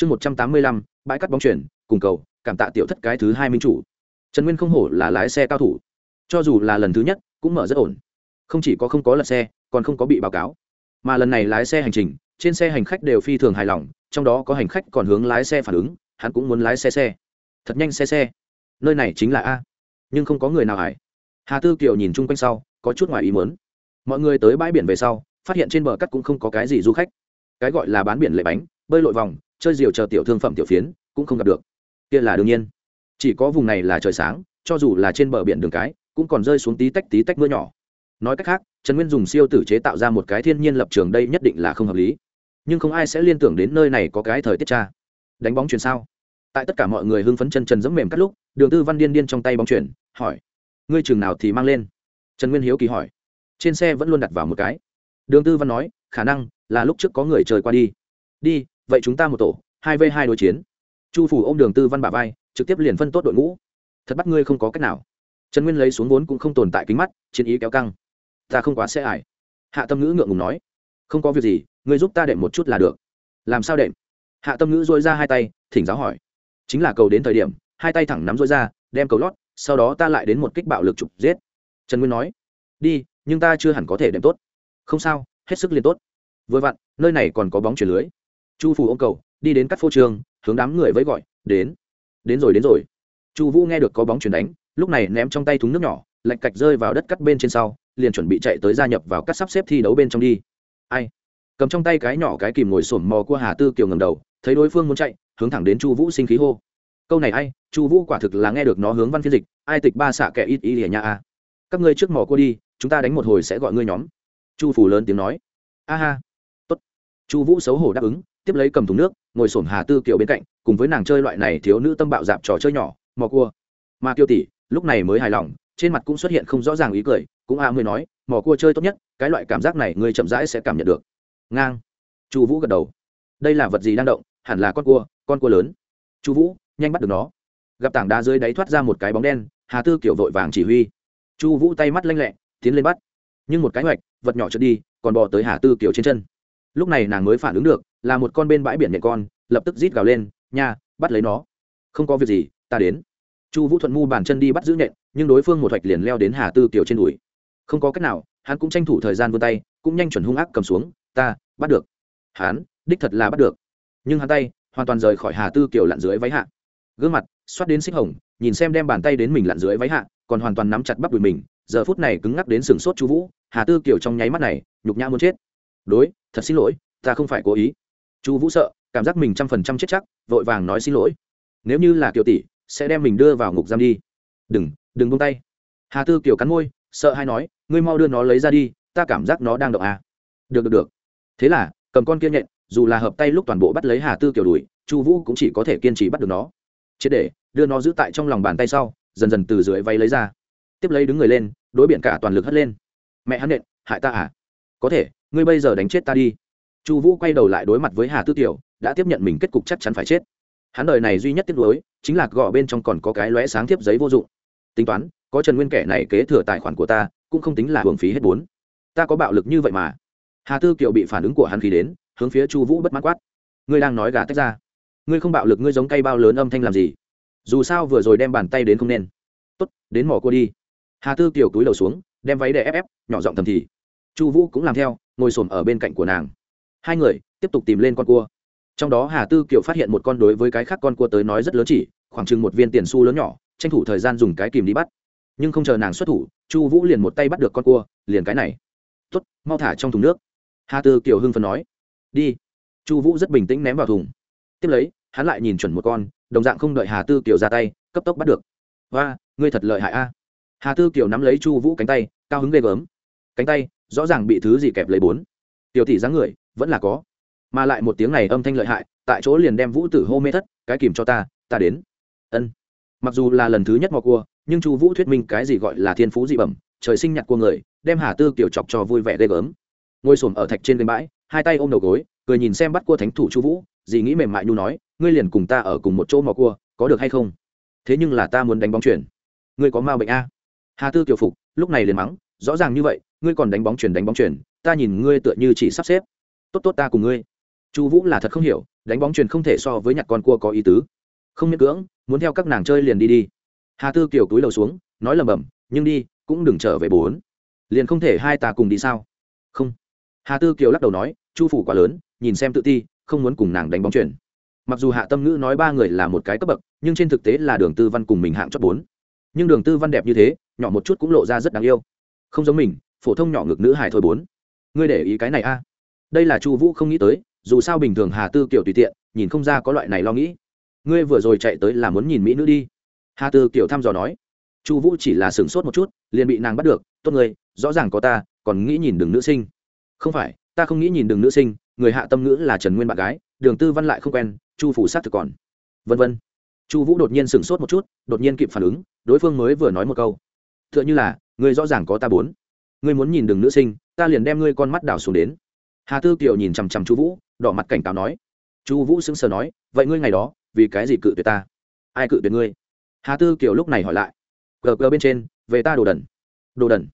chương một trăm tám mươi lăm, bãi cắt bóng chuyển cùng cầu, cảm tạ tiểu thất cái thứ hai minh chủ. Trần nguyên không hổ là lái xe cao thủ. Cho dù là lần thứ nhất, cũng mở rất ổn. Không chỉ có không có lật xe, còn không có bị báo cáo. Mà lần này lái xe hành trình, trên xe hành khách đều phi thường hài lòng, trong đó có hành khách còn hướng lái xe phản ứng, hắn cũng muốn lái xe xe. Thật nhanh xe xe. Nơi này chính là a. Nhưng không có người nào hải hà tư kiều nhìn chung quanh sau, có chút ngoài ý muốn. Mọi người tới bãi biển về sau, phát hiện trên bờ cắt cũng không có cái gì du khách. Cái gọi là bán biển lệ bánh, bơi lội vòng chơi diều chờ tiểu thương phẩm tiểu phiến, cũng không gặp được. Kia là đương nhiên. Chỉ có vùng này là trời sáng, cho dù là trên bờ biển đường cái, cũng còn rơi xuống tí tách tí tách mưa nhỏ. Nói cách khác, trần nguyên dùng siêu tử chế tạo ra một cái thiên nhiên lập trường đây nhất định là không hợp lý. Nhưng không ai sẽ liên tưởng đến nơi này có cái thời tiết cha. đánh bóng chuyển sao? Tại tất cả mọi người hưng phấn chân trần dẫm mềm cắt lúc, đường tư văn điên điên trong tay bóng chuyển hỏi, ngươi chừng nào thì mang lên? Trần nguyên hiếu kỳ hỏi. Trên xe vẫn luôn đặt vào một cái. Đường tư văn nói, khả năng là lúc trước có người trời qua đi. Đi, vậy chúng ta một tổ hai v hai đối chiến. Chu phủ ô m đường tư văn bà vai, trực tiếp liền phân tốt đội ngũ. Thật bắt ngươi không có cách nào. Trần nguyên lấy xuống vốn cũng không tồn tại kính mắt, chiến ý kéo căng. Ta không quá sẽ ải hạ tâm ngữ ngượng ngùng nói. Không có việc gì, ngươi giúp ta đệm một chút là được. Làm sao đệm? Hạ tâm ngữ dội ra hai tay, thỉnh giáo hỏi. Chính là cầu đến thời điểm, hai tay thẳng nắm dội ra, đem cầu lót, sau đó ta lại đến một kích bạo lực trục giết. Trần nguyên nói. Đi, nhưng ta chưa hẳn có thể đệm tốt. Không sao, hết sức liền tốt. Vừa vặn, nơi này còn có bóng chuyển lưới. Chu phủ ô cầu đi đến cắt phô trường hướng đám người với gọi, đến đến rồi đến rồi. Chu vũ nghe được có bóng chuyển đánh, lúc này ném trong tay thúng nước nhỏ, lạch cạch rơi vào đất cắt bên trên sau, liền chuẩn bị chạy tới gia nhập vào cắt sắp xếp thi đấu bên trong đi. Ai? Cầm trong tay cái nhỏ cái kìm ngồi sổm mò của hà tư kiều ngầm đầu, thấy đối phương muốn chạy, hướng thẳng đến chu vũ sinh khí hô. Câu này ai? Chu vũ quả thực là nghe được nó hướng văn phiên dịch, ai tịch ba xạ kẻ ít ý lìa nhà a. Các ngươi trước mò cua đi, chúng ta đánh một hồi sẽ gọi ngươi nhóm. Chu phủ lớn tiếng nói. A ha. Tốt. Chu vũ xấu hổ đáp ứng tiếp lấy cầm thùng nước, ngồi sổm hà tư kiều bên cạnh, cùng với nàng chơi loại này thiếu nữ tâm bạo dạp trò chơi nhỏ, mò cua. Mà kiều tỷ, lúc này mới hài lòng, trên mặt cũng xuất hiện không rõ ràng ý cười, cũng a à mới nói, mò cua chơi tốt nhất, cái loại cảm giác này ngươi chậm rãi sẽ cảm nhận được. Ngang. Chu vũ gật đầu. Đây là vật gì đang động? Hẳn là con cua con cua lớn. Chu vũ, nhanh bắt được nó. Gặp tảng đá dưới đáy thoát ra một cái bóng đen, hà tư kiểu vội vàng chỉ huy. Chu vũ tay mắt lanh lẹ, tiến lên bắt. Nhưng một cái hoạch, vật nhỏ trượt đi, còn bò tới hà tư kiểu trên chân. Lúc này nàng mới phản ứng được là một con bên bãi biển nhện con, lập tức rít gào lên, nha, bắt lấy nó. Không có việc gì, ta đến. Chu vũ thuận mu bàn chân đi bắt giữ nhện, nhưng đối phương một hoạch liền leo đến hà tư Kiều trên đùi. Không có cách nào, hắn cũng tranh thủ thời gian vươn tay, cũng nhanh chuẩn hung ác cầm xuống, ta, bắt được. Hắn, đích thật là bắt được. Nhưng hắn tay, hoàn toàn rời khỏi hà tư Kiều lặn dưới váy hạ. Gương mặt, xoát đến xích hồng, nhìn xem đem bàn tay đến mình lặn dưới váy hạ, còn hoàn toàn nắm chặt bắp đùi mình, giờ phút này cứng ngắc đến sừng sốt chu vũ, hà tư Kiều trong nháy mắt này, nhục nhã muốn chết. Đối, thật xin lỗi, ta không phải cố ý chu vũ sợ, cảm giác mình trăm phần trăm chết chắc, vội vàng nói xin lỗi. Nếu như là kiều tỷ, sẽ đem mình đưa vào ngục giam đi. Đừng đừng buông tay. Hà tư kiều cắn môi, sợ hay nói, ngươi mau đưa nó lấy ra đi, ta cảm giác nó đang động à. được được được. Thế là, cầm con kia nhện, dù là hợp tay lúc toàn bộ bắt lấy hà tư kiều đuổi, chu vũ cũng chỉ có thể kiên trì bắt được nó. Chết để, đưa nó giữ tại trong lòng bàn tay sau, dần dần từ dưới váy lấy ra. Tiếp lấy đứng người lên, đối biện cả toàn lực hất lên. Mẹ hắn nện hại ta à? Có thể, ngươi bây giờ đánh chết ta đi chu vũ quay đầu lại đối mặt với hà tư tiểu, đã tiếp nhận mình kết cục chắc chắn phải chết. Hắn đời này duy nhất tiếc nuối, chính là gõ bên trong còn có cái lóe sáng thiếp giấy vô dụng. Tính toán, có trần nguyên kẻ này kế thừa tài khoản của ta, cũng không tính là hưởng phí hết bốn. Ta có bạo lực như vậy mà. Hà tư kiều bị phản ứng của hắn khi đến, hướng phía chu vũ bất mãn quát. Ngươi đang nói gà tách ra. Ngươi không bạo lực, ngươi giống cây bao lớn âm thanh làm gì? Dù sao vừa rồi đem bàn tay đến không nên. Tốt, đến mỏ cô đi. Hà tư kiều túi đầu xuống, đem váy để ép ép, nhỏ giọng thầm thì. Chu vũ cũng làm theo, ngồi s ở bên cạnh của nàng hai người tiếp tục tìm lên con cua. Trong đó hà tư kiều phát hiện một con đối với cái khác con cua tới nói rất lớn chỉ, khoảng chừng một viên tiền xu lớn nhỏ, tranh thủ thời gian dùng cái kìm đi bắt. Nhưng không chờ nàng xuất thủ, chu vũ liền một tay bắt được con cua, liền cái này. Tuất mau thả trong thùng nước. Hà tư kiều hưng phấn nói. Đi. Chu vũ rất bình tĩnh ném vào thùng. Tiếp lấy, hắn lại nhìn chuẩn một con, đồng dạng không đợi hà tư kiều ra tay, cấp tốc bắt được. Và ngươi thật lợi hại a. Hà tư kiều nắm lấy chu vũ cánh tay, cao hứng ghê gớm. Cánh tay, rõ ràng bị thứ gì kẹp lấy bốn. Tiểu tỷ dáng người vẫn là có. Mà lại một tiếng này âm thanh lợi hại, tại chỗ liền đem vũ tử hô mê thất, cái kìm cho ta ta đến. Ân. Mặc dù là lần thứ nhất mò cua, nhưng chu vũ thuyết minh cái gì gọi là thiên phú dị bẩm, trời sinh nhặt cua người, đem hà tư kiểu chọc cho vui vẻ ghê gớm. Ngồi xổm ở thạch trên bên bãi, hai tay ôm đầu gối, cười nhìn xem bắt cua thánh thủ chu vũ, dì nghĩ mềm mại nhu nói, ngươi liền cùng ta ở cùng một chỗ mò cua, có được hay không? Thế nhưng là ta muốn đánh bóng chuyển ngươi có ma bệnh a? Hà tư kiểu phục, lúc này liền mắng, rõ ràng như vậy, ngươi còn đánh bóng chuyển đánh bóng chuyển ta nhìn ngươi tựa như chỉ sắp xếp tốt tốt ta cùng ngươi. Chu vũ là thật không hiểu, đánh bóng truyền không thể so với nhặt con cua có ý tứ. Không miễn cưỡng, muốn theo các nàng chơi liền đi đi. Hà tư kiều túi đầu xuống, nói lầm bầm nhưng đi, cũng đừng trở về bốn. Liền không thể hai ta cùng đi sao? Không. Hà tư kiều lắc đầu nói, chu phủ quá lớn, nhìn xem tự ti, không muốn cùng nàng đánh bóng chuyển mặc dù hạ tâm ngữ nói ba người là một cái cấp bậc, nhưng trên thực tế là đường tư văn cùng mình hạng chót bốn. Nhưng đường tư văn đẹp như thế, nhỏ một chút cũng lộ ra rất đáng yêu. Không giống mình, phổ thông nhỏ ngực nữ hài thôi bốn. Ngươi để ý cái này a đây là chu vũ không nghĩ tới dù sao bình thường hà tư kiểu tùy tiện nhìn không ra có loại này lo nghĩ. Ngươi vừa rồi chạy tới là muốn nhìn mỹ nữ đi. Hà tư kiểu thăm dò nói. Chu vũ chỉ là sửng sốt một chút liền bị nàng bắt được. Tốt người, rõ ràng có ta còn nghĩ nhìn đường nữ sinh. Không phải ta không nghĩ nhìn đường nữ sinh người hạ tâm ngữ là trần nguyên bạn gái đường tư văn lại không quen chu phủ sát thực còn. Vân vân. Chu vũ đột nhiên sửng sốt một chút đột nhiên kịp phản ứng đối phương mới vừa nói một câu. T h ư ợ n h ư là người rõ ràng có ta bốn. Ngươi muốn nhìn đường nữ sinh ta liền đem ngươi con mắt đảo xuống đến hà tư kiều nhìn chằm chằm chu vũ, đỏ mặt cảnh cáo nói. Chu vũ sững sờ nói, vậy ngươi ngày đó, vì cái gì cự tuyệt ta? Ai cự tuyệt ngươi? Hà tư kiều lúc này hỏi lại. Gờ gờ bên trên, về ta đồ đần. Đồ đần?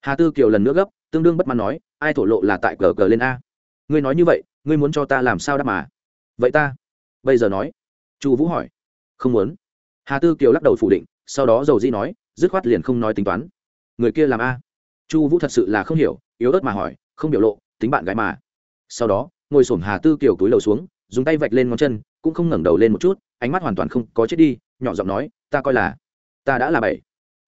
Hà tư kiều lần nữa gấp, tương đương bất mãn nói, ai thổ lộ là tại gờ gờ lên a? Ngươi nói như vậy, ngươi muốn cho ta làm sao đáp mà? Vậy ta? Bây giờ nói. Chu vũ hỏi. Không muốn. Hà tư kiều lắc đầu phủ định, sau đó dầu di nói, dứt khoát liền không nói tính toán. Người kia làm a? Chu vũ thật sự là không hiểu, yếu ớt mà hỏi, không biểu lộ tính bạn gái mà. Sau đó, ngồi sổm hà tư kiều túi lầu xuống, dùng tay vạch lên ngón chân, cũng không ngẩng đầu lên một chút, ánh mắt hoàn toàn không có chết đi, nhỏ giọng nói, ta coi là, ta đã là bảy.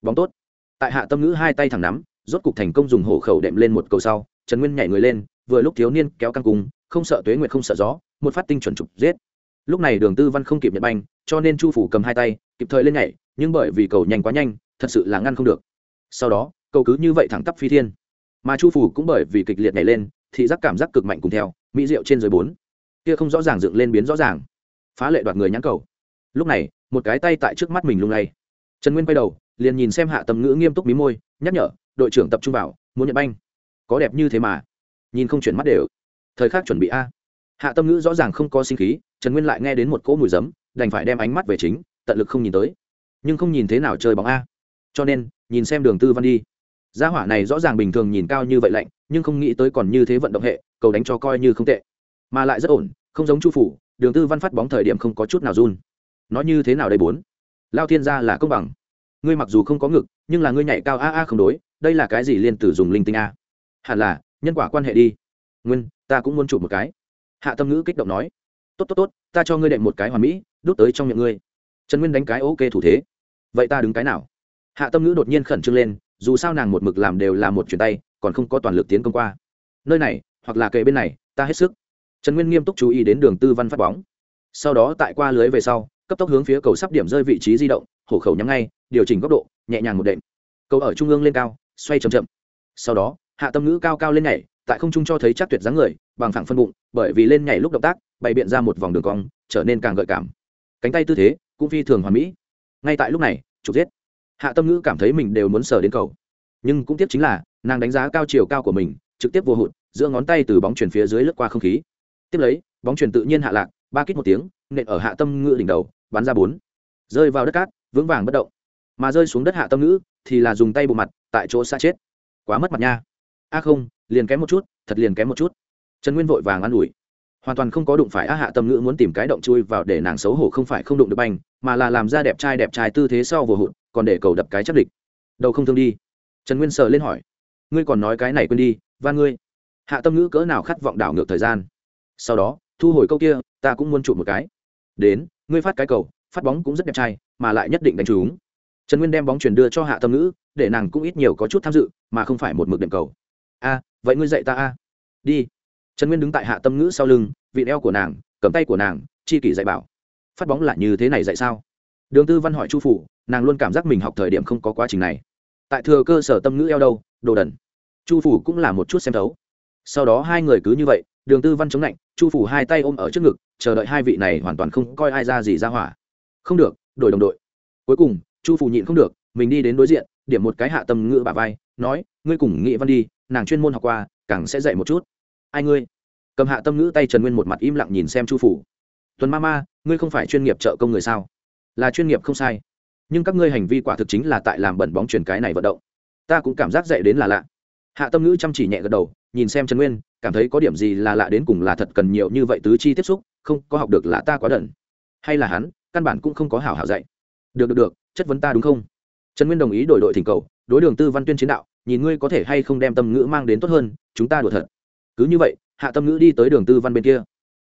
Bóng tốt. Tại hạ tâm ngữ hai tay thẳng nắm, rốt cục thành công dùng hổ khẩu đệm lên một cầu sau, trần nguyên nhảy người lên, vừa lúc thiếu niên kéo căng cung không sợ tuế nguyệt không sợ gió, một phát tinh chuẩn trục giết. Lúc này đường tư văn không kịp nhận banh, cho nên chu phủ cầm hai tay, kịp thời lên nhảy, nhưng bởi vì cầu nhanh quá nhanh, thật sự là ngăn không được. Sau đó, cầu cứ như vậy thẳng tắp phi thiên. Mà chu phủ cũng bởi vì kịch liệt nhảy lên thị giác cảm giác cực mạnh cùng theo, mỹ rượu trên dưới bốn. Kia không rõ ràng dựng lên biến rõ ràng. Phá lệ đoạt người nhãn cầu. Lúc này, một cái tay tại trước mắt mình lung lay. Trần nguyên quay đầu, liền nhìn xem hạ tầm ngữ nghiêm túc mí môi, nhắc nhở, đội trưởng tập trung vào, muốn nhận banh. Có đẹp như thế mà. Nhìn không chuyển mắt đều. Thời khắc chuẩn bị a. Hạ tâm ngữ rõ ràng không có sinh khí, trần nguyên lại nghe đến một cỗ mùi giấm, đành phải đem ánh mắt về chính, tận lực không nhìn tới. Nhưng không nhìn thế nào chơi bóng a. Cho nên, nhìn xem đường tư văn đi gia hỏa này rõ ràng bình thường nhìn cao như vậy lạnh, nhưng không nghĩ tới còn như thế vận động hệ, cầu đánh cho coi như không tệ. Mà lại rất ổn, không giống chu phủ, đường tư văn phát bóng thời điểm không có chút nào run. Nó như thế nào đây bốn? Lao thiên gia là công bằng. Ngươi mặc dù không có ngực, nhưng là ngươi nhảy cao a a không đối, đây là cái gì liên tử dùng linh tinh a? Hẳn là, nhân quả quan hệ đi. Nguyên, ta cũng muốn chụp một cái. Hạ tâm ngữ kích động nói. Tốt tốt tốt, ta cho ngươi đệm một cái hoàn mỹ, đút tới trong miệng ngươi. Trần nguyên đánh cái ok thủ thế. Vậy ta đứng cái nào? Hạ tâm ngữ đột nhiên khẩn trương lên dù sao nàng một mực làm đều là một chuyển tay, còn không có toàn lực tiến công qua. Nơi này, hoặc là kề bên này, ta hết sức. Trần nguyên nghiêm túc chú ý đến đường tư văn phát bóng. Sau đó tại qua lưới về sau, cấp tốc hướng phía cầu sắp điểm rơi vị trí di động, hổ khẩu nhắm ngay, điều chỉnh góc độ, nhẹ nhàng một đệm. Cầu ở trung ương lên cao, xoay chậm chậm. Sau đó, hạ tâm ngữ cao cao lên nhảy, tại không trung cho thấy chắc tuyệt dáng người, bằng phẳng phân bụng, bởi vì lên nhảy lúc động tác, bày biện ra một vòng đường cong, trở nên càng gợi cảm. Cánh tay tư thế, cũng phi thường hoàn mỹ. Ngay tại lúc này trục giết hạ tâm ngữ cảm thấy mình đều muốn sờ đến cầu. Nhưng cũng tiếp chính là, nàng đánh giá cao chiều cao của mình, trực tiếp vô hụt, giữa ngón tay từ bóng chuyển phía dưới lướt qua không khí. Tiếp lấy, bóng chuyển tự nhiên hạ lạc, ba kít một tiếng, nện ở hạ tâm ngữ đỉnh đầu, bắn ra bốn. Rơi vào đất cát, vững vàng bất động. Mà rơi xuống đất hạ tâm ngữ thì là dùng tay bộ mặt, tại chỗ xa chết. Quá mất mặt nha. A không, liền kém một chút, thật liền kém một chút. Trần nguyên vội vàng an ủi. Hoàn toàn không có đụng phải á hạ tâm ngữ muốn tìm cái động chui vào để nàng xấu hổ không phải không đụng được banh mà là làm ra đẹp trai đẹp trai tư thế sau vừa hụt còn để cầu đập cái chắc địch. Đầu không thương đi. Trần nguyên sờ lên hỏi. Ngươi còn nói cái này quên đi, van ngươi. Hạ tâm ngữ cỡ nào khát vọng đảo ngược thời gian. Sau đó, thu hồi câu kia, ta cũng muốn chụp một cái. Đến, ngươi phát cái cầu, phát bóng cũng rất đẹp trai, mà lại nhất định đánh trúng. Trần nguyên đem bóng chuyển đưa cho hạ tâm ngữ, để nàng cũng ít nhiều có chút tham dự, mà không phải một mực đệm cầu. A, vậy ngươi dạy ta a. Đi. Trần nguyên đứng tại hạ tâm ngữ sau lưng, vị eo của nàng, cầm tay của nàng, chi kỷ dạy bảo. Phát bóng là như thế này dạy sao? Đường tư văn hỏi chu phủ, nàng luôn cảm giác mình học thời điểm không có quá trình này. Tại thừa cơ sở tâm ngữ eo đâu, đồ đần. Chu phủ cũng là một chút xem thấu. Sau đó hai người cứ như vậy, đường tư văn chống lạnh chu phủ hai tay ôm ở trước ngực, chờ đợi hai vị này hoàn toàn không coi ai ra gì ra hỏa. Không được, đổi đồng đội. Cuối cùng, chu phủ nhịn không được, mình đi đến đối diện, điểm một cái hạ tâm ngữ bà vai, nói, ngươi cùng nghị văn đi, nàng chuyên môn học qua, càng sẽ dạy một chút. Ai ngươi? Cầm hạ tâm ngữ tay trần nguyên một mặt im lặng nhìn xem chu phủ. Tuần ma ma ngươi không phải chuyên nghiệp trợ công người sao? Là chuyên nghiệp không sai. Nhưng các ngươi hành vi quả thực chính là tại làm bẩn bóng truyền cái này vận động. Ta cũng cảm giác dạy đến là lạ. Hạ tâm ngữ chăm chỉ nhẹ gật đầu, nhìn xem trần nguyên, cảm thấy có điểm gì là lạ đến cùng là thật cần nhiều như vậy tứ chi tiếp xúc, không có học được là ta quá đần. Hay là hắn, căn bản cũng không có hảo hảo dạy. Được được được, chất vấn ta đúng không? Trần nguyên đồng ý đổi đội thỉnh cầu, đối đường tư văn tuyên chiến đạo, nhìn ngươi có thể hay không đem tâm ngữ mang đến tốt hơn, chúng ta đùa thật. Cứ như vậy, hạ tâm ngữ đi tới đường tư văn bên kia.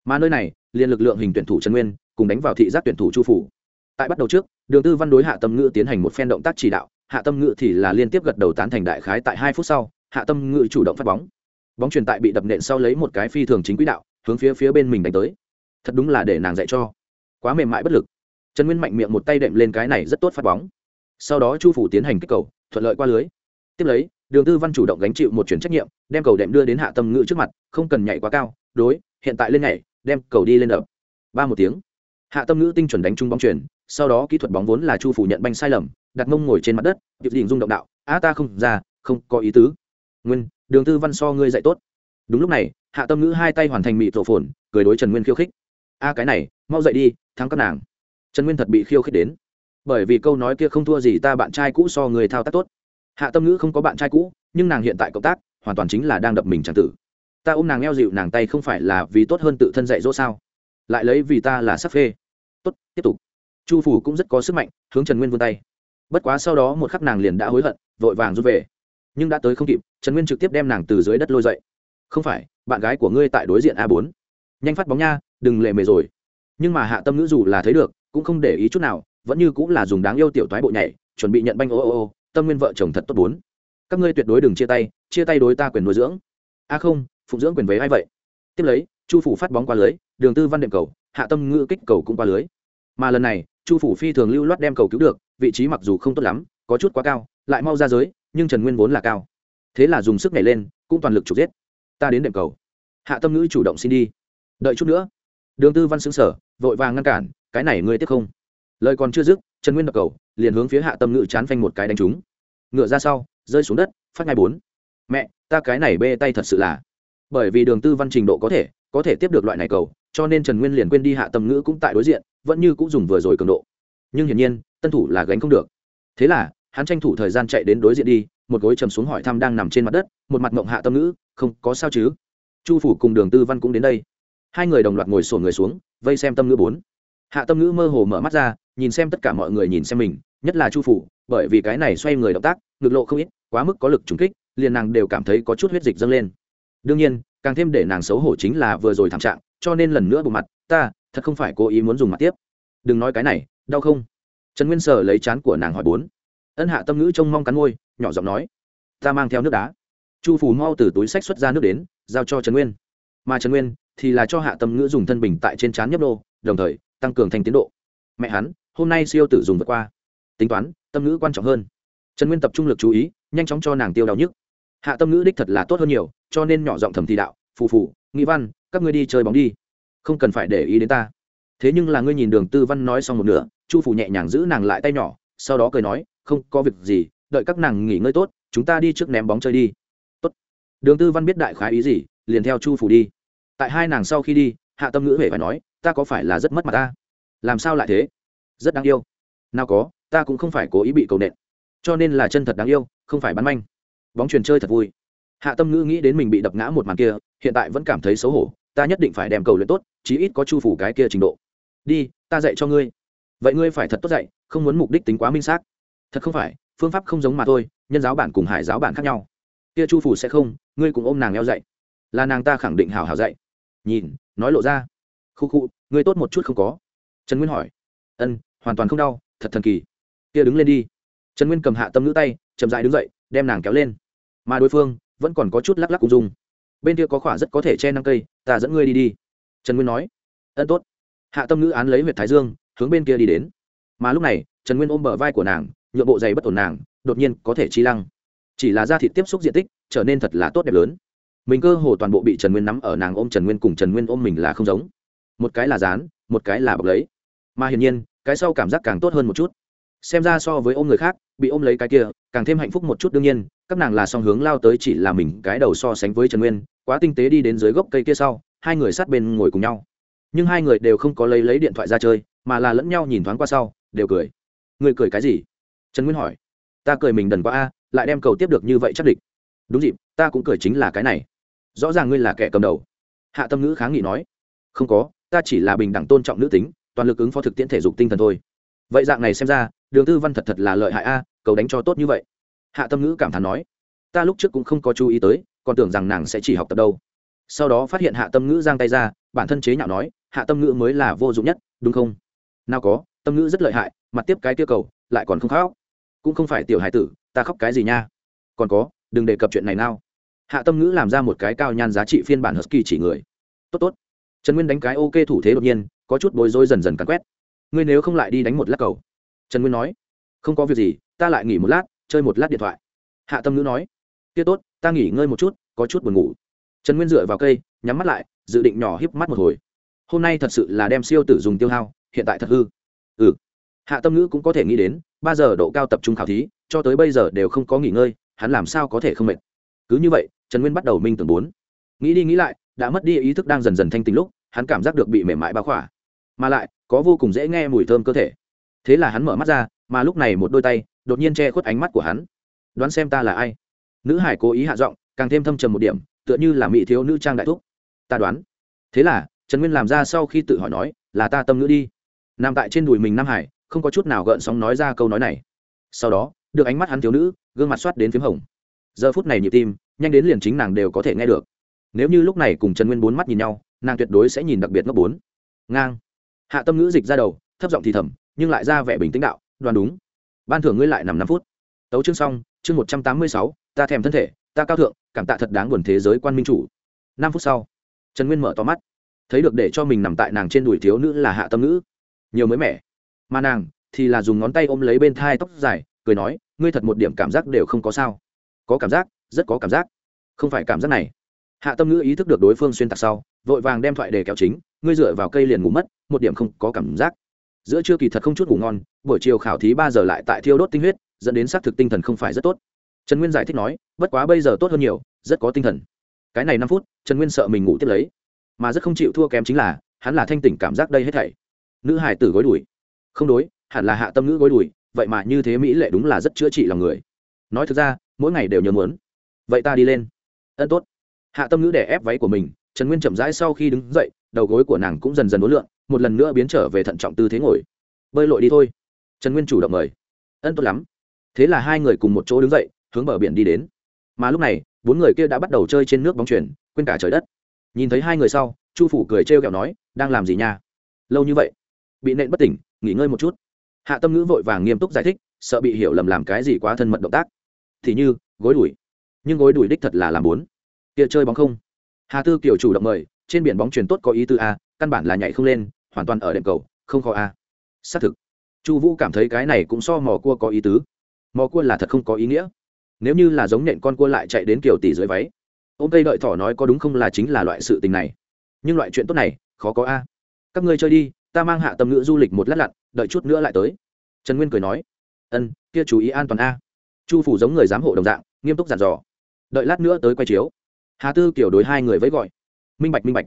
Mà nơi này, liền lực lượng hình tuyển thủ trần nguyên, cùng đánh vào thị giác tuyển thủ chu phủ tại bắt đầu trước, đường tư văn đối hạ tâm ngữ tiến hành một phen động tác chỉ đạo, hạ tâm ngữ thì là liên tiếp gật đầu tán thành đại khái tại hai phút sau, hạ tâm ngữ chủ động phát bóng. Bóng truyền tại bị đập nện sau lấy một cái phi thường chính quỹ đạo, hướng phía phía bên mình đánh tới. Thật đúng là để nàng dạy cho. Quá mềm mại bất lực. Trần nguyên mạnh miệng một tay đệm lên cái này rất tốt phát bóng. Sau đó chu phủ tiến hành kích cầu, thuận lợi qua lưới. Tiếp lấy, đường tư văn chủ động gánh chịu một chuyển trách nhiệm, đem cầu đệm đưa đến hạ tâm ngữ trước mặt, không cần nhảy quá cao, đối, hiện tại lên nhảy, đem cầu đi lên đập. Ba một tiếng. Hạ tâm ngữ tinh chuẩn đánh trúng bóng chuyển sau đó kỹ thuật bóng vốn là chu phủ nhận banh sai lầm, đặt mông ngồi trên mặt đất điệp đình rung động đạo, a ta không ra, không có ý tứ. Nguyên, đường tư văn so ngươi dạy tốt. Đúng lúc này, hạ tâm ngữ hai tay hoàn thành mị tổ phồn, cười đối trần nguyên khiêu khích. A cái này, mau dậy đi, thắng các nàng. Trần nguyên thật bị khiêu khích đến. Bởi vì câu nói kia không thua gì ta, bạn trai cũ so người thao tác tốt. Hạ tâm ngữ không có bạn trai cũ, nhưng nàng hiện tại cộng tác, hoàn toàn chính là đang đập mình c tử. Ta ôm nàng eo dịu, nàng tay không phải là vì tốt hơn tự thân dạy dỗ sao? Lại lấy vì ta là sắc phê. Tốt, tiếp tục chu phủ cũng rất có sức mạnh, hướng trần nguyên vươn tay. Bất quá sau đó một khắc nàng liền đã hối hận, vội vàng rút về. Nhưng đã tới không kịp, trần nguyên trực tiếp đem nàng từ dưới đất lôi dậy. Không phải, bạn gái của ngươi tại đối diện a bốn. Nhanh phát bóng nha, đừng lệ mề rồi. Nhưng mà hạ tâm ngữ dù là thấy được, cũng không để ý chút nào, vẫn như cũng là dùng đáng yêu tiểu toái bộ nhảy, chuẩn bị nhận banh ô ô ô, tâm nguyên vợ chồng thật tốt bốn. Các ngươi tuyệt đối đừng chia tay chia tay đối ta quyền nuôi dưỡng. A không, phụng dưỡng quyền với ai vậy? Tiếp lấy, chu phủ phát bóng qua lưới, đường tư văn đệm cầu, hạ tâm ngữ kích cầu cũng qua lưới. Mà lần này chu phủ phi thường lưu loát đem cầu cứu được, vị trí mặc dù không tốt lắm, có chút quá cao, lại mau ra giới, nhưng trần nguyên vốn là cao. Thế là dùng sức nhảy lên, cũng toàn lực trục giết. Ta đến đệm cầu. Hạ tâm ngữ chủ động xin đi. Đợi chút nữa. Đường tư văn xứng sở vội vàng ngăn cản, cái này ngươi tiếp không? Lời còn chưa dứt, trần nguyên đập cầu, liền hướng phía hạ tâm ngữ chán phanh một cái đánh trúng. Ngựa ra sau, rơi xuống đất, phát ngay bốn. Mẹ, ta cái này bê tay thật sự là. Bởi vì đường tư văn trình độ có thể có thể tiếp được loại này cầu cho nên trần nguyên liền quên đi hạ tâm ngữ cũng tại đối diện, vẫn như cũng dùng vừa rồi cường độ. Nhưng hiển nhiên, tân thủ là gánh không được. Thế là, hắn tranh thủ thời gian chạy đến đối diện đi, một gối chầm xuống hỏi thăm đang nằm trên mặt đất, một mặt mộng hạ tâm ngữ, không, có sao chứ? Chu phủ cùng đường tư văn cũng đến đây. Hai người đồng loạt ngồi sổn người xuống, vây xem tâm ngữ bốn. Hạ tâm ngữ mơ hồ mở mắt ra, nhìn xem tất cả mọi người nhìn xem mình, nhất là chu phủ, bởi vì cái này xoay người động tác, ngực lộ không ít, quá mức có lực trùng kích, liền nàng đều cảm thấy có chút huyết dịch dâng lên. Đương nhiên, càng thêm để nàng xấu hổ chính là vừa rồi thảm trạng cho nên lần nữa bù mặt, ta, thật không phải cố ý muốn dùng mặt tiếp. Đừng nói cái này, đau không? Trần nguyên sở lấy chán của nàng hỏi bốn. Ân hạ tâm ngữ trông mong cắn môi, nhỏ giọng nói, ta mang theo nước đá. Chu phủ mau từ túi sách xuất ra nước đến, giao cho trần nguyên. Mà trần nguyên thì là cho hạ tâm ngữ dùng thân bình tại trên trán nhấp đô đồng thời, tăng cường thành tiến độ. Mẹ hắn, hôm nay siêu tử dùng vượt qua. Tính toán, tâm ngữ quan trọng hơn. Trần nguyên tập trung lực chú ý, nhanh chóng cho nàng tiêu đau nhức. Hạ tâm ngữ đích thật là tốt hơn nhiều, cho nên nhỏ giọng thầm thì đạo, phù phù nghĩ văn các ngươi đi chơi bóng đi. Không cần phải để ý đến ta. Thế nhưng là ngươi nhìn đường tư văn nói xong một nửa, chu phủ nhẹ nhàng giữ nàng lại tay nhỏ, sau đó cười nói, không, có việc gì, đợi các nàng nghỉ ngơi tốt, chúng ta đi trước ném bóng chơi đi. Tốt. Đường tư văn biết đại khái ý gì, liền theo chu phủ đi. Tại hai nàng sau khi đi, hạ tâm ngữ hề phải nói, ta có phải là rất mất mặt ta? Làm sao lại thế? Rất đáng yêu. Nào có, ta cũng không phải cố ý bị cầu nện. Cho nên là chân thật đáng yêu, không phải bắn manh. Bóng truyền chơi thật vui. Hạ tâm ngữ nghĩ đến mình bị đập ngã một màn kia, hiện tại vẫn cảm thấy xấu hổ ta nhất định phải đem cầu luyện tốt, chí ít có chu phủ cái kia trình độ. Đi, ta dạy cho ngươi. Vậy ngươi phải thật tốt dạy, không muốn mục đích tính quá minh xác. Thật không phải, phương pháp không giống mà thôi, nhân giáo bản cùng hải giáo bản khác nhau. Kia chu phủ sẽ không, ngươi cũng ôm nàng eo dạy. Là nàng ta khẳng định hào hào dạy. Nhìn, nói lộ ra. Khu khu, ngươi tốt một chút không có. Trần nguyên hỏi. Ân, hoàn toàn không đau, thật thần kỳ. Kia đứng lên đi. Trần nguyên cầm hạ tâm nữ tay, chậm dại đứng dậy, đem nàng kéo lên. Mà đối phương vẫn còn có chút lắc lắc cùng dùng bên kia có khỏa rất có thể che năm cây, ta dẫn ngươi đi đi. Trần nguyên nói. Ân tốt. Hạ tâm ngữ án lấy huyệt thái dương, hướng bên kia đi đến. Mà lúc này, trần nguyên ôm bờ vai của nàng nhựa bộ dày bất ổn nàng, đột nhiên có thể chi lăng. Chỉ là da thịt tiếp xúc diện tích, trở nên thật là tốt đẹp lớn. Mình cơ hồ toàn bộ bị trần nguyên nắm ở nàng ôm trần nguyên cùng trần nguyên ôm mình là không giống. Một cái là dán, một cái là bọc lấy. Mà hiển nhiên, cái sau cảm giác càng tốt hơn một chút xem ra so với ôm người khác, bị ôm lấy cái kia, càng thêm hạnh phúc một chút đương nhiên, các nàng là song hướng lao tới chỉ là mình cái đầu so sánh với trần nguyên, quá tinh tế đi đến dưới gốc cây kia sau, hai người sát bên ngồi cùng nhau. Nhưng hai người đều không có lấy lấy điện thoại ra chơi, mà là lẫn nhau nhìn thoáng qua sau, đều cười. Người cười cái gì? Trần nguyên hỏi. Ta cười mình đần qua a, lại đem cầu tiếp được như vậy chắc địch. Đúng dịp, ta cũng cười chính là cái này. Rõ ràng ngươi là kẻ cầm đầu. Hạ tâm ngữ kháng nghị nói. Không có, ta chỉ là bình đẳng tôn trọng nữ tính, toàn lực ứng phó thực tiễn thể dục tinh thần thôi. Vậy dạng này xem ra đường tư văn thật thật là lợi hại a, cầu đánh cho tốt như vậy. Hạ tâm ngữ cảm thán nói, ta lúc trước cũng không có chú ý tới, còn tưởng rằng nàng sẽ chỉ học tập đâu. Sau đó phát hiện hạ tâm ngữ giang tay ra, bản thân chế nhạo nói, hạ tâm ngữ mới là vô dụng nhất, đúng không? Nào có, tâm ngữ rất lợi hại, mặt tiếp cái tiêu cầu, lại còn không khóc. Cũng không phải tiểu hải tử, ta khóc cái gì nha? Còn có, đừng đề cập chuyện này nào. Hạ tâm ngữ làm ra một cái cao nhan giá trị phiên bản husky chỉ người. Tốt tốt. Trần nguyên đánh cái ok thủ thế đột nhiên, có chút bối rối dần dần cắn quét. Ngươi nếu không lại đi đánh một lát cầu trần nguyên nói, không có việc gì, ta lại nghỉ một lát, chơi một lát điện thoại. Hạ tâm ngữ nói, kia tốt, ta nghỉ ngơi một chút, có chút buồn ngủ. Trần nguyên dựa vào cây, nhắm mắt lại, dự định nhỏ híp mắt một hồi. Hôm nay thật sự là đem siêu tử dùng tiêu hao, hiện tại thật hư. Ừ. Hạ tâm ngữ cũng có thể nghĩ đến, ba giờ độ cao tập trung khảo thí, cho tới bây giờ đều không có nghỉ ngơi, hắn làm sao có thể không mệt? Cứ như vậy, trần nguyên bắt đầu minh tưởng bốn. Nghĩ đi nghĩ lại, đã mất đi ý thức đang dần dần thanh tính lúc, hắn cảm giác được bị mềm mại bao khỏa. Mà lại, có vô cùng dễ nghe mùi thơm cơ thể thế là hắn mở mắt ra, mà lúc này một đôi tay đột nhiên che khuất ánh mắt của hắn. Đoán xem ta là ai? Nữ hải cố ý hạ giọng, càng thêm thâm trầm một điểm, tựa như là mỹ thiếu nữ trang đại thúc. Ta đoán. Thế là, trần nguyên làm ra sau khi tự hỏi nói, là ta tâm nữ đi. Nằm tại trên đùi mình nam hải, không có chút nào gợn sóng nói ra câu nói này. Sau đó, được ánh mắt hắn thiếu nữ, gương mặt soát đến p h í m hồng. Giờ phút này nhịp tim, nhanh đến liền chính nàng đều có thể nghe được. Nếu như lúc này cùng trần nguyên bốn mắt nhìn nhau, nàng tuyệt đối sẽ nhìn đặc biệt ngốc bốn. Ngang. Hạ tâm ngữ dịch ra đầu, thấp giọng thì thầm nhưng lại ra vẻ bình tĩnh đạo đoàn đúng. Ban thưởng ngươi lại nằm năm phút. Tấu chương xong, chương một trăm tám mươi sáu, ta thèm thân thể, ta cao thượng, cảm tạ thật đáng buồn thế giới quan minh chủ. Năm phút sau, trần nguyên mở to mắt. Thấy được để cho mình nằm tại nàng trên đùi thiếu nữ là hạ tâm nữ nhiều mới mẻ. Mà nàng thì là dùng ngón tay ôm lấy bên thai tóc dài, cười nói, ngươi thật một điểm cảm giác đều không có sao. Có cảm giác, rất có cảm giác. Không phải cảm giác này. Hạ tâm ngữ ý thức được đối phương xuyên tạc sau, vội vàng đem thoại đề kéo chính, ngươi dựa vào cây liền ngủ mất, một điểm không có cảm giác giữa trưa kỳ thật không chút ngủ ngon, buổi chiều khảo thí ba giờ lại tại thiêu đốt tinh huyết, dẫn đến xác thực tinh thần không phải rất tốt. Trần nguyên giải thích nói, bất quá bây giờ tốt hơn nhiều, rất có tinh thần. Cái này năm phút, trần nguyên sợ mình ngủ tiếp lấy, mà rất không chịu thua kém chính là, hắn là thanh tỉnh cảm giác đây hết thảy. Nữ hải tử gối đùi. Không đối, hẳn là hạ tâm ngữ gối đùi, vậy mà như thế mỹ lệ đúng là rất chữa trị lòng người. Nói thực ra, mỗi ngày đều nhớ muốn vậy ta đi lên. Ân, tốt. Hạ tâm ngữ để ép váy của mình, trần nguyên chậm rãi sau khi đứng dậy, đầu gối của nàng cũng dần dần uốn lượn một lần nữa biến trở về thận trọng tư thế ngồi. Bơi lội đi thôi. Trần nguyên chủ động mời. Ân tốt lắm. Thế là hai người cùng một chỗ đứng dậy, hướng bờ biển đi đến. Mà lúc này, bốn người kia đã bắt đầu chơi trên nước bóng chuyển quên cả trời đất. Nhìn thấy hai người sau, chu phủ cười trêu ghẹo nói, đang làm gì nha? Lâu như vậy. Bị nện bất tỉnh, nghỉ ngơi một chút. Hạ tâm ngữ vội vàng nghiêm túc giải thích, sợ bị hiểu lầm làm cái gì quá thân mật động tác. Thì như, gối đuổi nhưng gối đuổi đích thật là làm bốn. Kia chơi bóng không? Hà tư kiểu chủ động mời, trên biển bóng truyền tốt có ý tư a căn bản là nhảy không lên, hoàn toàn ở đệm cầu, không khó a. Xác thực. Chu vũ cảm thấy cái này cũng so mò cua có ý tứ. Mò cua là thật không có ý nghĩa. Nếu như là giống nện con cua lại chạy đến kiểu tỷ dưới váy ô m tây đợi thỏ nói có đúng không là chính là loại sự tình này. Nhưng loại chuyện tốt này, khó có a. Các ngươi chơi đi, ta mang hạ tầm ngữ du lịch một lát lặn, đợi chút nữa lại tới. Trần nguyên cười nói. Ân, kia chú ý an toàn a. Chu phủ giống người giám hộ đồng dạng, nghiêm túc giản dò. Đợi lát nữa tới quay chiếu. Hà tư kiểu đối hai người với gọi. Minh bạch minh bạch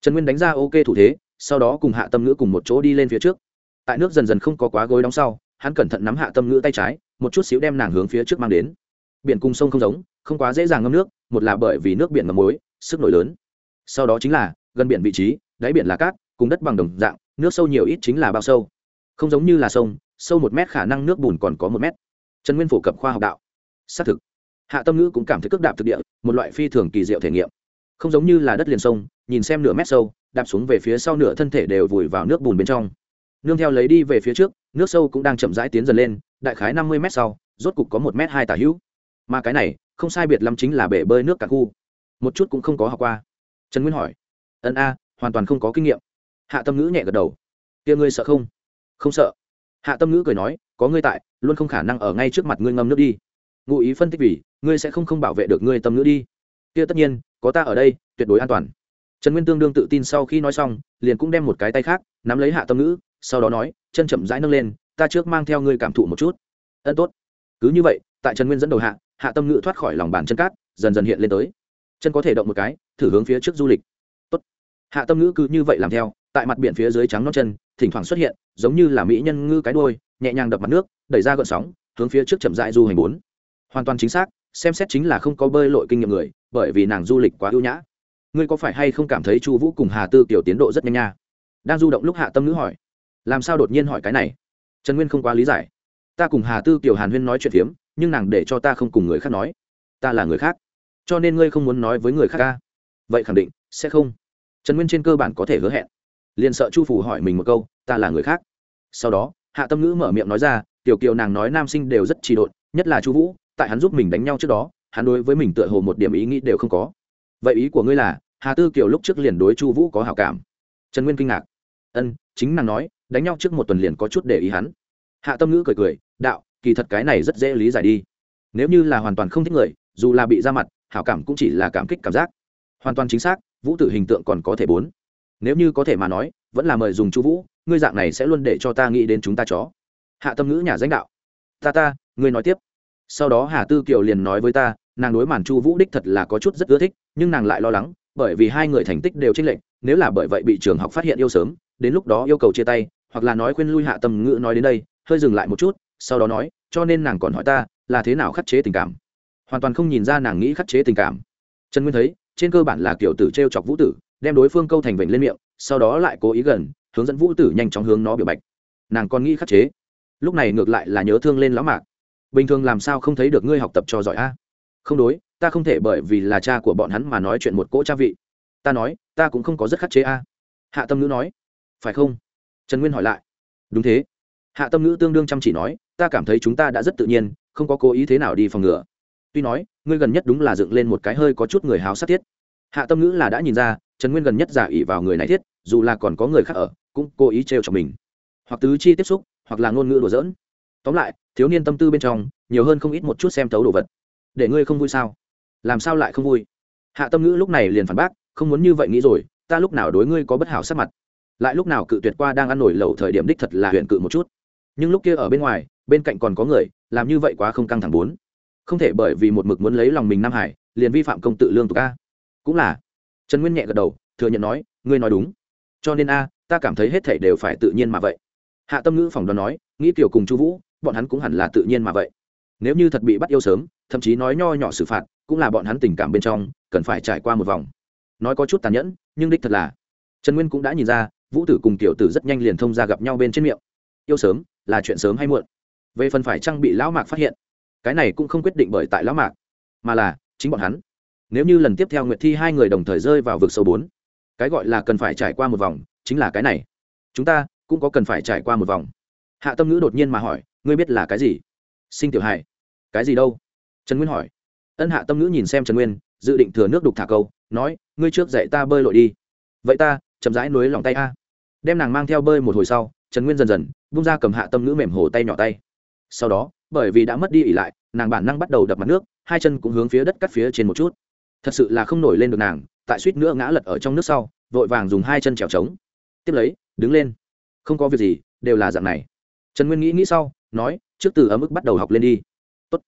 trần nguyên đánh ra ok thủ thế, sau đó cùng hạ tâm ngữ cùng một chỗ đi lên phía trước. Tại nước dần dần không có quá gối đóng sau, hắn cẩn thận nắm hạ tâm ngữ tay trái, một chút xíu đem nàng hướng phía trước mang đến. Biển cùng sông không giống, không quá dễ dàng ngâm nước, một là bởi vì nước biển ngầm muối, sức nổi lớn. Sau đó chính là, gần biển vị trí, đáy biển là cát, cùng đất bằng đồng dạng, nước sâu nhiều ít chính là bao sâu. Không giống như là sông, sâu một mét khả năng nước bùn còn có một mét. Trần nguyên phổ cập khoa học đạo. Xác thực, hạ tâm ngữ cũng cảm thấy cước đạp thực địa, một loại phi thường kỳ diệu thể nghiệm. Không giống như là đất liền sông nhìn xem nửa mét sâu, đạp xuống về phía sau nửa thân thể đều vùi vào nước bùn bên trong. Nương theo lấy đi về phía trước, nước sâu cũng đang chậm rãi tiến dần lên, đại khái năm mươi mét sau, rốt cục có một m hai tả hữu. Mà cái này, không sai biệt lắm chính là bể bơi nước cả khu. Một chút cũng không có học qua. Trần nguyên hỏi. Ân a, hoàn toàn không có kinh nghiệm. Hạ tâm ngữ nhẹ gật đầu. Tia ngươi sợ không? Không sợ. Hạ tâm ngữ cười nói, có ngươi tại, luôn không khả năng ở ngay trước mặt ngươi ngâm nước đi. Ngụ ý phân tích vì, ngươi sẽ không không bảo vệ được ngươi tâm ngữ đi. Tia tất nhiên, có ta ở đây, tuyệt đối an toàn trần nguyên tương đương tự tin sau khi nói xong, liền cũng đem một cái tay khác nắm lấy hạ tâm ngữ, sau đó nói, chân chậm rãi nâng lên, ta trước mang theo ngươi cảm thụ một chút. Ân, tốt. Cứ như vậy, tại trần nguyên dẫn đầu hạ hạ tâm ngữ thoát khỏi lòng bàn chân cát, dần dần hiện lên tới. Chân có thể động một cái, thử hướng phía trước du lịch. Tốt. hạ tâm ngữ cứ như vậy làm theo, tại mặt biển phía dưới trắng non chân, thỉnh thoảng xuất hiện, giống như là mỹ nhân ngư cái đôi nhẹ nhàng đập mặt nước, đẩy ra gợn sóng, hướng phía trước chậm rãi du hành bốn. Hoàn toàn chính xác, xem xét chính là không có bơi lội kinh nghiệm người, bởi vì nàng du lịch quá ưu nhã ngươi có phải hay không cảm thấy chu vũ cùng hà tư kiểu tiến độ rất nhanh nha? Đang du động lúc hạ tâm Nữ hỏi. Làm sao đột nhiên hỏi cái này? Trần nguyên không quá lý giải. Ta cùng hà tư kiểu hàn huyên nói chuyện phiếm, nhưng nàng để cho ta không cùng người khác nói. Ta là người khác. Cho nên ngươi không muốn nói với người khác ca. Vậy khẳng định, sẽ không. Trần nguyên trên cơ bản có thể hứa hẹn. Liền sợ chu phủ hỏi mình một câu, ta là người khác. Sau đó, hạ tâm ngữ mở miệng nói ra, tiểu kiều nàng nói nam sinh đều rất trì độn, nhất là chu vũ, tại hắn giúp mình đánh nhau trước đó, hắn đối với mình tựa hồ một điểm ý nghĩ đều không có. Vậy ý của ngươi là hà tư kiều lúc trước liền đối chu vũ có hảo cảm. Trần nguyên kinh ngạc. Ân, chính nàng nói, đánh nhau trước một tuần liền có chút để ý hắn. Hạ tâm ngữ cười cười, đạo, kỳ thật cái này rất dễ lý giải đi. Nếu như là hoàn toàn không thích người, dù là bị ra mặt, hảo cảm cũng chỉ là cảm kích cảm giác. Hoàn toàn chính xác, vũ tử hình tượng còn có thể bốn. Nếu như có thể mà nói, vẫn là mời dùng chu vũ, ngươi dạng này sẽ luôn để cho ta nghĩ đến chúng ta chó. Hạ tâm ngữ nhà danh đạo. Ta ta, ngươi nói tiếp. Sau đó hà tư kiều liền nói với ta, nàng đối màn chu vũ đích thật là có chút rất ưa thích, nhưng nàng lại lo lắng bởi vì hai người thành tích đều chênh lệch, nếu là bởi vậy bị trường học phát hiện yêu sớm, đến lúc đó yêu cầu chia tay, hoặc là nói khuyên lui hạ tâm ngữ nói đến đây, hơi dừng lại một chút, sau đó nói, cho nên nàng còn hỏi ta, là thế nào khắc chế tình cảm? Hoàn toàn không nhìn ra nàng nghĩ khắc chế tình cảm. Trần nguyên thấy, trên cơ bản là kiểu tử trêu chọc vũ tử, đem đối phương câu thành vịnh lên miệng, sau đó lại cố ý gần, hướng dẫn vũ tử nhanh chóng hướng nó biểu bạch. Nàng còn nghĩ khắc chế. Lúc này ngược lại là nhớ thương lên lão mạc. Bình thường làm sao không thấy được ngươi học tập cho giỏi a? Không đối ta không thể bởi vì là cha của bọn hắn mà nói chuyện một cỗ cha vị. Ta nói, ta cũng không có rất khắc chế a. Hạ tâm ngữ nói, phải không? Trần nguyên hỏi lại, đúng thế. Hạ tâm ngữ tương đương chăm chỉ nói, ta cảm thấy chúng ta đã rất tự nhiên, không có cố ý thế nào đi phòng ngừa. Tuy nói, ngươi gần nhất đúng là dựng lên một cái hơi có chút người háo sát thiết hạ tâm ngữ là đã nhìn ra, trần nguyên gần nhất giả ỉ vào người này thiết, dù là còn có người khác ở, cũng cố ý trêu cho mình. Hoặc tứ chi tiếp xúc, hoặc là ngôn ngữ đùa dỡn tóm lại, thiếu niên tâm tư bên trong, nhiều hơn không ít một chút xem tấu đồ vật. Để ngươi không vui sao? Làm sao lại không vui? Hạ tâm ngữ lúc này liền phản bác, không muốn như vậy nghĩ rồi, ta lúc nào đối ngươi có bất hảo sắc mặt? Lại lúc nào cự tuyệt qua đang ăn nổi lẩu thời điểm đích thật là huyện cự một chút. Nhưng lúc kia ở bên ngoài, bên cạnh còn có người, làm như vậy quá không căng thẳng bốn. Không thể bởi vì một mực muốn lấy lòng mình nam hải, liền vi phạm công tự lương tục a. Cũng là. Trần nguyên nhẹ gật đầu, thừa nhận nói, ngươi nói đúng. Cho nên a, ta cảm thấy hết thảy đều phải tự nhiên mà vậy. Hạ tâm ngữ phỏng đoán nói, nghĩ kiểu cùng chu vũ, bọn hắn cũng hẳn là tự nhiên mà vậy nếu như thật bị bắt yêu sớm, thậm chí nói nho nhỏ xử phạt, cũng là bọn hắn tình cảm bên trong, cần phải trải qua một vòng. Nói có chút tàn nhẫn, nhưng đích thật là. Trần nguyên cũng đã nhìn ra, vũ tử cùng tiểu tử rất nhanh liền thông ra gặp nhau bên trên miệng. Yêu sớm, là chuyện sớm hay muộn? Về phần phải trang bị lão mạc phát hiện? Cái này cũng không quyết định bởi tại lão mạc, mà là chính bọn hắn. Nếu như lần tiếp theo nguyệt thi hai người đồng thời rơi vào vực sâu bốn, cái gọi là cần phải trải qua một vòng, chính là cái này. Chúng ta cũng có cần phải trải qua một vòng. Hạ tâm ngữ đột nhiên mà hỏi, ngươi biết là cái gì? Sinh tiểu hài. Cái gì đâu? Trần nguyên hỏi. Ân hạ tâm ngữ nhìn xem trần nguyên, dự định thừa nước đục thả câu, nói, ngươi trước dạy ta bơi lội đi. Vậy ta, chậm rãi nối lòng tay a. Đem nàng mang theo bơi một hồi sau, trần nguyên dần dần bung ra cầm hạ tâm ngữ mềm hồ tay nhỏ tay. Sau đó, bởi vì đã mất đi ỉ lại, nàng bản năng bắt đầu đập mặt nước, hai chân cũng hướng phía đất cắt phía trên một chút. Thật sự là không nổi lên được nàng, tại suýt nữa ngã lật ở trong nước sau, vội vàng dùng hai chân trèo trống. Tiếp lấy, đứng lên. Không có việc gì, đều là dạng này. Trần nguyên nghĩ nghĩ sau nói, trước từ ở mức bắt đầu học lên đi. Tốt.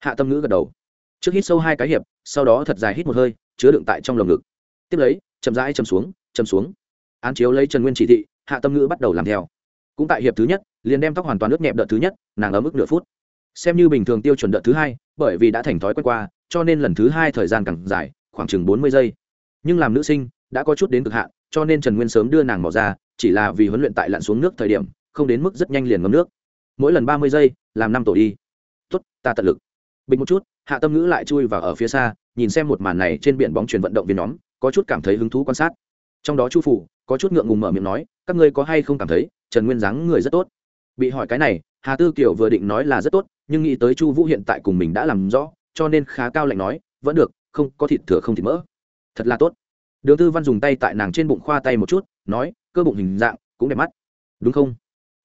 hạ tâm ngữ gật đầu. Trước hít sâu hai cái hiệp, sau đó thật dài hít một hơi, chứa đựng tại trong lồng ngực. Tiếp lấy, chậm rãi chầm xuống chầm xuống. Án chiếu lấy trần nguyên chỉ thị, hạ tâm ngữ bắt đầu làm theo. Cũng tại hiệp thứ nhất, liền đem tóc hoàn toàn ướt nhẹp đợt thứ nhất, nàng ở mức nửa phút. Xem như bình thường tiêu chuẩn đợt thứ hai, bởi vì đã thành thói quen qua, cho nên lần thứ hai thời gian càng dài, khoảng chừng bốn mươi giây. Nhưng làm nữ sinh, đã có chút đến cực hạn, cho nên trần nguyên sớm đưa nàng bỏ ra, chỉ là vì huấn luyện tại lặn xuống nước thời điểm, không đến mức rất nhanh liền ngấm nước mỗi lần ba mươi giây, làm năm tổ đi. Tốt, ta tận lực. Bình một chút, hạ tâm ngữ lại chui vào ở phía xa, nhìn xem một màn này trên biển bóng truyền vận động viên nhóm, có chút cảm thấy hứng thú quan sát. Trong đó chu phủ có chút ngượng ngùng mở miệng nói, các ngươi có hay không cảm thấy, trần nguyên dáng người rất tốt? Bị hỏi cái này, hà tư kiều vừa định nói là rất tốt, nhưng nghĩ tới chu vũ hiện tại cùng mình đã làm rõ, cho nên khá cao lạnh nói, vẫn được, không, có thịt thừa không thịt mỡ. Thật là tốt. Đường tư văn dùng tay tại nàng trên bụng khoa tay một chút, nói, cơ bụng hình dạng cũng đẹp mắt. Đúng không?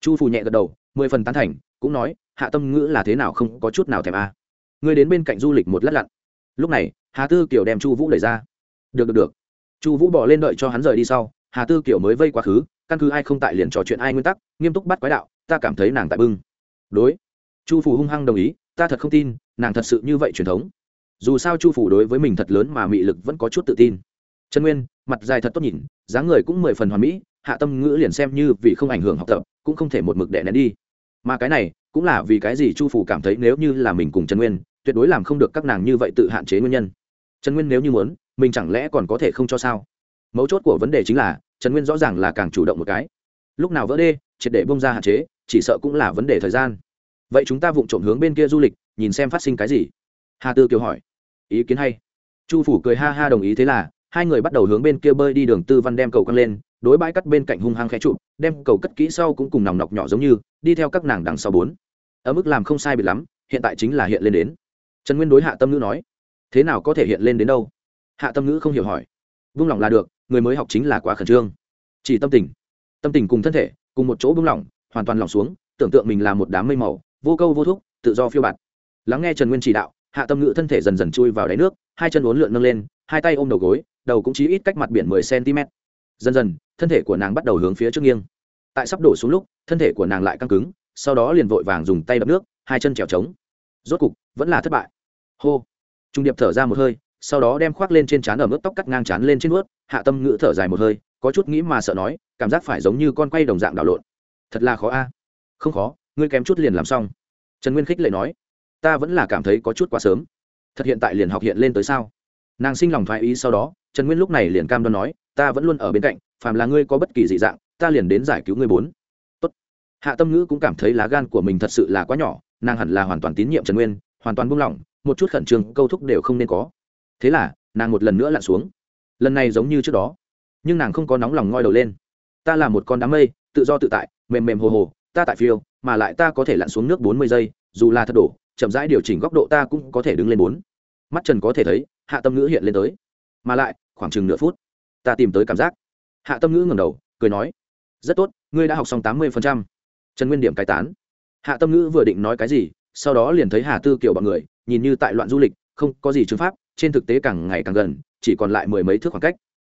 Chu Phủ nhẹ gật đầu mười phần tán thành, cũng nói, hạ tâm ngữ là thế nào không có chút nào thèm a. À. ngươi đến bên cạnh du lịch một lát lặn. Lúc này, hà tư kiều đem chu vũ đẩy ra. Được được được. Chu vũ bỏ lên đợi cho hắn rời đi sau, hà tư kiều mới vây quá khứ, căn cứ ai không tại liền trò chuyện ai nguyên tắc, nghiêm túc bắt quái đạo, ta cảm thấy nàng tại bưng. Đối. Chu phủ hung hăng đồng ý, ta thật không tin, nàng thật sự như vậy truyền thống. Dù sao chu phủ đối với mình thật lớn mà mị lực vẫn có chút tự tin. Trần nguyên, mặt dài thật tốt nhìn, dáng người cũng mười phần hoàn mỹ hạ tâm ngữ liền xem như vì không ảnh hưởng học tập, cũng không thể một mực đẻ nén đi. Mà cái này, cũng là vì cái gì chu phủ cảm thấy nếu như là mình cùng trần nguyên, tuyệt đối làm không được các nàng như vậy tự hạn chế nguyên nhân. Trần nguyên nếu như muốn, mình chẳng lẽ còn có thể không cho sao? Mấu chốt của vấn đề chính là, trần nguyên rõ ràng là càng chủ động một cái. Lúc nào vỡ đê, triệt để bông ra hạn chế, chỉ sợ cũng là vấn đề thời gian. Vậy chúng ta vụng trộm hướng bên kia du lịch, nhìn xem phát sinh cái gì? Hà tư kiều hỏi. Ý kiến hay. Chu phủ cười ha ha đồng ý thế là hai người bắt đầu hướng bên kia bơi đi đường tư văn đem cầu căng lên, đối bãi cắt bên cạnh hung hăng khẽ trụ đem cầu cất kỹ sau cũng cùng nòng nọc nhỏ giống như, đi theo các nàng đằng sau bốn. Ở mức làm không sai biệt lắm, hiện tại chính là hiện lên đến. Trần nguyên đối hạ tâm ngữ nói, thế nào có thể hiện lên đến đâu? Hạ tâm ngữ không hiểu hỏi. Vung lòng là được, người mới học chính là quá khẩn trương. Chỉ tâm tình. Tâm tình cùng thân thể, cùng một chỗ vung lòng, hoàn toàn lòng xuống, tưởng tượng mình là một đám mây màu, vô câu vô thúc, tự do phiêu bạt. Lắng nghe trần nguyên chỉ đạo hạ tâm ngữ thân thể dần dần chui vào đáy nước, hai chân uốn lượn nâng lên, hai tay ôm đầu gối, đầu cũng chỉ ít cách mặt biển mười cm. Dần dần, thân thể của nàng bắt đầu hướng phía trước nghiêng. Tại sắp đổ xuống lúc, thân thể của nàng lại căng cứng, sau đó liền vội vàng dùng tay đập nước, hai chân trèo trống. Rốt cục, vẫn là thất bại. Hô. Trung điệp thở ra một hơi, sau đó đem khoác lên trên trán ở mức tóc cắt ngang trán lên trên ướt hạ tâm ngữ thở dài một hơi, có chút nghĩ mà sợ nói, cảm giác phải giống như con quay đồng dạng đảo lộn. Thật là khó a. Không khó, ngươi kém chút liền làm xong. Trần nguyên khích lệ nói ta vẫn là cảm thấy có chút quá sớm. Thật hiện tại liền học hiện lên tới sao? Nàng sinh lòng thoái ý sau đó, trần nguyên lúc này liền cam đoan nói, ta vẫn luôn ở bên cạnh, phàm là ngươi có bất kỳ dị dạng, ta liền đến giải cứu ngươi bốn. Tốt. hạ tâm ngữ cũng cảm thấy lá gan của mình thật sự là quá nhỏ, nàng hẳn là hoàn toàn tín nhiệm trần nguyên, hoàn toàn buông lỏng, một chút khẩn trương, câu thúc đều không nên có. Thế là, nàng một lần nữa lặn xuống. Lần này giống như trước đó, nhưng nàng không có nóng lòng ngoi đầu lên. Ta là một con đám mây, tự do tự tại, mềm mềm hồ hồ, ta tại phiêu, mà lại ta có thể lặn xuống nước bốn mươi giây, dù là thật đổ chậm rãi điều chỉnh góc độ ta cũng có thể đứng lên bốn. Mắt trần có thể thấy, hạ tâm ngữ hiện lên tới. Mà lại, khoảng chừng nửa phút, ta tìm tới cảm giác. Hạ tâm ngữ ngầm đầu, cười nói, rất tốt, ngươi đã học xong tám mươi trần nguyên điểm cai tán. Hạ tâm ngữ vừa định nói cái gì, sau đó liền thấy hà tư kiểu bọn người, nhìn như tại loạn du lịch, không có gì chứng pháp, trên thực tế càng ngày càng gần, chỉ còn lại mười mấy thước khoảng cách.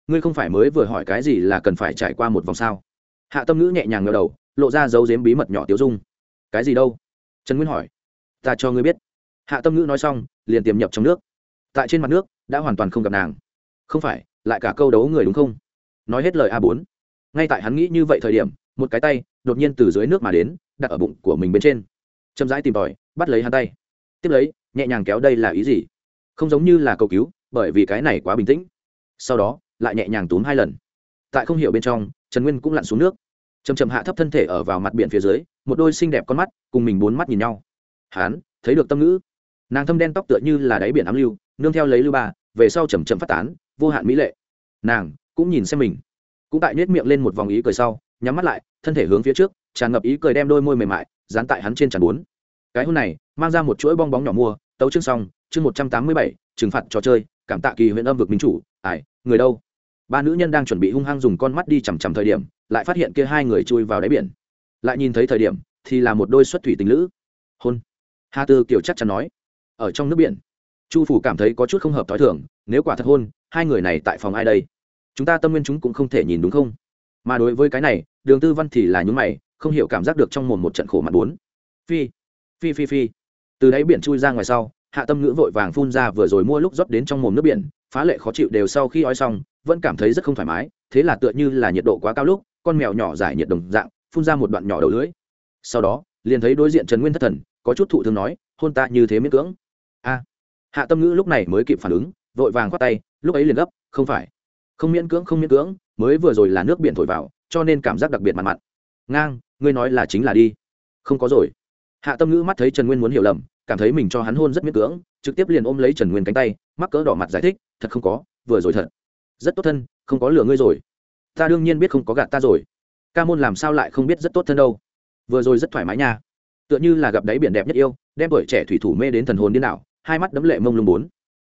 Ngươi không phải mới vừa hỏi cái gì là cần phải trải qua một vòng sao? Hạ tâm ngữ nhẹ nhàng ngờ đầu, lộ ra dấu dếm bí mật nhỏ tiêu dung. Cái gì đâu? Trần nguyên hỏi ta cho ngươi biết. Hạ tâm ngữ nói xong, liền tiềm nhập trong nước. Tại trên mặt nước, đã hoàn toàn không gặp nàng. Không phải, lại cả câu đấu người đúng không? Nói hết lời a bốn. Ngay tại hắn nghĩ như vậy thời điểm, một cái tay đột nhiên từ dưới nước mà đến, đặt ở bụng của mình bên trên. Chậm rãi tìm tòi, bắt lấy hắn tay. Tiếp lấy, nhẹ nhàng kéo đây là ý gì? Không giống như là cầu cứu, bởi vì cái này quá bình tĩnh. Sau đó, lại nhẹ nhàng túm hai lần. Tại không hiểu bên trong, trần nguyên cũng lặn xuống nước. Chầm chầm hạ thấp thân thể ở vào mặt biển phía dưới, một đôi xinh đẹp con mắt cùng mình bốn mắt nhìn nhau hán, thấy được tâm ngữ. Nàng thâm đen tóc tựa như là đáy biển ám lưu, nương theo lấy lưu ba, về sau chầm chậm phát tán, vô hạn mỹ lệ. Nàng cũng nhìn xem mình. Cũng tại nết miệng lên một vòng ý cười sau, nhắm mắt lại, thân thể hướng phía trước, tràn ngập ý cười đem đôi môi mềm mại, dán tại hắn trên tràn bốn. Cái hôn này, mang ra một chuỗi bong bóng nhỏ mua, tấu chương xong, chương một trăm tám mươi bảy, trừng phạt trò chơi, cảm tạ kỳ huyện âm vực minh chủ ải người đâu? Ba nữ nhân đang chuẩn bị hung hăng dùng con mắt đi chằm chằm thời điểm, lại phát hiện kia hai người chui vào đáy biển. Lại nhìn thấy thời điểm, thì là một đôi xuất thủy tình lữ. Hôn hà tư kiều chắc chắn nói, ở trong nước biển, chu phủ cảm thấy có chút không hợp t h ó i thưởng nếu quả thật hôn, hai người này tại phòng ai đây? Chúng ta tâm nguyên chúng cũng không thể nhìn đúng không? Mà đối với cái này, đường tư văn thì là nhúng mày, không hiểu cảm giác được trong mồm một trận khổ mặt bốn. Phi phi phi phi. Từ đáy biển chui ra ngoài sau, hạ tâm ngữ vội vàng phun ra vừa rồi mua lúc rót đến trong mồm nước biển, phá lệ khó chịu đều sau khi ói xong, vẫn cảm thấy rất không thoải mái, thế là tựa như là nhiệt độ quá cao lúc, con mèo nhỏ giải nhiệt đồng dạng, phun ra một đoạn nhỏ đầu lưỡi. Sau đó, liền thấy đối diện trần nguyên thất thần có chút thụ thương nói, hôn ta như thế miễn cưỡng. A. Hạ tâm ngữ lúc này mới kịp phản ứng, vội vàng khoát tay, lúc ấy liền gấp, không phải. Không miễn cưỡng, không miễn cưỡng, mới vừa rồi là nước biển thổi vào, cho nên cảm giác đặc biệt mặn mặn. Ngang, ngươi nói là chính là đi. Không có rồi. Hạ tâm ngữ mắt thấy trần nguyên muốn hiểu lầm, cảm thấy mình cho hắn hôn rất miễn cưỡng, trực tiếp liền ôm lấy trần nguyên cánh tay, mắc cỡ đỏ mặt giải thích, thật không có, vừa rồi thật. Rất tốt thân, không có lừa ngươi rồi. Ta đương nhiên biết không có gạt ta rồi. Ca môn làm sao lại không biết rất tốt thân đâu. Vừa rồi rất thoải mái nha tựa như là gặp đáy biển đẹp nhất yêu, đem tuổi trẻ thủy thủ mê đến thần hồn điên đảo, hai mắt đấm lệ mông lung bốn.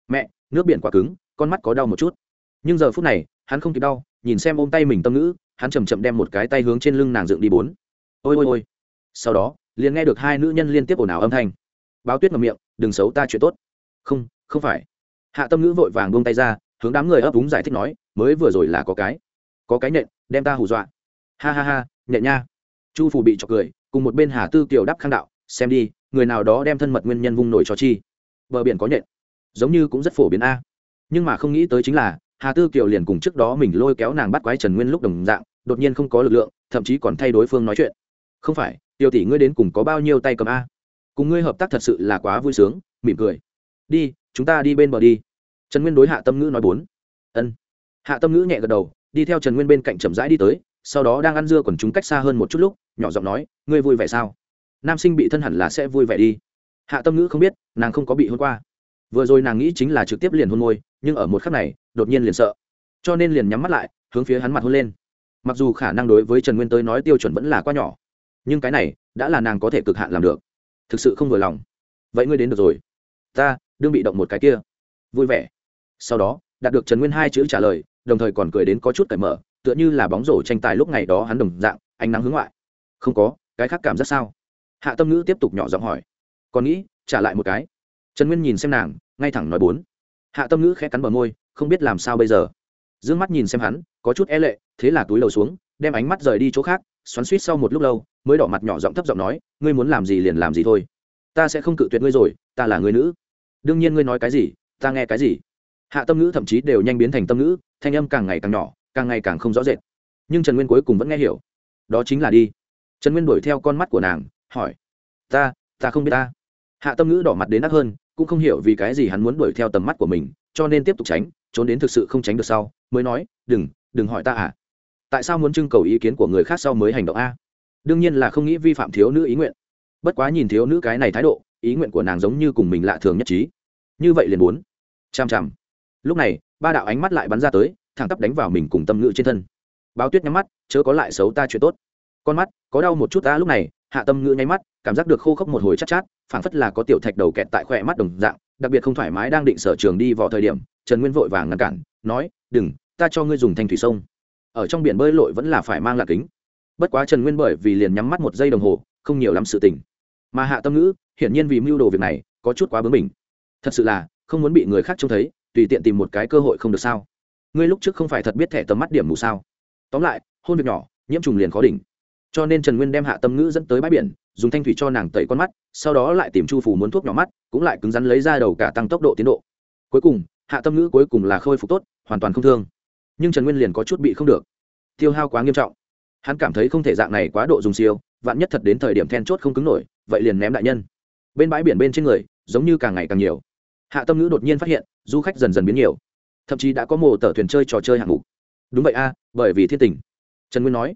Mẹ, nước biển quá cứng, con mắt có đau một chút. Nhưng giờ phút này, hắn không kịp đau, nhìn xem ôm tay mình tâm ngữ, hắn chầm chậm đem một cái tay hướng trên lưng nàng dựng đi bốn. Ôi ôi ôi. Sau đó, liền nghe được hai nữ nhân liên tiếp ồn ào âm thanh. Báo tuyết ngậm miệng, đừng xấu ta chuyện tốt. Không không phải. Hạ tâm ngữ vội vàng buông tay ra, hướng đám người ấp úng giải thích nói, mới vừa rồi là có cái có cái nện đem ta hù dọa. Ha ha ha nện nha chu phủ bị chọc cười, cùng một bên hà tư kiều đắp khang đạo, xem đi, người nào đó đem thân mật nguyên nhân vung nổi cho chi. Bờ biển có nhện. Giống như cũng rất phổ biến a. Nhưng mà không nghĩ tới chính là, hà tư kiều liền cùng trước đó mình lôi kéo nàng bắt quái trần nguyên lúc đồng dạng, đột nhiên không có lực lượng, thậm chí còn thay đối phương nói chuyện. Không phải tiêu tỷ ngươi đến cùng có bao nhiêu tay cầm a? Cùng ngươi hợp tác thật sự là quá vui sướng. Mỉm cười. Đi, chúng ta đi bên bờ đi. Trần nguyên đối hạ tâm ngữ nói bốn. Ân. Hạ tâm ngữ nhẹ gật đầu, đi theo trần nguyên bên cạnh chậm rãi đi tới sau đó đang ăn dưa còn chúng cách xa hơn một chút lúc, nhỏ giọng nói, ngươi vui vẻ sao? Nam sinh bị thân hẳn là sẽ vui vẻ đi. Hạ tâm ngữ không biết, nàng không có bị hôn qua. Vừa rồi nàng nghĩ chính là trực tiếp liền hôn môi, nhưng ở một khắc này, đột nhiên liền sợ. Cho nên liền nhắm mắt lại, hướng phía hắn mặt hôn lên. Mặc dù khả năng đối với trần nguyên tới nói tiêu chuẩn vẫn là quá nhỏ, nhưng cái này đã là nàng có thể cực hạn làm được. Thực sự không vừa lòng. Vậy ngươi đến được rồi. Ta, đương bị động một cái kia. Vui vẻ. Sau đó, đạt được trần nguyên hai chữ trả lời, đồng thời còn cười đến có chút cởi mở tựa như là bóng rổ tranh tài lúc ngày đó hắn đồng dạng, ánh nắng hướng ngoại. Không có, cái khác cảm giác sao? Hạ tâm ngữ tiếp tục nhỏ giọng hỏi. Còn nghĩ, trả lại một cái. Trần nguyên nhìn xem nàng, ngay thẳng nói bốn. Hạ tâm ngữ khẽ cắn bờ môi, không biết làm sao bây giờ. D ư ơ n g mắt nhìn xem hắn, có chút e lệ, thế là túi đầu xuống, đem ánh mắt rời đi chỗ khác, xoắn suýt sau một lúc lâu, mới đỏ mặt nhỏ giọng thấp giọng nói, ngươi muốn làm gì liền làm gì thôi. Ta sẽ không cự tuyệt ngươi rồi, ta là người nữ. Đương nhiên ngươi nói cái gì, ta nghe cái gì. Hạ tâm ngữ thậm chí đều nhanh biến thành tâm ngữ, thanh âm càng ngày càng nhỏ càng ngày càng không rõ rệt. Nhưng trần nguyên cuối cùng vẫn nghe hiểu. Đó chính là đi. Trần nguyên đuổi theo con mắt của nàng, hỏi, ta ta không biết ta. Hạ tâm ngữ đỏ mặt đến nát hơn, cũng không hiểu vì cái gì hắn muốn đuổi theo tầm mắt của mình, cho nên tiếp tục tránh, trốn đến thực sự không tránh được sau, mới nói, đừng đừng hỏi ta à. Tại sao muốn trưng cầu ý kiến của người khác sau mới hành động a? Đương nhiên là không nghĩ vi phạm thiếu nữ ý nguyện. Bất quá nhìn thiếu nữ cái này thái độ, ý nguyện của nàng giống như cùng mình lạ thường nhất trí. Như vậy liền muốn. Chằm chằm. Lúc này, ba đạo ánh mắt lại bắn ra tới thẳng tắp đánh vào mình cùng tâm ngữ trên thân. Báo tuyết nhắm mắt chớ có lại xấu ta chuyện tốt. Con mắt có đau một chút ta lúc này hạ tâm ngữ nháy mắt cảm giác được khô khốc một hồi chắc chát, chát phảng phất là có tiểu thạch đầu kẹt tại khỏe mắt đồng dạng đặc biệt không thoải mái đang định sở trường đi vào thời điểm trần nguyên vội vàng ngăn cản nói đừng ta cho ngươi dùng thanh thủy sông. Ở trong biển bơi lội vẫn là phải mang lạc kính. Bất quá trần nguyên bởi vì liền nhắm mắt một giây đồng hồ không nhiều lắm sự tình. Mà hạ tâm ngữ hiển nhiên vì mưu đồ việc này có chút quá bướng mình thật sự là không muốn bị người khác trông thấy tùy tiện tìm một cái cơ hội không được sao? Ngươi lúc trước không phải thật biết thẻ tầm mắt điểm mù sao? Tóm lại, hôn việc nhỏ, nhiễm trùng liền khó đỉnh. Cho nên trần nguyên đem hạ tâm ngữ dẫn tới bãi biển, dùng thanh thủy cho nàng tẩy con mắt, sau đó lại tìm chu phủ muốn thuốc nhỏ mắt, cũng lại cứng rắn lấy ra đầu cả tăng tốc độ tiến độ. Cuối cùng, hạ tâm ngữ cuối cùng là khôi phục tốt, hoàn toàn không thương. Nhưng trần nguyên liền có chút bị không được. Tiêu hao quá nghiêm trọng. Hắn cảm thấy không thể dạng này quá độ dùng siêu, vạn nhất thật đến thời điểm then chốt không cứng nổi, vậy liền ném đại nhân. Bên bãi biển bên trên người, giống như càng ngày càng nhiều. Hạ tâm ngữ đột nhiên phát hiện, du khách dần dần biến nhiều thậm chí đã có mồ tờ thuyền chơi trò chơi hạng mục. Đúng vậy a, bởi vì thiên tình. Trần nguyên nói,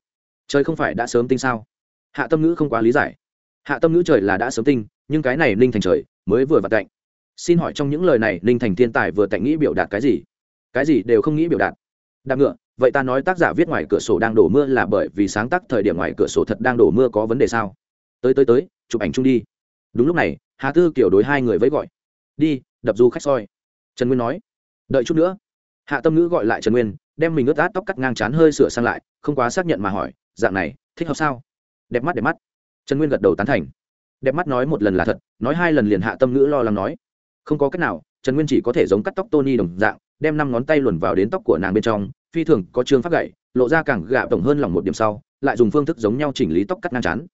trời không phải đã sớm tinh sao? Hạ tâm ngữ không quá lý giải. Hạ tâm ngữ trời là đã sớm tinh, nhưng cái này ninh thành trời mới vừa vặt cạnh xin hỏi trong những lời này ninh thành thiên tài vừa tạnh nghĩ biểu đạt cái gì? Cái gì đều không nghĩ biểu đạt. Đạp ngựa, vậy ta nói tác giả viết ngoài cửa sổ đang đổ mưa là bởi vì sáng tác thời điểm ngoài cửa sổ thật đang đổ mưa có vấn đề sao? Tới tới tới, chụp ảnh chung đi. Đúng lúc này, hà tư kiểu đối hai người với gọi. Đi, đập du khách soi. Trần nguyên nói, đợi chút nữa hạ tâm ngữ gọi lại trần nguyên, đem mình ướt át tóc cắt ngang c h á n hơi sửa sang lại, không quá xác nhận mà hỏi, dạng này, thích hợp sao? Đẹp mắt đẹp mắt. Trần nguyên gật đầu tán thành. Đẹp mắt nói một lần là thật, nói hai lần liền hạ tâm ngữ lo lắng nói. Không có cách nào, trần nguyên chỉ có thể giống cắt tóc tony đồng dạng, đem năm ngón tay luồn vào đến tóc của nàng bên trong, phi thường có trương phát gậy, lộ ra càng gạ tổng hơn lòng một điểm sau, lại dùng phương thức giống nhau chỉnh lý tóc cắt ngang chán.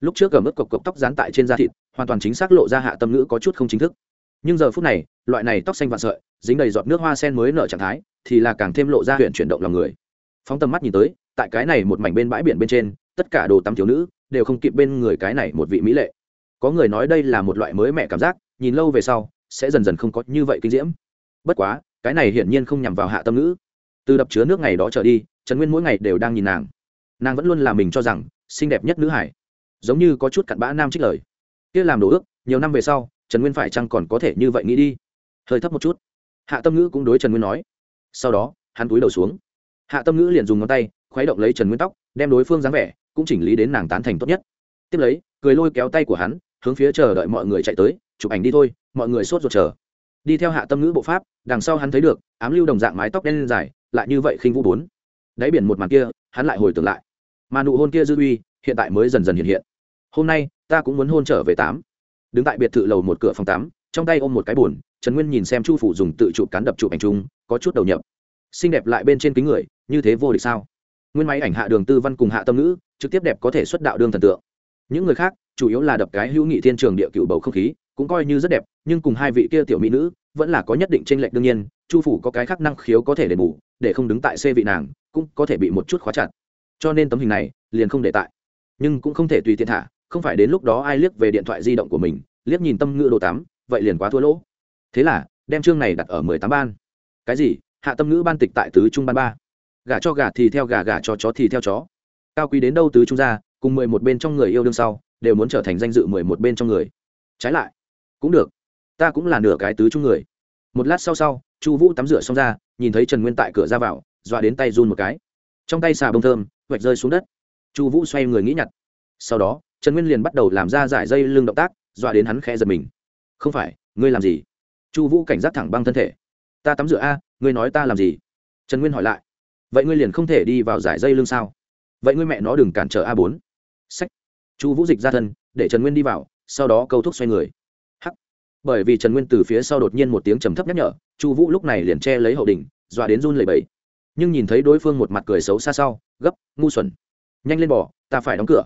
Lúc trước gầm ướt cộc cộc tóc dán tại trên da thịt, hoàn toàn chính xác lộ ra hạ tâm ngữ có chút không chính thức nhưng giờ phút này, loại này tóc xanh vạn sợi, dính đầy giọt nước hoa sen mới nở trạng thái, thì là càng thêm lộ ra huyện chuyển động lòng người. Phóng tầm mắt nhìn tới, tại cái này một mảnh bên bãi biển bên trên, tất cả đồ tắm thiếu nữ đều không kịp bên người cái này một vị mỹ lệ. Có người nói đây là một loại mới mẹ cảm giác, nhìn lâu về sau, sẽ dần dần không có như vậy kinh diễm. Bất quá, cái này hiển nhiên không nhằm vào hạ tâm ngữ từ đập chứa nước ngày đó trở đi, trần nguyên mỗi ngày đều đang nhìn nàng. Nàng vẫn luôn là mình cho rằng, xinh đẹp nhất nữ hải. Giống như có chút cặn bã nam trích lời. Kia làm đồ ước, nhiều năm về sau trần nguyên phải chăng còn có thể như vậy nghĩ đi? Hơi thấp một chút. Hạ tâm ngữ cũng đối trần nguyên nói. Sau đó, hắn túi đầu xuống. Hạ tâm ngữ liền dùng ngón tay k h u ấ y động lấy trần nguyên tóc, đem đối phương dáng vẻ cũng chỉnh lý đến nàng tán thành tốt nhất. Tiếp lấy, cười lôi kéo tay của hắn, hướng phía chờ đợi mọi người chạy tới, chụp ảnh đi thôi, mọi người sốt ruột chờ. Đi theo hạ tâm ngữ bộ pháp, đằng sau hắn thấy được, ám lưu đồng dạng mái tóc đen lên dài, lại như vậy khinh vũ bốn. Đáy biển một màn kia, hắn lại hồi tưởng lại. Mà nụ hôn kia dư uy, hiện tại mới dần dần hiện hiện. Hôm nay, ta cũng muốn hôn trở về tám đứng tại biệt thự lầu một cửa phòng tám trong tay ôm một cái bùn trần nguyên nhìn xem chu phủ dùng tự chụp cán đập chụp ảnh chung, có chút đầu nhập. Xinh đẹp lại bên trên kính người, như thế vô địch sao? Nguyên máy ảnh hạ đường tư văn cùng hạ tâm ngữ, trực tiếp đẹp có thể xuất đạo đương thần tượng. Những người khác, chủ yếu là đập cái hữu nghị thiên trường địa cựu bầu không khí, cũng coi như rất đẹp, nhưng cùng hai vị kia tiểu mỹ nữ, vẫn là có nhất định tranh lệch đương nhiên, chu phủ có cái khác năng khiếu có thể đền bù, để không đứng tại xe vị nàng, cũng có thể bị một chút khóa chặt. Cho nên tấm hình này, liền không để tại. Nhưng cũng không thể tùy tiện thả không phải đến lúc đó ai liếc về điện thoại di động của mình, liếc nhìn tâm ngữ đồ tám vậy liền quá thua lỗ. Thế là, đem chương này đặt ở mười tám ban. Cái gì? Hạ tâm ngữ ban tịch tại tứ trung ban ba. Gà cho gà thì theo gà gà cho chó thì theo chó. Cao quý đến đâu tứ trung gia cùng mười một bên trong người yêu đương sau, đều muốn trở thành danh dự mười một bên trong người. Trái lại, cũng được. Ta cũng là nửa cái tứ trung người. Một lát sau sau, chu vũ tắm rửa xong ra, nhìn thấy trần nguyên tại cửa ra vào, dọa đến tay run một cái. Trong tay xà bông thơm, vạch rơi xuống đất. Chu vũ xoay người nghĩ nhặt. Sau đó trần nguyên liền bắt đầu làm ra giải dây lưng động tác, dọa đến hắn khẽ giật mình. Không phải, ngươi làm gì? Chu vũ cảnh giác thẳng băng thân thể. Ta tắm rửa a, ngươi nói ta làm gì? Trần nguyên hỏi lại. Vậy ngươi liền không thể đi vào giải dây lưng sao? Vậy ngươi mẹ nó đừng cản trở a bốn. Sách chu vũ dịch ra thân, để trần nguyên đi vào, sau đó câu thúc xoay người. Hắc. Bởi vì trần nguyên từ phía sau đột nhiên một tiếng trầm thấp nhắc nhở, chu vũ lúc này liền che lấy hậu đình dọa đến run lẩy bẩy. Nhưng nhìn thấy đối phương một mặt cười xấu xa sau, gấp, ngu xuẩn. Nhanh lên bỏ ta phải đóng cửa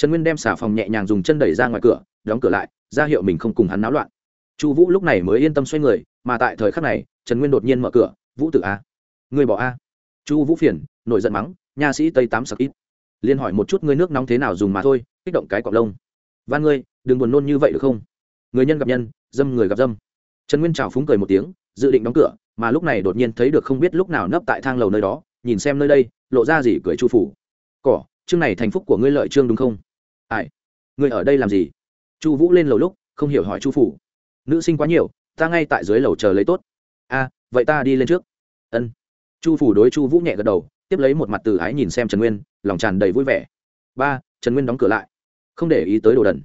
trần nguyên đem xả phòng nhẹ nhàng dùng chân đẩy ra ngoài cửa, đóng cửa lại, ra hiệu mình không cùng hắn náo loạn. Chu vũ lúc này mới yên tâm xoay người, mà tại thời khắc này, trần nguyên đột nhiên mở cửa, vũ tử a người bỏ a. Chu vũ phiền, nổi giận mắng, nha sĩ tây tám sặc ít. Liên hỏi một chút, ngươi nước nóng thế nào dùng mà thôi, kích động cái cọc lông. Van ngươi, đừng buồn nôn như vậy được không? Người nhân gặp nhân, dâm người gặp dâm. Trần nguyên trào phúng cười một tiếng, dự định đóng cửa, mà lúc này đột nhiên thấy được không biết lúc nào nấp tại thang lầu nơi đó, nhìn xem nơi đây, lộ ra gì cười chu phủ. Cỏ, chương này thành phúc của ngươi lợi trương đúng không? Ai? Người ở đây làm gì? Chu vũ lên lầu lúc, không hiểu hỏi chu phủ. Nữ sinh quá nhiều, ta ngay tại dưới lầu chờ lấy tốt. A vậy ta đi lên trước. Ân. Chu phủ đối chu vũ nhẹ gật đầu, tiếp lấy một mặt từ ái nhìn xem trần nguyên, lòng tràn đầy vui vẻ. Ba, trần nguyên đóng cửa lại. Không để ý tới đồ đần.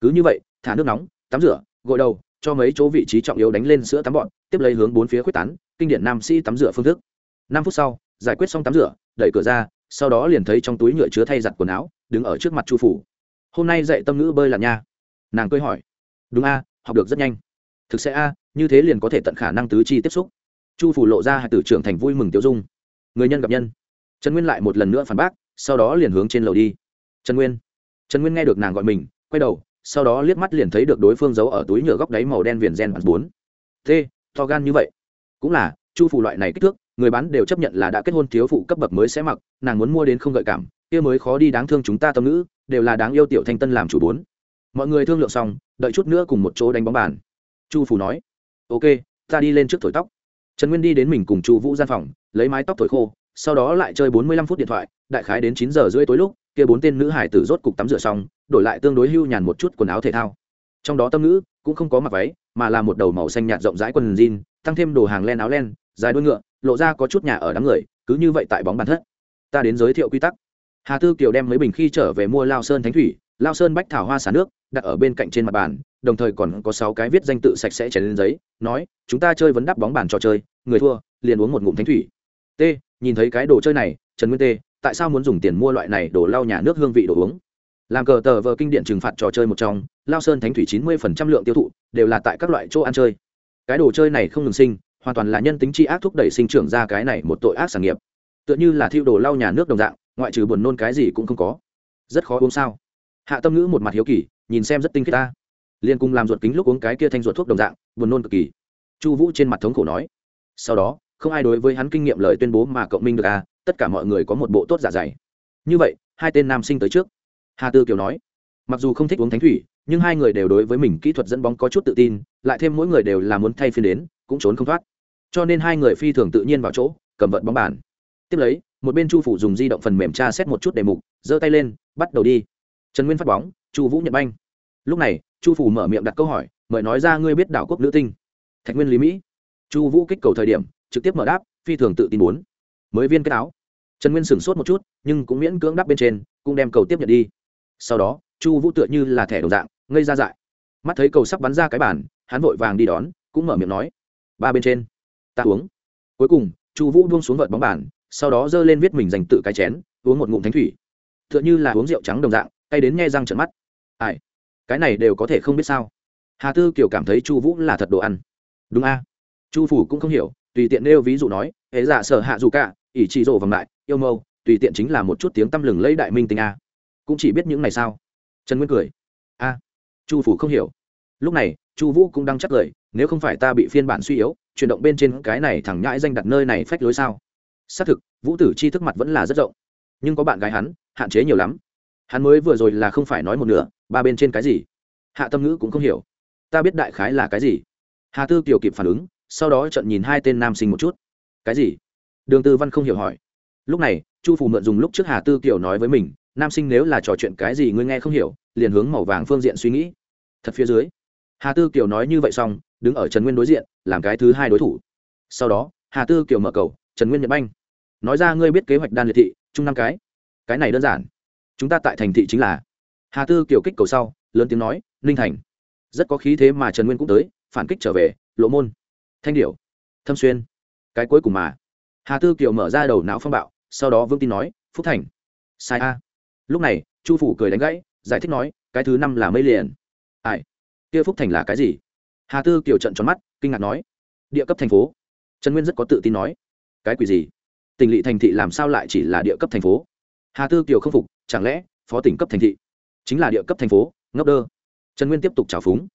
Cứ như vậy, thả nước nóng, tắm rửa, gội đầu, cho mấy chỗ vị trí trọng yếu đánh lên sữa tắm bọn, tiếp lấy hướng bốn phía quyết tán, kinh điển nam sĩ tắm rửa phương thức. Năm phút sau, giải quyết xong tắm rửa, đẩy cửa ra, sau đó liền thấy trong túi nhựa chứa thay giặt quần áo, đứng ở trước mặt chu phủ hôm nay dạy tâm ngữ bơi lặn nha. Nàng cười hỏi. Đúng a, học được rất nhanh. Thực sẽ a, như thế liền có thể tận khả năng tứ chi tiếp xúc. Chu phủ lộ ra hạt tử trưởng thành vui mừng tiêu dung. Người nhân gặp nhân. Trần nguyên lại một lần nữa phản bác, sau đó liền hướng trên lầu đi. Trần nguyên. Trần nguyên nghe được nàng gọi mình, quay đầu, sau đó liếc mắt liền thấy được đối phương giấu ở túi nhựa góc đáy màu đen viền gen bản bốn. T, to gan như vậy. Cũng là, chu phủ loại này kích thước, người bán đều chấp nhận là đã kết hôn thiếu phụ cấp bậc mới sẽ mặc, nàng muốn mua đến không gợi cảm kia mới khó đi đáng thương chúng ta tâm ngữ đều là đáng yêu tiểu thanh tân làm chủ bốn. Mọi người thương lượng xong, đợi chút nữa cùng một chỗ đánh bóng bàn. Chu phủ nói, ok, ta đi lên trước thổi tóc. Trần nguyên đi đến mình cùng chu vũ gian phòng, lấy mái tóc thổi khô, sau đó lại chơi bốn mươi lăm phút điện thoại, đại khái đến chín giờ rưỡi tối lúc, kia bốn tên nữ hải tử rốt cục tắm rửa xong, đổi lại tương đối hưu nhàn một chút quần áo thể thao. Trong đó tâm nữ cũng không có mặc váy, mà là một đầu màu xanh nhạt rộng rãi quần jean, tăng thêm đồ hàng len áo len, dài đuôi ngựa, lộ ra có chút nhà ở đám người, cứ như vậy tại bóng bàn thất. Ta đến giới thiệu quy tắc hà tư kiều đem mấy bình khi trở về mua lao sơn thánh thủy, lao sơn bách thảo hoa xả nước, đặt ở bên cạnh trên mặt bàn, đồng thời còn có sáu cái viết danh tự sạch sẽ chảy lên giấy, nói, chúng ta chơi vấn đắp bóng bàn trò chơi, người thua, liền uống một ngụm thánh thủy. T, nhìn thấy cái đồ chơi này, trần nguyên t, tại sao muốn dùng tiền mua loại này đồ lau nhà nước hương vị đồ uống? Làm cờ tờ vờ kinh điển trừng phạt trò chơi một trong, lao sơn thánh thủy chín mươi phần trăm lượng tiêu thụ, đều là tại các loại chỗ ăn chơi. Cái đồ chơi này không ngừng sinh, hoàn toàn là nhân tính chi ác thúc đẩy sinh trưởng ra cái này một tội ác sản nghiệp. Tựa như là thiêu đồ lau nhà nước đồng dạng ngoại trừ buồn nôn cái gì cũng không có. Rất khó uống sao? Hạ tâm ngữ một mặt hiếu kỳ, nhìn xem rất tinh khiết ta. Liên cùng làm ruột kính lúc uống cái kia thanh ruột thuốc đồng dạng, buồn nôn cực kỳ. Chu vũ trên mặt thống khổ nói. Sau đó, không ai đối với hắn kinh nghiệm lời tuyên bố mà cộng minh được à tất cả mọi người có một bộ tốt giả dày. Như vậy, hai tên nam sinh tới trước. Hà tư kiều nói. Mặc dù không thích uống thánh thủy, nhưng hai người đều đối với mình kỹ thuật dẫn bóng có chút tự tin, lại thêm mỗi người đều là muốn thay phiên đến, cũng trốn không thoát. Cho nên hai người phi thường tự nhiên vào chỗ, cầm vận bóng bàn. Tiếp lấy một bên chu phủ dùng di động phần mềm tra xét một chút đề mục, giơ tay lên, bắt đầu đi. Trần nguyên phát bóng, chu vũ nhận banh. Lúc này, chu phủ mở miệng đặt câu hỏi, mời nói ra ngươi biết đảo quốc nữ tinh. Thạch nguyên lý mỹ. Chu vũ kích cầu thời điểm, trực tiếp mở đáp, phi thường tự tin muốn. Mới viên kết áo. Trần nguyên sửng sốt một chút, nhưng cũng miễn cưỡng đáp bên trên, cũng đem cầu tiếp nhận đi. Sau đó, chu vũ tựa như là thẻ đồng dạng, ngây ra dại. Mắt thấy cầu sắp bắn ra cái bàn, hắn vội vàng đi đón, cũng mở miệng nói, ba bên trên, ta uống. Cuối cùng, chu vũ buông xuống vợt bóng bàn sau đó giơ lên viết mình dành tự cái chén, uống một ngụm thánh thủy. Tựa như là uống rượu trắng đồng dạng, cay đến nghe răng trận mắt. Ai? Cái này đều có thể không biết sao? Hà tư kiều cảm thấy chu vũ là thật đồ ăn. Đúng a. Chu phủ cũng không hiểu, tùy tiện nêu ví dụ nói hễ dạ sở hạ dù cả, ỷ trị rộ vòng lại, yêu mâu, tùy tiện chính là một chút tiếng tăm lừng lấy đại minh tinh a. Cũng chỉ biết những này sao? Trần nguyên cười. A. Chu phủ không hiểu. Lúc này, chu vũ cũng đang chắc lời, nếu không phải ta bị phiên bản suy yếu, chuyển động bên trên cái này thẳng nhãi danh đặt nơi này phách lối sao? Xác thực, vũ tử chi thức mặt vẫn là rất rộng. Nhưng có bạn gái hắn, hạn chế nhiều lắm. Hắn mới vừa rồi là không phải nói một nửa, ba bên trên cái gì? Hạ tâm ngữ cũng không hiểu. Ta biết đại khái là cái gì? Hà tư kiều kịp phản ứng, sau đó trận nhìn hai tên nam sinh một chút. Cái gì? Đường tư văn không hiểu hỏi. Lúc này, chu phủ mượn dùng lúc trước hà tư kiều nói với mình, nam sinh nếu là trò chuyện cái gì ngươi nghe không hiểu, liền hướng màu vàng phương diện suy nghĩ. Thật phía dưới. Hà tư kiều nói như vậy xong, đứng ở trần nguyên đối diện, làm cái thứ hai đối thủ. Sau đó, hà tư kiều mở cầu trần nguyên nhật banh. Nói ra ngươi biết kế hoạch đan liệt thị, chung năm cái. Cái này đơn giản. Chúng ta tại thành thị chính là. Hà tư kiểu kích cầu sau, lớn tiếng nói, ninh thành. Rất có khí thế mà trần nguyên cũng tới, phản kích trở về, lộ môn. Thanh điểu. Thâm xuyên. Cái cuối cùng mà. Hà tư kiểu mở ra đầu não phong bạo, sau đó vương tin nói, phúc thành. Sai a. Lúc này, chu phủ cười đánh gãy, giải thích nói, cái thứ năm là mây liền. Ai? Kia phúc thành là cái gì? Hà tư kiểu trận tròn mắt, kinh ngạc nói, địa cấp thành phố. Trần nguyên rất có tự tin nói cái quỷ gì? Tỉnh lỵ thành thị làm sao lại chỉ là địa cấp thành phố? Hà tư kiều không phục, chẳng lẽ phó tỉnh cấp thành thị chính là địa cấp thành phố? Ngốc đơ. Trần nguyên tiếp tục trào phúng.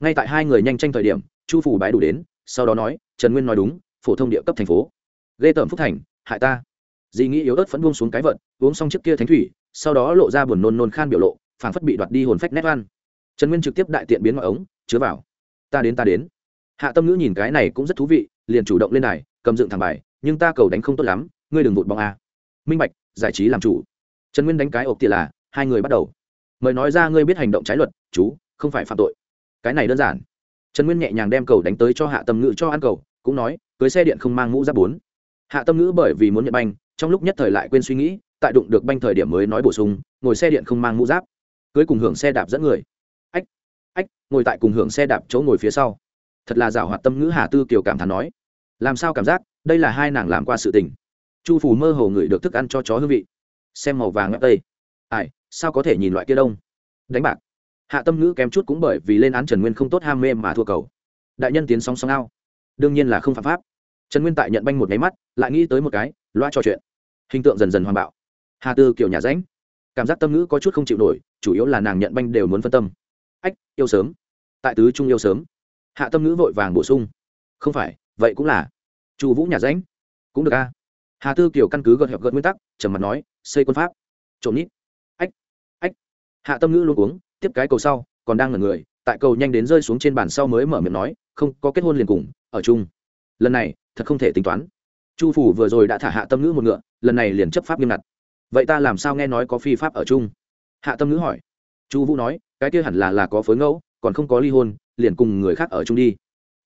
Ngay tại hai người nhanh tranh thời điểm, chu phủ bái đủ đến, sau đó nói, trần nguyên nói đúng, phổ thông địa cấp thành phố. Ghê tởm phúc thành, hại ta. Dì nghĩ yếu ớt phẫn buông xuống cái vận uống xong trước kia thánh thủy, sau đó lộ ra buồn nôn nôn khan biểu lộ, phảng phất bị đoạt đi hồn phách nét văn trần nguyên trực tiếp đại tiện biến mọi ống, chứa vào. Ta đến ta đến. Hạ tâm ngữ nhìn cái này cũng rất thú vị, liền chủ động lên này cầm dựng thẳng bài nhưng ta cầu đánh không tốt lắm, ngươi đừng vụt bóng a. Minh bạch, giải trí làm chủ. Trần nguyên đánh cái ộp tiền là, hai người bắt đầu. Mời nói ra ngươi biết hành động trái luật, chú, không phải phạm tội. Cái này đơn giản. Trần nguyên nhẹ nhàng đem cầu đánh tới cho hạ tâm ngữ cho ăn cầu, cũng nói, cưới xe điện không mang mũ giáp bốn. Hạ tâm ngữ bởi vì muốn nhận banh, trong lúc nhất thời lại quên suy nghĩ, tại đụng được banh thời điểm mới nói bổ sung, ngồi xe điện không mang mũ giáp. Cưới cùng hưởng xe đạp dẫn người. Ách ách, ngồi tại cùng hưởng xe đạp chỗ ngồi phía sau. Thật là rào hoạt tâm ngữ hà tư kiều cảm thán nói. Làm sao cảm giác? Đây là hai nàng làm qua sự tình. Chu phủ mơ hồ ngửi được thức ăn cho chó hương vị. Xem màu vàng ngắt tây. Ai, sao có thể nhìn loại kia đông? Đánh bạc. Hạ tâm ngữ kém chút cũng bởi vì lên án trần nguyên không tốt ham mê mà thua cầu. Đại nhân tiến sóng sóng ao. Đương nhiên là không phạm pháp. Trần nguyên tại nhận banh một nháy mắt, lại nghĩ tới một cái, loa trò chuyện. Hình tượng dần dần hoàn bạo. Hà tư kiểu nhà ránh. Cảm giác tâm ngữ có chút không chịu nổi, chủ yếu là nàng nhận banh đều muốn phân tâm. Ách, yêu sớm. Tại tứ trung yêu sớm. Hạ tâm ngữ vội vàng bổ sung. Không phải, vậy cũng là chu vũ nhà ránh cũng được a. Hà tư kiều căn cứ gợt hẹp gợt nguyên tắc, trầm mặt nói, xây quân pháp. Trộm nít ách ách. Hạ tâm ngữ luôn uống tiếp cái cầu sau, còn đang là người, tại cầu nhanh đến rơi xuống trên bàn sau mới mở miệng nói, không, có kết hôn liền cùng, ở chung. Lần này, thật không thể tính toán. Chu phủ vừa rồi đã thả hạ tâm ngữ một ngựa, lần này liền chấp pháp nghiêm ngặt. Vậy ta làm sao nghe nói có phi pháp ở chung? Hạ tâm ngữ hỏi. Chu vũ nói, cái kia hẳn là là có phối ngẫu, còn không có ly hôn, liền cùng người khác ở chung đi.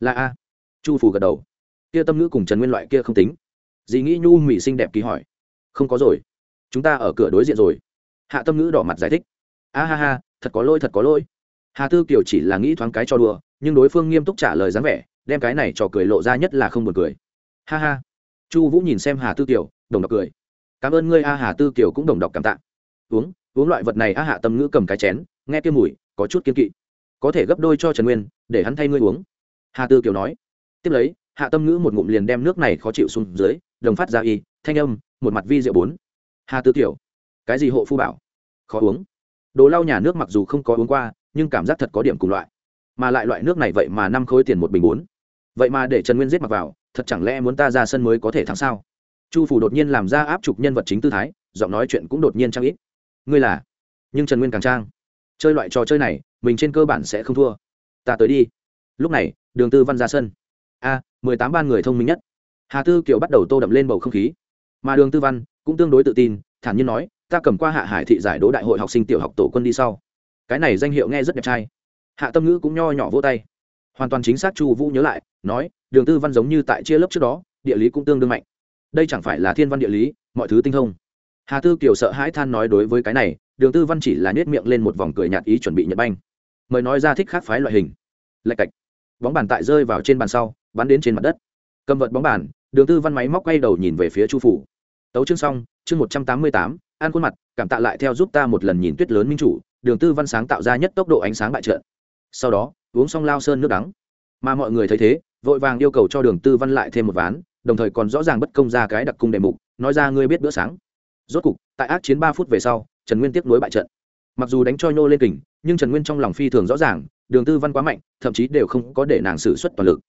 Là a. Chu phủ gật đầu kia tâm ngữ cùng trần nguyên loại kia không tính. Dì nghĩ nhu mỹ xinh đẹp ký hỏi. Không có rồi. Chúng ta ở cửa đối diện rồi. Hạ tâm ngữ đỏ mặt giải thích. A ha ha, thật có lỗi, thật có lỗi. Hà tư kiều chỉ là nghĩ thoáng cái cho đùa, nhưng đối phương nghiêm túc trả lời dáng vẻ, đem cái này trò cười lộ ra nhất là không buồn cười. Ha ha. Chu vũ nhìn xem hà tư kiều, đồng đọc cười. Cảm ơn ngươi a, hà tư kiều cũng đồng đọc cảm tạ. Uống uống loại vật này a, hạ tâm ngữ cầm cái chén, nghe kia mùi, có chút kiên kỵ. Có thể gấp đôi cho trần nguyên, để hắn thay ngươi uống. Hà tư kiều nói. Tiếp lấy hạ tâm ngữ một ngụm liền đem nước này khó chịu xuống dưới đồng phát ra y thanh âm một mặt vi rượu bốn. Hà tư tiểu, cái gì hộ phu bảo? Khó uống. Đồ lau nhà nước mặc dù không có uống qua nhưng cảm giác thật có điểm cùng loại. Mà lại loại nước này vậy mà năm khối tiền một bình bốn. Vậy mà để trần nguyên giết mặc vào thật chẳng lẽ muốn ta ra sân mới có thể thắng sao? Chu phủ đột nhiên làm ra áp chụp nhân vật chính tư thái giọng nói chuyện cũng đột nhiên trang ít. Ngươi là? Nhưng trần nguyên càng trang. Chơi loại trò chơi này mình trên cơ bản sẽ không thua. Ta tới đi. Lúc này đường tư văn ra sân a, mười tám ban người thông minh nhất. Hà tư kiều bắt đầu tô đậm lên bầu không khí. Mà đường tư văn cũng tương đối tự tin, thản nhiên nói, ta cầm qua hạ hải thị giải đỗ đại hội học sinh tiểu học tổ quân đi sau. Cái này danh hiệu nghe rất đẹp trai. Hạ tâm ngữ cũng nho nhỏ vô tay. Hoàn toàn chính xác chu vũ nhớ lại, nói, đường tư văn giống như tại chia lớp trước đó, địa lý cũng tương đương mạnh. Đây chẳng phải là thiên văn địa lý, mọi thứ tinh thông. Hà tư kiều sợ hãi than nói đối với cái này, đường tư văn chỉ là nhét miệng lên một vòng cười nhạt ý chuẩn bị nhật banh. Mời nói ra thích khác phái loại hình. Lạch cạch. Bóng bàn tại rơi vào trên bàn sau bắn đến trên mặt đất. Cầm vật bóng bàn, đường tư văn máy móc quay đầu nhìn về phía chu phủ. Tấu chương xong, chương một trăm tám mươi tám, an khuôn mặt, cảm tạ lại theo giúp ta một lần nhìn tuyết lớn minh chủ, đường tư văn sáng tạo ra nhất tốc độ ánh sáng bại trận. Sau đó, uống xong lao sơn nước đắng. Mà mọi người thấy thế, vội vàng yêu cầu cho đường tư văn lại thêm một ván, đồng thời còn rõ ràng bất công ra cái đặc cung đề mục, nói ra ngươi biết bữa sáng. Rốt cục, tại ác chiến ba phút về sau, trần nguyên tiếp nối bại trận. Mặc dù đánh cho nhô lên kình, nhưng trần nguyên trong lòng phi thường rõ ràng, đường tư văn quá mạnh, thậm chí đều không có để nàng xử suất toàn lực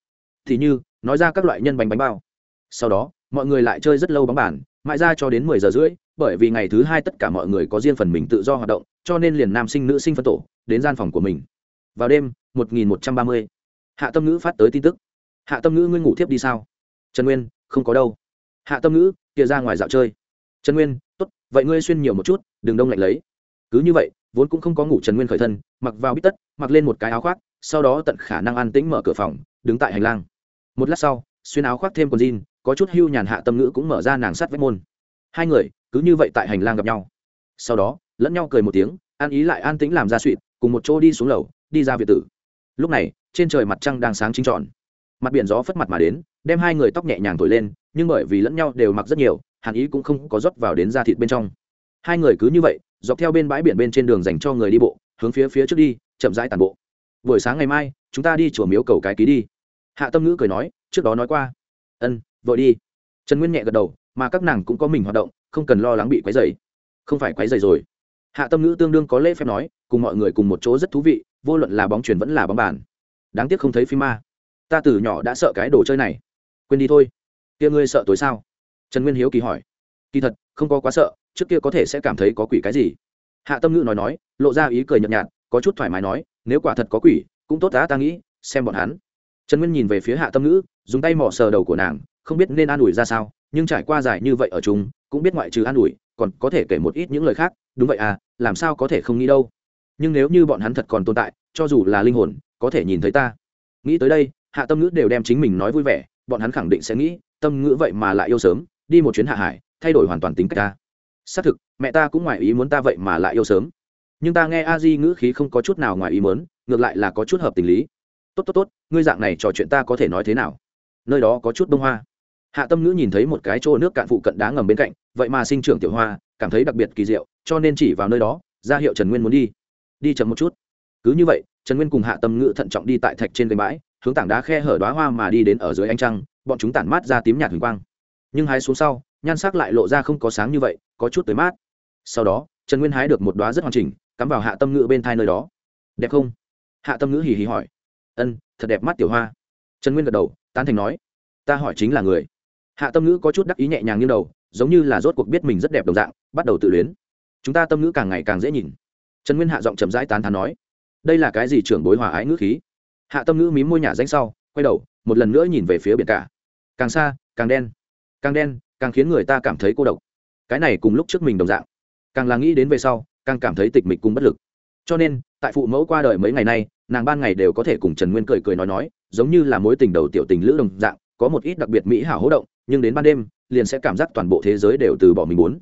thì như, nói ra các loại nhân bánh bánh bao. Sau đó, mọi người lại chơi rất lâu bóng bàn, mãi ra cho đến mười giờ rưỡi, bởi vì ngày thứ hai tất cả mọi người có riêng phần mình tự do hoạt động, cho nên liền nam sinh, nữ sinh phân tổ, đến gian phòng của mình. Vào đêm, một nghìn một trăm ba mươi, hạ tâm ngữ phát tới tin tức. Hạ tâm ngữ, ngươi ngủ thiếp đi sao? Trần nguyên, không có đâu. Hạ tâm ngữ, kia ra ngoài dạo chơi. Trần nguyên, tốt, vậy ngươi xuyên nhiều một chút, đừng đông lạnh lấy. Cứ như vậy, vốn cũng không có ngủ trần nguyên khởi thân, mặc vào bít tất, mặc lên một cái áo khoác, sau đó tận khả năng an tĩnh mở cửa phòng, đứng tại hành lang một lát sau, xuyên áo khoác thêm quần jean, có chút hưu nhàn hạ tâm ngữ cũng mở ra nàng sắt vách môn. Hai người, cứ như vậy tại hành lang gặp nhau. Sau đó, lẫn nhau cười một tiếng, an ý lại an tĩnh làm ra suỵt cùng một chỗ đi xuống lầu, đi ra việt tử. Lúc này, trên trời mặt trăng đang sáng chính tròn. Mặt biển gió phất mặt mà đến, đem hai người tóc nhẹ nhàng thổi lên, nhưng bởi vì lẫn nhau đều mặc rất nhiều, hàn ý cũng không có rót vào đến da thịt bên trong. Hai người cứ như vậy, dọc theo bên bãi biển bên trên đường dành cho người đi bộ, hướng phía phía trước đi, chậm rãi tàn bộ. Buổi sáng ngày mai, chúng ta đi chùa miếu cầu cái ký đi hạ tâm ngữ cười nói, trước đó nói qua. Ân, vội đi. Trần nguyên nhẹ gật đầu, mà các nàng cũng có mình hoạt động, không cần lo lắng bị quấy dày không phải quấy dày rồi. Hạ tâm ngữ tương đương có lễ phép nói, cùng mọi người cùng một chỗ rất thú vị, vô luận là bóng truyền vẫn là bóng bàn. Đáng tiếc không thấy phim ma. Ta từ nhỏ đã sợ cái đồ chơi này. Quên đi thôi. Kia ngươi sợ tối sao? Trần nguyên hiếu kỳ hỏi. Kỳ thật, không có quá sợ, trước kia có thể sẽ cảm thấy có quỷ cái gì. Hạ tâm ngữ nói nói, lộ ra ý cười nhợt nhạt, có chút thoải mái nói, nếu quả thật có quỷ, cũng tốt đã ta nghĩ, xem bọn hắn trần nguyên nhìn về phía hạ tâm ngữ dùng tay mỏ sờ đầu của nàng không biết nên an ủi ra sao nhưng trải qua dài như vậy ở chúng cũng biết ngoại trừ an ủi còn có thể kể một ít những lời khác đúng vậy à làm sao có thể không nghĩ đâu. Nhưng nếu như bọn hắn thật còn tồn tại cho dù là linh hồn có thể nhìn thấy ta. Nghĩ tới đây hạ tâm ngữ đều đem chính mình nói vui vẻ bọn hắn khẳng định sẽ nghĩ tâm ngữ vậy mà lại yêu sớm đi một chuyến hạ hải thay đổi hoàn toàn tính cách ta. Xác thực mẹ ta cũng ngoài ý muốn ta vậy mà lại yêu sớm. Nhưng ta nghe a di ngữ khí không có chút nào ngoài ý muốn, ngược lại là có chút hợp tình lý tốt tốt tốt, ngươi dạng này trò chuyện ta có thể nói thế nào? Nơi đó có chút bông hoa. Hạ tâm ngữ nhìn thấy một cái chỗ nước cạn phụ cận đá ngầm bên cạnh, vậy mà sinh trưởng tiểu hoa, cảm thấy đặc biệt kỳ diệu, cho nên chỉ vào nơi đó, ra hiệu trần nguyên muốn đi. Đi chậm một chút. Cứ như vậy, trần nguyên cùng hạ tâm ngữ thận trọng đi tại thạch trên cây bãi, hướng tảng đá khe hở đoá hoa mà đi đến ở dưới ánh trăng, bọn chúng tản mát ra tím nhạt huỳnh quang. Nhưng hái xuống sau, nhan sắc lại lộ ra không có sáng như vậy, có chút tới mát. Sau đó, trần nguyên hái được một đoá rất hoàn chỉnh, cắm vào hạ tâm ngữ bên thai nơi đó. Đẹp không? Hạ tâm ngữ hì hì hỏi ân, thật đẹp mắt tiểu hoa. Trần nguyên gật đầu, tán thành nói, ta hỏi chính là người. Hạ tâm ngữ có chút đắc ý nhẹ nhàng như đầu, giống như là rốt cuộc biết mình rất đẹp đồng dạng, bắt đầu tự luyến. Chúng ta tâm ngữ càng ngày càng dễ nhìn. Trần nguyên hạ giọng chậm rãi tán thán nói, đây là cái gì trưởng bối hòa ái ngữ khí? Hạ tâm ngữ mím môi nhà danh sau, quay đầu, một lần nữa nhìn về phía biển cả. Càng xa, càng đen. Càng đen, càng khiến người ta cảm thấy cô độc. Cái này cùng lúc trước mình đồng dạng. Càng là nghĩ đến về sau, càng cảm thấy tịch mịch cùng bất lực cho nên, tại phụ mẫu qua đời mấy ngày nay, nàng ban ngày đều có thể cùng trần nguyên cười cười nói nói, giống như là mối tình đầu tiểu tình lữ đồng dạng, có một ít đặc biệt mỹ hảo hỗ động, nhưng đến ban đêm, liền sẽ cảm giác toàn bộ thế giới đều từ bỏ mình muốn.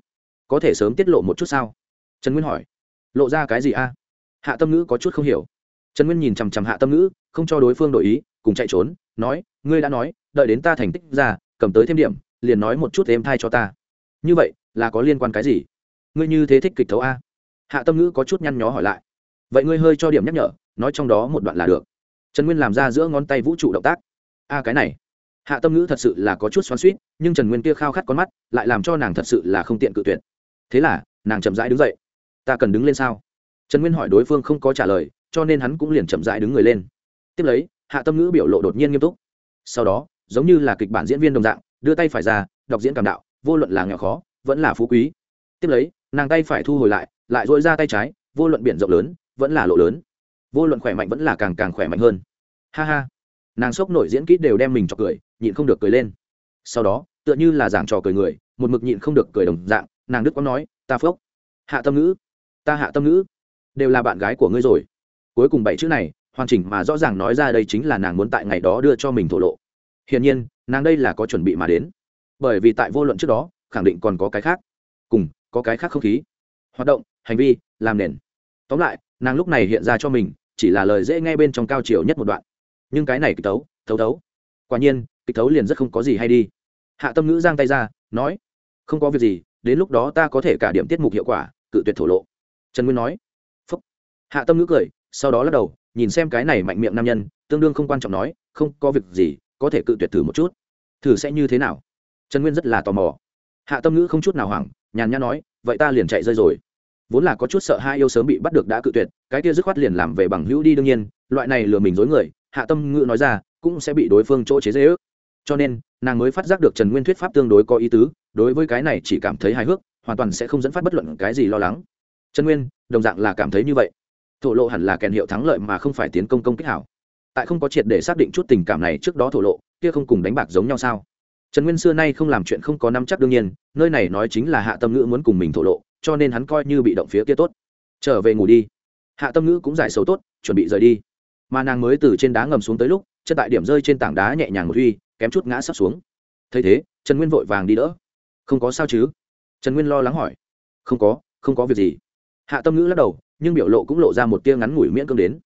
Có thể sớm tiết lộ một chút sao? Trần nguyên hỏi. Lộ ra cái gì a? Hạ tâm ngữ có chút không hiểu. Trần nguyên nhìn chằm chằm hạ tâm ngữ, không cho đối phương đổi ý, cùng chạy trốn, nói, ngươi đã nói, đợi đến ta thành tích ra, cầm tới thêm điểm, liền nói một chút êm thai cho ta. Như vậy, là có liên quan cái gì? Ngươi như thế thích kịch thấu a? Hạ tâm ngữ có chút nhăn nhó hỏi lại vậy ngươi hơi cho điểm nhắc nhở, nói trong đó một đoạn là được. Trần nguyên làm ra giữa ngón tay vũ trụ động tác. A, cái này. Hạ tâm ngữ thật sự là có chút xoắn suýt nhưng trần nguyên kia khao khát con mắt, lại làm cho nàng thật sự là không tiện cự tuyệt. Thế là, nàng chậm rãi đứng dậy. Ta cần đứng lên sao? Trần nguyên hỏi đối phương không có trả lời, cho nên hắn cũng liền chậm rãi đứng người lên. Tiếp lấy, hạ tâm ngữ biểu lộ đột nhiên nghiêm túc. Sau đó, giống như là kịch bản diễn viên đồng dạng, đưa tay phải ra, đọc diễn cảm đạo, vô luận là nghèo khó, vẫn là phú quý. Tiếp lấy, nàng tay phải thu hồi lại lại dội ra tay trái, vô luận biển rộng lớn vẫn là lộ lớn. Vô luận khỏe mạnh vẫn là càng càng khỏe mạnh hơn. Ha ha. Nàng sốc nổi diễn kỹ đều đem mình cho cười, nhịn không được cười lên. Sau đó, tựa như là giảng trò cười người, một mực nhịn không được cười đồng dạng, nàng đức có nói, ta phốc. Hạ tâm ngữ. Ta hạ tâm ngữ. Đều là bạn gái của ngươi rồi. Cuối cùng bảy chữ này, hoàn chỉnh mà rõ ràng nói ra đây chính là nàng muốn tại ngày đó đưa cho mình thổ lộ. Hiển nhiên, nàng đây là có chuẩn bị mà đến. Bởi vì tại vô luận trước đó, khẳng định còn có cái khác. Cùng, có cái khác không khí. Hoạt động, hành vi, làm nền tóm lại, nàng lúc này hiện ra cho mình, chỉ là lời dễ nghe bên trong cao chiều nhất một đoạn. Nhưng cái này kịch tấu, thấu thấu. Quả nhiên, kịch tấu liền rất không có gì hay đi. Hạ tâm ngữ giang tay ra, nói, không có việc gì, đến lúc đó ta có thể cả điểm tiết mục hiệu quả, cự tuyệt thổ lộ. Trần nguyên nói, phúc. Hạ tâm ngữ cười, sau đó lắc đầu, nhìn xem cái này mạnh miệng nam nhân, tương đương không quan trọng nói, không có việc gì, có thể cự tuyệt thử một chút. Thử sẽ như thế nào? Trần nguyên rất là tò mò. Hạ tâm ngữ không chút nào hoảng, nhàn nhã nói, vậy ta liền chạy rơi rồi vốn là có chút sợ hai yêu sớm bị bắt được đã cự tuyệt, cái kia dứt khoát liền làm về bằng hữu đi đương nhiên, loại này lừa mình dối người, hạ tâm ngữ nói ra, cũng sẽ bị đối phương chỗ chế dễ ước cho nên, nàng mới phát giác được trần nguyên thuyết pháp tương đối có ý tứ, đối với cái này chỉ cảm thấy hài hước, hoàn toàn sẽ không dẫn phát bất luận cái gì lo lắng. Trần nguyên, đồng dạng là cảm thấy như vậy. Thổ lộ hẳn là kèn hiệu thắng lợi mà không phải tiến công công kích hảo. Tại không có triệt để xác định chút tình cảm này trước đó thổ lộ, kia không cùng đánh bạc giống nhau sao? Trần nguyên xưa nay không làm chuyện không có nắm chắc đương nhiên, nơi này nói chính là hạ tâm ngữ muốn cùng mình thổ lộ cho nên hắn coi như bị động phía kia tốt. Trở về ngủ đi. Hạ tâm ngữ cũng giải xấu tốt, chuẩn bị rời đi. Mà nàng mới từ trên đá ngầm xuống tới lúc, chân tại điểm rơi trên tảng đá nhẹ nhàng một huy, kém chút ngã sắp xuống. Thấy thế, trần nguyên vội vàng đi đỡ. Không có sao chứ? Trần nguyên lo lắng hỏi. Không có không có việc gì. Hạ tâm ngữ lắc đầu, nhưng biểu lộ cũng lộ ra một tia ngắn ngủi miễn cưỡng đến.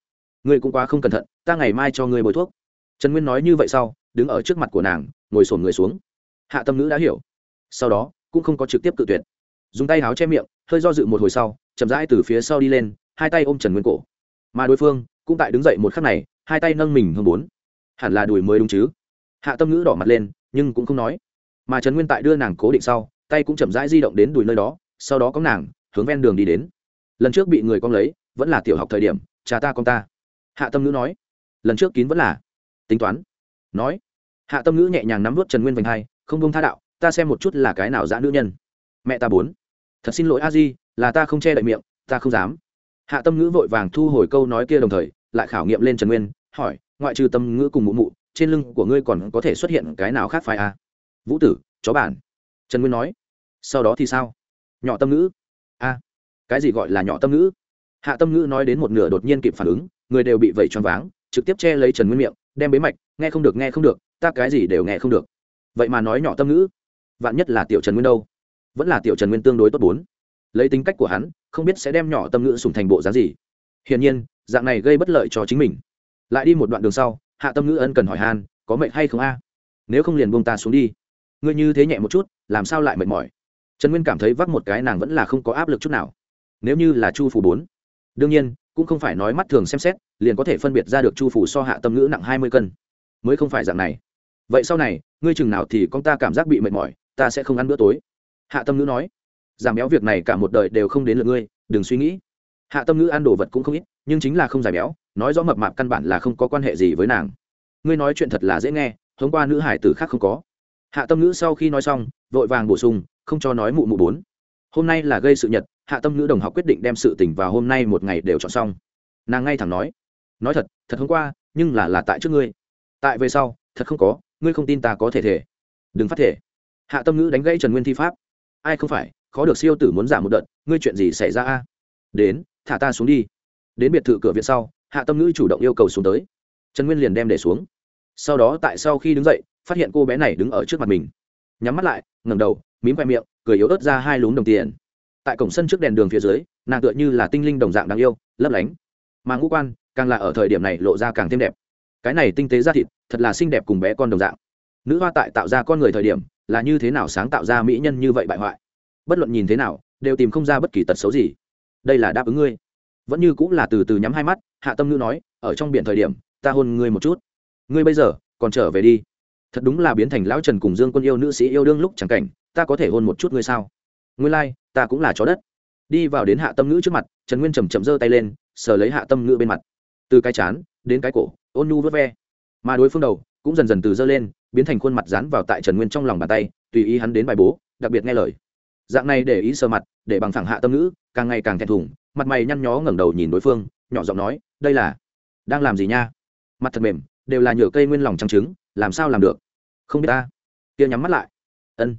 Ngươi cũng quá không cẩn thận, ta ngày mai cho ngươi bồi thuốc. Trần nguyên nói như vậy sau, đứng ở trước mặt của nàng, ngồi sổn người xuống. Hạ tâm ngữ đã hiểu. Sau đó, cũng không có trực tiếp cự tuyệt dùng tay áo che miệng, hơi do dự một hồi sau, chậm rãi từ phía sau đi lên, hai tay ôm trần nguyên cổ. Mà đối phương cũng tại đứng dậy một khắc này, hai tay nâng mình hơn bốn. Hẳn là đuổi mới đúng chứ? Hạ tâm ngữ đỏ mặt lên, nhưng cũng không nói. Mà trần nguyên tại đưa nàng cố định sau, tay cũng chậm rãi di động đến đùi nơi đó, sau đó có nàng, hướng ven đường đi đến. Lần trước bị người con lấy, vẫn là tiểu học thời điểm, cha ta con ta. Hạ tâm ngữ nói. Lần trước kín vẫn là. Tính toán. Nói. Hạ tâm ngữ nhẹ nhàng nắm vút trần nguyên vành hai, không bông tha đạo, ta xem một chút là cái nào dã nữ nhân. Mẹ ta bốn thật xin lỗi a di, là ta không che đậy miệng, ta không dám. Hạ tâm ngữ vội vàng thu hồi câu nói kia đồng thời, lại khảo nghiệm lên trần nguyên, hỏi, ngoại trừ tâm ngữ cùng mụ mụ, trên lưng của ngươi còn có thể xuất hiện cái nào khác phải a? Vũ tử, chó bản. Trần nguyên nói, sau đó thì sao? Nhỏ tâm ngữ. A, cái gì gọi là nhỏ tâm ngữ? Hạ tâm ngữ nói đến một nửa đột nhiên kịp phản ứng, người đều bị vẩy choáng váng, trực tiếp che lấy trần nguyên miệng, đem bế mạch, nghe không được, nghe không được, ta cái gì đều nghe không được. Vậy mà nói nhỏ tâm ngữ, vạn nhất là tiểu trần nguyên đâu? Vẫn là tiểu trần nguyên tương đối tốt bốn. Lấy tính cách của hắn, không biết sẽ đem nhỏ tâm ngữ sùng thành bộ dáng gì. Hiển nhiên, dạng này gây bất lợi cho chính mình. Lại đi một đoạn đường sau, hạ tâm ngữ ân cần hỏi han, có mệnh hay không a? Nếu không liền buông ta xuống đi. Ngươi như thế nhẹ một chút, làm sao lại mệt mỏi? Trần nguyên cảm thấy vắt một cái nàng vẫn là không có áp lực chút nào. Nếu như là chu phủ bốn, đương nhiên, cũng không phải nói mắt thường xem xét, liền có thể phân biệt ra được chu phủ so hạ tâm ngữ nặng hai mươi cân. Mới không phải dạng này. Vậy sau này, ngươi chừng nào thì con ta cảm giác bị mệt mỏi, ta sẽ không ăn bữa tối hạ tâm ngữ nói, giảm béo việc này cả một đời đều không đến lượt ngươi, đừng suy nghĩ. Hạ tâm ngữ ăn đồ vật cũng không ít, nhưng chính là không giải béo, nói rõ mập mạp căn bản là không có quan hệ gì với nàng. Ngươi nói chuyện thật là dễ nghe hôm qua nữ hải tử khác không có. Hạ tâm ngữ sau khi nói xong, vội vàng bổ sung, không cho nói mụ mụ bốn. Hôm nay là gây sự nhật, hạ tâm ngữ đồng học quyết định đem sự tỉnh vào hôm nay một ngày đều chọn xong. Nàng ngay thẳng nói nói thật thật hôm qua, nhưng là là tại trước ngươi. Tại về sau, thật không có, ngươi không tin ta có thể thể. Đừng phát thể. Hạ tâm ngữ đánh gãy trần nguyên thi pháp ai không phải, khó được siêu tử muốn giảm một đợt, ngươi chuyện gì xảy ra a? Đến, thả ta xuống đi. Đến biệt thự cửa viện sau, hạ tâm ngữ chủ động yêu cầu xuống tới. Trần nguyên liền đem để xuống. Sau đó tại sau khi đứng dậy, phát hiện cô bé này đứng ở trước mặt mình. Nhắm mắt lại, ngẩng đầu, mím khoe miệng, cười yếu ớt ra hai lúm đồng tiền. Tại cổng sân trước đèn đường phía dưới, nàng tựa như là tinh linh đồng dạng đáng yêu, lấp lánh. Mà ngũ quan, càng là ở thời điểm này lộ ra càng thêm đẹp. Cái này tinh tế ra thịt, thật là xinh đẹp cùng bé con đồng dạng. Nữ hoa tại tạo ra con người thời điểm là như thế nào sáng tạo ra mỹ nhân như vậy bại hoại? Bất luận nhìn thế nào đều tìm không ra bất kỳ tật xấu gì. Đây là đáp ứng ngươi. Vẫn như cũng là từ từ nhắm hai mắt hạ tâm ngữ nói ở trong biển thời điểm ta hôn ngươi một chút. Ngươi bây giờ còn trở về đi. Thật đúng là biến thành lão trần cùng dương quân yêu nữ sĩ yêu đương lúc chẳng cảnh ta có thể hôn một chút ngươi sao? Ngươi lai、like, ta cũng là chó đất. Đi vào đến hạ tâm ngữ trước mặt trần nguyên chầm chậm giơ tay lên sờ lấy hạ tâm ngữ bên mặt. Từ cái chán đến cái cổ ôn nhu vớt ve. Mà đối phương đầu cũng dần dần từ giơ lên biến thành khuôn mặt dán vào tại trần nguyên trong lòng bàn tay, tùy ý hắn đến bài bố, đặc biệt nghe lời. Dạng này để ý sờ mặt, để bằng thẳng hạ tâm ngữ, càng ngày càng thẹn thùng, mặt mày nhăn nhó ngẩng đầu nhìn đối phương, nhỏ giọng nói, đây là, đang làm gì nha? Mặt thật mềm, đều là nhựa cây nguyên lòng trắng trứng, làm sao làm được? Không biết ta. Kia nhắm mắt lại. Ân.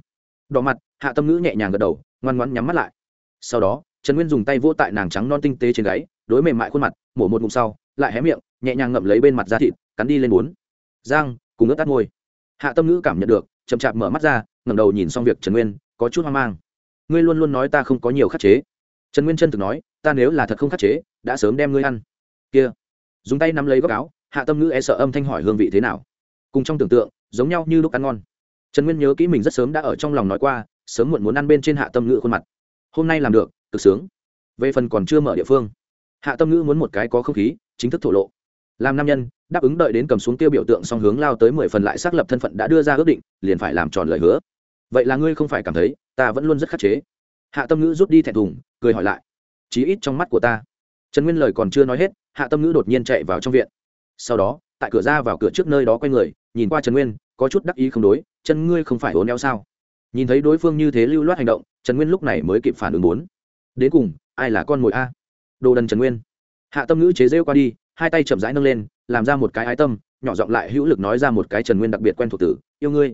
Đỏ mặt, hạ tâm ngữ nhẹ nhàng gật đầu, ngoan ngoãn nhắm mắt lại. Sau đó, trần nguyên dùng tay vỗ tại nàng trắng non tinh tế trên gáy, đối mềm mại khuôn mặt, mổ một ngụm sau, lại hé miệng, nhẹ nhàng ngậm lấy bên mặt da thịt, cắn đi lên bốn. Giang, cùng ướt tắt môi hạ tâm ngữ cảm nhận được, chậm chạp mở mắt ra, ngẩng đầu nhìn xong việc trần nguyên, có chút hoang mang. Ngươi luôn luôn nói ta không có nhiều khắc chế. Trần nguyên chân thực nói, ta nếu là thật không khắc chế, đã sớm đem ngươi ăn. Kia, dùng tay nắm lấy góc áo, hạ tâm ngữ e sợ âm thanh hỏi hương vị thế nào. Cùng trong tưởng tượng, giống nhau như lúc ăn ngon. Trần nguyên nhớ kỹ mình rất sớm đã ở trong lòng nói qua, sớm muộn muốn ăn bên trên hạ tâm ngữ khuôn mặt. Hôm nay làm được, cực sướng. Về phần còn chưa mở địa phương. Hạ tâm ngữ muốn một cái có không khí, chính thức thổ lộ làm nam nhân, đáp ứng đợi đến cầm xuống tiêu biểu tượng song hướng lao tới mười phần lại xác lập thân phận đã đưa ra ước định, liền phải làm tròn lời hứa. Vậy là ngươi không phải cảm thấy, ta vẫn luôn rất khắc chế. Hạ tâm ngữ rút đi thẹn thùng, cười hỏi lại. Chí ít trong mắt của ta. Trần nguyên lời còn chưa nói hết, hạ tâm ngữ đột nhiên chạy vào trong viện. Sau đó, tại cửa ra vào cửa trước nơi đó quay người, nhìn qua trần nguyên, có chút đắc ý không đối, chân ngươi không phải hố neo sao? Nhìn thấy đối phương như thế lưu loát hành động, trần nguyên lúc này mới kịp phản ứng bốn. Đến cùng, ai là con mồi a? Đồ đần trần nguyên. Hạ tâm ngữ chế rêu qua đi hai tay chậm rãi nâng lên, làm ra một cái ái tâm, nhỏ giọng lại hữu lực nói ra một cái trần nguyên đặc biệt quen thuộc tử yêu ngươi.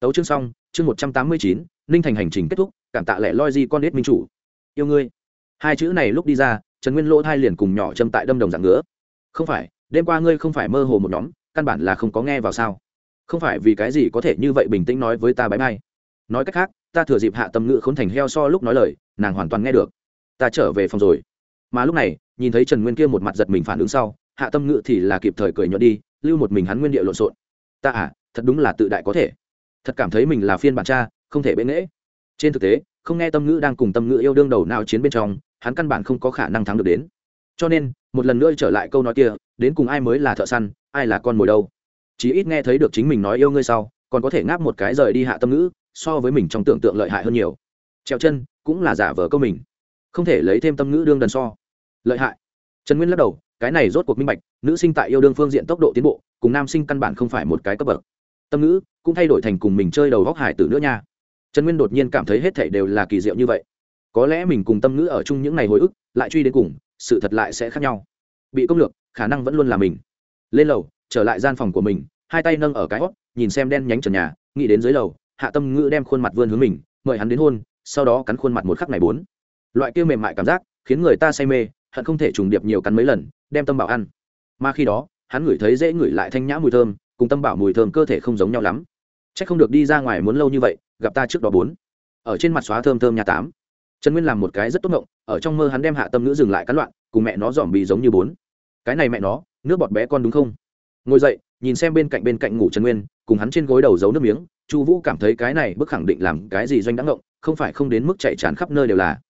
Tấu chương xong, chương một trăm tám mươi chín, ninh thành hành trình kết thúc, cảm tạ lẻ loi di con nết minh chủ. Yêu ngươi. Hai chữ này lúc đi ra, trần nguyên lỗ thai liền cùng nhỏ châm tại đâm đồng dạng ngứa. Không phải, đêm qua ngươi không phải mơ hồ một nhóm, căn bản là không có nghe vào sao. Không phải vì cái gì có thể như vậy bình tĩnh nói với ta bãi bay nói cách khác, ta thừa dịp hạ tâm ngữ khốn thành heo so lúc nói lời, nàng hoàn toàn nghe được. Ta trở về phòng rồi. Mà lúc này nhìn thấy trần nguyên kia một mặt giật mình phản ứng sau, hạ tâm ngữ thì là kịp thời cười nhọn đi, lưu một mình hắn nguyên địa lộn xộn. Ta à thật đúng là tự đại có thể. Thật cảm thấy mình là phiên bản cha, không thể bệ nghễ. Trên thực tế, không nghe tâm ngữ đang cùng tâm ngữ yêu đương đầu nào chiến bên trong, hắn căn bản không có khả năng thắng được đến. Cho nên, một lần nữa trở lại câu nói kia, đến cùng ai mới là thợ săn, ai là con mồi đâu. Chỉ ít nghe thấy được chính mình nói yêu ngươi sau, còn có thể ngáp một cái rời đi hạ tâm ngữ so với mình trong tưởng tượng lợi hại hơn nhiều. Treo chân, cũng là giả vờ câu mình. Không thể lấy thêm tâm ngữ đương đần so lợi hại. Trần nguyên lắc đầu, cái này rốt cuộc minh bạch, nữ sinh tại yêu đương phương diện tốc độ tiến bộ, cùng nam sinh căn bản không phải một cái cấp bậc. Tâm ngữ cũng thay đổi thành cùng mình chơi đầu góc hải tử nữa nha. Trần nguyên đột nhiên cảm thấy hết thảy đều là kỳ diệu như vậy. Có lẽ mình cùng tâm ngữ ở chung những ngày hồi ức, lại truy đến cùng, sự thật lại sẽ khác nhau. Bị công lược, khả năng vẫn luôn là mình. Lên lầu, trở lại gian phòng của mình, hai tay nâng ở cái hót nhìn xem đen nhánh trần nhà, nghĩ đến dưới lầu, hạ tâm ngữ đem khuôn mặt vươn hướng mình, mời hắn đến hôn, sau đó cắn khuôn mặt một khắc này bốn. Loại kia mềm mại cảm giác, khiến người ta say mê hận không thể trùng điệp nhiều cắn mấy lần, đem tâm bảo ăn. Mà khi đó, hắn ngửi thấy dễ ngửi lại thanh nhã mùi thơm, cùng tâm bảo mùi thơm cơ thể không giống nhau lắm. C h ắ c không được đi ra ngoài muốn lâu như vậy, gặp ta trước đó bốn. Ở trên mặt xóa thơm thơm nhà tám. Trần nguyên làm một cái rất tốt ngộng, ở trong mơ hắn đem hạ tâm nữ dừng lại cắn loạn, cùng mẹ nó dòm bì giống như bốn. Cái này mẹ nó, nước bọt bé con đúng không? Ngồi dậy, nhìn xem bên cạnh bên cạnh ngủ trần nguyên, cùng hắn trên gối đầu giấu nước miếng, chu vũ cảm thấy cái này bức khẳng định làm cái gì doanh đáng ngộng, không phải không đến mức chạy tràn khắp nơi đều là.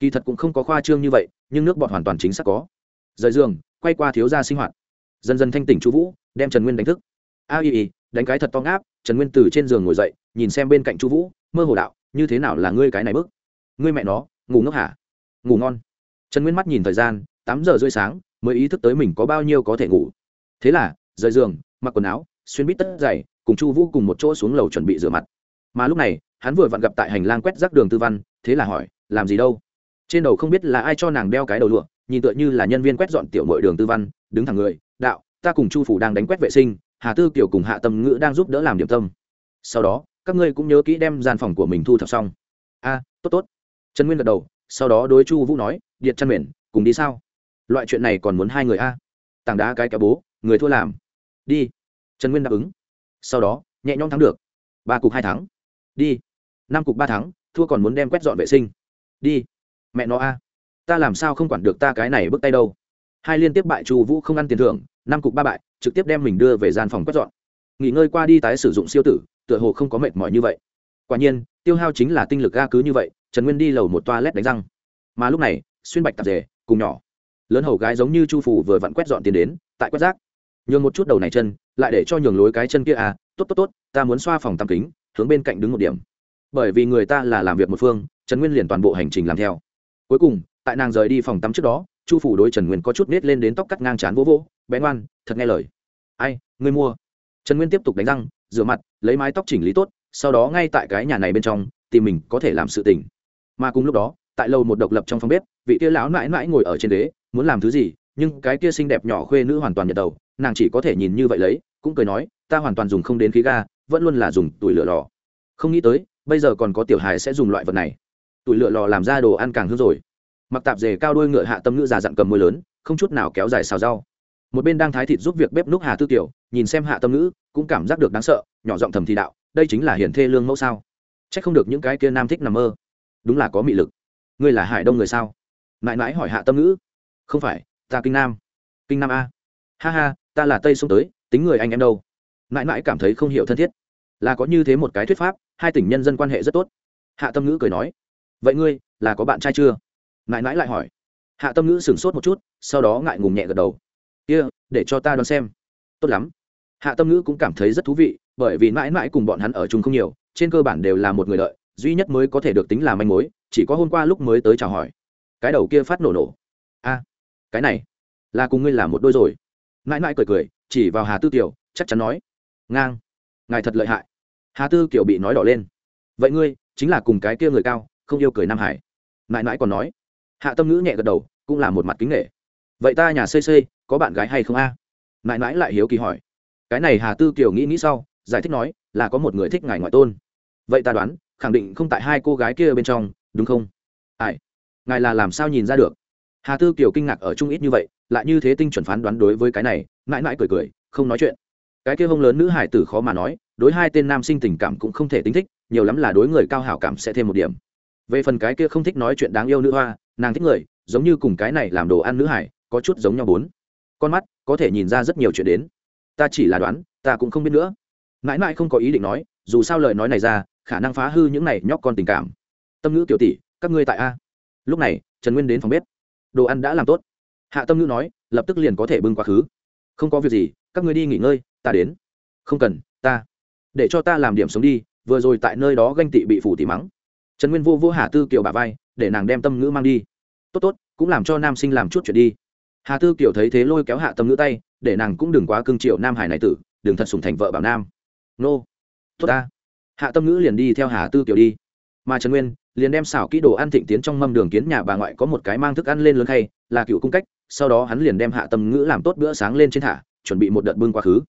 Kỳ thật cũng không có khoa trương như vậy nhưng nước bọt hoàn toàn chính xác có. Rời giường, quay qua thiếu gia sinh hoạt. Dần dần thanh tỉnh chu vũ, đem trần nguyên đánh thức. A y y, đánh cái thật to ngáp, trần nguyên từ trên giường ngồi dậy, nhìn xem bên cạnh chu vũ, mơ hồ đạo, như thế nào là ngươi cái này bức? Ngươi mẹ nó, ngủ ngốc hả? Ngủ ngon. Trần nguyên mắt nhìn thời gian, tám giờ rưỡi sáng, mới ý thức tới mình có bao nhiêu có thể ngủ. Thế là, rời giường, mặc quần áo, xuyên bít tất dày cùng chu vũ cùng một chỗ xuống lầu chuẩn bị rửa mặt. Mà lúc này, hắn vừa vặn gặp tại hành lang quét rác đường tư văn, thế là hỏi, làm gì đâu? Trên đầu không biết là ai cho nàng đeo cái đầu lụa nhìn tựa như là nhân viên quét dọn tiểu nội đường tư văn đứng thẳng người đạo ta cùng chu phủ đang đánh quét vệ sinh hà tư kiểu cùng hạ tâm ngữ đang giúp đỡ làm điểm tâm. Sau đó các ngươi cũng nhớ kỹ đem gian phòng của mình thu thập xong. A tốt tốt. Trần nguyên gật đầu sau đó đối chu vũ nói điện chăn mền cùng đi sao? Loại chuyện này còn muốn hai người a. Tảng đá cái kéo bố người thua làm. Đi. Trần nguyên đáp ứng. Sau đó nhẹ nhõm thắng được. Ba cục hai thắng. đi. Năm cục ba thắng, thua còn muốn đem quét dọn vệ sinh. Đi mẹ nó a, ta làm sao không quản được ta cái này bước tay đâu. Hai liên tiếp bại chu vũ không ăn tiền thưởng, năm cục ba bại, trực tiếp đem mình đưa về gian phòng quét dọn. Nghỉ ngơi qua đi tái sử dụng siêu tử, tựa hồ không có mệt mỏi như vậy. Quả nhiên, tiêu hao chính là tinh lực ga cứ như vậy, trần nguyên đi lầu một toa lét đánh răng. Mà lúc này, xuyên bạch tạp rể cùng nhỏ. Lớn hầu gái giống như chu phủ vừa vặn quét dọn tiền đến, tại quét rác. Nhường một chút đầu này chân, lại để cho nhường lối cái chân kia à tốt tốt tốt, ta muốn xoa phòng tăm kính, hướng bên cạnh đứng một điểm. Bởi vì người ta là làm việc một phương, trần nguyên liền toàn bộ hành trình làm theo cuối cùng, tại nàng rời đi phòng tắm trước đó, chu phủ đối trần nguyên có chút nết lên đến tóc cắt ngang c h á n vỗ vỗ, bé ngoan, thật nghe lời. Ai ngươi mua? Trần nguyên tiếp tục đánh răng, rửa mặt, lấy mái tóc chỉnh lý tốt, sau đó ngay tại cái nhà này bên trong, tìm mình có thể làm sự tình. Mà cùng lúc đó, tại lầu một độc lập trong phòng bếp, vị kia lão mãi mãi ngồi ở trên đế muốn làm thứ gì, nhưng cái kia xinh đẹp nhỏ khuê nữ hoàn toàn nhận đầu, nàng chỉ có thể nhìn như vậy lấy, cũng cười nói, ta hoàn toàn dùng không đến khí ga, vẫn luôn là dùng tủi lửa lò. Không nghĩ tới, bây giờ còn có tiểu hài sẽ dùng loại vật này tủi lửa lò làm ra đồ ăn càng hương rồi. Mặc tạp dề cao đôi ngựa hạ tâm ngữ già dặn cầm môi lớn, không chút nào kéo dài xào rau. Một bên đang thái thịt giúp việc bếp núc hà tư tiểu nhìn xem hạ tâm ngữ, cũng cảm giác được đáng sợ, nhỏ giọng thầm thì đạo, đây chính là hiển thê lương mẫu sao? C h ắ c không được những cái kia nam thích nằm mơ. Đúng là có mị lực. Ngươi là hải đông người sao? Mãi mãi hỏi hạ tâm ngữ. Không phải, ta kinh nam. Kinh nam a. Ha ha, ta là tây sông tới, tính người anh em đâu? Mãi mãi cảm thấy không hiểu thân thiết. Là có như thế một cái thuyết pháp, hai tỉnh nhân dân quan hệ rất tốt. Hạ tâm ngữ cười nói vậy ngươi là có bạn trai chưa? Mãi mãi lại hỏi. Hạ tâm ngữ sửng sốt một chút sau đó ngại ngùng nhẹ gật đầu. Kia、yeah, để cho ta đoán xem. Tốt lắm. Hạ tâm ngữ cũng cảm thấy rất thú vị bởi vì mãi mãi cùng bọn hắn ở chung không nhiều trên cơ bản đều là một người đợi duy nhất mới có thể được tính là manh mối chỉ có hôm qua lúc mới tới chào hỏi. Cái đầu kia phát nổ nổ. A cái này là cùng ngươi làm một đôi rồi. Mãi mãi cười cười chỉ vào hà tư kiều chắc chắn nói. Ngang. Ngài thật lợi hại. Hà tư kiều bị nói đỏ lên. Vậy ngươi chính là cùng cái kia người cao không yêu cười nam hải. Mãi mãi còn nói, hạ tâm ngữ nhẹ gật đầu, cũng là một mặt kính nghệ vậy ta nhà xây xây có bạn gái hay không a? Mãi mãi lại hiếu kỳ hỏi. Cái này hà tư kiều nghĩ nghĩ sau, giải thích nói, là có một người thích ngài ngoại tôn. Vậy ta đoán, khẳng định không tại hai cô gái kia bên trong, đúng không? Ai? Ngài là làm sao nhìn ra được? Hà tư kiều kinh ngạc ở chung ít như vậy, lại như thế tinh chuẩn phán đoán đối với cái này, mãi mãi cười cười, không nói chuyện. Cái kia hông lớn nữ hải tử khó mà nói, đối hai tên nam sinh tình cảm cũng không thể tính thích, nhiều lắm là đối người cao hảo cảm sẽ thêm một điểm về phần cái kia không thích nói chuyện đáng yêu nữ hoa, nàng thích người, giống như cùng cái này làm đồ ăn nữ hải, có chút giống nhau bốn. Con mắt, có thể nhìn ra rất nhiều chuyện đến. Ta chỉ là đoán, ta cũng không biết nữa. Mãi mãi không có ý định nói, dù sao lời nói này ra, khả năng phá hư những này nhóc con tình cảm. Tâm ngữ kiểu tỷ, các ngươi tại a. Lúc này, trần nguyên đến phòng bếp. Đồ ăn đã làm tốt. Hạ tâm ngữ nói, lập tức liền có thể bưng quá khứ. Không có việc gì, các ngươi đi nghỉ ngơi, ta đến. Không cần, ta. Để cho ta làm điểm sống đi, vừa rồi tại nơi đó ganh tị bị phủ tỉ mắng trần nguyên vô vô hà tư kiều bà vai, để nàng đem tâm ngữ mang đi. Tốt tốt, cũng làm cho nam sinh làm chút chuyện đi. Hà tư kiều thấy thế lôi kéo hạ tâm ngữ tay, để nàng cũng đừng quá cưng triệu nam hải này tử, đừng thật sùng thành vợ bảo nam. Nô, tốt ta. Hạ tâm ngữ liền đi theo hà tư kiều đi. Mà trần nguyên, liền đem xảo kỹ đồ ăn thịnh tiến trong mâm đường kiến nhà bà ngoại có một cái mang thức ăn lên lớn khay, là cựu cung cách, sau đó hắn liền đem hạ tâm ngữ làm tốt bữa sáng lên trên thả, chuẩn bị một đợt bưng quá khứ.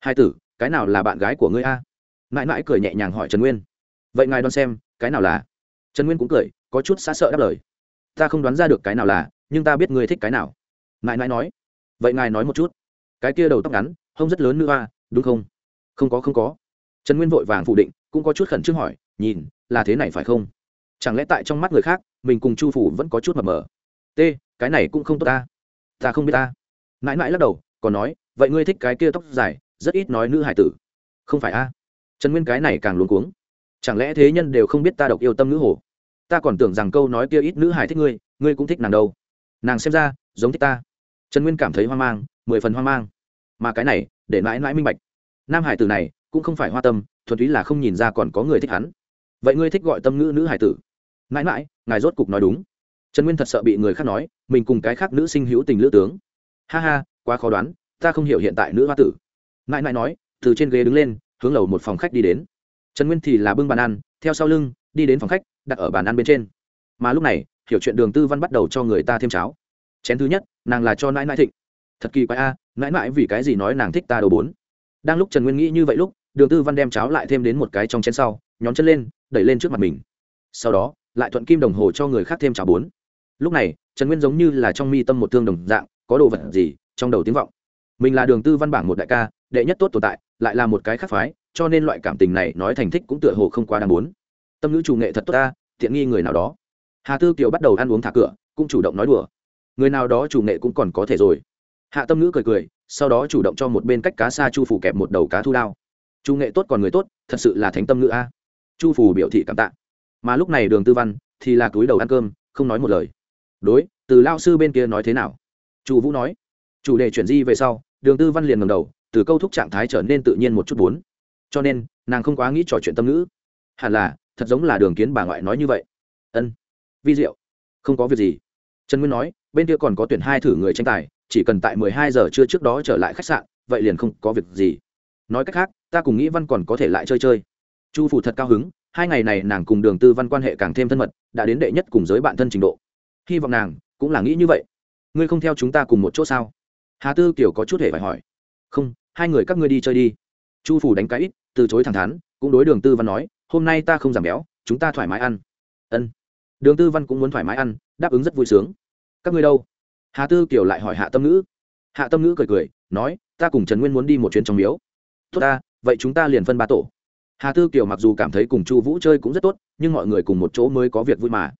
Hai tử, cái nào là bạn gái của ngươi a? Mãi mãi cười nhẹ nhàng hỏi trần nguyên. Vậy ngài đoán xem, cái nào là? Trần nguyên cũng cười có chút xa sợ đáp lời. Ta không đoán ra được cái nào là nhưng ta biết ngươi thích cái nào. Mãi mãi nói. Vậy ngài nói một chút. Cái kia đầu tóc ngắn hông rất lớn nữ hoa, đúng không? Không có không có. Trần nguyên vội vàng phủ định cũng có chút khẩn trương hỏi nhìn là thế này phải không? Chẳng lẽ tại trong mắt người khác mình cùng chu phủ vẫn có chút mập mờ? T cái này cũng không tốt ta. Ta không biết ta. Mãi mãi lắc đầu còn nói vậy ngươi thích cái kia tóc dài rất ít nói nữ hải tử. Không phải a. Trần nguyên cái này càng luống cuống. Chẳng lẽ thế nhân đều không biết ta độc yêu tâm nữ hồ? Ta còn tưởng rằng câu nói kia ít nữ hải thích ngươi ngươi cũng thích nàng đâu. Nàng xem ra, giống thích ta. Trần nguyên cảm thấy hoang mang, mười phần hoang mang. Mà cái này, để mãi mãi minh bạch. Nam hải tử này, cũng không phải hoa tâm, thuần túy là không nhìn ra còn có người thích hắn. Vậy ngươi thích gọi tâm ngữ nữ hải tử? Mãi mãi, ngài rốt cục nói đúng. Trần nguyên thật sợ bị người khác nói, mình cùng cái khác nữ sinh hữu tình lữ tướng. Ha ha, quá khó đoán, ta không hiểu hiện tại nữ hoa tử. Mãi mãi nói, từ trên ghế đứng lên, hướng lầu một phòng khách đi đến. Trần nguyên thì là bưng bàn ăn, theo sau lưng, đi đến phòng khách đặt ở bàn ăn bên trên. Mà lúc này hiểu chuyện đường tư văn bắt đầu cho người ta thêm cháo. Chén thứ nhất nàng là cho nãi nãi thịnh. Thật kỳ quái a à, nãi nãi vì cái gì nói nàng thích ta đầu bốn? Đang lúc trần nguyên nghĩ như vậy lúc đường tư văn đem cháo lại thêm đến một cái trong chén sau nhón chân lên đẩy lên trước mặt mình. Sau đó lại thuận kim đồng hồ cho người khác thêm cháo bốn. Lúc này trần nguyên giống như là trong mi tâm một thương đồng dạng có đồ vật gì trong đầu tiếng vọng. Mình là đường tư văn bảng một đại ca đệ nhất tốt tồn tại lại là một cái khác phái cho nên loại cảm tình này nói thành thích cũng tựa hồ không quá đáng muốn tâm nữ chủ nghệ thật tốt ta thiện nghi người nào đó. Hà tư kiều bắt đầu ăn uống thả cửa, cũng chủ động nói đùa. Người nào đó chủ nghệ cũng còn có thể rồi. Hạ tâm nữ cười cười, sau đó chủ động cho một bên cách cá xa chu phủ kẹp một đầu cá thu đao. Chủ nghệ tốt còn người tốt, thật sự là thánh tâm nữ a. Chu phủ biểu thị cảm tạ. Mà lúc này đường tư văn thì là túi đầu ăn cơm, không nói một lời. Đối, từ lao sư bên kia nói thế nào? Chu vũ nói. Chủ đề chuyển di về sau, đường tư văn liền ngầm đầu, từ câu thúc trạng thái trở nên tự nhiên một chút bốn. Cho nên, nàng không quá nghĩ trò chuyện tâm ngữ. Hẳn là thật giống là đường kiến bà ngoại nói như vậy. Ân, vi diệu. Không có việc gì. Trần nguyên nói, bên kia còn có tuyển hai thử người tranh tài, chỉ cần tại mười hai giờ trưa trước đó trở lại khách sạn, vậy liền không có việc gì. Nói cách khác, ta cùng nghĩ văn còn có thể lại chơi chơi. Chu phủ thật cao hứng, hai ngày này nàng cùng đường tư văn quan hệ càng thêm thân mật, đã đến đệ nhất cùng giới bạn thân trình độ. Hy vọng nàng cũng là nghĩ như vậy. Ngươi không theo chúng ta cùng một chỗ sao? Hà tư kiểu có chút hề phải hỏi. Không, hai người các ngươi đi chơi đi. Chu phủ đánh cái ít, từ chối thẳng thắn, cũng đối đường tư văn nói hôm nay ta không giảm béo, chúng ta thoải mái ăn. Ân. Đường tư văn cũng muốn thoải mái ăn, đáp ứng rất vui sướng. Các ngươi đâu? Hà tư Kiều lại hỏi hạ tâm ngữ. Hạ tâm ngữ cười cười, nói, ta cùng trần nguyên muốn đi một chuyến trong miếu. Tốt ta, vậy chúng ta liền phân ba tổ. Hà tư kiều mặc dù cảm thấy cùng chu vũ chơi cũng rất tốt, nhưng mọi người cùng một chỗ mới có việc vui mà.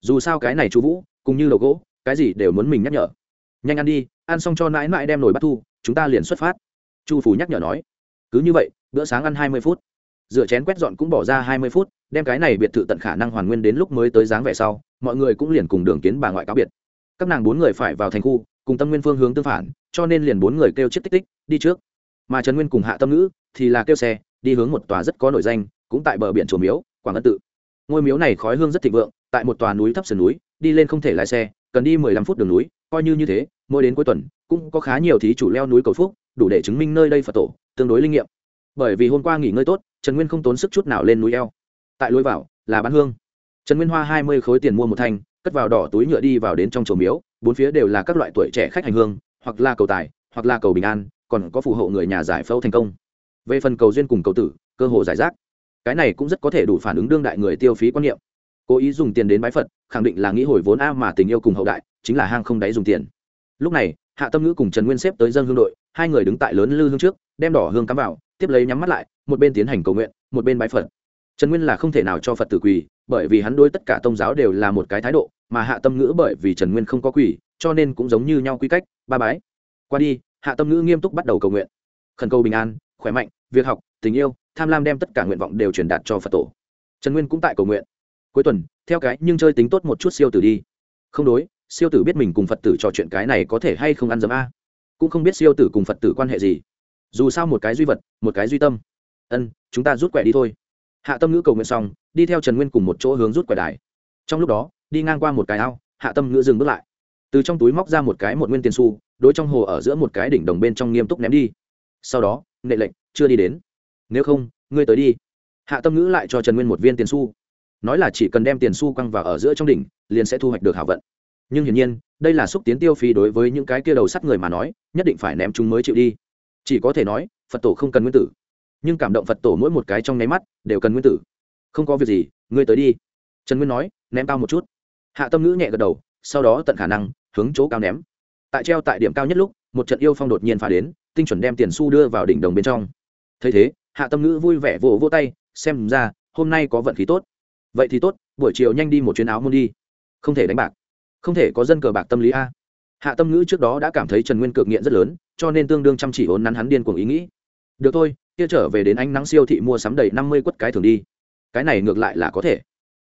Dù sao cái này chu vũ, cùng như đầu gỗ, cái gì đều muốn mình nhắc nhở. Nhanh ăn đi, ăn xong cho nãi nãi đem nồi bắt thu, chúng ta liền xuất phát. Chu phủ nhắc nhở nói. Cứ như vậy, bữa sáng ăn hai mươi phút rửa chén quét dọn cũng bỏ ra hai mươi phút, đem cái này biệt thự tận khả năng hoàn nguyên đến lúc mới tới dáng vẻ sau, mọi người cũng liền cùng đường kiến bà ngoại cáo biệt. Các nàng bốn người phải vào thành khu, cùng tâm nguyên phương hướng tương phản, cho nên liền bốn người kêu chiếc tích tích, đi trước. Mà trần nguyên cùng hạ tâm ngữ thì là kêu xe, đi hướng một tòa rất có nổi danh, cũng tại bờ biển chùa miếu, quảng ân tự. Ngôi miếu này khói hương rất thịnh vượng, tại một tòa núi thấp sườn núi, đi lên không thể lái xe, cần đi mười lăm phút đường núi, coi như như thế, mỗi đến cuối tuần, cũng có khá nhiều thí chủ leo núi cầu phúc, đủ để chứng minh nơi đây phật tổ, tương đối linh nghiệm. Bởi vì hôm qua nghỉ ngơi tốt trần nguyên không tốn sức chút nào lên núi eo. Tại lối vào, là bán hương. Trần nguyên hoa hai mươi khối tiền mua một thanh, cất vào đỏ túi nhựa đi vào đến trong chùa miếu, bốn phía đều là các loại tuổi trẻ khách hành hương, hoặc là cầu tài, hoặc là cầu bình an, còn có phù hộ người nhà giải phẫu thành công. Về phần cầu duyên cùng cầu tử, cơ hồ giải rác. Cái này cũng rất có thể đủ phản ứng đương đại người tiêu phí quan niệm. Cố ý dùng tiền đến bái phật, khẳng định là nghĩ hồi vốn a mà tình yêu cùng hậu đại, chính là hang không đáy dùng tiền. Lúc này, hạ tâm ngữ cùng trần nguyên xếp tới dân hương đội, hai người đứng tại lớn lư hương trước, đem đỏ hương cắm vào tiếp lấy nhắm mắt lại, một bên tiến hành cầu nguyện, một bên bái phật. Trần nguyên là không thể nào cho phật tử quỳ, bởi vì hắn đối tất cả tôn giáo đều là một cái thái độ, mà hạ tâm ngữ bởi vì trần nguyên không có quỳ, cho nên cũng giống như nhau quy cách, ba bái. Qua đi, hạ tâm ngữ nghiêm túc bắt đầu cầu nguyện. Khẩn cầu bình an, khỏe mạnh, việc học, tình yêu, tham lam đem tất cả nguyện vọng đều truyền đạt cho phật tổ. Trần nguyên cũng tại cầu nguyện. Cuối tuần, theo cái nhưng chơi tính tốt một chút siêu tử đi. Không đối, siêu tử biết mình cùng phật tử trò chuyện cái này có thể hay không ăn dấm a. Cũng không biết siêu tử cùng phật tử quan hệ gì dù sao một cái duy vật, một cái duy tâm. Ân, chúng ta rút quẻ đi thôi. Hạ tâm ngữ cầu nguyện xong, đi theo trần nguyên cùng một chỗ hướng rút quẻ đài. Trong lúc đó, đi ngang qua một cái ao, hạ tâm ngữ dừng bước lại. Từ trong túi móc ra một cái một nguyên tiền xu, đối trong hồ ở giữa một cái đỉnh đồng bên trong nghiêm túc ném đi. Sau đó, nệ lệnh, chưa đi đến. Nếu không, ngươi tới đi. Hạ tâm ngữ lại cho trần nguyên một viên tiền xu. Nói là chỉ cần đem tiền xu quăng vào ở giữa trong đỉnh, liền sẽ thu hoạch được hảo vận. Nhưng hiển nhiên, đây là xúc tiến tiêu phí đối với những cái kia đầu sắt người mà nói, nhất định phải ném chúng mới chịu đi chỉ có thể nói, phật tổ không cần nguyên tử. Nhưng cảm động phật tổ mỗi một cái trong nháy mắt đều cần nguyên tử. Không có việc gì, ngươi tới đi. Trần nguyên nói, ném cao một chút. Hạ tâm ngữ nhẹ gật đầu, sau đó tận khả năng, hướng chỗ cao ném. Tại treo tại điểm cao nhất lúc, một trận yêu phong đột nhiên phá đến, tinh chuẩn đem tiền su đưa vào đỉnh đồng bên trong. Thấy thế, hạ tâm ngữ vui vẻ vỗ vỗ tay, xem ra, hôm nay có vận khí tốt. Vậy thì tốt, buổi chiều nhanh đi một chuyến áo môn đi. Không thể đánh bạc. Không thể có dân cờ bạc tâm lý a hạ tâm ngữ trước đó đã cảm thấy trần nguyên cực nghiện rất lớn, cho nên tương đương chăm chỉ ốn nắn hắn điên cuồng ý nghĩ. Được thôi, kia trở về đến ánh nắng siêu thị mua sắm đầy năm mươi quất cái thường đi. Cái này ngược lại là có thể.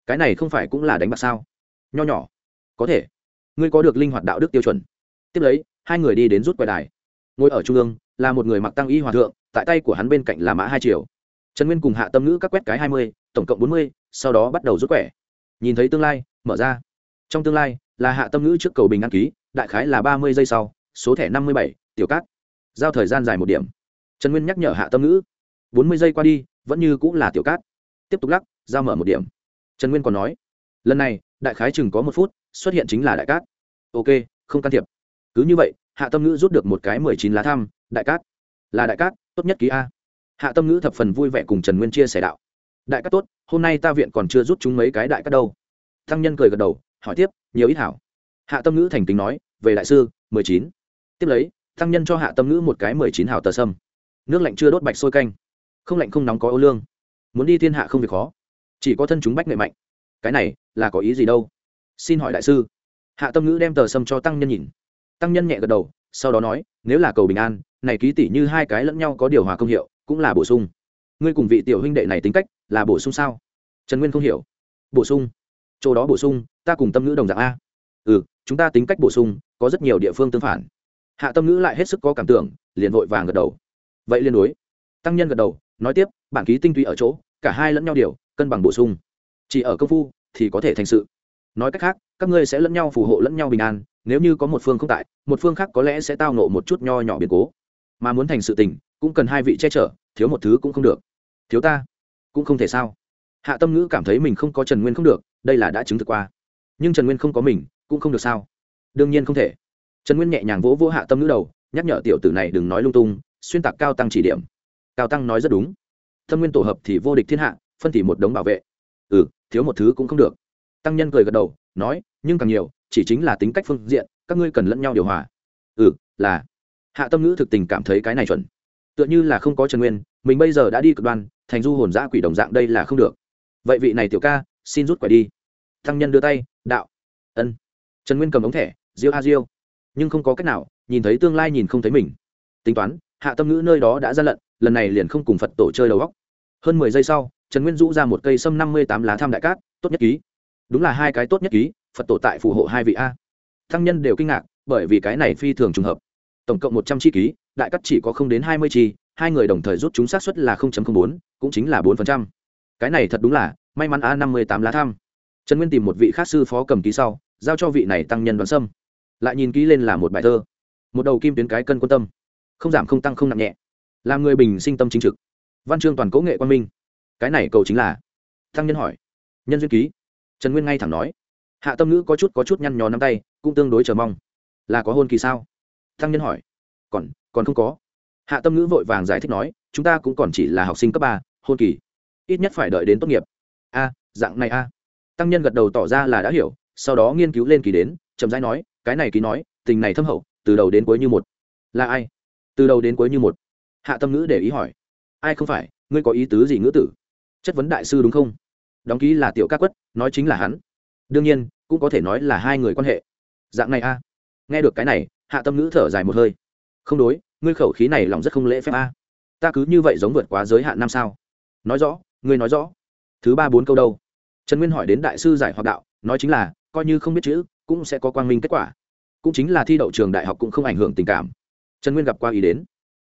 Cái này không phải cũng là đánh bạc sao? Nho nhỏ. Có thể. Ngươi có được linh hoạt đạo đức tiêu chuẩn. Tiếp lấy, hai người đi đến rút quầy đài. Ngồi ở trung ương, là một người mặc tăng y hòa thượng, tại tay của hắn bên cạnh là mã hai triệu trần nguyên cùng hạ tâm ngữ các quét cái hai mươi, tổng cộng bốn mươi, sau đó bắt đầu rút quẻ. Nhìn thấy tương lai, mở ra. Trong tương lai, là hạ tâm ngữ trước cầu bình đăng ký đại khái là ba mươi giây sau, số thẻ năm mươi bảy, tiểu cát. Giao thời gian dài một điểm. Trần nguyên nhắc nhở hạ tâm ngữ. Bốn mươi giây qua đi, vẫn như cũng là tiểu cát. Tiếp tục lắc, giao mở một điểm. Trần nguyên còn nói, lần này, đại khái chừng có một phút, xuất hiện chính là đại cát. Ok, không can thiệp. Cứ như vậy, hạ tâm ngữ rút được một cái mười chín lá thăm đại cát. Là đại cát, tốt nhất ký a. Hạ tâm ngữ thập phần vui vẻ cùng trần nguyên chia sẻ đạo. Đại cát tốt, hôm nay ta viện còn chưa rút chúng mấy cái đại cát đâu. Thăng nhân cười gật đầu, hỏi tiếp, nhiều ít hảo. Hạ tâm ngữ thành tính nói về đại sư, mười chín. Tiếp lấy tăng nhân cho hạ tâm ngữ một cái mười chín hảo tờ sâm. Nước lạnh chưa đốt bạch sôi canh. Không lạnh không nóng có ô lương. Muốn đi thiên hạ không việc khó. Chỉ có thân chúng bách nghệ mạnh. Cái này là có ý gì đâu? Xin hỏi đại sư. Hạ tâm ngữ đem tờ sâm cho tăng nhân nhìn. Tăng nhân nhẹ gật đầu, sau đó nói, nếu là cầu bình an, này ký tỷ như hai cái lẫn nhau có điều hòa công hiệu, cũng là bổ sung. Ngươi cùng vị tiểu huynh đệ này tính cách là bổ sung sao? Trần nguyên không hiểu. Bổ sung. Chỗ đó bổ sung, ta cùng tâm ngữ đồng dạng a ừ chúng ta tính cách bổ sung, có rất nhiều địa phương tương phản. Hạ tâm ngữ lại hết sức có cảm tưởng, liền vội vàng gật đầu. Vậy liên đối. Tăng nhân gật đầu, nói tiếp, bản ký tinh túy ở chỗ, cả hai lẫn nhau điều, cân bằng bổ sung. Chỉ ở công phu, thì có thể thành sự. Nói cách khác, các ngươi sẽ lẫn nhau phù hộ lẫn nhau bình an, nếu như có một phương không tại, một phương khác có lẽ sẽ tao nộ một chút nho nhỏ biến cố. Mà muốn thành sự tình, cũng cần hai vị che chở, thiếu một thứ cũng không được. Thiếu ta, cũng không thể sao? Hạ tâm ngữ cảm thấy mình không có trần nguyên không được, đây là đã chứng thực qua. Nhưng trần nguyên không có mình cũng không được sao? Đương nhiên không thể. Trần nguyên nhẹ nhàng vỗ vỗ hạ tâm nữ đầu, nhắc nhở tiểu tử này đừng nói lung tung, xuyên tạc cao tăng chỉ điểm. Cao tăng nói rất đúng. Thâm nguyên tổ hợp thì vô địch thiên hạ, phân thì một đống bảo vệ. Ừ thiếu một thứ cũng không được. Tăng nhân cười gật đầu, nói, nhưng càng nhiều, chỉ chính là tính cách phương diện, các ngươi cần lẫn nhau điều hòa. Ừ là. Hạ tâm ngữ thực tình cảm thấy cái này chuẩn. Tựa như là không có trần nguyên, mình bây giờ đã đi cực đoan, thành du hồn giã quỷ đồng dạng đây là không được. Vậy vị này tiểu ca, xin rút quẻ đi. Thăng nhân đưa tay, đạo. Ân trần nguyên cầm ống thẻ, diêu a diêu. Nhưng không có cách nào, nhìn thấy tương lai nhìn không thấy mình. Tính toán, hạ tâm ngữ nơi đó đã ra lận, lần này liền không cùng phật tổ chơi đầu góc hơn mười giây sau, trần nguyên rũ ra một cây sâm năm mươi tám lá tham đại cát, tốt nhất ký. Đúng là hai cái tốt nhất ký, phật tổ tại phù hộ hai vị a. Thăng nhân đều kinh ngạc, bởi vì cái này phi thường trùng hợp. Tổng cộng một trăm chi ký, đại cắt chỉ có không đến hai mươi chi, hai người đồng thời rút chúng xác suất là bốn, cũng chính là bốn cái này thật đúng là, may mắn a năm mươi tám lá tham trần nguyên tìm một vị khác sư phó cầm ký sau, giao cho vị này tăng nhân đoán sâm lại nhìn ký lên là một bài thơ. Một đầu kim tuyến cái cân quân tâm. Không giảm không tăng không nặng nhẹ. Làm người bình sinh tâm chính trực. Văn chương toàn cố nghệ quan minh. Cái này cầu chính là? Tăng nhân hỏi. Nhân duyên ký. Trần nguyên ngay thẳng nói. Hạ tâm ngữ có chút có chút nhăn nhò nắm tay, cũng tương đối chờ mong. Là có hôn kỳ sao? Tăng nhân hỏi. Còn còn không có. Hạ tâm ngữ vội vàng giải thích nói, chúng ta cũng còn chỉ là học sinh cấp ba, hôn kỳ. Ít nhất phải đợi đến tốt nghiệp. A, dạng này a tăng nhân gật đầu tỏ ra là đã hiểu, sau đó nghiên cứu lên kỳ đến, chậm rãi nói, cái này ký nói, tình này thâm hậu, từ đầu đến cuối như một. Là ai? Từ đầu đến cuối như một. Hạ tâm ngữ để ý hỏi. Ai không phải? Ngươi có ý tứ gì ngữ tử? Chất vấn đại sư đúng không? Đóng ký là tiểu ca quất, nói chính là hắn. Đương nhiên, cũng có thể nói là hai người quan hệ. Dạng này a? Nghe được cái này, hạ tâm ngữ thở dài một hơi. Không đối, ngươi khẩu khí này lòng rất không lễ phép a. Ta cứ như vậy giống vượt quá giới hạn năm sao. Nói rõ, ngươi nói rõ. Thứ ba bốn câu đâu? Trần nguyên hỏi đến đại sư giải hoặc đạo, nói chính là, coi như không biết chữ, cũng sẽ có quang minh kết quả. Cũng chính là thi đậu trường đại học cũng không ảnh hưởng tình cảm. Trần nguyên gặp qua ý đến.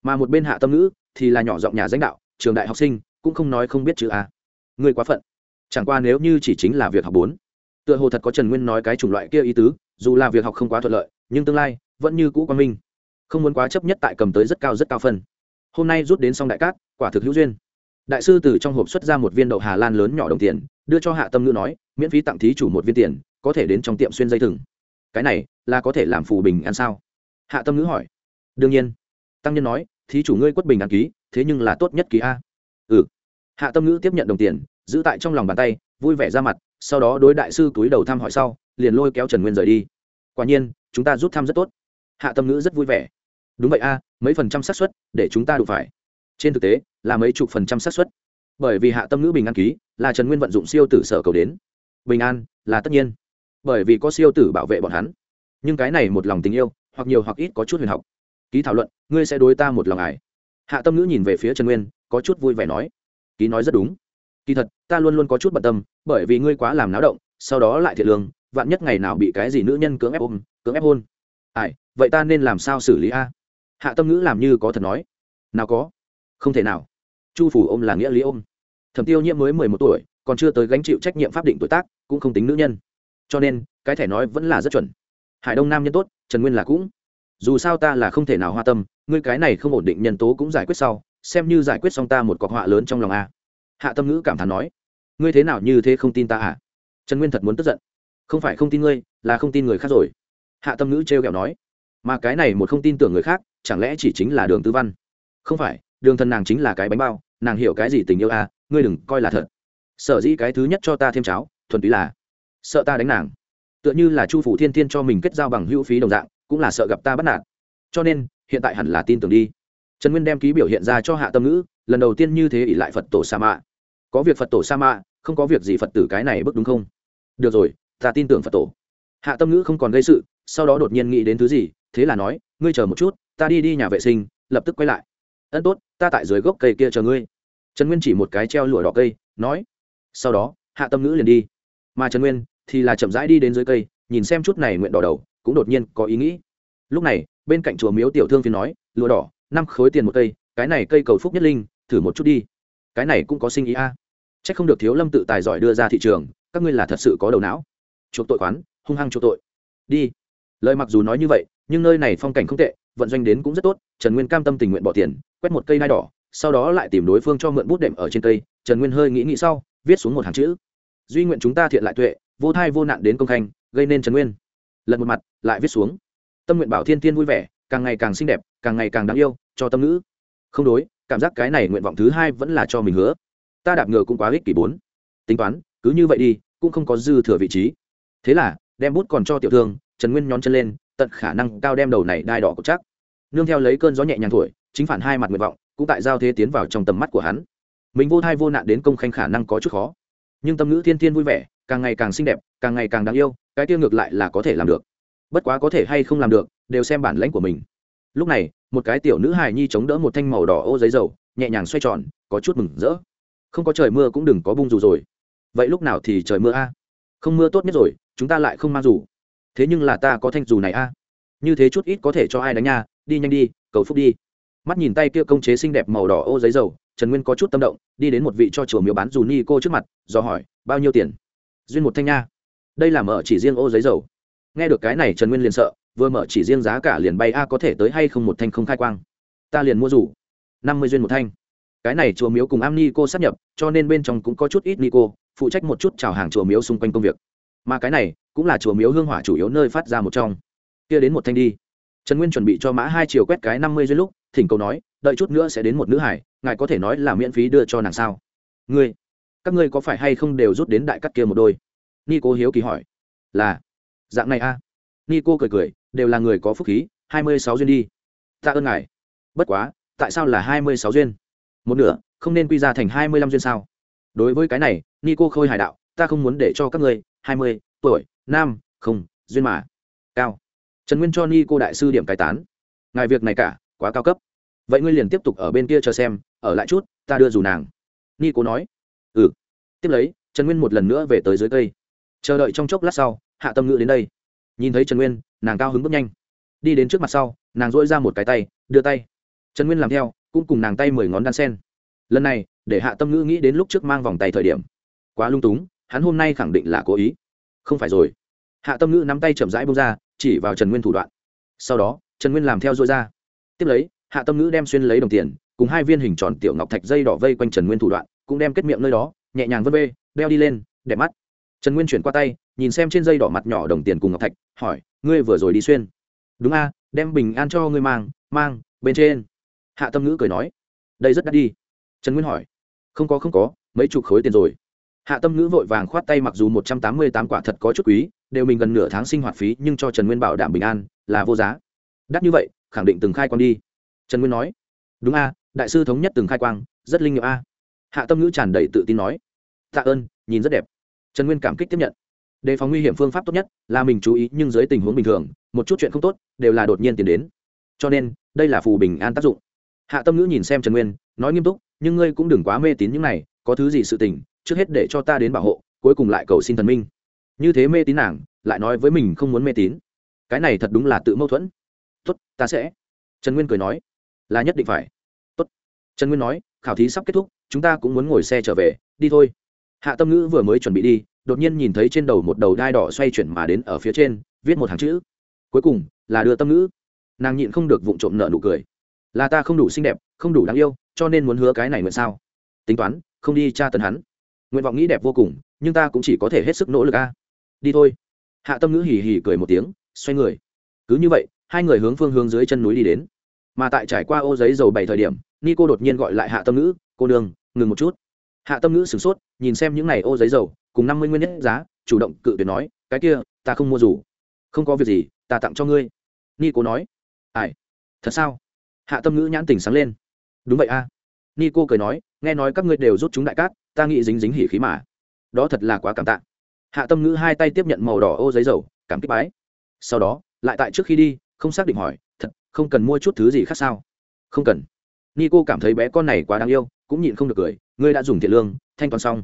Mà một bên hạ tâm ngữ, thì là nhỏ giọng nhà danh đạo, trường đại học sinh, cũng không nói không biết chữ à. a Người quá phận. Chẳng qua nếu như chỉ chính là việc học bốn. Tựa hồ thật có trần nguyên nói cái chủng loại kia ý tứ, dù là việc học không quá thuận lợi, nhưng tương lai, vẫn như cũ quang minh. Không muốn quá chấp nhất tại cầm tới rất cao rất cao phân. Hôm nay rút đến xong đại cát, quả thực hữu duyên đại sư từ trong hộp xuất ra một viên đậu hà lan lớn nhỏ đồng tiền, đưa cho hạ tâm ngữ nói, miễn phí tặng thí chủ một viên tiền, có thể đến trong tiệm xuyên dây thừng. Cái này là có thể làm phù bình ăn sao? Hạ tâm ngữ hỏi. Đương nhiên. Tăng nhân nói, thí chủ ngươi quất bình đăng ký, thế nhưng là tốt nhất ký a. Ừ. Hạ tâm ngữ tiếp nhận đồng tiền, giữ tại trong lòng bàn tay, vui vẻ ra mặt, sau đó đối đại sư túi đầu thăm hỏi sau, liền lôi kéo trần nguyên rời đi. Quả nhiên, chúng ta rút thăm rất tốt. Hạ tâm ngữ rất vui vẻ. Đúng vậy a, mấy phần trăm xác suất, để chúng ta đủ phải trên thực tế, là mấy chục phần trăm xác suất. Bởi vì hạ tâm ngữ bình an ký, là trần nguyên vận dụng siêu tử sở cầu đến. Bình an, là tất nhiên. Bởi vì có siêu tử bảo vệ bọn hắn. Nhưng cái này một lòng tình yêu, hoặc nhiều hoặc ít có chút huyền học. Ký thảo luận, ngươi sẽ đối ta một lòng ải. Hạ tâm ngữ nhìn về phía trần nguyên, có chút vui vẻ nói. Ký nói rất đúng. Kỳ thật, ta luôn luôn có chút bận tâm, bởi vì ngươi quá làm náo động, sau đó lại thiệt lương, vạn nhất ngày nào bị cái gì nữ nhân cưỡng ép ôm, cưỡng ép hôn. Ai, vậy ta nên làm sao xử lý a? Hạ tâm ngữ làm như có thật nói. Nào có không thể nào. Chu phủ ôm là nghĩa lý ôm. Thẩm tiêu nhiễm mới mười một tuổi, còn chưa tới gánh chịu trách nhiệm pháp định tuổi tác, cũng không tính nữ nhân. Cho nên, cái thẻ nói vẫn là rất chuẩn. Hải đông nam nhân tốt, trần nguyên là cũng. Dù sao ta là không thể nào hoa tâm, ngươi cái này không ổn định nhân tố cũng giải quyết sau, xem như giải quyết xong ta một cọc họa lớn trong lòng a. Hạ tâm ngữ cảm thán nói, ngươi thế nào như thế không tin ta à? Trần nguyên thật muốn tức giận. Không phải không tin ngươi, là không tin người khác rồi. Hạ tâm ngữ t r e o kẹo nói, mà cái này một không tin tưởng người khác, chẳng lẽ chỉ chính là đường tư văn? Không phải đường thần nàng chính là cái bánh bao, nàng hiểu cái gì tình yêu à ngươi đừng coi là thật. Sở dĩ cái thứ nhất cho ta thêm cháo, thuần túy là sợ ta đánh nàng. Tựa như là chu phủ thiên thiên cho mình kết giao bằng hữu phí đồng dạng, cũng là sợ gặp ta bắt nạt. Cho nên, hiện tại hẳn là tin tưởng đi. Trần nguyên đem ký biểu hiện ra cho hạ tâm ngữ, lần đầu tiên như thế ỷ lại phật tổ sa mạ. Có việc phật tổ sa mạ, không có việc gì phật tử cái này bức đúng không? Được rồi, ta tin tưởng phật tổ. Hạ tâm ngữ không còn gây sự, sau đó đột nhiên nghĩ đến thứ gì, thế là nói, ngươi chờ một chút, ta đi đi nhà vệ sinh, lập tức quay lại ân tốt, ta tại dưới gốc cây kia chờ ngươi. Trần nguyên chỉ một cái treo lụa đỏ cây, nói, sau đó, hạ tâm ngữ liền đi. Mà trần nguyên thì là chậm rãi đi đến dưới cây, nhìn xem chút này nguyện đỏ đầu, cũng đột nhiên có ý nghĩ. Lúc này, bên cạnh chùa miếu tiểu thương phiên nói, lụa đỏ, năm khối tiền một cây, cái này cây cầu phúc nhất linh, thử một chút đi. Cái này cũng có sinh ý a. À. c h ắ c không được thiếu lâm tự tài giỏi đưa ra thị trường, các ngươi là thật sự có đầu não. Chuộc tội khoán, hung hăng chuộc tội. Đi. Lời mặc dù nói như vậy, nhưng nơi này phong cảnh không tệ vận doanh đến cũng rất tốt, trần nguyên cam tâm tình nguyện bỏ tiền, quét một cây đai đỏ, sau đó lại tìm đối phương cho mượn bút đệm ở trên cây, trần nguyên hơi nghĩ nghĩ sau, viết xuống một hàng chữ. Duy nguyện chúng ta thiện lại tuệ, vô thai vô nạn đến công khanh, gây nên trần nguyên. Lật một mặt, lại viết xuống. Tâm nguyện bảo thiên tiên vui vẻ, càng ngày càng xinh đẹp, càng ngày càng đáng yêu, cho tâm ngữ. Không đối, cảm giác cái này nguyện vọng thứ hai vẫn là cho mình hứa. Ta đạp ngựa cũng quá ích kỷ bốn. Tính toán, cứ như vậy đi, cũng không có dư thừa vị trí. Thế là, đem bút còn cho tiểu thương, trần nguyên nhón chân lên tận khả năng cao đem đầu này đai đỏ cột chắc. Nương theo lấy cơn gió nhẹ nhàng thổi, chính phản hai mặt nguyện vọng, cũng tại giao thế tiến vào trong tầm mắt của hắn. Mình vô thai vô nạn đến công khanh khả năng có chút khó. Nhưng tâm ngữ thiên thiên vui vẻ, càng ngày càng xinh đẹp, càng ngày càng đáng yêu, cái tiêu ngược lại là có thể làm được. Bất quá có thể hay không làm được, đều xem bản lãnh của mình. Lúc này, một cái tiểu nữ hài nhi chống đỡ một thanh màu đỏ ô giấy dầu, nhẹ nhàng xoay tròn, có chút mừng rỡ. Không có trời mưa cũng đừng có bung dù rồi. Vậy lúc nào thì trời mưa a? Không mưa tốt nhất rồi, chúng ta lại không mang dù thế nhưng là ta có thanh dù này a. Như thế chút ít có thể cho ai đánh nha, đi nhanh đi, cầu phúc đi. Mắt nhìn tay kia công chế xinh đẹp màu đỏ ô giấy dầu, trần nguyên có chút tâm động, đi đến một vị cho chùa miếu bán dù ni cô trước mặt, do hỏi, bao nhiêu tiền? Duyên một thanh nha. Đây là mở chỉ riêng ô giấy dầu. Nghe được cái này, trần nguyên liền sợ, vừa mở chỉ riêng giá cả liền bay a, có thể tới hay không một thanh không khai quang. Ta liền mua rủ năm mươi duyên một thanh. Cái này chùa miếu cùng am ni cô sắp nhập, cho nên bên trong cũng có chút ít ni cô, phụ trách một chút chào hàng chùa miếu xung quanh công việc mà cái này cũng là chùa miếu hương hỏa chủ yếu nơi phát ra một trong. Kia đến một thanh đi. Trần nguyên chuẩn bị cho mã hai chiều quét cái năm mươi duyên lúc, thỉnh cầu nói, đợi chút nữa sẽ đến một nữ hải, ngài có thể nói là miễn phí đưa cho nàng sao? Ngươi, các ngươi có phải hay không đều rút đến đại cắt kia một đôi? Ni cô hiếu kỳ hỏi. Là. Dạng này a. À? ni cô cười cười, đều là người có phúc khí, hai mươi sáu duyên đi. Tạ ơn ngài. Bất quá, tại sao là hai mươi sáu duyên? Một nửa, không nên quy ra thành hai mươi lăm duyên sao? Đối với cái này, ni cô khôi hài đạo, ta không muốn để cho các ngươi hai mươi, tuổi, nam, không, duyên mà. Cao. Trần nguyên cho ni cô đại sư điểm cai tán. Ngài việc này cả, quá cao cấp. Vậy ngươi liền tiếp tục ở bên kia chờ xem, ở lại chút, ta đưa dù nàng. Ni cô nói. Ừ. Tiếp lấy, trần nguyên một lần nữa về tới dưới cây. Chờ đợi trong chốc lát sau, hạ tâm ngữ đến đây. Nhìn thấy trần nguyên, nàng cao hứng bước nhanh. Đi đến trước mặt sau, nàng dỗi ra một cái tay, đưa tay. Trần nguyên làm theo, cũng cùng nàng tay mười ngón đan sen. Lần này, để hạ tâm ngữ nghĩ đến lúc trước mang vòng tay thời điểm. Quá lung túng hắn hôm nay khẳng định là cố ý. Không phải rồi. Hạ tâm ngữ nắm tay chậm rãi bông ra, chỉ vào trần nguyên thủ đoạn. Sau đó, trần nguyên làm theo dôi ra. Tiếp lấy, hạ tâm ngữ đem xuyên lấy đồng tiền, cùng hai viên hình tròn tiểu ngọc thạch dây đỏ vây quanh trần nguyên thủ đoạn, cũng đem kết miệng nơi đó, nhẹ nhàng vân vê, đeo đi lên đẹp mắt. Trần nguyên chuyển qua tay, nhìn xem trên dây đỏ mặt nhỏ đồng tiền cùng ngọc thạch, hỏi, ngươi vừa rồi đi xuyên? Đúng a, đem bình an cho ngươi mang mang, bên trên. Hạ tâm ngữ cười nói. Đây rất đắt đi. Trần nguyên hỏi. Không có không có, mấy chục khối tiền rồi hạ tâm ngữ vội vàng khoát tay mặc dù một trăm tám mươi tám quả thật có chút quý, đều mình gần nửa tháng sinh hoạt phí, nhưng cho trần nguyên bảo đảm bình an, là vô giá. Đắt như vậy, khẳng định từng khai quang đi. Trần nguyên nói, đúng a, đại sư thống nhất từng khai quang, rất linh nghiệm a. Hạ tâm ngữ tràn đầy tự tin nói, tạ ơn, nhìn rất đẹp. Trần nguyên cảm kích tiếp nhận. Đề phòng nguy hiểm phương pháp tốt nhất là mình chú ý, nhưng dưới tình huống bình thường, một chút chuyện không tốt, đều là đột nhiên tiến đến. Cho nên, đây là phù bình an tác dụng. Hạ tâm ngữ nhìn xem trần nguyên, nói nghiêm túc, nhưng ngươi cũng đừng quá mê tín những này, có thứ gì sự tình trước hết để cho ta đến bảo hộ, cuối cùng lại cầu xin thần minh. Như thế mê tín nàng, lại nói với mình không muốn mê tín. Cái này thật đúng là tự mâu thuẫn. Tốt, ta sẽ. Trần nguyên cười nói. Là nhất định phải. Tốt. Trần nguyên nói, khảo thí sắp kết thúc, chúng ta cũng muốn ngồi xe trở về, đi thôi. Hạ tâm ngữ vừa mới chuẩn bị đi, đột nhiên nhìn thấy trên đầu một đầu đai đỏ xoay chuyển mà đến ở phía trên, viết một hàng chữ. Cuối cùng, là đưa tâm ngữ. Nàng nhịn không được vụng trộm nợ nụ cười. Là ta không đủ xinh đẹp, không đủ đáng yêu, cho nên muốn hứa cái này nguyện sao? Tính toán, không đi tra tấn hắn nguyện vọng nghĩ đẹp vô cùng, nhưng ta cũng chỉ có thể hết sức nỗ lực a. Đi thôi. Hạ tâm ngữ hì hì cười một tiếng, xoay người. Cứ như vậy, hai người hướng phương hướng dưới chân núi đi đến. Mà tại trải qua ô giấy dầu bảy thời điểm ni cô đột nhiên gọi lại hạ tâm ngữ, cô đường ngừng một chút. Hạ tâm ngữ sửng sốt, nhìn xem những n à y ô giấy dầu, cùng năm mươi nguyên nhất giá, chủ động cự tuyệt nói, cái kia, ta không mua dù. Không có việc gì, ta tặng cho ngươi. Ni cô nói, ai? Thật sao? Hạ tâm ngữ nhãn tình sáng lên. Đúng vậy a. à ni cô cười nói, nghe nói các ngươi đều rút chúng đại cát, ta nghĩ dính dính hỉ khí mà. Đó thật là quá cảm tạ. Hạ tâm ngữ hai tay tiếp nhận màu đỏ ô giấy dầu, cảm kích bái. Sau đó, lại tại trước khi đi, không xác định hỏi, thật, không cần mua chút thứ gì khác sao? Không cần. Ni cô cảm thấy bé con này quá đáng yêu, cũng nhịn không được cười, ngươi đã dùng thiện lương, thanh toán xong.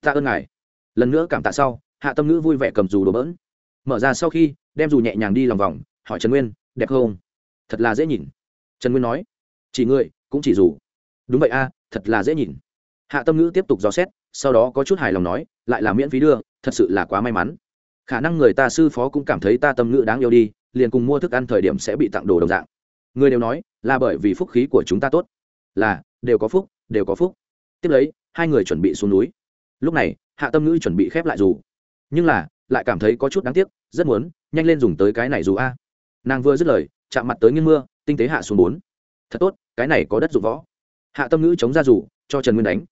Tạ ơn ngài. Lần nữa cảm tạ sau, hạ tâm ngữ vui vẻ cầm dù đồ bỡn. Mở ra sau khi, đem dù nhẹ nhàng đi lòng vòng, hỏi trần nguyên, đẹp không? Thật là dễ nhìn. Trần nguyên nói, chỉ ngươi, cũng chỉ dù đúng vậy a, thật là dễ nhìn. Hạ tâm ngữ tiếp tục dò xét, sau đó có chút hài lòng nói, lại là miễn phí đưa, thật sự là quá may mắn. Khả năng người ta sư phó cũng cảm thấy ta tâm ngữ đáng yêu đi, liền cùng mua thức ăn thời điểm sẽ bị tặng đồ đồng dạng. Người đều nói, là bởi vì phúc khí của chúng ta tốt. Là, đều có phúc, đều có phúc. Tiếp lấy, hai người chuẩn bị xuống núi. Lúc này, hạ tâm ngữ chuẩn bị khép lại dù. Nhưng là, lại cảm thấy có chút đáng tiếc, rất muốn, nhanh lên dùng tới cái này dù a. Nàng vừa dứt lời, chạm mặt tới nghiêng mưa, tinh tế hạ xuống bốn. Thật tốt, cái này có đất dụng võ hạ tâm ngữ chống ra dù, cho trần nguyên đánh.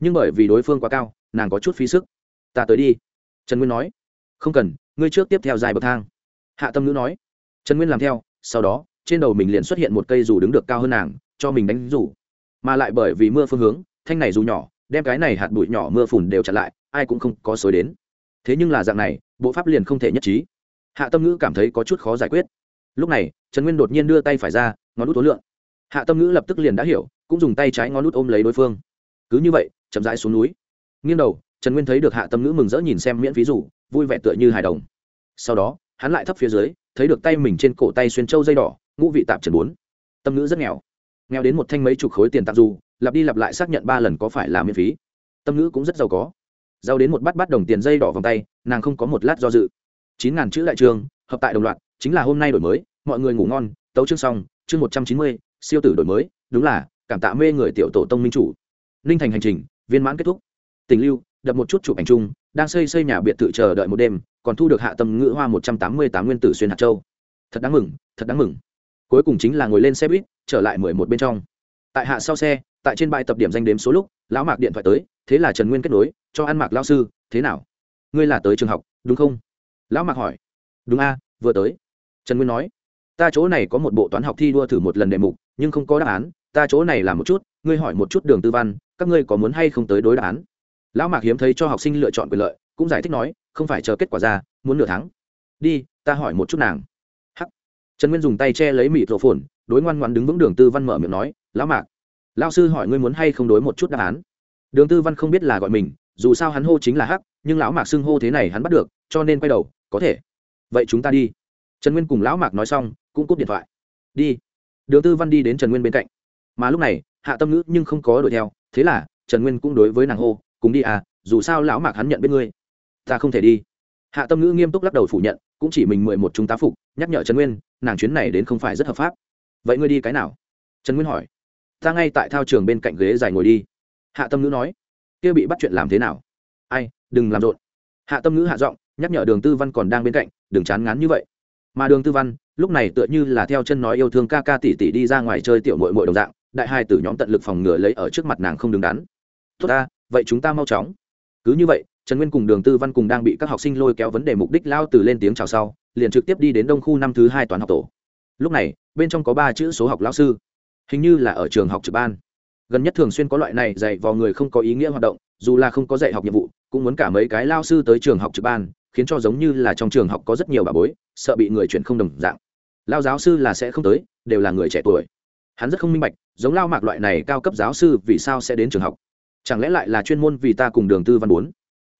Nhưng bởi vì đối phương quá cao, nàng có chút phí sức. Ta tới đi. Trần nguyên nói. Không cần, ngươi trước tiếp theo dài bậc thang. Hạ tâm ngữ nói. Trần nguyên làm theo, sau đó, trên đầu mình liền xuất hiện một cây dù đứng được cao hơn nàng, cho mình đánh dù. Mà lại bởi vì mưa phương hướng, thanh này dù nhỏ, đem cái này hạt bụi nhỏ mưa phùn đều chặn lại, ai cũng không có xối đến. Thế nhưng là dạng này, bộ pháp liền không thể nhất trí. Hạ tâm ngữ cảm thấy có chút khó giải quyết. Lúc này, trần nguyên đột nhiên đưa tay phải ra, ngón út tối lượng hạ tâm ngữ lập tức liền đã hiểu, cũng dùng tay trái ngón út ôm lấy đối phương. Cứ như vậy, chậm rãi xuống núi. Nghiêng đầu, trần nguyên thấy được hạ tâm ngữ mừng rỡ nhìn xem miễn phí rủ, vui vẻ tựa như hài đồng. Sau đó, hắn lại thấp phía dưới, thấy được tay mình trên cổ tay xuyên trâu dây đỏ, ngũ vị tạp trần bốn. Tâm ngữ rất nghèo. Nghèo đến một thanh mấy chục khối tiền tạm dù, lặp đi lặp lại xác nhận ba lần có phải là miễn phí. Tâm ngữ cũng rất giàu có. Giàu đến một bát bát đồng tiền dây đỏ vòng tay, nàng không có một lát do dự. Chín ngàn chữ đại trường, hợp tại đồng loạt, chính là hôm nay đổi mới, mọi người ngủ ngon, tấu chương xong, chương một trăm chín mươi siêu tử đổi mới, đúng là, cảm tạ mê người tiểu tổ tông minh chủ. Ninh thành hành trình, viên mãn kết thúc. Tình lưu, đập một chút chụp ảnh chung, đang xây xây nhà biệt thự chờ đợi một đêm, còn thu được hạ tầm ngữ hoa một trăm tám mươi tám nguyên tử xuyên hạt châu. Thật đáng mừng, thật đáng mừng. Cuối cùng chính là ngồi lên xe buýt, trở lại mười một bên trong. Tại hạ sau xe, tại trên bãi tập điểm danh đếm số lúc, lão mạc điện thoại tới, thế là trần nguyên kết nối, cho ăn mạc lao sư, thế nào? Ngươi là tới trường học, đúng không? Lão mạc hỏi. Đúng a, vừa tới. Trần nguyên nói. Ta chỗ này có một bộ toán học thi đua thử một lần đề mục nhưng không có đáp án, ta chỗ này làm một chút, ngươi hỏi một chút đường tư văn, các ngươi có muốn hay không tới đối đáp án? Lão mạc hiếm thấy cho học sinh lựa chọn quyền lợi, cũng giải thích nói, không phải chờ kết quả ra, muốn nửa tháng. Đi, ta hỏi một chút nàng. Hắc. Trần nguyên dùng tay che lấy mịt rổ phồn, đối ngoan ngoan đứng vững đường tư văn mở miệng nói, lão mạc, lão sư hỏi ngươi muốn hay không đối một chút đáp án? Đường tư văn không biết là gọi mình, dù sao hắn hô chính là hắc, nhưng lão mạc xưng hô thế này hắn bắt được, cho nên quay đầu, có thể. Vậy chúng ta đi. Trần nguyên cùng lão mạc nói xong, cũng cúp điện thoại. Đi đường tư văn đi đến trần nguyên bên cạnh. Mà lúc này, hạ tâm ngữ nhưng không có đuổi theo, thế là, trần nguyên cũng đối với nàng hô, cùng đi à dù sao lão mạc hắn nhận biết ngươi. Ta không thể đi. Hạ tâm ngữ nghiêm túc lắc đầu phủ nhận, cũng chỉ mình mười một chúng tá phục, nhắc nhở trần nguyên, nàng chuyến này đến không phải rất hợp pháp. Vậy ngươi đi cái nào? Trần nguyên hỏi. Ta ngay tại thao trường bên cạnh ghế dài ngồi đi. Hạ tâm ngữ nói. Kia bị bắt chuyện làm thế nào? Ai, đừng làm rộn. Hạ tâm ngữ hạ giọng, nhắc nhở đường tư văn còn đang bên cạnh, đừng chán ngán như vậy. Mà đường tư văn lúc này tựa như là theo chân nói yêu thương ca ca tỷ tỷ đi ra ngoài chơi tiểu mội mội đồng dạng, đại hai tử nhóm tận lực phòng ngừa lấy ở trước mặt nàng không đứng đắn. Tốt ta, vậy chúng ta mau chóng. Cứ như vậy, trần nguyên cùng đường tư văn cùng đang bị các học sinh lôi kéo vấn đề mục đích lao từ lên tiếng chào sau, liền trực tiếp đi đến đông khu năm thứ hai toán học tổ. Lúc này, bên trong có ba chữ số học lão sư. Hình như là ở trường học trực ban. Gần nhất thường xuyên có loại này dạy vào người không có ý nghĩa hoạt động, dù là không có dạy học nhiệm vụ, cũng muốn cả mấy cái lao sư tới trường học trực ban, khiến cho giống như là trong trường học có rất nhiều bà bối, sợ bị người chuyển không đồng dạng lao giáo sư là sẽ không tới, đều là người trẻ tuổi. Hắn rất không minh bạch, giống lao mạc loại này cao cấp giáo sư vì sao sẽ đến trường học? Chẳng lẽ lại là chuyên môn vì ta cùng đường tư văn bốn?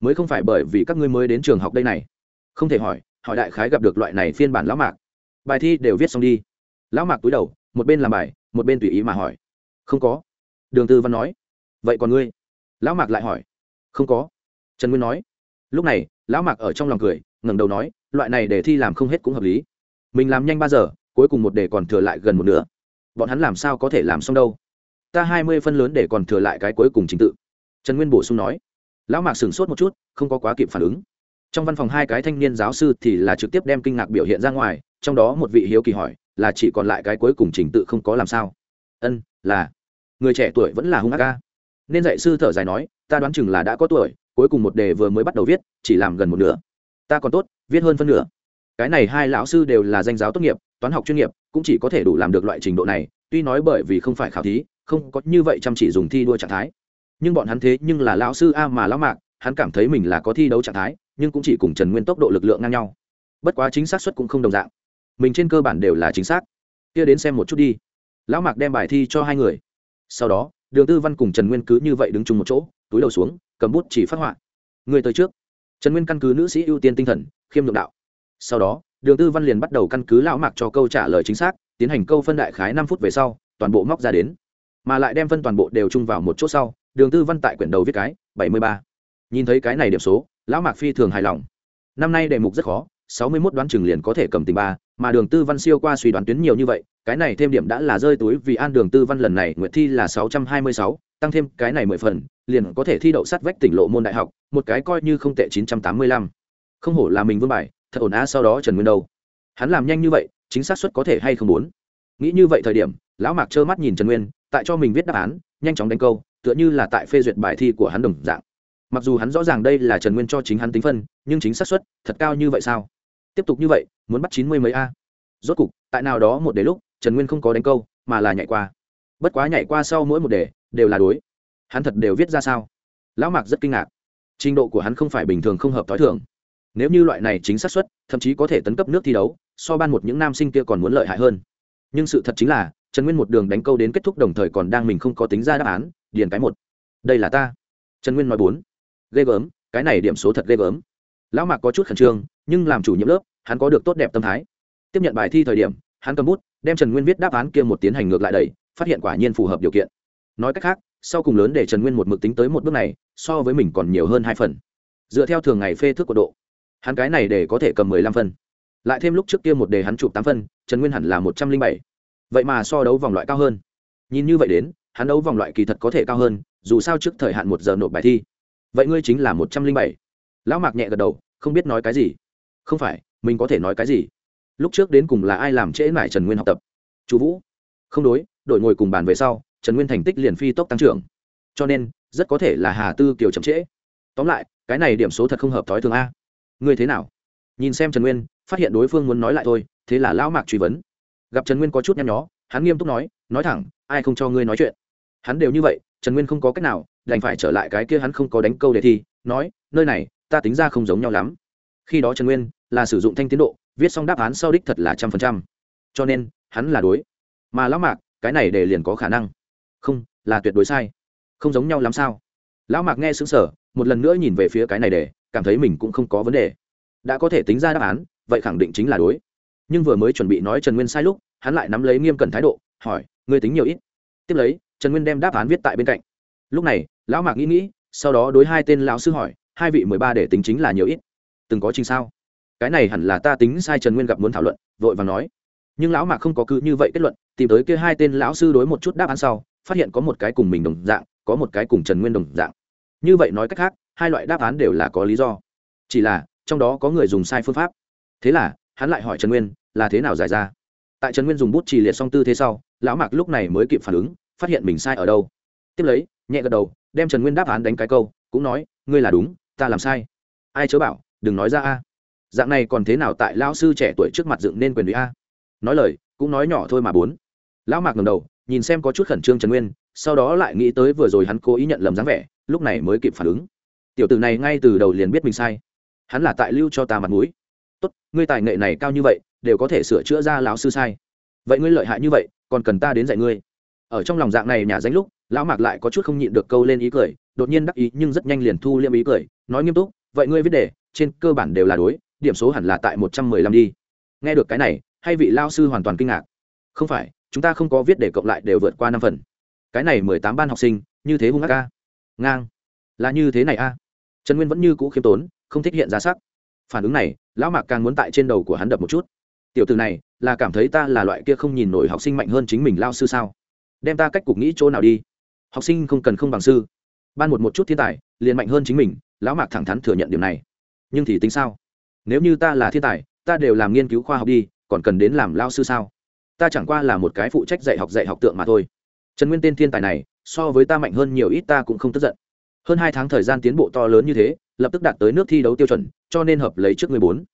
Mới không phải bởi vì các ngươi mới đến trường học đây này. Không thể hỏi hỏi đại khái gặp được loại này phiên bản lão mạc. Bài thi đều viết xong đi. Lão mạc túi đầu, một bên làm bài, một bên tùy ý mà hỏi. Không có. Đường tư văn nói. Vậy còn ngươi? Lão mạc lại hỏi. Không có. Trần nguyên nói. Lúc này, lão mạc ở trong lòng cười, ngẩng đầu nói, loại này để thi làm không hết cũng hợp lý mình làm nhanh ba giờ, cuối cùng một đề còn thừa lại gần một nửa. Bọn hắn làm sao có thể làm xong đâu? Ta hai mươi phân lớn để còn thừa lại cái cuối cùng trình tự. Trần nguyên bổ sung nói. Lão mạc sửng sốt một chút, không có quá kịp phản ứng. Trong văn phòng hai cái thanh niên giáo sư thì là trực tiếp đem kinh ngạc biểu hiện ra ngoài, trong đó một vị hiếu kỳ hỏi, là chỉ còn lại cái cuối cùng trình tự không có làm sao? Ân, là. Người trẻ tuổi vẫn là hung ác ca nên dạy sư thở dài nói, ta đoán chừng là đã có tuổi, cuối cùng một đề vừa mới bắt đầu viết, chỉ làm gần một nửa. Ta còn tốt, viết hơn phân nửa cái này hai lão sư đều là danh giáo tốt nghiệp, toán học chuyên nghiệp, cũng chỉ có thể đủ làm được loại trình độ này, tuy nói bởi vì không phải khảo thí, không có như vậy chăm chỉ dùng thi đua trạng thái. Nhưng bọn hắn thế nhưng là lão sư a mà lão mạc, hắn cảm thấy mình là có thi đấu trạng thái, nhưng cũng chỉ cùng trần nguyên tốc độ lực lượng ngang nhau. Bất quá chính xác suất cũng không đồng dạng. Mình trên cơ bản đều là chính xác. Kia đến xem một chút đi. Lão mạc đem bài thi cho hai người. Sau đó, đường tư văn cùng trần nguyên cứ như vậy đứng chung một chỗ, túi đầu xuống, cầm bút chỉ phát họa. Người tới trước. Trần nguyên căn cứ nữ sĩ ưu tiên tinh thần, khiêm nhượng đạo sau đó, đường tư văn liền bắt đầu căn cứ lão mạc cho câu trả lời chính xác, tiến hành câu phân đại khái năm phút về sau, toàn bộ móc ra đến. Mà lại đem phân toàn bộ đều chung vào một chỗ sau, đường tư văn tại quyển đầu viết cái, bảy mươi ba. Nhìn thấy cái này điểm số, lão mạc phi thường hài lòng. Năm nay đề mục rất khó, sáu mươi mốt đoán chừng liền có thể cầm tình ba, mà đường tư văn siêu qua suy đoán tuyến nhiều như vậy, cái này thêm điểm đã là rơi túi vì an đường tư văn lần này nguyện thi là sáu trăm hai mươi sáu, tăng thêm cái này mười phần, liền có thể thi đậu sát vách tỉnh lộ môn đại học, một cái coi như không tệ chín trăm tám mươi lăm. Không hổ là mình vương bài thật ổn á sau đó trần nguyên đâu? Hắn làm nhanh như vậy, chính xác suất có thể hay không muốn? Nghĩ như vậy thời điểm, lão mạc trơ mắt nhìn trần nguyên, tại cho mình viết đáp án, nhanh chóng đánh câu, tựa như là tại phê duyệt bài thi của hắn đồng dạng. Mặc dù hắn rõ ràng đây là trần nguyên cho chính hắn tính phân, nhưng chính xác suất, thật cao như vậy sao? Tiếp tục như vậy, muốn bắt chín mươi mấy a? Rốt cục, tại nào đó một đề lúc, trần nguyên không có đánh câu, mà là nhảy qua. Bất quá nhảy qua sau mỗi một đề, đều là đối. Hắn thật đều viết ra sao? Lão mạc rất kinh ngạc. Trình độ của hắn không phải bình thường không hợp t h ó i thường nếu như loại này chính xác suất, thậm chí có thể tấn cấp nước thi đấu, so ban một những nam sinh kia còn muốn lợi hại hơn. Nhưng sự thật chính là, trần nguyên một đường đánh câu đến kết thúc đồng thời còn đang mình không có tính ra đáp án, điền cái một. Đây là ta. Trần nguyên nói bốn. Ghê gớm, cái này điểm số thật ghê gớm. Lão mạc có chút khẩn trương, nhưng làm chủ nhiệm lớp, hắn có được tốt đẹp tâm thái. Tiếp nhận bài thi thời điểm, hắn cầm bút, đem trần nguyên viết đáp án kia một tiến hành ngược lại đầy phát hiện quả nhiên phù hợp điều kiện. Nói cách khác, sau cùng lớn để trần nguyên một mực tính tới một bước này, so với mình còn nhiều hơn hai phần. Dựa theo thường ngày phê thước của độ hắn cái này để có thể cầm mười lăm phân. Lại thêm lúc trước kia một đề hắn chụp tám phân, trần nguyên hẳn là một trăm linh bảy. Vậy mà so đấu vòng loại cao hơn. Nhìn như vậy đến, hắn đấu vòng loại kỳ thật có thể cao hơn, dù sao trước thời hạn một giờ nộp bài thi. Vậy ngươi chính là một trăm linh bảy. Lão mạc nhẹ gật đầu, không biết nói cái gì. Không phải, mình có thể nói cái gì? Lúc trước đến cùng là ai làm trễ mải trần nguyên học tập? Chú vũ. Không đối, đội ngồi cùng bàn về sau, trần nguyên thành tích liền phi tốc tăng trưởng. Cho nên, rất có thể là hà tư kiều chậm trễ. Tóm lại, cái này điểm số thật không hợp thói thường a ngươi thế nào? Nhìn xem trần nguyên, phát hiện đối phương muốn nói lại thôi, thế là lão mạc truy vấn. Gặp trần nguyên có chút nhăn nhó, hắn nghiêm túc nói nói thẳng, ai không cho ngươi nói chuyện? Hắn đều như vậy, trần nguyên không có cách nào, đành phải trở lại cái kia hắn không có đánh câu đề thi, nói, nơi này, ta tính ra không giống nhau lắm. Khi đó trần nguyên là sử dụng thanh tiến độ, viết xong đáp án sau đích thật là trăm phần trăm. Cho nên, hắn là đối. Mà lão mạc, cái này để liền có khả năng. Không, là tuyệt đối sai. Không giống nhau lắm sao? Lão mạc nghe xứng sở một lần nữa nhìn về phía cái này để cảm thấy mình cũng không có vấn đề. Đã có thể tính ra đáp án, vậy khẳng định chính là đối. Nhưng vừa mới chuẩn bị nói trần nguyên sai lúc, hắn lại nắm lấy nghiêm cẩn thái độ, hỏi, ngươi tính nhiều ít? Tiếp lấy, trần nguyên đem đáp án viết tại bên cạnh. Lúc này, lão mạc nghĩ nghĩ, sau đó đối hai tên lão sư hỏi, hai vị mười ba để tính chính là nhiều ít? Từng có trình sao? Cái này hẳn là ta tính sai trần nguyên gặp muốn thảo luận, vội và nói. Nhưng lão mạc không có cứ như vậy kết luận, tìm tới kia hai tên lão sư đối một chút đáp án sau, phát hiện có một cái cùng mình đồng dạng, có một cái cùng trần nguyên đồng dạng. Như vậy nói cách khác hai loại đáp án đều là có lý do. Chỉ là, trong đó có người dùng sai phương pháp. Thế là, hắn lại hỏi trần nguyên, là thế nào giải ra? Tại trần nguyên dùng bút trì liệt xong tư thế sau, lão mạc lúc này mới kịp phản ứng, phát hiện mình sai ở đâu. Tiếp lấy, nhẹ gật đầu, đem trần nguyên đáp án đánh cái câu, cũng nói, ngươi là đúng, ta làm sai. Ai chớ bảo, đừng nói ra a. Dạng này còn thế nào tại lão sư trẻ tuổi trước mặt dựng nên quyền ủy a? Nói lời, cũng nói nhỏ thôi mà bốn. Lão mạc ngầm đầu, nhìn xem có chút khẩn trương trần nguyên, sau đó lại nghĩ tới vừa rồi hắn cố ý nhận lầm dáng vẻ, lúc này mới kịp phản ứng tiểu tử này ngay từ đầu liền biết mình sai. Hắn là tại lưu cho ta mặt mũi. Tốt, ngươi tài nghệ này cao như vậy, đều có thể sửa chữa ra lão sư sai. Vậy ngươi lợi hại như vậy, còn cần ta đến dạy ngươi. Ở trong lòng dạng này nhà danh lúc, lão mạc lại có chút không nhịn được câu lên ý cười, đột nhiên đắc ý nhưng rất nhanh liền thu liêm ý cười, nói nghiêm túc, vậy ngươi viết đề, trên cơ bản đều là đối, điểm số hẳn là tại một trăm mười lăm đi. Nghe được cái này hay vị lao sư hoàn toàn kinh ngạc. Không phải, chúng ta không có viết đề cộng lại đều vượt qua năm phần. Cái này mười tám ban học sinh, như thế hung ác ca ngang là như thế này a? Trần nguyên vẫn như cũ khiêm tốn, không thích hiện ra sắc. Phản ứng này, lão mạc càng muốn tại trên đầu của hắn đập một chút. Tiểu từ này, là cảm thấy ta là loại kia không nhìn nổi học sinh mạnh hơn chính mình lao sư sao? Đem ta cách cục nghĩ chỗ nào đi? Học sinh không cần không bằng sư. Ban một một chút thiên tài, liền mạnh hơn chính mình, lão mạc thẳng thắn thừa nhận điều này. Nhưng thì tính sao? Nếu như ta là thiên tài, ta đều làm nghiên cứu khoa học đi, còn cần đến làm lao sư sao? Ta chẳng qua là một cái phụ trách dạy học dạy học tượng mà thôi. Trần nguyên tên thiên tài này, so với ta mạnh hơn nhiều ít ta cũng không tức giận hơn hai tháng thời gian tiến bộ to lớn như thế, lập tức đạt tới nước thi đấu tiêu chuẩn, cho nên hợp lấy trước mười bốn.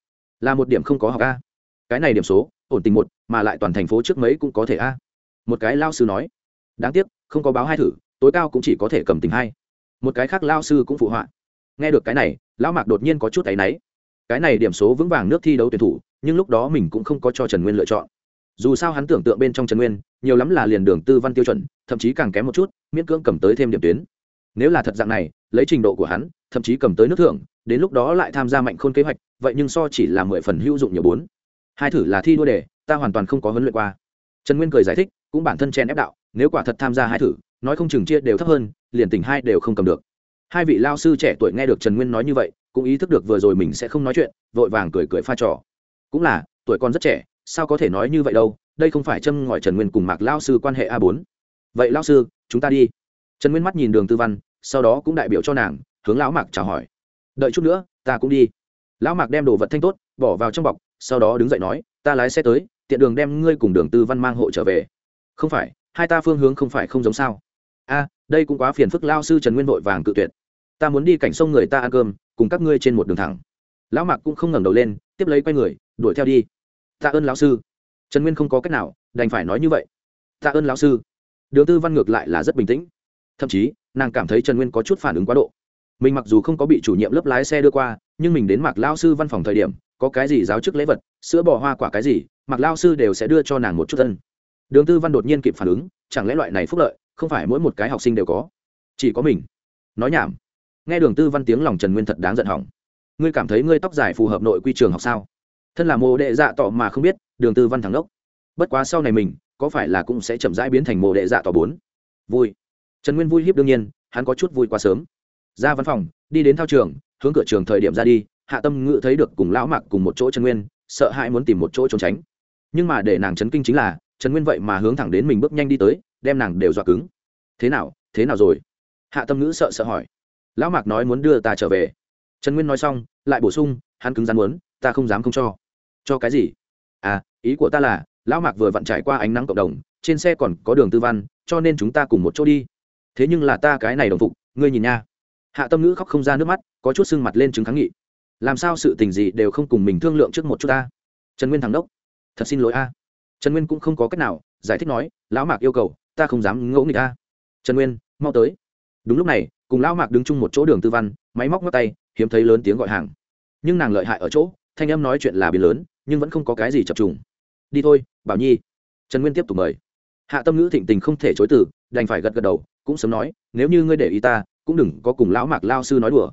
Là một điểm không có học a. Cái này điểm số, ổn tình một, mà lại toàn thành phố trước mấy cũng có thể a. Một cái lao sư nói. Đáng tiếc, không có báo hai thử, tối cao cũng chỉ có thể cầm tình hai. Một cái khác lao sư cũng phụ họa. Nghe được cái này, lão mạc đột nhiên có chút áy náy. Cái này điểm số vững vàng nước thi đấu tuyển thủ, nhưng lúc đó mình cũng không có cho trần nguyên lựa chọn. Dù sao hắn tưởng tượng bên trong trần nguyên, nhiều lắm là liền đường tư văn tiêu chuẩn, thậm chí càng kém một chút, miễn cưỡng cầm tới thêm điểm tuyến nếu là thật dạng này, lấy trình độ của hắn, thậm chí cầm tới nước thưởng, đến lúc đó lại tham gia mạnh khôn kế hoạch, vậy nhưng so chỉ là mười phần hữu dụng nhiều bốn. Hai thử là thi đua đề, ta hoàn toàn không có huấn luyện qua. Trần nguyên cười giải thích, cũng bản thân chen ép đạo, nếu quả thật tham gia hai thử, nói không chừng chia đều thấp hơn, liền tỉnh hai đều không cầm được. Hai vị lao sư trẻ tuổi nghe được trần nguyên nói như vậy, cũng ý thức được vừa rồi mình sẽ không nói chuyện, vội vàng cười cười pha trò. Cũng là, tuổi con rất trẻ, sao có thể nói như vậy đâu, đây không phải châm ngòi trần nguyên cùng mạc lao sư quan hệ a bốn. Vậy lao sư, chúng ta đi. Trần nguyên mắt nhìn đường tư văn sau đó cũng đại biểu cho nàng, hướng lão mạc chào hỏi. Đợi chút nữa, ta cũng đi. Lão mạc đem đồ vật thanh tốt, bỏ vào trong bọc, sau đó đứng dậy nói, ta lái xe tới, tiện đường đem ngươi cùng đường tư văn mang hộ trở về. Không phải, hai ta phương hướng không phải không giống sao? A, đây cũng quá phiền phức lao sư trần nguyên vội vàng cự tuyệt. Ta muốn đi cảnh sông người ta ăn cơm, cùng các ngươi trên một đường thẳng. Lão mạc cũng không ngẩng đầu lên, tiếp lấy quay người, đuổi theo đi. Tạ ơn lão sư. Trần nguyên không có cách nào, đành phải nói như vậy. Tạ ơn lão sư. Đường tư văn ngược lại là rất bình tĩnh. Thậm chí nàng cảm thấy trần nguyên có chút phản ứng quá độ mình mặc dù không có bị chủ nhiệm lớp lái xe đưa qua nhưng mình đến mặc lao sư văn phòng thời điểm có cái gì giáo chức lễ vật sữa bò hoa quả cái gì mặc lao sư đều sẽ đưa cho nàng một chút thân đường tư văn đột nhiên kịp phản ứng chẳng lẽ loại này phúc lợi không phải mỗi một cái học sinh đều có chỉ có mình nói nhảm nghe đường tư văn tiếng lòng trần nguyên thật đáng giận hỏng ngươi cảm thấy ngươi tóc dài phù hợp nội quy trường học sao thân là mồ đệ dạ tỏ mà không biết đường tư văn thắng đốc bất quá sau này mình có phải là cũng sẽ chậm rãi biến thành mồ đệ dạ tỏ bốn vui trần nguyên vui hiếp đương nhiên, hắn có chút vui quá sớm. Ra văn phòng, đi đến thao trường, hướng cửa trường thời điểm ra đi, hạ tâm ngự thấy được cùng lão mạc cùng một chỗ trần nguyên, sợ hãi muốn tìm một chỗ trốn tránh. Nhưng mà để nàng chấn kinh chính là, trần nguyên vậy mà hướng thẳng đến mình bước nhanh đi tới, đem nàng đều dọa cứng. Thế nào thế nào rồi? Hạ tâm ngữ sợ sợ hỏi. Lão mạc nói muốn đưa ta trở về. Trần nguyên nói xong, lại bổ sung, hắn cứng rắn muốn, ta không dám không cho. Cho cái gì? À ý của ta là, lão mạc vừa vặn trải qua ánh nắng cộng đồng, trên xe còn có đường tư văn, cho nên chúng ta cùng một chỗ đi thế nhưng là ta cái này đồng phục, ngươi nhìn nha. Hạ tâm ngữ khóc không ra nước mắt, có chút sưng mặt lên chứng kháng nghị. Làm sao sự tình gì đều không cùng mình thương lượng trước một chút ta? Trần nguyên thắng đốc, thật xin lỗi a. Trần nguyên cũng không có cách nào, giải thích nói, lão mạc yêu cầu, ta không dám ngẫu nghịch a. Trần nguyên, mau tới. Đúng lúc này, cùng lão mạc đứng chung một chỗ đường tư văn, máy móc ngắt tay, hiếm thấy lớn tiếng gọi hàng. Nhưng nàng lợi hại ở chỗ, thanh em nói chuyện là biến lớn, nhưng vẫn không có cái gì chập trùng. Đi thôi, bảo nhi. Trần nguyên tiếp tục mời. Hạ tâm ngữ thịnh tình không thể chối từ, đành phải gật gật đầu cũng sớm nói, nếu như ngươi để ý ta, cũng đừng có cùng lão mạc lao sư nói đùa.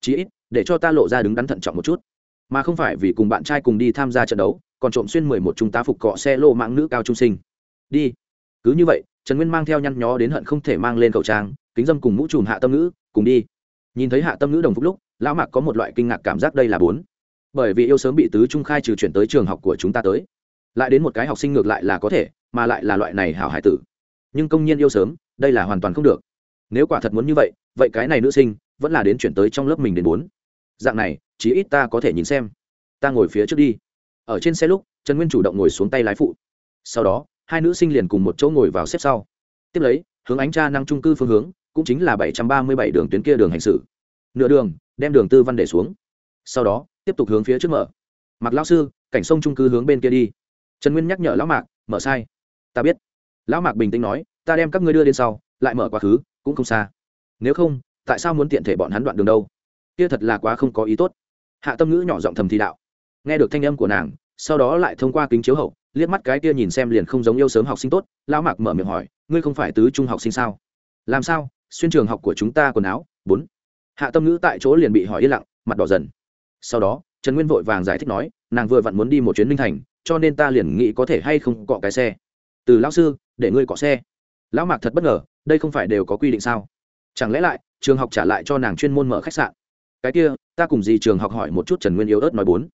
Chí ít, để cho ta lộ ra đứng đắn thận trọng một chút. Mà không phải vì cùng bạn trai cùng đi tham gia trận đấu, còn trộm xuyên mười một chúng ta phục cọ xe lô mạng nữ cao trung sinh. Đi. Cứ như vậy, trần nguyên mang theo nhăn nhó đến hận không thể mang lên khẩu trang, kính dâm cùng mũ trùm hạ tâm ngữ, cùng đi. Nhìn thấy hạ tâm ngữ đồng phúc lúc, lão mạc có một loại kinh ngạc cảm giác đây là bốn. Bởi vì yêu sớm bị tứ trung khai trừ chuyển tới trường học của chúng ta tới. Lại đến một cái học sinh ngược lại là có thể, mà lại là loại này hảo hải tử. Nhưng công nhiên yêu sớm đây là hoàn toàn không được. Nếu quả thật muốn như vậy vậy cái này nữ sinh vẫn là đến chuyển tới trong lớp mình đến bốn. Dạng này, chí ít ta có thể nhìn xem. Ta ngồi phía trước đi. Ở trên xe lúc, trần nguyên chủ động ngồi xuống tay lái phụ. Sau đó, hai nữ sinh liền cùng một chỗ ngồi vào xếp sau. Tiếp lấy, hướng ánh tra năng trung cư phương hướng, cũng chính là bảy trăm ba mươi bảy đường tuyến kia đường hành xử. Nửa đường, đem đường tư văn để xuống. Sau đó, tiếp tục hướng phía trước mở. Mặc lão sư, cảnh sông trung cư hướng bên kia đi. Trần nguyên nhắc nhở lão mạc, mở sai. Ta biết. Lão mạc bình tĩnh nói ta đem các ngươi đưa đến sau, lại mở quá khứ, cũng không xa. Nếu không, tại sao muốn tiện thể bọn hắn đoạn đường đâu? Kia thật là quá không có ý tốt. Hạ tâm ngữ nhỏ giọng thầm thì đạo. Nghe được thanh âm của nàng, sau đó lại thông qua kính chiếu hậu, liếc mắt cái kia nhìn xem liền không giống yêu sớm học sinh tốt, lão mạc mở miệng hỏi, ngươi không phải tứ trung học sinh sao? Làm sao? Xuyên trường học của chúng ta quần áo, bốn. Hạ tâm ngữ tại chỗ liền bị hỏi yên lặng, mặt đỏ dần. Sau đó, trần nguyên vội vàng giải thích nói, nàng vừa vặn muốn đi một chuyến minh thành, cho nên ta liền nghĩ có thể hay không cọ cái xe. Từ lão sư, để ngươi cọ xe lão mạc thật bất ngờ, đây không phải đều có quy định sao? Chẳng lẽ lại, trường học trả lại cho nàng chuyên môn mở khách sạn? Cái kia, ta cùng dì trường học hỏi một chút trần nguyên yếu ớt nói bốn.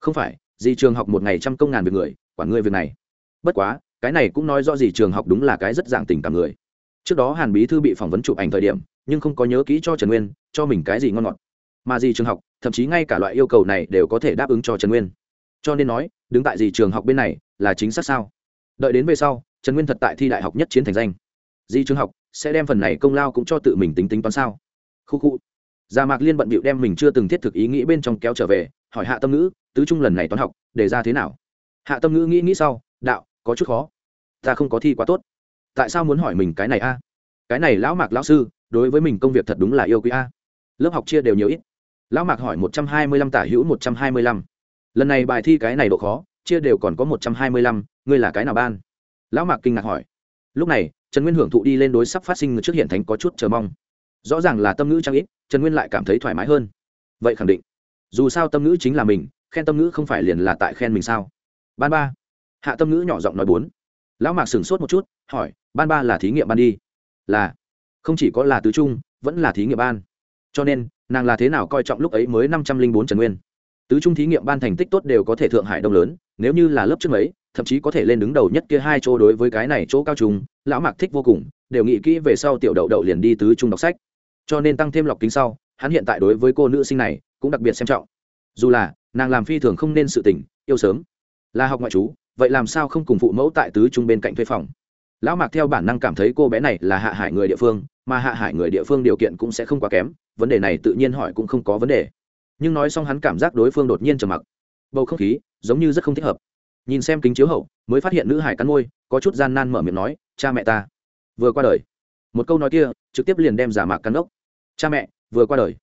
Không phải, dì trường học một ngày trăm công ngàn việc người, quản ngươi việc này. Bất quá, cái này cũng nói rõ dì trường học đúng là cái rất dạng tình cảm người. Trước đó hàn bí thư bị phỏng vấn chụp ảnh thời điểm, nhưng không có nhớ kỹ cho trần nguyên, cho mình cái gì ngon ngọt. Mà dì trường học, thậm chí ngay cả loại yêu cầu này đều có thể đáp ứng cho trần nguyên. Cho nên nói, đứng tại dì trường học bên này là chính xác sao? Đợi đến về sau, trần nguyên thật tại thi đại học nhất chiến thành danh. Di trường học, sẽ đem phần này công lao cũng cho tự mình tính tính toán sao? Khu khu. Gia mạc liên bận bịu đem mình chưa từng thiết thực ý nghĩ bên trong kéo trở về, hỏi hạ tâm ngữ, tứ trung lần này toán học để ra thế nào? Hạ tâm ngữ nghĩ nghĩ sau, đạo, có chút khó. Ta không có thi quá tốt. Tại sao muốn hỏi mình cái này a? Cái này lão mạc lão sư, đối với mình công việc thật đúng là yêu quý a. Lớp học chia đều nhiều ít. Lão mạc hỏi, một trăm hai mươi lăm tả hữu một trăm hai mươi lăm. Lần này bài thi cái này độ khó, chia đều còn có một trăm hai mươi lăm, ngươi là cái nào ban? Lão mạc kinh ngạc hỏi. Lúc này trần nguyên hưởng thụ đi lên đối sắp phát sinh trước hiện thánh có chút chờ mong. Rõ ràng là tâm ngữ trang ít, trần nguyên lại cảm thấy thoải mái hơn. Vậy khẳng định, dù sao tâm ngữ chính là mình, khen tâm ngữ không phải liền là tại khen mình sao? Ban ba, hạ tâm ngữ nhỏ giọng nói bốn. Lão mạc sửng sốt một chút, hỏi, ban ba là thí nghiệm ban đi? Là. Không chỉ có là tứ trung, vẫn là thí nghiệm ban. Cho nên, nàng là thế nào coi trọng lúc ấy mới năm trăm linh bốn trần nguyên? Tứ trung thí nghiệm ban thành tích tốt đều có thể thượng hải đông lớn, nếu như là lớp trước mấy, thậm chí có thể lên đứng đầu nhất kia hai chỗ đối với cái này chỗ cao trung, lão mạc thích vô cùng, đều nghĩ kỹ về sau tiểu đậu đậu liền đi tứ trung đọc sách. Cho nên tăng thêm lọc kính sau, hắn hiện tại đối với cô nữ sinh này cũng đặc biệt xem trọng. Dù là, nàng làm phi thường không nên sự tình, yêu sớm, là học ngoại trú, vậy làm sao không cùng phụ mẫu tại tứ trung bên cạnh thuê phòng? Lão mạc theo bản năng cảm thấy cô bé này là hạ hải người địa phương, mà hạ hải người địa phương điều kiện cũng sẽ không quá kém, vấn đề này tự nhiên hỏi cũng không có vấn đề nhưng nói xong hắn cảm giác đối phương đột nhiên trầm mặc. Bầu không khí giống như rất không thích hợp. Nhìn xem kính chiếu hậu, mới phát hiện nữ hải cắn môi, có chút gian nan mở miệng nói, cha mẹ ta, vừa qua đời. Một câu nói kia trực tiếp liền đem giả mạc cắn ốc. Cha mẹ, vừa qua đời,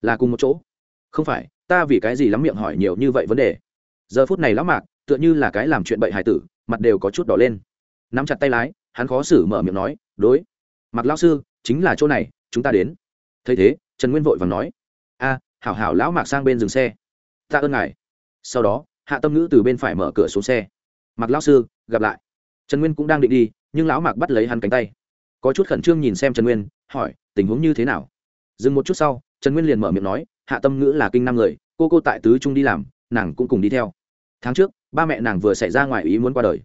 là cùng một chỗ. Không phải, ta vì cái gì lắm miệng hỏi nhiều như vậy vấn đề? Giờ phút này lão mạc tựa như là cái làm chuyện bậy hải tử, mặt đều có chút đỏ lên. Nắm chặt tay lái, hắn khó xử mở miệng nói, đối mặc lão sư, chính là chỗ này, chúng ta đến. Thấy thế, trần nguyên vội vàng nói hảo hảo lão mạc sang bên dừng xe. Ta ơn ngài. Sau đó, hạ tâm ngữ từ bên phải mở cửa xuống xe. Mặc lão sư, gặp lại. Trần nguyên cũng đang định đi, nhưng lão mạc bắt lấy hắn cánh tay. Có chút khẩn trương nhìn xem trần nguyên, hỏi, tình huống như thế nào? Dừng một chút sau, trần nguyên liền mở miệng nói, hạ tâm ngữ là kinh năm người, cô cô tại tứ trung đi làm, nàng cũng cùng đi theo. Tháng trước, ba mẹ nàng vừa xảy ra ngoài ý muốn qua đời.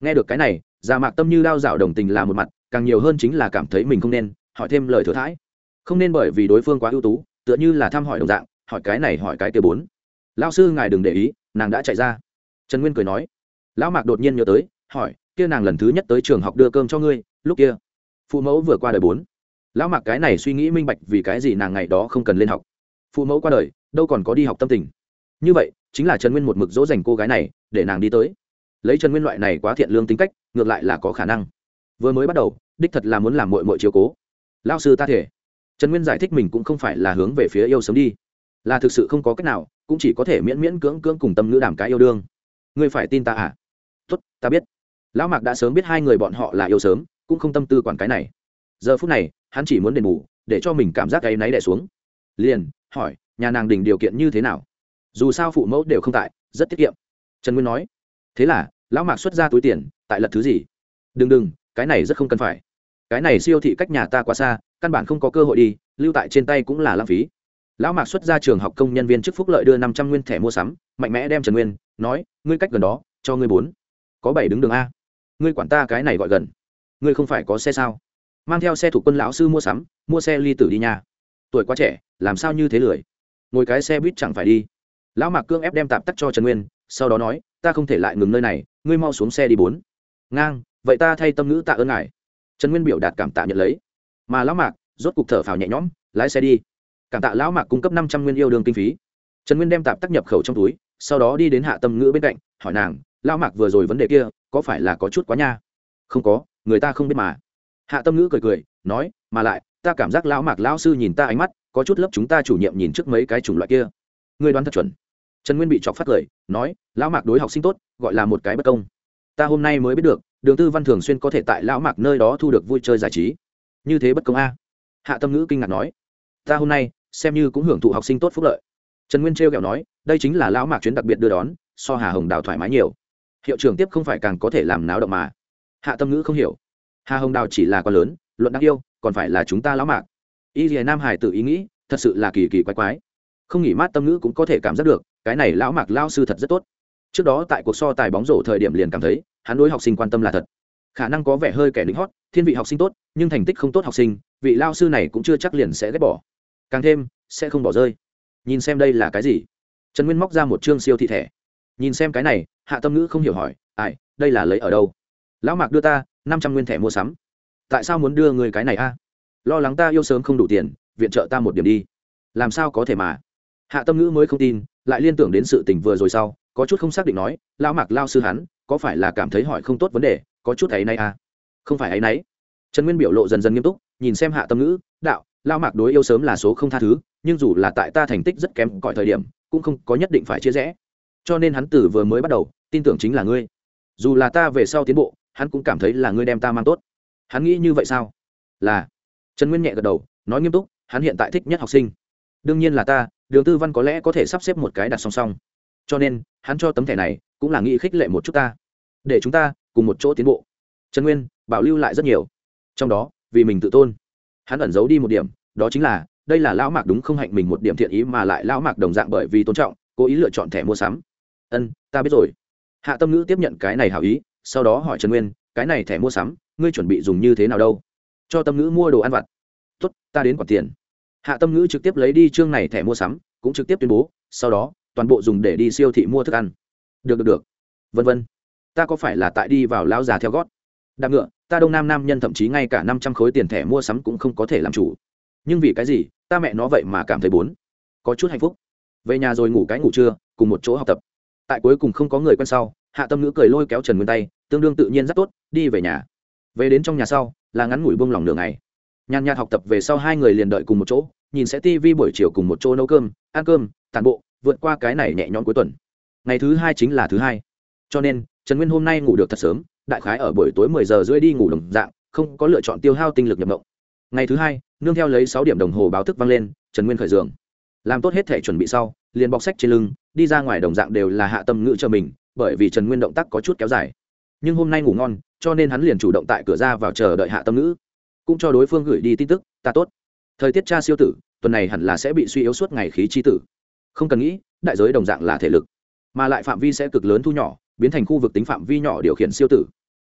Nghe được cái này, già mạc tâm như đao dạo đồng tình là một mặt, càng nhiều hơn chính là cảm thấy mình không nên, hỏi thêm lời thừa thãi. Không nên bởi vì đối phương quá ưu tú tựa như là thăm hỏi đồng dạng, hỏi cái này hỏi cái kia bốn. Lao sư ngài đừng để ý, nàng đã chạy ra. Trần nguyên cười nói. Lão mạc đột nhiên nhớ tới, hỏi, kia nàng lần thứ nhất tới trường học đưa cơm cho ngươi, lúc kia. Phụ mẫu vừa qua đời bốn. Lão mạc cái này suy nghĩ minh bạch vì cái gì nàng ngày đó không cần lên học. Phụ mẫu qua đời, đâu còn có đi học tâm tình. Như vậy, chính là trần nguyên một mực dỗ dành cô gái này, để nàng đi tới. Lấy trần nguyên loại này quá thiện lương tính cách, ngược lại là có khả năng. Vừa mới bắt đầu, đích thật là muốn làm mội mội chiếu cố. Lao sư ta thể trần nguyên giải thích mình cũng không phải là hướng về phía yêu sớm đi. Là thực sự không có cách nào, cũng chỉ có thể miễn miễn cưỡng cưỡng cùng tâm ngữ đàm cái yêu đương. Ngươi phải tin ta à? Tuất ta biết. Lão mạc đã sớm biết hai người bọn họ là yêu sớm, cũng không tâm tư quản cái này. Giờ phút này, hắn chỉ muốn đền bù, để cho mình cảm giác cái náy đẻ xuống. Liền, hỏi, nhà nàng đình điều kiện như thế nào? Dù sao phụ mẫu đều không tại, rất tiết kiệm. Trần nguyên nói. Thế là, lão mạc xuất ra túi tiền, tại lật thứ gì? Đừng đừng, cái này rất không cần phải. Cái này siêu thị cách nhà ta quá xa căn bản không có cơ hội đi, lưu tại trên tay cũng là lãng phí. Lão mạc xuất ra trường học công nhân viên chức phúc lợi đưa năm trăm nguyên thẻ mua sắm, mạnh mẽ đem trần nguyên, nói, ngươi cách gần đó, cho ngươi bốn. Có bảy đứng đường a. Ngươi quản ta cái này gọi gần. Ngươi không phải có xe sao? Mang theo xe thủ quân lão sư mua sắm, mua xe ly tử đi nhà tuổi quá trẻ, làm sao như thế lười? Ngồi cái xe buýt chẳng phải đi. Lão mạc cương ép đem tạm tắt cho trần nguyên, sau đó nói, ta không thể lại ngừng nơi này, ngươi mau xuống xe đi bốn. Ngang, vậy ta thay tâm ngữ tạ ơn ngài. Trần nguyên biểu đạt cảm tạ nhận lấy mà lão mạc rốt cục thở phào nhẹ nhõm, lái xe đi. Cảm tạ lão mạc cung cấp năm trăm nguyên yêu đương kinh phí. Trần nguyên đem tạp tắc nhập khẩu trong túi, sau đó đi đến hạ tâm ngữ bên cạnh, hỏi nàng, lão mạc vừa rồi vấn đề kia, có phải là có chút quá nha? Không có, người ta không biết mà. Hạ tâm ngữ cười cười, nói, mà lại, ta cảm giác lão mạc lão sư nhìn ta ánh mắt, có chút lớp chúng ta chủ nhiệm nhìn trước mấy cái chủng loại kia. Người đoán thật chuẩn. Trần nguyên bị chọc phát cười, nói, lão mạc đối học sinh tốt, gọi là một cái bất công. Ta hôm nay mới biết được, đường tư văn thường xuyên có thể tại lão mạc nơi đó thu được vui chơi giải trí như thế bất công a. Hạ tâm ngữ kinh ngạc nói, ta hôm nay xem như cũng hưởng thụ học sinh tốt phúc lợi. Trần nguyên trêu kẹo nói, đây chính là lão mạc chuyến đặc biệt đưa đón, so hà hồng đào thoải mái nhiều. Hiệu trưởng tiếp không phải càng có thể làm náo động mà. Hạ tâm ngữ không hiểu, hà hồng đào chỉ là con lớn, luận đáng yêu, còn phải là chúng ta lão mạc. Y dìa nam hải tự ý nghĩ, thật sự là kỳ kỳ quái quái. Không nghỉ mát tâm ngữ cũng có thể cảm giác được, cái này lão mạc lao sư thật rất tốt. Trước đó tại cuộc so tài bóng rổ thời điểm liền cảm thấy, hắn đối học sinh quan tâm là thật khả năng có vẻ hơi kẻ lính hót, thiên vị học sinh tốt, nhưng thành tích không tốt học sinh, vị lao sư này cũng chưa chắc liền sẽ ghét bỏ. Càng thêm, sẽ không bỏ rơi. Nhìn xem đây là cái gì. Trần nguyên móc ra một chương siêu thị thẻ. Nhìn xem cái này, hạ tâm ngữ không hiểu hỏi, ai, đây là lấy ở đâu? Lão mạc đưa ta, năm trăm nguyên thẻ mua sắm. Tại sao muốn đưa người cái này a? Lo lắng ta yêu sớm không đủ tiền, viện trợ ta một điểm đi. Làm sao có thể mà? Hạ tâm ngữ mới không tin, lại liên tưởng đến sự tình vừa rồi sau, có chút không xác định nói, lão mạc, lao sư hắn, có phải là cảm thấy hỏi không tốt vấn đề có chút ấy nay à? Không phải ấy nấy trần nguyên biểu lộ dần dần nghiêm túc, nhìn xem hạ tâm ngữ, đạo, lao mạc đối yêu sớm là số không tha thứ, nhưng dù là tại ta thành tích rất kém cỏi thời điểm, cũng không có nhất định phải chia rẽ. Cho nên hắn từ vừa mới bắt đầu, tin tưởng chính là ngươi. Dù là ta về sau tiến bộ, hắn cũng cảm thấy là ngươi đem ta mang tốt. Hắn nghĩ như vậy sao? Là. Trần nguyên nhẹ gật đầu, nói nghiêm túc, hắn hiện tại thích nhất học sinh. Đương nhiên là ta, đường tư văn có lẽ có thể sắp xếp một cái đặt song song. Cho nên, hắn cho tấm thẻ này, cũng là nghĩ khích lệ một chút ta. Để chúng ta cùng một chỗ tiến bộ. Trần nguyên, bảo lưu lại rất nhiều. Trong đó, vì mình tự tôn. Hắn ẩn giấu đi một điểm, đó chính là, đây là lão mạc đúng không hạnh mình một điểm thiện ý mà lại lão mạc đồng dạng bởi vì tôn trọng, cố ý lựa chọn thẻ mua sắm. Ân, ta biết rồi. Hạ tâm ngữ tiếp nhận cái này hảo ý, sau đó hỏi trần nguyên, cái này thẻ mua sắm, ngươi chuẩn bị dùng như thế nào đâu? Cho tâm ngữ mua đồ ăn vặt. Tốt, ta đến quản tiền. Hạ tâm ngữ trực tiếp lấy đi chương này thẻ mua sắm, cũng trực tiếp tuyên bố, sau đó, toàn bộ dùng để đi siêu thị mua thức ăn. Được được được. Vân vân ta có phải là tại đi vào lao già theo gót? Đạp ngựa, ta đông nam nam nhân thậm chí ngay cả năm trăm khối tiền thẻ mua sắm cũng không có thể làm chủ. Nhưng vì cái gì, ta mẹ nó vậy mà cảm thấy bốn có chút hạnh phúc. Về nhà rồi ngủ cái ngủ trưa, cùng một chỗ học tập. Tại cuối cùng không có người quen sau, hạ tâm ngữ cười lôi kéo trần nguyên tay, tương đương tự nhiên rất tốt, đi về nhà. Về đến trong nhà sau, là ngắn ngủi buông lỏng đường này nhàn nhạt học tập về sau hai người liền đợi cùng một chỗ, nhìn sẽ tivi buổi chiều cùng một chỗ nấu cơm, ăn cơm tàn bộ, vượt qua cái này nhẹ nhõm cuối tuần. Ngày thứ hai chính là thứ hai. Cho nên trần nguyên hôm nay ngủ được thật sớm, đại khái ở buổi tối mười giờ rưỡi đi ngủ đồng dạng, không có lựa chọn tiêu hao tinh lực nhập mộng ngày thứ hai, nương theo lấy sáu điểm đồng hồ báo thức vang lên, trần nguyên khởi giường. Làm tốt hết thể chuẩn bị sau, liền bọc sách trên lưng, đi ra ngoài đồng dạng đều là hạ tâm ngữ cho mình, bởi vì trần nguyên động tác có chút kéo dài. Nhưng hôm nay ngủ ngon, cho nên hắn liền chủ động tại cửa ra vào chờ đợi hạ tâm ngữ. Cũng cho đối phương gửi đi tin tức, ta tốt. Thời tiết tra siêu tử, tuần này hẳn là sẽ bị suy yếu suốt ngày khí chi tử. Không cần nghĩ, đại giới đồng dạng là thể lực. Mà lại phạm vi sẽ cực lớn thu nhỏ biến thành khu vực tính phạm vi nhỏ điều khiển siêu tử.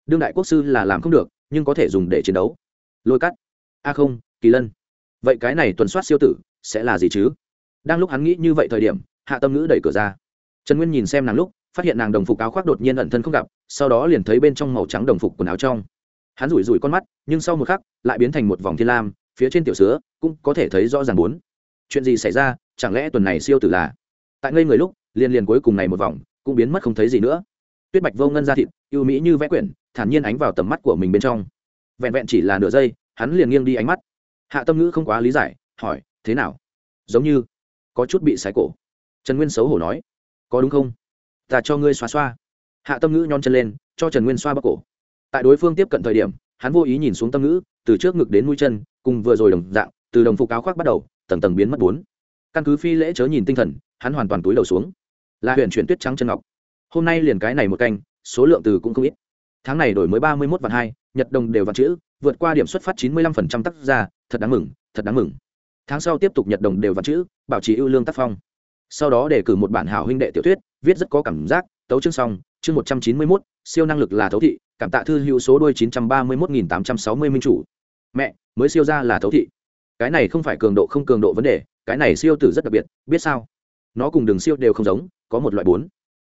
Đương đại quốc sư là làm không được, nhưng có thể dùng để chiến đấu. Lôi cắt. A không, kỳ lân. Vậy cái này tuần soát siêu tử, sẽ là gì chứ? Đang lúc hắn nghĩ như vậy thời điểm, hạ tâm ngữ đẩy cửa ra. Trần nguyên nhìn xem nàng lúc, phát hiện nàng đồng phục áo khoác đột nhiên ẩn thân không gặp, sau đó liền thấy bên trong màu trắng đồng phục quần áo trong. Hắn rủi rủi con mắt, nhưng sau một khắc, lại biến thành một vòng thiên lam, phía trên tiểu sứa, cũng có thể thấy rõ ràng bốn. Chuyện gì xảy ra, chẳng lẽ tuần này siêu tử là? Tại ngây người lúc, liền liền cuối cùng này một vòng, cũng biến mất không thấy gì nữa tuyết bạch vô ngân ra thịt, ưu mỹ như vẽ quyển, thản nhiên ánh vào tầm mắt của mình bên trong. Vẹn vẹn chỉ là nửa giây, hắn liền nghiêng đi ánh mắt. Hạ tâm ngữ không quá lý giải, hỏi, thế nào? Giống như có chút bị sái cổ. Trần nguyên xấu hổ nói, có đúng không? Ta cho ngươi xoa xoa. Hạ tâm ngữ nhon chân lên, cho trần nguyên xoa bắc cổ. Tại đối phương tiếp cận thời điểm, hắn vô ý nhìn xuống tâm ngữ, từ trước ngực đến mũi chân, cùng vừa rồi đồng dạng, từ đồng phục áo khoác bắt đầu, tầng tầng biến mất bốn. Căn cứ phi lễ chớ nhìn tinh thần, hắn hoàn toàn túi đầu xuống. Là huyện chuyển tuyết trắng chân ngọc hôm nay liền cái này một canh, số lượng từ cũng không ít. Tháng này đổi mới ba mươi một vạn hai, nhật đồng đều vạn chữ, vượt qua điểm xuất phát chín mươi lăm phần trăm tác giả, thật đáng mừng, thật đáng mừng. Tháng sau tiếp tục nhật đồng đều vạn chữ, bảo trì ưu lương tác phong. Sau đó để cử một bản hảo huynh đệ tiểu thuyết, viết rất có cảm giác, tấu chương xong, chương một trăm chín mươi mốt, siêu năng lực là thấu thị, cảm tạ thư hữu số đôi chín trăm ba mươi mốt nghìn tám trăm sáu mươi minh chủ. Mẹ, mới siêu ra là thấu thị. Cái này không phải cường độ không cường độ vấn đề, cái này siêu tử rất đặc biệt, biết sao? Nó cùng đường siêu đều không giống, có một loại bốn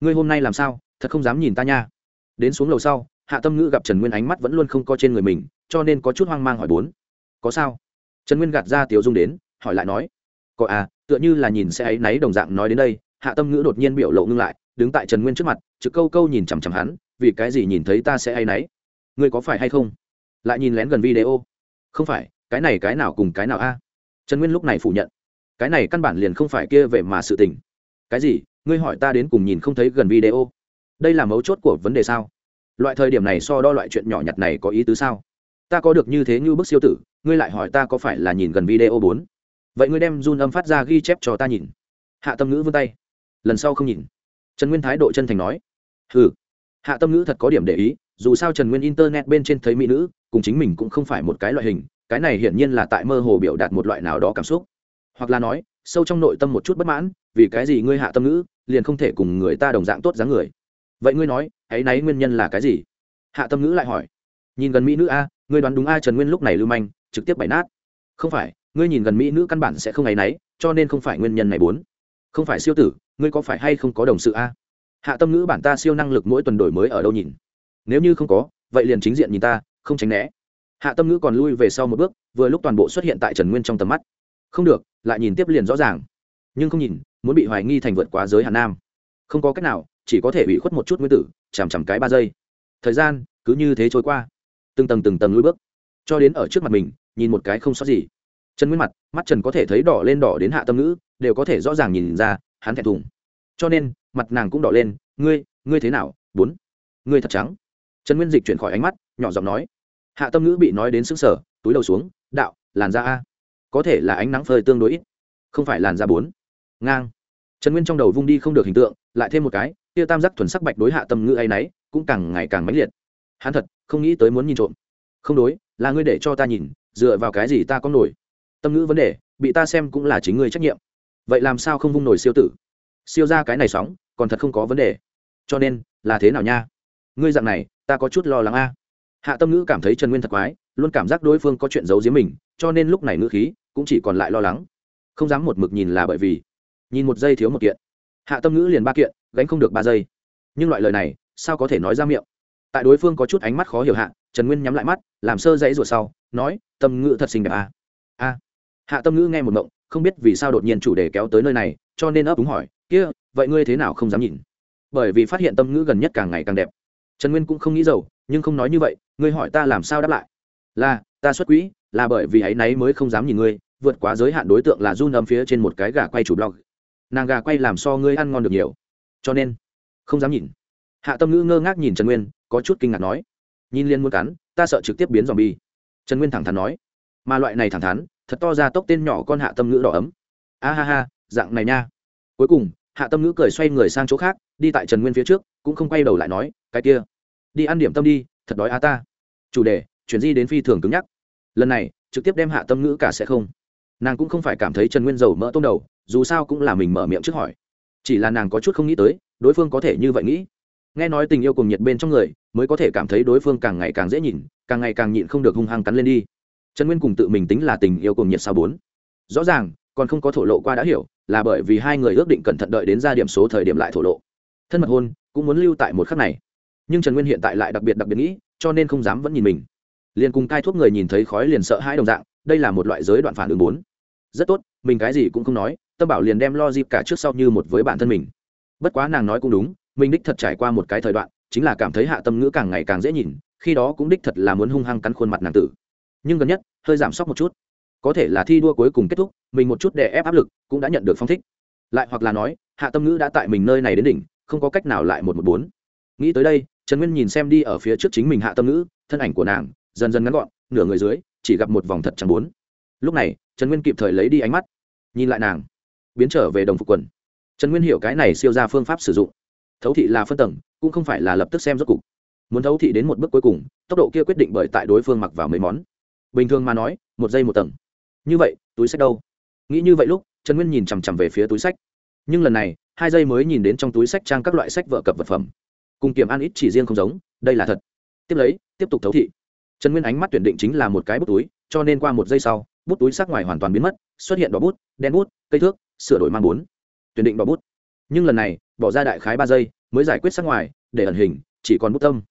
ngươi hôm nay làm sao, thật không dám nhìn ta nha. Đến xuống lầu sau, hạ tâm ngữ gặp trần nguyên ánh mắt vẫn luôn không có trên người mình, cho nên có chút hoang mang hỏi bốn. Có sao? Trần nguyên gạt ra tiểu dung đến, hỏi lại nói. Có à tựa như là nhìn xe ấy náy đồng dạng nói đến đây, hạ tâm ngữ đột nhiên biểu lộ ngưng lại, đứng tại trần nguyên trước mặt, trực câu câu nhìn chằm chằm hắn, vì cái gì nhìn thấy ta sẽ hay náy ngươi có phải hay không? Lại nhìn lén gần video. Không phải, cái này cái nào cùng cái nào a? Trần nguyên lúc này phủ nhận. Cái này căn bản liền không phải kia về mà sự tình. Cái gì? Ngươi hỏi ta đến cùng nhìn không thấy gần video. Đây là mấu chốt của vấn đề sao? Loại thời điểm này so đo loại chuyện nhỏ nhặt này có ý tứ sao? Ta có được như thế như bức siêu tử, ngươi lại hỏi ta có phải là nhìn gần video bốn? Vậy ngươi đem run âm phát ra ghi chép cho ta nhìn. Hạ tâm ngữ vươn tay. Lần sau không nhìn. Trần nguyên thái độ chân thành nói. Ừ hạ tâm ngữ thật có điểm để ý, dù sao trần nguyên internet bên trên thấy mỹ nữ, cùng chính mình cũng không phải một cái loại hình, cái này hiển nhiên là tại mơ hồ biểu đạt một loại nào đó cảm xúc. Hoặc là nói sâu trong nội tâm một chút bất mãn, vì cái gì ngươi hạ tâm ngữ, liền không thể cùng người ta đồng dạng tốt dáng người? Vậy ngươi nói, ấy nấy nguyên nhân là cái gì? Hạ tâm ngữ lại hỏi. Nhìn gần mỹ nữ a, ngươi đoán đúng a trần nguyên lúc này lưu manh, trực tiếp bày nát. Không phải, ngươi nhìn gần mỹ nữ căn bản sẽ không ấy nấy, cho nên không phải nguyên nhân này bốn. Không phải siêu tử, ngươi có phải hay không có đồng sự a? Hạ tâm ngữ bản ta siêu năng lực mỗi tuần đổi mới ở đâu nhìn? Nếu như không có, vậy liền chính diện nhìn ta, không tránh né. Hạ tâm ngữ còn lui về sau một bước, vừa lúc toàn bộ xuất hiện tại trần nguyên trong tầm mắt. Không được lại nhìn tiếp liền rõ ràng. Nhưng không nhìn, muốn bị hoài nghi thành vượt quá giới hà nam. Không có cách nào, chỉ có thể bị khuất một chút nguyên tử, chằm chằm cái ba giây. Thời gian, cứ như thế trôi qua. Từng tầng từng tầng lui bước. Cho đến ở trước mặt mình, nhìn một cái không sót gì. Trần nguyên mặt, mắt trần có thể thấy đỏ lên đỏ đến hạ tâm ngữ, đều có thể rõ ràng nhìn ra, hắn thẹn thùng. Cho nên, mặt nàng cũng đỏ lên, ngươi ngươi thế nào, bốn? Ngươi thật trắng. Trần nguyên dịch chuyển khỏi ánh mắt, nhỏ giọng nói, hạ tâm ngữ bị nói đến xứng sở túi đầu xuống, đạo, làn da a có thể là ánh nắng phơi tương đối ít, không phải làn da bốn. Ngang. Trần nguyên trong đầu vung đi không được hình tượng, lại thêm một cái, tia tam giác thuần sắc bạch đối hạ tâm ngữ ấy nấy, cũng càng ngày càng mãnh liệt. Hắn thật, không nghĩ tới muốn nhìn trộm. Không đối, là ngươi để cho ta nhìn, dựa vào cái gì ta có nổi? Tâm ngữ vấn đề, bị ta xem cũng là chính ngươi trách nhiệm. Vậy làm sao không vung nổi siêu tử? Siêu ra cái này sóng, còn thật không có vấn đề. Cho nên, là thế nào nha? Ngươi dặn này, ta có chút lo lắng a. Hạ tâm ngữ cảm thấy trần nguyên thật quái, luôn cảm giác đối phương có chuyện giấu giếm mình, cho nên lúc này ngữ khí cũng chỉ còn lại lo lắng. Không dám một mực nhìn là bởi vì, nhìn một giây thiếu một kiện. Hạ tâm ngữ liền ba kiện, gánh không được ba giây. Nhưng loại lời này, sao có thể nói ra miệng? Tại đối phương có chút ánh mắt khó hiểu hạ, trần nguyên nhắm lại mắt, làm sơ dãy ruột sau, nói, tâm ngữ thật xinh đẹp à. a. Hạ tâm ngữ nghe một mộng không biết vì sao đột nhiên chủ đề kéo tới nơi này, cho nên ấp đúng hỏi, kia, vậy ngươi thế nào không dám nhìn? Bởi vì phát hiện tâm ngữ gần nhất càng ngày càng đẹp. Trần nguyên cũng không nghĩ giàu nhưng không nói như vậy, ngươi hỏi ta làm sao đáp lại? Là, ta xuất quỹ là bởi vì ấy náy mới không dám nhìn ngươi, vượt quá giới hạn đối tượng là run âm phía trên một cái gà quay chủ blog. Nàng gà quay làm so ngươi ăn ngon được nhiều. Cho nên, không dám nhìn. Hạ tâm ngữ ngơ ngác nhìn trần nguyên, có chút kinh ngạc nói, nhìn liên muốn cắn, ta sợ trực tiếp biến dòm bi trần nguyên thẳng thắn nói, mà loại này thẳng thắn, thật to ra tốc tên nhỏ con hạ tâm ngữ đỏ ấm. A ha ha, dạng này nha. Cuối cùng, hạ tâm ngữ cười xoay người sang chỗ khác, đi tại trần nguyên phía trước, cũng không quay đầu lại nói, cái kia, đi ăn điểm tâm đi, thật đói a ta. Chủ đề, chuyển di đến phi thường cứng nhắc lần này trực tiếp đem hạ tâm ngữ cả sẽ không nàng cũng không phải cảm thấy trần nguyên dầu mỡ tôm đầu dù sao cũng là mình mở miệng trước hỏi chỉ là nàng có chút không nghĩ tới đối phương có thể như vậy nghĩ nghe nói tình yêu cùng nhiệt bên trong người mới có thể cảm thấy đối phương càng ngày càng dễ nhìn càng ngày càng nhịn không được hung hăng cắn lên đi trần nguyên cùng tự mình tính là tình yêu cùng nhiệt sao bốn rõ ràng còn không có thổ lộ qua đã hiểu là bởi vì hai người ước định cẩn thận đợi đến ra điểm số thời điểm lại thổ lộ thân mật hôn cũng muốn lưu tại một khắc này nhưng trần nguyên hiện tại lại đặc biệt đặc biệt nghĩ cho nên không dám vẫn nhìn mình liền cùng cai thuốc người nhìn thấy khói liền sợ hãi đồng dạng, đây là một loại giới đoạn phản ứng bốn. Rất tốt, mình cái gì cũng không nói, tâm bảo liền đem lo dịp cả trước sau như một với bản thân mình. Bất quá nàng nói cũng đúng, mình đích thật trải qua một cái thời đoạn, chính là cảm thấy hạ tâm ngữ càng ngày càng dễ nhìn, khi đó cũng đích thật là muốn hung hăng cắn khuôn mặt nàng tử. Nhưng gần nhất, hơi giảm sốc một chút. Có thể là thi đua cuối cùng kết thúc, mình một chút để ép áp lực cũng đã nhận được phong thích. Lại hoặc là nói, hạ tâm ngữ đã tại mình nơi này đến đỉnh, không có cách nào lại một một bốn. Nghĩ tới đây, trần nguyên nhìn xem đi ở phía trước chính mình hạ tâm ngữ, thân ảnh của nàng dần dần ngắn gọn, nửa người dưới, chỉ gặp một vòng thật chẳng bốn. Lúc này, trần nguyên kịp thời lấy đi ánh mắt, nhìn lại nàng, biến trở về đồng phục quần. Trần nguyên hiểu cái này siêu ra phương pháp sử dụng. Thấu thị là phân tầng, cũng không phải là lập tức xem rốt cục. Muốn thấu thị đến một bước cuối cùng, tốc độ kia quyết định bởi tại đối phương mặc vào mấy món. Bình thường mà nói, một giây một tầng. Như vậy, túi sách đâu? Nghĩ như vậy lúc, trần nguyên nhìn chằm chằm về phía túi sách. Nhưng lần này, hai giây mới nhìn đến trong túi sách trang các loại sách vợ cập vật phẩm. Cùng kiểm ăn ít chỉ riêng không giống, đây là thật. Tiếp lấy, tiếp tục thấu thị trần nguyên ánh mắt tuyển định chính là một cái bút túi, cho nên qua một giây sau, bút túi sắc ngoài hoàn toàn biến mất, xuất hiện đỏ bút, đen bút, cây thước, sửa đổi mang bốn. Tuyển định đỏ bút. Nhưng lần này, bỏ ra đại khái ba giây, mới giải quyết sắc ngoài, để ẩn hình, chỉ còn bút tâm.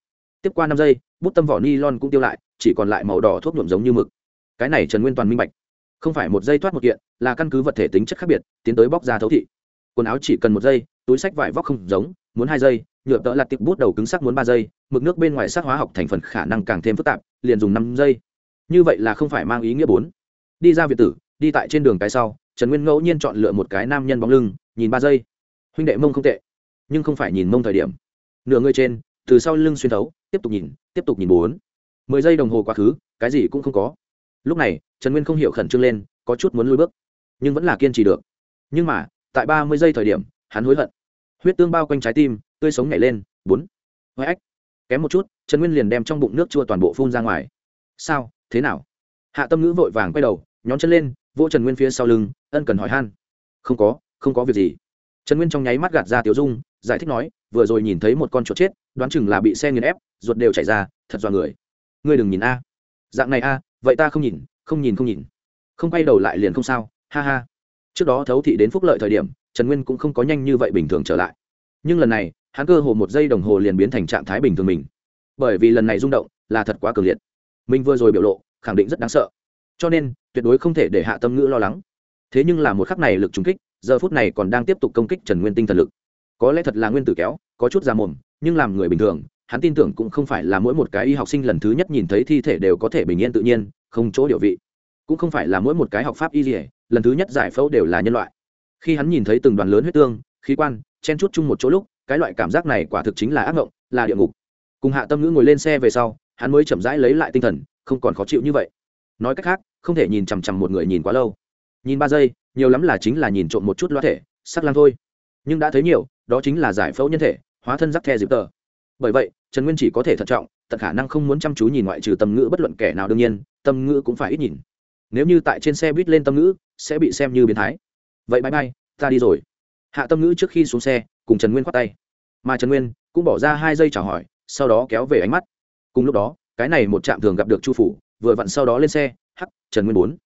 Tiếp qua năm giây, bút tâm vỏ ni lon cũng tiêu lại, chỉ còn lại màu đỏ thuốc nhuộm giống như mực. Cái này trần nguyên toàn minh bạch. Không phải một giây thoát một kiện, là căn cứ vật thể tính chất khác biệt, tiến tới bóc ra thấu thị. Quần áo chỉ cần một giây, túi sách vải vóc không giống, muốn hai giây nhựa tợ là tiệp bút đầu cứng sắc muốn ba giây, mực nước bên ngoài sắc hóa học thành phần khả năng càng thêm phức tạp, liền dùng năm giây. Như vậy là không phải mang ý nghĩa bốn. Đi ra việt tử, đi tại trên đường cái sau, trần nguyên ngẫu nhiên chọn lựa một cái nam nhân bóng lưng, nhìn ba giây. Huynh đệ mông không tệ, nhưng không phải nhìn mông thời điểm. Nửa người trên, từ sau lưng xuyên thấu, tiếp tục nhìn, tiếp tục nhìn bốn. Mười giây đồng hồ quá khứ, cái gì cũng không có. Lúc này, trần nguyên không hiểu khẩn trương lên, có chút muốn lui bước, nhưng vẫn là kiên trì được. Nhưng mà, tại ba mươi giây thời điểm, hắn hối hận huyết tương bao quanh trái tim, tươi sống nhảy lên, bốn. Hơi ách, kém một chút, trần nguyên liền đem trong bụng nước chua toàn bộ phun ra ngoài. Sao, thế nào? Hạ tâm ngữ vội vàng quay đầu, nhón chân lên, vỗ trần nguyên phía sau lưng, ân cần hỏi han. Không có không có việc gì. Trần nguyên trong nháy mắt gạt ra tiểu dung, giải thích nói, vừa rồi nhìn thấy một con chuột chết, đoán chừng là bị xe nghiền ép, ruột đều chảy ra, thật dọa người. Ngươi đừng nhìn a. Dạng này a, vậy ta không nhìn không nhìn không nhìn. Không quay đầu lại liền không sao, ha ha. Trước đó thấu thị đến phúc lợi thời điểm trần nguyên cũng không có nhanh như vậy bình thường trở lại. Nhưng lần này, hắn cơ hồ một giây đồng hồ liền biến thành trạng thái bình thường mình. Bởi vì lần này rung động là thật quá cường liệt. Mình vừa rồi biểu lộ, khẳng định rất đáng sợ. Cho nên, tuyệt đối không thể để hạ tâm ngữ lo lắng. Thế nhưng là một khắc này lực trúng kích, giờ phút này còn đang tiếp tục công kích trần nguyên tinh thần lực. Có lẽ thật là nguyên tử kéo, có chút ra mồm, nhưng làm người bình thường, hắn tin tưởng cũng không phải là mỗi một cái y học sinh lần thứ nhất nhìn thấy thi thể đều có thể bình yên tự nhiên, không chỗ điều vị. Cũng không phải là mỗi một cái học pháp y dỉa lần thứ nhất giải phẫu đều là nhân loại khi hắn nhìn thấy từng đoàn lớn huyết tương, khí quan, chen chút chung một chỗ lúc, cái loại cảm giác này quả thực chính là ác mộng là địa ngục. Cùng hạ tâm ngữ ngồi lên xe về sau, hắn mới chậm rãi lấy lại tinh thần, không còn khó chịu như vậy. Nói cách khác, không thể nhìn chằm chằm một người nhìn quá lâu. Nhìn ba giây, nhiều lắm là chính là nhìn trộm một chút loa thể, sắc lang thôi. Nhưng đã thấy nhiều, đó chính là giải phẫu nhân thể, hóa thân rắc the dịp tờ. Bởi vậy, trần nguyên chỉ có thể thận trọng, tận khả năng không muốn chăm chú nhìn ngoại trừ tâm ngữ bất luận kẻ nào đương nhiên, tâm ngữ cũng phải ít nhìn. Nếu như tại trên xe buýt lên tâm ngữ, sẽ bị xem như biến thái vậy bye bay, ta đi rồi. Hạ tâm ngữ trước khi xuống xe, cùng trần nguyên khoát tay. Mà trần nguyên cũng bỏ ra hai giây chào hỏi, sau đó kéo về ánh mắt. Cùng lúc đó, cái này một trạm thường gặp được chu phủ, vừa vặn sau đó lên xe, hắc, trần nguyên bốn.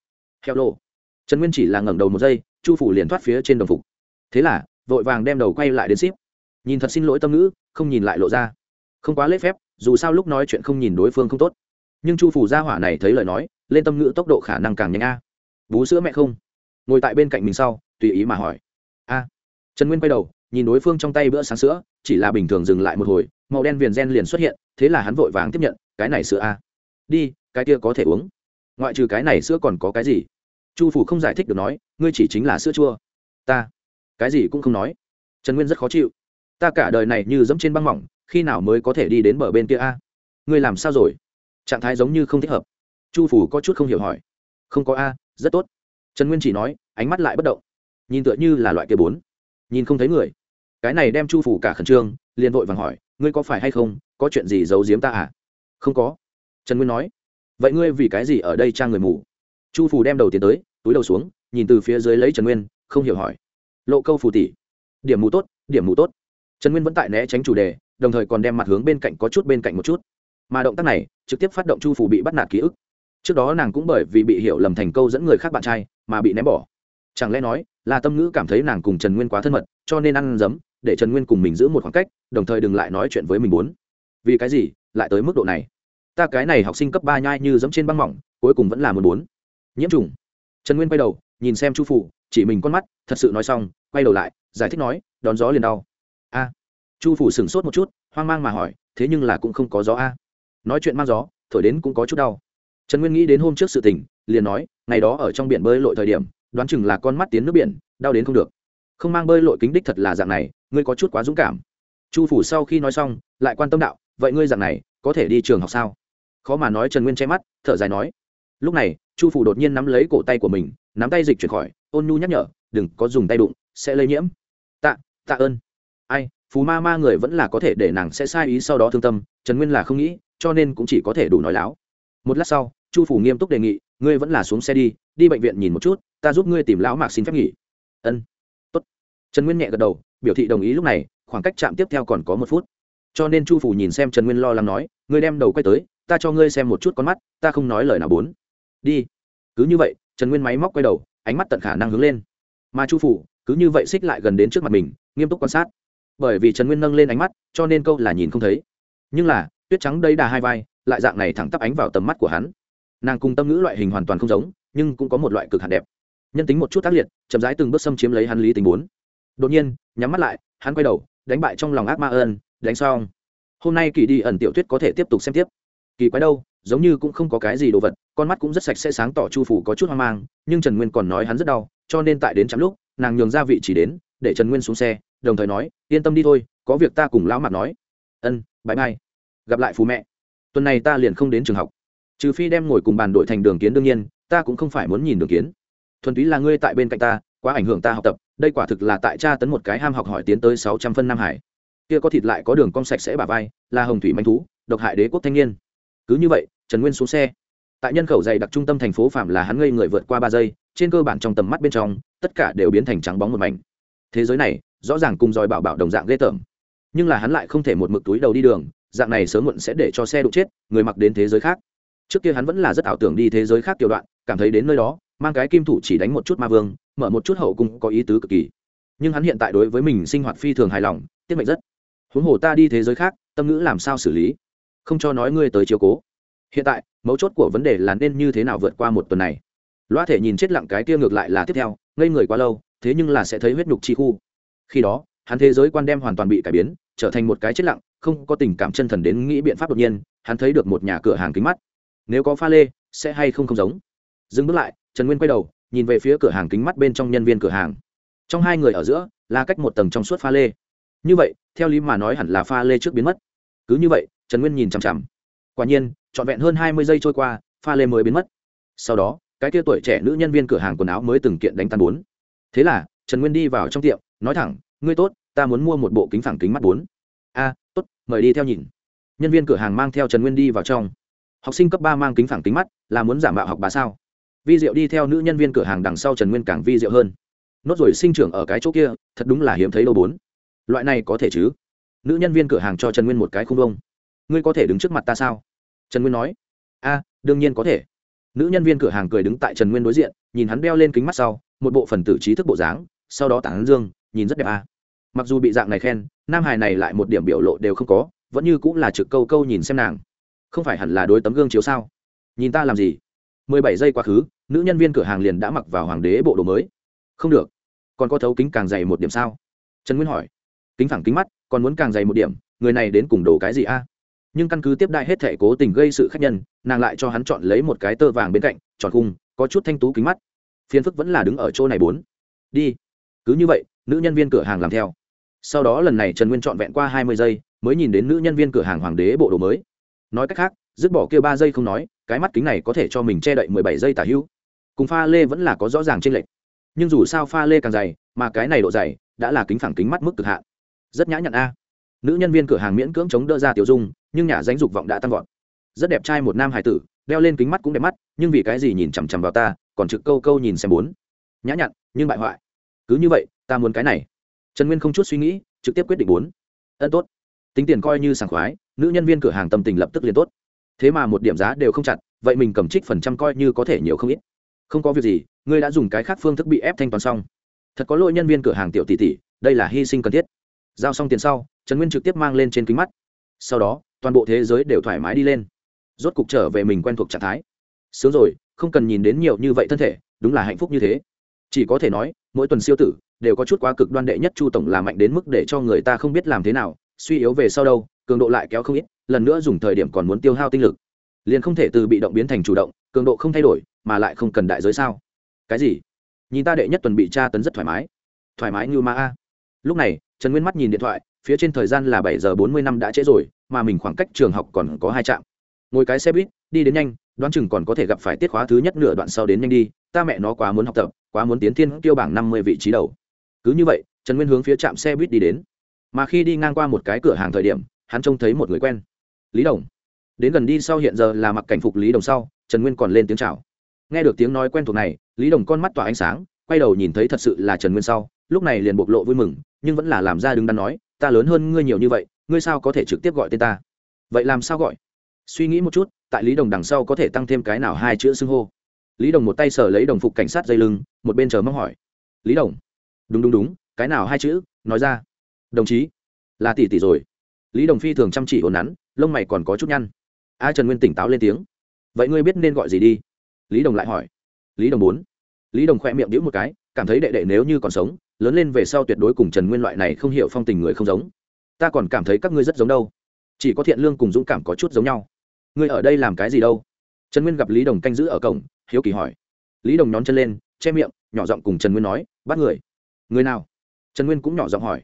Heo lô. Trần nguyên chỉ là ngẩng đầu một giây, chu phủ liền thoát phía trên đồng phục. Thế là, vội vàng đem đầu quay lại đến ship. Nhìn thật xin lỗi tâm ngữ, không nhìn lại lộ ra. Không quá lễ phép, dù sao lúc nói chuyện không nhìn đối phương không tốt. Nhưng chu phủ gia hỏa này thấy lời nói, lên tâm ngữ tốc độ khả năng càng nhanh a. Bú sữa mẹ không. Ngồi tại bên cạnh mình sau tùy ý mà hỏi. A. Trần nguyên quay đầu, nhìn đối phương trong tay bữa sáng sữa, chỉ là bình thường dừng lại một hồi, màu đen viền gen liền xuất hiện, thế là hắn vội vàng tiếp nhận, cái này sữa a. Đi, cái kia có thể uống. Ngoại trừ cái này sữa còn có cái gì? Chu phủ không giải thích được nói, ngươi chỉ chính là sữa chua. Ta. Cái gì cũng không nói. Trần nguyên rất khó chịu. Ta cả đời này như dẫm trên băng mỏng, khi nào mới có thể đi đến bờ bên kia a? Ngươi làm sao rồi? Trạng thái giống như không thích hợp. Chu phủ có chút không hiểu hỏi. Không có a, rất tốt. Trần nguyên chỉ nói, ánh mắt lại bất động nhìn tựa như là loại kia bốn. Nhìn không thấy người. Cái này đem chu phủ cả khẩn trương, liền vội vàng hỏi, ngươi có phải hay không? Có chuyện gì giấu giếm ta à? Không có. Trần nguyên nói, vậy ngươi vì cái gì ở đây trang người mù? Chu phủ đem đầu tiến tới, túi đầu xuống, nhìn từ phía dưới lấy trần nguyên, không hiểu hỏi, lộ câu phù tỷ, điểm mù tốt, điểm mù tốt. Trần nguyên vẫn tại né tránh chủ đề, đồng thời còn đem mặt hướng bên cạnh có chút bên cạnh một chút. Mà động tác này, trực tiếp phát động chu phủ bị bắt nạt ký ức. Trước đó nàng cũng bởi vì bị hiểu lầm thành câu dẫn người khác bạn trai, mà bị ném bỏ. Chẳng lẽ nói là tâm ngữ cảm thấy nàng cùng trần nguyên quá thân mật, cho nên ăn giấm, để trần nguyên cùng mình giữ một khoảng cách, đồng thời đừng lại nói chuyện với mình muốn vì cái gì? Lại tới mức độ này. Ta cái này học sinh cấp ba nhai như giống trên băng mỏng, cuối cùng vẫn là muốn muốn nhiễm trùng. Trần nguyên quay đầu, nhìn xem chu phủ chỉ mình con mắt, thật sự nói xong, quay đầu lại, giải thích nói, đón gió liền đau. A. Chu phủ sửng sốt một chút, hoang mang mà hỏi, thế nhưng là cũng không có gió a. Nói chuyện mang gió, thổi đến cũng có chút đau. Trần nguyên nghĩ đến hôm trước sự tình, liền nói, ngày đó ở trong biển bơi lội thời điểm đoán chừng là con mắt tiến nước biển, đau đến không được. Không mang bơi lội kính đích thật là dạng này, ngươi có chút quá dũng cảm. Chu phủ sau khi nói xong, lại quan tâm đạo, vậy ngươi dạng này, có thể đi trường học sao? Khó mà nói trần nguyên che mắt, thở dài nói. Lúc này, chu phủ đột nhiên nắm lấy cổ tay của mình, nắm tay dịch chuyển khỏi, ôn nhu nhắc nhở, đừng có dùng tay đụng, sẽ lây nhiễm. Tạ tạ ơn. Ai phú ma ma người vẫn là có thể để nàng sẽ sai ý sau đó thương tâm, trần nguyên là không nghĩ, cho nên cũng chỉ có thể đủ nói láo. Một lát sau, chu phủ nghiêm túc đề nghị, ngươi vẫn là xuống xe đi đi bệnh viện nhìn một chút ta giúp ngươi tìm lão mạc xin phép nghỉ. Ân. Tốt. Trần nguyên nhẹ gật đầu, biểu thị đồng ý lúc này, khoảng cách chạm tiếp theo còn có một phút. Cho nên chu phủ nhìn xem trần nguyên lo lắng nói, ngươi đem đầu quay tới, ta cho ngươi xem một chút con mắt, ta không nói lời nào bốn. Đi. Cứ như vậy, trần nguyên máy móc quay đầu, ánh mắt tận khả năng hướng lên. Mà chu phủ cứ như vậy xích lại gần đến trước mặt mình, nghiêm túc quan sát. Bởi vì trần nguyên nâng lên ánh mắt, cho nên câu là nhìn không thấy. Nhưng là, tuyết trắng đây đà hai vai, lại dạng này thẳng tắp ánh vào tầm mắt của hắn. Nàng cùng tâm ngữ loại hình hoàn toàn không giống, nhưng cũng có một loại cực hạt đẹp nhân tính một chút tác liệt, chậm rãi từng bước xâm chiếm lấy hắn lý tình bốn. Đột nhiên, nhắm mắt lại, hắn quay đầu, đánh bại trong lòng ác ma ơn đánh xong. Hôm nay kỳ đi ẩn tiểu tuyết có thể tiếp tục xem tiếp. Kỳ quái đâu, giống như cũng không có cái gì đồ vật, con mắt cũng rất sạch sẽ sáng tỏ chu phủ có chút hoang mang, nhưng trần nguyên còn nói hắn rất đau, cho nên tại đến chắm lúc, nàng nhường ra vị chỉ đến, để trần nguyên xuống xe, đồng thời nói, yên tâm đi thôi, có việc ta cùng lão mặt nói. Ân bãi mai gặp lại phú mẹ. Tuần này ta liền không đến trường học. Trừ phi đem ngồi cùng bàn đội thành đường kiến đương nhiên, ta cũng không phải muốn nhìn đường kiến thuần túy là ngươi tại bên cạnh ta, quá ảnh hưởng ta học tập, đây quả thực là tại cha tấn một cái ham học hỏi tiến tới sáu trăm phân nam hải. Kia có thịt lại có đường cong sạch sẽ bà vai, là hồng thủy manh thú, độc hại đế quốc thanh niên. Cứ như vậy, trần nguyên xuống xe. Tại nhân khẩu dày đặc trung tâm thành phố phạm là hắn ngây người vượt qua ba giây, trên cơ bản trong tầm mắt bên trong, tất cả đều biến thành trắng bóng một mảnh. Thế giới này, rõ ràng cùng dòi bảo bảo đồng dạng ghê tởm. Nhưng là hắn lại không thể một mực túi đầu đi đường, dạng này sớm muộn sẽ để cho xe đụng chết, người mặc đến thế giới khác. Trước kia hắn vẫn là rất ảo tưởng đi thế giới khác tiểu đoạn, cảm thấy đến nơi đó mang cái kim thủ chỉ đánh một chút ma vương, mở một chút hậu cung có ý tứ cực kỳ. Nhưng hắn hiện tại đối với mình sinh hoạt phi thường hài lòng tiết mệnh rất. Huống hồ ta đi thế giới khác, tâm ngữ làm sao xử lý? Không cho nói ngươi tới chiếu cố. Hiện tại, mấu chốt của vấn đề là nên như thế nào vượt qua một tuần này. Loa thể nhìn chết lặng cái kia ngược lại là tiếp theo, ngây người quá lâu, thế nhưng là sẽ thấy huyết nhục chi khu. Khi đó, hắn thế giới quan đem hoàn toàn bị cải biến, trở thành một cái chết lặng, không có tình cảm chân thần đến nghĩ biện pháp đột nhiên, hắn thấy được một nhà cửa hàng kính mắt. Nếu có pha lê, sẽ hay không không giống. Dừng bước lại trần nguyên quay đầu, nhìn về phía cửa hàng kính mắt bên trong nhân viên cửa hàng. Trong hai người ở giữa là cách một tầng trong suốt pha lê. Như vậy, theo lý mà nói hẳn là pha lê trước biến mất. Cứ như vậy, trần nguyên nhìn chằm chằm. Quả nhiên, trọn vẹn hơn hai mươi giây trôi qua, pha lê mới biến mất. Sau đó, cái tia tuổi trẻ nữ nhân viên cửa hàng quần áo mới từng kiện đánh tan bốn. Thế là, trần nguyên đi vào trong tiệm, nói thẳng, ngươi tốt, ta muốn mua một bộ kính phẳng kính mắt bốn. A, tốt, mời đi theo nhìn. Nhân viên cửa hàng mang theo trần nguyên đi vào trong. Học sinh cấp ba mang kính phẳng kính mắt, là muốn giảm bạo học bà sao? Vi diệu đi theo nữ nhân viên cửa hàng đằng sau trần nguyên càng vi diệu hơn. Nốt rồi sinh trưởng ở cái chỗ kia, thật đúng là hiếm thấy đâu bốn. Loại này có thể chứ? Nữ nhân viên cửa hàng cho trần nguyên một cái khung đông ngươi có thể đứng trước mặt ta sao? Trần nguyên nói. A, đương nhiên có thể. Nữ nhân viên cửa hàng cười đứng tại trần nguyên đối diện, nhìn hắn đeo lên kính mắt sau, một bộ phần tử trí thức bộ dáng, sau đó tảng dương, nhìn rất đẹp a. Mặc dù bị dạng này khen, nam hài này lại một điểm biểu lộ đều không có, vẫn như cũng là trực câu câu nhìn xem nàng. Không phải hẳn là đối tấm gương chiếu sao? Nhìn ta làm gì? Mười bảy giây quá khứ, nữ nhân viên cửa hàng liền đã mặc vào hoàng đế bộ đồ mới. Không được. Còn có thấu kính càng dày một điểm sao? Trần nguyên hỏi. Kính phẳng kính mắt, còn muốn càng dày một điểm, người này đến cùng đồ cái gì a? Nhưng căn cứ tiếp đại hết thể cố tình gây sự khác nhân, nàng lại cho hắn chọn lấy một cái tơ vàng bên cạnh tròn khung, có chút thanh tú kính mắt. Phiền phức vẫn là đứng ở chỗ này bốn. Đi. Cứ như vậy, nữ nhân viên cửa hàng làm theo. Sau đó lần này trần nguyên trọn vẹn qua hai mươi giây, mới nhìn đến nữ nhân viên cửa hàng hoàng đế bộ đồ mới. Nói cách khác, dứt bỏ kia ba giây không nói cái mắt kính này có thể cho mình che đậy mười bảy giây tả hữu. Cùng pha lê vẫn là có rõ ràng trên lệch. Nhưng dù sao pha lê càng dày, mà cái này độ dày đã là kính phẳng kính mắt mức cực hạn. Rất nhã nhặn a. Nữ nhân viên cửa hàng miễn cưỡng chống đỡ ra tiểu dung, nhưng nhà danh dục vọng đã tăng vọt. Rất đẹp trai một nam hải tử, đeo lên kính mắt cũng đẹp mắt, nhưng vì cái gì nhìn chằm chằm vào ta, còn trực câu câu nhìn xem bốn. Nhã nhặn, nhưng bại hoại. Cứ như vậy, ta muốn cái này. Trần nguyên không chút suy nghĩ, trực tiếp quyết định bốn. Ân tốt. Tính tiền coi như sảng khoái, nữ nhân viên cửa hàng tâm tình lập tức liền tốt thế mà một điểm giá đều không chặt, vậy mình cầm trích phần trăm coi như có thể nhiều không ít. Không có việc gì, ngươi đã dùng cái khác phương thức bị ép thanh toán xong. Thật có lỗi nhân viên cửa hàng tiểu tỷ tỷ, đây là hy sinh cần thiết. Giao xong tiền sau, trần nguyên trực tiếp mang lên trên kính mắt. Sau đó, toàn bộ thế giới đều thoải mái đi lên. Rốt cục trở về mình quen thuộc trạng thái. Sướng rồi, không cần nhìn đến nhiều như vậy thân thể, đúng là hạnh phúc như thế. Chỉ có thể nói, mỗi tuần siêu tử, đều có chút quá cực đoan đệ nhất chu tổng là mạnh đến mức để cho người ta không biết làm thế nào, suy yếu về sau đâu, cường độ lại kéo không ít lần nữa dùng thời điểm còn muốn tiêu hao tinh lực. Liền không thể từ bị động biến thành chủ động, cường độ không thay đổi, mà lại không cần đại giới sao? Cái gì? Nhìn ta đệ nhất tuần bị tra tấn rất thoải mái. Thoải mái như ma a. Lúc này, trần nguyên mắt nhìn điện thoại, phía trên thời gian là bảy giờ bốn mươi năm đã trễ rồi, mà mình khoảng cách trường học còn có hai trạm. Ngồi cái xe buýt, đi đến nhanh, đoán chừng còn có thể gặp phải tiết khóa thứ nhất nửa đoạn sau đến nhanh đi, ta mẹ nó quá muốn học tập, quá muốn tiến thiên tiêu bảng năm mươi vị trí đầu. Cứ như vậy, trần nguyên hướng phía trạm xe buýt đi đến. Mà khi đi ngang qua một cái cửa hàng thời điểm, hắn trông thấy một người quen lý đồng. Đến gần đi sau hiện giờ là mặc cảnh phục lý đồng sau, trần nguyên còn lên tiếng chào. Nghe được tiếng nói quen thuộc này, lý đồng con mắt tỏa ánh sáng, quay đầu nhìn thấy thật sự là trần nguyên sau, lúc này liền bộc lộ vui mừng, nhưng vẫn là làm ra đứng đắn nói, ta lớn hơn ngươi nhiều như vậy, ngươi sao có thể trực tiếp gọi tên ta? Vậy làm sao gọi? Suy nghĩ một chút, tại lý đồng đằng sau có thể tăng thêm cái nào hai chữ xưng hô. Lý đồng một tay sở lấy đồng phục cảnh sát dây lưng, một bên chờ mong hỏi. Lý đồng. Đúng đúng đúng, cái nào hai chữ? Nói ra. Đồng chí. Là tỷ tỷ rồi lý đồng phi thường chăm chỉ ồn nắn, lông mày còn có chút nhăn. A trần nguyên tỉnh táo lên tiếng. Vậy ngươi biết nên gọi gì đi? Lý đồng lại hỏi. Lý đồng bốn lý đồng khỏe miệng đĩu một cái, cảm thấy đệ đệ nếu như còn sống, lớn lên về sau tuyệt đối cùng trần nguyên loại này không hiểu phong tình người không giống. Ta còn cảm thấy các ngươi rất giống đâu. Chỉ có thiện lương cùng dũng cảm có chút giống nhau. Ngươi ở đây làm cái gì đâu? Trần nguyên gặp lý đồng canh giữ ở cổng, hiếu kỳ hỏi. Lý đồng nhón chân lên, che miệng, nhỏ giọng cùng trần nguyên nói, bắt người. Người nào? Trần nguyên cũng nhỏ giọng hỏi.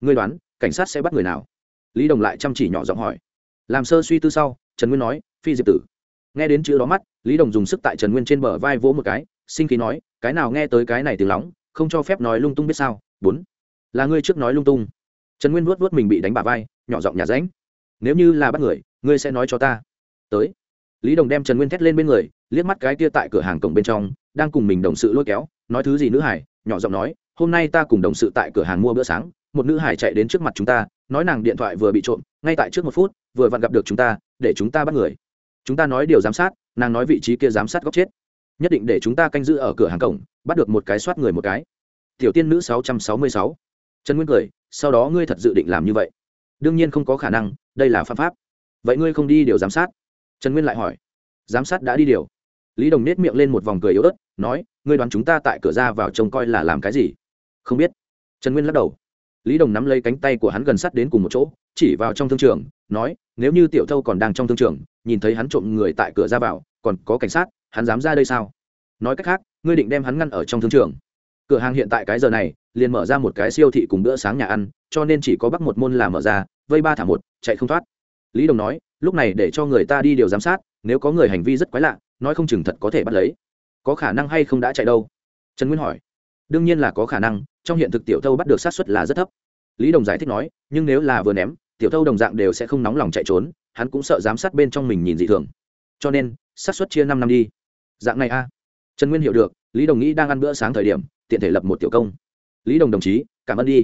Ngươi đoán, cảnh sát sẽ bắt người nào? Lý đồng lại chăm chỉ nhỏ giọng hỏi. Làm sơ suy tư sau, trần nguyên nói, phi diệp tử. Nghe đến chữ đó mắt, lý đồng dùng sức tại trần nguyên trên bờ vai vỗ một cái, sinh khí nói, cái nào nghe tới cái này tiếng lóng, không cho phép nói lung tung biết sao. Bốn. Là ngươi trước nói lung tung. Trần nguyên vuốt vuốt mình bị đánh bà vai, nhỏ giọng nhà ránh. Nếu như là bắt người, ngươi sẽ nói cho ta. Tới. Lý đồng đem trần nguyên thét lên bên người, liếc mắt cái kia tại cửa hàng cổng bên trong, đang cùng mình đồng sự lôi kéo, nói thứ gì nữ hải, nhỏ giọng nói, hôm nay ta cùng đồng sự tại cửa hàng mua bữa sáng một nữ hải chạy đến trước mặt chúng ta, nói nàng điện thoại vừa bị trộm, ngay tại trước một phút, vừa vặn gặp được chúng ta, để chúng ta bắt người. Chúng ta nói điều giám sát, nàng nói vị trí kia giám sát góc chết. Nhất định để chúng ta canh giữ ở cửa hàng cổng, bắt được một cái soát người một cái. Tiểu tiên nữ sáu trăm sáu mươi sáu. Trần nguyên cười, sau đó ngươi thật dự định làm như vậy? Đương nhiên không có khả năng, đây là pháp pháp. Vậy ngươi không đi điều giám sát? Trần nguyên lại hỏi. Giám sát đã đi điều. Lý đồng nết miệng lên một vòng cười yếu ớt, nói, ngươi đoán chúng ta tại cửa ra vào trông coi là làm cái gì? Không biết. Trần nguyên lắc đầu lý đồng nắm lấy cánh tay của hắn gần sát đến cùng một chỗ, chỉ vào trong thương trường, nói, nếu như tiểu thâu còn đang trong thương trường, nhìn thấy hắn trộm người tại cửa ra vào, còn có cảnh sát, hắn dám ra đây sao? Nói cách khác, ngươi định đem hắn ngăn ở trong thương trường. Cửa hàng hiện tại cái giờ này, liền mở ra một cái siêu thị cùng bữa sáng nhà ăn, cho nên chỉ có bắc một môn là mở ra, vây ba thả một, chạy không thoát. Lý đồng nói, lúc này để cho người ta đi điều giám sát, nếu có người hành vi rất quái lạ, nói không chừng thật có thể bắt lấy. Có khả năng hay không đã chạy đâu? Trần nguyên hỏi. Đương nhiên là có khả năng trong hiện thực tiểu thâu bắt được sát xuất là rất thấp. Lý đồng giải thích nói, nhưng nếu là vừa ném, tiểu thâu đồng dạng đều sẽ không nóng lòng chạy trốn, hắn cũng sợ giám sát bên trong mình nhìn dị thường. Cho nên sát xuất chia năm năm đi. Dạng này a. Trần nguyên hiểu được, lý đồng nghĩ đang ăn bữa sáng thời điểm, tiện thể lập một tiểu công. Lý đồng đồng chí, cảm ơn đi.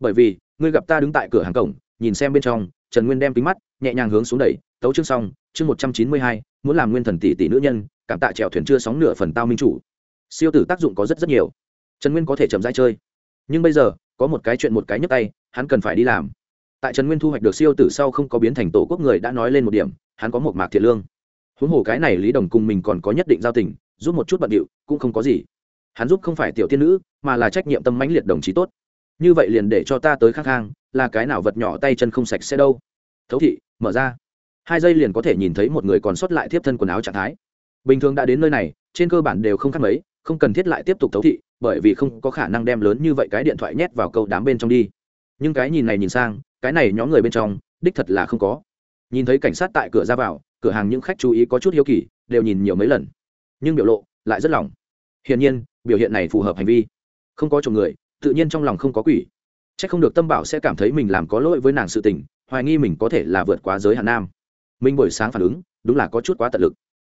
Bởi vì, ngươi gặp ta đứng tại cửa hàng cổng, nhìn xem bên trong, trần nguyên đem kính mắt, nhẹ nhàng hướng xuống đẩy, tấu chương xong, chương một trăm chín mươi hai, muốn làm nguyên thần tỷ tỷ nữ nhân, cảm tạ trèo thuyền chưa sóng nửa phần tao minh chủ. Siêu tử tác dụng có rất rất nhiều. Trần nguyên có thể chậm rãi chơi nhưng bây giờ, có một cái chuyện một cái nhấp tay, hắn cần phải đi làm. Tại trần nguyên thu hoạch được siêu tử sau không có biến thành tổ quốc người đã nói lên một điểm, hắn có một mạc thiện lương. Huống hồ cái này lý đồng cùng mình còn có nhất định giao tình, giúp một chút bận điệu, cũng không có gì. Hắn giúp không phải tiểu tiên nữ, mà là trách nhiệm tâm mãnh liệt đồng chí tốt. Như vậy liền để cho ta tới khắc hang là cái nào vật nhỏ tay chân không sạch sẽ đâu. Thấu thị, mở ra. Hai giây liền có thể nhìn thấy một người còn sót lại tiếp thân quần áo trạng thái. Bình thường đã đến nơi này, trên cơ bản đều không khác mấy, không cần thiết lại tiếp tục thấu thị bởi vì không có khả năng đem lớn như vậy cái điện thoại nhét vào câu đám bên trong đi. Nhưng cái nhìn này nhìn sang, cái này nhóm người bên trong, đích thật là không có. Nhìn thấy cảnh sát tại cửa ra vào, cửa hàng những khách chú ý có chút hiếu kỳ, đều nhìn nhiều mấy lần. Nhưng biểu lộ lại rất lòng hiển nhiên, biểu hiện này phù hợp hành vi. Không có chồng người, tự nhiên trong lòng không có quỷ. C h ắ c không được tâm bảo sẽ cảm thấy mình làm có lỗi với nàng sự tình, hoài nghi mình có thể là vượt quá giới hạn nam. Minh buổi sáng phản ứng, đúng là có chút quá tận lực.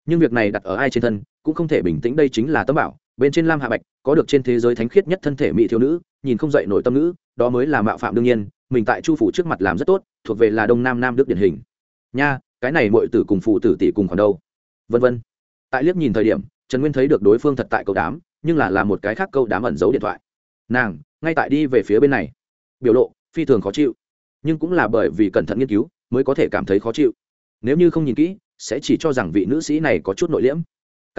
Nhưng việc này đặt ở ai trên thân, cũng không thể bình tĩnh, đây chính là tâm bảo bên trên lam hạ bạch, có được trên thế giới thánh khiết nhất thân thể mỹ thiếu nữ, nhìn không dậy nổi tâm nữ đó mới là mạo phạm đương nhiên, mình tại chu phủ trước mặt làm rất tốt, thuộc về là đông nam nam đức điển hình. Nha, cái này mọi tử cùng phụ tử tỷ cùng còn đâu? Vân vân. Tại liếc nhìn thời điểm, trần nguyên thấy được đối phương thật tại câu đám, nhưng là là một cái khác câu đám ẩn giấu điện thoại. Nàng, ngay tại đi về phía bên này. Biểu lộ, phi thường khó chịu. Nhưng cũng là bởi vì cẩn thận nghiên cứu, mới có thể cảm thấy khó chịu. Nếu như không nhìn kỹ, sẽ chỉ cho rằng vị nữ sĩ này có chút nội liễm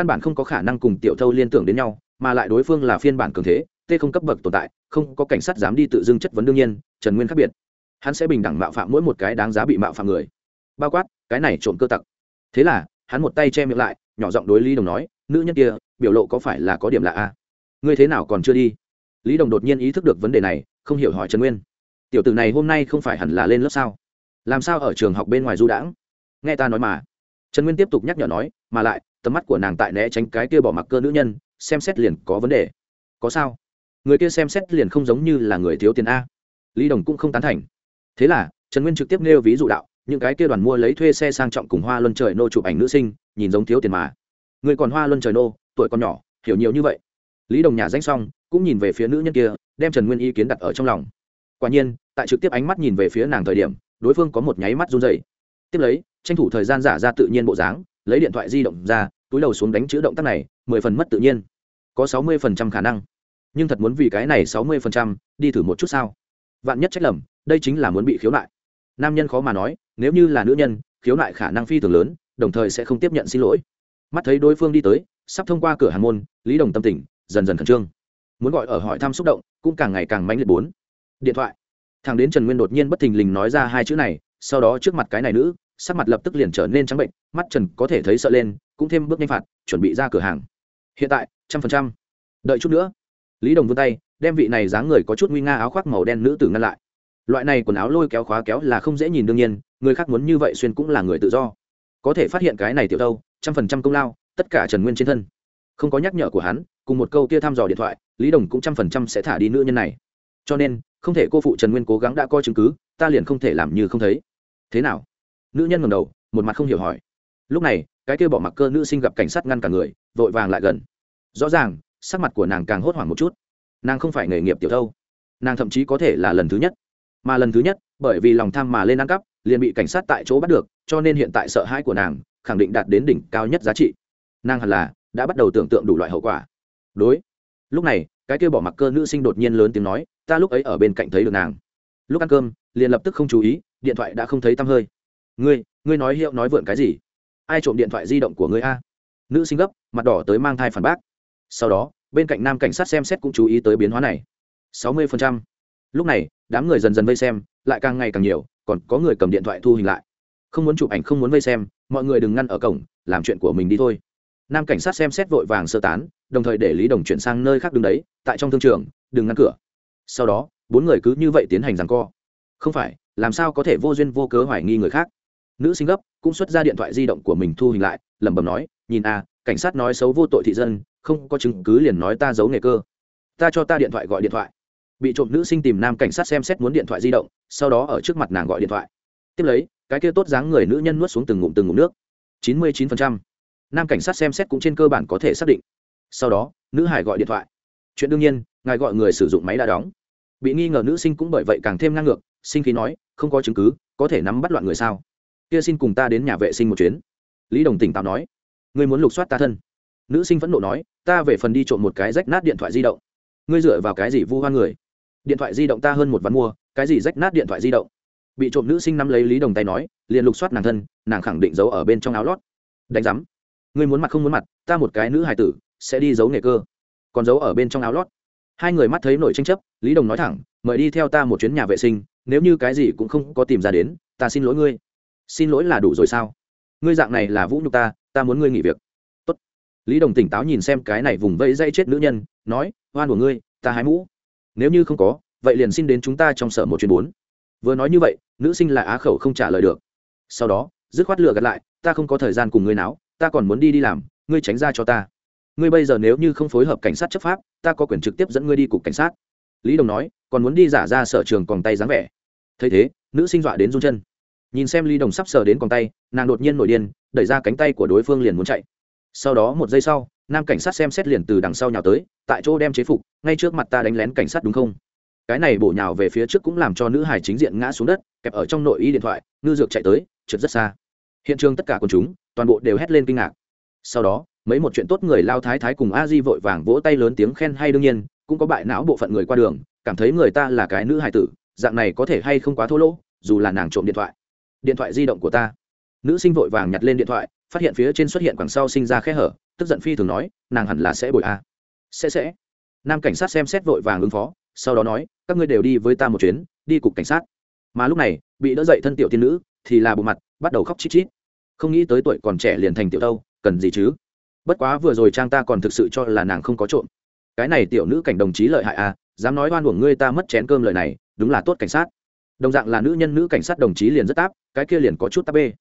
căn bản không có khả năng cùng tiểu thâu liên tưởng đến nhau, mà lại đối phương là phiên bản cường thế t không cấp bậc tồn tại, không có cảnh sát dám đi tự dưng chất vấn đương nhiên, trần nguyên khác biệt. Hắn sẽ bình đẳng mạo phạm mỗi một cái đáng giá bị mạo phạm người. Bao quát, cái này trộm cơ tặc. Thế là, hắn một tay che miệng lại, nhỏ giọng đối lý đồng nói, nữ nhân kia, biểu lộ có phải là có điểm lạ a à? ngươi thế nào còn chưa đi? Lý đồng đột nhiên ý thức được vấn đề này, không hiểu hỏi trần nguyên. Tiểu tử này hôm nay không phải hẳn là lên lớp sao? Làm sao ở trường học bên ngoài du đãng? Nghe ta nói mà. Trần nguyên tiếp tục nhắc nhở nói, mà lại tầm mắt của nàng tại né tránh cái kia bỏ mặc cơ nữ nhân, xem xét liền có vấn đề. Có sao? Người kia xem xét liền không giống như là người thiếu tiền a. Lý đồng cũng không tán thành. Thế là, trần nguyên trực tiếp nêu ví dụ đạo, những cái kia đoàn mua lấy thuê xe sang trọng cùng hoa luân trời nô chụp ảnh nữ sinh, nhìn giống thiếu tiền mà. Người còn hoa luân trời nô, tuổi còn nhỏ, hiểu nhiều như vậy. Lý đồng nhà danh xong, cũng nhìn về phía nữ nhân kia, đem trần nguyên ý kiến đặt ở trong lòng. Quả nhiên, tại trực tiếp ánh mắt nhìn về phía nàng thời điểm, đối phương có một nháy mắt run dày tiếp lấy, tranh thủ thời gian giả ra tự nhiên bộ dáng lấy điện thoại di động ra, túi đầu xuống đánh chữ động tác này, mười phần mất tự nhiên. Có sáu mươi phần trăm khả năng. Nhưng thật muốn vì cái này sáu mươi phần trăm, đi thử một chút sao? Vạn nhất trách lầm, đây chính là muốn bị khiếu nại. Nam nhân khó mà nói, nếu như là nữ nhân, khiếu nại khả năng phi thường lớn, đồng thời sẽ không tiếp nhận xin lỗi. Mắt thấy đối phương đi tới, sắp thông qua cửa hàng môn, lý đồng tâm tình, dần dần khẩn trương. Muốn gọi ở hỏi thăm xúc động, cũng càng ngày càng mãnh liệt bốn. Điện thoại. Thằng đến trần nguyên đột nhiên bất thình lình nói ra hai chữ này, sau đó trước mặt cái này nữ sắc mặt lập tức liền trở nên trắng bệnh, mắt trần có thể thấy sợ lên, cũng thêm bước nhanh phạt, chuẩn bị ra cửa hàng. Hiện tại, trăm phần trăm. Đợi chút nữa. Lý đồng vươn tay, đem vị này dáng người có chút nguy nga áo khoác màu đen nữ tử ngăn lại. Loại này quần áo lôi kéo khóa kéo là không dễ nhìn đương nhiên, người khác muốn như vậy xuyên cũng là người tự do. Có thể phát hiện cái này tiểu đâu trăm phần trăm công lao, tất cả trần nguyên trên thân. Không có nhắc nhở của hắn, cùng một câu kia thăm dò điện thoại, lý đồng cũng trăm phần trăm sẽ thả đi nữ nhân này. Cho nên, không thể cô phụ trần nguyên cố gắng đã coi chứng cứ, ta liền không thể làm như không thấy. Thế nào? Nữ nhân ngầm đầu, một mặt không hiểu hỏi. Lúc này, cái kia bỏ mặc cơ nữ sinh gặp cảnh sát ngăn cả người, vội vàng lại gần. Rõ ràng, sắc mặt của nàng càng hốt hoảng một chút. Nàng không phải nghề nghiệp tiểu thâu. Nàng thậm chí có thể là lần thứ nhất. Mà lần thứ nhất, bởi vì lòng tham mà lên ăn cắp, liền bị cảnh sát tại chỗ bắt được, cho nên hiện tại sợ hãi của nàng, khẳng định đạt đến đỉnh cao nhất giá trị. Nàng hẳn là đã bắt đầu tưởng tượng đủ loại hậu quả. Đối. Lúc này, cái kia bỏ mặc cơ nữ sinh đột nhiên lớn tiếng nói, ta lúc ấy ở bên cạnh thấy được nàng. Lúc ăn cơm, liền lập tức không chú ý, điện thoại đã không thấy tăm hơi ngươi ngươi nói hiệu nói vượn cái gì? Ai trộm điện thoại di động của ngươi a? Nữ sinh gấp, mặt đỏ tới mang thai phản bác. Sau đó, bên cạnh nam cảnh sát xem xét cũng chú ý tới biến hóa này. Sáu mươi lúc này, đám người dần dần vây xem, lại càng ngày càng nhiều, còn có người cầm điện thoại thu hình lại. Không muốn chụp ảnh, không muốn vây xem, mọi người đừng ngăn ở cổng, làm chuyện của mình đi thôi. Nam cảnh sát xem xét vội vàng sơ tán, đồng thời để lý đồng chuyển sang nơi khác đứng đấy, tại trong thương trường, đừng ngăn cửa. Sau đó, bốn người cứ như vậy tiến hành rằng co. Không phải, làm sao có thể vô duyên vô cớ hoài nghi người khác? Nữ sinh gấp, cũng xuất ra điện thoại di động của mình thu hình lại, lẩm bẩm nói, nhìn a cảnh sát nói xấu vô tội thị dân, không có chứng cứ liền nói ta giấu nghề cơ. Ta cho ta điện thoại gọi điện thoại. Bị trộm nữ sinh tìm nam cảnh sát xem xét muốn điện thoại di động, sau đó ở trước mặt nàng gọi điện thoại. Tiếp lấy, cái kia tốt dáng người nữ nhân nuốt xuống từng ngụm từng ngụm nước. Chín mươi chín phần trăm. Nam cảnh sát xem xét cũng trên cơ bản có thể xác định. Sau đó, nữ hải gọi điện thoại. Chuyện đương nhiên, ngài gọi người sử dụng máy đã đóng. Bị nghi ngờ nữ sinh cũng bởi vậy càng thêm ngang ngược, sinh khí nói, không có chứng cứ, có thể nắm bắt loạn người sao? Kia xin cùng ta đến nhà vệ sinh một chuyến. Lý đồng tỉnh táo nói. Ngươi muốn lục soát ta thân. Nữ sinh phẫn nộ nói, ta về phần đi trộm một cái rách nát điện thoại di động. Ngươi dựa vào cái gì vu hoan người? Điện thoại di động ta hơn một ván mua, cái gì rách nát điện thoại di động? Bị trộm nữ sinh nắm lấy lý đồng tay nói, liền lục soát nàng thân, nàng khẳng định giấu ở bên trong áo lót. Đánh giám. Ngươi muốn mặt không muốn mặt, ta một cái nữ hài tử, sẽ đi giấu nghề cơ. Còn giấu ở bên trong áo lót. Hai người mắt thấy nổi tranh chấp, lý đồng nói thẳng, mời đi theo ta một chuyến nhà vệ sinh, nếu như cái gì cũng không có tìm ra đến, ta xin lỗi ngươi xin lỗi là đủ rồi sao? Ngươi dạng này là vũ nhục ta ta muốn ngươi nghỉ việc. Tốt. lý đồng tỉnh táo nhìn xem cái này vùng vẫy dây chết nữ nhân, nói, oan của ngươi, ta hái mũ. Nếu như không có, vậy liền xin đến chúng ta trong sở một chuyến bốn. Vừa nói như vậy, nữ sinh là á khẩu không trả lời được. Sau đó, dứt khoát lựa gạt lại, ta không có thời gian cùng ngươi náo, ta còn muốn đi đi làm, ngươi tránh ra cho ta. Ngươi bây giờ nếu như không phối hợp cảnh sát chấp pháp, ta có quyền trực tiếp dẫn ngươi đi cục cảnh sát. Lý đồng nói, còn muốn đi giả ra sở trường còn tay dáng vẻ. Thấy thế, nữ sinh dọa đến run chân nhìn xem ly đồng sắp sờ đến còn tay, nàng đột nhiên nổi điên, đẩy ra cánh tay của đối phương liền muốn chạy. Sau đó một giây sau, nam cảnh sát xem xét liền từ đằng sau nhào tới, tại chỗ đem chế phục, ngay trước mặt ta đánh lén cảnh sát đúng không? Cái này bổ nhào về phía trước cũng làm cho nữ hải chính diện ngã xuống đất, kẹp ở trong nội y điện thoại, ngư dược chạy tới, trượt rất xa. Hiện trường tất cả quần chúng, toàn bộ đều hét lên kinh ngạc. Sau đó, mấy một chuyện tốt người lao thái thái cùng a di vội vàng vỗ tay lớn tiếng khen hay đương nhiên, cũng có bại não bộ phận người qua đường, cảm thấy người ta là cái nữ hải tử, dạng này có thể hay không quá thô lỗ, dù là nàng trộm điện thoại điện thoại di động của ta. Nữ sinh vội vàng nhặt lên điện thoại, phát hiện phía trên xuất hiện quảng sau sinh ra khe hở, tức giận phi thường nói, nàng hẳn là sẽ bội a. Sẽ sẽ. Nam cảnh sát xem xét vội vàng ứng phó, sau đó nói, các ngươi đều đi với ta một chuyến, đi cục cảnh sát. Mà lúc này, bị đỡ dậy thân tiểu tiên nữ, thì là bộ mặt, bắt đầu khóc chít chít. Không nghĩ tới tuổi còn trẻ liền thành tiểu đâu cần gì chứ? Bất quá vừa rồi trang ta còn thực sự cho là nàng không có trộm. Cái này tiểu nữ cảnh đồng chí lợi hại à dám nói oan uổng ngươi ta mất chén cơm lời này, đúng là tốt cảnh sát đồng dạng là nữ nhân nữ cảnh sát đồng chí liền rất táp, cái kia liền có chút táp bê.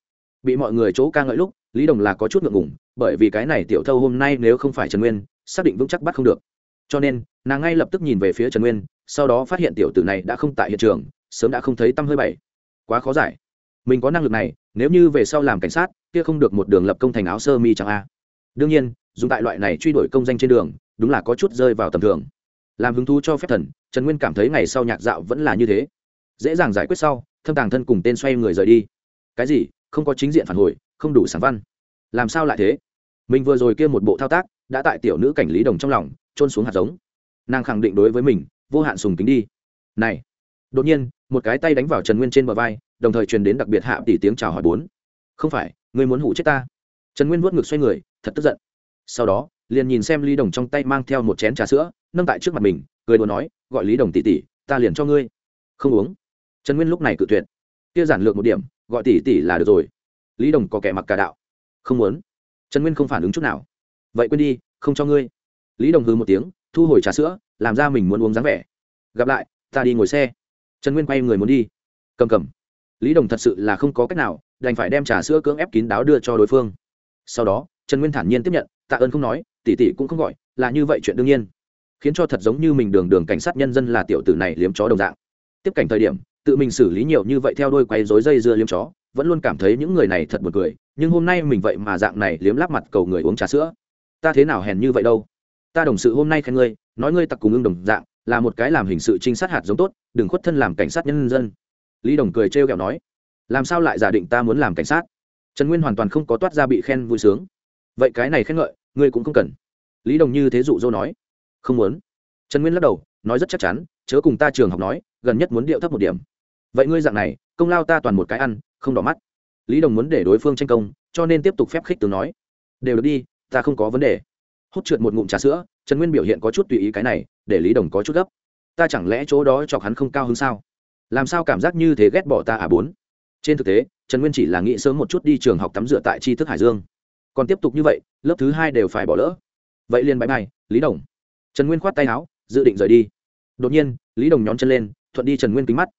Bị mọi người chỗ ca ngợi lúc, lý đồng là có chút ngượng ngủng bởi vì cái này tiểu thâu hôm nay nếu không phải trần nguyên, xác định vững chắc bắt không được. Cho nên, nàng ngay lập tức nhìn về phía trần nguyên, sau đó phát hiện tiểu tử này đã không tại hiện trường, sớm đã không thấy tăm hơi bảy. Quá khó giải. Mình có năng lực này, nếu như về sau làm cảnh sát, kia không được một đường lập công thành áo sơ mi chẳng a. Đương nhiên, dùng tại loại này truy đuổi công danh trên đường, đúng là có chút rơi vào tầm thường. Làm hứng thú cho phép thần, trần nguyên cảm thấy ngày sau nhạc dạo vẫn là như thế dễ dàng giải quyết sau, thâm tàng thân cùng tên xoay người rời đi. Cái gì? Không có chính diện phản hồi, không đủ sáng văn. Làm sao lại thế? Mình vừa rồi kia một bộ thao tác, đã tại tiểu nữ cảnh lý đồng trong lòng trôn xuống hạt giống. Nàng khẳng định đối với mình, vô hạn sùng kính đi. Này! Đột nhiên, một cái tay đánh vào trần nguyên trên bờ vai, đồng thời truyền đến đặc biệt hạ tỷ tiếng chào hỏi bốn. Không phải, ngươi muốn hủ chết ta? Trần nguyên vuốt ngực xoay người, thật tức giận. Sau đó, liền nhìn xem lý đồng trong tay mang theo một chén trà sữa, nâng tại trước mặt mình, cười đùa nói, gọi lý đồng tỷ tỷ, ta liền cho ngươi. Không uống trần nguyên lúc này cự tuyệt. Kia giản lược một điểm, gọi tỷ tỷ là được rồi. Lý đồng có kẻ mặc cả đạo. Không muốn. Trần nguyên không phản ứng chút nào. Vậy quên đi, không cho ngươi. Lý đồng hư một tiếng, thu hồi trà sữa, làm ra mình muốn uống dáng vẻ. Gặp lại, ta đi ngồi xe. Trần nguyên quay người muốn đi. Cầm cầm. Lý đồng thật sự là không có cách nào, đành phải đem trà sữa cưỡng ép kín đáo đưa cho đối phương. Sau đó, trần nguyên thản nhiên tiếp nhận, tạ ơn không nói tỷ tỷ cũng không gọi, là như vậy chuyện đương nhiên. Khiến cho thật giống như mình đường đường cảnh sát nhân dân là tiểu tử này liếm chó đồng dạng. Tiếp cảnh thời điểm tự mình xử lý nhiều như vậy theo đôi quay rối dây dưa liếm chó, vẫn luôn cảm thấy những người này thật buồn cười, nhưng hôm nay mình vậy mà dạng này liếm láp mặt cầu người uống trà sữa. Ta thế nào hèn như vậy đâu? Ta đồng sự hôm nay khen ngươi, nói ngươi tặc cùng ưng đồng dạng, là một cái làm hình sự trinh sát hạt giống tốt, đừng khuất thân làm cảnh sát nhân dân. Lý đồng cười trêu ghẹo nói, làm sao lại giả định ta muốn làm cảnh sát? Trần nguyên hoàn toàn không có toát ra bị khen vui sướng. Vậy cái này khen ngợi, ngươi cũng không cần. Lý đồng như thế dụ dỗ nói, không muốn. Trần nguyên lắc đầu, nói rất chắc chắn, chớ cùng ta trường học nói, gần nhất muốn điệu thấp một điểm vậy ngươi dạng này, công lao ta toàn một cái ăn, không đỏ mắt. Lý đồng muốn để đối phương tranh công, cho nên tiếp tục phép khích tướng nói. Đều được đi, ta không có vấn đề. Hút trượt một ngụm trà sữa, trần nguyên biểu hiện có chút tùy ý cái này, để lý đồng có chút gấp. Ta chẳng lẽ chỗ đó chọc hắn không cao hơn sao? Làm sao cảm giác như thế ghét bỏ ta à bốn? Trên thực tế, trần nguyên chỉ là nghĩ sớm một chút đi trường học tắm rửa tại tri thức hải dương. Còn tiếp tục như vậy, lớp thứ hai đều phải bỏ lỡ. Vậy liền bãi bay lý đồng. Trần nguyên khoát tay áo, dự định rời đi. Đột nhiên, lý đồng nhón chân lên, thuận đi trần nguyên kính mắt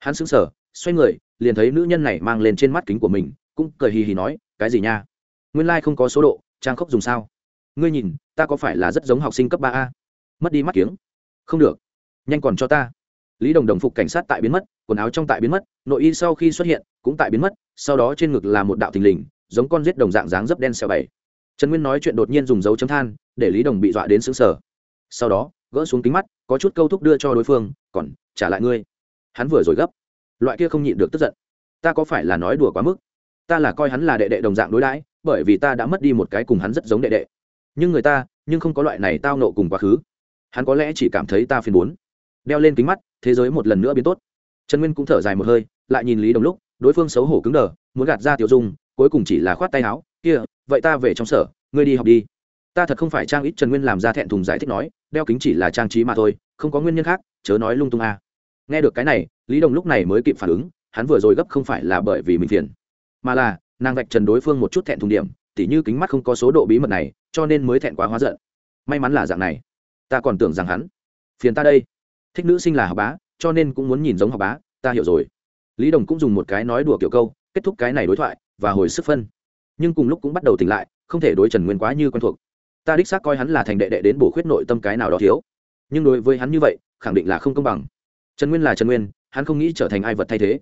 hắn sững sờ, xoay người, liền thấy nữ nhân này mang lên trên mắt kính của mình, cũng cười hì hì nói, cái gì nha? Nguyên lai、like、không có số độ, trang khốc dùng sao? Ngươi nhìn, ta có phải là rất giống học sinh cấp ba a? Mất đi mắt kiếng. Không được. Nhanh còn cho ta. Lý đồng đồng phục cảnh sát tại biến mất, quần áo trong tại biến mất, nội y sau khi xuất hiện, cũng tại biến mất, sau đó trên ngực là một đạo thình lình, giống con rết đồng dạng dáng dấp đen xèo bảy. Trần nguyên nói chuyện đột nhiên dùng dấu chấm than, để lý đồng bị dọa đến xứng sở sau đó, gỡ xuống kính mắt, có chút câu thúc đưa cho đối phương, còn trả lại ngươi hắn vừa rồi gấp. Loại kia không nhịn được tức giận. Ta có phải là nói đùa quá mức? Ta là coi hắn là đệ đệ đồng dạng đối đãi, bởi vì ta đã mất đi một cái cùng hắn rất giống đệ đệ. Nhưng người ta, nhưng không có loại này tao nộ cùng quá khứ. Hắn có lẽ chỉ cảm thấy ta phiền muốn. Đeo lên kính mắt, thế giới một lần nữa biến tốt. Trần nguyên cũng thở dài một hơi, lại nhìn lý đồng lúc, đối phương xấu hổ cứng đờ, muốn gạt ra tiểu dung, cuối cùng chỉ là khoát tay áo, kia, vậy ta về trong sở, ngươi đi học đi. Ta thật không phải trang ít trần nguyên làm ra thẹn thùng giải thích nói, đeo kính chỉ là trang trí mà thôi, không có nguyên nhân khác, chớ nói lung tung a. à nghe được cái này, lý đồng lúc này mới kịp phản ứng, hắn vừa rồi gấp không phải là bởi vì mình phiền, mà là, nàng vạch trần đối phương một chút thẹn thùng điểm, tỉ như kính mắt không có số độ bí mật này, cho nên mới thẹn quá hóa giận. May mắn là dạng này. Ta còn tưởng rằng hắn phiền ta đây. Thích nữ sinh là học bá, cho nên cũng muốn nhìn giống học bá, ta hiểu rồi. Lý đồng cũng dùng một cái nói đùa kiểu câu, kết thúc cái này đối thoại, và hồi sức phân. Nhưng cùng lúc cũng bắt đầu tỉnh lại, không thể đối trần nguyên quá như quen thuộc. Ta đích xác coi hắn là thành đệ đệ đến bổ khuyết nội tâm cái nào đó thiếu. Nhưng đối với hắn như vậy, khẳng định là không công bằng trần nguyên là trần nguyên, hắn không nghĩ trở thành ai vật thay thế.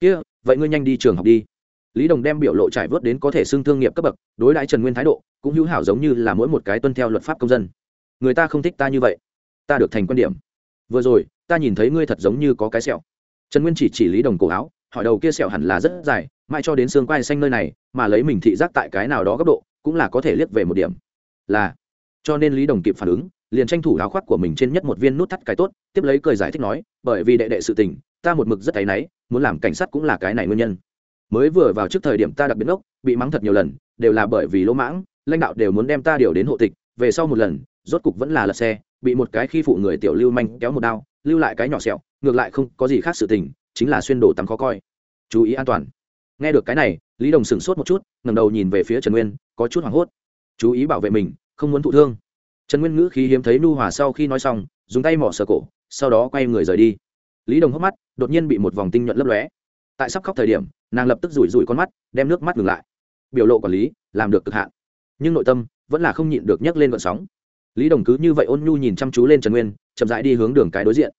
Kia, vậy ngươi nhanh đi trường học đi. Lý đồng đem biểu lộ trải vớt đến có thể xưng thương nghiệp cấp bậc, đối đãi trần nguyên thái độ, cũng hữu hảo giống như là mỗi một cái tuân theo luật pháp công dân. Người ta không thích ta như vậy. Ta được thành quan điểm. Vừa rồi, ta nhìn thấy ngươi thật giống như có cái sẹo. Trần nguyên chỉ chỉ lý đồng cổ áo, hỏi đầu kia sẹo hẳn là rất dài, mãi cho đến xương quai xanh nơi này, mà lấy mình thị giác tại cái nào đó góc độ, cũng là có thể liếc về một điểm. Là, cho nên lý đồng kịp phản ứng liền tranh thủ áo khoác của mình trên nhất một viên nút thắt cái tốt, tiếp lấy cười giải thích nói, bởi vì đệ đệ sự tình, ta một mực rất áy náy, muốn làm cảnh sát cũng là cái này nguyên nhân. Mới vừa vào trước thời điểm ta đặc biệt ốc bị mắng thật nhiều lần, đều là bởi vì lỗ mãng, lãnh đạo đều muốn đem ta điều đến hộ tịch, về sau một lần, rốt cục vẫn là lật xe, bị một cái khi phụ người tiểu lưu manh kéo một đao, lưu lại cái nhỏ sẹo, ngược lại không có gì khác sự tình, chính là xuyên đổ tắm khó coi. Chú ý an toàn. Nghe được cái này, lý đồng sửng sốt một chút ngầm đầu nhìn về phía trần nguyên, có chút hoảng hốt. Chú ý bảo vệ mình, không muốn thụ thương trần nguyên ngữ khí hiếm thấy nu hòa sau khi nói xong, dùng tay mỏ sờ cổ, sau đó quay người rời đi. Lý đồng hốc mắt, đột nhiên bị một vòng tinh nhuận lấp lóe. Tại sắp khóc thời điểm, nàng lập tức rủi rủi con mắt, đem nước mắt ngừng lại. Biểu lộ quản lý, làm được cực hạn. Nhưng nội tâm vẫn là không nhịn được nhấc lên vận sóng. Lý đồng cứ như vậy ôn nhu nhìn chăm chú lên trần nguyên, chậm rãi đi hướng đường cái đối diện.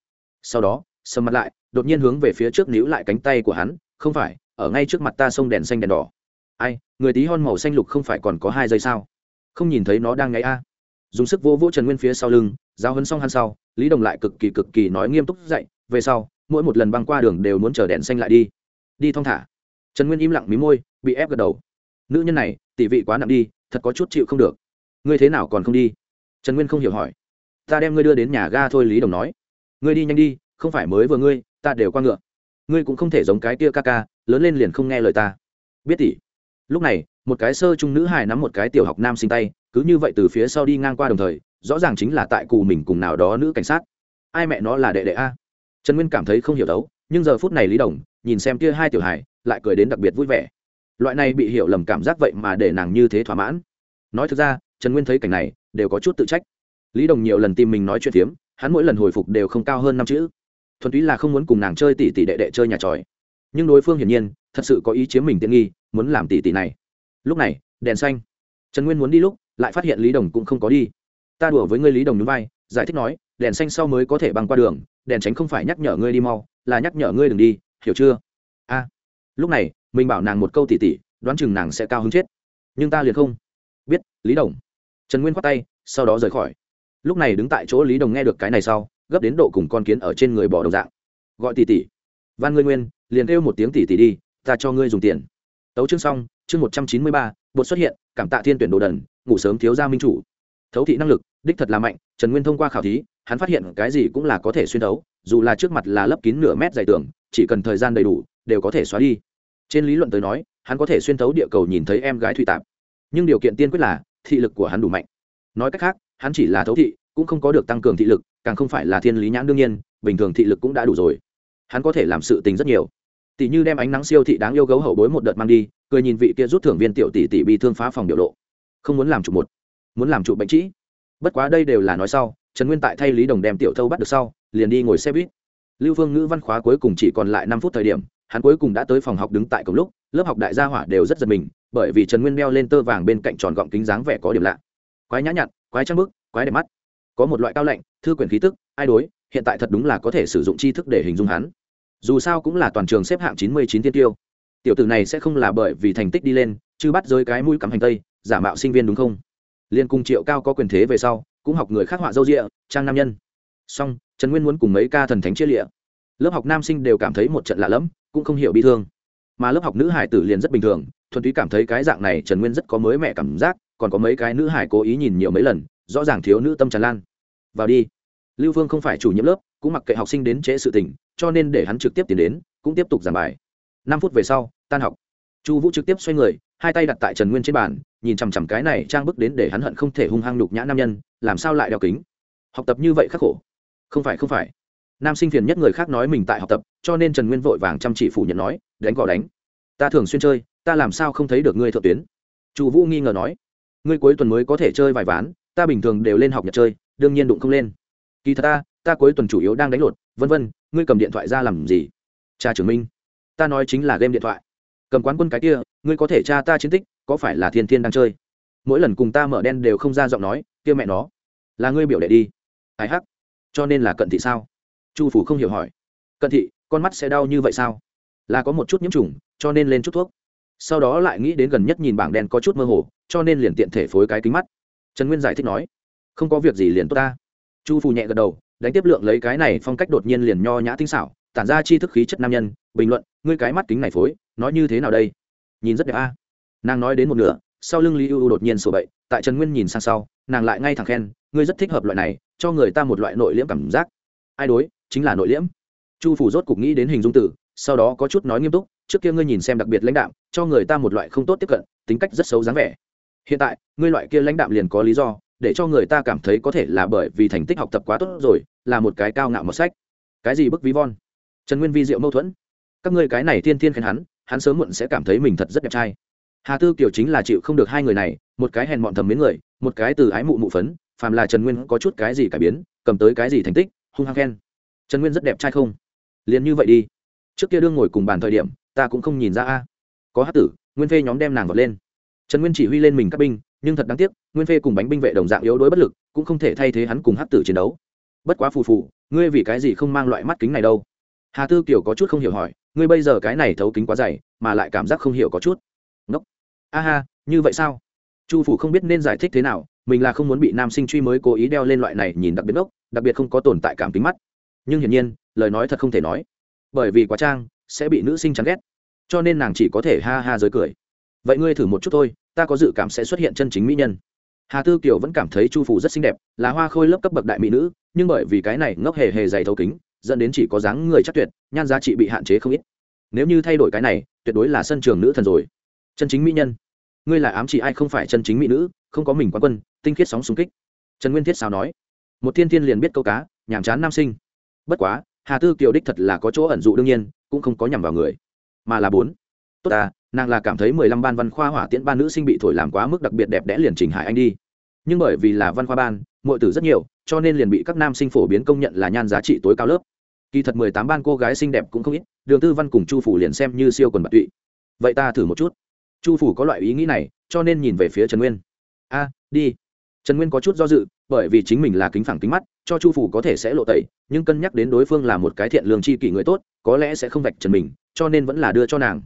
Sau đó, sầm mặt lại, đột nhiên hướng về phía trước níu lại cánh tay của hắn, không phải, ở ngay trước mặt ta sông đèn xanh đèn đỏ. Ai, người tí hon màu xanh lục không phải còn có hai giây sao? Không nhìn thấy nó đang ngáy a dùng sức vô vỗ trần nguyên phía sau lưng giao hấn xong hắn sau, lý đồng lại cực kỳ cực kỳ nói nghiêm túc dậy về sau, mỗi một lần băng qua đường đều muốn chờ đèn xanh lại đi. Đi thong thả. Trần nguyên im lặng mí môi, bị ép gật đầu. Nữ nhân này, tỷ vị quá nặng đi, thật có chút chịu không được. Ngươi thế nào còn không đi? Trần nguyên không hiểu hỏi. Ta đem ngươi đưa đến nhà ga thôi, lý đồng nói. Ngươi đi nhanh đi, không phải mới vừa ngươi, ta đều qua ngựa. Ngươi cũng không thể giống cái tia ca ca, lớn lên liền không nghe lời ta. Biết tỷ lúc này, một cái sơ trung nữ hài nắm một cái tiểu học nam sinh tay cứ như vậy từ phía sau đi ngang qua đồng thời, rõ ràng chính là tại cụ mình cùng nào đó nữ cảnh sát. Ai mẹ nó là đệ đệ a? Trần nguyên cảm thấy không hiểu đấu, nhưng giờ phút này lý đồng, nhìn xem kia hai tiểu hài, lại cười đến đặc biệt vui vẻ. Loại này bị hiểu lầm cảm giác vậy mà để nàng như thế thỏa mãn. Nói thực ra, trần nguyên thấy cảnh này, đều có chút tự trách. Lý đồng nhiều lần tìm mình nói chuyện phiếm, hắn mỗi lần hồi phục đều không cao hơn năm chữ. Thuần túy là không muốn cùng nàng chơi tỷ tỷ đệ đệ chơi nhà tròi. Nhưng đối phương hiển nhiên, thật sự có ý chiếm mình tiện nghi, muốn làm tỷ tỷ này. Lúc này, đèn xanh. Trần nguyên muốn đi lúc lại phát hiện lý đồng cũng không có đi. Ta đùa với ngươi lý đồng núi vai, giải thích nói, đèn xanh sau mới có thể băng qua đường, đèn tránh không phải nhắc nhở ngươi đi mau, là nhắc nhở ngươi đừng đi, hiểu chưa? A. Lúc này, mình bảo nàng một câu tỉ tỉ, đoán chừng nàng sẽ cao hứng chết. Nhưng ta liền không biết, lý đồng. Trần nguyên khoát tay, sau đó rời khỏi. Lúc này đứng tại chỗ lý đồng nghe được cái này sau, gấp đến độ cùng con kiến ở trên người bỏ đồng dạng. Gọi tỉ tỉ. Van ngươi nguyên, liền kêu một tiếng tỉ tỉ đi, ta cho ngươi dùng tiền. Tấu chương xong, chương một trăm chín mươi ba, bột xuất hiện, cảm tạ thiên tuyển đồ đần ngủ sớm thiếu gia minh chủ. Thấu thị năng lực, đích thật là mạnh, trần nguyên thông qua khảo thí, hắn phát hiện cái gì cũng là có thể xuyên thấu, dù là trước mặt là lấp kín nửa mét dày tường, chỉ cần thời gian đầy đủ, đều có thể xóa đi. Trên lý luận tới nói, hắn có thể xuyên thấu địa cầu nhìn thấy em gái thủy tạp. Nhưng điều kiện tiên quyết là, thị lực của hắn đủ mạnh. Nói cách khác, hắn chỉ là thấu thị, cũng không có được tăng cường thị lực, càng không phải là thiên lý nhãn đương nhiên, bình thường thị lực cũng đã đủ rồi. Hắn có thể làm sự tình rất nhiều. Tỷ như đem ánh nắng siêu thị đáng yêu gấu hậu bối một đợt mang đi, cười nhìn vị kia rút thưởng viên tiểu tỷ tỷ bị thương phá phòng biểu lộ không muốn làm chủ một, muốn làm chủ bệnh trĩ. Bất quá đây đều là nói sau, trần nguyên tại thay lý đồng đem tiểu thâu bắt được sau, liền đi ngồi xe buýt. Lưu phương ngữ văn khóa cuối cùng chỉ còn lại năm phút thời điểm, hắn cuối cùng đã tới phòng học đứng tại cổng lúc, lớp học đại gia hỏa đều rất giật mình, bởi vì trần nguyên đeo lên tơ vàng bên cạnh tròn gọng kính dáng vẻ có điểm lạ. Quái nhã nhặn, quái trăng bức, quái đẹp mắt. Có một loại cao lạnh, thư quyển khí tức, ai đối, hiện tại thật đúng là có thể sử dụng tri thức để hình dung hắn. Dù sao cũng là toàn trường xếp hạng chín mươi chín tiên tiêu. Tiểu tử này sẽ không là bởi vì thành tích đi lên, chứ bắt rơi cái mũi cắm hành tây giả mạo sinh viên đúng không? Liên cung triệu cao có quyền thế về sau, cũng học người khác họa dâu rịa trang nam nhân. Song, trần nguyên muốn cùng mấy ca thần thánh chia lịa. Lớp học nam sinh đều cảm thấy một trận lạ lẫm, cũng không hiểu bi thương. Mà lớp học nữ hải tử liền rất bình thường, thuần túy cảm thấy cái dạng này trần nguyên rất có mới mẹ cảm giác, còn có mấy cái nữ hải cố ý nhìn nhiều mấy lần, rõ ràng thiếu nữ tâm tràn lan. Vào đi. Lưu phương không phải chủ nhiệm lớp, cũng mặc kệ học sinh đến trễ sự tình, cho nên để hắn trực tiếp tiến đến, cũng tiếp tục giảng bài. Năm phút về sau, tan học. Chu vũ trực tiếp xoay người, hai tay đặt tại trần nguyên trên bàn nhìn chằm chằm cái này trang bức đến để hắn hận không thể hung hăng nhục nhã nam nhân, làm sao lại đeo kính? Học tập như vậy khắc khổ. Không phải không phải. Nam sinh phiền nhất người khác nói mình tại học tập, cho nên trần nguyên vội vàng chăm chỉ phủ nhận nói, đánh gọi đánh. Ta thường xuyên chơi, ta làm sao không thấy được ngươi thượng tuyến? Chu vũ nghi ngờ nói, ngươi cuối tuần mới có thể chơi vài ván, ta bình thường đều lên học nhật chơi, đương nhiên đụng không lên. Kỳ thật ta ta cuối tuần chủ yếu đang đánh lột, vân vân, ngươi cầm điện thoại ra làm gì? Cha trưởng minh, ta nói chính là game điện thoại. Cầm quán quân cái kia, ngươi có thể tra ta chiến tích có phải là thiên thiên đang chơi? Mỗi lần cùng ta mở đen đều không ra giọng nói kia mẹ nó. Là ngươi biểu đệ đi. Ai hắc? Cho nên là cận thị sao? Chu phủ không hiểu hỏi. Cận thị, con mắt sẽ đau như vậy sao? Là có một chút nhiễm trùng, cho nên lên chút thuốc. Sau đó lại nghĩ đến gần nhất nhìn bảng đen có chút mơ hồ, cho nên liền tiện thể phối cái kính mắt. Trần nguyên giải thích nói. Không có việc gì liền tốt ta. Chu phủ nhẹ gật đầu, đánh tiếp lượng lấy cái này phong cách đột nhiên liền nho nhã tinh xảo, tản ra chi thức khí chất nam nhân, bình luận, ngươi cái mắt kính này phối, nói như thế nào đây? Nhìn rất đẹp a nàng nói đến một nửa, sau lưng lý ưu đột nhiên sổ bậy, tại trần nguyên nhìn sang sau, nàng lại ngay thẳng khen, ngươi rất thích hợp loại này, cho người ta một loại nội liễm cảm giác. Ai đối, chính là nội liễm. Chu phủ rốt cục nghĩ đến hình dung tử sau đó có chút nói nghiêm túc, trước kia ngươi nhìn xem đặc biệt lãnh đạm, cho người ta một loại không tốt tiếp cận, tính cách rất xấu dáng vẻ. Hiện tại, ngươi loại kia lãnh đạm liền có lý do, để cho người ta cảm thấy có thể là bởi vì thành tích học tập quá tốt rồi, là một cái cao ngạo một sách. Cái gì bức ví von? Trần nguyên vi diệu mâu thuẫn. Các ngươi cái này thiên thiên khen hắn hắn sớm muộn sẽ cảm thấy mình thật rất đẹp trai hà tư kiều chính là chịu không được hai người này, một cái hèn mọn thầm mến người, một cái từ ái mụ mụ phấn, phàm là trần nguyên có chút cái gì cải biến, cầm tới cái gì thành tích, hung hăng khen. Trần nguyên rất đẹp trai không? Liền như vậy đi. Trước kia đương ngồi cùng bàn thời điểm, ta cũng không nhìn ra a. Có hát tử, nguyên phê nhóm đem nàng vọt lên. Trần nguyên chỉ huy lên mình các binh, nhưng thật đáng tiếc, nguyên phê cùng bánh binh vệ đồng dạng yếu đuối bất lực, cũng không thể thay thế hắn cùng hát tử chiến đấu. Bất quá phù phù, ngươi vì cái gì không mang loại mắt kính này đâu? Hà tư kiều có chút không hiểu hỏi, ngươi bây giờ cái này thấu kính quá dày, mà lại cảm giác không hiểu có chút ngốc. A ha, như vậy sao? Chu phủ không biết nên giải thích thế nào, mình là không muốn bị nam sinh truy mới cố ý đeo lên loại này nhìn đặc biệt ngốc, đặc biệt không có tồn tại cảm tính mắt. Nhưng hiển nhiên, lời nói thật không thể nói. Bởi vì quá trang sẽ bị nữ sinh chán ghét, cho nên nàng chỉ có thể ha ha giới cười. Vậy ngươi thử một chút thôi, ta có dự cảm sẽ xuất hiện chân chính mỹ nhân. Hà tư kiều vẫn cảm thấy chu phủ rất xinh đẹp, là hoa khôi lớp cấp bậc đại mỹ nữ, nhưng bởi vì cái này ngốc hề hề dày thấu kính, dẫn đến chỉ có dáng người chắc tuyệt, nhan giá trị bị hạn chế không ít. Nếu như thay đổi cái này, tuyệt đối là sân trường nữ thần rồi chân chính mỹ nhân. Ngươi là ám chỉ ai không phải chân chính mỹ nữ, không có mình quán quân, tinh khiết sóng xung kích. Trần nguyên thiết sao nói. Một thiên thiên liền biết câu cá, nhàm chán nam sinh. Bất quá, hà tư kiều đích thật là có chỗ ẩn dụ đương nhiên, cũng không có nhằm vào người. Mà là bốn. Tốt ta, nàng là cảm thấy mười lăm ban văn khoa hỏa tiễn ban nữ sinh bị thổi làm quá mức đặc biệt đẹp đẽ liền chỉnh hải anh đi. Nhưng bởi vì là văn khoa ban mọi tử rất nhiều, cho nên liền bị các nam sinh phổ biến công nhận là nhan giá trị tối cao lớp. Kỳ thật mười tám ban cô gái xinh đẹp cũng không ít, đường tư văn cùng chu phủ liền xem như siêu quần bạc tụy. Vậy ta thử một chút chu phủ có loại ý nghĩ này, cho nên nhìn về phía trần nguyên. A, đi. Trần nguyên có chút do dự, bởi vì chính mình là kính phẳng kính mắt, cho chu phủ có thể sẽ lộ tẩy, nhưng cân nhắc đến đối phương là một cái thiện lương c h i kỷ người tốt, có lẽ sẽ không vạch trần mình, cho nên vẫn là đưa cho nàng.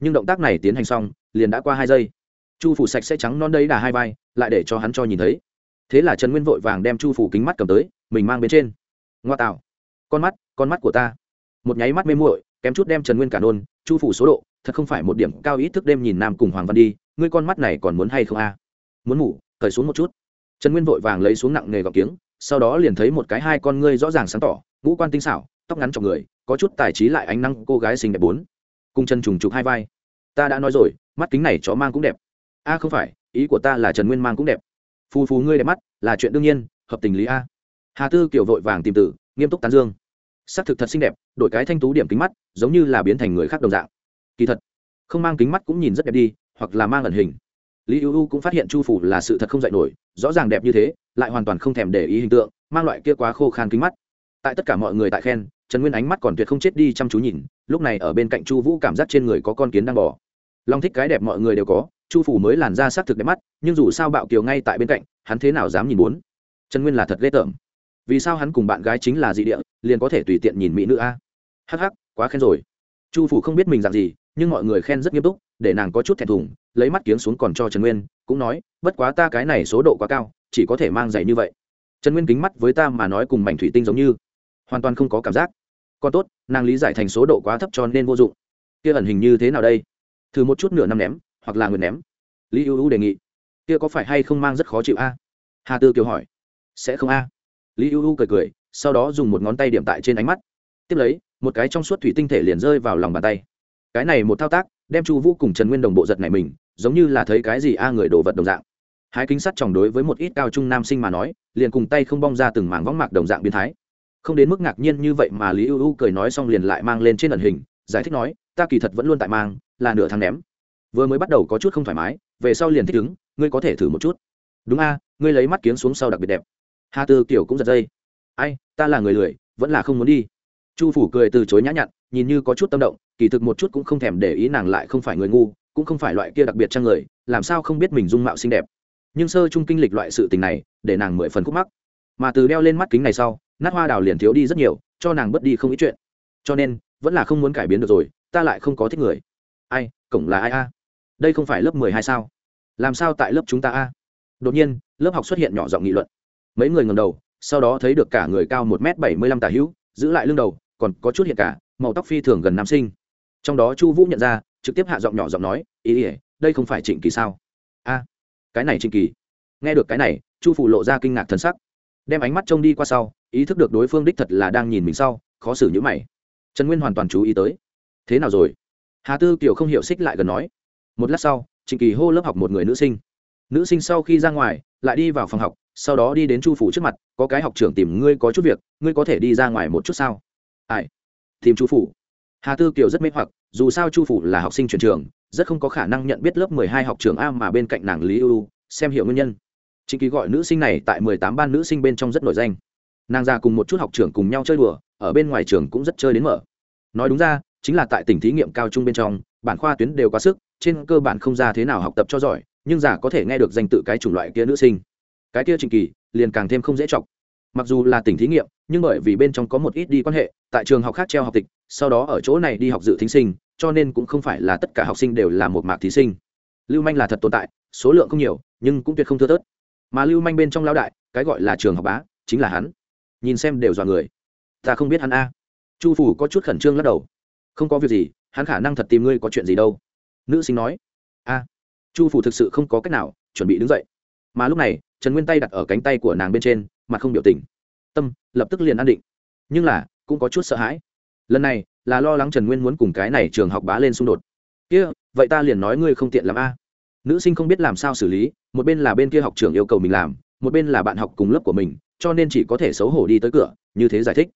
Nhưng động tác này tiến hành xong, liền đã qua hai giây. Chu phủ sạch sẽ trắng non đấy đà hai vai, lại để cho hắn cho nhìn thấy. Thế là trần nguyên vội vàng đem chu phủ kính mắt cầm tới, mình mang bên trên. Ngoa tạo, con mắt con mắt của ta. Một nháy mắt mê muội, kém chút đem trần nguyên cả nôn, chu phủ số độ thật không phải một điểm cao ý thức đêm nhìn nam cùng hoàng văn đi, ngươi con mắt này còn muốn hay không a? Muốn ngủ, cởi xuống một chút. Trần nguyên vội vàng lấy xuống nặng nghề gọc kiếng, sau đó liền thấy một cái hai con ngươi rõ ràng sáng tỏ, ngũ quan tinh xảo, tóc ngắn trong người, có chút tài trí lại ánh năng cô gái xinh đẹp bốn. Cung chân trùng trục hai vai. Ta đã nói rồi, mắt kính này chó mang cũng đẹp. A, không phải, ý của ta là trần nguyên mang cũng đẹp. Phù phù ngươi đẹp mắt, là chuyện đương nhiên, hợp tình lý a. Hà tư kiểu vội vàng tìm tử, nghiêm túc tán dương. S ắ c thực thật xinh đẹp, đổi cái thanh tú điểm kính mắt, giống như là biến thành người khác đồng dạng kỳ thật, không mang kính mắt cũng nhìn rất đẹp đi, hoặc là mang ẩn hình. Lý ưu u cũng phát hiện chu phủ là sự thật không dạy nổi, rõ ràng đẹp như thế, lại hoàn toàn không thèm để ý hình tượng, mang loại kia quá khô khan kính mắt. Tại tất cả mọi người tại khen, trần nguyên ánh mắt còn tuyệt không chết đi chăm chú nhìn, lúc này ở bên cạnh chu vũ cảm giác trên người có con kiến đang bỏ long thích cái đẹp mọi người đều có, chu phủ mới làn ra s ắ c thực đẹp mắt, nhưng dù sao bạo kiều ngay tại bên cạnh, hắn thế nào dám nhìn muốn? Trần nguyên là thật ghê tởm. Vì sao hắn cùng bạn gái chính là dị địa, liền có thể tùy tiện nhìn mỹ nữ a? Hh quá khen rồi. Chu phủ không biết mình dạng gì nhưng mọi người khen rất nghiêm túc, để nàng có chút thẹn thùng, lấy mắt kiếng xuống còn cho trần nguyên, cũng nói, bất quá ta cái này số độ quá cao, chỉ có thể mang giày như vậy. Trần nguyên kính mắt với ta mà nói cùng mảnh thủy tinh giống như, hoàn toàn không có cảm giác. Còn tốt, nàng lý giải thành số độ quá thấp cho nên vô dụng. Kia ẩn hình như thế nào đây? Thử một chút nửa năm ném, hoặc là người ném. Lý ưu ưu đề nghị. Kia có phải hay không mang rất khó chịu a? Hà tư kiều hỏi. Sẽ không a. Lý ưu ưu cười cười, sau đó dùng một ngón tay điểm tại trên ánh mắt. Tiếp lấy, một cái trong suốt thủy tinh thể liền rơi vào lòng bàn tay cái này một thao tác, đem chu vũ cùng trần nguyên đồng bộ giật này mình, giống như là thấy cái gì a người đồ vật đồng dạng. Hai kính sắt chòng đối với một ít cao trung nam sinh mà nói, liền cùng tay không bong ra từng mảng võng mạc đồng dạng biến thái. Không đến mức ngạc nhiên như vậy mà lý ưu ưu cười nói xong liền lại mang lên trên ẩn hình, giải thích nói, ta kỳ thật vẫn luôn tại mang, là nửa tháng ném. Vừa mới bắt đầu có chút không thoải mái, về sau liền thích ứng, ngươi có thể thử một chút. Đúng a, ngươi lấy mắt kiếng xuống sau đặc biệt đẹp. Hà tư kiểu cũng giật dây. Ai, ta là người lười, vẫn là không muốn đi. Chu phủ cười từ chối nhã nhặn, nhìn như có chút tâm động kỳ thực một chút cũng không thèm để ý nàng lại không phải người ngu, cũng không phải loại kia đặc biệt trang người, làm sao không biết mình dung mạo xinh đẹp. Nhưng sơ chung kinh lịch loại sự tình này, để nàng mười phần khúc mắc. Mà từ đeo lên mắt kính này sau, nát hoa đào liền thiếu đi rất nhiều, cho nàng bớt đi không ít chuyện. Cho nên, vẫn là không muốn cải biến được rồi, ta lại không có thích người. Ai, cổng là ai a? Đây không phải lớp mười hai sao? Làm sao tại lớp chúng ta a? Đột nhiên, lớp học xuất hiện nhỏ giọng nghị luận. Mấy người ngầm đầu, sau đó thấy được cả người cao một m bảy mươi lăm tả hữu, giữ lại lưng đầu, còn có chút hiện cả, màu tóc phi thường gần nam sinh trong đó chu vũ nhận ra, trực tiếp hạ giọng nhỏ giọng nói, ý ỉa đây không phải trịnh kỳ sao? A, cái này trịnh kỳ. Nghe được cái này, chu phủ lộ ra kinh ngạc thân sắc, đem ánh mắt trông đi qua sau, ý thức được đối phương đích thật là đang nhìn mình sau, khó xử nhữ mày. Trần nguyên hoàn toàn chú ý tới. Thế nào rồi? Hà tư kiều không hiểu xích lại gần nói. Một lát sau, trịnh kỳ hô lớp học một người nữ sinh. Nữ sinh sau khi ra ngoài, lại đi vào phòng học, sau đó đi đến chu phủ trước mặt, có cái học trưởng tìm ngươi có chút việc, ngươi có thể đi ra ngoài một chút sao? Ai, tìm chu phủ hà tư kiều rất mê hoặc, dù sao chu phủ là học sinh chuyển trường, rất không có khả năng nhận biết lớp mười hai học trường a mà bên cạnh nàng lý ưu xem hiểu nguyên nhân. Chính kỳ gọi nữ sinh này tại mười tám ban nữ sinh bên trong rất nổi danh. Nàng ra cùng một chút học trưởng cùng nhau chơi đùa, ở bên ngoài trường cũng rất chơi đến mở. Nói đúng ra, chính là tại tỉnh thí nghiệm cao trung bên trong, bản khoa tuyến đều quá sức, trên cơ bản không ra thế nào học tập cho giỏi, nhưng giả có thể nghe được danh tự cái chủng loại kia nữ sinh. Cái kia trình kỳ, liền càng thêm không dễ chọc mặc dù là tỉnh thí nghiệm, nhưng bởi vì bên trong có một ít đi quan hệ, tại trường học khác treo học tịch, sau đó ở chỗ này đi học dự thí sinh, cho nên cũng không phải là tất cả học sinh đều là một mạc thí sinh. Lưu manh là thật tồn tại, số lượng không nhiều, nhưng cũng tuyệt không thưa tớt mà lưu manh bên trong lão đại, cái gọi là trường học bá, chính là hắn. Nhìn xem đều dọa người. Ta không biết hắn a. Chu phủ có chút khẩn trương lắc đầu. Không có việc gì, hắn khả năng thật tìm ngươi có chuyện gì đâu. Nữ sinh nói. A. Chu phủ thực sự không có cách nào, chuẩn bị đứng dậy. Mà lúc này trần nguyên tay đặt ở cánh tay của nàng bên trên mặt không biểu tình tâm lập tức liền an định nhưng là cũng có chút sợ hãi lần này là lo lắng trần nguyên muốn cùng cái này trường học bá lên xung đột kia vậy ta liền nói ngươi không tiện làm a nữ sinh không biết làm sao xử lý một bên là bên kia học trường yêu cầu mình làm một bên là bạn học cùng lớp của mình cho nên chỉ có thể xấu hổ đi tới cửa như thế giải thích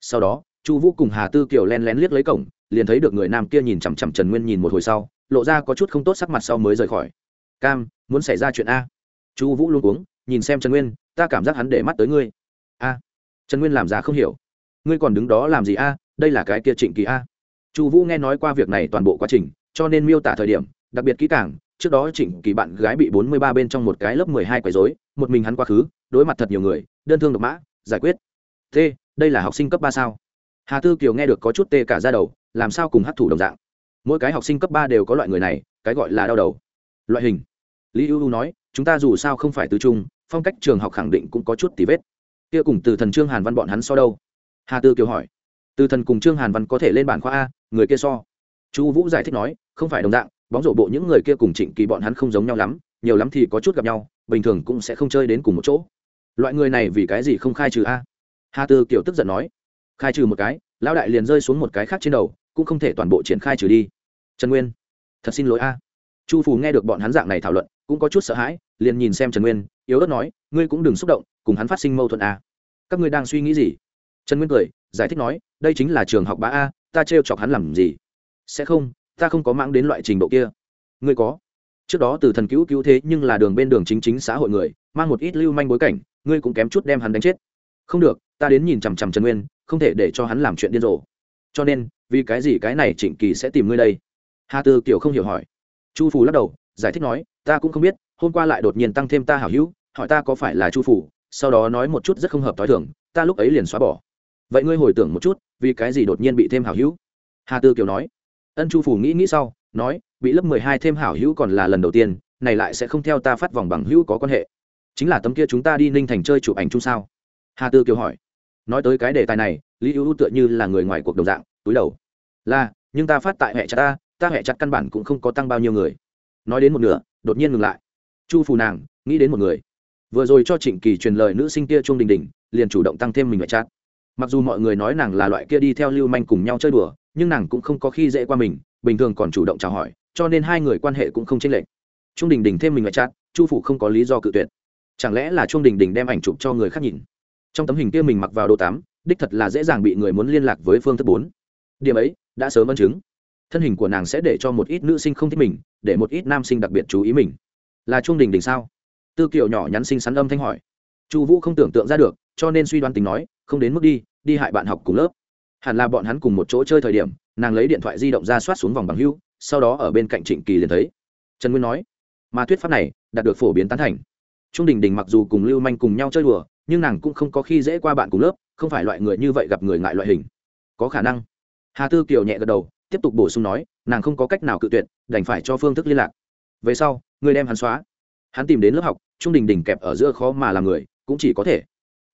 sau đó chu vũ cùng hà tư kiều len lén liếc lấy cổng liền thấy được người nam kia nhìn chằm chằm trần nguyên nhìn một hồi sau lộ ra có chút không tốt sắc mặt sau mới rời khỏi cam muốn xảy ra chuyện a chu vũ luôn uống nhìn xem trần nguyên, ta cảm giác hắn để mắt tới ngươi. A, trần nguyên làm ra không hiểu. Ngươi còn đứng đó làm gì a? Đây là cái kia trịnh kỳ a. Chu vũ nghe nói qua việc này toàn bộ quá trình, cho nên miêu tả thời điểm, đặc biệt kỹ càng, trước đó trịnh kỳ bạn gái bị bốn mươi ba bên trong một cái lớp mười hai quấy dối một mình hắn quá khứ, đối mặt thật nhiều người, đơn thương độc mã, giải quyết. T đây là học sinh cấp ba sao? Hà tư kiều nghe được có chút tê cả ra đầu, làm sao cùng hấp thủ đồng dạng? Mỗi cái học sinh cấp ba đều có loại người này, cái gọi là đau đầu. Loại hình. Lý ưu nói chúng ta dù sao không phải tứ trung, phong cách trường học khẳng định cũng có chút tí vết. Kia cùng từ thần trương hàn văn bọn hắn so đâu? Hà tư kiều hỏi. Từ thần cùng trương hàn văn có thể lên bản khoa a, người kia so. Chu vũ giải thích nói, không phải đồng dạng, bóng rổ bộ những người kia cùng trịnh kỳ bọn hắn không giống nhau lắm, nhiều lắm thì có chút gặp nhau, bình thường cũng sẽ không chơi đến cùng một chỗ. Loại người này vì cái gì không khai trừ a? Hà tư Kiều tức giận nói. Khai trừ một cái, lão đại liền rơi xuống một cái khác trên đầu, cũng không thể toàn bộ triển khai trừ đi. Trần nguyên, thật xin lỗi a. Chu phù nghe được bọn hắn dạng này thảo luận cũng có chút sợ hãi, liền nhìn xem trần nguyên, yếu ớt nói, ngươi cũng đừng xúc động, cùng hắn phát sinh mâu thuẫn a các ngươi đang suy nghĩ gì? Trần nguyên cười, giải thích nói, đây chính là trường học bá a, ta trêu chọc hắn làm gì? Sẽ không, ta không có mãng đến loại trình độ kia. Ngươi có. Trước đó từ thần cứu cứu thế nhưng là đường bên đường chính chính xã hội người, mang một ít lưu manh bối cảnh, ngươi cũng kém chút đem hắn đánh chết. Không được, ta đến nhìn chằm chằm trần nguyên, không thể để cho hắn làm chuyện điên rồ. Cho nên, vì cái gì cái này trịnh kỳ sẽ tìm ngươi đây? Hà tư kiều không hiểu hỏi. Chu Phù lắc đầu, giải thích nói ta cũng không biết, hôm qua lại đột nhiên tăng thêm ta hảo hữu, hỏi ta có phải là chu phủ, sau đó nói một chút rất không hợp t h i thường, ta lúc ấy liền xóa bỏ. Vậy ngươi hồi tưởng một chút, vì cái gì đột nhiên bị thêm hảo hữu? Hà tư kiều nói. Ân chu phủ nghĩ nghĩ sau, nói, bị lớp mười hai thêm hảo hữu còn là lần đầu tiên, này lại sẽ không theo ta phát vòng bằng hữu có quan hệ. Chính là tấm kia chúng ta đi ninh thành chơi chụp ảnh chung sao? Hà tư kiều hỏi. Nói tới cái đề tài này, lý ưu tựa như là người ngoài cuộc đồng dạng, túi đầu. Là, nhưng ta phát tại hệ chặt ta ta hệ chặt căn bản cũng không có tăng bao nhiêu người nói đến một nửa, đột nhiên ngừng lại. Chu phù nàng, nghĩ đến một người. Vừa rồi cho trịnh kỳ truyền lời nữ sinh kia chuông đình đình liền chủ động tăng thêm mình ngoại chặt mặc dù mọi người nói nàng là loại kia đi theo lưu manh cùng nhau chơi đùa, nhưng nàng cũng không có khi dễ qua mình, bình thường còn chủ động chào hỏi, cho nên hai người quan hệ cũng không chênh lệch. Trung đình đình thêm mình ngoại chặt chu phủ không có lý do cự tuyệt. Chẳng lẽ là trung đình đình đem ảnh chụp cho người khác nhìn? Trong tấm hình kia mình mặc vào đồ tắm, đích thật là dễ dàng bị người muốn liên lạc với phương thức bốn. Điểm ấy, đã sớm ân chứng thân hình của nàng sẽ để cho một ít nữ sinh không thích mình, để một ít nam sinh đặc biệt chú ý mình. Là trung đình đình sao? Tư kiều nhỏ nhắn sinh sắn âm thanh hỏi. Chu vũ không tưởng tượng ra được, cho nên suy đoán tình nói, không đến mức đi đi hại bạn học cùng lớp. Hẳn là bọn hắn cùng một chỗ chơi thời điểm, nàng lấy điện thoại di động ra soát xuống vòng bằng hưu, sau đó ở bên cạnh trịnh kỳ liền thấy. Trần nguyên nói, mà thuyết pháp này, đạt được phổ biến tán thành. Trung đình đình mặc dù cùng lưu manh cùng nhau chơi đùa, nhưng nàng cũng không có khi dễ qua bạn cùng lớp, không phải loại người như vậy gặp người ngại loại hình. Có khả năng. Hà tư kiều nhẹ gật đầu tiếp tục bổ sung nói, nàng không có cách nào cự tuyệt, đành phải cho phương thức liên lạc. Về sau người đem hắn xóa. Hắn tìm đến lớp học, trung đình đình kẹp ở giữa khó mà làm người, cũng chỉ có thể.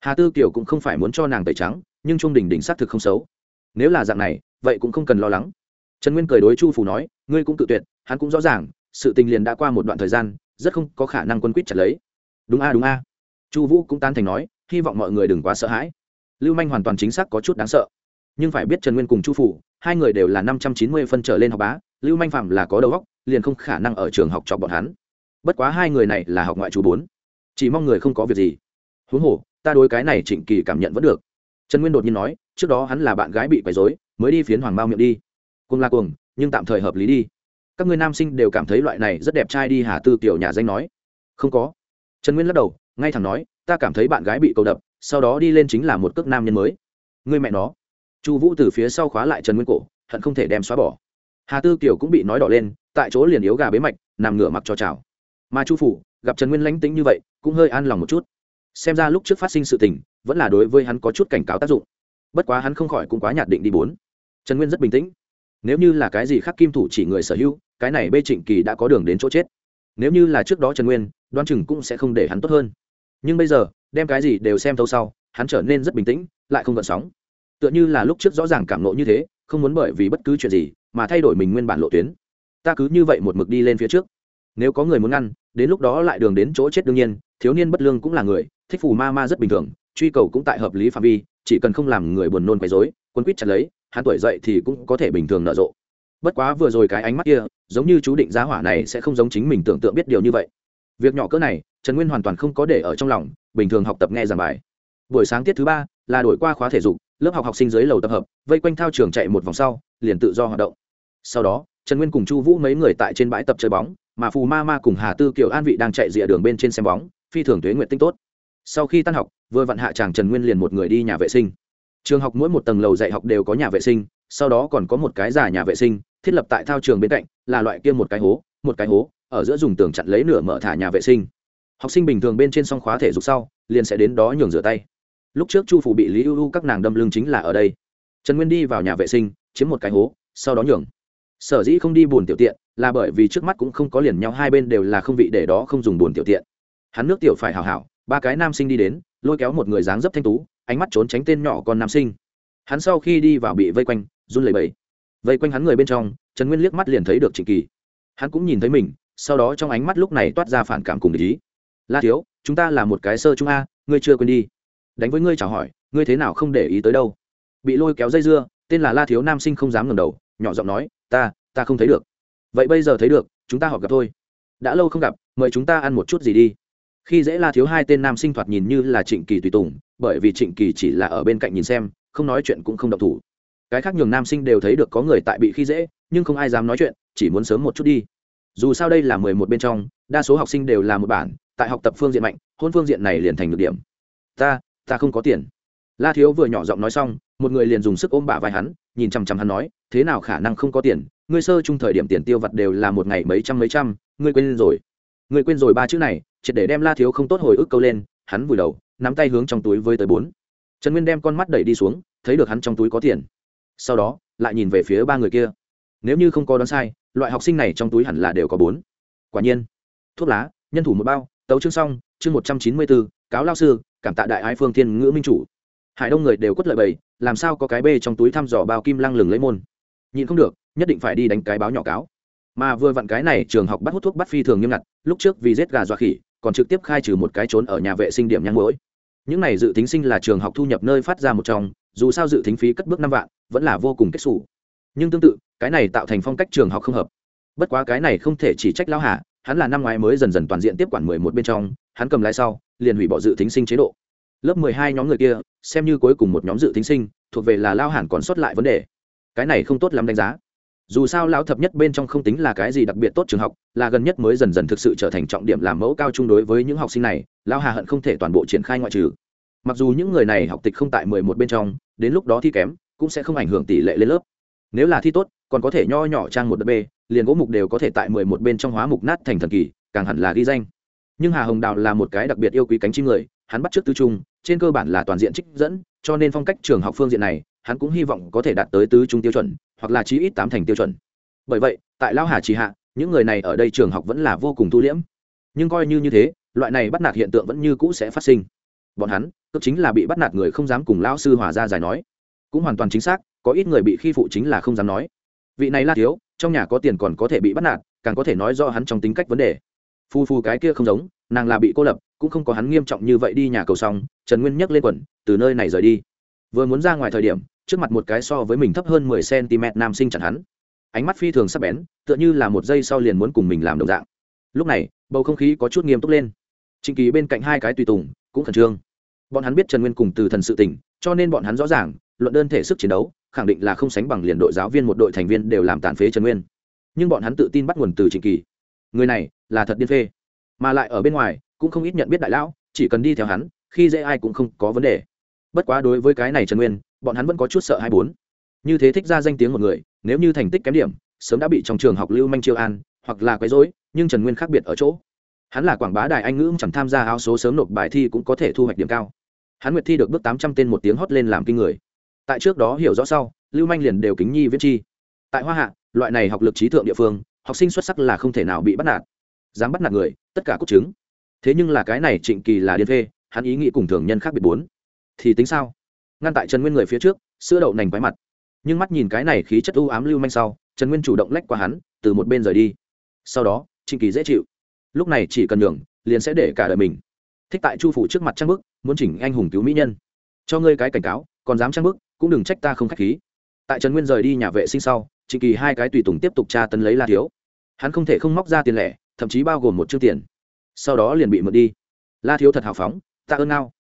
Hà tư kiều cũng không phải muốn cho nàng tẩy trắng, nhưng trung đình đình xác thực không xấu. Nếu là dạng này, vậy cũng không cần lo lắng. Trần nguyên cười đối chu phủ nói, ngươi cũng cự tuyệt, hắn cũng rõ ràng, sự tình liền đã qua một đoạn thời gian, rất không có khả năng quân quýt chặt lấy. Đúng a đúng a. Chu vũ cũng tan thành nói, hy vọng mọi người đừng quá sợ hãi. Lưu manh hoàn toàn chính xác có chút đáng sợ nhưng phải biết trần nguyên cùng chu phủ, hai người đều là năm trăm chín mươi phân trở lên học bá, lưu manh phạm là có đầu óc, liền không khả năng ở trường học chọc bọn hắn. Bất quá hai người này là học ngoại trú bốn. Chỉ mong người không có việc gì. Huống hồ, ta đối cái này trịnh kỳ cảm nhận vẫn được. Trần nguyên đột nhiên nói, trước đó hắn là bạn gái bị quấy dối mới đi phiến hoàng bao miệng đi. Cùng là cuồng, nhưng tạm thời hợp lý đi. Các người nam sinh đều cảm thấy loại này rất đẹp trai đi hà tư tiểu nhà danh nói. Không có. Trần nguyên lắc đầu, ngay thẳng nói, ta cảm thấy bạn gái bị cầu đập, sau đó đi lên chính là một cước nam nhân mới. Người mẹ nó chu vũ từ phía sau khóa lại trần nguyên cổ, hận không thể đem xóa bỏ. Hà tư kiều cũng bị nói đỏ lên, tại chỗ liền yếu gà bế mạch, nằm ngửa mặc cho chào mà chu phủ, gặp trần nguyên lánh tính như vậy, cũng hơi an lòng một chút. Xem ra lúc trước phát sinh sự tình, vẫn là đối với hắn có chút cảnh cáo tác dụng. Bất quá hắn không khỏi cũng quá nhạt định đi bốn. Trần nguyên rất bình tĩnh. Nếu như là cái gì khác kim thủ chỉ người sở hữu, cái này bê trịnh kỳ đã có đường đến chỗ chết. Nếu như là trước đó trần nguyên đoan chừng cũng sẽ không để hắn tốt hơn. Nhưng bây giờ, đem cái gì đều xem thâu sau, hắn trở nên rất bình tĩnh, lại không gợn sóng tựa như là lúc trước rõ ràng cảm nộ như thế, không muốn bởi vì bất cứ chuyện gì mà thay đổi mình nguyên bản lộ tuyến. Ta cứ như vậy một mực đi lên phía trước. Nếu có người muốn ngăn, đến lúc đó lại đường đến chỗ chết đương nhiên, thiếu niên bất lương cũng là người, thích phù ma ma rất bình thường, truy cầu cũng tại hợp lý phạm vi, chỉ cần không làm người buồn nôn quấy dối quân quýt chặt lấy, hắn tuổi dậy thì cũng có thể bình thường nở rộ. Bất quá vừa rồi cái ánh mắt kia, giống như chú định giá hỏa này sẽ không giống chính mình tưởng tượng biết điều như vậy. Việc nhỏ cỡ này, trần nguyên hoàn toàn không có để ở trong lòng, bình thường học tập nghe giảng bài. Buổi sáng tiết thứ ba, là đổi qua khóa thể dục lớp học học sinh dưới lầu tập hợp, vây quanh thao trường chạy một vòng sau, liền tự do hoạt động. Sau đó, trần nguyên cùng chu vũ mấy người tại trên bãi tập chơi bóng, mà phù ma ma cùng hà tư kiều an vị đang chạy rìa đường bên trên xem bóng, phi thường tuế nguyện tinh tốt. Sau khi tan học, vừa vặn hạ chàng trần nguyên liền một người đi nhà vệ sinh. Trường học mỗi một tầng lầu dạy học đều có nhà vệ sinh, sau đó còn có một cái giả nhà vệ sinh, thiết lập tại thao trường bên cạnh, là loại kia một cái hố, một cái hố, ở giữa dùng tường chặn lấy nửa mở thả nhà vệ sinh. Học sinh bình thường bên trên xong khóa thể dục sau, liền sẽ đến đó nhường rửa tay lúc trước chu phủ bị lý ưu các nàng đâm lưng chính là ở đây. Trần nguyên đi vào nhà vệ sinh, chiếm một cái hố, sau đó nhường. Sở dĩ không đi buồn tiểu tiện, là bởi vì trước mắt cũng không có liền nhau, hai bên đều là không vị để đó không dùng buồn tiểu tiện. Hắn nước tiểu phải hào hảo, ba cái nam sinh đi đến, lôi kéo một người dáng dấp thanh tú, ánh mắt trốn tránh tên nhỏ con nam sinh. Hắn sau khi đi vào bị vây quanh, run lẩy bẩy. Vây quanh hắn người bên trong, trần nguyên liếc mắt liền thấy được trịnh kỳ. Hắn cũng nhìn thấy mình, sau đó trong ánh mắt lúc này toát ra phản cảm cùng ý. La thiếu, chúng ta là một cái sơ trung a, ngươi chưa quên đi đánh với ngươi chào hỏi, ngươi thế nào không để ý tới đâu. Bị lôi kéo dây dưa, tên là la thiếu nam sinh không dám ngầm đầu, nhỏ giọng nói, ta ta không thấy được. Vậy bây giờ thấy được, chúng ta họp gặp thôi. Đã lâu không gặp, mời chúng ta ăn một chút gì đi. Khi dễ la thiếu hai tên nam sinh thoạt nhìn như là trịnh kỳ tùy tùng, bởi vì trịnh kỳ chỉ là ở bên cạnh nhìn xem, không nói chuyện cũng không độc thủ. Cái khác nhường nam sinh đều thấy được có người tại bị khi dễ, nhưng không ai dám nói chuyện, chỉ muốn sớm một chút đi. Dù sao đây là mười một bên trong, đa số học sinh đều là một bản, tại học tập phương diện mạnh, hôn phương diện này liền thành được điểm. Ta ta không có tiền. La thiếu vừa nhỏ giọng nói xong, một người liền dùng sức ôm bả vai hắn, nhìn chằm chằm hắn nói, thế nào khả năng không có tiền? Ngươi sơ chung thời điểm tiền tiêu vặt đều là một ngày mấy trăm mấy trăm, ngươi quên rồi. Ngươi quên rồi ba chữ này, triệt để đem la thiếu không tốt hồi ức câu lên, hắn vùi đầu, nắm tay hướng trong túi với tới bốn. Trần nguyên đem con mắt đẩy đi xuống, thấy được hắn trong túi có tiền. Sau đó, lại nhìn về phía ba người kia. Nếu như không có đoán sai, loại học sinh này trong túi hẳn là đều có bốn. Quả nhiên, thuốc lá, nhân thủ một bao, tấu chương xong, chương một trăm chín mươi bốn cáo lao sư, cảm tạ đại ái phương thiên ngữ minh chủ. Hải đông người đều quất lợi bầy, làm sao có cái bê trong túi thăm dò bao kim lăng lừng lấy môn? Nhìn không được, nhất định phải đi đánh cái báo nhỏ cáo. Mà vừa vặn cái này trường học bắt hút thuốc bắt phi thường nghiêm ngặt, lúc trước vì giết gà dọa khỉ, còn trực tiếp khai trừ một cái trốn ở nhà vệ sinh điểm nhang mũi những này dự tính sinh là trường học thu nhập nơi phát ra một trong, dù sao dự tính phí cất bước năm vạn, vẫn là vô cùng kết xù. Nhưng tương tự, cái này tạo thành phong cách trường học không hợp. Bất quá cái này không thể chỉ trách lão hà, hắn là năm ngoái mới dần dần toàn diện tiếp quản mười một bên trong hắn cầm lái sau, liền hủy bỏ dự tính sinh chế độ. Lớp mười hai nhóm người kia, xem như cuối cùng một nhóm dự tính sinh, thuộc về là lao hẳn còn sót lại vấn đề. Cái này không tốt lắm đánh giá. Dù sao lão thập nhất bên trong không tính là cái gì đặc biệt tốt trường học, là gần nhất mới dần dần thực sự trở thành trọng điểm làm mẫu cao chung đối với những học sinh này lão hà hận không thể toàn bộ triển khai ngoại trừ. Mặc dù những người này học tịch không tại mười một bên trong, đến lúc đó thi kém, cũng sẽ không ảnh hưởng tỷ lệ lên lớp. Nếu là thi tốt, còn có thể nho nhỏ trang một đợt b, liền gỗ mục đều có thể tại mười một bên trong hóa mục nát thành thần kỳ, càng hẳn là ghi danh nhưng hà hồng đào là một cái đặc biệt yêu quý cánh chim người, hắn bắt trước tứ trung, trên cơ bản là toàn diện trích dẫn, cho nên phong cách trường học phương diện này, hắn cũng hy vọng có thể đạt tới tứ trung tiêu chuẩn, hoặc là chí ít tám thành tiêu chuẩn. Bởi vậy, tại lao hà trì hạ, những người này ở đây trường học vẫn là vô cùng thu liễm. Nhưng coi như như thế, loại này bắt nạt hiện tượng vẫn như cũ sẽ phát sinh. Bọn hắn tức chính là bị bắt nạt người không dám cùng lão sư hòa ra giải nói. Cũng hoàn toàn chính xác, có ít người bị khi phụ chính là không dám nói. Vị này la thiếu, trong nhà có tiền còn có thể bị bắt nạt, càng có thể nói do hắn trong tính cách vấn đề phu phu cái kia không giống, nàng là bị cô lập, cũng không có hắn nghiêm trọng như vậy đi nhà cầu xong, trần nguyên nhấc lên quần, từ nơi này rời đi. Vừa muốn ra ngoài thời điểm, trước mặt một cái so với mình thấp hơn mười cm nam sinh chặn hắn. Ánh mắt phi thường sắc bén, tựa như là một giây sau liền muốn cùng mình làm đồng dạng. Lúc này, bầu không khí có chút nghiêm túc lên. Trịnh kỳ bên cạnh hai cái tùy tùng cũng khẩn trương. Bọn hắn biết trần nguyên cùng từ thần sự tỉnh cho nên bọn hắn rõ ràng, luận đơn thể sức chiến đấu, khẳng định là không sánh bằng liền đội giáo viên một đội thành viên đều làm tàn phế trần nguyên. Nhưng bọn hắn tự tin bắt nguồn từ trịnh kỳ. Người này là thật điên phê. Mà lại ở bên ngoài, cũng không ít nhận biết đại lão, chỉ cần đi theo hắn, khi dễ ai cũng không có vấn đề. Bất quá đối với cái này trần nguyên, bọn hắn vẫn có chút sợ hai bốn. Như thế thích ra danh tiếng một người, nếu như thành tích kém điểm, sớm đã bị trong trường học lưu manh chiêu an, hoặc là quấy rối, nhưng trần nguyên khác biệt ở chỗ. Hắn là quảng bá đài anh ngữ, chẳng tham gia áo số sớm nộp bài thi cũng có thể thu hoạch điểm cao. Hắn nguyệt thi được bước tám trăm tên một tiếng hót lên làm kinh người. Tại trước đó hiểu rõ sau, lưu manh liền đều kính nhi viết chi. Tại hoa hạ, loại này học lực trí thượng địa phương, học sinh xuất sắc là không thể nào bị bắt nạt dám bắt nạt người, tất cả cốt chứng. Thế nhưng là cái này trịnh kỳ là điên phê, hắn ý nghĩ cùng thường nhân khác biệt bốn. Thì tính sao? Ngăn tại trần nguyên người phía trước, sữa đậu nành quái mặt. Nhưng mắt nhìn cái này khí chất u ám lưu manh sau, trần nguyên chủ động lách qua hắn, từ một bên rời đi. Sau đó, trịnh kỳ dễ chịu. Lúc này chỉ cần đường liền sẽ để cả đời mình. Thích tại chu phủ trước mặt trang bức, muốn chỉnh anh hùng cứu mỹ nhân. Cho ngươi cái cảnh cáo, còn dám trang bức, cũng đừng trách ta không k h á c h khí. Tại trần nguyên rời đi nhà vệ sinh sau, trịnh kỳ hai cái tùy tùng tiếp tục tra tấn lấy la thiếu. Hắn không thể không móc ra tiền lẻ thậm chí bao gồm một chương tiền. Sau đó liền bị mượn đi. La thiếu thật hào phóng, ta ơn nào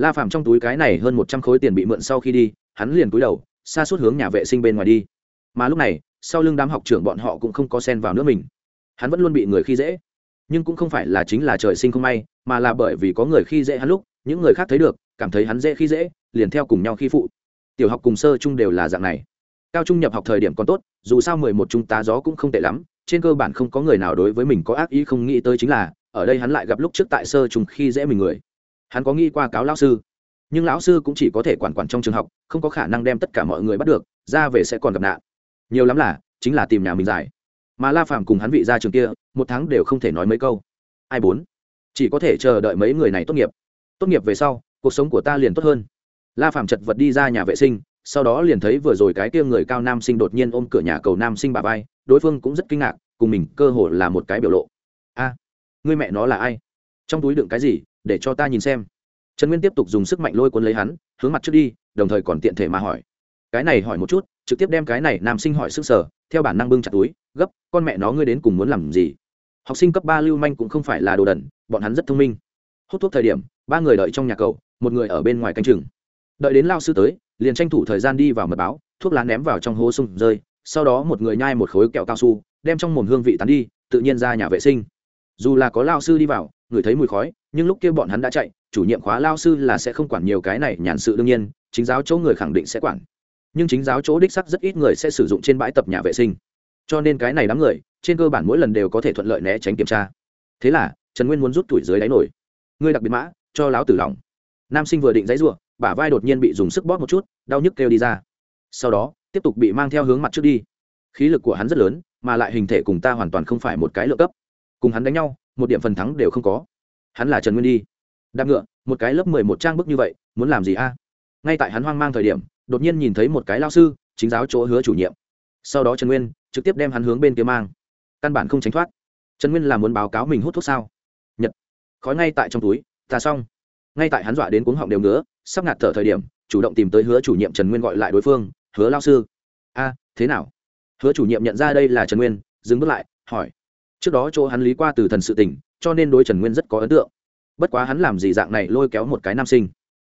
la phạm trong túi cái này hơn một trăm khối tiền bị mượn sau khi đi, hắn liền cúi đầu, xa suốt hướng nhà vệ sinh bên ngoài đi. Mà lúc này, sau lưng đám học trưởng bọn họ cũng không có sen vào nữa mình. Hắn vẫn luôn bị người khi dễ. Nhưng cũng không phải là chính là trời sinh không may, mà là bởi vì có người khi dễ hắn lúc, những người khác thấy được, cảm thấy hắn dễ khi dễ, liền theo cùng nhau khi phụ. Tiểu học cùng sơ chung đều là dạng này. Cao trung nhập học thời điểm còn tốt, dù sao mười một trung tá gió cũng không tệ lắm trên cơ bản không có người nào đối với mình có ác ý không nghĩ tới chính là, ở đây hắn lại gặp lúc trước tại sơ trùng khi dễ mình người. Hắn có nghĩ qua cáo lão sư, nhưng lão sư cũng chỉ có thể quản quản trong trường học, không có khả năng đem tất cả mọi người bắt được, ra về sẽ còn gặp nạn. Nhiều lắm là, chính là tìm nhà mình giải. Mà la Phàm cùng hắn vị ra trường kia, một tháng đều không thể nói mấy câu. Ai bốn? Chỉ có thể chờ đợi mấy người này tốt nghiệp. Tốt nghiệp về sau, cuộc sống của ta liền tốt hơn. La Phàm chật vật đi ra nhà vệ sinh, sau đó liền thấy vừa rồi cái kia người cao nam sinh đột nhiên ôm cửa nhà cầu nam sinh bà vai đối phương cũng rất kinh ngạc cùng mình cơ hồ là một cái biểu lộ. A à, người mẹ nó là ai? Trong túi đựng cái gì? Để cho ta nhìn xem. Trần nguyên tiếp tục dùng sức mạnh lôi cuốn lấy hắn hướng mặt trước đi đồng thời còn tiện thể mà hỏi. Cái này hỏi một chút trực tiếp đem cái này nam sinh hỏi sức sở theo bản năng bưng chặt túi gấp con mẹ nó ngươi đến cùng muốn làm gì? Học sinh cấp ba lưu manh cũng không phải là đồ đẩn bọn hắn rất thông minh. Hút thuốc thời điểm ba người đợi trong nhà cầu một người ở bên ngoài canh chừng. Đợi đến lao sư tới liền tranh thủ thời gian đi vào mật báo thuốc lá ném vào trong hố sông rơi sau đó một người nhai một khối kẹo cao su, đem trong mồm hương vị tán đi, tự nhiên ra nhà vệ sinh. Dù là có lao sư đi vào, người thấy mùi khói, nhưng lúc kia bọn hắn đã chạy, chủ nhiệm khóa lao sư là sẽ không quản nhiều cái này, nhàn sự đương nhiên, chính giáo chỗ người khẳng định sẽ quản. Nhưng chính giáo chỗ đích sắc rất ít người sẽ sử dụng trên bãi tập nhà vệ sinh. Cho nên cái này đám người, trên cơ bản mỗi lần đều có thể thuận lợi né tránh kiểm tra. Thế là, trần nguyên muốn rút tuổi dưới đáy nổi. Ngươi đặc biệt mã, cho láo tử lòng nam sinh vừa định dãy ruộng bả vai đột nhiên bị dùng sức bóp một chút, đau nhức kêu đi ra. Sau đó tiếp tục bị mang theo hướng mặt trước đi. Khí lực của hắn rất lớn mà lại hình thể cùng ta hoàn toàn không phải một cái lựa cấp. Cùng hắn đánh nhau một điểm phần thắng đều không có. Hắn là trần nguyên đi. Đạp ngựa một cái lớp mười một trang bức như vậy muốn làm gì a? Ngay tại hắn hoang mang thời điểm đột nhiên nhìn thấy một cái lao sư chính giáo chỗ hứa chủ nhiệm. Sau đó trần nguyên trực tiếp đem hắn hướng bên kia mang. Căn bản không tránh thoát. Trần nguyên là muốn báo cáo mình hút thuốc sao? Nhật. Khói ngay tại trong túi ta xong. Ngay tại hắn dọa đến cuống họng đều nữa, sắp ngạt thở thời điểm chủ động tìm tới hứa chủ nhiệm trần nguyên gọi lại đối phương hứa lao sư. A, thế nào? Hứa chủ nhiệm nhận ra đây là trần nguyên, dừng bước lại, hỏi. Trước đó chỗ hắn lý qua từ thần sự tỉnh cho nên đối trần nguyên rất có ấn tượng. Bất quá hắn làm gì dạng này lôi kéo một cái nam sinh?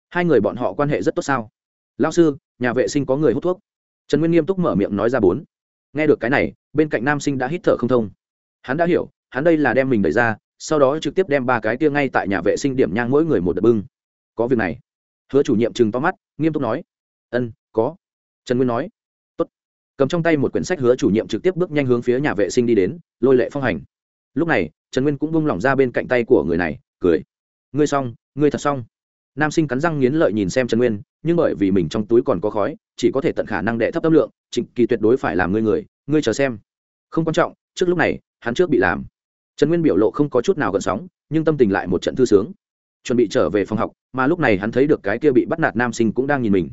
Hai người bọn họ quan hệ rất tốt sao? Lao sư, nhà vệ sinh có người hút thuốc. Trần nguyên nghiêm túc mở miệng nói ra bốn. Nghe được cái này, bên cạnh nam sinh đã hít thở không thông. Hắn đã hiểu, hắn đây là đem mình đẩy ra, sau đó trực tiếp đem ba cái tia ngay tại nhà vệ sinh điểm nhang mỗi người một đợt bưng. Có việc này. Hứa chủ nhiệm chừng to mắt, nghiêm túc nói. Ân, có trần nguyên nói, Tốt. cầm trong tay một quyển sách hứa chủ nhiệm trực tiếp bước nhanh hướng phía nhà vệ sinh đi đến, lôi lệ phong hành. Lúc này, trần nguyên cũng bung lỏng ra bên cạnh tay của người này, cười. Ngươi xong, ngươi thật xong. Nam sinh cắn răng nghiến lợi nhìn xem trần nguyên, nhưng bởi vì mình trong túi còn có khói, chỉ có thể tận khả năng đệ thấp tâm lượng, trịnh kỳ tuyệt đối phải làm ngươi người, ngươi chờ xem. Không quan trọng, trước lúc này, hắn trước bị làm. Trần nguyên biểu lộ không có chút nào gần sóng, nhưng tâm tình lại một trận thư sướng. Chuẩn bị trở về phòng học, mà lúc này hắn thấy được cái kia bị bắt nạt nam sinh cũng đang nhìn mình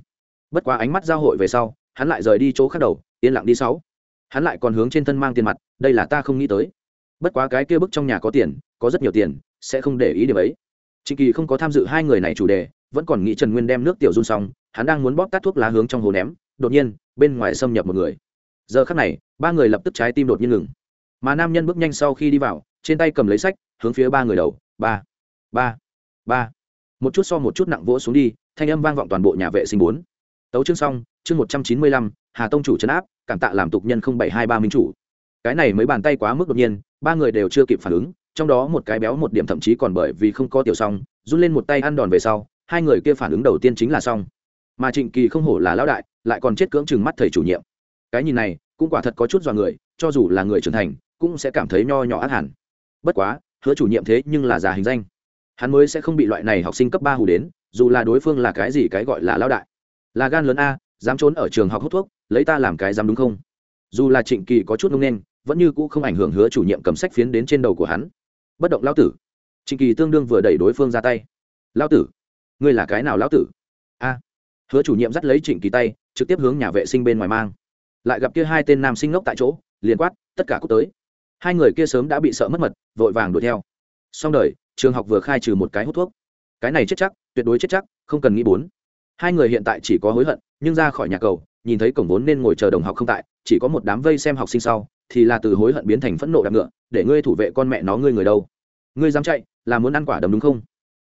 bất quá ánh mắt giao hội về sau, hắn lại rời đi chỗ khác đầu, yên lặng đi sáu. Hắn lại còn hướng trên thân mang tiền mặt, đây là ta không nghĩ tới. Bất quá cái kia bức trong nhà có tiền, có rất nhiều tiền, sẽ không để ý điều ấy. Trịnh kỳ không có tham dự hai người này chủ đề, vẫn còn nghĩ trần nguyên đem nước tiểu run xong, hắn đang muốn bóp tắt thuốc lá hướng trong hồ ném, đột nhiên, bên ngoài xâm nhập một người. Giờ khắc này, ba người lập tức trái tim đột nhiên ngừng. Mà nam nhân bước nhanh sau khi đi vào, trên tay cầm lấy sách, hướng phía ba người đầu, ba ba ba. Một chút so một chút nặng vỗ xuống đi, thanh âm vang vọng toàn bộ nhà vệ sinh bốn tấu chương xong, chương một trăm chín mươi lăm, hà tông chủ trấn áp, cảm tạ làm tục nhân không bảy hai ba minh chủ. Cái này mới bàn tay quá mức đột nhiên, ba người đều chưa kịp phản ứng, trong đó một cái béo một điểm thậm chí còn bởi vì không có tiểu xong, run lên một tay ăn đòn về sau, hai người kia phản ứng đầu tiên chính là xong. Mà trịnh kỳ không hổ là lão đại, lại còn chết cưỡng chừng mắt thầy chủ nhiệm. Cái nhìn này, cũng quả thật có chút dọa người, cho dù là người trưởng thành, cũng sẽ cảm thấy nho nhỏ ác hẳn. Bất quá, hứa chủ nhiệm thế nhưng là già hình danh. Hắn mới sẽ không bị loại này học sinh cấp ba hù đến, dù là đối phương là cái gì cái gọi là lão đại là gan lớn a, dám trốn ở trường học hút thuốc, lấy ta làm cái dám đúng không? Dù là trịnh kỳ có chút ngông nên vẫn như cũ không ảnh hưởng hứa chủ nhiệm cầm sách phiến đến trên đầu của hắn. Bất động lão tử. Trịnh kỳ tương đương vừa đẩy đối phương ra tay. Lão tử, ngươi là cái nào lão tử? A. Hứa chủ nhiệm dắt lấy trịnh kỳ tay, trực tiếp hướng nhà vệ sinh bên ngoài mang. Lại gặp kia hai tên nam sinh ngốc tại chỗ, liền quát, tất cả cút tới. Hai người kia sớm đã bị sợ mất mật, vội vàng đuổi theo. Xong đời, trường học vừa khai trừ một cái hút thuốc. Cái này chết chắc, tuyệt đối chết chắc, không cần nghĩ bốn hai người hiện tại chỉ có hối hận, nhưng ra khỏi nhà cầu, nhìn thấy cổng vốn nên ngồi chờ đồng học không tại, chỉ có một đám vây xem học sinh sau, thì là từ hối hận biến thành phẫn nộ đạp ngựa, để ngươi thủ vệ con mẹ nó ngươi người đâu? Ngươi dám chạy, là muốn ăn quả đấm đúng không?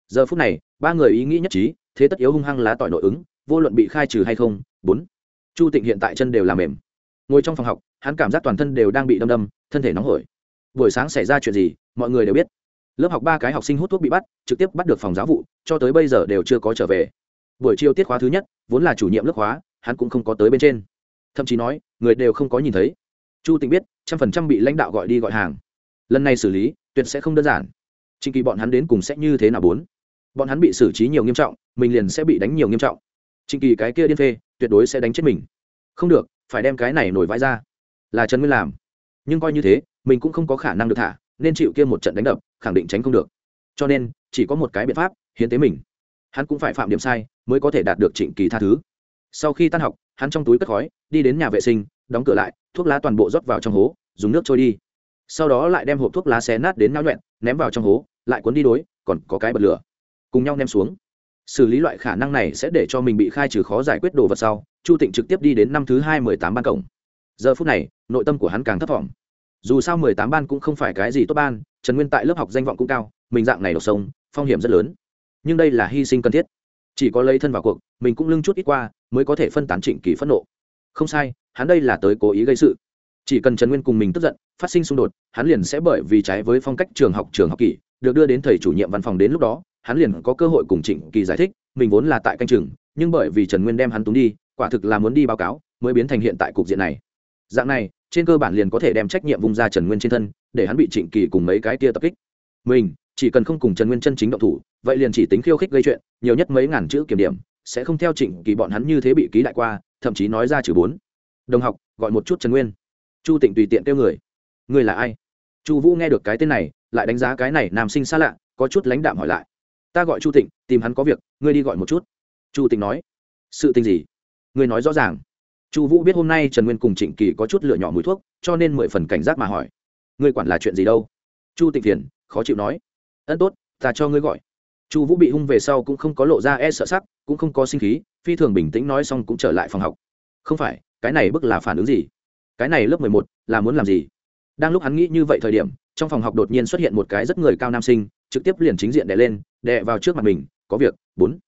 Giờ phút này, ba người ý nghĩ nhất trí, thế tất yếu hung hăng lá tỏi nội ứng, vô luận bị khai trừ hay không, bốn. Chu tịnh hiện tại chân đều làm mềm. Ngồi trong phòng học, hắn cảm giác toàn thân đều đang bị đâm đâm, thân thể nóng hổi. Buổi sáng xảy ra chuyện gì, mọi người đều biết. Lớp học ba cái học sinh hút thuốc bị bắt, trực tiếp bắt được phòng giáo vụ, cho tới bây giờ đều chưa có trở về buổi chiều tiết khóa thứ nhất, vốn là chủ nhiệm lớp khóa, hắn cũng không có tới bên trên. Thậm chí nói, người đều không có nhìn thấy. Chu tịnh biết, trăm phần trăm bị lãnh đạo gọi đi gọi hàng. Lần này xử lý, tuyệt sẽ không đơn giản. Trình kỳ bọn hắn đến cùng sẽ như thế nào bốn? Bọn hắn bị xử trí nhiều nghiêm trọng, mình liền sẽ bị đánh nhiều nghiêm trọng. Trình kỳ cái kia điên phê, tuyệt đối sẽ đánh chết mình. Không được, phải đem cái này nổi vãi ra. Là trần nguyên làm. Nhưng coi như thế, mình cũng không có khả năng được thả, nên chịu kia một trận đánh đập, khẳng định tránh không được. Cho nên, chỉ có một cái biện pháp, hiến tế mình hắn cũng phải phạm điểm sai, mới có thể đạt được trịnh kỳ tha thứ. Sau khi tan học, hắn trong túi cất khói, đi đến nhà vệ sinh, đóng cửa lại, thuốc lá toàn bộ rót vào trong hố, dùng nước trôi đi. Sau đó lại đem hộp thuốc lá xé nát đến náo nhuẹn ném vào trong hố, lại cuốn đi đối, còn có cái bật lửa. Cùng nhau ném xuống. Xử lý loại khả năng này sẽ để cho mình bị khai trừ khó giải quyết đồ vật sau, chu tịnh trực tiếp đi đến năm thứ hai mười tám ban cổng. Giờ phút này, nội tâm của hắn càng thấp t dù sao mười tám ban cũng không phải cái gì tốt ban, trần nguyên tại lớp học danh vọng cũng cao, mình dạng này đọc sông phong hiểm rất lớn nhưng đây là hy sinh cần thiết. Chỉ có lấy thân vào cuộc, mình cũng lưng chút ít qua, mới có thể phân tán trịnh kỳ phẫn nộ. Không sai, hắn đây là tới cố ý gây sự. Chỉ cần trần nguyên cùng mình tức giận, phát sinh xung đột, hắn liền sẽ bởi vì trái với phong cách trường học trường học kỳ được đưa đến thầy chủ nhiệm văn phòng đến lúc đó, hắn liền có cơ hội cùng trịnh kỳ giải thích, mình vốn là tại canh trường, nhưng bởi vì trần nguyên đem hắn túng đi, quả thực là muốn đi báo cáo, mới biến thành hiện tại cục diện này. Dạng này, trên cơ bản liền có thể đem trách nhiệm vung ra trần nguyên trên thân, để hắn bị trịnh kỳ cùng mấy cái kia tập kích. Mình chỉ cần không cùng trần nguyên chân chính động thủ, vậy liền chỉ tính khiêu khích gây chuyện, nhiều nhất mấy ngàn chữ kiểm điểm, sẽ không theo trịnh kỳ bọn hắn như thế bị ký đại qua, thậm chí nói ra trừ bốn. Đồng học, gọi một chút trần nguyên. Chu tịnh tùy tiện kêu người. Người là ai? Chu vũ nghe được cái tên này, lại đánh giá cái này nam sinh xa lạ, có chút lãnh đạm hỏi lại. Ta gọi chu tịnh, tìm hắn có việc, ngươi đi gọi một chút. Chu tịnh nói. Sự tình gì? Ngươi nói rõ ràng. Chu vũ biết hôm nay trần nguyên cùng trịnh kỳ có chút lửa nhỏ mùi thuốc, cho nên mười phần cảnh giác mà hỏi. Ngươi quản là chuyện gì đâu? Chu tịnh phiền, khó chịu nói ân tốt, ta cho ngươi gọi. Chu vũ bị hung về sau cũng không có lộ ra e sợ sắc, cũng không có sinh khí, phi thường bình tĩnh nói xong cũng trở lại phòng học. Không phải, cái này bức là phản ứng gì? Cái này lớp mười một là muốn làm gì? Đang lúc hắn nghĩ như vậy thời điểm, trong phòng học đột nhiên xuất hiện một cái rất người cao nam sinh, trực tiếp liền chính diện đè lên, đè vào trước mặt mình, có việc, bốn.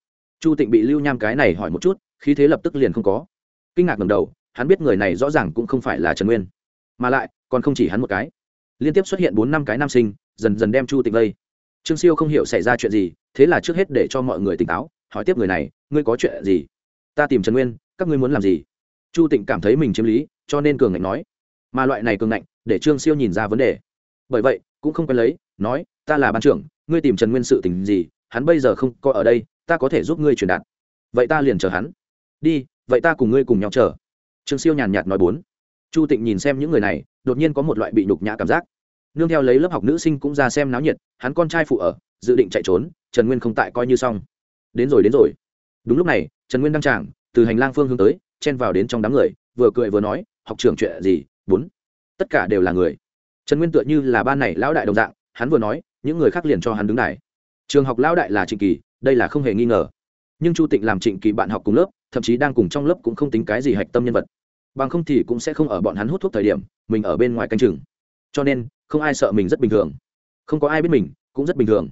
Chu tịnh bị lưu nham cái này hỏi một chút, khí thế lập tức liền không có. Kinh ngạc ngầm đầu, hắn biết người này rõ ràng cũng không phải là trần nguyên. Mà lại, còn không chỉ hắn một cái. Liên tiếp xuất hiện bốn năm cái nam sinh, dần dần đem chu tịnh lây trương siêu không hiểu xảy ra chuyện gì, thế là trước hết để cho mọi người tỉnh táo, hỏi tiếp người này, ngươi có chuyện gì? Ta tìm trần nguyên, các ngươi muốn làm gì? Chu tịnh cảm thấy mình chiếm lý, cho nên cường ngạnh nói, mà loại này cường ngạnh, để trương siêu nhìn ra vấn đề. Bởi vậy, cũng không quen lấy, nói, ta là ban trưởng, ngươi tìm trần nguyên sự tình gì, hắn bây giờ không có ở đây, ta có thể giúp ngươi truyền đạt. Vậy ta liền chờ hắn. Đi, vậy ta cùng ngươi cùng nhau chờ. Trương siêu nhàn nhạt nói bốn. Chu tịnh nhìn xem những người này, đột nhiên có một loại bị nhục nhã cảm giác nương theo lấy lớp học nữ sinh cũng ra xem náo nhiệt, hắn con trai phụ ở, dự định chạy trốn, trần nguyên không tại coi như xong. Đến rồi đến rồi. Đúng lúc này, trần nguyên đăng tràng, từ hành lang phương hướng tới, chen vào đến trong đám người, vừa cười vừa nói, học trưởng chuyện gì, bốn? Tất cả đều là người. Trần nguyên tựa như là ban này lão đại đồng dạng, hắn vừa nói, những người khác liền cho hắn đứng đài. Trường học lão đại là trịnh kỳ, đây là không hề nghi ngờ. Nhưng chu tịnh làm trịnh kỳ bạn học cùng lớp, thậm chí đang cùng trong lớp cũng không tính cái gì hạch tâm nhân vật. Bằng không thì cũng sẽ không ở bọn hắn hút thuốc thời điểm, mình ở bên ngoài canh chừng. Cho nên không ai sợ mình rất bình thường. Không có ai biết mình cũng rất bình thường.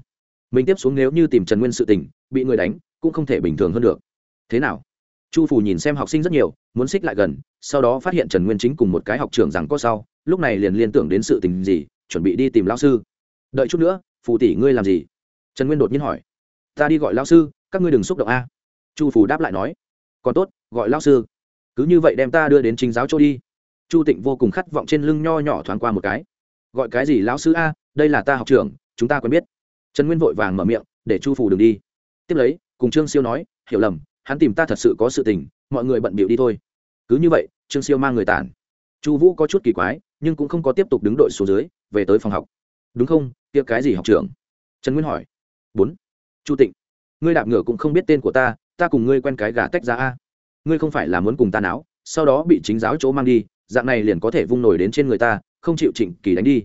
Mình tiếp xuống nếu như tìm trần nguyên sự tình, bị người đánh cũng không thể bình thường hơn được. Thế nào? Chu phủ nhìn xem học sinh rất nhiều, muốn xích lại gần, sau đó phát hiện trần nguyên chính cùng một cái học trường rằng có sau, lúc này liền liên tưởng đến sự tình gì, chuẩn bị đi tìm lao sư. Đợi chút nữa, phù tỷ ngươi làm gì? Trần nguyên đột nhiên hỏi. Ta đi gọi lao sư, các ngươi đừng xúc động a. Chu phủ đáp lại nói. Còn tốt, gọi lao sư. Cứ như vậy đem ta đưa đến chính giáo chỗ đi. Chu tịnh vô cùng khát vọng trên lưng nho nhỏ thoáng qua một cái gọi cái gì lão sư a, đây là ta học trưởng, chúng ta quen biết. Trần nguyên vội vàng mở miệng, để chu phủ đường đi. Tiếp lấy, cùng trương siêu nói, hiểu lầm, hắn tìm ta thật sự có sự tình, mọi người bận bịu đi thôi. Cứ như vậy, trương siêu mang người tản. Chu vũ có chút kỳ quái, nhưng cũng không có tiếp tục đứng đội số dưới, về tới phòng học. Đúng không tiệc cái gì học trưởng? Trần nguyên hỏi. Bốn. Chu tịnh. Ngươi đạp ngựa cũng không biết tên của ta ta cùng ngươi quen cái gà tách ra a. Ngươi không phải là muốn cùng ta náo, sau đó bị chính giáo chỗ mang đi, dạng này liền có thể vung nổi đến trên người ta không chịu trịnh kỳ đánh đi.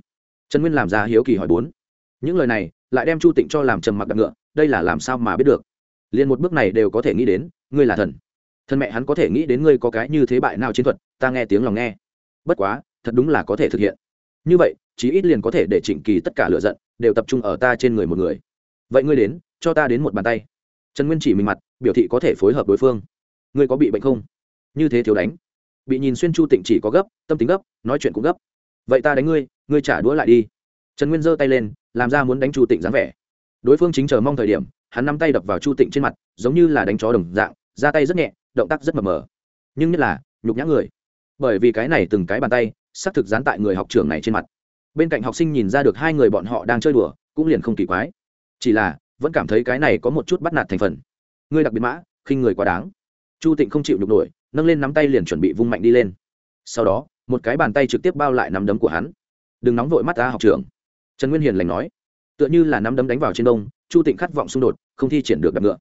Trần nguyên làm ra hiếu kỳ hỏi bốn. Những lời này lại đem chu tịnh cho làm trầm mặc đặc ngựa, đây là làm sao mà biết được? Liền một bước này đều có thể nghĩ đến, ngươi là thần. Thân mẹ hắn có thể nghĩ đến ngươi có cái như thế bại nào chiến thuật, ta nghe tiếng lòng nghe. Bất quá, thật đúng là có thể thực hiện. Như vậy, chí ít liền có thể để trịnh kỳ tất cả lựa giận, đều tập trung ở ta trên người một người. Vậy ngươi đến, cho ta đến một bàn tay. Trần nguyên chỉ mình mặt, biểu thị có thể phối hợp đối phương. Ngươi có bị bệnh không? Như thế thiếu đánh. Bị nhìn xuyên chu tịnh chỉ có gấp, tâm tính gấp, nói chuyện cũng gấp vậy ta đánh ngươi ngươi trả đũa lại đi. Trần nguyên giơ tay lên, làm ra muốn đánh chu tịnh dáng vẻ. Đối phương chính chờ mong thời điểm, hắn nắm tay đập vào chu tịnh trên mặt, giống như là đánh chó đồng dạng, ra tay rất nhẹ, động tác rất mờ mờ. Nhưng nhất là, nhục nhã người. Bởi vì cái này từng cái bàn tay, xác thực dán tại người học trưởng này trên mặt. Bên cạnh học sinh nhìn ra được hai người bọn họ đang chơi đùa, cũng liền không kỳ quái. Chỉ là, vẫn cảm thấy cái này có một chút bắt nạt thành phần. Ngươi đặc biệt mã, khinh người quá đáng. Chu tịnh không chịu nhục nổi, nâng lên nắm tay liền chuẩn bị vung mạnh đi lên. Sau đó một cái bàn tay trực tiếp bao lại nắm đấm của hắn. Đừng nóng vội mắt ta, học trưởng, trần nguyên hiền lành nói. Tựa như là nắm đấm đánh vào trên đông, chu tịnh khát vọng xung đột, không thi triển được đập ngựa.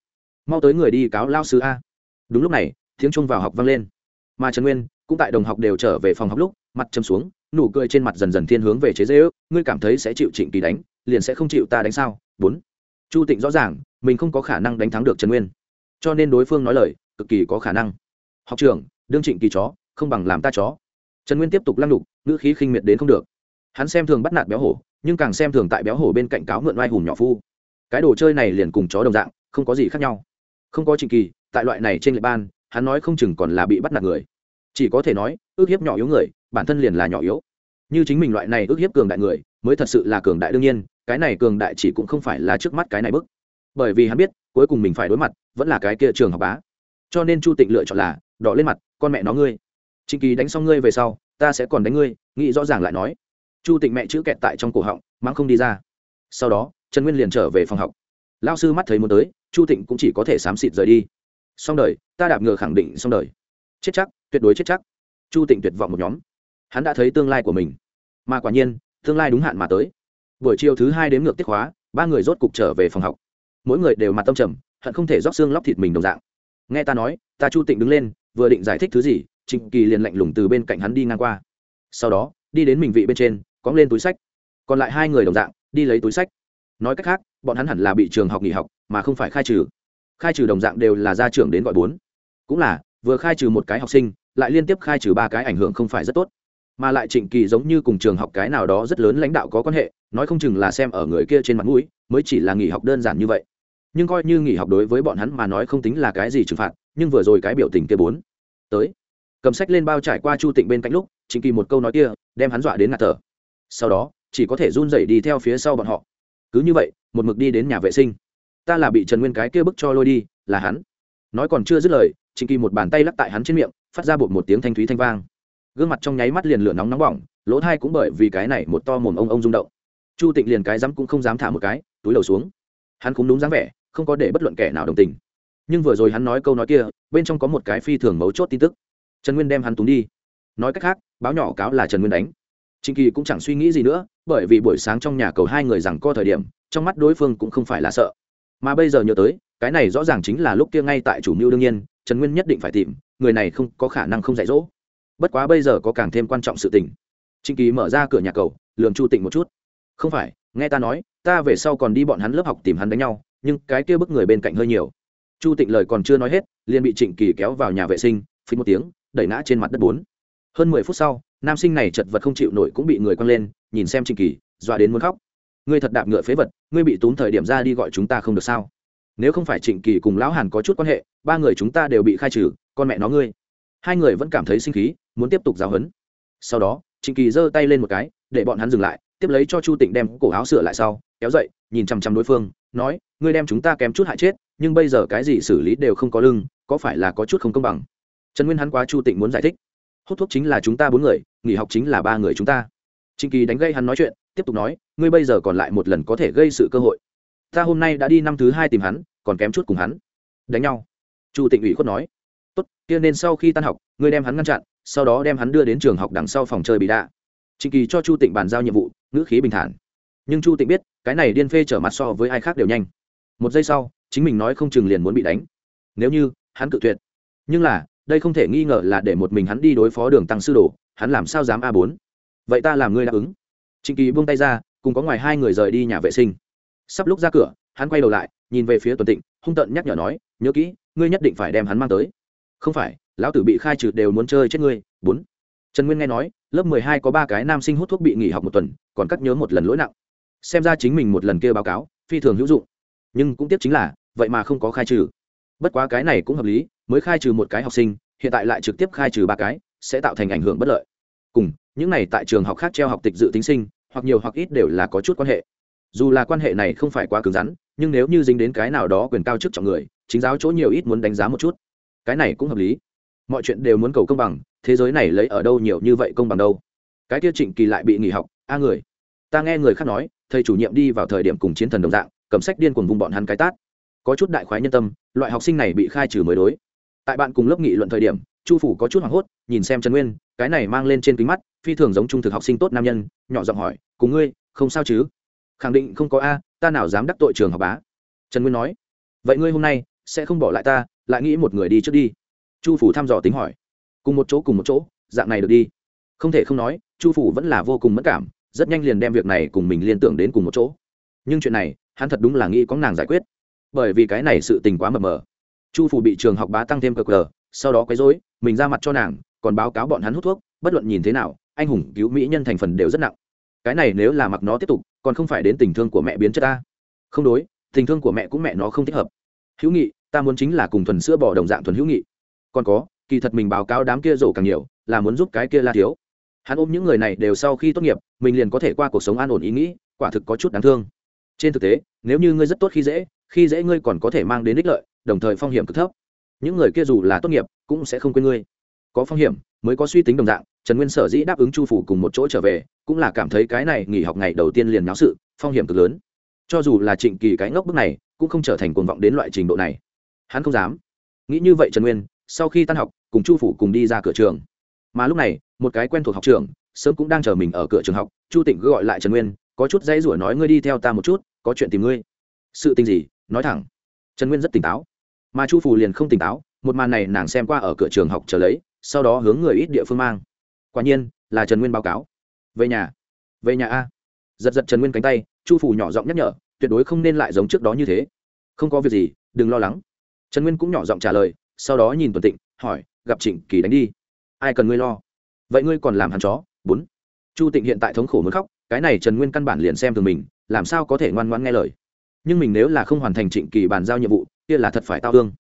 Mau tới người đi, cáo lao sư a. Đúng lúc này, tiếng trung vào học vang lên. Mà trần nguyên cũng tại đồng học đều trở về phòng học lúc, mặt châm xuống, nụ cười trên mặt dần dần thiên hướng về chế dễ ước ngươi cảm thấy sẽ chịu trịnh kỳ đánh, liền sẽ không chịu ta đánh sao? Bốn. Chu tịnh rõ ràng, mình không có khả năng đánh thắng được trần nguyên. Cho nên đối phương nói lời, cực kỳ có khả năng. Học trưởng, đương trịnh kỳ chó, không bằng làm ta chó trần nguyên tiếp tục lăng đục ngữ khí khinh miệt đến không được. Hắn xem thường bắt nạt béo hổ, nhưng càng xem thường tại béo hổ bên cạnh cáo mượn oai hùng nhỏ phu. Cái đồ chơi này liền cùng chó đồng dạng, không có gì khác nhau. Không có trình kỳ, tại loại này trên lệ ban, hắn nói không chừng còn là bị bắt nạt người. Chỉ có thể nói, ước hiếp nhỏ yếu người, bản thân liền là nhỏ yếu. Như chính mình loại này ước hiếp cường đại người, mới thật sự là cường đại đương nhiên, cái này cường đại chỉ cũng không phải là trước mắt cái này bức. Bởi vì hắn biết, cuối cùng mình phải đối mặt, vẫn là cái kia trường học bá. Cho nên chu tịnh lựa chọn là, đỏ lên mặt, con mẹ nó ngươi trịnh kỳ đánh xong ngươi về sau, ta sẽ còn đánh ngươi, nghĩ rõ ràng lại nói. Chu tịnh mẹ chữ kẹt tại trong cổ họng mang không đi ra. Sau đó, trần nguyên liền trở về phòng học. Lao sư mắt thấy muốn tới, chu tịnh cũng chỉ có thể xám xịt rời đi. Xong đời, ta đạp ngựa khẳng định xong đời. Chết chắc, tuyệt đối chết chắc. Chu tịnh tuyệt vọng một nhóm. Hắn đã thấy tương lai của mình. Mà quả nhiên, tương lai đúng hạn mà tới. Buổi chiều thứ hai đến ngược tiết hóa ba người rốt cục trở về phòng học. Mỗi người đều mặt tâm trầm, hận không thể róc xương lóc thịt mình đồng dạng. Nghe ta nói, ta chu tịnh đứng lên, vừa định giải thích thứ gì trịnh kỳ liền lạnh lùng từ bên cạnh hắn đi ngang qua. Sau đó, đi đến mình vị bên trên, cóng lên túi sách. Còn lại hai người đồng dạng, đi lấy túi sách. Nói cách khác, bọn hắn hẳn là bị trường học nghỉ học, mà không phải khai trừ. Khai trừ đồng dạng đều là gia trưởng đến gọi bốn. Cũng là, vừa khai trừ một cái học sinh, lại liên tiếp khai trừ ba cái ảnh hưởng không phải rất tốt. Mà lại trịnh kỳ giống như cùng trường học cái nào đó rất lớn lãnh đạo có quan hệ, nói không chừng là xem ở người kia trên mặt mũi, mới chỉ là nghỉ học đơn giản như vậy. Nhưng coi như nghỉ học đối với bọn hắn mà nói không tính là cái gì trừng phạt, nhưng vừa rồi cái biểu tình kia bốn. Tới cầm sách lên bao trải qua chu tịnh bên cạnh lúc, chính kỳ một câu nói kia, đem hắn dọa đến ngạt thở. Sau đó, chỉ có thể run rẩy đi theo phía sau bọn họ. Cứ như vậy, một mực đi đến nhà vệ sinh. Ta là bị trần nguyên cái kia bức cho lôi đi, là hắn. Nói còn chưa dứt lời, chính kỳ một bàn tay lắc tại hắn trên miệng, phát ra bột một tiếng thanh thúy thanh vang. Gương mặt trong nháy mắt liền lửa nóng nóng bỏng, lỗ thai cũng bởi vì cái này một to mồm ông ông rung động. Chu tịnh liền cái dám cũng không dám thả một cái, túi đầu xuống. Hắn cũng đúng dáng vẻ, không có để bất luận kẻ nào đồng tình. Nhưng vừa rồi hắn nói câu nói kia, bên trong có một cái phi thường mấu chốt tin tức trần nguyên đem hắn túng đi. Nói cách khác, báo nhỏ cáo là trần nguyên đánh. Trịnh kỳ cũng chẳng suy nghĩ gì nữa, bởi vì buổi sáng trong nhà cầu hai người rằng co thời điểm, trong mắt đối phương cũng không phải là sợ. Mà bây giờ nhớ tới, cái này rõ ràng chính là lúc kia ngay tại chủ mưu đương nhiên, trần nguyên nhất định phải tìm, người này không có khả năng không dạy dỗ. Bất quá bây giờ có càng thêm quan trọng sự tình. Trịnh kỳ mở ra cửa nhà cầu, lường chu tịnh một chút. Không phải, nghe ta nói, ta về sau còn đi bọn hắn lớp học tìm hắn đánh nhau, nhưng cái kia bức người bên cạnh hơi nhiều. Chu tịnh lời còn chưa nói hết, liền bị trịnh kỳ kéo vào nhà vệ sinh, phí một tiếng đẩy ngã trên mặt đất bốn. Hơn mười phút sau, nam sinh này chật vật không chịu nổi cũng bị người quăng lên, nhìn xem trịnh kỳ, dọa đến muốn khóc. Ngươi thật đạp ngựa phế vật, ngươi bị tốn thời điểm ra đi gọi chúng ta không được sao? Nếu không phải trịnh kỳ cùng lão hàn có chút quan hệ, ba người chúng ta đều bị khai trừ, con mẹ nó ngươi. Hai người vẫn cảm thấy sinh khí, muốn tiếp tục giáo huấn. Sau đó trịnh kỳ giơ tay lên một cái, để bọn hắn dừng lại, tiếp lấy cho chu tịnh đem cổ áo sửa lại sau, kéo dậy, nhìn chằm chằm đối phương, nói, ngươi đem chúng ta kém chút hại chết, nhưng bây giờ cái gì xử lý đều không có lưng, có phải là có chút không công bằng? Trần nguyên hắn quá chu tịnh muốn giải thích. Hút thuốc chính là chúng ta bốn người, nghỉ học chính là ba người chúng ta. Trịnh kỳ đánh gây hắn nói chuyện, tiếp tục nói, ngươi bây giờ còn lại một lần có thể gây sự cơ hội. Ta hôm nay đã đi năm thứ hai tìm hắn, còn kém chút cùng hắn. Đánh nhau. Chu tịnh ủy khuất nói. Tốt, kia nên sau khi tan học, ngươi đem hắn ngăn chặn, sau đó đem hắn đưa đến trường học đằng sau phòng chơi bị đạ. Trịnh kỳ cho chu tịnh bàn giao nhiệm vụ, ngữ khí bình thản. Nhưng chu tịnh biết, cái này điên phê trở mặt so với ai khác đều nhanh. Một giây sau, chính mình nói không chừng liền muốn bị đánh. Nếu như, hắn cự tuyệt. Nhưng là đây không thể nghi ngờ là để một mình hắn đi đối phó đường tăng sư đồ, hắn làm sao dám a bốn? Vậy ta làm ngươi đáp ứng. Trịnh kỳ buông tay ra, cùng có ngoài hai người rời đi nhà vệ sinh. Sắp lúc ra cửa, hắn quay đầu lại, nhìn về phía tuần tịnh, hung tận nhắc nhở nói, nhớ kỹ, ngươi nhất định phải đem hắn mang tới. Không phải, lão tử bị khai trừ đều muốn chơi chết ngươi. Bốn. Trần nguyên nghe nói, lớp mười hai có ba cái nam sinh hút thuốc bị nghỉ học một tuần, còn cắt nhớ một lần lỗi nặng. Xem ra chính mình một lần kia báo cáo, phi thường hữu dụng. Nhưng cũng tiếp chính là, vậy mà không có khai trừ. Bất quá cái này cũng hợp lý mới khai trừ một cái học sinh, hiện tại lại trực tiếp khai trừ ba cái, sẽ tạo thành ảnh hưởng bất lợi. Cùng, những này tại trường học khác treo học tịch dự tính sinh, hoặc nhiều hoặc ít đều là có chút quan hệ. Dù là quan hệ này không phải quá cứng rắn, nhưng nếu như dính đến cái nào đó quyền cao chức trọng người, chính giáo chỗ nhiều ít muốn đánh giá một chút. Cái này cũng hợp lý. Mọi chuyện đều muốn cầu công bằng, thế giới này lấy ở đâu nhiều như vậy công bằng đâu? Cái kia trịnh kỳ lại bị nghỉ học, a người. Ta nghe người khác nói, thầy chủ nhiệm đi vào thời điểm cùng chiến thần đồng dạng, cầm sách điên cuồng vùng bọn hắn cái tát. Có chút đại khoái nhân tâm, loại học sinh này bị khai trừ mới đối tại bạn cùng lớp nghị luận thời điểm, chu phủ có chút hoảng hốt, nhìn xem trần nguyên, cái này mang lên trên kính mắt, phi thường giống trung thực học sinh tốt nam nhân, nhỏ giọng hỏi, cùng ngươi, không sao chứ? Khẳng định không có a, ta nào dám đắc tội trường học bá. Trần nguyên nói, vậy ngươi hôm nay sẽ không bỏ lại ta, lại nghĩ một người đi trước đi. Chu phủ thăm dò tính hỏi, cùng một chỗ, cùng một chỗ, dạng này được đi? Không thể không nói, chu phủ vẫn là vô cùng mất cảm, rất nhanh liền đem việc này cùng mình liên tưởng đến cùng một chỗ. Nhưng chuyện này, hắn thật đúng là nghĩ có nàng giải quyết. Bởi vì cái này sự tình quá mờ mờ chu phủ bị trường học bá tăng thêm cờ cờ, sau đó quấy rối, mình ra mặt cho nàng, còn báo cáo bọn hắn hút thuốc, bất luận nhìn thế nào, anh hùng cứu mỹ nhân thành phần đều rất nặng. Cái này nếu là mặc nó tiếp tục, còn không phải đến tình thương của mẹ biến chất ta. Không đối, tình thương của mẹ cũng mẹ nó không thích hợp. Hữu nghị, ta muốn chính là cùng thuần sữa bỏ đồng dạng thuần hữu nghị. Còn có, kỳ thật mình báo cáo đám kia rổ càng nhiều, là muốn giúp cái kia la thiếu. Hắn ôm những người này đều sau khi tốt nghiệp, mình liền có thể qua cuộc sống an ổn ý nghĩ, quả thực có chút đáng thương. Trên thực tế, nếu như ngươi rất tốt khi dễ khi dễ ngươi còn có thể mang đến ích lợi đồng thời phong hiểm cực thấp. Những người kia dù là tốt nghiệp, cũng sẽ không quên ngươi. Có phong hiểm, mới có suy tính đồng dạng, trần nguyên sở dĩ đáp ứng chu phủ cùng một chỗ trở về, cũng là cảm thấy cái này nghỉ học ngày đầu tiên liền náo sự, phong hiểm cực lớn. Cho dù là trịnh kỳ cái ngốc bức này, cũng không trở thành cuồng vọng đến loại trình độ này. Hắn không dám. Nghĩ như vậy trần nguyên, sau khi tan học, cùng chu phủ cùng đi ra cửa trường. Mà lúc này, một cái quen thuộc học trường, sớm cũng đang chờ mình ở cửa trường học, chu tịnh cứ gọi lại trần nguyên, có chút dãy rủa nói ngươi đi theo ta một chút, có chuyện tìm ngươi. Sự tình gì? Nói thẳng. Trần nguyên rất tỉnh táo mà chu phù liền không tỉnh táo, một màn này nàng xem qua ở cửa trường học trở lấy, sau đó hướng người ít địa phương mang. Quả nhiên, là trần nguyên báo cáo. Về nhà về nhà a. Giật giật trần nguyên cánh tay, chu phủ nhỏ giọng nhắc nhở, tuyệt đối không nên lại giống trước đó như thế. Không có việc gì, đừng lo lắng. Trần nguyên cũng nhỏ giọng trả lời, sau đó nhìn tuần tịnh, hỏi, gặp trịnh kỳ đánh đi. Ai cần ngươi lo? Vậy ngươi còn làm hắn chó? Bốn. Chu tịnh hiện tại thống khổ muốn khóc, cái này trần nguyên căn bản liền xem thường mình, làm sao có thể ngoan ngoãn nghe lời? Nhưng mình nếu là không hoàn thành trịnh kỳ bàn giao nhiệm vụ kia là thật phải tao thương.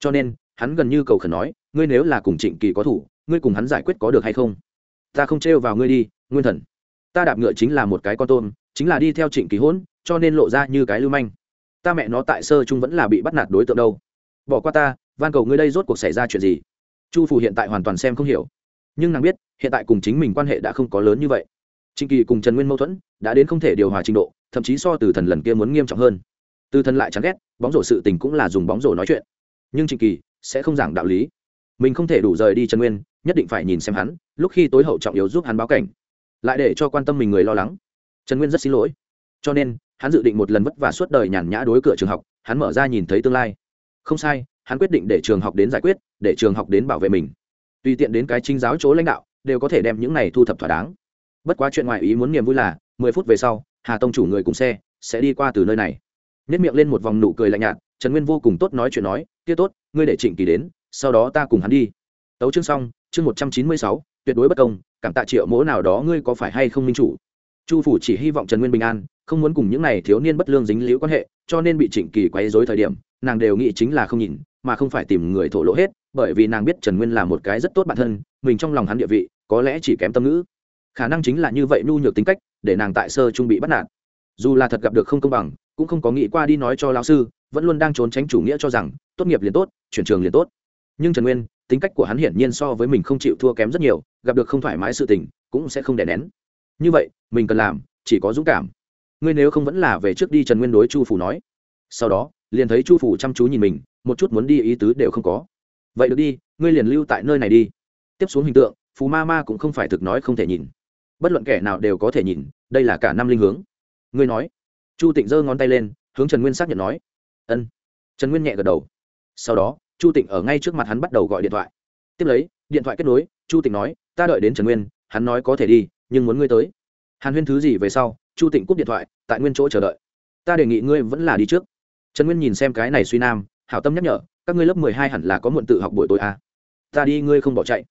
Cho nên, hắn gần như cầu khẩn nói, ngươi nếu là cùng trịnh kỳ có thủ, ngươi cùng hắn giải quyết có được hay không? Ta không trêu vào ngươi đi, nguyên thần. Ta đạp ngựa chính là một cái con tôm, chính là đi theo trịnh kỳ hỗn, cho nên lộ ra như cái lưu manh. Ta mẹ nó tại sơ trung vẫn là bị bắt nạt đối tượng đâu. Bỏ qua ta, van cầu ngươi đây rốt cuộc xảy ra chuyện gì? Chu phủ hiện tại hoàn toàn xem không hiểu. Nhưng nàng biết, hiện tại cùng chính mình quan hệ đã không có lớn như vậy. Trịnh kỳ cùng trần nguyên mâu thuẫn, đã đến không thể điều hòa trình độ, thậm chí so từ thần lần kia muốn nghiêm trọng hơn từ thân lại chán ghét, bóng rổ sự tình cũng là dùng bóng rổ nói chuyện. Nhưng trịnh kỳ sẽ không giảng đạo lý. Mình không thể đủ rời đi trần nguyên, nhất định phải nhìn xem hắn, lúc khi tối hậu trọng yếu giúp hắn báo cảnh. Lại để cho quan tâm mình người lo lắng. Trần nguyên rất xin lỗi. Cho nên, hắn dự định một lần vất vả suốt đời nhàn nhã đối cửa trường học, hắn mở ra nhìn thấy tương lai. Không sai, hắn quyết định để trường học đến giải quyết, để trường học đến bảo vệ mình. Tùy tiện đến cái chính giáo chỗ lãnh đạo, đều có thể đem những này thu thập thỏa đáng. Bất quá chuyện ngoài ý muốn niềm vui là, mười phút về sau, hà tông chủ người cùng xe sẽ đi qua từ nơi này nhất miệng lên một vòng nụ cười lạnh nhạt, trần nguyên vô cùng tốt nói chuyện nói, kia tốt, ngươi để trịnh kỳ đến, sau đó ta cùng hắn đi. Tấu chương xong, chương một trăm chín mươi sáu, tuyệt đối bất công, cảm tạ triệu mỗ nào đó ngươi có phải hay không minh chủ. Chu phủ chỉ hy vọng trần nguyên bình an, không muốn cùng những n à y thiếu niên bất lương dính liễu quan hệ, cho nên bị trịnh kỳ quấy dối thời điểm, nàng đều nghĩ chính là không nhìn, mà không phải tìm người thổ lộ hết, bởi vì nàng biết trần nguyên là một cái rất tốt bản thân, mình trong lòng hắn địa vị, có lẽ chỉ kém tâm ngữ. Khả năng chính là như vậy nhu nhược tính cách, để nàng tại sơ trung bị bắt nạt. Dù là thật gặp được không công bằng cũng không có nghĩ qua đi nói cho lão sư, vẫn luôn đang trốn tránh chủ nghĩa cho rằng, tốt nghiệp liền tốt, chuyển trường liền tốt. Nhưng trần nguyên, tính cách của hắn hiển nhiên so với mình không chịu thua kém rất nhiều, gặp được không thoải mái sự tình, cũng sẽ không đè nén. Như vậy, mình cần làm, chỉ có dũng cảm. Ngươi nếu không vẫn là về trước đi trần nguyên đối chu phủ nói. Sau đó, liền thấy chu phủ chăm chú nhìn mình, một chút muốn đi ý tứ đều không có. Vậy được đi, ngươi liền lưu tại nơi này đi. Tiếp xuống hình tượng, phù ma ma cũng không phải thực nói không thể nhìn. Bất luận kẻ nào đều có thể nhìn, đây là cả năm linh hướng. Ngươi nói chu tịnh giơ ngón tay lên, hướng trần nguyên xác nhận nói, ân. Trần nguyên nhẹ gật đầu. Sau đó, chu tịnh ở ngay trước mặt hắn bắt đầu gọi điện thoại. Tiếp lấy, điện thoại kết nối, chu tịnh nói, ta đợi đến trần nguyên, hắn nói có thể đi, nhưng muốn ngươi tới. Hàn huyên thứ gì về sau, chu tịnh cúp điện thoại, tại nguyên chỗ chờ đợi. Ta đề nghị ngươi vẫn là đi trước. Trần nguyên nhìn xem cái này suy nam, hảo tâm nhắc nhở, các ngươi lớp mười hai hẳn là có muộn tự học buổi tối à. ta đi, ngươi không bỏ chạy.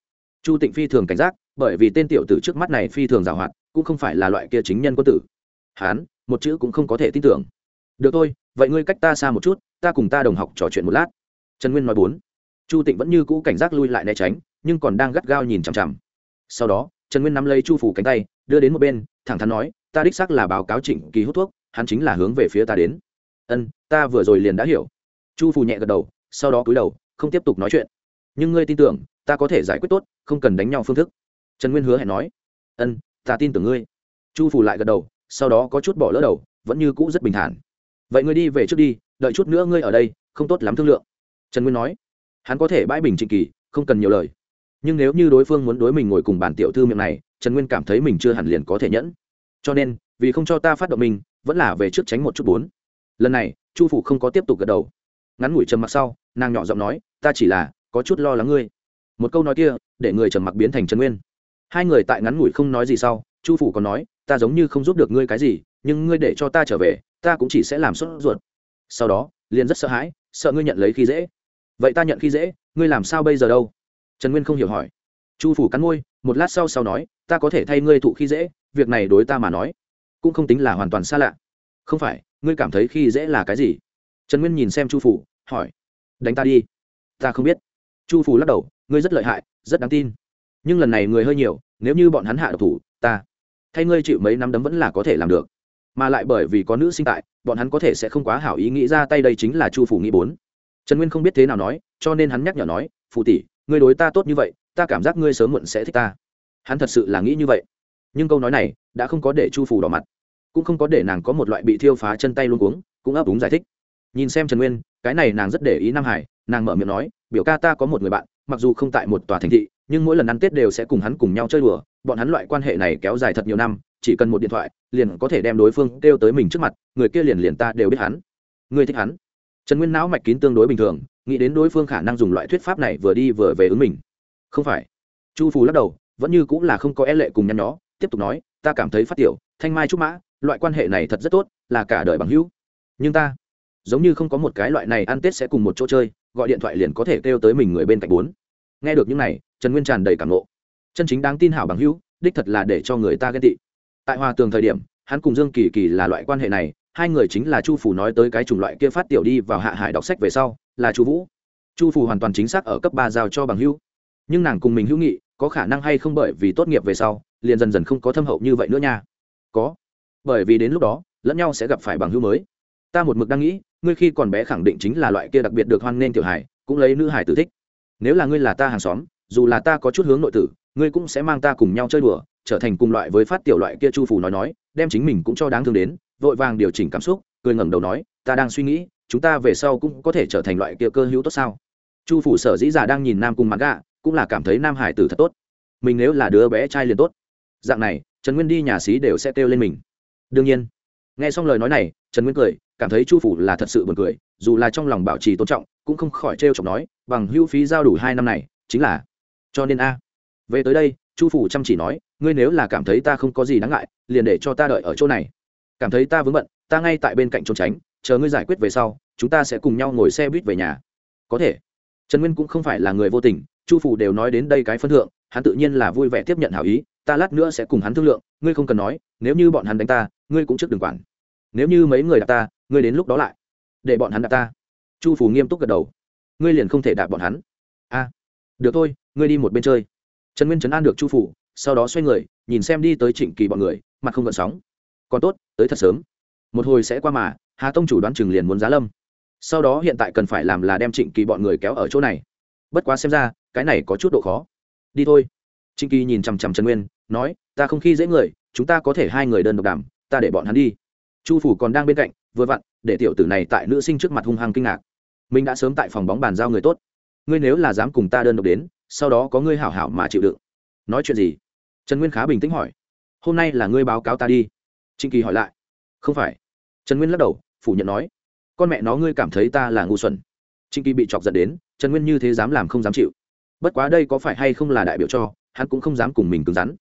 Chu tịnh phi thường cảnh giác, bởi vì tên tiểu tử trước mắt này phi thường giảo hoạt cũng không phải là loại kia chính nhân quân tử. Hán một chữ cũng không có thể tin tưởng. Được thôi, vậy ngươi cách ta xa một chút, ta cùng ta đồng học trò chuyện một lát. Trần nguyên nói bốn. Chu tịnh vẫn như cũ cảnh giác lui lại né tránh, nhưng còn đang gắt gao nhìn chằm chằm. Sau đó, trần nguyên nắm lấy chu phủ cánh tay, đưa đến một bên, thẳng thắn nói, ta đích xác là báo cáo trịnh kỳ hút thuốc, hắn chính là hướng về phía ta đến. Ân, ta vừa rồi liền đã hiểu. Chu phủ nhẹ gật đầu, sau đó cúi đầu, không tiếp tục nói chuyện. Nhưng ngươi tin tưởng, ta có thể giải quyết tốt, không cần đánh nhau phương thức. Trần nguyên hứa hẹn nói, ân, ta tin tưởng ngươi. Chu phủ lại gật đầu sau đó có chút bỏ lỡ đầu, vẫn như cũ rất bình thản. Vậy ngươi đi về trước đi, đợi chút nữa ngươi ở đây, không tốt lắm thương lượng. Trần nguyên nói. Hắn có thể bãi bình trịnh kỳ, không cần nhiều lời. Nhưng nếu như đối phương muốn đối mình ngồi cùng bản tiểu thư miệng này, trần nguyên cảm thấy mình chưa hẳn liền có thể nhẫn. Cho nên, vì không cho ta phát động mình, vẫn là về trước tránh một chút bốn. Lần này, chu phủ không có tiếp tục gật đầu. Ngắn ngủi trầm mặc sau, nàng nhỏ giọng nói, ta chỉ là, có chút lo lắng ngươi. Một câu nói kia, để người trầm mặc biến thành trần nguyên. Hai người tại ngắn ngủi không nói gì sau, chu phủ còn nói ta giống như không giúp được ngươi cái gì, nhưng ngươi để cho ta trở về, ta cũng chỉ sẽ làm sốt ruột. Sau đó, liền rất sợ hãi, sợ ngươi nhận lấy khi dễ. Vậy ta nhận khi dễ, ngươi làm sao bây giờ đâu? Trần nguyên không hiểu hỏi. Chu phủ cắn môi, một lát sau sau nói, ta có thể thay ngươi thụ khi dễ, việc này đối ta mà nói, cũng không tính là hoàn toàn xa lạ. Không phải, ngươi cảm thấy khi dễ là cái gì? Trần nguyên nhìn xem chu phủ, hỏi. Đánh ta đi. Ta không biết. Chu phủ lắc đầu, ngươi rất lợi hại, rất đáng tin. Nhưng lần này người hơi nhiều, nếu như bọn hắn hạ độc thủ, ta thay ngươi chịu mấy năm đấm vẫn là có thể làm được. Mà lại bởi vì có nữ sinh tại, bọn hắn có thể sẽ không quá hảo ý nghĩ ra tay đây chính là chu phủ nghĩ bốn. Trần nguyên không biết thế nào nói, cho nên hắn nhắc nhở nói phù tỷ, ngươi đối ta tốt như vậy, ta cảm giác ngươi sớm muộn sẽ thích ta. Hắn thật sự là nghĩ như vậy. Nhưng câu nói này đã không có để chu phủ đỏ mặt, cũng không có để nàng có một loại bị thiêu phá chân tay luôn cuống, cũng ấp úng giải thích. Nhìn xem trần nguyên, cái này nàng rất để ý nam hải, nàng mở miệng nói, biểu ca ta có một người bạn, mặc dù không tại một tòa thành thị, nhưng mỗi lần ăn tết đều sẽ cùng hắn cùng nhau chơi đùa bọn hắn loại quan hệ này kéo dài thật nhiều năm, chỉ cần một điện thoại, liền có thể đem đối phương kêu tới mình trước mặt, người kia liền liền ta đều biết hắn. Người thích hắn. Trần nguyên não mạch kín tương đối bình thường, nghĩ đến đối phương khả năng dùng loại thuyết pháp này vừa đi vừa về ứng mình. Không phải. Chu phù lắc đầu, vẫn như cũng là không có e lệ cùng nhăn nhó, tiếp tục nói, ta cảm thấy phát tiểu, thanh mai trúc mã, loại quan hệ này thật rất tốt, là cả đời bằng hữu. Nhưng ta, giống như không có một cái loại này ăn tết sẽ cùng một chỗ chơi, gọi điện thoại liền có thể kêu tới mình người bên cạnh bốn. Nghe được những này, trần nguyên tràn đầy cảm ngộ chân chính đáng tin hảo bằng hữu, đích thật là để cho người ta ghen tị. Tại hòa tường thời điểm, hắn cùng dương kỳ kỳ là loại quan hệ này, hai người chính là chu phủ nói tới cái chủng loại kia phát tiểu đi vào hạ hải đọc sách về sau, là chu vũ. Chu phủ hoàn toàn chính xác ở cấp ba giao cho bằng hữu. Nhưng nàng cùng mình hữu nghị, có khả năng hay không bởi vì tốt nghiệp về sau, liền dần dần không có thâm hậu như vậy nữa nha. Có. Bởi vì đến lúc đó, lẫn nhau sẽ gặp phải bằng hữu mới. Ta một mực đang nghĩ, ngươi khi còn bé khẳng định chính là loại kia đặc biệt được hoan nghênh tiểu hải cũng lấy nữ hải tử thích. Nếu là ngươi là ta hàng xóm, dù là ta có chút hướng nội tử ngươi cũng sẽ mang ta cùng nhau chơi đùa, trở thành cùng loại với phát tiểu loại kia chu phủ nói nói, đem chính mình cũng cho đáng thương đến, vội vàng điều chỉnh cảm xúc, cười ngẩng đầu nói, ta đang suy nghĩ, chúng ta về sau cũng có thể trở thành loại kia cơ hữu tốt sao? Chu phủ sở dĩ già đang nhìn nam cùng mặt gạ, cũng là cảm thấy nam hải tử thật tốt. Mình nếu là đứa bé trai liền tốt. Dạng này, trần nguyên đi nhà xí đều sẽ kêu lên mình. Đương nhiên, nghe xong lời nói này, trần nguyên cười, cảm thấy chu phủ là thật sự buồn cười, dù là trong lòng bảo trì tôn trọng, cũng không khỏi trêu chọc nói, bằng hưu phí giao đủ hai năm này, chính là cho nên a về tới đây, chu phủ chăm chỉ nói, ngươi nếu là cảm thấy ta không có gì đáng ngại, liền để cho ta đợi ở chỗ này. Cảm thấy ta vướng bận, ta ngay tại bên cạnh trốn tránh, chờ ngươi giải quyết về sau, chúng ta sẽ cùng nhau ngồi xe buýt về nhà. Có thể. Trần nguyên cũng không phải là người vô tình, chu phủ đều nói đến đây cái phân thượng, hắn tự nhiên là vui vẻ tiếp nhận hảo ý, ta lát nữa sẽ cùng hắn thương lượng, ngươi không cần nói, nếu như bọn hắn đánh ta, ngươi cũng trước đừng quản. Nếu như mấy người đạp ta, ngươi đến lúc đó lại để bọn hắn đạp ta. Chu phủ nghiêm túc gật đầu. Ngươi liền không thể đạp bọn hắn. A, được thôi, ngươi đi một bên chơi trần nguyên trấn an được chu phủ, sau đó xoay người, nhìn xem đi tới trịnh kỳ bọn người, mặt không gợn sóng. Còn tốt, tới thật sớm. Một hồi sẽ qua mà, hà tông chủ đoán chừng liền muốn giá lâm. Sau đó hiện tại cần phải làm là đem trịnh kỳ bọn người kéo ở chỗ này. Bất quá xem ra, cái này có chút độ khó. Đi thôi. Trịnh kỳ nhìn chằm chằm trần nguyên, nói, ta không khi dễ người, chúng ta có thể hai người đơn độc đàm, ta để bọn hắn đi. Chu phủ còn đang bên cạnh, vừa vặn, để tiểu tử này tại nữ sinh trước mặt hung hăng kinh ngạc. Mình đã sớm tại phòng bóng bàn giao người tốt. Ngươi nếu là dám cùng ta đơn độc đến sau đó có ngươi hảo hảo mà chịu đựng. Nói chuyện gì? Trần nguyên khá bình tĩnh hỏi. Hôm nay là ngươi báo cáo ta đi. Trịnh kỳ hỏi lại. Không phải. Trần nguyên lắc đầu, phủ nhận nói. Con mẹ nó ngươi cảm thấy ta là ngu xuẩn. Trịnh kỳ bị chọc giận đến, trần nguyên như thế dám làm không dám chịu. Bất quá đây có phải hay không là đại biểu cho, hắn cũng không dám cùng mình cứng rắn.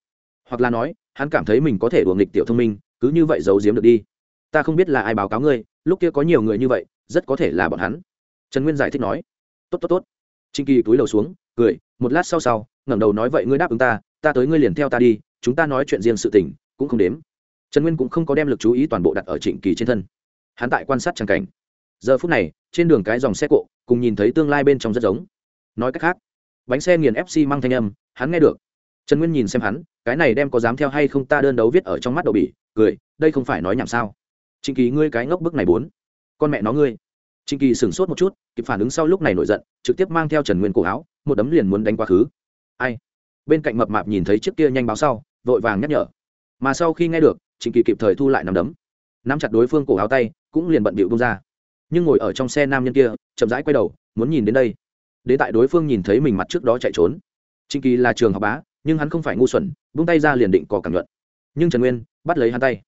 Hoặc là nói, hắn cảm thấy mình có thể đùa nghịch tiểu thông minh, cứ như vậy giấu giếm được đi. Ta không biết là ai báo cáo ngươi, lúc kia có nhiều người như vậy, rất có thể là bọn hắn. Trần nguyên giải thích nói. Tốt tốt tốt. Trịnh kỳ túi đầu xuống, cười một lát sau sau, ngẩng đầu nói vậy ngươi đáp ứng ta ta tới ngươi liền theo ta đi, chúng ta nói chuyện riêng sự tình, cũng không đếm. Trần nguyên cũng không có đem lực chú ý toàn bộ đặt ở trịnh kỳ trên thân. Hắn tại quan sát tràng cảnh. Giờ phút này, trên đường cái dòng xe cộ, cùng nhìn thấy tương lai bên trong rất giống. Nói cách khác, bánh xe nghiền fc mang thanh âm, hắn nghe được. Trần nguyên nhìn xem hắn, cái này đem có dám theo hay không ta đơn đấu viết ở trong mắt đậu bỉ, cười, đây không phải nói nhảm sao. Trịnh kỳ, ngươi cái ngốc bức này bốn. Con mẹ nó ngươi. Trình kỳ sửng sốt một chút, kịp phản ứng sau lúc này nổi giận, trực tiếp mang theo trần nguyên cổ áo, một đấm liền muốn đánh quá khứ. Ai? Bên cạnh mập mạp nhìn thấy chiếc kia nhanh báo sau, vội vàng nhắc nhở. Mà sau khi nghe được, Trình kỳ kịp thời thu lại nắm đấm. Nắm chặt đối phương cổ áo tay, cũng liền bận bịu buông ra. Nhưng ngồi ở trong xe nam nhân kia, chậm rãi quay đầu, muốn nhìn đến đây. Đến tại đối phương nhìn thấy mình mặt trước đó chạy trốn. Trình kỳ là trường học bá, nhưng hắn không phải ngu xuẩn, buông tay ra liền định cò cảm luận nhưng trần nguyên bắt lấy hắn tay.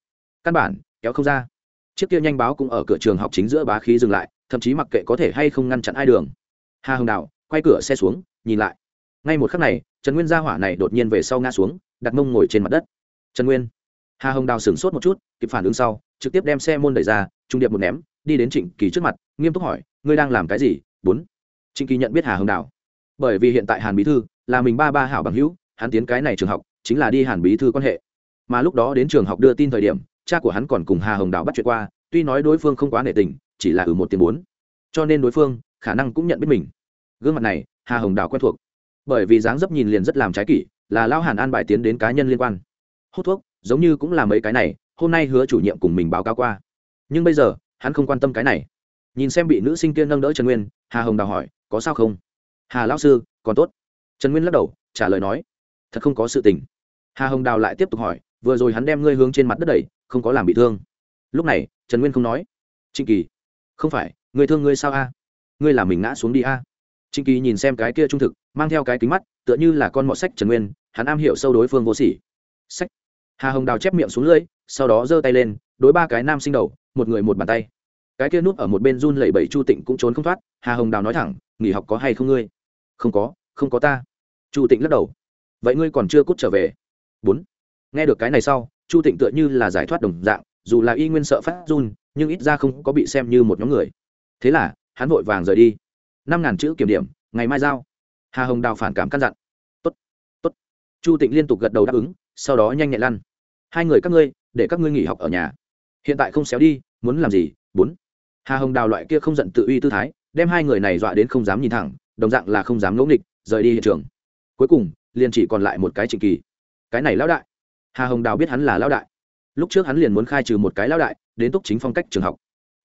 Căn bản, kéo không ra. Chiếc kia nhanh báo cũng ở cửa trường học chính giữa bá khí dừng lại thậm chí mặc kệ có thể hay không ngăn chặn ai đường. Hà hồng đào quay cửa xe xuống, nhìn lại. Ngay một khắc này, trần nguyên gia hỏa này đột nhiên về sau ngã xuống, đặt mông ngồi trên mặt đất. Trần nguyên. Hà hồng đào sửng sốt một chút, kịp phản ứng sau, trực tiếp đem xe môn đẩy ra, trung điệp một ném, đi đến trịnh kỳ trước mặt, nghiêm túc hỏi, ngươi đang làm cái gì? Bốn. Trịnh kỳ nhận biết hà hồng đào bởi vì hiện tại hàn bí thư là mình ba ba hảo bằng hữu, hắn tiến cái này trường học, chính là đi hàn bí thư quan hệ. Mà lúc đó đến trường học đưa tin thời điểm, cha của hắn còn cùng hà hồng đào bắt chuyện qua, tuy nói đối phương không quá nể tình chỉ là ở một tiếng bốn. Cho nên đối phương khả năng cũng nhận biết mình. Gương mặt này, hà hồng đào quen thuộc. Bởi vì dáng dấp nhìn liền rất làm trái kỷ, là lao hàn an bài tiến đến cá nhân liên quan. Hút thuốc, giống như cũng là mấy cái này, hôm nay hứa chủ nhiệm cùng mình báo cáo qua. Nhưng bây giờ, hắn không quan tâm cái này. Nhìn xem bị nữ sinh kia nâng đỡ trần nguyên, hà hồng đào hỏi, có sao không? Hà lão sư, còn tốt. Trần nguyên lắc đầu, trả lời nói, thật không có sự tình. Hà hồng đào lại tiếp tục hỏi, vừa rồi hắn đem ngươi hướng trên mặt đất đẩy, không có làm bị thương. Lúc này, trần nguyên không nói. Trịnh kỳ không phải, người thương ngươi sao a? Ngươi làm mình ngã xuống đi a? Trịnh kỳ nhìn xem cái kia trung thực, mang theo cái kính mắt, tựa như là con mọ sách trần nguyên, hắn am hiểu sâu đối phương vô sỉ. Sách. Hà hồng đào chép miệng xuống lưỡi, sau đó giơ tay lên, đối ba cái nam sinh đầu, một người một bàn tay. Cái kia núp ở một bên run lẩy bẩy chu tịnh cũng trốn không thoát, hà hồng đào nói thẳng, nghỉ học có hay không ngươi? Không có không có ta. Chu tịnh lắc đầu. Vậy ngươi còn chưa cút trở về? Bốn. Nghe được cái này sau, chu tịnh tựa như là giải thoát đồng dạng, dù là y nguyên sợ phát run nhưng ít ra không có bị xem như một nhóm người. Thế là, hắn vội vàng rời đi. Năm ngàn chữ kiểm điểm, ngày mai giao. Hà hồng đào phản cảm căn dặn. Tốt tốt. Chu tịnh liên tục gật đầu đáp ứng, sau đó nhanh nhẹn lăn. Hai người các ngươi, để các ngươi nghỉ học ở nhà. Hiện tại không xéo đi, muốn làm gì? Bốn. Hà hồng đào loại kia không giận tự uy tư thái, đem hai người này dọa đến không dám nhìn thẳng, đồng dạng là không dám ngẫu nghịch, rời đi hiện trường. Cuối cùng, liền chỉ còn lại một cái trịnh kỳ. Cái này lão đại. Hà hồng đào biết hắn là lão đại. Lúc trước hắn liền muốn khai trừ một cái lão đại đến túc chính phong cách trường học.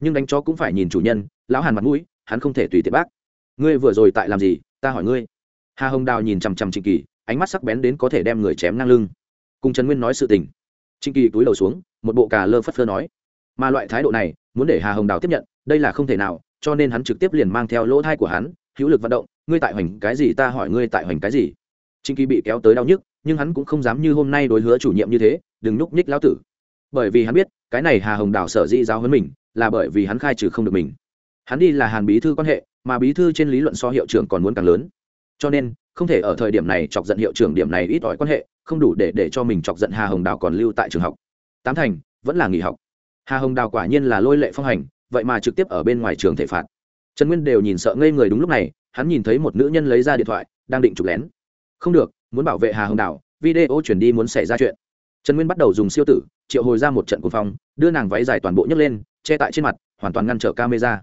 Nhưng đánh chó cũng phải nhìn chủ nhân, lão hàn mặt mũi, hắn không thể tùy tiện bác. Ngươi vừa rồi tại làm gì, ta hỏi ngươi. Hà hồng đào nhìn chằm chằm trịnh kỳ, ánh mắt sắc bén đến có thể đem người chém ngang lưng. Cùng trần nguyên nói sự tình. Trịnh kỳ túi đầu xuống, một bộ cà lơ phất phơ nói. Mà loại thái độ này, muốn để hà hồng đào tiếp nhận, đây là không thể nào, cho nên hắn trực tiếp liền mang theo lỗ thai của hắn, hữu lực vận động, ngươi tại hoành cái gì ta hỏi ngươi tại hoành cái gì. Trịnh kỳ bị kéo tới đau nhức, nhưng hắn cũng không dám như hôm nay đối hứa chủ nhiệm như thế, đừng nhúc nhích lão tử bởi vì hắn biết, cái này hà hồng đào sở dĩ giáo hơn mình, là bởi vì hắn khai trừ không được mình. Hắn đi là hàn bí thư quan hệ, mà bí thư trên lý luận so hiệu trưởng còn muốn càng lớn. Cho nên, không thể ở thời điểm này chọc giận hiệu trưởng điểm này ít ỏi quan hệ, không đủ để để cho mình chọc giận hà hồng đào còn lưu tại trường học. Tám thành, vẫn là nghỉ học. Hà hồng đào quả nhiên là lôi lệ phong hành, vậy mà trực tiếp ở bên ngoài trường thể phạt. Trần nguyên đều nhìn sợ ngây người đúng lúc này, hắn nhìn thấy một nữ nhân lấy ra điện thoại, đang định chụp lén. Không được, muốn bảo vệ hà hồng Đào video chuyển đi muốn xảy ra chuyện. Trần nguyên bắt đầu dùng siêu tử triệu hồi ra một trận cuồng phong, đưa nàng váy dài toàn bộ nhấc lên, che tại trên mặt, hoàn toàn ngăn trở camera.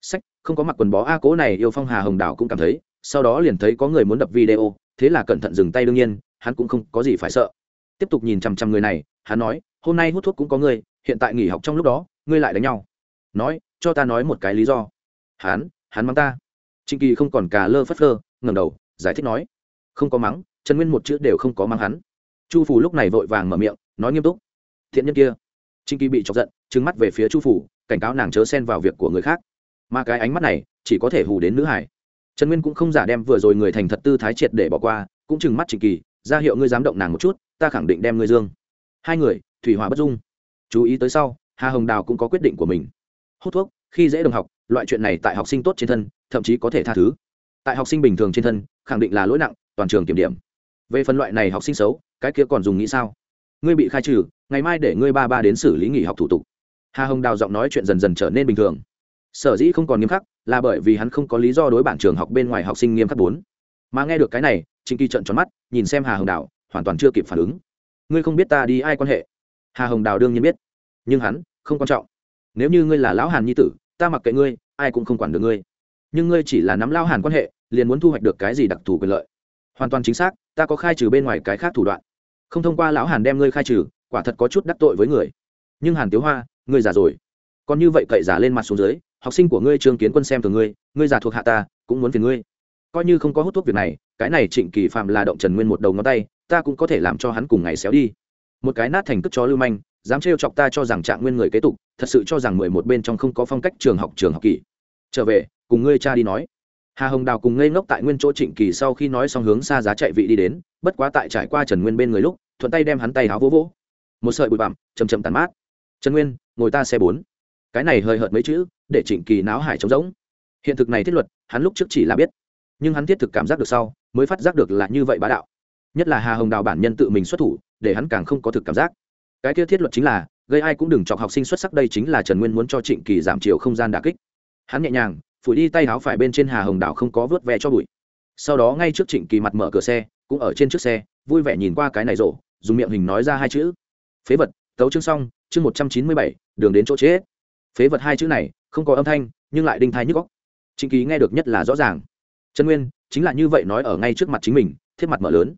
Sách, không có mặc quần bó a cố này, yêu phong hà hồng đảo cũng cảm thấy, sau đó liền thấy có người muốn đập video, thế là cẩn thận dừng tay đương nhiên, hắn cũng không có gì phải sợ. Tiếp tục nhìn chằm chằm người này, hắn nói, hôm nay hút thuốc cũng có người hiện tại nghỉ học trong lúc đó, ngươi lại đánh nhau. Nói, cho ta nói một cái lý do. Hắn hắn mắng ta. Trịnh kỳ không còn cà lơ phất lơ ngẩng đầu, giải thích nói, không có mắng, trần nguyên một chữ đều không có mắng hắn. Chu Phù lúc này vội vàng mở miệng, nói nghiêm túc thiện nhân kia. Trinh kỳ bị chọc giận trứng mắt về phía chu phủ, cảnh cáo nàng chớ xen vào việc của người khác. Mà cái ánh mắt này, chỉ có thể hù đến nữ hải. Trần nguyên cũng không giả đem vừa rồi người thành thật tư thái triệt để bỏ qua, cũng chừng mắt trịnh kỳ, ra hiệu ngươi dám động nàng một chút, ta khẳng định đem ngươi dương. Hai người, thủy hòa bất dung. Chú ý tới sau, hà hồng đào cũng có quyết định của mình. Hút thuốc, khi dễ đồng học, loại chuyện này tại học sinh tốt trên thân, thậm chí có thể tha thứ. Tại học sinh bình thường trên thân, khẳng định là lỗi nặng, toàn trường kiểm điểm. Về phần loại này học sinh xấu, cái kia còn dùng nghĩ sao? Ngươi bị khai trừ, ngày mai để ngươi ba ba đến xử lý nghỉ học thủ tục. Hà hồng đào giọng nói chuyện dần dần trở nên bình thường. Sở dĩ không còn nghiêm khắc, là bởi vì hắn không có lý do đối bản trường học bên ngoài học sinh nghiêm khắc bốn. Mà nghe được cái này trịnh kỳ trận tròn mắt, nhìn xem hà hồng đào, hoàn toàn chưa kịp phản ứng. Ngươi không biết ta đi ai quan hệ? Hà hồng đào đương nhiên biết. Nhưng hắn, không quan trọng. Nếu như ngươi là lão hàn nhi tử, ta mặc kệ ngươi, ai cũng không quản được ngươi. Nhưng ngươi chỉ là nắm lao hàn quan hệ, liền muốn thu hoạch được cái gì đặc thù quyền lợi. Hoàn toàn chính xác, ta có khai trừ bên ngoài cái khác thủ đoạn không thông qua lão hàn đem ngươi khai trừ, quả thật có chút đắc tội với người. Nhưng hàn tiếu hoa, ngươi già rồi. Còn như vậy cậy giả lên mặt xuống dưới, học sinh của ngươi trương kiến quân xem thường ngươi ngươi già thuộc hạ ta, cũng muốn phiền ngươi. Coi như không có hút thuốc việc này, cái này trịnh kỳ phạm là động trần nguyên một đầu ngón tay, ta cũng có thể làm cho hắn cùng ngày xéo đi. Một cái nát thành cất chó lưu manh, dám trêu chọc ta cho rằng trạng nguyên người kế tục, thật sự cho rằng mười một bên trong không có phong cách trường học trường học kỳ trở về, cùng ngươi cha đi nói. Hà hồng đào cùng ngây ngốc tại nguyên chỗ trịnh kỳ sau khi nói xong hướng xa giá chạy vị đi đến, bất quá tại trải qua trần nguyên bên người lúc thuận tay đem hắn tay háo vỗ vỗ. Một sợi bụi bặm chầm chầm tàn mát. Trần nguyên, ngồi ta xe bốn. Cái này hơi hợt mấy chữ, để trịnh kỳ náo hải trống rỗng. Hiện thực này thiết luật, hắn lúc trước chỉ là biết. Nhưng hắn thiết thực cảm giác được sau, mới phát giác được là như vậy bá đạo. Nhất là hà hồng đào bản nhân tự mình xuất thủ, để hắn càng không có thực cảm giác. Cái kia thiết luật chính là, gây ai cũng đừng chọc học sinh xuất sắc đây chính là trần nguyên muốn cho trịnh kỳ giảm chiều không gian đà kích. Hắn nhẹ nhàng, phủi đi tay áo phải bên trên hà hồng đào không có vớt ve cho bụi. Sau đó ngay trước trịnh kỳ mặt mở cửa xe, cũng ở trên chiếc xe vui vẻ nhìn qua cái này rổ dùng miệng hình nói ra hai chữ. Phế vật, tấu chương xong, chương một trăm chín mươi bảy, đường đến chỗ chết. Phế vật hai chữ này, không có âm thanh, nhưng lại đinh thai nhức góc trịnh kỳ nghe được nhất là rõ ràng. Trần nguyên, chính là như vậy nói ở ngay trước mặt chính mình, thiết mặt mở lớn.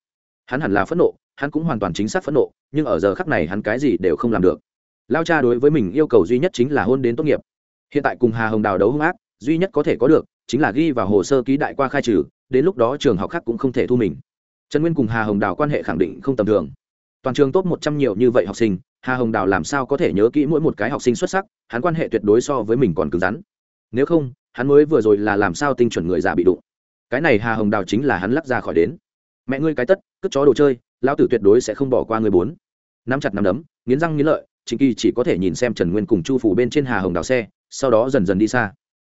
Hắn hẳn là phẫn nộ, hắn cũng hoàn toàn chính xác phẫn nộ, nhưng ở giờ khắc này hắn cái gì đều không làm được. Lao cha đối với mình yêu cầu duy nhất chính là hôn đến tốt nghiệp. Hiện tại cùng hà hồng đào đấu hung ác, duy nhất có thể có được, chính là ghi vào hồ sơ ký đại qua khai trừ, đến lúc đó trường học khác cũng không thể thu mình trần nguyên cùng hà hồng đào quan hệ khẳng định không tầm thường. Toàn trường tốt một trăm nhiều như vậy học sinh, hà hồng đào làm sao có thể nhớ kỹ mỗi một cái học sinh xuất sắc, hắn quan hệ tuyệt đối so với mình còn cứng rắn. Nếu không, hắn mới vừa rồi là làm sao tinh chuẩn người già bị đụng. Cái này hà hồng đào chính là hắn lắc ra khỏi đến. Mẹ ngươi cái tất, cất chó đồ chơi, lão tử tuyệt đối sẽ không bỏ qua người bốn. Nắm chặt nắm đấm, nghiến răng nghiến lợi chính kỳ chỉ có thể nhìn xem trần nguyên cùng chu phủ bên trên hà hồng đào xe, sau đó dần dần đi xa.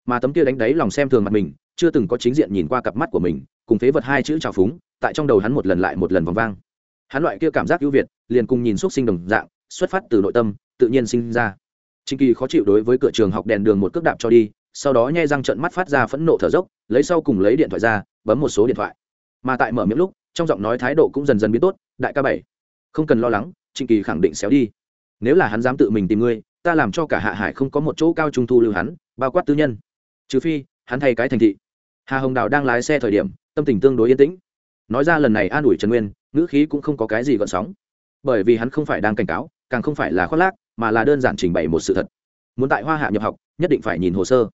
Mà tấm kia đánh đáy lòng xem thường mặt mình, chưa từng có chính diện nhìn qua cặp mắt của mình, cùng phế vật hai chữ trào phúng tại trong đầu hắn một lần lại một lần vòng vang. Hắn loại kia cảm giác ưu việt, liền cùng nhìn xúc sinh đồng dạng, xuất phát từ nội tâm, tự nhiên sinh ra. Trịnh kỳ khó chịu đối với cửa trường học đèn đường một cước đạp cho đi, sau đó nhai răng trận mắt phát ra phẫn nộ thở dốc, lấy sau cùng lấy điện thoại ra, bấm một số điện thoại. Mà tại mở miệng lúc, trong giọng nói thái độ cũng dần dần biến tốt, đại ca bảy, không cần lo lắng, trịnh kỳ khẳng định xéo đi. Nếu là hắn dám tự mình tìm ngươi, ta làm cho cả hạ hải không có một chỗ cao trung thu lưu hắn, bao quát tư nhân. Trừ phi, hắn thay cái thành thị. Hà hồng đào đang lái xe thời điểm, tâm tình tương đối yên tĩnh nói ra lần này an ủi trần nguyên, ngữ khí cũng không có cái gì gợn sóng. Bởi vì hắn không phải đang cảnh cáo, càng không phải là khoác lác, mà là đơn giản trình bày một sự thật. Muốn tại hoa hạ nhập học, nhất định phải nhìn hồ sơ.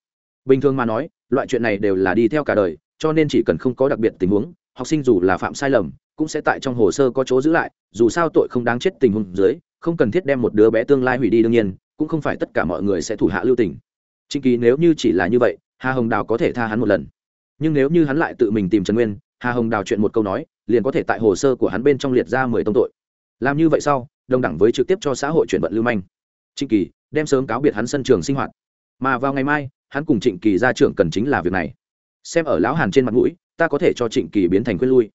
Bình thường mà nói, loại chuyện này đều là đi theo cả đời, cho nên chỉ cần không có đặc biệt tình huống, học sinh dù là phạm sai lầm, cũng sẽ tại trong hồ sơ có chỗ giữ lại, dù sao tội không đáng chết tình huống dưới, không cần thiết đem một đứa bé tương lai hủy đi đương nhiên, cũng không phải tất cả mọi người sẽ thủ hạ lưu tình. Chính kỳ nếu như chỉ là như vậy, hà hồng đào có thể tha hắn một lần. Nhưng nếu như hắn lại tự mình tìm trần nguyên hà hồng đào chuyện một câu nói, liền có thể tại hồ sơ của hắn bên trong liệt ra mười tông tội. Làm như vậy sau, đồng đẳng với trực tiếp cho xã hội chuyển vận lưu manh. Trịnh kỳ đem sớm cáo biệt hắn sân trường sinh hoạt. Mà vào ngày mai, hắn cùng trịnh kỳ ra trưởng cần chính là việc này. Xem ở lão hàn trên mặt mũi, ta có thể cho trịnh kỳ biến thành quên lui.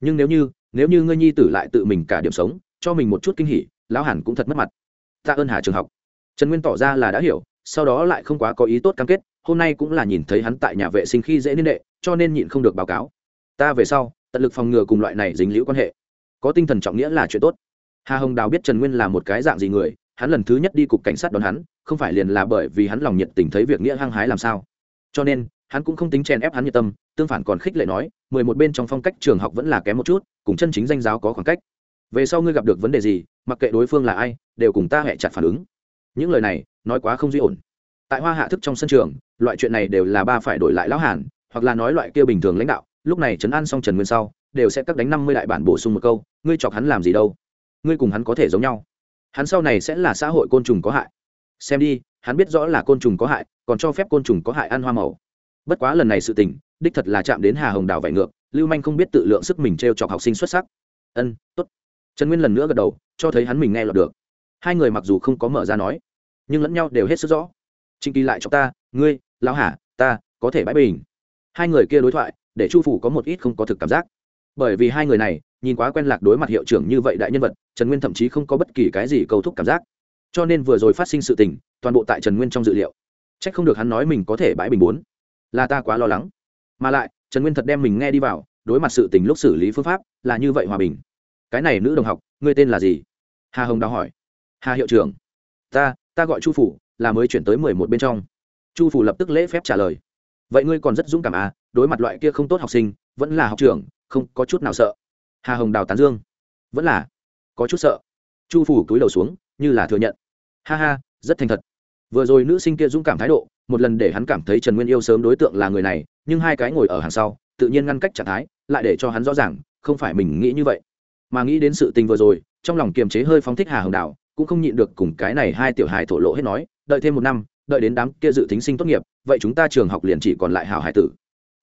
Nhưng nếu như nếu như ngươi nhi tử lại tự mình cả điểm sống, cho mình một chút kinh hỉ, lão hàn cũng thật mất mặt. Ta ơn hà trường học. Trần nguyên tỏ ra là đã hiểu, sau đó lại không quá có ý tốt cam kết, hôm nay cũng là nhìn thấy hắn tại nhà vệ sinh khi dễ niên đệ, cho nên nhịn không được báo cáo ta về sau, tận lực phòng ngừa cùng loại này dính liễu quan hệ. Có tinh thần trọng nghĩa là chuyện tốt. Hà hồng đào biết trần nguyên là một cái dạng gì người, hắn lần thứ nhất đi cục cảnh sát đón hắn, không phải liền là bởi vì hắn lòng nhiệt tình thấy việc nghĩa hăng hái làm sao. Cho nên, hắn cũng không tính chèn ép hắn nhiệt tâm, tương phản còn khích lệ nói, mười một bên trong phong cách trường học vẫn là kém một chút, cùng chân chính danh giáo có khoảng cách. Về sau ngươi gặp được vấn đề gì, mặc kệ đối phương là ai, đều cùng ta hẹ chặt phản ứng. Những lời này, nói quá không duy ổn. Tại hoa hạ thức trong sân trường, loại chuyện này đều là ba phải đổi lại lão hàn, hoặc là nói loại kia bình thường lãnh đạo lúc này trấn an xong trần nguyên sau, đều sẽ cắt đánh năm mươi đại bản bổ sung một câu, ngươi chọc hắn làm gì đâu? Ngươi cùng hắn có thể giống nhau. Hắn sau này sẽ là xã hội côn trùng có hại. Xem đi, hắn biết rõ là côn trùng có hại, còn cho phép côn trùng có hại ăn hoa màu. Bất quá lần này sự tình, đích thật là chạm đến hà hồng đào vải ngược, lưu manh không biết tự lượng sức mình t r e o chọc học sinh xuất sắc. Ân t ố t trần nguyên lần nữa gật đầu, cho thấy hắn mình nghe lọt được. Hai người mặc dù không có mở ra nói, nhưng lẫn nhau đều hết sức rõ. Trinh kỳ lại cho ta, ngươi, lão hả ta có thể bãi bình. Hai người kia đối thoại để chu phủ có một ít không có thực cảm giác. Bởi vì hai người này, nhìn quá quen lạc đối mặt hiệu trưởng như vậy đại nhân vật, trần nguyên thậm chí không có bất kỳ cái gì cầu thúc cảm giác. Cho nên vừa rồi phát sinh sự tình, toàn bộ tại trần nguyên trong dự liệu. C h ắ c không được hắn nói mình có thể bãi bình bốn. Là ta quá lo lắng. Mà lại, trần nguyên thật đem mình nghe đi vào, đối mặt sự tình lúc xử lý phương pháp, là như vậy hòa bình. Cái này nữ đồng học, ngươi tên là gì? Hà hồng đào hỏi. Hà hiệu trưởng. Ta ta gọi chu phủ, là mới chuyển tới mười một bên trong. Chu phủ lập tức lễ phép trả lời vậy ngươi còn rất dũng cảm à đối mặt loại kia không tốt học sinh, vẫn là học trưởng, không có chút nào sợ. Hà hồng đào tán dương. Vẫn là, có chút sợ. Chu phủ cúi đầu xuống, như là thừa nhận. Ha ha, rất thành thật. Vừa rồi nữ sinh kia dũng cảm thái độ, một lần để hắn cảm thấy trần nguyên yêu sớm đối tượng là người này, nhưng hai cái ngồi ở hàng sau, tự nhiên ngăn cách trạng thái, lại để cho hắn rõ ràng, không phải mình nghĩ như vậy. Mà nghĩ đến sự tình vừa rồi, trong lòng kiềm chế hơi phóng thích hà hồng đào, cũng không nhịn được cùng cái này hai tiểu hài thổ lộ hết nói, đợi thêm một năm đợi đến đám kia dự tính sinh tốt nghiệp, vậy chúng ta trường học liền chỉ còn lại hào hải tử.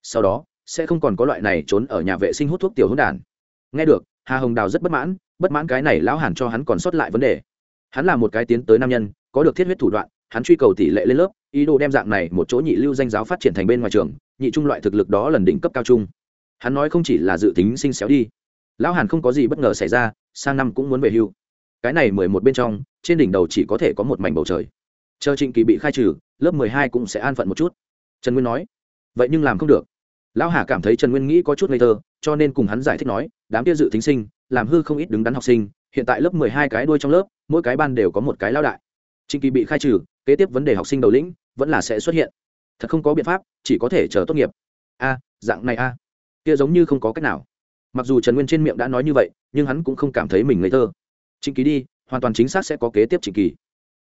Sau đó, sẽ không còn có loại này trốn ở nhà vệ sinh hút thuốc tiểu hỗn đản. Nghe được, hà hồng đào rất bất mãn bất mãn cái này lão hàn cho hắn còn sót lại vấn đề. Hắn là một cái tiến tới nam nhân, có được thiết huyết thủ đoạn, hắn truy cầu tỷ lệ lên lớp, ý đồ đem dạng này một chỗ nhị lưu danh giáo phát triển thành bên ngoài trường, nhị trung loại thực lực đó lần đỉnh cấp cao trung. Hắn nói không chỉ là dự tính sinh xéo đi, lão hàn không có gì bất ngờ xảy ra, sang năm cũng muốn về hưu. Cái này mười một bên trong, trên đỉnh đầu chỉ có thể có một mảnh bầu trời chờ trịnh kỳ bị khai trừ, lớp mười hai cũng sẽ an phận một chút. Trần nguyên nói, vậy nhưng làm không được. Lão hà cảm thấy trần nguyên nghĩ có chút ngây thơ, cho nên cùng hắn giải thích nói, đám kia dự tính sinh, làm hư không ít đứng đắn học sinh, hiện tại lớp mười hai cái đuôi trong lớp, mỗi cái ban đều có một cái lão đại. Trịnh kỳ bị khai trừ, kế tiếp vấn đề học sinh đầu lĩnh vẫn là sẽ xuất hiện. Thật không có biện pháp, chỉ có thể chờ tốt nghiệp. A, dạng này a. Kia giống như không có cách nào. Mặc dù trần nguyên trên miệng đã nói như vậy, nhưng hắn cũng không cảm thấy mình ngây thơ. Trịnh kỳ đi, hoàn toàn chính xác sẽ có kế tiếp trịnh kỳ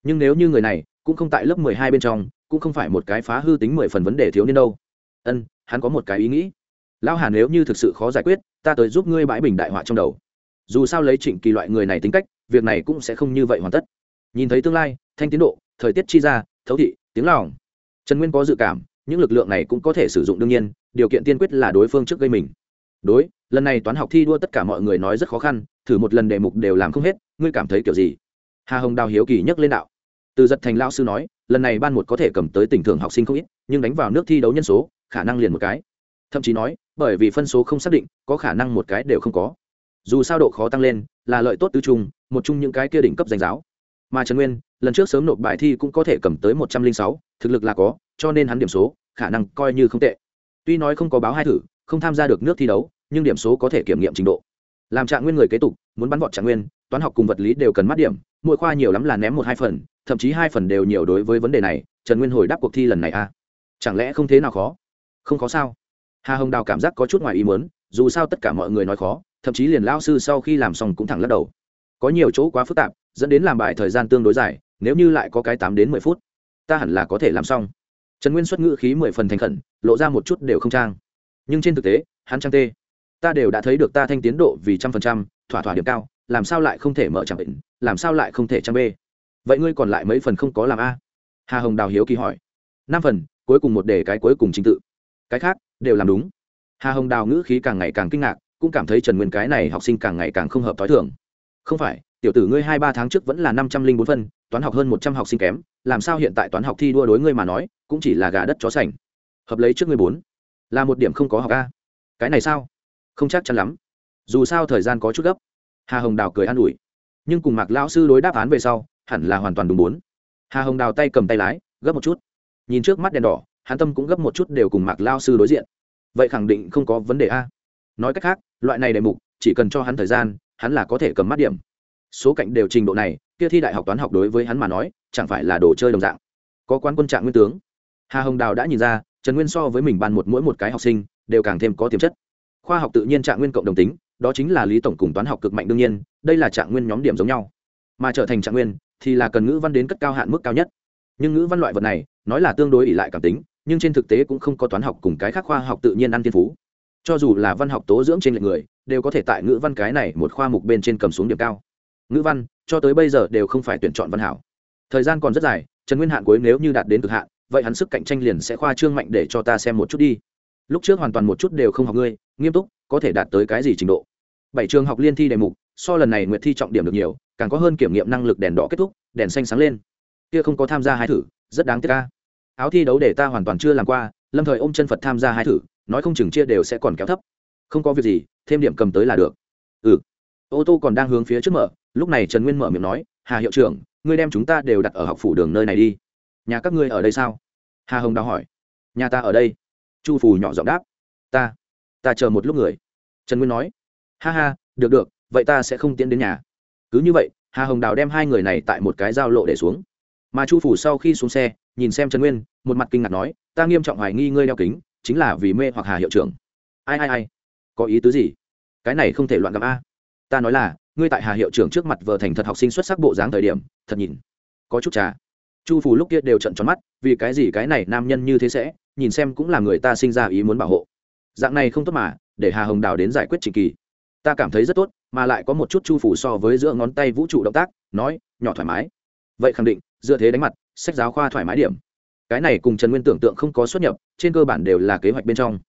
nhưng nếu như người này cũng không tại lớp mười hai bên trong, cũng không phải một cái phá hư tính mười phần vấn đề thiếu niên đâu. Ân, hắn có một cái ý nghĩ. Lão hà nếu như thực sự khó giải quyết, ta tới giúp ngươi bãi bình đại họa trong đầu. Dù sao lấy trịnh kỳ loại người này tính cách, việc này cũng sẽ không như vậy hoàn tất. Nhìn thấy tương lai, thanh tiến độ, thời tiết chi ra, thấu thị, tiếng lòng. Trần nguyên có dự cảm, những lực lượng này cũng có thể sử dụng đương nhiên, điều kiện tiên quyết là đối phương trước gây mình. Đối, lần này toán học thi đua tất cả mọi người nói rất khó khăn, thử một lần đề mục đều làm không hết, ngươi cảm thấy kiểu gì? Hà hồng đào hiếu kỳ nhắc lên đạo từ giật thành lao sư nói, lần này ban một có thể cầm tới tỉnh thưởng học sinh không ít, nhưng đánh vào nước thi đấu nhân số, khả năng liền một cái. Thậm chí nói, bởi vì phân số không xác định, có khả năng một cái đều không có. Dù sao độ khó tăng lên, là lợi tốt tứ trung, một chung những cái kia đỉnh cấp danh giáo. Mà trần nguyên, lần trước sớm nộp bài thi cũng có thể cầm tới một trăm linh sáu, thực lực là có, cho nên hắn điểm số, khả năng coi như không tệ. Tuy nói không có báo hai thử, không tham gia được nước thi đấu, nhưng điểm số có thể kiểm nghiệm trình độ. Làm trạng nguyên người kế tục, muốn bắn vọt trạng nguyên, toán học cùng vật lý đều cần mắt điểm, mỗi khoa nhiều lắm là ném một hai phần thậm chí hai phần đều nhiều đối với vấn đề này, trần nguyên hồi đáp cuộc thi lần này a à? chẳng lẽ không thế nào khó? Không khó sao? Hà hồng đào cảm giác có chút ngoài ý muốn, dù sao tất cả mọi người nói khó, thậm chí liền lao sư sau khi làm xong cũng thẳng lắc đầu. Có nhiều chỗ quá phức tạp, dẫn đến làm bài thời gian tương đối dài, nếu như lại có cái tám đến mười phút, ta hẳn là có thể làm xong. Trần nguyên xuất ngữ khí mười phần thành khẩn, lộ ra một chút đều không trang. Nhưng trên thực tế, hắn trang tê. Ta đều đã thấy được ta thanh tiến độ vì trăm phần trăm, thỏa thỏa điểm cao, làm sao lại không thể mở trang bệnh, làm sao lại không thể trang bê? Vậy ngươi còn lại mấy phần không có làm a? Hà hồng đào hiếu kỳ hỏi. Năm phần, cuối cùng một đề cái cuối cùng trình tự. Cái khác, đều làm đúng. Hà hồng đào ngữ khí càng ngày càng kinh ngạc, cũng cảm thấy trần nguyên cái này học sinh càng ngày càng không hợp t h o i thường. Không phải, tiểu tử ngươi hai ba tháng trước vẫn là năm trăm linh bốn phân, toán học hơn một trăm học sinh kém, làm sao hiện tại toán học thi đua đối ngươi mà nói, cũng chỉ là gà đất chó sành. Hợp lấy trước ngươi bốn. Là một điểm không có học a. Cái này sao? Không chắc chắn lắm. Dù sao thời gian có chút gấp. Hà hồng đào cười an ủi. Nhưng cùng mạc lão sư đối đáp án về sau hẳn là hoàn toàn đúng bốn. Hà hồng đào tay cầm tay lái, gấp một chút. Nhìn trước mắt đèn đỏ, hắn tâm cũng gấp một chút đều cùng mạc lao sư đối diện. Vậy khẳng định không có vấn đề a. Nói cách khác, loại này đề mục, chỉ cần cho hắn thời gian, hắn là có thể cầm mắt điểm. Số cạnh đều trình độ này, kia thi đại học toán học đối với hắn mà nói, chẳng phải là đồ chơi đồng dạng. Có quan quân trạng nguyên tướng. Hà hồng đào đã nhìn ra, trần nguyên so với mình ban một mỗi một cái học sinh, đều càng thêm có tiềm chất. Khoa học tự nhiên trạng nguyên cộng đồng tính, đó chính là lý tổng cùng toán học cực mạnh đương nhiên, đây là trạng nguyên nhóm điểm giống nhau mà trở thành trạng nguyên thì là cần ngữ văn đến cất cao hạn mức cao nhất. Nhưng ngữ văn loại vật này, nói là tương đối ỷ lại cảm tính, nhưng trên thực tế cũng không có toán học cùng cái khác khoa học tự nhiên ăn thiên phú. Cho dù là văn học tố dưỡng trên lệnh người, đều có thể tại ngữ văn cái này một khoa mục bên trên cầm xuống điểm cao. Ngữ văn, cho tới bây giờ đều không phải tuyển chọn văn hảo. Thời gian còn rất dài, trần nguyên hạn cuối nếu như đạt đến cực hạn, vậy hắn sức cạnh tranh liền sẽ khoa trương mạnh để cho ta xem một chút đi. Lúc trước hoàn toàn một chút đều không học ngươi, nghiêm túc, có thể đạt tới cái gì trình độ? Bảy trường học liên thi đề mục so lần này nguyệt thi trọng điểm được nhiều, càng có hơn kiểm nghiệm năng lực đèn đỏ kết thúc, đèn xanh sáng lên. Kia không có tham gia hai thử, rất đáng tiếc ca áo thi đấu để ta hoàn toàn chưa làm qua, lâm thời ôm chân phật tham gia hai thử, nói không chừng chia đều sẽ còn kéo thấp. Không có việc gì, thêm điểm cầm tới là được. Ừ. Ô tô còn đang hướng phía trước mở, lúc này trần nguyên mở miệng nói, hà hiệu trưởng, ngươi đem chúng ta đều đặt ở học phủ đường nơi này đi. Nhà các ngươi ở đây sao? Hà hồng đào hỏi. Nhà ta ở đây. Chu phù nhỏ giọng đáp. Ta ta chờ một lúc người. Trần nguyên nói. Ha ha, được được vậy ta sẽ không tiến đến nhà. Cứ như vậy, hà hồng đào đem hai người này tại một cái giao lộ để xuống. Mà chu phủ sau khi xuống xe, nhìn xem trần nguyên, một mặt kinh ngạc nói, ta nghiêm trọng hoài nghi ngươi đeo kính, chính là vì mê hoặc hà hiệu trưởng. Ai ai ai? Có ý tứ gì? Cái này không thể loạn gặp a. Ta nói là, ngươi tại hà hiệu trưởng trước mặt vợ thành thật học sinh xuất sắc bộ dáng thời điểm, thật nhìn, có chút trà. Chu phủ lúc kia đều trận tròn mắt, vì cái gì cái này nam nhân như thế sẽ, nhìn xem cũng là người ta sinh ra ý muốn bảo hộ. Dạng này không tốt mà, để hà hồng đào đến giải quyết trình kỳ ta cảm thấy rất tốt, mà lại có một chút chu phủ so với giữa ngón tay vũ trụ động tác, nói, nhỏ thoải mái. Vậy khẳng định, dựa thế đánh mặt, sách giáo khoa thoải mái điểm. Cái này cùng trần nguyên tưởng tượng không có xuất nhập, trên cơ bản đều là kế hoạch bên trong.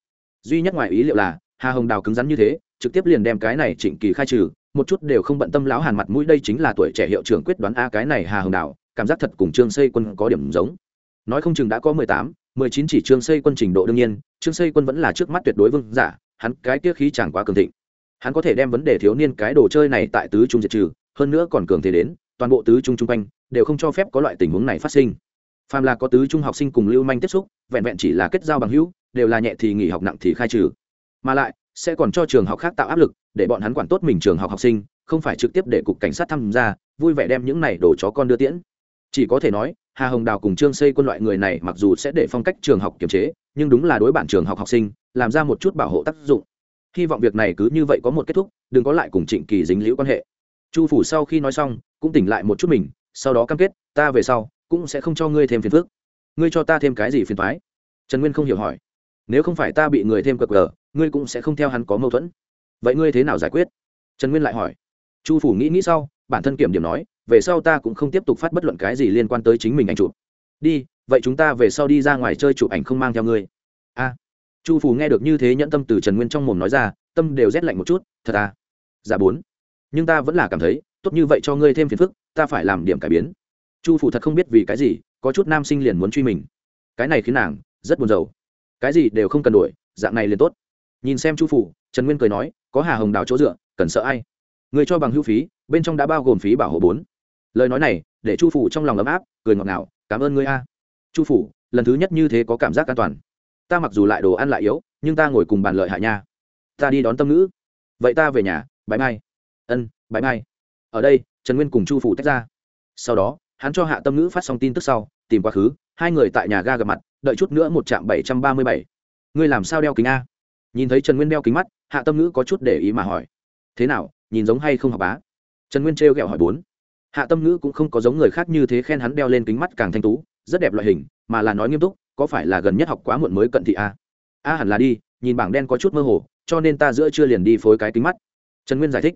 Duy nhất ngoài ý liệu là, hà hồng đào cứng rắn như thế, trực tiếp liền đem cái này trịnh kỳ khai trừ, một chút đều không bận tâm lão hàn mặt mũi, đây chính là tuổi trẻ hiệu trưởng quyết đoán a cái này hà hồng đào, cảm giác thật cùng trương xây quân có điểm giống. Nói không chừng đã có mười tám, mười chín chỉ trương xây quân trình độ đương nhiên, trương xây quân vẫn là trước mắt tuyệt đối vương giả, hắn cái kia khí chẳng quá cường thịnh hắn có thể đem vấn đề thiếu niên cái đồ chơi này tại tứ trung diệt trừ, hơn nữa còn cường thế đến, toàn bộ tứ trung chung quanh đều không cho phép có loại tình huống này phát sinh. Phàm là có tứ trung học sinh cùng lưu manh tiếp xúc, vẹn vẹn chỉ là kết giao bằng hữu, đều là nhẹ thì nghỉ học nặng thì khai trừ. Mà lại, sẽ còn cho trường học khác tạo áp lực, để bọn hắn quản tốt mình trường học học sinh, không phải trực tiếp để cục cảnh sát tham gia, vui vẻ đem những này đổ chó con đưa tiễn. Chỉ có thể nói, hà hồng đào cùng trương xây quân loại người này mặc dù sẽ để phong cách trường học kiềm chế, nhưng đúng là đối bản trường học học sinh, làm ra một chút bảo hộ tác dụng hy vọng việc này cứ như vậy có một kết thúc, đừng có lại cùng trịnh kỳ dính liễu quan hệ. Chu phủ sau khi nói xong, cũng tỉnh lại một chút mình, sau đó cam kết, ta về sau cũng sẽ không cho ngươi thêm phiền phức. Ngươi cho ta thêm cái gì phiền thoái trần nguyên không hiểu hỏi. Nếu không phải ta bị người thêm cờ cờ ngươi cũng sẽ không theo hắn có mâu thuẫn. Vậy ngươi thế nào giải quyết? Trần nguyên lại hỏi. Chu phủ nghĩ nghĩ sau, bản thân kiểm điểm nói, về sau ta cũng không tiếp tục phát bất luận cái gì liên quan tới chính mình ảnh chụp. Đi, vậy chúng ta về sau đi ra ngoài chơi chụp ảnh không mang theo ngươi. A chu Phù nghe được như thế nhẫn tâm từ trần nguyên trong mồm nói ra, tâm đều rét lạnh một chút, thật à? Giả dạ bốn. Nhưng ta vẫn là cảm thấy, tốt như vậy cho ngươi thêm phiền phức, ta phải làm điểm cải biến. Chu Phù thật không biết vì cái gì, có chút nam sinh liền muốn truy mình. Cái này khiến nàng rất buồn rầu. Cái gì đều không cần đổi, dạng này liền tốt. Nhìn xem chu phủ trần nguyên cười nói, có hà hồng đào chỗ dựa, cần sợ ai? Người cho bằng hữu phí, bên trong đã bao gồm phí bảo hộ bốn. Lời nói này, để chu phủ trong lòng ấm áp, cười ngọt ngào, cảm ơn ngươi a. Chu phủ lần thứ nhất như thế có cảm giác an toàn ta mặc dù lại đồ ăn lại yếu, nhưng ta ngồi cùng bàn lợi hại nha. Ta đi đón tâm ngữ. Vậy ta về nhà bãi mai. Ân bãi mai. Ở đây, trần nguyên cùng chu phủ tách ra. Sau đó, hắn cho hạ tâm ngữ phát xong tin tức sau, tìm quá khứ, hai người tại nhà ga gặp mặt, đợi chút nữa một trạm bảy trăm ba mươi bảy. Ngươi làm sao đeo kính a? Nhìn thấy trần nguyên đeo kính mắt, hạ tâm ngữ có chút để ý mà hỏi. Thế nào, nhìn giống hay không học bá? Trần nguyên trêu ghẹo hỏi bốn. Hạ tâm ngữ cũng không có giống người khác như thế khen hắn đeo lên kính mắt càng thanh tú, rất đẹp loại hình, mà là nói nghiêm túc có phải là gần nhất học quá muộn mới cận thị a? A hẳn là đi, nhìn bảng đen có chút mơ hồ, cho nên ta giữa chưa liền đi phối cái kính mắt. Trần nguyên giải thích.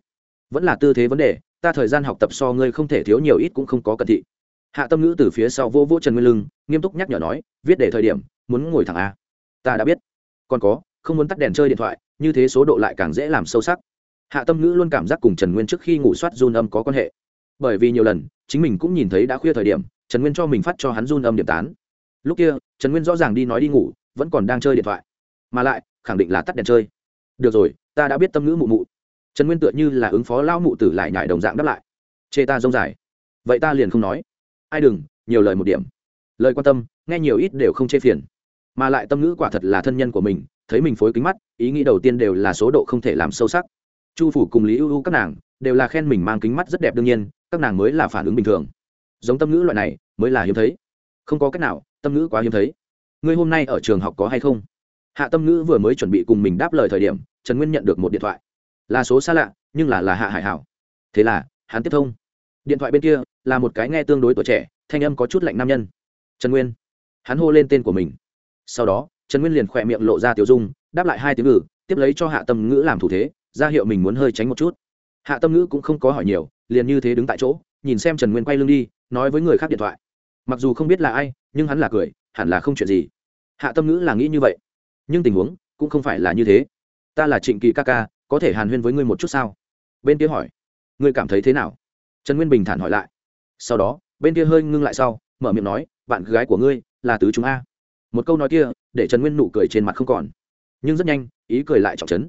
Vẫn là tư thế vấn đề, ta thời gian học tập so ngươi không thể thiếu nhiều ít cũng không có cận thị. Hạ tâm ngữ từ phía sau vô vô trần nguyên lưng, nghiêm túc nhắc nhở nói, viết để thời điểm, muốn ngồi thẳng a. Ta đã biết. Còn có, không muốn tắt đèn chơi điện thoại, như thế số độ lại càng dễ làm sâu sắc. Hạ tâm ngữ luôn cảm giác cùng trần nguyên trước khi ngủ soát run âm có quan hệ. Bởi vì nhiều lần, chính mình cũng nhìn thấy đã khuya thời điểm, trần nguyên cho mình phát cho hắn run âm điểm tán lúc kia, trần nguyên rõ ràng đi nói đi ngủ, vẫn còn đang chơi điện thoại. Mà lại, khẳng định là tắt đèn chơi. Được rồi, ta đã biết tâm ngữ mụ mụ. Trần nguyên tựa như là ứng phó lao mụ tử lại nhải đồng dạng đáp lại. Chê ta rông dài. Vậy ta liền không nói. Ai đừng, nhiều lời một điểm. Lời quan tâm, nghe nhiều ít đều không chê phiền. Mà lại tâm ngữ quả thật là thân nhân của mình, thấy mình phối kính mắt, ý nghĩ đầu tiên đều là số độ không thể làm sâu sắc. Chu phủ cùng lý ưu ưu các nàng đều là khen mình mang kính mắt rất đẹp đương nhiên, các nàng mới là phản ứng bình thường. Giống tâm ngữ loại này, mới là hiếm thấy. Không có cách nào tâm ngữ quá hiếm thấy. Ngươi hôm nay ở trường học có hay không? Hạ tâm ngữ vừa mới chuẩn bị cùng mình đáp lời thời điểm, trần nguyên nhận được một điện thoại. Là số xa lạ, nhưng là là hạ hải hảo. Thế là, hắn tiếp thông. Điện thoại bên kia, là một cái nghe tương đối tuổi trẻ, thanh âm có chút lạnh nam nhân. Trần nguyên. Hắn hô lên tên của mình. Sau đó, trần nguyên liền khỏe miệng lộ ra tiểu dung, đáp lại hai tiếng ngữ, tiếp lấy cho hạ tâm ngữ làm thủ thế, ra hiệu mình muốn hơi tránh một chút. Hạ tâm ngữ cũng không có hỏi nhiều, liền như thế đứng tại chỗ, nhìn xem trần nguyên quay lưng đi, nói với người khác điện thoại. Mặc dù không biết là ai nhưng hắn là cười, hẳn là không chuyện gì. Hạ tâm ngữ là nghĩ như vậy. Nhưng tình huống cũng không phải là như thế. Ta là trịnh kỳ ca ca, có thể hàn huyên với ngươi một chút sao? Bên kia hỏi. Ngươi cảm thấy thế nào? Trần nguyên bình thản hỏi lại. Sau đó, bên kia hơi ngưng lại sau, mở miệng nói, bạn gái của ngươi là tứ chúng a. Một câu nói kia, để trần nguyên nụ cười trên mặt không còn. Nhưng rất nhanh, ý cười lại trọng trấn.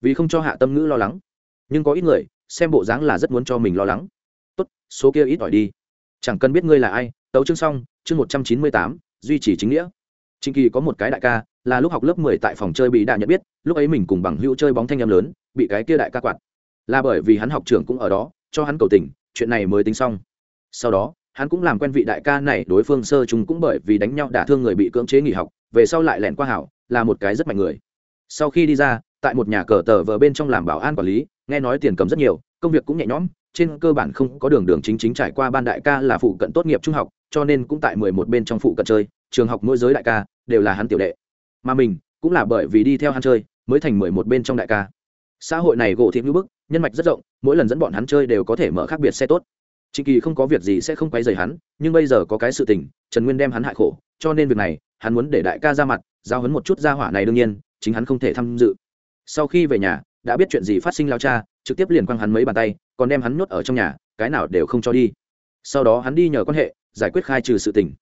Vì không cho hạ tâm ngữ lo lắng. Nhưng có ít người, xem bộ dáng là rất muốn cho mình lo lắng. Tốt, số kia ít ỏi đi. Chẳng cần biết ngươi là ai tấu chương xong, chương một trăm chín mươi tám, duy trì chính nghĩa. Trịnh kỳ có một cái đại ca, là lúc học lớp mười tại phòng chơi bị đã nhận biết, lúc ấy mình cùng bằng hữu chơi bóng thanh em lớn, bị cái kia đại ca quạt. Là bởi vì hắn học trưởng cũng ở đó, cho hắn cầu tình, chuyện này mới tính xong. Sau đó, hắn cũng làm quen vị đại ca này, đối phương sơ chúng cũng bởi vì đánh nhau đả thương người bị cưỡng chế nghỉ học, về sau lại lẻn qua hảo, là một cái rất mạnh người. Sau khi đi ra, tại một nhà cờ tờ vờ bên trong làm bảo an quản lý, nghe nói tiền cầm rất nhiều, công việc cũng nhẹ nhõm trên cơ bản không có đường đường chính chính trải qua ban đại ca là phụ cận tốt nghiệp trung học, cho nên cũng tại mười một bên trong phụ cận chơi, trường học mỗi giới đại ca đều là hắn tiểu đệ. Mà mình cũng là bởi vì đi theo hắn chơi mới thành mười một bên trong đại ca. Xã hội này gỗ thịt ngữ bức, nhân mạch rất rộng, mỗi lần dẫn bọn hắn chơi đều có thể mở khác biệt xe tốt. Trịnh kỳ không có việc gì sẽ không quay dày hắn, nhưng bây giờ có cái sự tình, trần nguyên đem hắn hại khổ, cho nên việc này, hắn muốn để đại ca ra mặt, giao hấn một chút ra hỏa này đương nhiên, chính hắn không thể tham dự. Sau khi về nhà, đã biết chuyện gì phát sinh lao cha, trực tiếp liền quăng hắn mấy bàn tay còn đem hắn nhốt ở trong nhà, cái nào đều không cho đi. Sau đó hắn đi nhờ quan hệ, giải quyết khai trừ sự tình.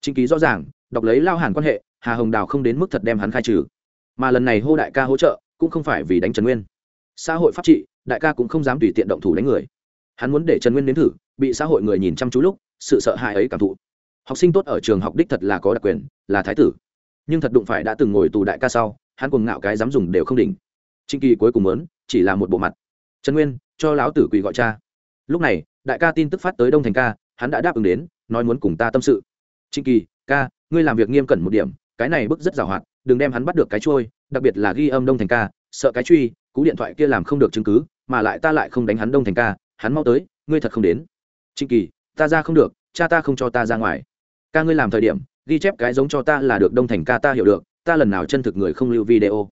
Chính ký rõ ràng, đọc lấy lao hàn quan hệ, hà hồng đào không đến mức thật đem hắn khai trừ. Mà lần này hô đại ca hỗ trợ, cũng không phải vì đánh trần nguyên. Xã hội pháp trị, đại ca cũng không dám tùy tiện động thủ đánh người. Hắn muốn để trần nguyên đến thử, bị xã hội người nhìn chăm chú lúc, sự sợ hãi ấy cảm thụ. Học sinh tốt ở trường học đích thật là có đặc quyền, là thái tử. Nhưng thật đụng phải đã từng ngồi tù đại ca sau, hắn cùng ngạo cái dám dùng đều không đỉnh. Trinh kỳ cuối cùng lớn chỉ là một bộ mặt. Trần nguyên cho lão tử quỳ gọi cha. Lúc này, đại ca tin tức phát tới đông thành ca, hắn đã đáp ứng đến, nói muốn cùng ta tâm sự. Trịnh kỳ, ca, ngươi làm việc nghiêm cẩn một điểm, cái này bức rất giàu hoạt, đừng đem hắn bắt được cái trôi đặc biệt là ghi âm đông thành ca, sợ cái truy, cú điện thoại kia làm không được chứng cứ, mà lại ta lại không đánh hắn đông thành ca, hắn mau tới, ngươi thật không đến. Trịnh kỳ, ta ra không được, cha ta không cho ta ra ngoài. Ca ngươi làm thời điểm, ghi chép cái giống cho ta là được đông thành ca ta hiểu được, ta lần nào chân thực người không lưu video.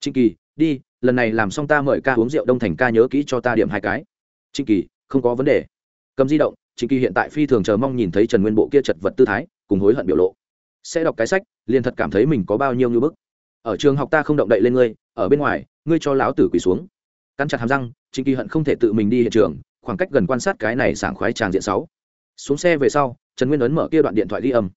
Trịnh kỳ, đi lần này làm xong ta mời ca uống rượu đông thành ca nhớ kỹ cho ta điểm hai cái. Trịnh kỳ, không có vấn đề. Cầm di động, trịnh kỳ hiện tại phi thường chờ mong nhìn thấy trần nguyên bộ kia chật vật tư thái, cùng hối hận biểu lộ. Sẽ đọc cái sách, liền thật cảm thấy mình có bao nhiêu như bức. Ở trường học ta không động đậy lên ngươi, ở bên ngoài, ngươi cho lão tử quỳ xuống. Cắn chặt hàm răng, trịnh kỳ hận không thể tự mình đi hiện trường, khoảng cách gần quan sát cái này sảng khoái tràng diện sáu. Xuống xe về sau, trần nguyên ấn mở kia đoạn điện thoại ghi âm.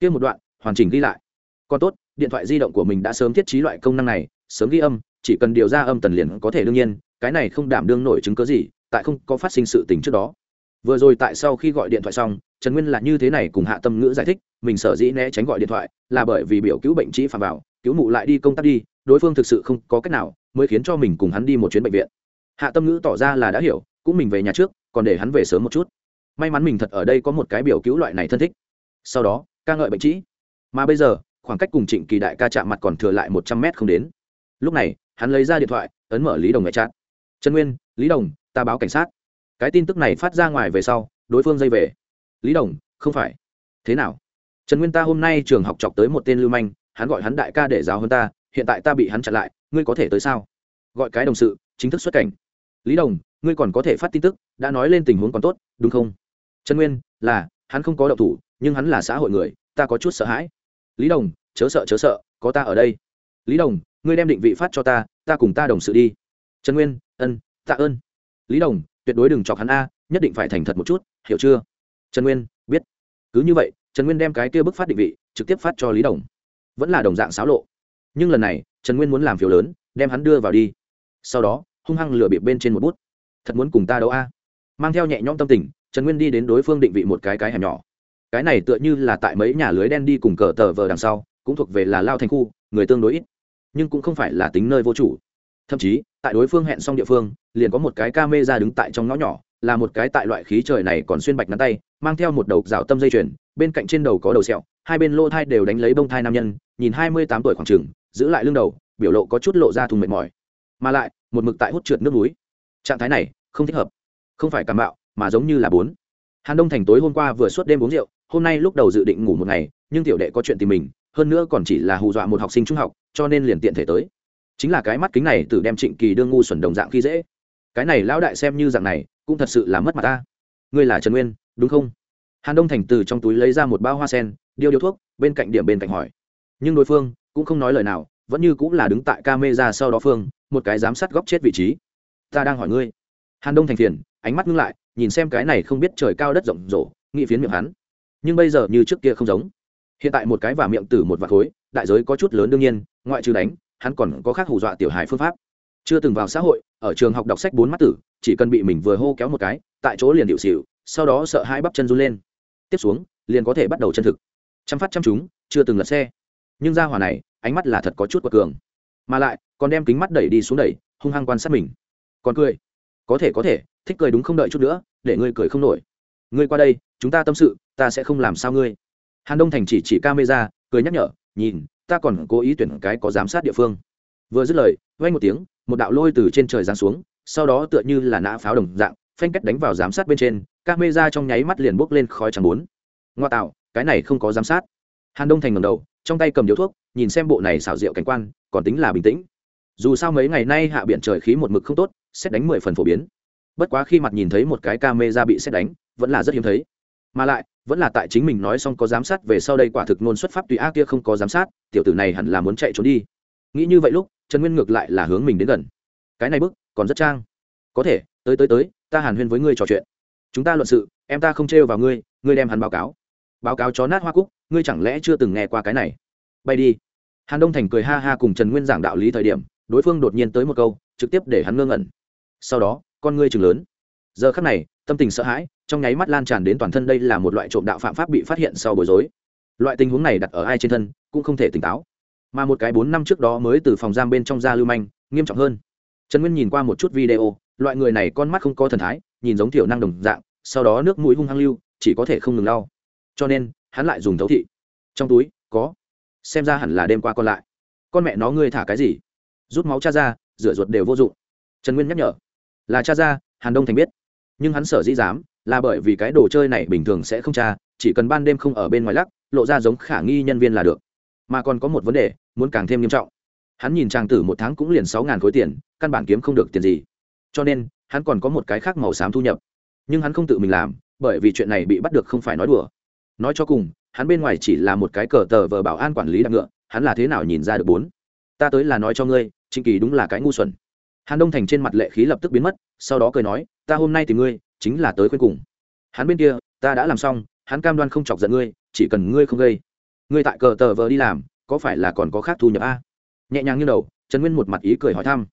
Kia một đoạn, hoàn chỉnh ghi lại. Còn tốt, điện thoại di động của mình đã sớm thiết trí loại công năng này, sớm ghi âm chỉ cần điều ra âm tần liền có thể đương nhiên, cái này không đảm đương nổi chứng cớ gì, tại không có phát sinh sự tình trước đó. Vừa rồi tại sau khi gọi điện thoại xong, trần nguyên là như thế này cùng hạ tâm ngữ giải thích, mình sở dĩ né tránh gọi điện thoại, là bởi vì biểu cứu bệnh trĩ phạm vào, cứu mụ lại đi công tác đi, đối phương thực sự không có cách nào, mới khiến cho mình cùng hắn đi một chuyến bệnh viện. Hạ tâm ngữ tỏ ra là đã hiểu, cũng mình về nhà trước, còn để hắn về sớm một chút. May mắn mình thật ở đây có một cái biểu cứu loại này thân thích. Sau đó, ca ngợi bệnh trĩ mà bây giờ, khoảng cách cùng trịnh kỳ đại ca chạm mặt còn thừa lại một trăm mét không đến. Lúc này hắn lấy ra điện thoại, ấn mở lý đồng ngoại chặn trần nguyên, lý đồng, ta báo cảnh sát. Cái tin tức này phát ra ngoài về sau, đối phương dây về. Lý đồng, không phải. Thế nào? Trần nguyên, ta hôm nay trường học chọc tới một tên lưu manh, hắn gọi hắn đại ca để giáo hơn ta, hiện tại ta bị hắn chặn lại, ngươi có thể tới sao? Gọi cái đồng sự, chính thức xuất cảnh. Lý đồng, ngươi còn có thể phát tin tức, đã nói lên tình huống còn tốt, đúng không? Trần nguyên, là, hắn không có động thủ, nhưng hắn là xã hội người, ta có chút sợ hãi. Lý đồng, chớ sợ chớ sợ, có ta ở đây. Lý đồng ngươi đem định vị phát cho ta ta cùng ta đồng sự đi. Trần nguyên, ân, tạ ơn. Lý đồng, tuyệt đối đừng chọc hắn a, nhất định phải thành thật một chút, hiểu chưa? Trần nguyên, biết. Cứ như vậy, trần nguyên đem cái kia bức phát định vị, trực tiếp phát cho lý đồng. Vẫn là đồng dạng xáo lộ. Nhưng lần này, trần nguyên muốn làm phiếu lớn, đem hắn đưa vào đi. Sau đó, hung hăng lửa bịp bên trên một bút. Thật muốn cùng ta đấu a. Mang theo nhẹ nhõm tâm tình, trần nguyên đi đến đối phương định vị một cái cái hẻm nhỏ. Cái này tựa như là tại mấy nhà lưới đen đi cùng cờ tờ vờ đằng sau, cũng thuộc về là lao thành khu, người tương đối ít nhưng cũng không phải là tính nơi vô chủ. Thậm chí, tại đối phương hẹn xong địa phương, liền có một cái ca mê ra đứng tại trong ngõ nhỏ, là một cái tại loại khí trời này còn xuyên bạch ngắn tay, mang theo một đầu rào tâm dây chuyền, bên cạnh trên đầu có đầu sẹo, hai bên lô thai đều đánh lấy bông thai nam nhân, nhìn hai mươi tám tuổi khoảng trừng, giữ lại lưng đầu, biểu lộ có chút lộ ra thùng mệt mỏi. Mà lại, một mực tại hút trượt nước núi trạng thái này, không thích hợp. Không phải cảm bạo, mà giống như là bốn. Hàn đông thành tối hôm qua vừa suốt đêm uống rượu, hôm nay lúc đầu dự định ngủ một ngày, nhưng tiểu đệ có chuyện tìm mình hơn nữa còn chỉ là hù dọa một học sinh trung học, cho nên liền tiện thể tới. Chính là cái mắt kính này từ đem trịnh kỳ đương ngu xuẩn đồng dạng khi dễ. Cái này lão đại xem như dạng này, cũng thật sự là mất mặt ta. Ngươi là trần nguyên, đúng không? Hàn đông thành từ trong túi lấy ra một bao hoa sen, điêu điếu thuốc, bên cạnh điểm bên cạnh hỏi. Nhưng đối phương cũng không nói lời nào, vẫn như cũng là đứng tại ca mê ra sau đó phương, một cái giám sát góc chết vị trí. Ta đang hỏi ngươi. Hàn đông thành phiền, ánh mắt ngưng lại, nhìn xem cái này không biết trời cao đất rộng rộ nghĩ phiến miệng hắn. Nhưng bây giờ như trước kia không giống hiện tại một cái và miệng tử một vạt khối, đại giới có chút lớn đương nhiên, ngoại trừ đánh, hắn còn có khác hù dọa tiểu hài phương pháp. Chưa từng vào xã hội, ở trường học đọc sách bốn mắt tử, chỉ cần bị mình vừa hô kéo một cái, tại chỗ liền điệu xịu sau đó sợ hai bắp chân run lên. Tiếp xuống, liền có thể bắt đầu chân thực. Chăm phát chăm chúng, chưa từng lật xe. Nhưng ra hỏa này, ánh mắt là thật có chút quật cường. Mà lại, còn đem kính mắt đẩy đi xuống đẩy, hung hăng quan sát mình. Còn cười. Có thể có thể, thích cười đúng không đợi chút nữa, để ngươi cười không nổi. Ngươi qua đây, chúng ta tâm sự, ta sẽ không làm sao ngươi hàn đông thành chỉ chỉ camera, cười nhắc nhở, nhìn, ta còn cố ý tuyển cái có giám sát địa phương. Vừa dứt lời vay một tiếng, một đạo lôi từ trên trời giáng xuống, sau đó tựa như là nã pháo đồng dạng, phanh cách đánh vào giám sát bên trên, camera trong nháy mắt liền bốc lên khói trắng bốn. Ngoa tạo, cái này không có giám sát. Hàn đông thành ngầm đầu, trong tay cầm điếu thuốc, nhìn xem bộ này xảo diệu cảnh quan, còn tính là bình tĩnh. Dù sao mấy ngày nay hạ biển trời khí một mực không tốt, xét đánh mười phần phổ biến. Bất quá khi mặt nhìn thấy một cái camera bị xét đánh, vẫn là rất hiếm thấy. Mà lại vẫn là tại chính mình nói xong có giám sát về sau đây quả thực nôn xuất pháp tùy a kia không có giám sát, tiểu tử này hẳn là muốn chạy trốn đi. Nghĩ như vậy lúc, trần nguyên ngược lại là hướng mình đến gần. Cái này bức, còn rất trang. Có thể, tới tới tới, ta hàn huyên với ngươi trò chuyện. Chúng ta luận sự, em ta không trêu vào ngươi ngươi đem hắn báo cáo. Báo cáo chó nát hoa cúc, ngươi chẳng lẽ chưa từng nghe qua cái này? Bay đi. Hàn đông thành cười ha ha cùng trần nguyên giảng đạo lý thời điểm, đối phương đột nhiên tới một câu, trực tiếp để hắn ngơ ngẩn. Sau đó, con ngươi chừng lớn giờ khắc này, tâm tình sợ hãi, trong nháy mắt lan tràn đến toàn thân đây là một loại trộm đạo phạm pháp bị phát hiện sau bối rối. Loại tình huống này đặt ở ai trên thân, cũng không thể tỉnh táo. Mà một cái bốn năm trước đó mới từ phòng giam bên trong ra lưu manh, nghiêm trọng hơn. Trần nguyên nhìn qua một chút video, loại người này con mắt không có thần thái, nhìn giống thiểu năng đồng dạng, sau đó nước mũi hung hăng lưu, chỉ có thể không ngừng lau. Cho nên, hắn lại dùng thấu thị. Trong túi, có. Xem ra hẳn là đêm qua còn lại. Con mẹ nó ngươi thả cái gì? Rút máu cha ra, rửa ruột đều vô dụng. Trần nguyên nhắc nhở. Là cha ra, hàn đông thành biết nhưng hắn sở dĩ dám, là bởi vì cái đồ chơi này bình thường sẽ không tra, chỉ cần ban đêm không ở bên ngoài lắc, lộ ra giống khả nghi nhân viên là được. Mà còn có một vấn đề, muốn càng thêm nghiêm trọng. Hắn nhìn trang tử một tháng cũng liền sáu ngàn khối tiền, căn bản kiếm không được tiền gì. Cho nên, hắn còn có một cái khác màu xám thu nhập. Nhưng hắn không tự mình làm, bởi vì chuyện này bị bắt được không phải nói đùa. Nói cho cùng, hắn bên ngoài chỉ là một cái cờ tờ vờ bảo an quản lý đặc ngựa, hắn là thế nào nhìn ra được bốn? Ta tới là nói cho ngươi, trịnh kỳ đúng là cái ngu xuẩn. Hàn đông thành trên mặt lệ khí lập tức biến mất, sau đó cười nói ta hôm nay tìm ngươi, chính là tới khuyên cùng. Hắn bên kia, ta đã làm xong, hắn cam đoan không chọc giận ngươi, chỉ cần ngươi không gây. Ngươi tại cờ tờ vờ đi làm, có phải là còn có khác thu nhập a? Nhẹ nhàng như đầu, trần nguyên một mặt ý cười hỏi thăm.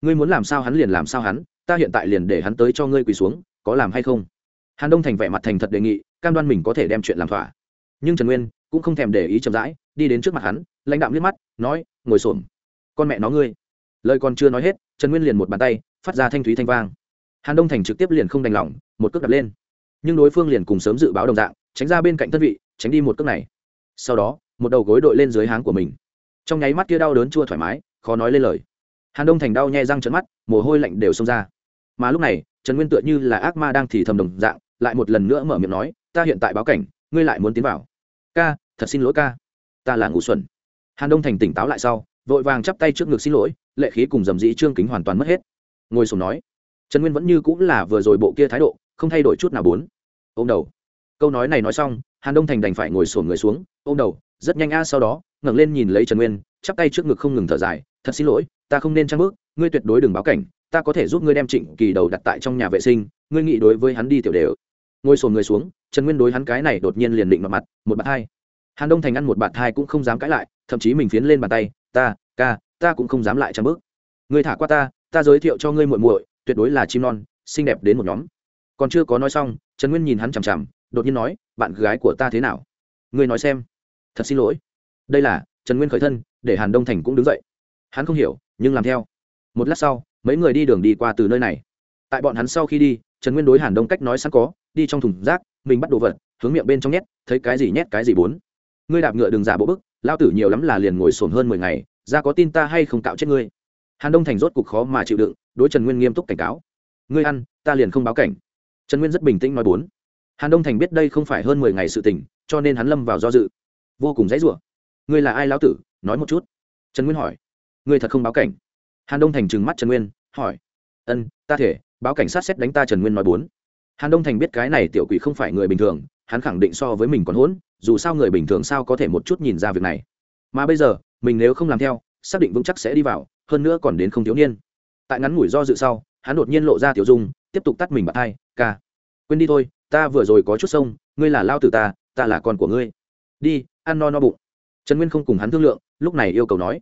Ngươi muốn làm sao hắn liền làm sao hắn, ta hiện tại liền để hắn tới cho ngươi quỳ xuống, có làm hay không? Hàn đông thành vẻ mặt thành thật đề nghị, cam đoan mình có thể đem chuyện làm thỏa. Nhưng trần nguyên cũng không thèm để ý chậm rãi, đi đến trước mặt hắn, lãnh đạm liếc mắt, nói, ngồi xổm. Con mẹ nó ngươi. Lời còn chưa nói hết, trần nguyên liền một bàn tay, phát ra thanh thúy thanh vang hàn đông thành trực tiếp liền không đành lòng, một cước đặt lên. Nhưng đối phương liền cùng sớm dự báo đồng dạng, tránh ra bên cạnh thân vị, tránh đi một cước này. Sau đó, một đầu gối đội lên dưới háng của mình. Trong nháy mắt kia đau đớn chua thoải mái, khó nói lên lời. Hàn đông thành đau nhai răng trận mắt, mồ hôi lạnh đều xông ra. Mà lúc này, trần nguyên tựa như là ác ma đang thì thầm đồng dạng, lại một lần nữa mở miệng nói, ta hiện tại báo cảnh, ngươi lại muốn tiến vào. Ca, thật xin lỗi ca, ta là ngủ xuẩn. Hàn đông thành tỉnh táo lại sau, vội vàng chắp tay trước ngực xin lỗi, lệ khí cùng dầm dĩ trương kính hoàn toàn mất hết. Ngồi sùng nói trần nguyên vẫn như cũng là vừa rồi bộ kia thái độ, không thay đổi chút nào bốn. Ô m đầu. Câu nói này nói xong, hàn đông thành đành phải ngồi sổn người xuống. Ô m đầu, rất nhanh a, sau đó, ngẩng lên nhìn lấy trần nguyên, chắp tay trước ngực không ngừng thở dài, thật xin lỗi, ta không nên trang bước ngươi tuyệt đối đừng báo cảnh, ta có thể giúp ngươi đem trịnh kỳ đầu đặt tại trong nhà vệ sinh, ngươi nghĩ đối với hắn đi tiểu đều. Ngồi sổn người xuống, trần nguyên đối hắn cái này đột nhiên liền định mặt mặt, một bạt hai. Hàn đông thành ăn một bạt hai cũng không dám cãi lại, thậm chí mình phiến lên bàn tay, ta, ca, ta cũng không dám lại trang bước ngươi thả qua ta ta giới thiệu cho ngươi muội muội tuyệt đối là chim non, xinh đẹp đến một nhóm. Còn chưa có nói xong, trần nguyên nhìn hắn chằm chằm, đột nhiên nói, bạn gái của ta thế nào? Ngươi nói xem. Thật xin lỗi. Đây là, trần nguyên khởi thân, để hàn đông thành cũng đứng dậy. Hắn không hiểu, nhưng làm theo. Một lát sau, mấy người đi đường đi qua từ nơi này. Tại bọn hắn sau khi đi, trần nguyên đối hàn đông cách nói sẵn có, đi trong thùng rác, mình bắt đồ vật, hướng miệng bên trong nhét, thấy cái gì nhét cái gì bốn. Ngươi đạp ngựa đừng giả bộ bức lao tử nhiều lắm là liền ngồi sồn hơn mười ngày, ra có tin ta hay không cạo chết ngươi? Hàn đông thành rốt cục khó mà chịu đựng, đối trần nguyên nghiêm túc cảnh cáo. Ngươi ăn, ta liền không báo cảnh. Trần nguyên rất bình tĩnh nói bốn. Hàn đông thành biết đây không phải hơn mười ngày sự tình, cho nên hắn lâm vào do dự. Vô cùng dãy rủa. Ngươi là ai lão tử? Nói một chút. Trần nguyên hỏi. Ngươi thật không báo cảnh? Hàn đông thành trừng mắt trần nguyên, hỏi. Ân, ta thể, báo cảnh sát xét đánh ta, trần nguyên nói bốn. Hàn đông thành biết cái này tiểu quỷ không phải người bình thường, hắn khẳng định so với mình còn hỗn, dù sao người bình thường sao có thể một chút nhìn ra việc này. Mà bây giờ, mình nếu không làm theo, xác định vững chắc sẽ đi vào hơn nữa còn đến không thiếu niên. Tại ngắn ngủi do dự sau, hắn đột nhiên lộ ra tiểu dung, tiếp tục tắt mình bạc hai ca, quên đi thôi, ta vừa rồi có chút sông, ngươi là lao tử ta ta là con của ngươi. Đi, ăn no no bụng. Trần nguyên không cùng hắn thương lượng, lúc này yêu cầu nói,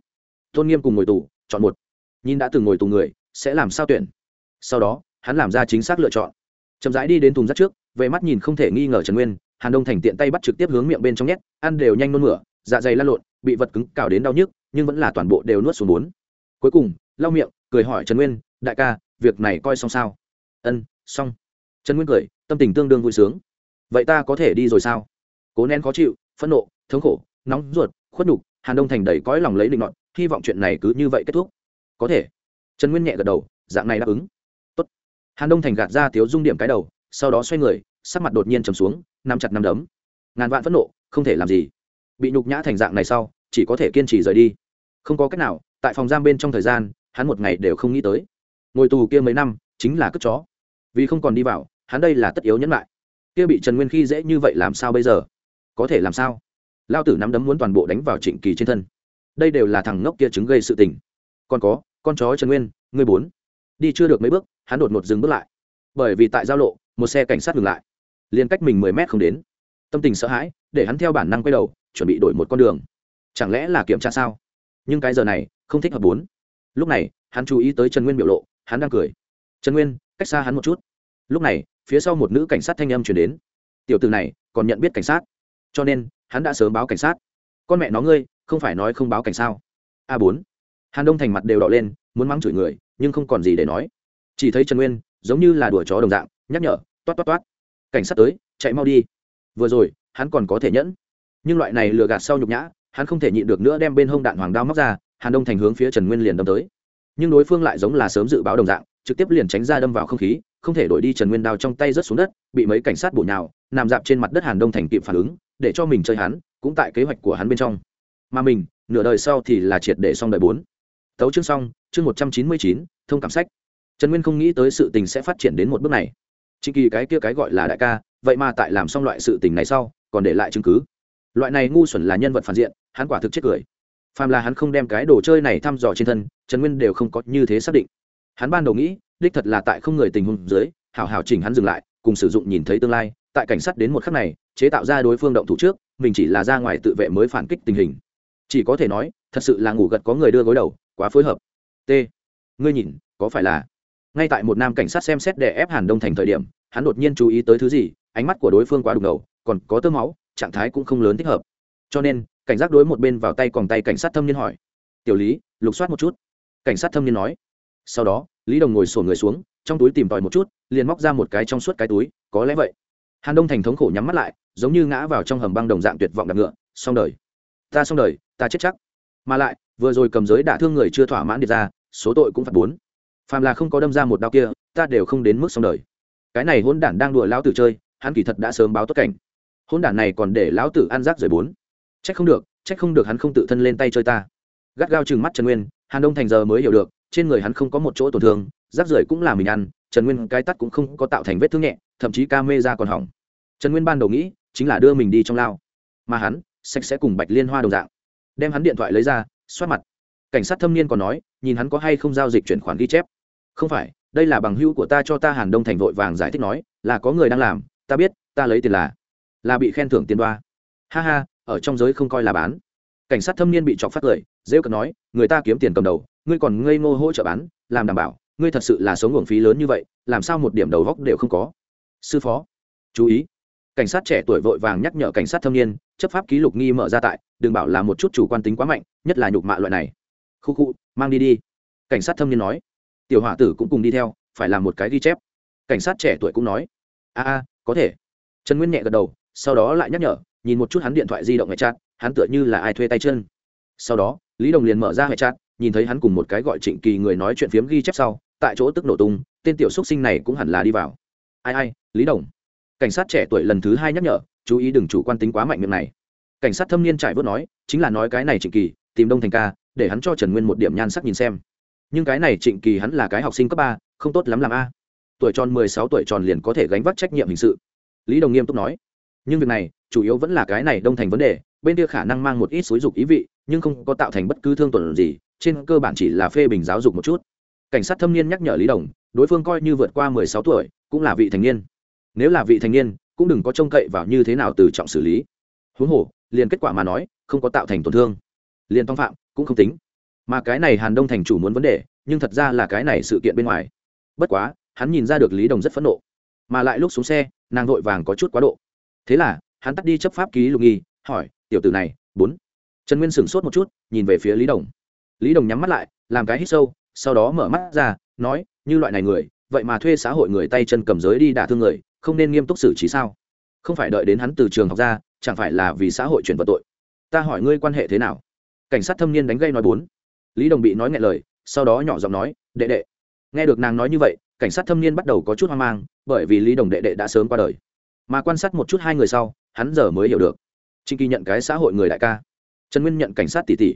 tôn nghiêm cùng ngồi tù, chọn một. Nhìn đã từng ngồi tù người, sẽ làm sao tuyển? Sau đó, hắn làm ra chính xác lựa chọn. Chậm rãi đi đến thùng rác trước, về mắt nhìn không thể nghi ngờ trần nguyên, hàn đông thành tiện tay bắt trực tiếp hướng miệng bên trong nhét, ăn đều nhanh nôn mửa dạ dày lăn lộn, bị vật cứng cào đến đau nhức, nhưng vẫn là toàn bộ đều nuốt xuống bốn cuối cùng, lau miệng, cười hỏi trần nguyên, đại ca, việc này coi xong sao? Ân, xong. Trần nguyên cười, tâm tình tương đương vui sướng. Vậy ta có thể đi rồi sao? Cố nén khó chịu, phẫn nộ, thống khổ, nóng ruột, khuất nhục, hàn đông thành đầy cõi lòng lấy định luận hy vọng chuyện này cứ như vậy kết thúc. Có thể. Trần nguyên nhẹ gật đầu, dạng này đáp ứng. Tốt. hàn đông thành gạt ra tiếu dung điểm cái đầu, sau đó xoay người, sắc mặt đột nhiên trầm xuống, nắm chặt nắm đấm. Ngàn vạn phẫn nộ, không thể làm gì. Bị nhục nhã thành dạng này sau, chỉ có thể kiên trì rời đi. Không có cách nào tại phòng giam bên trong thời gian, hắn một ngày đều không nghĩ tới. Ngồi tù kia mấy năm, chính là cất chó. Vì không còn đi vào, hắn đây là tất yếu nhẫn lại. Kia bị trần nguyên khi dễ như vậy làm sao bây giờ? Có thể làm sao? Lao tử nắm đấm muốn toàn bộ đánh vào trịnh kỳ trên thân. Đây đều là thằng ngốc kia chứng gây sự tình. Còn có, con chó trần nguyên, ngươi bốn. Đi chưa được mấy bước, hắn đột ngột dừng bước lại. Bởi vì tại giao lộ, một xe cảnh sát ngừng lại. Liền cách mình mười mét không đến. Tâm tình sợ hãi, để hắn theo bản năng quay đầu, chuẩn bị đổi một con đường. Chẳng lẽ là kiểm tra sao? Nhưng cái giờ này không thích hợp bốn. Lúc này, hắn chú ý tới trần nguyên biểu lộ, hắn đang cười. Trần nguyên, cách xa hắn một chút. Lúc này, phía sau một nữ cảnh sát thanh âm chuyển đến. Tiểu từ này, còn nhận biết cảnh sát. Cho nên, hắn đã sớm báo cảnh sát. Con mẹ nó ngươi, không phải nói không báo cảnh sao? A bốn. Hàn đông thành mặt đều đỏ lên, muốn mắng chửi người, nhưng không còn gì để nói. Chỉ thấy trần nguyên, giống như là đùa chó đồng dạng, nhắc nhở, toát toát toát. Cảnh sát tới, chạy mau đi. Vừa rồi, hắn còn có thể nhẫn. Nhưng loại này lừa gạt sau nhục nhã, hắn không thể nhịn được nữa đem bên hông đạn hoàng đao móc ra hàn đông thành hướng phía trần nguyên liền đâm tới. Nhưng đối phương lại giống là sớm dự báo đồng dạng, trực tiếp liền tránh ra đâm vào không khí, không thể đổi đi trần nguyên đao trong tay rớt xuống đất, bị mấy cảnh sát bổ nhào, nằm dạp trên mặt đất hàn đông thành kịp phản ứng, để cho mình chơi hắn, cũng tại kế hoạch của hắn bên trong. Mà mình, nửa đời sau thì là triệt để xong đời bốn. Tấu chương xong, chương một trăm chín mươi chín, thông cảm sách. Trần nguyên không nghĩ tới sự tình sẽ phát triển đến một bước này. Chính kỳ cái kia cái gọi là đại ca, vậy mà tại làm xong loại sự tình này sau, còn để lại chứng cứ. Loại này ngu xuẩn là nhân vật phản diện, hắn quả thực chết cười phàm là hắn không đem cái đồ chơi này thăm dò trên thân, trần nguyên đều không có như thế xác định. Hắn ban đầu nghĩ, đích thật là tại không người tình huống dưới, hảo hảo chỉnh hắn dừng lại, cùng sử dụng nhìn thấy tương lai, tại cảnh sát đến một khắc này, chế tạo ra đối phương động thủ trước, mình chỉ là ra ngoài tự vệ mới phản kích tình hình. Chỉ có thể nói, thật sự là ngủ gật có người đưa gối đầu, quá phối hợp. T, ngươi nhìn, có phải là? Ngay tại một nam cảnh sát xem xét để ép hàn đông thành thời điểm, hắn đột nhiên chú ý tới thứ gì, ánh mắt của đối phương quá đục ngầu, còn có tơ máu, trạng thái cũng không lớn thích hợp. Cho nên cảnh giác đối một bên vào tay còn tay cảnh sát thâm niên hỏi. Tiểu lý, lục soát một chút. Cảnh sát thâm niên nói. Sau đó, lý đồng ngồi sổ người xuống, trong túi tìm tòi một chút, liền móc ra một cái trong suốt cái túi, có lẽ vậy. Hàn đông thành thống khổ nhắm mắt lại, giống như ngã vào trong hầm băng đồng dạng tuyệt vọng đạp ngựa, xong đời. Ta xong đời, ta chết chắc. Mà lại, vừa rồi cầm giới đả thương người chưa thỏa mãn được ra, số tội cũng phạt bốn. Phàm là không có đâm ra một đau kia, ta đều không đến mức xong đời. Cái này hôn đản đang đùa lão tử chơi, hắn kỳ thật đã sớm báo tốt cảnh. Hôn đản này còn để lão tử ăn rác rời bốn trách không được, trách không được hắn không tự thân lên tay chơi ta. Gắt gao chừng mắt trần nguyên, hàn đông thành giờ mới hiểu được, trên người hắn không có một chỗ tổn thương, rác rưởi cũng là mình ăn, trần nguyên cái tắt cũng không có tạo thành vết thương nhẹ, thậm chí ca mê ra còn hỏng. Trần nguyên ban đầu nghĩ, chính là đưa mình đi trong lao. Mà hắn, sạch sẽ cùng bạch liên hoa đồng dạng. Đem hắn điện thoại lấy ra, xoát mặt. Cảnh sát thâm niên còn nói, nhìn hắn có hay không giao dịch chuyển khoản ghi chép. Không phải, đây là bằng hữu của ta cho ta hàn đông thành vội vàng giải thích nói, là có người đang làm, ta biết, ta lấy tiền là là bị khen thưởng tiền đoa. Ha ha ở trong giới không coi là bán. Cảnh sát thâm niên bị chọc phát cười rêu cợt nói, người ta kiếm tiền cầm đầu, ngươi còn ngây ngô hỗ trợ bán, làm đảm bảo, ngươi thật sự là sống nguồn phí lớn như vậy, làm sao một điểm đầu góc đều không có? Sư phó, chú ý. Cảnh sát trẻ tuổi vội vàng nhắc nhở cảnh sát thâm niên, chấp pháp ký lục nghi mở ra tại, đừng bảo là một chút chủ quan tính quá mạnh, nhất là nhục mạ loại này. Khu khu, mang đi đi. Cảnh sát thâm niên nói. Tiểu hỏa tử cũng cùng đi theo, phải làm một cái ghi chép. Cảnh sát trẻ tuổi cũng nói. A a, có thể. Trần nguyên nhẹ gật đầu, sau đó lại nhắc nhở nhìn một chút hắn điện thoại di động hệ chặt hắn tựa như là ai thuê tay chân. Sau đó, lý đồng liền mở ra hệ chặt nhìn thấy hắn cùng một cái gọi trịnh kỳ người nói chuyện phiếm ghi chép sau, tại chỗ tức nổ tung, tên tiểu xúc sinh này cũng hẳn là đi vào. Ai ai, lý đồng. Cảnh sát trẻ tuổi lần thứ hai nhắc nhở, chú ý đừng chủ quan tính quá mạnh miệng này. Cảnh sát thâm niên trải vớt nói, chính là nói cái này trịnh kỳ, tìm đông thành ca, để hắn cho trần nguyên một điểm nhan sắc nhìn xem. Nhưng cái này trịnh kỳ hắn là cái học sinh cấp ba, không tốt lắm làm a. Tuổi tròn mười sáu tuổi tròn liền có thể gánh vác trách nhiệm hình sự. Lý đồng nghiêm túc nói nhưng việc này, chủ yếu vẫn là cái này đông thành vấn đề, bên kia khả năng mang một ít xúi dục ý vị, nhưng không có tạo thành bất cứ thương tuần gì, trên cơ bản chỉ là phê bình giáo dục một chút. Cảnh sát thâm niên nhắc nhở lý đồng, đối phương coi như vượt qua mười sáu tuổi, cũng là vị thành niên. Nếu là vị thành niên, cũng đừng có trông cậy vào như thế nào từ trọng xử lý. Huống hồ, liền kết quả mà nói, không có tạo thành tổn thương. Liền phong phạm, cũng không tính. Mà cái này hàn đông thành chủ muốn vấn đề, nhưng thật ra là cái này sự kiện bên ngoài. Bất quá, hắn nhìn ra được lý đồng rất phẫn nộ. Mà lại lúc xuống xe, nàng vội vàng có chút quá độ thế là, hắn tắt đi chấp pháp ký lục nghi, hỏi, tiểu tử này, bốn. Trần nguyên sửng sốt một chút, nhìn về phía lý đồng. Lý đồng nhắm mắt lại, làm cái hít sâu, sau đó mở mắt ra, nói, như loại này người, vậy mà thuê xã hội người tay chân cầm giới đi đả thương người, không nên nghiêm túc xử trí sao? Không phải đợi đến hắn từ trường học ra, chẳng phải là vì xã hội chuyển vật tội? Ta hỏi ngươi quan hệ thế nào? Cảnh sát thâm niên đánh gây nói bốn. Lý đồng bị nói nghe lời, sau đó nhỏ giọng nói, đệ đệ. Nghe được nàng nói như vậy, cảnh sát thâm niên bắt đầu có chút hoang mang, bởi vì lý đồng đệ đệ đã sớm qua đời mà quan sát một chút hai người sau, hắn giờ mới hiểu được. Trinh kỳ nhận cái xã hội người đại ca. Trần nguyên nhận cảnh sát tỷ tỷ.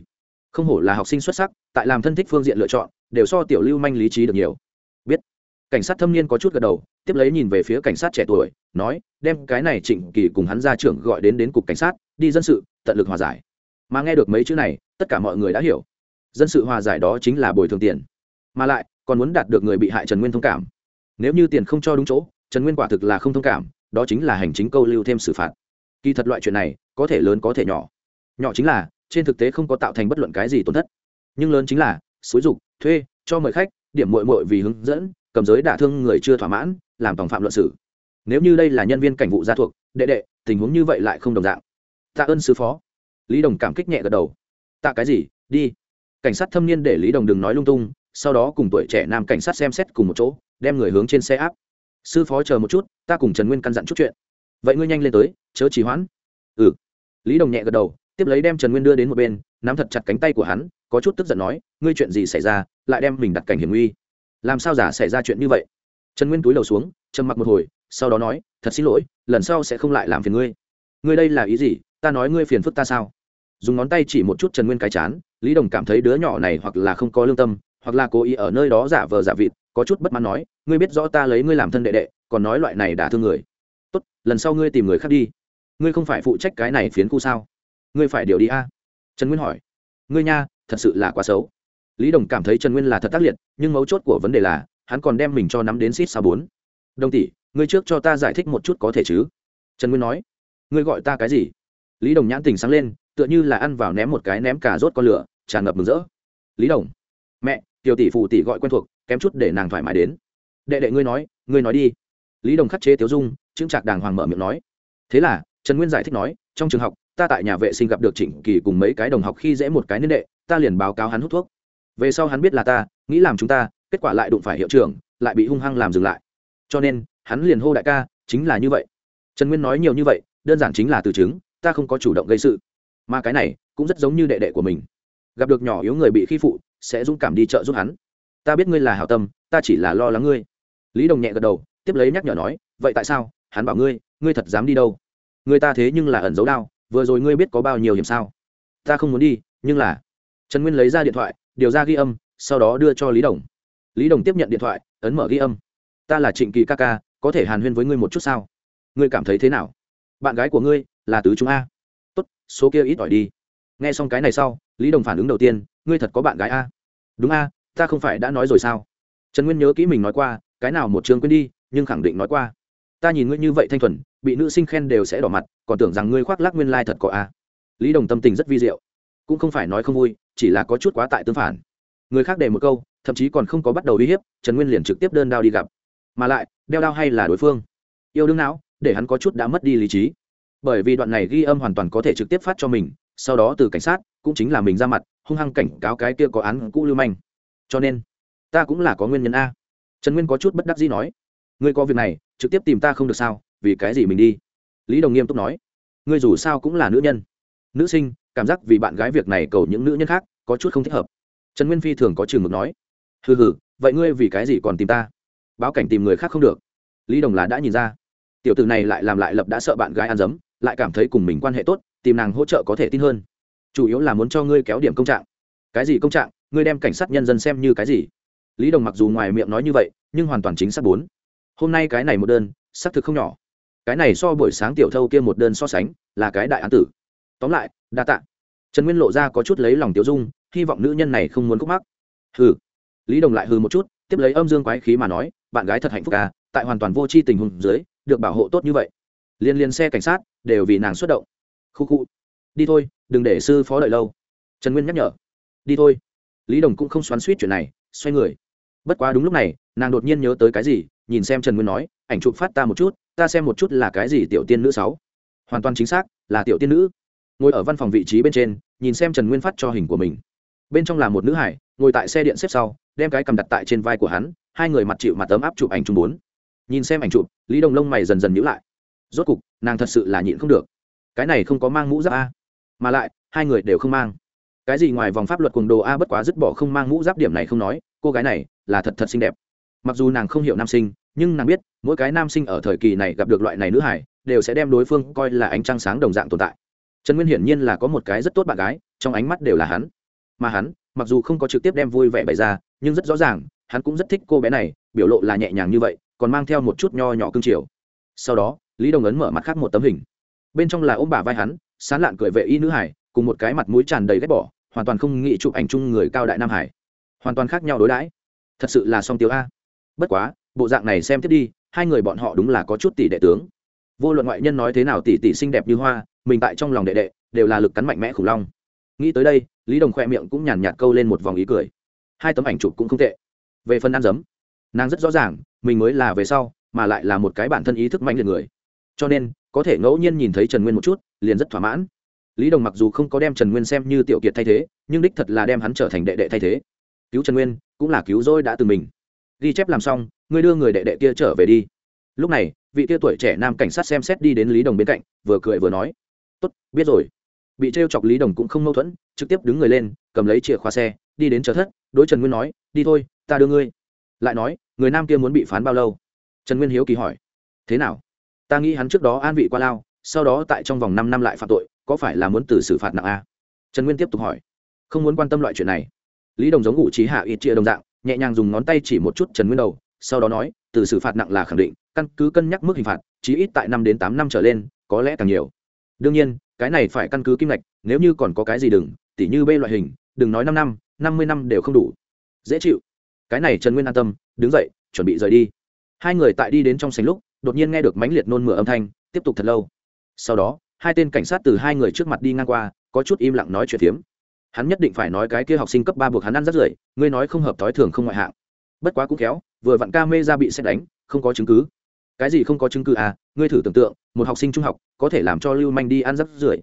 Không hổ là học sinh xuất sắc, tại làm thân thích phương diện lựa chọn, đều so tiểu lưu manh lý trí được nhiều. Biết. Cảnh sát thâm niên có chút gật đầu, tiếp lấy nhìn về phía cảnh sát trẻ tuổi, nói, đem cái này trịnh kỳ cùng hắn ra trưởng gọi đến đến cục cảnh sát, đi dân sự, tận lực hòa giải. Mà nghe được mấy chữ này, tất cả mọi người đã hiểu. Dân sự hòa giải đó chính là bồi thường tiền. Mà lại, còn muốn đạt được người bị hại trần nguyên thông cảm. Nếu như tiền không cho đúng chỗ, trần nguyên quả thực là không thông cảm đó chính là hành chính câu lưu thêm xử phạt. Kỳ thật loại chuyện này, có thể lớn có thể nhỏ. Nhỏ chính là, trên thực tế không có tạo thành bất luận cái gì tổn thất. Nhưng lớn chính là, xúi dục, thuê, cho mời khách, điểm mội mội vì hướng dẫn, cầm giới đả thương người chưa thỏa mãn, làm tòng phạm luận xử. Nếu như đây là nhân viên cảnh vụ gia thuộc, đệ đệ, tình huống như vậy lại không đồng dạng. Tạ ơn sứ phó. Lý đồng cảm kích nhẹ gật đầu. Tạ cái gì, đi. Cảnh sát thâm niên để lý đồng đừng nói lung tung, sau đó cùng tuổi trẻ nam cảnh sát xem xét cùng một chỗ, đem người hướng trên xe áp sư phó chờ một chút, ta cùng trần nguyên căn dặn chút chuyện. Vậy ngươi nhanh lên tới, chớ trì hoãn. Ừ. Lý đồng nhẹ gật đầu, tiếp lấy đem trần nguyên đưa đến một bên, nắm thật chặt cánh tay của hắn, có chút tức giận nói, ngươi chuyện gì xảy ra, lại đem mình đặt cảnh hiểm nguy. Làm sao giả xảy ra chuyện như vậy? Trần nguyên túi đầu xuống, trầm mặc một hồi, sau đó nói, thật xin lỗi, lần sau sẽ không lại làm phiền ngươi. Ngươi đây là ý gì? Ta nói ngươi phiền phức ta sao? Dùng ngón tay chỉ một chút trần nguyên cái chán, lý đồng cảm thấy đứa nhỏ này hoặc là không có lương tâm, hoặc là cố ý ở nơi đó giả vờ giả vịt có chút bất mãn nói, ngươi biết rõ ta lấy ngươi làm thân đệ đệ, còn nói loại này đã thương người. Tốt, lần sau ngươi tìm người khác đi. Ngươi không phải phụ trách cái này phiến khu sao? Ngươi phải điều đi a. Trần nguyên hỏi. Ngươi nha, thật sự là quá xấu. Lý đồng cảm thấy trần nguyên là thật tác liệt, nhưng mấu chốt của vấn đề là, hắn còn đem mình cho nắm đến xít xa bốn. Đồng tỷ, ngươi trước cho ta giải thích một chút có thể chứ? Trần nguyên nói. Ngươi gọi ta cái gì? Lý đồng nhãn tình sáng lên, tựa như là ăn vào ném một cái ném cà rốt con lửa, tràn ngập mừng rỡ. Lý đồng, mẹ tiểu tỷ phụ tỷ gọi quen thuộc, kém chút để nàng thoải mái đến. Đệ đệ ngươi nói ngươi nói đi. Lý đồng khắc chế tiếu dung, chững chạc đàng hoàng mở miệng nói. Thế là, trần nguyên giải thích nói, trong trường học, ta tại nhà vệ sinh gặp được trịnh kỳ cùng mấy cái đồng học khi dễ một cái niên đệ, ta liền báo cáo hắn hút thuốc. Về sau hắn biết là ta, nghĩ làm chúng ta, kết quả lại đụng phải hiệu trưởng, lại bị hung hăng làm dừng lại. Cho nên, hắn liền hô đại ca, chính là như vậy. Trần nguyên nói nhiều như vậy, đơn giản chính là từ chứng, ta không có chủ động gây sự. Mà cái này, cũng rất giống như đệ đệ của mình gặp được nhỏ yếu người bị khi phụ, sẽ dũng cảm đi chợ giúp hắn. Ta biết ngươi là hảo tâm, ta chỉ là lo lắng ngươi. Lý đồng nhẹ gật đầu, tiếp lấy nhắc nhở nói, vậy tại sao? Hắn bảo ngươi ngươi thật dám đi đâu? Người ta thế nhưng là ẩn giấu đao vừa rồi ngươi biết có bao nhiêu hiểm sao? Ta không muốn đi, nhưng là trần nguyên lấy ra điện thoại, điều ra ghi âm, sau đó đưa cho lý đồng. Lý đồng tiếp nhận điện thoại, ấn mở ghi âm. Ta là trịnh kỳ ca ca, có thể hàn huyên với ngươi một chút sao? Ngươi cảm thấy thế nào? Bạn gái của ngươi là tứ chúng a. Tốt, số kia ít ỏi đi nghe xong cái này sau, lý đồng phản ứng đầu tiên, ngươi thật có bạn gái a? Đúng a, ta không phải đã nói rồi sao? Trần nguyên nhớ kỹ mình nói qua, cái nào một trường quên đi, nhưng khẳng định nói qua. Ta nhìn ngươi như vậy thanh thuần, bị nữ sinh khen đều sẽ đỏ mặt, còn tưởng rằng ngươi khoác lác nguyên lai thật có a. Lý đồng tâm tình rất vi diệu. Cũng không phải nói không vui, chỉ là có chút quá tại tương phản. Người khác để một câu, thậm chí còn không có bắt đầu uy hiếp, trần nguyên liền trực tiếp đơn đao đi gặp. Mà lại, đeo đao hay là đối phương? Yêu đương não, để hắn có chút đã mất đi lý trí. Bởi vì đoạn này ghi âm hoàn toàn có thể trực tiếp phát cho mình sau đó từ cảnh sát cũng chính là mình ra mặt, hung hăng cảnh cáo cái kia có án cũ lưu manh. Cho nên, ta cũng là có nguyên nhân a. Trần nguyên có chút bất đắc dĩ nói, ngươi có việc này, trực tiếp tìm ta không được sao? Vì cái gì mình đi? Lý đồng nghiêm túc nói, ngươi dù sao cũng là nữ nhân. Nữ sinh, cảm giác vì bạn gái việc này cầu những nữ nhân khác có chút không thích hợp. Trần nguyên phi thường có trường mực nói, hừ hừ, vậy ngươi vì cái gì còn tìm ta? Báo cảnh tìm người khác không được. Lý đồng là đã nhìn ra, tiểu tử này lại làm lại lập đã sợ bạn gái ăn dấm, lại cảm thấy cùng mình quan hệ tốt tìm nàng hỗ trợ có thể tin hơn. Chủ yếu là muốn cho ngươi kéo điểm công trạng. Cái gì công trạng? Ngươi đem cảnh sát nhân dân xem như cái gì? Lý đồng mặc dù ngoài miệng nói như vậy, nhưng hoàn toàn chính xác bốn. Hôm nay cái này một đơn, xác thực không nhỏ. Cái này so buổi sáng tiểu thâu kia một đơn so sánh, là cái đại án tử. Tóm lại, đa tạ. Trần nguyên lộ ra có chút lấy lòng tiểu dung, hy vọng nữ nhân này không muốn khúc mắc. Hừ. Lý đồng lại hừ một chút, tiếp lấy âm dương quái khí mà nói, bạn gái thật hạnh phúc à tại hoàn toàn vô tri tình huống dưới, được bảo hộ tốt như vậy. Liên liên xe cảnh sát, đều vì nàng xuất động khu khu. Đi thôi, đừng để sư phó đợi lâu. Trần nguyên nhắc nhở. Đi thôi. Lý đồng cũng không xoắn suýt chuyện này, xoay người. Bất quá đúng lúc này, nàng đột nhiên nhớ tới cái gì, nhìn xem trần nguyên nói, ảnh chụp phát ta một chút, ta xem một chút là cái gì tiểu tiên nữ sáu. Hoàn toàn chính xác, là tiểu tiên nữ. Ngồi ở văn phòng vị trí bên trên, nhìn xem trần nguyên phát cho hình của mình. Bên trong là một nữ hải, ngồi tại xe điện xếp sau, đem cái cầm đặt tại trên vai của hắn, hai người mặt chịu mặt tấm áp chụp ảnh chung bốn. Nhìn xem ảnh chụp, lý đồng lông mày dần dần nhữ lại. Rốt cục, nàng thật sự là nhịn không được cái này không có mang mũ giáp a, mà lại, hai người đều không mang. Cái gì ngoài vòng pháp luật cùng đồ a bất quá dứt bỏ không mang mũ giáp điểm này không nói, cô gái này là thật thật xinh đẹp. Mặc dù nàng không hiểu nam sinh, nhưng nàng biết, mỗi cái nam sinh ở thời kỳ này gặp được loại này nữ hải đều sẽ đem đối phương coi là ánh trăng sáng đồng dạng tồn tại. Trần nguyên hiển nhiên là có một cái rất tốt bạn gái, trong ánh mắt đều là hắn. Mà hắn, mặc dù không có trực tiếp đem vui vẻ bày ra, nhưng rất rõ ràng, hắn cũng rất thích cô bé này, biểu lộ là nhẹ nhàng như vậy, còn mang theo một chút nho nhỏ cương triều sau đó, lý đồng ấn mở mặt khác một tấm hình bên trong là ôm bà vai hắn, sán lạn cười vệ y nữ hải, cùng một cái mặt mũi tràn đầy ghét bỏ, hoàn toàn không nghĩ chụp ảnh chung người cao đại nam hải. Hoàn toàn khác nhau đối đãi. Thật sự là song tiêu a. Bất quá, bộ dạng này xem tiếp đi, hai người bọn họ đúng là có chút tỷ đệ tướng. Vô luận ngoại nhân nói thế nào tỷ tỷ xinh đẹp như hoa, mình tại trong lòng đệ đệ, đều là lực cắn mạnh mẽ khủng long. Nghĩ tới đây, lý đồng khoe miệng cũng nhàn nhạt câu lên một vòng ý cười. Hai tấm ảnh chụp cũng không tệ. Về phần ăn dấm, nàng rất rõ ràng, mình mới là về sau, mà lại là một cái bản thân ý thức mạnh liệt người. Cho nên có thể ngẫu nhiên nhìn thấy trần nguyên một chút, liền rất thỏa mãn. Lý đồng mặc dù không có đem trần nguyên xem như tiểu kiệt thay thế, nhưng đích thật là đem hắn trở thành đệ đệ thay thế. Cứu trần nguyên, cũng là cứu rỗi đã từ mình. Ghi chép làm xong, ngươi đưa người đệ đệ kia trở về đi. Lúc này, vị tia tuổi trẻ nam cảnh sát xem xét đi đến lý đồng bên cạnh, vừa cười vừa nói, tốt, biết rồi. Bị t r e o chọc lý đồng cũng không mâu thuẫn, trực tiếp đứng người lên, cầm lấy chìa khóa xe, đi đến chờ thất, đối trần nguyên nói, đi thôi, ta đưa ngươi. Lại nói, người nam kia muốn bị phán bao lâu? Trần nguyên hiếu kỳ hỏi, thế nào? Ta nghĩ hắn trước đó an vị qua lao, sau đó tại trong vòng năm năm lại phạm tội, có phải là muốn từ xử phạt nặng a? Trần nguyên tiếp tục hỏi. Không muốn quan tâm loại chuyện này. Lý đồng giống ngụ trí hạ ít chia đồng dạng, nhẹ nhàng dùng ngón tay chỉ một chút trần nguyên đầu, sau đó nói, từ xử phạt nặng là khẳng định, căn cứ cân nhắc mức hình phạt, chí ít tại năm đến tám năm trở lên, có lẽ càng nhiều. Đương nhiên, cái này phải căn cứ kim ngạch, nếu như còn có cái gì đừng, tỉ như b loại hình, đừng nói năm năm năm mươi năm đều không đủ. Dễ chịu. Cái này trần nguyên an tâm, đứng dậy, chuẩn bị rời đi. Hai người tại đi đến trong sành lúc đột nhiên nghe được mãnh liệt nôn mửa âm thanh, tiếp tục thật lâu. Sau đó, hai tên cảnh sát từ hai người trước mặt đi ngang qua, có chút im lặng nói chuyện phiếm. Hắn nhất định phải nói cái kia học sinh cấp ba buộc hắn ăn rất rưởi, ngươi nói không hợp thói thường không ngoại hạng. Bất quá cũng kéo vừa vặn ca mê ra bị xét đánh, không có chứng cứ. Cái gì không có chứng cứ à ngươi thử tưởng tượng, một học sinh trung học, có thể làm cho lưu manh đi ăn rất rưởi.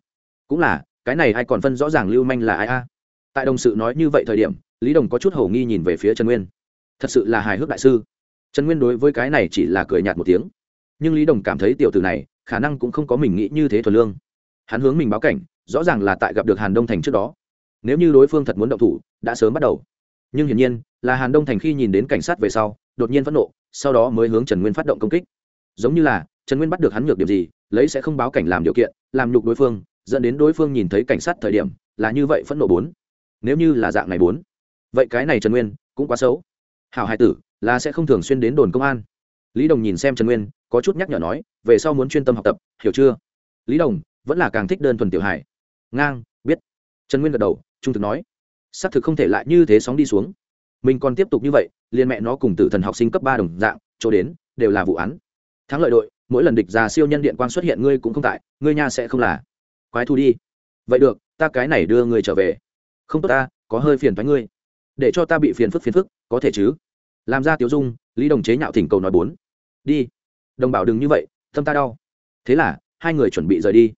Cũng là, cái này ai còn phân rõ ràng lưu manh là ai a? Tại đồng sự nói như vậy thời điểm, lý đồng có chút hầu nghi nhìn về phía trần nguyên. Thật sự là hài hước đại sư. Trần nguyên đối với cái này chỉ là cười nhạt một tiếng nhưng lý đồng cảm thấy tiểu tử này khả năng cũng không có mình nghĩ như thế thuần lương. Hắn hướng mình báo cảnh, rõ ràng là tại gặp được hàn đông thành trước đó. Nếu như đối phương thật muốn động thủ, đã sớm bắt đầu. Nhưng hiển nhiên, là hàn đông thành khi nhìn đến cảnh sát về sau, đột nhiên phẫn nộ, sau đó mới hướng trần nguyên phát động công kích. Giống như là, trần nguyên bắt được hắn nhược điểm gì, lấy sẽ không báo cảnh làm điều kiện, làm nhục đối phương, dẫn đến đối phương nhìn thấy cảnh sát thời điểm, là như vậy phẫn nộ bốn. Nếu như là dạng này bốn, vậy cái này trần nguyên cũng quá xấu. Hảo hai tử, là sẽ không thường xuyên đến đồn công an. Lý đồng nhìn xem trần nguyên có chút nhắc nhở nói, về sau muốn chuyên tâm học tập, hiểu chưa? Lý đồng, vẫn là càng thích đơn thuần tiểu hải ngang, biết. Trần nguyên gật đầu, trung thực nói. Xác thực không thể lại như thế sóng đi xuống. Mình còn tiếp tục như vậy, liền mẹ nó cùng tử thần học sinh cấp ba đồng dạng, chỗ đến, đều là vụ án. Thắng lợi đội, mỗi lần địch già siêu nhân điện quang xuất hiện ngươi cũng không tại, ngươi nha sẽ không là. Quái thu đi. Vậy được, ta cái này đưa ngươi trở về. Không tốt ta, có hơi phiền thoái ngươi. Để cho ta bị phiền phức phiền phức, có thể chứ? Làm ra tiểu dung, lý đồng chế nhạo thỉnh cầu nói bốn. Đi đồng bảo đừng như vậy, tâm ta đau. Thế là, hai người chuẩn bị rời đi.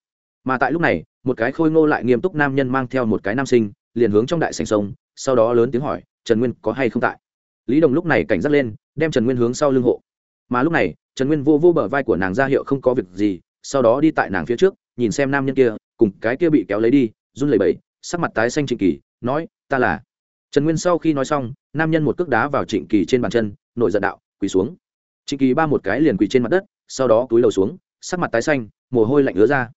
Mà tại lúc này, một cái khôi ngô lại nghiêm túc nam nhân mang theo một cái nam sinh, liền hướng trong đại sành sông, sau đó lớn tiếng hỏi, trần nguyên có hay không tại? Lý đồng lúc này cảnh giác lên, đem trần nguyên hướng sau lưng hộ. Mà lúc này, trần nguyên vô vô bờ vai của nàng ra hiệu không có việc gì, sau đó đi tại nàng phía trước, nhìn xem nam nhân kia, cùng cái kia bị kéo lấy đi, run lẩy bẩy, sắc mặt tái xanh trịnh kỳ, nói, ta là trần nguyên sau khi nói xong, nam nhân một cước đá vào trịnh kỳ trên bàn chân nội giận đạo, quỳ xuống trịnh kỳ ba một cái liền quỳ trên mặt đất, sau đó túi đầu xuống, sắc mặt tái xanh, mồ hôi lạnh ứa ra.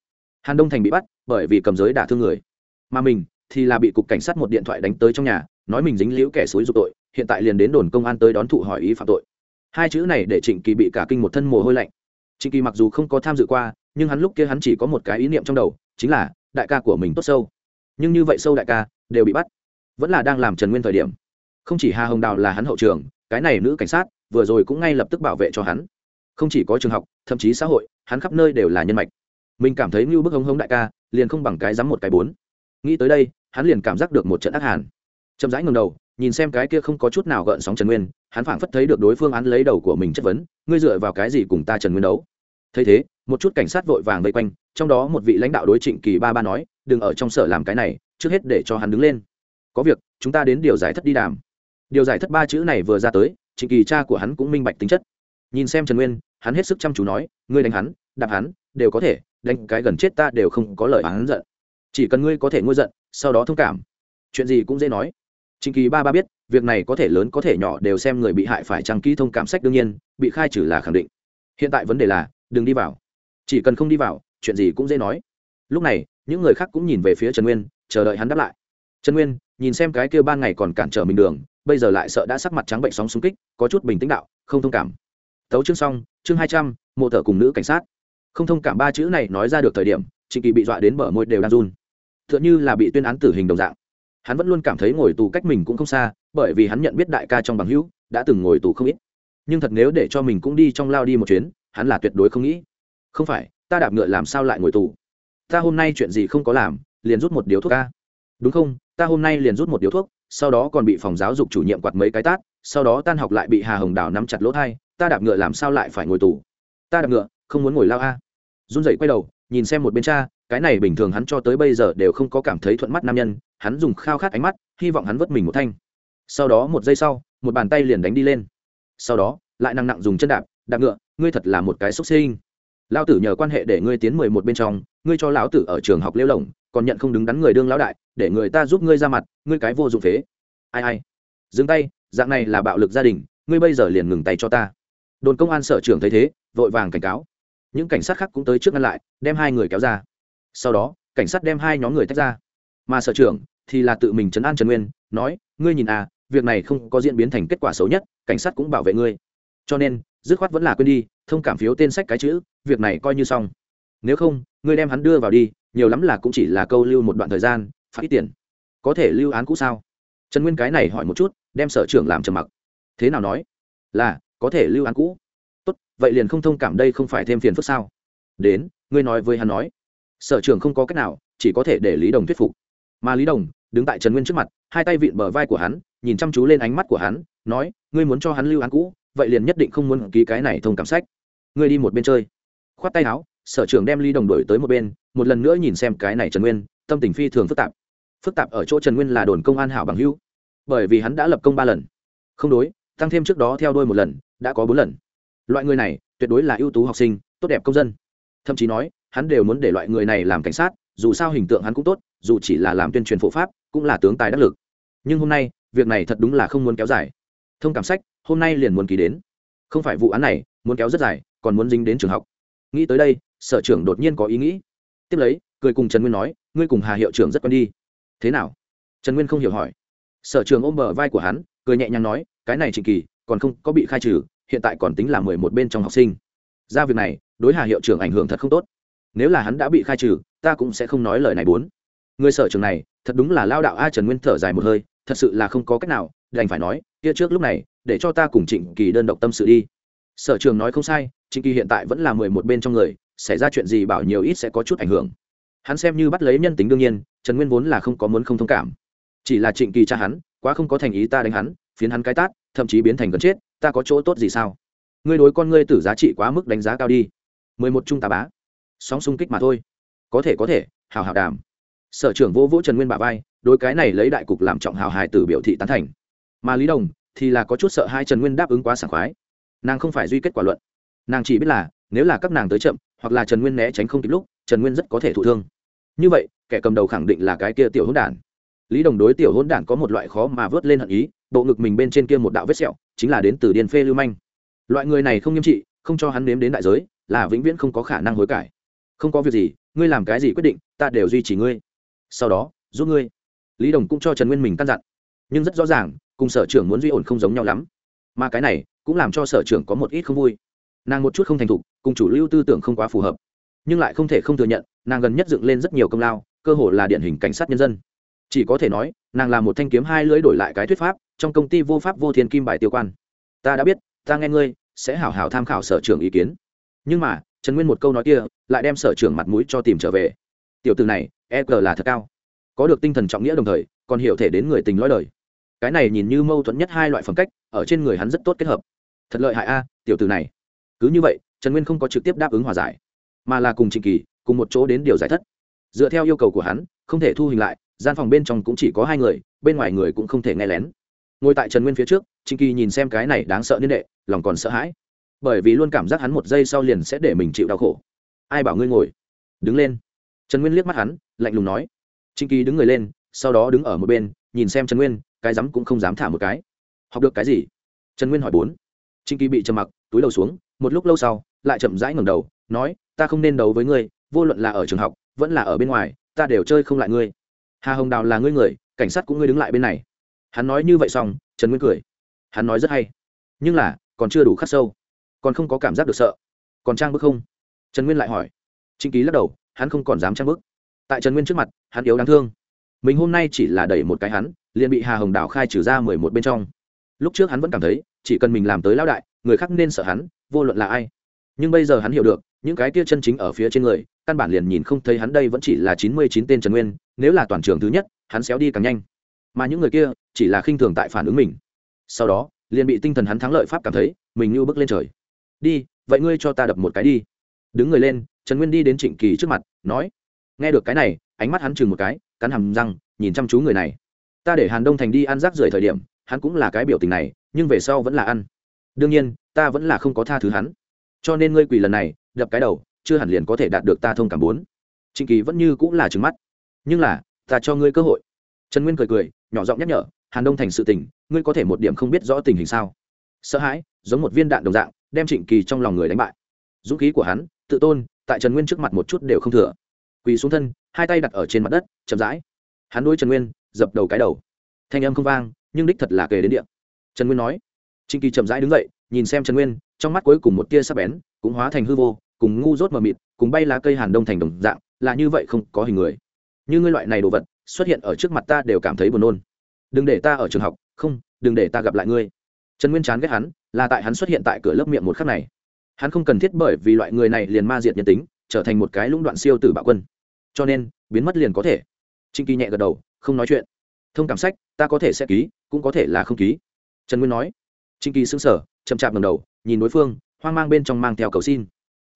Hàn đông thành bị bắt, bởi vì cầm giới đả thương người. Mà mình thì là bị cục cảnh sát một điện thoại đánh tới trong nhà, nói mình dính liễu kẻ xúi dục tội, hiện tại liền đến đồn công an tới đón thụ hỏi ý phạm tội. Hai chữ này để trịnh kỳ bị cả kinh một thân mồ hôi lạnh. Trịnh kỳ mặc dù không có tham dự qua, nhưng hắn lúc kia hắn chỉ có một cái ý niệm trong đầu, chính là đại ca của mình tốt sâu. Nhưng như vậy sâu đại ca đều bị bắt, vẫn là đang làm trần nguyên thời điểm. Không chỉ hà hồng đào là hắn hậu trường, cái này nữ cảnh sát vừa rồi cũng ngay lập tức bảo vệ cho hắn. Không chỉ có trường học, thậm chí xã hội, hắn khắp nơi đều là nhân mạch. Mình cảm thấy như bức hống hống đại ca, liền không bằng cái dám một cái bốn. Nghĩ tới đây, hắn liền cảm giác được một trận ác hàn. Chậm rãi ngầm đầu, nhìn xem cái kia không có chút nào gợn sóng trần nguyên, hắn phảng phất thấy được đối phương án lấy đầu của mình chất vấn, ngươi dựa vào cái gì cùng ta trần nguyên đấu? Thấy thế, một chút cảnh sát vội vàng vây quanh, trong đó một vị lãnh đạo đối trịnh kỳ ba ba nói, đừng ở trong sở làm cái này, trước hết để cho hắn đứng lên. Có việc, chúng ta đến điều giải thất đi đàm. Điều giải thất ba chữ này vừa ra tới trịnh kỳ cha của hắn cũng minh bạch tính chất. Nhìn xem trần nguyên, hắn hết sức chăm chú nói, ngươi đánh hắn, đạp hắn, đều có thể, đánh cái gần chết ta đều không có lời hắn giận. Chỉ cần ngươi có thể ngôi giận, sau đó thông cảm. Chuyện gì cũng dễ nói. Trịnh kỳ ba ba biết, việc này có thể lớn có thể nhỏ đều xem người bị hại phải trăng ký thông cảm sách đương nhiên, bị khai trừ là khẳng định. Hiện tại vấn đề là, đừng đi vào. Chỉ cần không đi vào, chuyện gì cũng dễ nói. Lúc này, những người khác cũng nhìn về phía trần nguyên, chờ đợi hắn đáp lại. Trần nguyên nhìn xem cái kia ban ngày còn cản trở mình đường, bây giờ lại sợ đã sắc mặt trắng bệnh sóng xung kích, có chút bình tĩnh đạo, không thông cảm. Tấu chương xong, chương hai trăm, mộ thợ cùng nữ cảnh sát. Không thông cảm ba chữ này nói ra được thời điểm trịnh kỳ bị dọa đến bờ môi đều đang run. T h ư ợ n h ư là bị tuyên án tử hình đồng dạng. Hắn vẫn luôn cảm thấy ngồi tù cách mình cũng không xa, bởi vì hắn nhận biết đại ca trong bằng hữu, đã từng ngồi tù không ít. Nhưng thật nếu để cho mình cũng đi trong lao đi một chuyến, hắn là tuyệt đối không nghĩ. Không phải, ta đạp ngựa làm sao lại ngồi tù? Ta hôm nay chuyện gì không có làm, liền rút một điếu thuốc ca đúng không? Ta hôm nay liền rút một điếu thuốc, sau đó còn bị phòng giáo dục chủ nhiệm quạt mấy cái tát, sau đó tan học lại bị hà hồng đào nắm chặt lỗ thai, ta đạp ngựa làm sao lại phải ngồi tù? Ta đạp ngựa, không muốn ngồi lao a. Run dậy quay đầu, nhìn xem một bên cha, cái này bình thường hắn cho tới bây giờ đều không có cảm thấy thuận mắt nam nhân, hắn dùng khao khát ánh mắt, hy vọng hắn vớt mình một thanh. Sau đó một giây sau, một bàn tay liền đánh đi lên. Sau đó, lại nặng nặng dùng chân đạp đạp ngựa, ngươi thật là một cái xúc sinh. Lao tử nhờ quan hệ để ngươi tiến mười một bên trong ngươi cho lão tử ở trường học lêu lồng còn nhận không đứng đắn người đương lão đại, để người ta giúp ngươi ra mặt, ngươi cái vô dụng phế. Ai ai. Dừng tay, dạng này là bạo lực gia đình, ngươi bây giờ liền ngừng tay cho ta. Đồn công an sở trưởng thấy thế, vội vàng cảnh cáo. Những cảnh sát khác cũng tới trước ngăn lại, đem hai người kéo ra. Sau đó, cảnh sát đem hai nhóm người tách ra. Mà sở trưởng thì là tự mình chấn an trần nguyên, nói, ngươi nhìn à việc này không có diễn biến thành kết quả xấu nhất, cảnh sát cũng bảo vệ ngươi. Cho nên, dứt khoát vẫn là quên đi, thông cảm phiếu tên sách cái chữ, việc này coi như xong nếu không, ngươi đem hắn đưa vào đi, nhiều lắm là cũng chỉ là câu lưu một đoạn thời gian, phạt ít tiền. Có thể lưu án cũ sao? Trần nguyên cái này hỏi một chút, đem sở trưởng làm trầm mặc. Thế nào nói? Là, có thể lưu án cũ. Tốt, vậy liền không thông cảm đây không phải thêm phiền phức sao? Đến, ngươi nói với hắn nói. Sở trưởng không có cách nào, chỉ có thể để lý đồng thuyết phục. Mà lý đồng, đứng tại trần nguyên trước mặt, hai tay vịn bờ vai của hắn, nhìn chăm chú lên ánh mắt của hắn, nói, ngươi muốn cho hắn lưu án cũ, vậy liền nhất định không muốn ký cái này thông cảm sách. Ngươi đi một bên chơi. Khoát tay áo sở trưởng đem ly đồng đổi tới một bên, một lần nữa nhìn xem cái này trần nguyên, tâm tình phi thường phức tạp. Phức tạp ở chỗ trần nguyên là đồn công an hảo bằng hữu. Bởi vì hắn đã lập công ba lần. Không đối, tăng thêm trước đó theo đôi một lần, đã có bốn lần. Loại người này, tuyệt đối là ưu tú học sinh, tốt đẹp công dân. Thậm chí nói, hắn đều muốn để loại người này làm cảnh sát, dù sao hình tượng hắn cũng tốt, dù chỉ là làm tuyên truyền phổ pháp, cũng là tướng tài đắc lực. Nhưng hôm nay, việc này thật đúng là không muốn kéo dài. Thông cảm sách, hôm nay liền muốn ký đến. Không phải vụ án này, muốn kéo rất dài, còn muốn dính đến trường học. Nghĩ tới đây sở trưởng đột nhiên có ý nghĩ. Tiếp lấy, cười cùng trần nguyên nói, ngươi cùng hà hiệu trưởng rất quen đi. Thế nào? Trần nguyên không hiểu hỏi. Sở trường ôm bờ vai của hắn, cười nhẹ nhàng nói, cái này trịnh kỳ, còn không có bị khai trừ, hiện tại còn tính là mười một bên trong học sinh. Ra việc này, đối hà hiệu trưởng ảnh hưởng thật không tốt. Nếu là hắn đã bị khai trừ, ta cũng sẽ không nói lời này bốn. Người sở trường này, thật đúng là lao đạo a trần nguyên thở dài một hơi, thật sự là không có cách nào, đành phải nói, kia trước lúc này, để cho ta cùng trịnh kỳ đơn độc tâm sự đi. Sở trường nói không sai trịnh kỳ hiện tại vẫn là mười một bên trong người, xảy ra chuyện gì bảo nhiều ít sẽ có chút ảnh hưởng. Hắn xem như bắt lấy nhân tính đương nhiên, trần nguyên vốn là không có muốn không thông cảm. Chỉ là trịnh kỳ cha hắn, quá không có thành ý ta đánh hắn, phiến hắn cái tát, thậm chí biến thành gần chết, ta có chỗ tốt gì sao? Ngươi đối con ngươi tử giá trị quá mức đánh giá cao đi. Mười một trung tá bá. Sóng xung kích mà thôi. Có thể có thể, hào hào đàm. Sở trưởng vô vũ trần nguyên bà vai đôi cái này lấy đại cục làm trọng hào hài tử biểu thị tán thành. Mà lý đồng thì là có chút sợ hai trần nguyên đáp ứng quá sảng khoái. Nàng không phải duy kết quả luận nàng chỉ biết là, nếu là các nàng tới chậm, hoặc là trần nguyên né tránh không kịp lúc, trần nguyên rất có thể thụ thương. Như vậy, kẻ cầm đầu khẳng định là cái kia tiểu hỗn đản. Lý đồng đối tiểu hỗn đản có một loại khó mà vớt lên hận ý, bộ ngực mình bên trên kia một đạo vết sẹo, chính là đến từ điền phê lưu manh. Loại người này không nghiêm trị, không cho hắn nếm đến đại giới, là vĩnh viễn không có khả năng hối cải. Không có việc gì, ngươi làm cái gì quyết định, ta đều duy trì ngươi. Sau đó, giúp ngươi. Lý đồng cũng cho trần nguyên mình căn dặn. Nhưng rất rõ ràng, cùng sở trưởng muốn duy ổn không giống nhau lắm. Mà cái này, cũng làm cho sở trưởng có một ít không vui nàng một chút không thành thục, cùng chủ lưu tư tưởng không quá phù hợp. Nhưng lại không thể không thừa nhận, nàng gần nhất dựng lên rất nhiều công lao, cơ hội là điển hình cảnh sát nhân dân. Chỉ có thể nói, nàng là một thanh kiếm hai lưỡi đổi lại cái thuyết pháp, trong công ty vô pháp vô thiên kim bài tiêu quan. Ta đã biết, ta nghe ngươi, sẽ hảo hảo tham khảo sở trưởng ý kiến. Nhưng mà, trần nguyên một câu nói kia, lại đem sở trưởng mặt mũi cho tìm trở về. Tiểu từ này e g là thật cao. Có được tinh thần trọng nghĩa đồng thời, còn hiểu thể đến người tình lõi đời. Cái này nhìn như mâu thuẫn nhất hai loại phẩm cách, ở trên người hắn rất tốt kết hợp. Thật lợi hại a, tiểu từ này cứ như vậy, trần nguyên không có trực tiếp đáp ứng hòa giải, mà là cùng trịnh kỳ, cùng một chỗ đến điều giải thất. Dựa theo yêu cầu của hắn, không thể thu hình lại, gian phòng bên trong cũng chỉ có hai người, bên ngoài người cũng không thể nghe lén. Ngồi tại trần nguyên phía trước, trịnh kỳ nhìn xem cái này đáng sợ niên đệ, lòng còn sợ hãi. Bởi vì luôn cảm giác hắn một giây sau liền sẽ để mình chịu đau khổ. Ai bảo ngươi ngồi? Đứng lên. Trần nguyên liếc mắt hắn, lạnh lùng nói. Trịnh kỳ đứng người lên, sau đó đứng ở một bên, nhìn xem trần nguyên, cái rắm cũng không dám thả một cái. Học được cái gì? Trần nguyên hỏi bốn. Trịnh kỳ bị trầm mặc, túi đầu xuống một lúc lâu sau, lại chậm rãi ngẩng đầu, nói, ta không nên đấu với ngươi, vô luận là ở trường học, vẫn là ở bên ngoài, ta đều chơi không lại ngươi. Hà hồng đào là ngươi người, cảnh sát cũng ngươi đứng lại bên này. Hắn nói như vậy xong, trần nguyên cười. Hắn nói rất hay. Nhưng là, còn chưa đủ khắc sâu. Còn không có cảm giác được sợ. Còn trang bức không? Trần nguyên lại hỏi. Trịnh ký lắc đầu, hắn không còn dám trang bức. Tại trần nguyên trước mặt, hắn yếu đáng thương. Mình hôm nay chỉ là đẩy một cái hắn, liền bị hà hồng đào khai trừ ra mười một bên trong. Lúc trước hắn vẫn cảm thấy, chỉ cần mình làm tới lão đại, người khác nên sợ hắn vô luận là ai. Nhưng bây giờ hắn hiểu được, những cái kia chân chính ở phía trên người, căn bản liền nhìn không thấy hắn đây vẫn chỉ là chín mươi chín tên trần nguyên, nếu là toàn trường thứ nhất, hắn xéo đi càng nhanh. Mà những người kia, chỉ là khinh thường tại phản ứng mình. Sau đó, liền bị tinh thần hắn thắng lợi pháp cảm thấy, mình như bước lên trời. Đi, vậy ngươi cho ta đập một cái đi. Đứng người lên, trần nguyên đi đến trịnh kỳ trước mặt, nói, nghe được cái này, ánh mắt hắn chừng một cái, cắn hầm răng, nhìn chăm chú người này. Ta để hàn đông thành đi ăn rác rưởi thời điểm, hắn cũng là cái biểu tình này, nhưng về sau vẫn là ăn. Đương nhiên ta vẫn là không có tha thứ hắn. Cho nên ngươi quỳ lần này, đập cái đầu, chưa hẳn liền có thể đạt được ta thông cảm bốn. Trịnh kỳ vẫn như cũng là trừng mắt. Nhưng là, ta cho ngươi cơ hội. Trần nguyên cười cười, nhỏ giọng nhắc nhở, hàn đông thành sự tình, ngươi có thể một điểm không biết rõ tình hình sao? Sợ hãi, giống một viên đạn đồng dạng, đem trịnh kỳ trong lòng người đánh bại. Dũng khí của hắn, tự tôn, tại trần nguyên trước mặt một chút đều không thừa. Quỳ xuống thân, hai tay đặt ở trên mặt đất, chậm rãi. Hắn đuôi trần nguyên, dập đầu cái đầu. Thanh âm không vang, nhưng đích thật là kề đến điện trần nguyên nói. Trịnh kỳ chậm rãi đứng dậy nhìn xem trần nguyên, trong mắt cuối cùng một tia sắc bén, cũng hóa thành hư vô, cùng ngu dốt mờ mịt, cùng bay lá cây hàn đông thành đồng dạng, là như vậy không có hình người. Như ngươi loại này đồ vật, xuất hiện ở trước mặt ta đều cảm thấy buồn nôn. Đừng để ta ở trường học, không, đừng để ta gặp lại ngươi. Trần nguyên chán ghét hắn, là tại hắn xuất hiện tại cửa lớp miệng một khắc này. Hắn không cần thiết bởi vì loại người này liền ma diệt nhân tính, trở thành một cái lũng đoạn siêu tử bạo quân. Cho nên, biến mất liền có thể. Trinh kỳ nhẹ gật đầu, không nói chuyện. Thông cảm sách, ta có thể sẽ ký, cũng có thể là không ký. Trần nguyên nói. Trinh kỳ xứng sở chậm chạp ngầm đầu, nhìn đối phương, hoang mang bên trong mang theo cầu xin.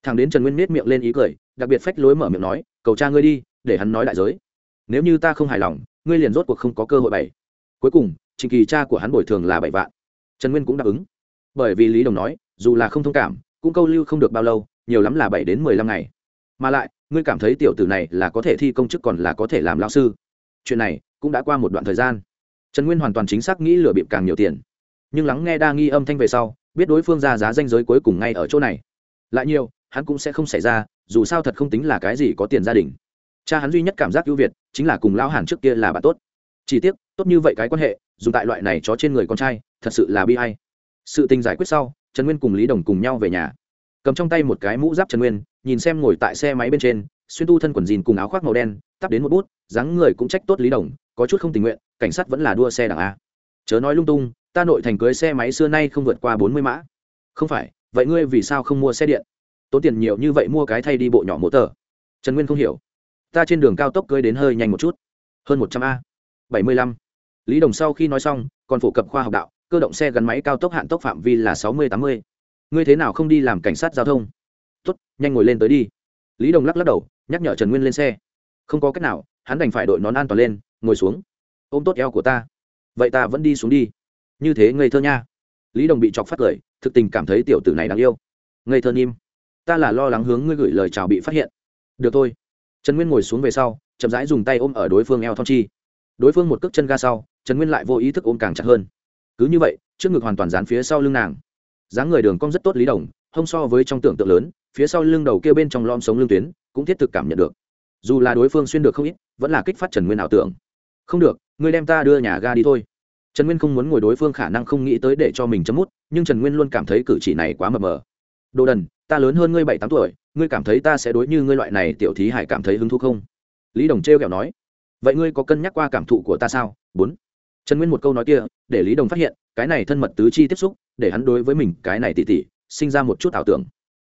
Thằng đến trần nguyên nết miệng lên ý cười, đặc biệt phách lối mở miệng nói, cầu cha ngươi đi, để hắn nói đại giới. Nếu như ta không hài lòng, ngươi liền rốt cuộc không có cơ hội bảy. cuối cùng, trình kỳ cha của hắn bồi thường là bảy vạn. Trần nguyên cũng đáp ứng. Bởi vì lý đồng nói, dù là không thông cảm, cũng câu lưu không được bao lâu, nhiều lắm là bảy đến mười lăm ngày. Mà lại, ngươi cảm thấy tiểu tử này là có thể thi công chức còn là có thể làm lao sư. Chuyện này cũng đã qua một đoạn thời gian. Trần nguyên hoàn toàn chính xác nghĩ lừa bịp càng nhiều tiền. Nhưng lắng nghe đa nghi âm thanh về sau biết đối phương ra giá danh giới cuối cùng ngay ở chỗ này. Lại nhiều, hắn cũng sẽ không xảy ra, dù sao thật không tính là cái gì có tiền gia đình. Cha hắn duy nhất cảm giác ưu việt, chính là cùng lão hàn trước kia là bạn tốt. Chỉ tiếc, tốt như vậy cái quan hệ, dùng tại loại này chó trên người con trai, thật sự là bi hay sự tình giải quyết sau, trần nguyên cùng lý đồng cùng nhau về nhà. Cầm trong tay một cái mũ giáp trần nguyên, nhìn xem ngồi tại xe máy bên trên, xuyên tu thân quần jean cùng áo khoác màu đen, tắp đến một bút, dáng người cũng trách tốt lý đồng, có chút không tình nguyện, cảnh sát vẫn là đua xe đảng a. Chớ nói lung tung ta nội thành cưới xe máy xưa nay không vượt qua bốn mươi mã. Không phải vậy ngươi vì sao không mua xe điện? Tốn tiền nhiều như vậy mua cái thay đi bộ nhỏ mỗ tờ. Trần nguyên không hiểu. Ta trên đường cao tốc cưới đến hơi nhanh một chút. Hơn một trăm a. Bảy mươi lăm. Lý đồng sau khi nói xong còn phổ cập khoa học đạo cơ động xe gắn máy cao tốc hạn tốc phạm vi là sáu mươi tám mươi. Ngươi thế nào không đi làm cảnh sát giao thông? Tốt, nhanh ngồi lên tới đi. Lý đồng lắc lắc đầu nhắc nhở trần nguyên lên xe. Không có cách nào hắn đành phải đội nón an toàn lên ngồi xuống. Ôm tốt eo của ta. Vậy ta vẫn đi xuống đi như thế ngây thơ nha. Lý đồng bị chọc phát cười, thực tình cảm thấy tiểu tử này đáng yêu. Ngây thơ im ta là lo lắng hướng ngươi gửi lời chào bị phát hiện. Được thôi. Trần nguyên ngồi xuống về sau, chậm rãi dùng tay ôm ở đối phương eo thon chi. Đối phương một cước chân ga sau, trần nguyên lại vô ý thức ôm càng chặt hơn. Cứ như vậy, trước ngực hoàn toàn dán phía sau lưng nàng. Dáng người đường cong rất tốt lý đồng không so với trong tưởng tượng lớn, phía sau lưng đầu kia bên trong lom sống lưng tuyến, cũng thiết thực cảm nhận được. Dù là đối phương xuyên được không ít, vẫn là kích phát trần nguyên ảo tưởng. Không được, ngươi đem ta đưa nhà ga đi thôi trần nguyên không muốn ngồi đối phương khả năng không nghĩ tới để cho mình chấm mút, nhưng trần nguyên luôn cảm thấy cử chỉ này quá mờ mờ. Đồ đần, ta lớn hơn ngươi bảy tám tuổi, ngươi cảm thấy ta sẽ đối như ngươi loại này tiểu thí hải cảm thấy hứng thú không? Lý đồng trêu kẹo nói. Vậy ngươi có cân nhắc qua cảm thụ của ta sao? Bốn. Trần nguyên một câu nói kia, để lý đồng phát hiện, cái này thân mật tứ chi tiếp xúc, để hắn đối với mình cái này tỉ tỉ, sinh ra một chút ảo tưởng.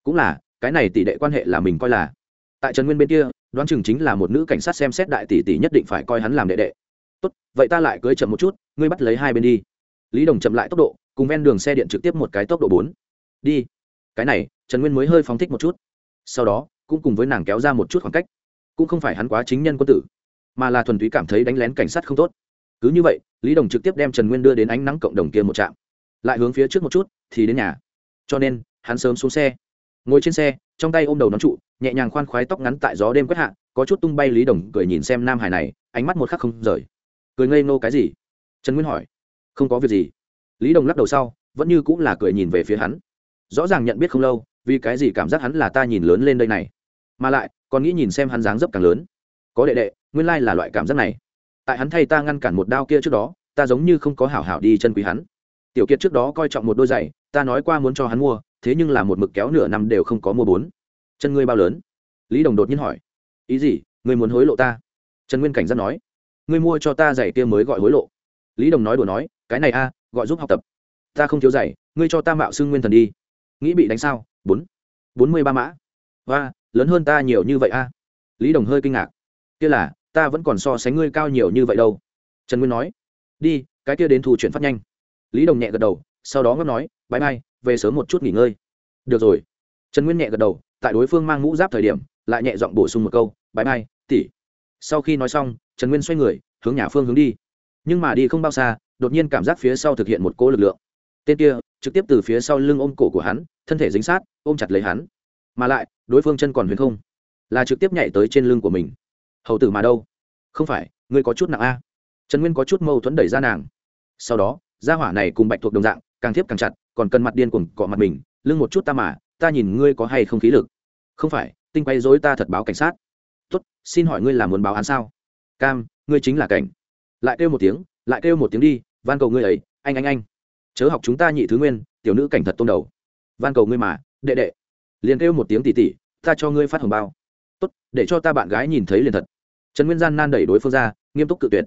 Cũng là, cái này tỷ đệ quan hệ là mình coi là. Tại trần nguyên bên kia, đoán chừng chính là một nữ cảnh sát xem xét đại tỷ tỷ nhất định phải coi hắn làm đệ đệ tốt, vậy ta lại cưới chậm một chút, ngươi bắt lấy hai bên đi. Lý đồng chậm lại tốc độ, cùng ven đường xe điện trực tiếp một cái tốc độ bốn. Đi. Cái này, trần nguyên mới hơi phóng thích một chút. Sau đó, cũng cùng với nàng kéo ra một chút khoảng cách. Cũng không phải hắn quá chính nhân quân tử, mà là thuần túy cảm thấy đánh lén cảnh sát không tốt. Cứ như vậy, lý đồng trực tiếp đem trần nguyên đưa đến ánh nắng cộng đồng kia một trạm. Lại hướng phía trước một chút, thì đến nhà. Cho nên, hắn sớm xuống xe. Ngồi trên xe, trong tay ôm đầu nón trụ, nhẹ nhàng khoan khoái tóc ngắn tại gió đêm quét hạ, có chút tung bay lý đồng cười nhìn xem nam hải này, ánh mắt một khắc không rời cười ngây nô cái gì? Trần nguyên hỏi. Không có việc gì. Lý đồng lắc đầu sau, vẫn như cũng là cười nhìn về phía hắn. Rõ ràng nhận biết không lâu, vì cái gì cảm giác hắn là ta nhìn lớn lên đây này? Mà lại, còn nghĩ nhìn xem hắn dáng dấp càng lớn. Có đệ đệ, nguyên lai là loại cảm giác này. Tại hắn thay ta ngăn cản một đao kia trước đó, ta giống như không có hảo hảo đi chân quý hắn. Tiểu kiệt trước đó coi trọng một đôi giày, ta nói qua muốn cho hắn mua, thế nhưng là một mực kéo nửa năm đều không có mua bốn. Chân ngươi bao lớn? Lý đồng đột nhiên hỏi. Ý gì? Ngươi muốn hối lộ ta? Trần nguyên cảnh giác nói ngươi mua cho ta giày kia mới gọi hối lộ. Lý đồng nói đùa nói, cái này a, gọi giúp học tập. Ta không thiếu giày, ngươi cho ta mạo xưng nguyên thần đi. Nghĩ bị đánh sao? Bốn. Bốn mươi ba mã. Và lớn hơn ta nhiều như vậy a. Lý đồng hơi kinh ngạc. Kia là, ta vẫn còn so sánh ngươi cao nhiều như vậy đâu. Trần nguyên nói, đi, cái kia đến thu chuyển phát nhanh. Lý đồng nhẹ gật đầu, sau đó ngấp nói bãi mai về sớm một chút nghỉ ngơi. Được rồi. Trần nguyên nhẹ gật đầu, tại đối phương mang mũ giáp thời điểm, lại nhẹ giọng bổ sung một câu bãi mai tỉ sau khi nói xong trần nguyên xoay người, hướng nhà phương hướng đi. Nhưng mà đi không bao xa, đột nhiên cảm giác phía sau thực hiện một cỗ lực lượng. Tên kia, trực tiếp từ phía sau lưng ôm cổ của hắn, thân thể dính sát, ôm chặt lấy hắn. Mà lại, đối phương chân còn huyền không, là trực tiếp nhảy tới trên lưng của mình. Hầu tử mà đâu? Không phải, ngươi có chút nặng a. Trần nguyên có chút mâu thuẫn đẩy ra nàng. Sau đó, gia hỏa này cùng bạch thuộc đồng dạng, càng tiếp càng chặt, còn cần mặt điên cuồng cọ mặt mình, lưng một chút ta mà, ta nhìn ngươi có hay không khí lực. Không phải, tinh quay dối ta thật báo cảnh sát. Tốt, xin hỏi ngươi là muốn báo án sao? Cam, ngươi chính là cảnh. Lại kêu một tiếng, lại kêu một tiếng đi, van cầu ngươi ấy, anh anh anh. Chớ học chúng ta nhị thứ nguyên, tiểu nữ cảnh thật tôn đầu. Van cầu ngươi mà, đệ đệ. Liền kêu một tiếng tỉ tỉ, ta cho ngươi phát hồng bao. Tốt, để cho ta bạn gái nhìn thấy liền thật. Trần nguyên gian nan đẩy đối phương ra, nghiêm túc cự tuyệt.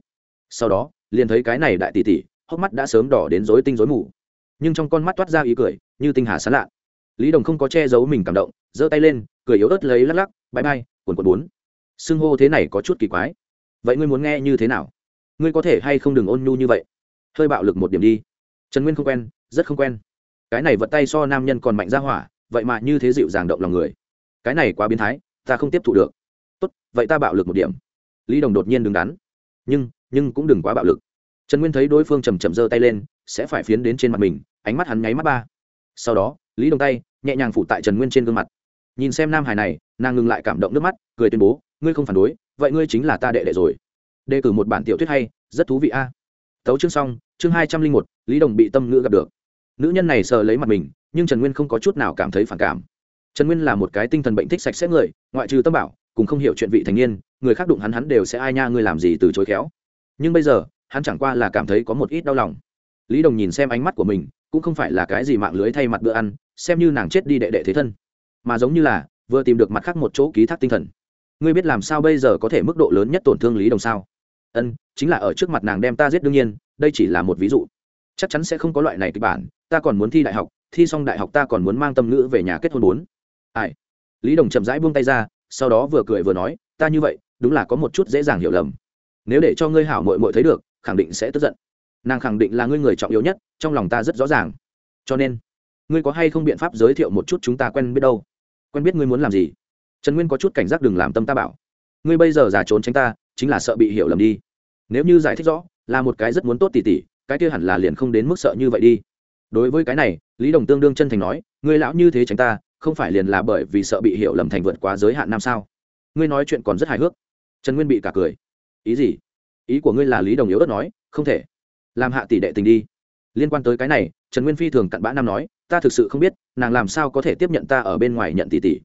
Sau đó, liền thấy cái này đại tỷ tỷ hốc mắt đã sớm đỏ đến rối tinh rối mù. Nhưng trong con mắt toát ra ý cười, như tinh hà sán lạ. Lý đồng không có che giấu mình cảm động, giơ tay lên, cười yếu ớt lấy lắc lắc bãi bay quần quần bốn. Xưng hô thế này có chút kỳ quái vậy ngươi muốn nghe như thế nào? Ngươi có thể hay không đừng ôn nhu như vậy? Hơi bạo lực một điểm đi. Trần nguyên không quen, rất không quen. Cái này vật tay so nam nhân còn mạnh ra hỏa, vậy mà như thế dịu dàng động lòng người. Cái này quá biến thái, ta không tiếp thụ được. Tốt, vậy ta bạo lực một điểm. Lý đồng đột nhiên đứng đắn. Nhưng nhưng cũng đừng quá bạo lực. Trần nguyên thấy đối phương chầm chậm giơ tay lên, sẽ phải phiến đến trên mặt mình, ánh mắt hắn nháy mắt ba. Sau đó, lý đồng tay nhẹ nhàng phụ tại trần nguyên trên gương mặt. Nhìn xem nam hải này, nàng ngừng lại cảm động nước mắt, cười tuyên bố ngươi không phản đối, vậy ngươi chính là ta đệ đệ rồi. Đề cử một bản tiểu thuyết hay, rất thú vị a. Tấu chương xong, chương hai trăm linh một, lý đồng bị tâm ngữ gặp được. Nữ nhân này sờ lấy mặt mình, nhưng trần nguyên không có chút nào cảm thấy phản cảm. Trần nguyên là một cái tinh thần bệnh thích sạch sẽ người, ngoại trừ tâm bảo, cùng không hiểu chuyện vị thành niên, người khác đụng hắn hắn đều sẽ ai nha ngươi làm gì từ chối khéo. Nhưng bây giờ, hắn chẳng qua là cảm thấy có một ít đau lòng. Lý đồng nhìn xem ánh mắt của mình, cũng không phải là cái gì mạng lưới thay mặt bữa ăn, xem như nàng chết đi đệ đệ thế thân. Mà giống như là, vừa tìm được mặt khác một chỗ ký thác tinh thần ngươi biết làm sao bây giờ có thể mức độ lớn nhất tổn thương lý đồng sao? Ân, chính là ở trước mặt nàng đem ta giết đương nhiên, đây chỉ là một ví dụ. Chắc chắn sẽ không có loại này kịch bản, ta còn muốn thi đại học, thi xong đại học ta còn muốn mang tâm ngữ về nhà kết hôn bốn. Ai? Lý đồng chậm rãi buông tay ra, sau đó vừa cười vừa nói, ta như vậy, đúng là có một chút dễ dàng hiểu lầm. Nếu để cho ngươi hảo mội mội thấy được, khẳng định sẽ tức giận. Nàng khẳng định là ngươi người trọng yếu nhất, trong lòng ta rất rõ ràng. Cho nên, ngươi có hay không biện pháp giới thiệu một chút chúng ta quen biết đâu? Quen biết ngươi muốn làm gì? Trần nguyên có chút cảnh giác đừng làm tâm ta bảo. Ngươi bây giờ giả trốn tránh ta, chính là sợ bị hiểu lầm đi. Nếu như giải thích rõ, là một cái rất muốn tốt tỉ tỉ, cái kia hẳn là liền không đến mức sợ như vậy đi. Đối với cái này, lý đồng tương đương chân thành nói, ngươi lão như thế tránh ta, không phải liền là bởi vì sợ bị hiểu lầm thành vượt quá giới hạn năm sao? Ngươi nói chuyện còn rất hài hước. Trần nguyên bị cả cười. Ý gì? Ý của ngươi là lý đồng yếu đất nói, không thể. Làm hạ tỷ đệ tình đi. Liên quan tới cái này, trần nguyên phi thường cặn bã nam nói, ta thực sự không biết, nàng làm sao có thể tiếp nhận ta ở bên ngoài nhận tỷ tỷ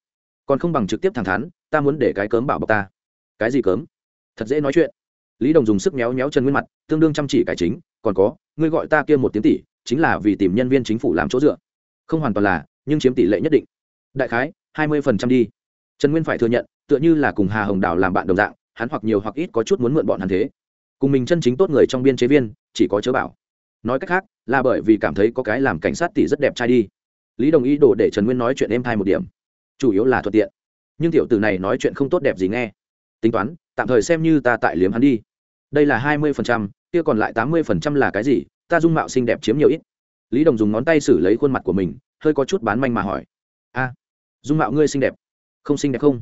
còn không bằng trực tiếp thẳng thắn, ta muốn để cái cớm bảo bọc ta. Cái gì cớm? Thật dễ nói chuyện. Lý đồng dùng sức méo méo chân nguyên mặt, tương đương chăm chỉ cải chính, còn có, ngươi gọi ta kia một tiếng tỷ, chính là vì tìm nhân viên chính phủ làm chỗ dựa. Không hoàn toàn là, nhưng chiếm tỷ lệ nhất định. Đại khái, hai mươi phần trăm đi. Trần nguyên phải thừa nhận, tựa như là cùng hà hồng đào làm bạn đồng dạng, hắn hoặc nhiều hoặc ít có chút muốn mượn bọn hắn thế. Cùng mình chân chính tốt người trong biên chế viên, chỉ có chớ bảo. Nói cách khác, là bởi vì cảm thấy có cái làm cảnh sát tỷ rất đẹp trai đi. Lý đồng ý đồ để trần nguyên nói chuyện em thai một điểm chủ yếu là thuận tiện. Nhưng tiểu tử này nói chuyện không tốt đẹp gì nghe. Tính toán, tạm thời xem như ta tại liếm hắn đi. Đây là hai mươi phần trăm, kia còn lại tám mươi phần trăm là cái gì? Ta dung mạo xinh đẹp chiếm nhiều ít. Lý đồng dùng ngón tay xử lấy khuôn mặt của mình, hơi có chút bán manh mà hỏi. A, dung mạo ngươi xinh đẹp, không xinh đẹp không?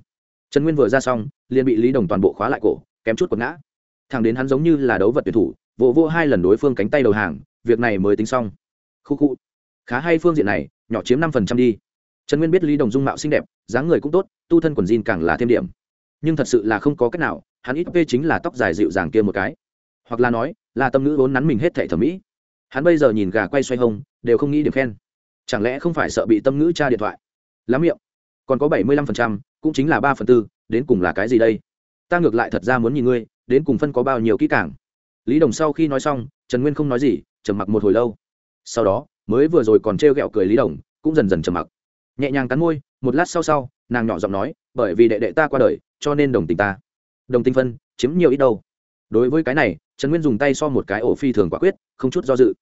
Trần nguyên vừa ra xong, liền bị lý đồng toàn bộ khóa lại cổ, kém chút quật ngã. Thằng đến hắn giống như là đấu vật tuyển thủ, vỗ vô hai lần đối phương cánh tay đầu hàng, việc này mới tính xong. Khu khu. Khá hay phương diện này, nhỏ chiếm năm phần trăm đi trần nguyên biết lý đồng dung mạo xinh đẹp, dáng người cũng tốt, tu thân quần jean càng là thêm điểm. Nhưng thật sự là không có cách nào, hắn ít p chính là tóc dài dịu dàng kia một cái. Hoặc là nói, là tâm ngữ vốn nắn mình hết thẻ thẩm mỹ. Hắn bây giờ nhìn gà quay xoay hông, đều không nghĩ điểm khen. Chẳng lẽ không phải sợ bị tâm ngữ tra điện thoại? Lắm miệng. Còn có bảy mươi lăm phần trăm, cũng chính là ba phần tư, đến cùng là cái gì đây? Ta ngược lại thật ra muốn nhìn ngươi, đến cùng phân có bao nhiêu kỹ càng? Lý đồng sau khi nói xong, trần nguyên không nói gì, trầm mặc một hồi lâu. Sau đó, mới vừa rồi còn trêu ghẹo cười lý đồng, cũng dần dần trầm mặc nhẹ nhàng cắn môi, một lát sau sau, nàng nhỏ giọng nói, bởi vì đệ đệ ta qua đời, cho nên đồng tình ta. Đồng tình phân, chiếm nhiều ít đâu. Đối với cái này, trần nguyên dùng tay so một cái ổ phi thường quả quyết, không chút do dự.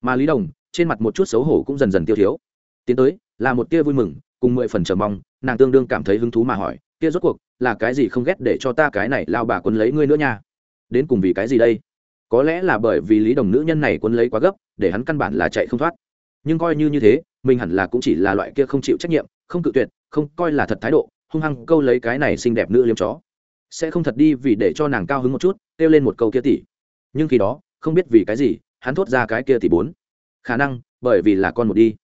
Mà lý đồng, trên mặt một chút xấu hổ cũng dần dần tiêu thiếu. Tiến tới, là một tia vui mừng, cùng mười phần chờ mong, nàng tương đương cảm thấy hứng thú mà hỏi tia rốt cuộc, là cái gì không ghét để cho ta cái này lao bà quân lấy ngươi nữa nha? Đến cùng vì cái gì đây? Có lẽ là bởi vì lý đồng nữ nhân này quân lấy quá gấp, để hắn căn bản là chạy không thoát nhưng coi như như thế, mình hẳn là cũng chỉ là loại kia không chịu trách nhiệm, không cự tuyệt, không coi là thật thái độ, hung hăng câu lấy cái này xinh đẹp nữ liếm chó. Sẽ không thật đi vì để cho nàng cao hứng một chút, kêu lên một câu kia tỷ. Nhưng khi đó, không biết vì cái gì, hắn thốt ra cái kia tỷ bốn. Khả năng, bởi vì là con một đi.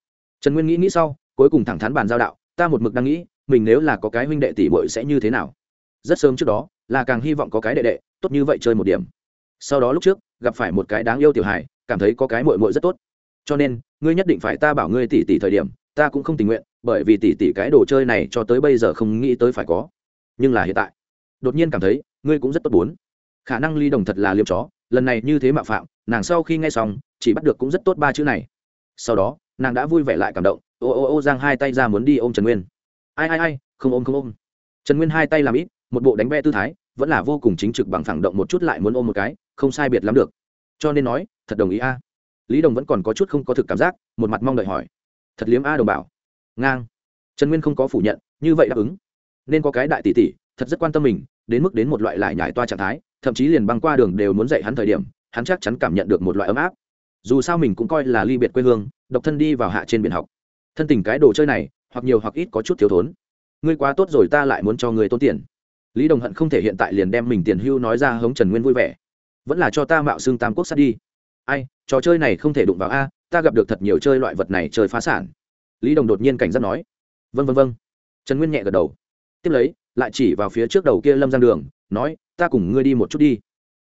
Trần nguyên nghĩ nghĩ sau, cuối cùng thẳng thắn bàn giao đạo, ta một mực đang nghĩ, mình nếu là có cái huynh đệ tỷ bội sẽ như thế nào? Rất sớm trước đó, là càng hy vọng có cái đệ đệ, tốt như vậy chơi một điểm. Sau đó lúc trước, gặp phải một cái đáng yêu tiểu hài, cảm thấy có cái mội mội rất tốt. Cho nên ngươi nhất định phải ta bảo ngươi tỷ tỷ thời điểm, ta cũng không tình nguyện, bởi vì tỷ tỷ cái đồ chơi này cho tới bây giờ không nghĩ tới phải có. Nhưng là hiện tại, đột nhiên cảm thấy, ngươi cũng rất tốt bốn. Khả năng ly đồng thật là liêm chó, lần này như thế mạo phạm, nàng sau khi nghe xong, chỉ bắt được cũng rất tốt ba chữ này. Sau đó, nàng đã vui vẻ lại cảm động, ô ô ô giang hai tay ra muốn đi ôm trần nguyên. Ai ai ai, không ôm không ôm. Trần nguyên hai tay làm ít, một bộ đánh be tư thái, vẫn là vô cùng chính trực bằng phẳng động một chút lại muốn ôm một cái, không sai biệt lắm được. Cho nên nói, thật đồng ý a lý đồng vẫn còn có chút không có thực cảm giác, một mặt mong đợi hỏi. Thật liếm a đồng bảo. Ngang. Trần nguyên không có phủ nhận, như vậy đáp ứng. Nên có cái đại tỷ tỷ, thật rất quan tâm mình, đến mức đến một loại lại nhải toa trạng thái, thậm chí liền băng qua đường đều muốn dạy hắn thời điểm, hắn chắc chắn cảm nhận được một loại ấm áp. Dù sao mình cũng coi là ly biệt quê hương, độc thân đi vào hạ trên biển học. Thân tình cái đồ chơi này, hoặc nhiều hoặc ít có chút thiếu thốn. Ngươi quá tốt rồi ta lại muốn cho ngươi tốn tiền. Lý đồng hận không thể hiện tại liền đem mình tiền hưu nói ra hống trần nguyên vui vẻ. Vẫn là cho ta mạo xương tam quốc sát đi. Ai trò chơi này không thể đụng vào a, ta gặp được thật nhiều chơi loại vật này chơi phá sản. Lý đồng đột nhiên cảnh giác nói. Vân vân vân trần nguyên nhẹ gật đầu. Tiếp lấy, lại chỉ vào phía trước đầu kia lâm giang đường, nói, ta cùng ngươi đi một chút đi.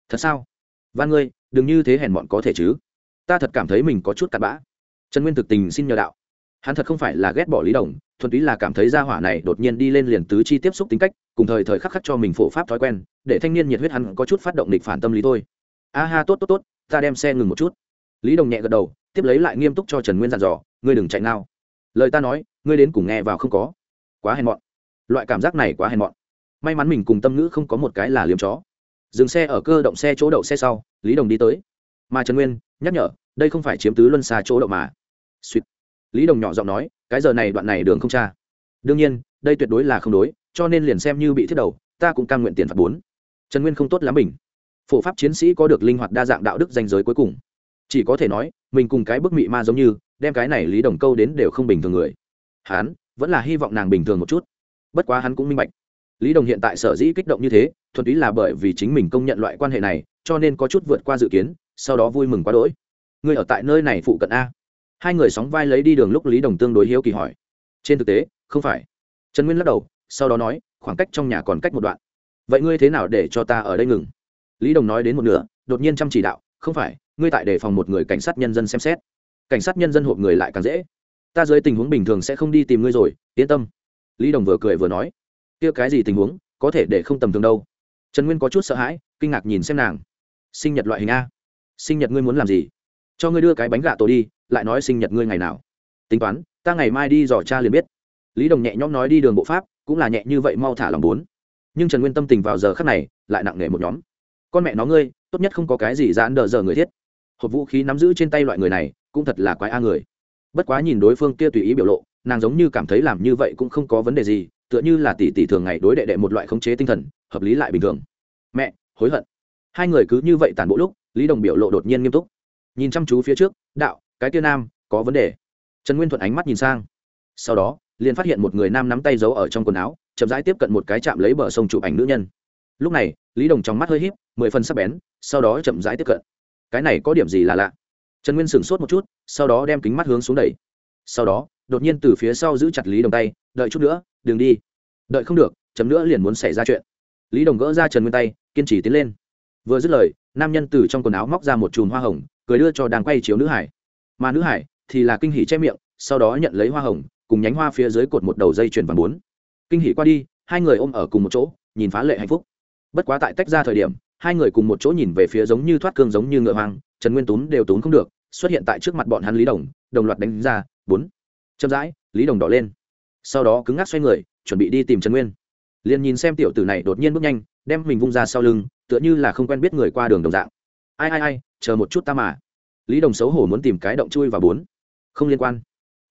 Thật sao? Van ngươi, đừng như thế hèn mọn có thể chứ? Ta thật cảm thấy mình có chút cặn bã. Trần nguyên thực tình xin nhờ đạo. Hắn thật không phải là ghét bỏ lý đồng, thuần túy là cảm thấy gia hỏa này đột nhiên đi lên liền tứ chi tiếp xúc tính cách, cùng thời thời khắc khắc cho mình phổ pháp thói quen, để thanh niên nhiệt huyết hắn có chút phát động địch phản tâm lý thôi. A ha, tốt tốt tốt, ta đem xe ngừng một chút lý đồng nhẹ gật đầu, tiếp lấy lại nghiêm túc cho trần nguyên dặn dò, ngươi đừng chạy nào lời ta nói, ngươi đến cùng nghe vào không có. Quá hèn mọn. Loại cảm giác này quá hèn mọn. May mắn mình cùng tâm ngữ không có một cái là liếm chó. Dừng xe ở cơ động xe chỗ đậu xe sau, lý đồng đi tới. Mà trần nguyên, nhắc nhở, đây không phải chiếm tứ luân xa chỗ đậu mà. Suýt. Lý đồng nhỏ giọng nói, cái giờ này đoạn này đường không cha đương nhiên, đây tuyệt đối là không đối, cho nên liền xem như bị thiết đầu, ta cũng cam nguyện tiền phạt bốn. Trần nguyên không tốt lắm mình. Phổ pháp chiến sĩ có được linh hoạt đa dạng đạo đức danh giới cuối cùng chỉ có thể nói, mình cùng cái bức mị ma giống như, đem cái này lý đồng câu đến đều không bình thường người. Hắn vẫn là hy vọng nàng bình thường một chút. Bất quá hắn cũng minh bạch, lý đồng hiện tại sở dĩ kích động như thế, thuần túy là bởi vì chính mình công nhận loại quan hệ này, cho nên có chút vượt qua dự kiến, sau đó vui mừng quá đỗi. Người ở tại nơi này phụ cận a. Hai người sóng vai lấy đi đường lúc lý đồng tương đối hiếu kỳ hỏi. Trên thực tế, không phải. Trần nguyên lắc đầu, sau đó nói, khoảng cách trong nhà còn cách một đoạn. Vậy ngươi thế nào để cho ta ở đây ngừng? Lý đồng nói đến một nửa, đột nhiên chăm chỉ đạo, không phải ngươi tại đề phòng một người cảnh sát nhân dân xem xét. Cảnh sát nhân dân hộp người lại càng dễ. Ta dưới tình huống bình thường sẽ không đi tìm ngươi rồi, yên tâm. Lý đồng vừa cười vừa nói. Kia cái gì tình huống, có thể để không tầm thường đâu. Trần nguyên có chút sợ hãi, kinh ngạc nhìn xem nàng. Sinh nhật loại hình a? Sinh nhật ngươi muốn làm gì? Cho ngươi đưa cái bánh gà tổ đi, lại nói sinh nhật ngươi ngày nào. Tính toán, ta ngày mai đi dò cha liền biết. Lý đồng nhẹ nhõm nói đi đường bộ pháp, cũng là nhẹ như vậy mau thả lòng bốn. Nhưng trần nguyên tâm tình vào giờ khắc này, lại nặng nề một nhóm. Con mẹ nó ngươi, tốt nhất không có cái gì giãn đờ giờ người thiết hộp vũ khí nắm giữ trên tay loại người này cũng thật là quái a người. Bất quá nhìn đối phương kia tùy ý biểu lộ, nàng giống như cảm thấy làm như vậy cũng không có vấn đề gì, tựa như là tỷ tỷ thường ngày đối đệ đệ một loại khống chế tinh thần, hợp lý lại bình thường. Mẹ, hối hận. Hai người cứ như vậy tàn bộ lúc, lý đồng biểu lộ đột nhiên nghiêm túc. Nhìn chăm chú phía trước, đạo, cái kia nam, có vấn đề. Trần nguyên thuận ánh mắt nhìn sang. Sau đó, liền phát hiện một người nam nắm tay giấu ở trong quần áo, chậm rãi tiếp cận một cái chạm lấy bờ sông chụp ảnh nữ nhân. Lúc này, lý đồng trong mắt hơi h í p mười phần sắp bén, sau đó chậm rãi tiếp cận cái này có điểm gì là lạ? Trần nguyên sửng sốt một chút, sau đó đem kính mắt hướng xuống đẩy. Sau đó, đột nhiên từ phía sau giữ chặt lý đồng tay, đợi chút nữa, đừng đi. Đợi không được, chấm nữa liền muốn xảy ra chuyện. Lý đồng gỡ ra trần nguyên tay, kiên trì tiến lên. Vừa dứt lời, nam nhân từ trong quần áo móc ra một chùm hoa hồng, cười đưa cho đang quay chiếu nữ hải. Mà nữ hải thì là kinh hỉ che miệng, sau đó nhận lấy hoa hồng, cùng nhánh hoa phía dưới cột một đầu dây chuyền vàng bốn. Kinh hỉ qua đi, hai người ôm ở cùng một chỗ, nhìn phá lệ hạnh phúc. Bất quá tại tách ra thời điểm hai người cùng một chỗ nhìn về phía giống như thoát cương giống như ngựa hoang, trần nguyên túm đều túm không được, xuất hiện tại trước mặt bọn hắn lý đồng đồng loạt đánh ra, bốn. Chậm rãi, lý đồng đỏ lên. Sau đó cứng ngắc xoay người, chuẩn bị đi tìm trần nguyên. Liền nhìn xem tiểu tử này đột nhiên bước nhanh, đem mình vung ra sau lưng, tựa như là không quen biết người qua đường đồng dạng. Ai ai ai, chờ một chút ta mà. Lý đồng xấu hổ muốn tìm cái động chui và bốn. Không liên quan.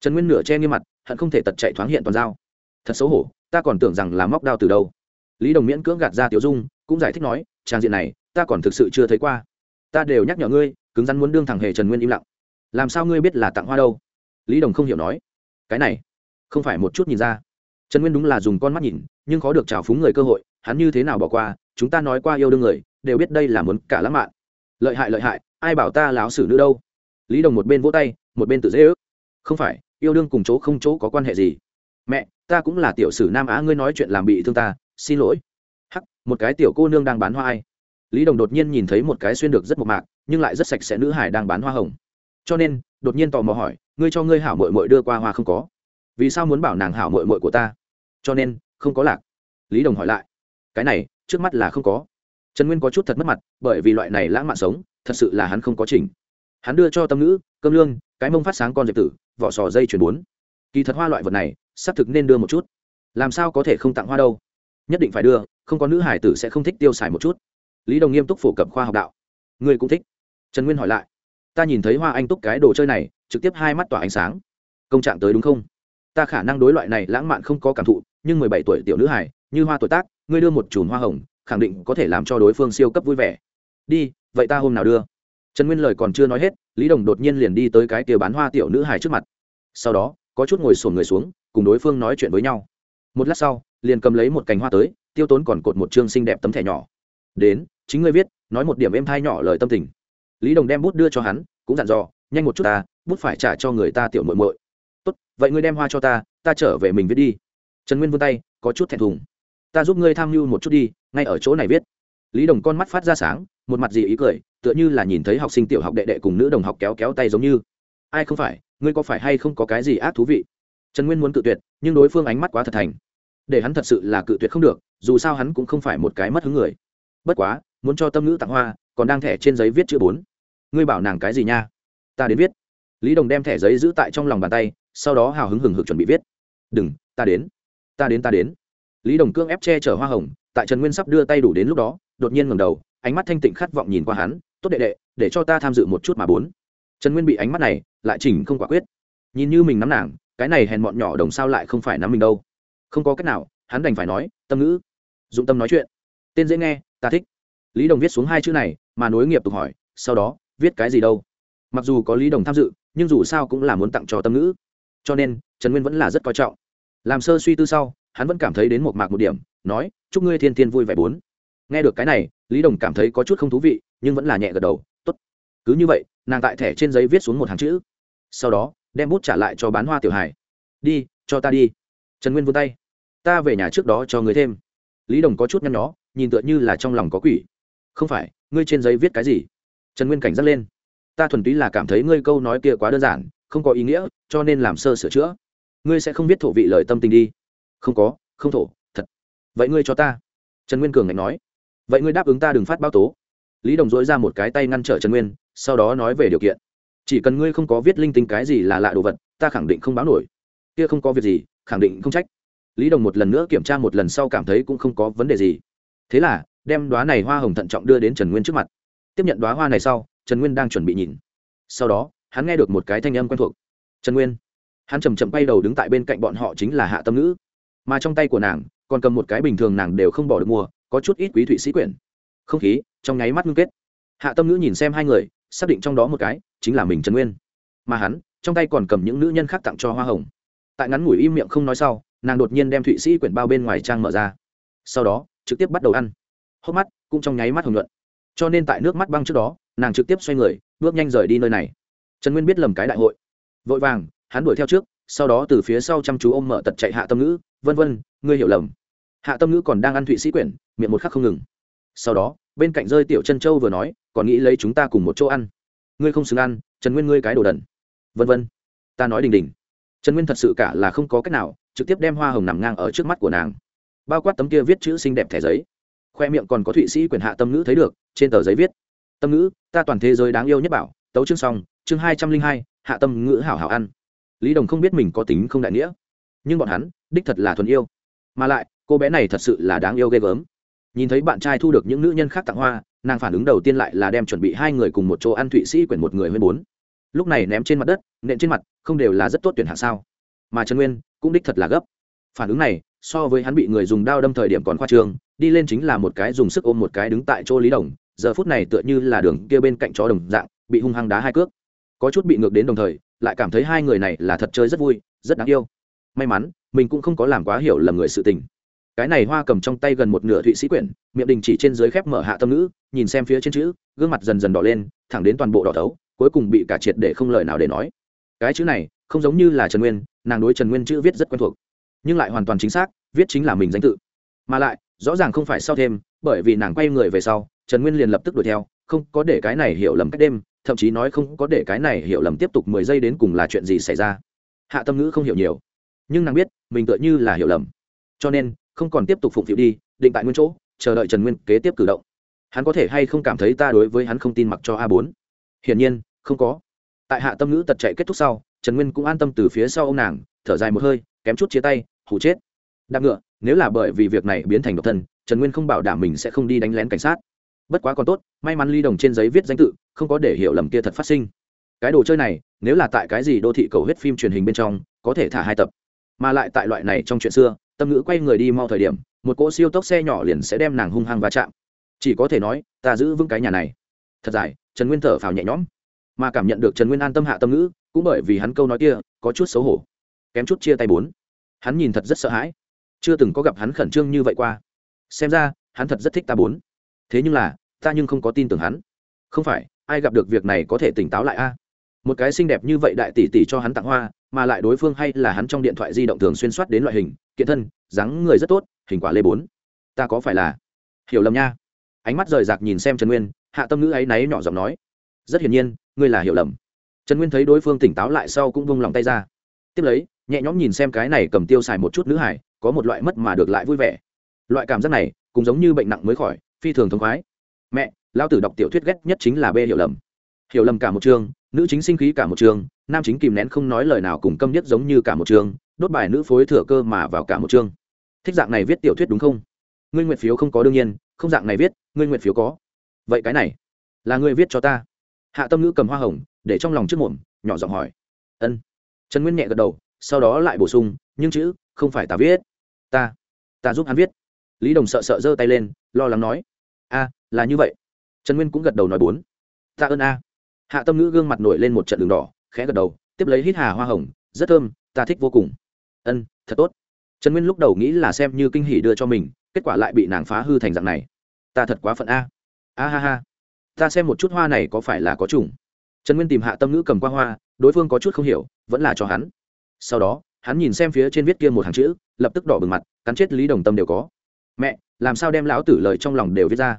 Trần nguyên nửa che nghiêm mặt, hận không thể tật chạy thoáng hiện toàn dao. Thật xấu hổ, ta còn tưởng rằng là móc đao từ đâu. Lý đồng miễn cưỡng gạt ra tiểu dung, cũng giải thích nói trang diện này, ta còn thực sự chưa thấy qua. Ta đều nhắc nhở ngươi, cứng rắn muốn đương thẳng hề trần nguyên im lặng. Làm sao ngươi biết là tặng hoa đâu? Lý đồng không hiểu nói. Cái này, không phải một chút nhìn ra. Trần nguyên đúng là dùng con mắt nhìn, nhưng khó được trào phúng người cơ hội, hắn như thế nào bỏ qua, chúng ta nói qua yêu đương người, đều biết đây là muốn cả lãng mạn. Lợi hại lợi hại, ai bảo ta láo xử nữ đâu? Lý đồng một bên vỗ tay, một bên tự dễ ước. Không phải, yêu đương cùng chỗ không chỗ có quan hệ gì? Mẹ, ta cũng là tiểu sử nam á, ngươi nói chuyện làm bị thương ta, xin lỗi một cái tiểu cô nương đang bán hoa ai. Lý đồng đột nhiên nhìn thấy một cái xuyên được rất mộc mạc, nhưng lại rất sạch sẽ nữ hải đang bán hoa hồng. Cho nên, đột nhiên tò mò hỏi, ngươi cho ngươi hảo mội mội đưa qua hoa không có? Vì sao muốn bảo nàng hảo mội mội của ta? Cho nên, không có lạc. Lý đồng hỏi lại, cái này, trước mắt là không có. Trần nguyên có chút thật mất mặt, bởi vì loại này lãng mạn sống, thật sự là hắn không có trình hắn đưa cho tâm ngữ cơm lương, cái mông phát sáng con dẹp tử, vỏ sò dây chuyển bốn. Kỳ thật hoa loại vật này, xác thực nên đưa một chút. Làm sao có thể không tặng hoa đâu? Nhất định phải đưa không có nữ hải tử sẽ không thích tiêu xài một chút. Lý đồng nghiêm túc phổ cập khoa học đạo. Ngươi cũng thích. Trần nguyên hỏi lại. Ta nhìn thấy hoa anh túc cái đồ chơi này, trực tiếp hai mắt tỏa ánh sáng. Công trạng tới đúng không? Ta khả năng đối loại này lãng mạn không có cảm thụ, nhưng mười bảy tuổi tiểu nữ hải, như hoa tuổi tác, ngươi đưa một chùm hoa hồng, khẳng định có thể làm cho đối phương siêu cấp vui vẻ. Đi, vậy ta hôm nào đưa? Trần nguyên lời còn chưa nói hết, lý đồng đột nhiên liền đi tới cái kia bán hoa tiểu nữ hải trước mặt. Sau đó, có chút ngồi sổn người xuống, cùng đối phương nói chuyện với nhau. Một lát sau, liền cầm lấy một cành hoa tới tiêu tốn còn cột một chương xinh đẹp tấm thẻ nhỏ. Đến, chính ngươi viết, nói một điểm êm thai nhỏ lời tâm tình. Lý đồng đem bút đưa cho hắn, cũng dặn dò, nhanh một chút ta, bút phải trả cho người ta tiểu muội muội. Tốt, vậy ngươi đem hoa cho ta ta trở về mình viết đi. Trần nguyên vươn tay, có chút thẹn thùng. Ta giúp ngươi tham mưu một chút đi, ngay ở chỗ này viết. Lý đồng con mắt phát ra sáng, một mặt gì ý cười, tựa như là nhìn thấy học sinh tiểu học đệ đệ cùng nữ đồng học kéo kéo tay giống như. Ai không phải, ngươi có phải hay không có cái gì ác thú vị? Trần nguyên muốn cự tuyệt, nhưng đối phương ánh mắt quá thật thành để hắn thật sự là cự tuyệt không được, dù sao hắn cũng không phải một cái mất hứng người. Bất quá, muốn cho tâm nữ tặng hoa, còn đang thẻ trên giấy viết chữ bốn. Ngươi bảo nàng cái gì nha? Ta đến viết. Lý đồng đem thẻ giấy giữ tại trong lòng bàn tay, sau đó hào hứng hừng hực chuẩn bị viết. Đừng, ta đến. Ta đến ta đến. Lý đồng cương ép che chở hoa hồng, tại trần nguyên sắp đưa tay đủ đến lúc đó, đột nhiên ngầm đầu, ánh mắt thanh tịnh khát vọng nhìn qua hắn, tốt đệ đệ, để cho ta tham dự một chút mà bốn. Trần nguyên bị ánh mắt này lại chỉnh không quả quyết. Nhìn như mình nắm nàng, cái này hèn mọn nhỏ đồng sao lại không phải nắm mình đâu không có cách nào, hắn đành phải nói, tâm ngữ. Dụng tâm nói chuyện. Tên dễ nghe, ta thích. Lý đồng viết xuống hai chữ này, mà nối nghiệp tục hỏi, sau đó, viết cái gì đâu? Mặc dù có lý đồng tham dự, nhưng dù sao cũng là muốn tặng cho tâm ngữ. Cho nên, trần nguyên vẫn là rất coi trọng. Làm sơ suy tư sau, hắn vẫn cảm thấy đến một mạc một điểm, nói, chúc ngươi thiên thiên vui vẻ bốn. Nghe được cái này, lý đồng cảm thấy có chút không thú vị, nhưng vẫn là nhẹ gật đầu, tốt. Cứ như vậy, nàng tại thẻ trên giấy viết xuống một hàng chữ. Sau đó, đem bút trả lại cho bán hoa tiểu hải đi, cho ta đi. Trần nguyên vươn tay ta về nhà trước đó cho ngươi thêm. Lý đồng có chút nhăn nhó, nhìn tựa như là trong lòng có quỷ. Không phải, ngươi trên giấy viết cái gì? Trần nguyên cảnh dắt lên. Ta thuần túy là cảm thấy ngươi câu nói kia quá đơn giản, không có ý nghĩa, cho nên làm sơ sửa chữa. Ngươi sẽ không biết thổ vị lời tâm tình đi. Không có, không thổ, thật. Vậy ngươi cho ta. Trần nguyên cường ngạch nói. Vậy ngươi đáp ứng ta đừng phát báo tố. Lý đồng dối ra một cái tay ngăn trở trần nguyên, sau đó nói về điều kiện. Chỉ cần ngươi không có viết linh tinh cái gì là lạ đồ vật, ta khẳng định không báo nổi. Kia không có việc gì, khẳng định không trách lý đồng một lần nữa kiểm tra một lần sau cảm thấy cũng không có vấn đề gì. Thế là, đem đoá này hoa hồng thận trọng đưa đến trần nguyên trước mặt. Tiếp nhận đoá hoa này sau, trần nguyên đang chuẩn bị nhìn. Sau đó, hắn nghe được một cái thanh âm quen thuộc. Trần nguyên. Hắn chầm chậm bay đầu đứng tại bên cạnh bọn họ chính là hạ tâm ngữ. Mà trong tay của nàng, còn cầm một cái bình thường nàng đều không bỏ được mua, có chút ít quý thụy sĩ quyển. Không khí, trong nháy mắt ngưng kết. Hạ tâm ngữ nhìn xem hai người, xác định trong đó một cái chính là mình trần nguyên. Mà hắn, trong tay còn cầm những nữ nhân khác tặng cho hoa hồng. Tại ngắn ngủi im miệng không nói sau nàng đột nhiên đem thụy sĩ quyển bao bên ngoài trang mở ra sau đó trực tiếp bắt đầu ăn hốc mắt cũng trong nháy mắt hồng nhuận cho nên tại nước mắt băng trước đó nàng trực tiếp xoay người bước nhanh rời đi nơi này trần nguyên biết lầm cái đại hội vội vàng hắn đuổi theo trước sau đó từ phía sau chăm chú ôm mở tật chạy hạ tâm ngữ vân vân ngươi hiểu lầm hạ tâm ngữ còn đang ăn thụy sĩ quyển miệng một khắc không ngừng sau đó bên cạnh rơi tiểu chân châu vừa nói còn nghĩ lấy chúng ta cùng một chỗ ăn ngươi không xứng ăn trần nguyên ngươi cái đồ đần vân vân ta nói đình đình trần nguyên thật sự cả là không có cách nào trực tiếp đem hoa hồng nằm ngang ở trước mắt của nàng. Bao quát tấm kia viết chữ xinh đẹp thẻ giấy. Khoe miệng còn có thụy sĩ quyền hạ tâm ngữ thấy được, trên tờ giấy viết. Tâm ngữ, ta toàn thế giới đáng yêu nhất bảo, tấu chương xong, chương hai trăm linh hai, hạ tâm ngữ hảo hảo ăn. Lý đồng không biết mình có tính không đại nghĩa, nhưng bọn hắn, đích thật là thuần yêu. Mà lại, cô bé này thật sự là đáng yêu ghê gớm. Nhìn thấy bạn trai thu được những nữ nhân khác tặng hoa, nàng phản ứng đầu tiên lại là đem chuẩn bị hai người cùng một chỗ ăn thụy sĩ quyển một người hơn bốn. Lúc này ném trên mặt đất, nện trên mặt, không đều là rất tốt tuyển hạ sao. Mà trần nguyên cũng đích thật là gấp. Phản ứng này, so với hắn bị người dùng đao đâm thời điểm còn khoa trương, đi lên chính là một cái dùng sức ôm một cái đứng tại chỗ lý đồng, giờ phút này tựa như là đường kia bên cạnh chó đồng dạng, bị hung hăng đá hai cước. Có chút bị ngược đến đồng thời, lại cảm thấy hai người này là thật chơi rất vui, rất đáng yêu. May mắn, mình cũng không có làm quá hiểu lầm người sự tình. Cái này hoa cầm trong tay gần một nửa thụy sĩ quyển, miệng đình chỉ trên dưới khép mở hạ tâm ngữ, nhìn xem phía trên chữ, gương mặt dần dần đỏ lên, thẳng đến toàn bộ đỏ thấu, cuối cùng bị cả triệt để không lời nào để nói. Cái chữ này, không giống như là trần nguyên nàng đối trần nguyên chữ viết rất quen thuộc nhưng lại hoàn toàn chính xác viết chính là mình danh tự mà lại rõ ràng không phải sau thêm bởi vì nàng quay người về sau trần nguyên liền lập tức đuổi theo không có để cái này hiểu lầm cách đêm thậm chí nói không có để cái này hiểu lầm tiếp tục mười giây đến cùng là chuyện gì xảy ra hạ tâm ngữ không hiểu nhiều nhưng nàng biết mình tựa như là hiểu lầm cho nên không còn tiếp tục phụng phịu đi định tại nguyên chỗ chờ đợi trần nguyên kế tiếp cử động hắn có thể hay không cảm thấy ta đối với hắn không tin mặc cho a bốn hiển nhiên không có tại hạ tâm ngữ tật chạy kết thúc sau trần nguyên cũng an tâm từ phía sau ô m nàng, thở dài một hơi, kém chút chia tay hụ chết. Đạp ngựa, nếu là bởi vì việc này biến thành độc thân, trần nguyên không bảo đảm mình sẽ không đi đánh lén cảnh sát. Bất quá còn tốt, may mắn ly đồng trên giấy viết danh tự, không có để hiểu lầm kia thật phát sinh. Cái đồ chơi này, nếu là tại cái gì đô thị cầu hết phim truyền hình bên trong, có thể thả hai tập. Mà lại tại loại này trong chuyện xưa, tâm ngữ quay người đi mau thời điểm, một cỗ siêu tốc xe nhỏ liền sẽ đem nàng hung hăng va chạm. Chỉ có thể nói, ta giữ vững cái nhà này. Thật dài, trần nguyên thở phào nhẹ nhõm. Mà cảm nhận được trần nguyên an tâm hạ tâm ngữ cũng bởi vì hắn câu nói kia, có chút xấu hổ, kém chút chia tay bốn. Hắn nhìn thật rất sợ hãi. Chưa từng có gặp hắn khẩn trương như vậy qua. Xem ra, hắn thật rất thích ta bốn. Thế nhưng là, ta nhưng không có tin tưởng hắn. Không phải, ai gặp được việc này có thể tỉnh táo lại a? Một cái xinh đẹp như vậy đại tỷ tỷ cho hắn tặng hoa, mà lại đối phương hay là hắn trong điện thoại di động thường xuyên soát đến loại hình, kiện thân, dáng người rất tốt, hình quả lê bốn. Ta có phải là? Hiểu lầm nha. Ánh mắt rời rạc nhìn xem trần nguyên, hạ tâm ngữ ấy náy nhỏ giọng nói. Rất hiển nhiên, ngươi là hiểu lầm trần nguyên thấy đối phương tỉnh táo lại sau cũng vung lòng tay ra. Tiếp lấy, nhẹ nhõm nhìn xem cái này cầm tiêu xài một chút nữ hải, có một loại mất mà được lại vui vẻ. Loại cảm giác này, cũng giống như bệnh nặng mới khỏi, phi thường thống khoái. Mẹ lao tử đọc tiểu thuyết ghét nhất chính là b hiểu lầm. Hiểu lầm cả một chương nữ chính sinh khí cả một chương nam chính kìm nén không nói lời nào cùng câm nhất giống như cả một chương đốt bài nữ phối thừa cơ mà vào cả một chương thích dạng này viết tiểu thuyết đúng không? Ngươi nguyện phiếu không có đương nhiên, không dạng này viết, ngươi nguyện phiếu có. Vậy cái này, là ngươi viết cho ta hạ tâm ngữ cầm hoa hồng, để trong lòng trước mồm, nhỏ giọng hỏi. Ân. Trần nguyên nhẹ gật đầu, sau đó lại bổ sung, nhưng chữ, không phải ta viết. Ta ta giúp hắn viết. Lý đồng sợ sợ giơ tay lên, lo lắng nói. A, là như vậy. Trần nguyên cũng gật đầu nói bốn. Ta ơn a. Hạ tâm ngữ gương mặt nổi lên một trận đường đỏ, khẽ gật đầu, tiếp lấy hít hà hoa hồng, rất thơm, ta thích vô cùng. Ân, thật tốt. Trần nguyên lúc đầu nghĩ là xem như kinh hỉ đưa cho mình, kết quả lại bị nàng phá hư thành dạng này. Ta thật quá phận a. A ha ha ta xem một chút hoa này có phải là có trùng. Trần nguyên tìm hạ tâm ngữ cầm qua hoa, đối phương có chút không hiểu, vẫn là cho hắn. Sau đó, hắn nhìn xem phía trên viết kia một hàng chữ, lập tức đỏ bừng mặt, cắn chết lý đồng tâm đều có. Mẹ, làm sao đem lão tử lời trong lòng đều viết ra?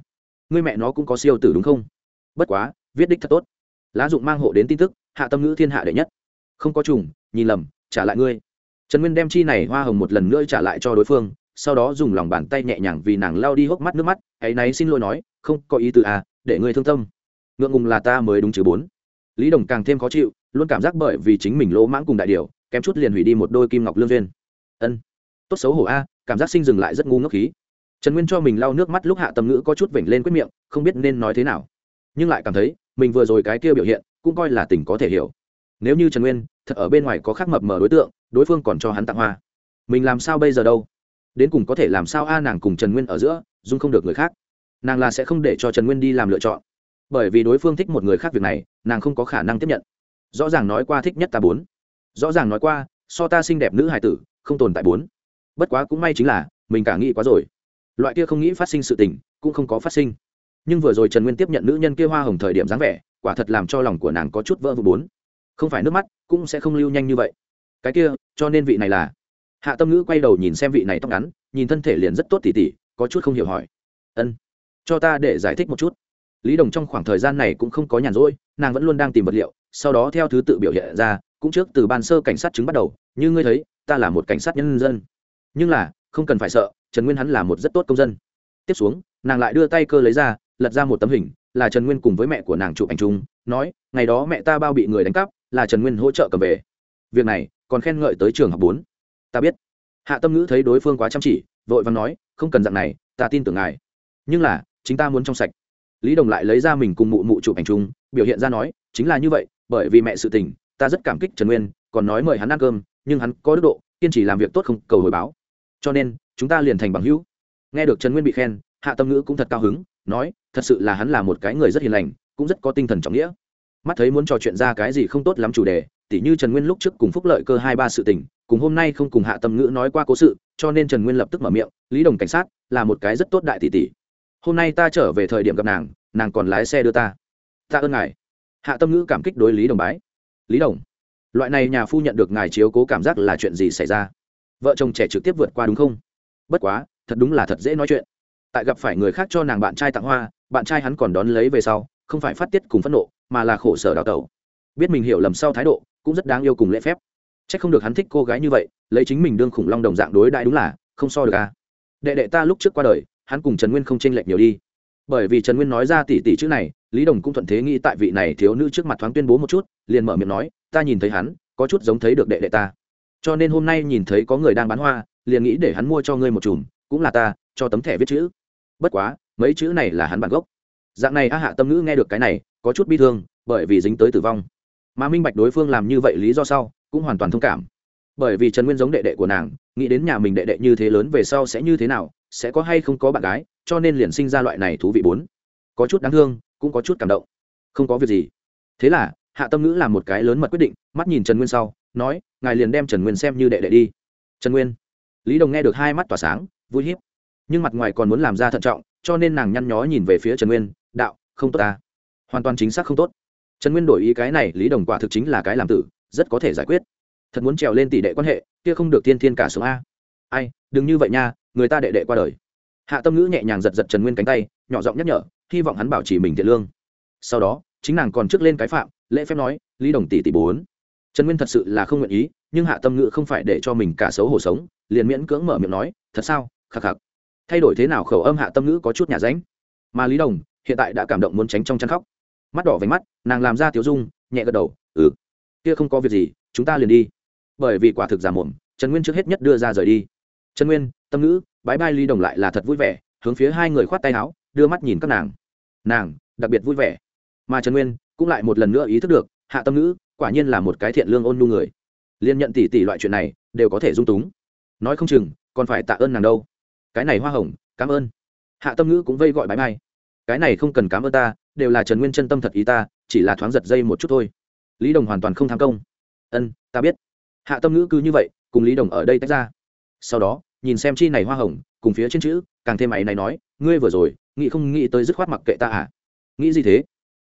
Ngươi mẹ nó cũng có siêu tử đúng không? Bất quá, viết đích thật tốt. Lá dụng mang hộ đến tin tức, hạ tâm ngữ thiên hạ đệ nhất. Không có trùng, nhìn lầm, trả lại ngươi. Trần nguyên đem chi này hoa hồng một lần nữa trả lại cho đối phương, sau đó dùng lòng bàn tay nhẹ nhàng vì nàng lao đi hốc mắt nước mắt hãy náy xin lỗi nói, không có ý tư à để ngươi thương tâm. Ngượng ngùng là ta mới đúng chứ bốn. Lý đồng càng thêm khó chịu, luôn cảm giác bởi vì chính mình lỗ mãng cùng đại điều, kém chút liền hủy đi một đôi kim ngọc lương duyên. Ân, tốt xấu hổ a, cảm giác sinh dừng lại rất ngu ngốc khí. Trần nguyên cho mình lau nước mắt lúc hạ tâm ngữ có chút vểnh lên quyết miệng, không biết nên nói thế nào. Nhưng lại cảm thấy, mình vừa rồi cái kia biểu hiện, cũng coi là tình có thể hiểu. Nếu như trần nguyên, thật ở bên ngoài có khác mập mờ đối tượng, đối phương còn cho hắn tặng hoa. Mình làm sao bây giờ đâu? Đến cùng có thể làm sao a nàng cùng trần nguyên ở giữa, dung không được người khác nàng là sẽ không để cho trần nguyên đi làm lựa chọn. Bởi vì đối phương thích một người khác việc này, nàng không có khả năng tiếp nhận. Rõ ràng nói qua thích nhất ta bốn. Rõ ràng nói qua, so ta xinh đẹp nữ hài tử, không tồn tại bốn. Bất quá cũng may chính là, mình cả nghĩ quá rồi. Loại kia không nghĩ phát sinh sự tình, cũng không có phát sinh. Nhưng vừa rồi trần nguyên tiếp nhận nữ nhân kia hoa hồng thời điểm dáng vẻ, quả thật làm cho lòng của nàng có chút vỡ vụ bốn. Không phải nước mắt, cũng sẽ không lưu nhanh như vậy. Cái kia, cho nên vị này là? Hạ tâm ngữ quay đầu nhìn xem vị này tóc ngắn, nhìn thân thể liền rất tốt tỉ tỉ, có chút không hiểu hỏi. Ân cho ta để giải thích một chút. Lý đồng trong khoảng thời gian này cũng không có nhàn rỗi, nàng vẫn luôn đang tìm vật liệu, sau đó theo thứ tự biểu hiện ra, cũng trước từ ban sơ cảnh sát chứng bắt đầu. Như ngươi thấy, ta là một cảnh sát nhân dân. Nhưng là, không cần phải sợ, trần nguyên hắn là một rất tốt công dân. Tiếp xuống, nàng lại đưa tay cơ lấy ra, lật ra một tấm hình, là trần nguyên cùng với mẹ của nàng chụp ảnh chung, nói, ngày đó mẹ ta bao bị người đánh cắp, là trần nguyên hỗ trợ cầm về. Việc này, còn khen ngợi tới trường học bốn. Ta biết. Hạ tâm ngữ thấy đối phương quá chăm chỉ, vội và nói, không cần dạng này, ta tin tưởng ngài. Nhưng là chính ta muốn trong sạch. Lý đồng lại lấy ra mình cùng mụ mụ chụp ảnh chung, biểu hiện ra nói, chính là như vậy, bởi vì mẹ sự tình, ta rất cảm kích trần nguyên, còn nói mời hắn ăn cơm, nhưng hắn có đức độ, kiên trì làm việc tốt không, cầu hồi báo. Cho nên, chúng ta liền thành bằng hữu. Nghe được trần nguyên bị khen, hạ tâm ngữ cũng thật cao hứng, nói, thật sự là hắn là một cái người rất hiền lành, cũng rất có tinh thần trọng nghĩa. Mắt thấy muốn trò chuyện ra cái gì không tốt lắm chủ đề, tỉ như trần nguyên lúc trước cùng phúc lợi cơ hai ba sự tình, cùng hôm nay không cùng hạ tâm ngữ nói qua cố sự, cho nên trần nguyên lập tức mở miệng, lý đồng cảnh sát, là một cái rất tốt đại tỷ tỷ hôm nay ta trở về thời điểm gặp nàng nàng còn lái xe đưa ta. Ta ơn ngài. Hạ tâm ngữ cảm kích đối lý đồng bái. Lý đồng, loại này nhà phu nhận được ngài chiếu cố cảm giác là chuyện gì xảy ra? Vợ chồng trẻ trực tiếp vượt qua đúng không? Bất quá, thật đúng là thật dễ nói chuyện. Tại gặp phải người khác cho nàng bạn trai tặng hoa, bạn trai hắn còn đón lấy về sau, không phải phát tiết cùng phẫn nộ, mà là khổ sở đào tẩu. Biết mình hiểu lầm sau thái độ, cũng rất đáng yêu cùng lễ phép. C h ắ c không được hắn thích cô gái như vậy, lấy chính mình đương khủng long đồng dạng đối đại đúng là, không so được à. đệ đệ ta lúc trước qua đời hắn cùng trần nguyên không tranh lệch nhiều đi. Bởi vì trần nguyên nói ra tỷ tỷ chữ này, lý đồng cũng thuận thế nghĩ tại vị này thiếu nữ trước mặt thoáng tuyên bố một chút, liền mở miệng nói, ta nhìn thấy hắn, có chút giống thấy được đệ đệ ta. Cho nên hôm nay nhìn thấy có người đang bán hoa, liền nghĩ để hắn mua cho ngươi một chùm, cũng là ta, cho tấm thẻ viết chữ. Bất quá, mấy chữ này là hắn bản gốc. Dạng này a hạ tâm ngữ nghe được cái này, có chút bi thương, bởi vì dính tới tử vong. Mà minh bạch đối phương làm như vậy lý do sau, cũng hoàn toàn thông cảm. Bởi vì trần nguyên giống đệ đệ của nàng, nghĩ đến nhà mình đệ đệ như thế lớn về sau sẽ như thế nào sẽ có hay không có bạn gái, cho nên liền sinh ra loại này thú vị bốn. Có chút đáng thương, cũng có chút cảm động. Không có việc gì. Thế là, hạ tâm ngữ làm một cái lớn mật quyết định, mắt nhìn trần nguyên sau, nói, ngài liền đem trần nguyên xem như đệ đệ đi. Trần nguyên? Lý đồng nghe được hai mắt tỏa sáng, vui hiếp nhưng mặt ngoài còn muốn làm ra thận trọng, cho nên nàng nhăn nhó nhìn về phía trần nguyên, đạo, không tốt ta. Hoàn toàn chính xác không tốt. Trần nguyên đổi ý cái này, lý đồng quả thực chính là cái làm tử, rất có thể giải quyết. Thật muốn trèo lên tỷ đệ quan hệ, kia không được tiên thiên cả sống a ai, đừng như vậy nha, người ta đệ đệ qua đời. Hạ tâm ngữ nhẹ nhàng giật giật trần nguyên cánh tay, nhỏ giọng nhắc nhở, hy vọng hắn bảo trì mình thiện lương. Sau đó, chính nàng còn trước lên cái phạm, lễ phép nói, lý đồng tỷ tỷ bốn. Trần nguyên thật sự là không nguyện ý, nhưng hạ tâm ngữ không phải để cho mình cả xấu hổ sống, liền miễn cưỡng mở miệng nói, thật sao, khắc khắc. Thay đổi thế nào khẩu âm hạ tâm ngữ có chút nhà ránh. Mà lý đồng, hiện tại đã cảm động muốn tránh trong chăn khóc. Mắt đỏ váy mắt, nàng làm ra tiếu dung, nhẹ gật đầu ừ kia không có việc gì, chúng ta liền đi. Bởi vì quả thực giả mồm trần nguyên trước hết nhất đưa ra rời đi trần nguyên, tâm ngữ bãi bai lý đồng lại là thật vui vẻ, hướng phía hai người khoát tay áo, đưa mắt nhìn các nàng. Nàng, đặc biệt vui vẻ. Mà trần nguyên cũng lại một lần nữa ý thức được, hạ tâm ngữ quả nhiên là một cái thiện lương ôn nhu người. Liên nhận tỷ tỷ loại chuyện này, đều có thể dung túng. Nói không chừng, còn phải tạ ơn nàng đâu. Cái này hoa hồng, cảm ơn. Hạ tâm ngữ cũng vây gọi bãi mai cái này không cần cảm ơn ta, đều là trần nguyên chân tâm thật ý ta, chỉ là thoáng giật dây một chút thôi. Lý đồng hoàn toàn không tham công. Ân, ta biết. Hạ tâm ngữ cứ như vậy, cùng lý đồng ở đây tách ra sau đó, nhìn xem chi này hoa hồng, cùng phía trên chữ, càng thêm mày này nói, ngươi vừa rồi, nghĩ không nghĩ tới dứt khoát mặc kệ ta à? Nghĩ gì thế?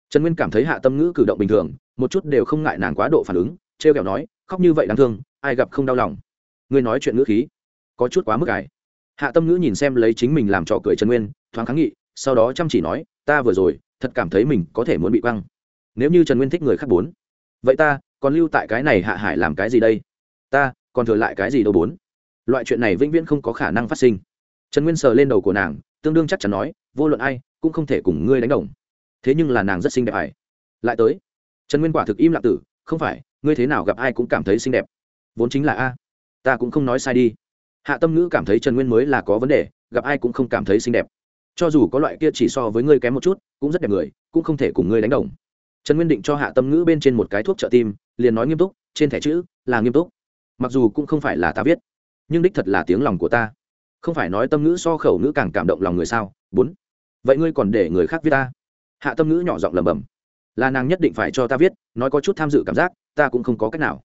Trần nguyên cảm thấy hạ tâm ngữ cử động bình thường, một chút đều không ngại nàng quá độ phản ứng t r e o kẹo nói, khóc như vậy đáng thương, ai gặp không đau lòng? Ngươi nói chuyện ngữ khí, có chút quá mức ải. Hạ tâm ngữ nhìn xem lấy chính mình làm trò cười trần nguyên, thoáng kháng nghị, sau đó chăm chỉ nói, ta vừa rồi, thật cảm thấy mình có thể muốn bị băng nếu như trần nguyên thích người khác bốn, vậy ta còn lưu tại cái này hạ hải làm cái gì đây? Ta còn thừa lại cái gì đâu bốn? Loại chuyện này vĩnh viễn không có khả năng phát sinh. Trần nguyên sờ lên đầu của nàng, tương đương chắc chắn nói, vô luận ai, cũng không thể cùng ngươi đánh đồng. Thế nhưng là nàng rất xinh đẹp ải lại tới. Trần nguyên quả thực im lặng tử, không phải, ngươi thế nào gặp ai cũng cảm thấy xinh đẹp. Vốn chính là a. Ta cũng không nói sai đi. Hạ tâm ngữ cảm thấy trần nguyên mới là có vấn đề, gặp ai cũng không cảm thấy xinh đẹp. Cho dù có loại kia chỉ so với ngươi kém một chút, cũng rất đẹp người, cũng không thể cùng ngươi đánh đồng. Trần nguyên định cho hạ tâm ngữ bên trên một cái thuốc trợ tim, liền nói nghiêm túc, trên thẻ chữ là nghiêm túc. Mặc dù cũng không phải là ta viết nhưng đích thật là tiếng lòng của ta. Không phải nói tâm ngữ so khẩu ngữ càng cảm động lòng người sao? Bốn. Vậy ngươi còn để người khác viết ta? Hạ tâm ngữ nhỏ giọng lẩm bẩm. Là nàng nhất định phải cho ta viết, nói có chút tham dự cảm giác, ta cũng không có cách nào.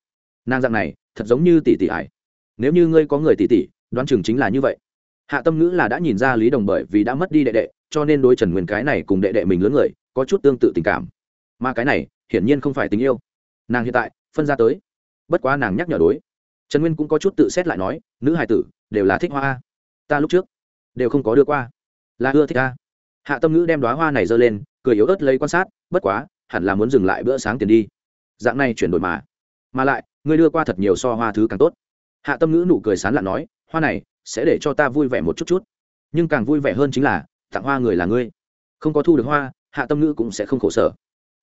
Nàng dạng này, thật giống như tỷ tỷ ải. Nếu như ngươi có người tỷ tỷ, đoán chừng chính là như vậy. Hạ tâm ngữ là đã nhìn ra lý đồng bởi vì đã mất đi đệ đệ, cho nên đối trần nguyên cái này cùng đệ đệ mình lớn người, có chút tương tự tình cảm. Mà cái này, hiển nhiên không phải tình yêu. Nàng hiện tại, phân ra tới. Bất quá nàng nhắc nhở đối trần nguyên cũng có chút tự xét lại nói, nữ hài tử, đều là thích hoa ta lúc trước đều không có đưa qua. Là ưa thích ta hạ tâm ngữ đem đoá hoa này giơ lên, cười yếu ớt lấy quan sát, bất quá, hẳn là muốn dừng lại bữa sáng tiền đi. Dạng này chuyển đổi mà. Mà lại, ngươi đưa qua thật nhiều so hoa thứ càng tốt. Hạ tâm ngữ nụ cười sán lạn nói, hoa này sẽ để cho ta vui vẻ một chút chút. Nhưng càng vui vẻ hơn chính là, tặng hoa người là ngươi. Không có thu được hoa, hạ tâm ngữ cũng sẽ không khổ sở.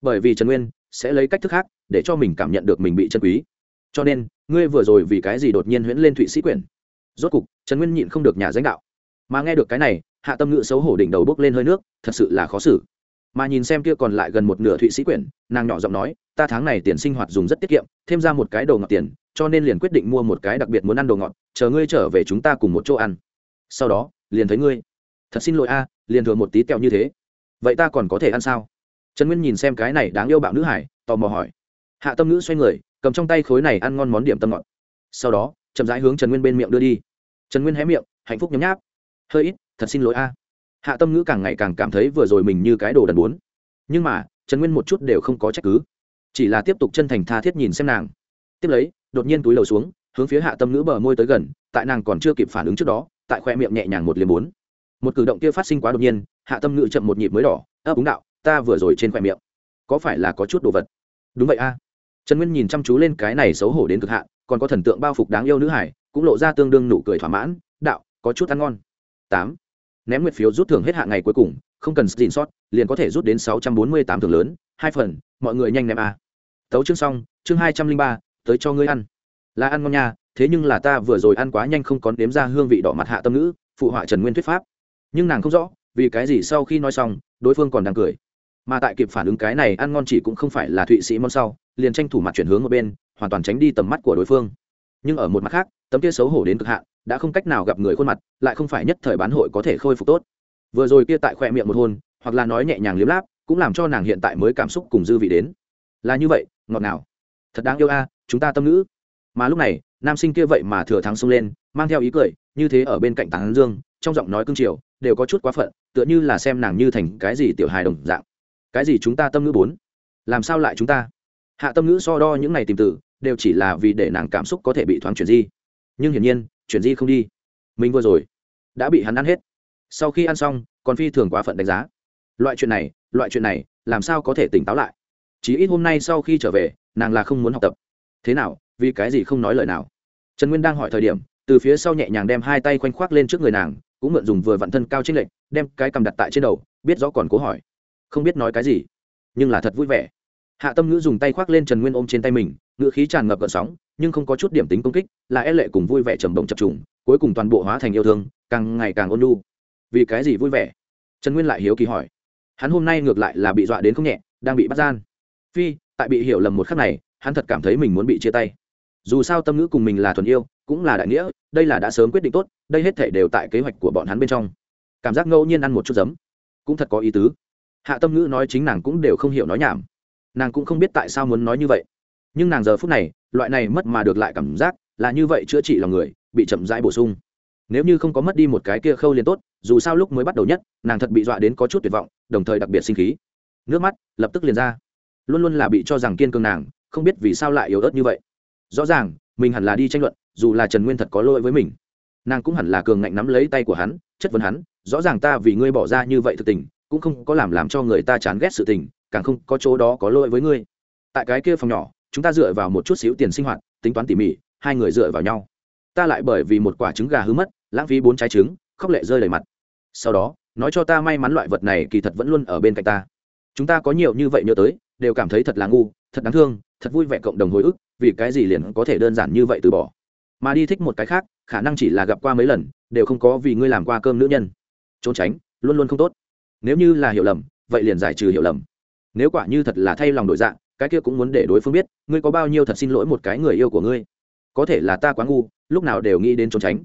Bởi vì trần nguyên sẽ lấy cách thức khác để cho mình cảm nhận được mình bị chân quý. Cho nên ngươi vừa rồi vì cái gì đột nhiên huyễn lên thụy sĩ quyển? Rốt cục, trần nguyên nhịn không được nhà danh đạo. Mà nghe được cái này, hạ tâm ngữ xấu hổ đỉnh đầu bốc lên hơi nước, thật sự là khó xử. Mà nhìn xem kia còn lại gần một nửa thụy sĩ quyển, nàng nhỏ giọng nói, ta tháng này tiền sinh hoạt dùng rất tiết kiệm, thêm ra một cái đồ ngọt tiền, cho nên liền quyết định mua một cái đặc biệt muốn ăn đồ ngọt, chờ ngươi trở về chúng ta cùng một chỗ ăn. Sau đó, liền thấy ngươi. Thật xin lỗi a, liền thừa một tí kẹo như thế. Vậy ta còn có thể ăn sao? Trần nguyên nhìn xem cái này đáng yêu bạo nữ hải, tò mò hỏi. Hạ tâm nữ xoay người cầm trong tay khối này ăn ngon món điểm tâm ngọt. Sau đó, chậm rãi hướng trần nguyên bên miệng đưa đi. Trần nguyên hé miệng, hạnh phúc nhấm nháp. Hơi ít, thật xin lỗi a. Hạ tâm ngữ càng ngày càng cảm thấy vừa rồi mình như cái đồ đần bốn. Nhưng mà, trần nguyên một chút đều không có trách cứ. Chỉ là tiếp tục chân thành tha thiết nhìn xem nàng. Tiếp lấy, đột nhiên túi lầu xuống, hướng phía hạ tâm ngữ bờ môi tới gần, tại nàng còn chưa kịp phản ứng trước đó, tại khoe miệng nhẹ nhàng một liềm bốn. Một cử động kia phát sinh quá đột nhiên, hạ tâm ngữ chậm một nhịp mới đỏ ấp úng đạo, ta vừa rồi trên khoe miệng. Có phải là có chút đồ vật? Đúng vậy a trần nguyên nhìn chăm chú lên cái này xấu hổ đến cực hạn, còn có thần tượng bao phục đáng yêu nữ hải, cũng lộ ra tương đương nụ cười thỏa mãn, đạo, có chút ăn ngon. Tám. Ném nguyệt phiếu rút thưởng hết hạn ngày cuối cùng, không cần xin sót, liền có thể rút đến sáu trăm bốn mươi tám thưởng lớn, hai phần, mọi người nhanh ném a. Tấu chương xong, chương hai trăm linh ba, tới cho ngươi ăn. Là ăn ngon nha, thế nhưng là ta vừa rồi ăn quá nhanh không còn đếm ra hương vị đỏ mặt hạ tâm ngữ, phụ họa trần nguyên thuyết pháp. Nhưng nàng không rõ, vì cái gì sau khi nói xong, đối phương còn đang cười mà tại kịp phản ứng cái này ăn ngon chỉ cũng không phải là thụy sĩ món sau, liền tranh thủ mặt chuyển hướng ở bên, hoàn toàn tránh đi tầm mắt của đối phương. Nhưng ở một mặt khác, tấm kia xấu hổ đến cực hạn, đã không cách nào gặp người khuôn mặt, lại không phải nhất thời bán hội có thể khôi phục tốt. Vừa rồi kia tại khoe miệng một hôn, hoặc là nói nhẹ nhàng liếm láp, cũng làm cho nàng hiện tại mới cảm xúc cùng dư vị đến. Là như vậy, ngọt ngào. Thật đáng yêu a, chúng ta tâm ngữ. Mà lúc này, nam sinh kia vậy mà thừa thắng xông lên, mang theo ý cười, như thế ở bên cạnh tán dương, trong giọng nói cương triều, đều có chút quá phận, tựa như là xem nàng như thành cái gì tiểu hài đồng dạng cái gì chúng ta tâm ngữ bốn? Làm sao lại chúng ta? Hạ tâm ngữ so đo những ngày tìm tử đều chỉ là vì để nàng cảm xúc có thể bị thoáng chuyển di. Nhưng hiển nhiên, chuyển di không đi. Mình vừa rồi đã bị hắn ăn hết. Sau khi ăn xong, còn phi thường quá phận đánh giá. Loại chuyện này, loại chuyện này, làm sao có thể tỉnh táo lại? Chỉ ít hôm nay sau khi trở về, nàng là không muốn học tập. Thế nào, vì cái gì không nói lời nào? Trần nguyên đang hỏi thời điểm, từ phía sau nhẹ nhàng đem hai tay khoanh khoác lên trước người nàng, cũng mượn dùng vừa vặn thân cao trên lệnh đem cái cầm đặt tại trên đầu, biết rõ còn cố hỏi không biết nói cái gì, nhưng là thật vui vẻ. Hạ tâm ngữ dùng tay khoác lên trần nguyên ôm trên tay mình, ngữ khí tràn ngập gợn sóng, nhưng không có chút điểm tính công kích, là e lệ cùng vui vẻ trầm động chập trùng, cuối cùng toàn bộ hóa thành yêu thương, càng ngày càng ôn lu vì cái gì vui vẻ? Trần nguyên lại hiếu kỳ hỏi. Hắn hôm nay ngược lại là bị dọa đến không nhẹ, đang bị bắt gian. Phi, tại bị hiểu lầm một khắc này, hắn thật cảm thấy mình muốn bị chia tay. Dù sao tâm ngữ cùng mình là thuần yêu, cũng là đại nghĩa, đây là đã sớm quyết định tốt, đây hết thể đều tại kế hoạch của bọn hắn bên trong. Cảm giác ngẫu nhiên ăn một chút giấm, cũng thật có ý tứ hạ tâm ngữ nói chính nàng cũng đều không hiểu nói nhảm. Nàng cũng không biết tại sao muốn nói như vậy. Nhưng nàng giờ phút này, loại này mất mà được lại cảm giác, là như vậy chữa trị lòng người, bị chậm rãi bổ sung. Nếu như không có mất đi một cái kia khâu liền tốt, dù sao lúc mới bắt đầu nhất, nàng thật bị dọa đến có chút tuyệt vọng, đồng thời đặc biệt sinh khí. Nước mắt lập tức liền ra. Luôn luôn là bị cho rằng kiên cường nàng, không biết vì sao lại yếu ớt như vậy. Rõ ràng, mình hẳn là đi tranh luận, dù là trần nguyên thật có lỗi với mình. Nàng cũng hẳn là cường ngạnh nắm lấy tay của hắn, chất vấn hắn, rõ ràng ta vì ngươi bỏ ra như vậy thực tình cũng không có làm làm cho người ta chán ghét sự tình, càng không có chỗ đó có lỗi với ngươi. Tại cái kia phòng nhỏ, chúng ta dựa vào một chút xíu tiền sinh hoạt, tính toán tỉ mỉ, hai người dựa vào nhau. Ta lại bởi vì một quả trứng gà hư mất, lãng phí bốn trái trứng, khóc lệ rơi đầy mặt. Sau đó, nói cho ta may mắn loại vật này kỳ thật vẫn luôn ở bên cạnh ta. Chúng ta có nhiều như vậy nhớ tới, đều cảm thấy thật là ngu, thật đáng thương, thật vui vẻ cộng đồng hồi ức, vì cái gì liền có thể đơn giản như vậy từ bỏ. Mà đi thích một cái khác, khả năng chỉ là gặp qua mấy lần, đều không có vì ngươi làm qua cơm nữ nhân. Trốn tránh, luôn luôn không tốt nếu như là hiểu lầm, vậy liền giải trừ hiểu lầm. Nếu quả như thật là thay lòng đổi dạng, cái kia cũng muốn để đối phương biết, ngươi có bao nhiêu thật xin lỗi một cái người yêu của ngươi. Có thể là ta quá ngu, lúc nào đều nghĩ đến trốn tránh.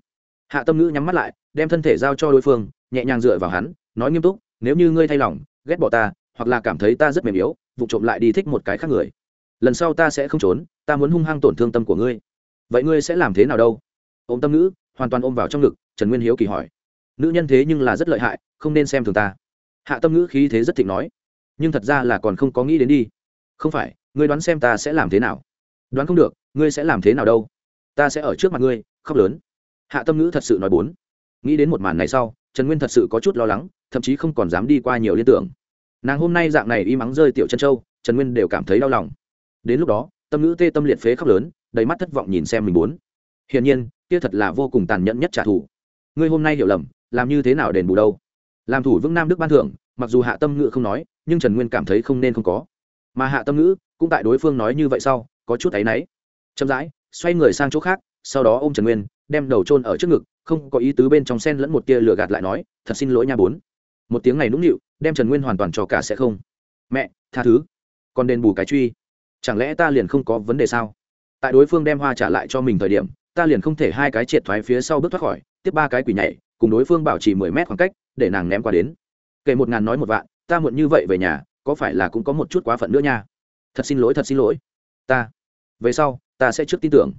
Hạ tâm ngữ nhắm mắt lại, đem thân thể giao cho đối phương, nhẹ nhàng dựa vào hắn, nói nghiêm túc, nếu như ngươi thay lòng, ghét bỏ ta, hoặc là cảm thấy ta rất mềm yếu, vụ trộm lại đi thích một cái khác người. Lần sau ta sẽ không trốn, ta muốn hung hăng tổn thương tâm của ngươi. Vậy ngươi sẽ làm thế nào đâu? Ôm tâm ngữ, hoàn toàn ôm vào trong ngực, trần nguyên hiếu kỳ hỏi. Nữ nhân thế nhưng là rất lợi hại, không nên xem thường ta hạ tâm ngữ khí thế rất thịnh nói. Nhưng thật ra là còn không có nghĩ đến đi. Không phải, ngươi đoán xem ta sẽ làm thế nào? Đoán không được, ngươi sẽ làm thế nào đâu? Ta sẽ ở trước mặt ngươi, khóc lớn. Hạ tâm ngữ thật sự nói bốn. Nghĩ đến một màn này sau, trần nguyên thật sự có chút lo lắng, thậm chí không còn dám đi qua nhiều liên tưởng. Nàng hôm nay dạng này y mắng rơi tiểu chân châu, trần nguyên đều cảm thấy đau lòng. Đến lúc đó, tâm ngữ tê tâm liệt phế khóc lớn, đầy mắt thất vọng nhìn xem mình bốn. Hiển nhiên, kia thật là vô cùng tàn nhẫn nhất trả thù. Ngươi hôm nay hiểu lầm, làm như thế nào đền bù đâu? Làm thủ vững nam đức ban thưởng mặc dù hạ tâm ngữ không nói, nhưng trần nguyên cảm thấy không nên không có. Mà hạ tâm ngữ cũng tại đối phương nói như vậy sau, có chút áy náy. Chậm rãi, xoay người sang chỗ khác, sau đó ô m trần nguyên, đem đầu trôn ở trước ngực, không có ý tứ bên trong sen lẫn một tia lửa gạt lại nói, thật xin lỗi nha bốn. Một tiếng này nũng nịu, đem trần nguyên hoàn toàn cho cả sẽ không. Mẹ, tha thứ còn đền bù cái truy. Chẳng lẽ ta liền không có vấn đề sao? Tại đối phương đem hoa trả lại cho mình thời điểm, ta liền không thể hai cái triệt thoái phía sau bước thoát khỏi, tiếp ba cái quỷ nhảy, cùng đối phương bảo trì mười mét khoảng cách để nàng ném qua đến. Kể một ngàn nói một vạn, ta muộn như vậy về nhà, có phải là cũng có một chút quá phận nữa nha? Thật xin lỗi, thật xin lỗi. Ta, về sau, ta sẽ trước tin tưởng.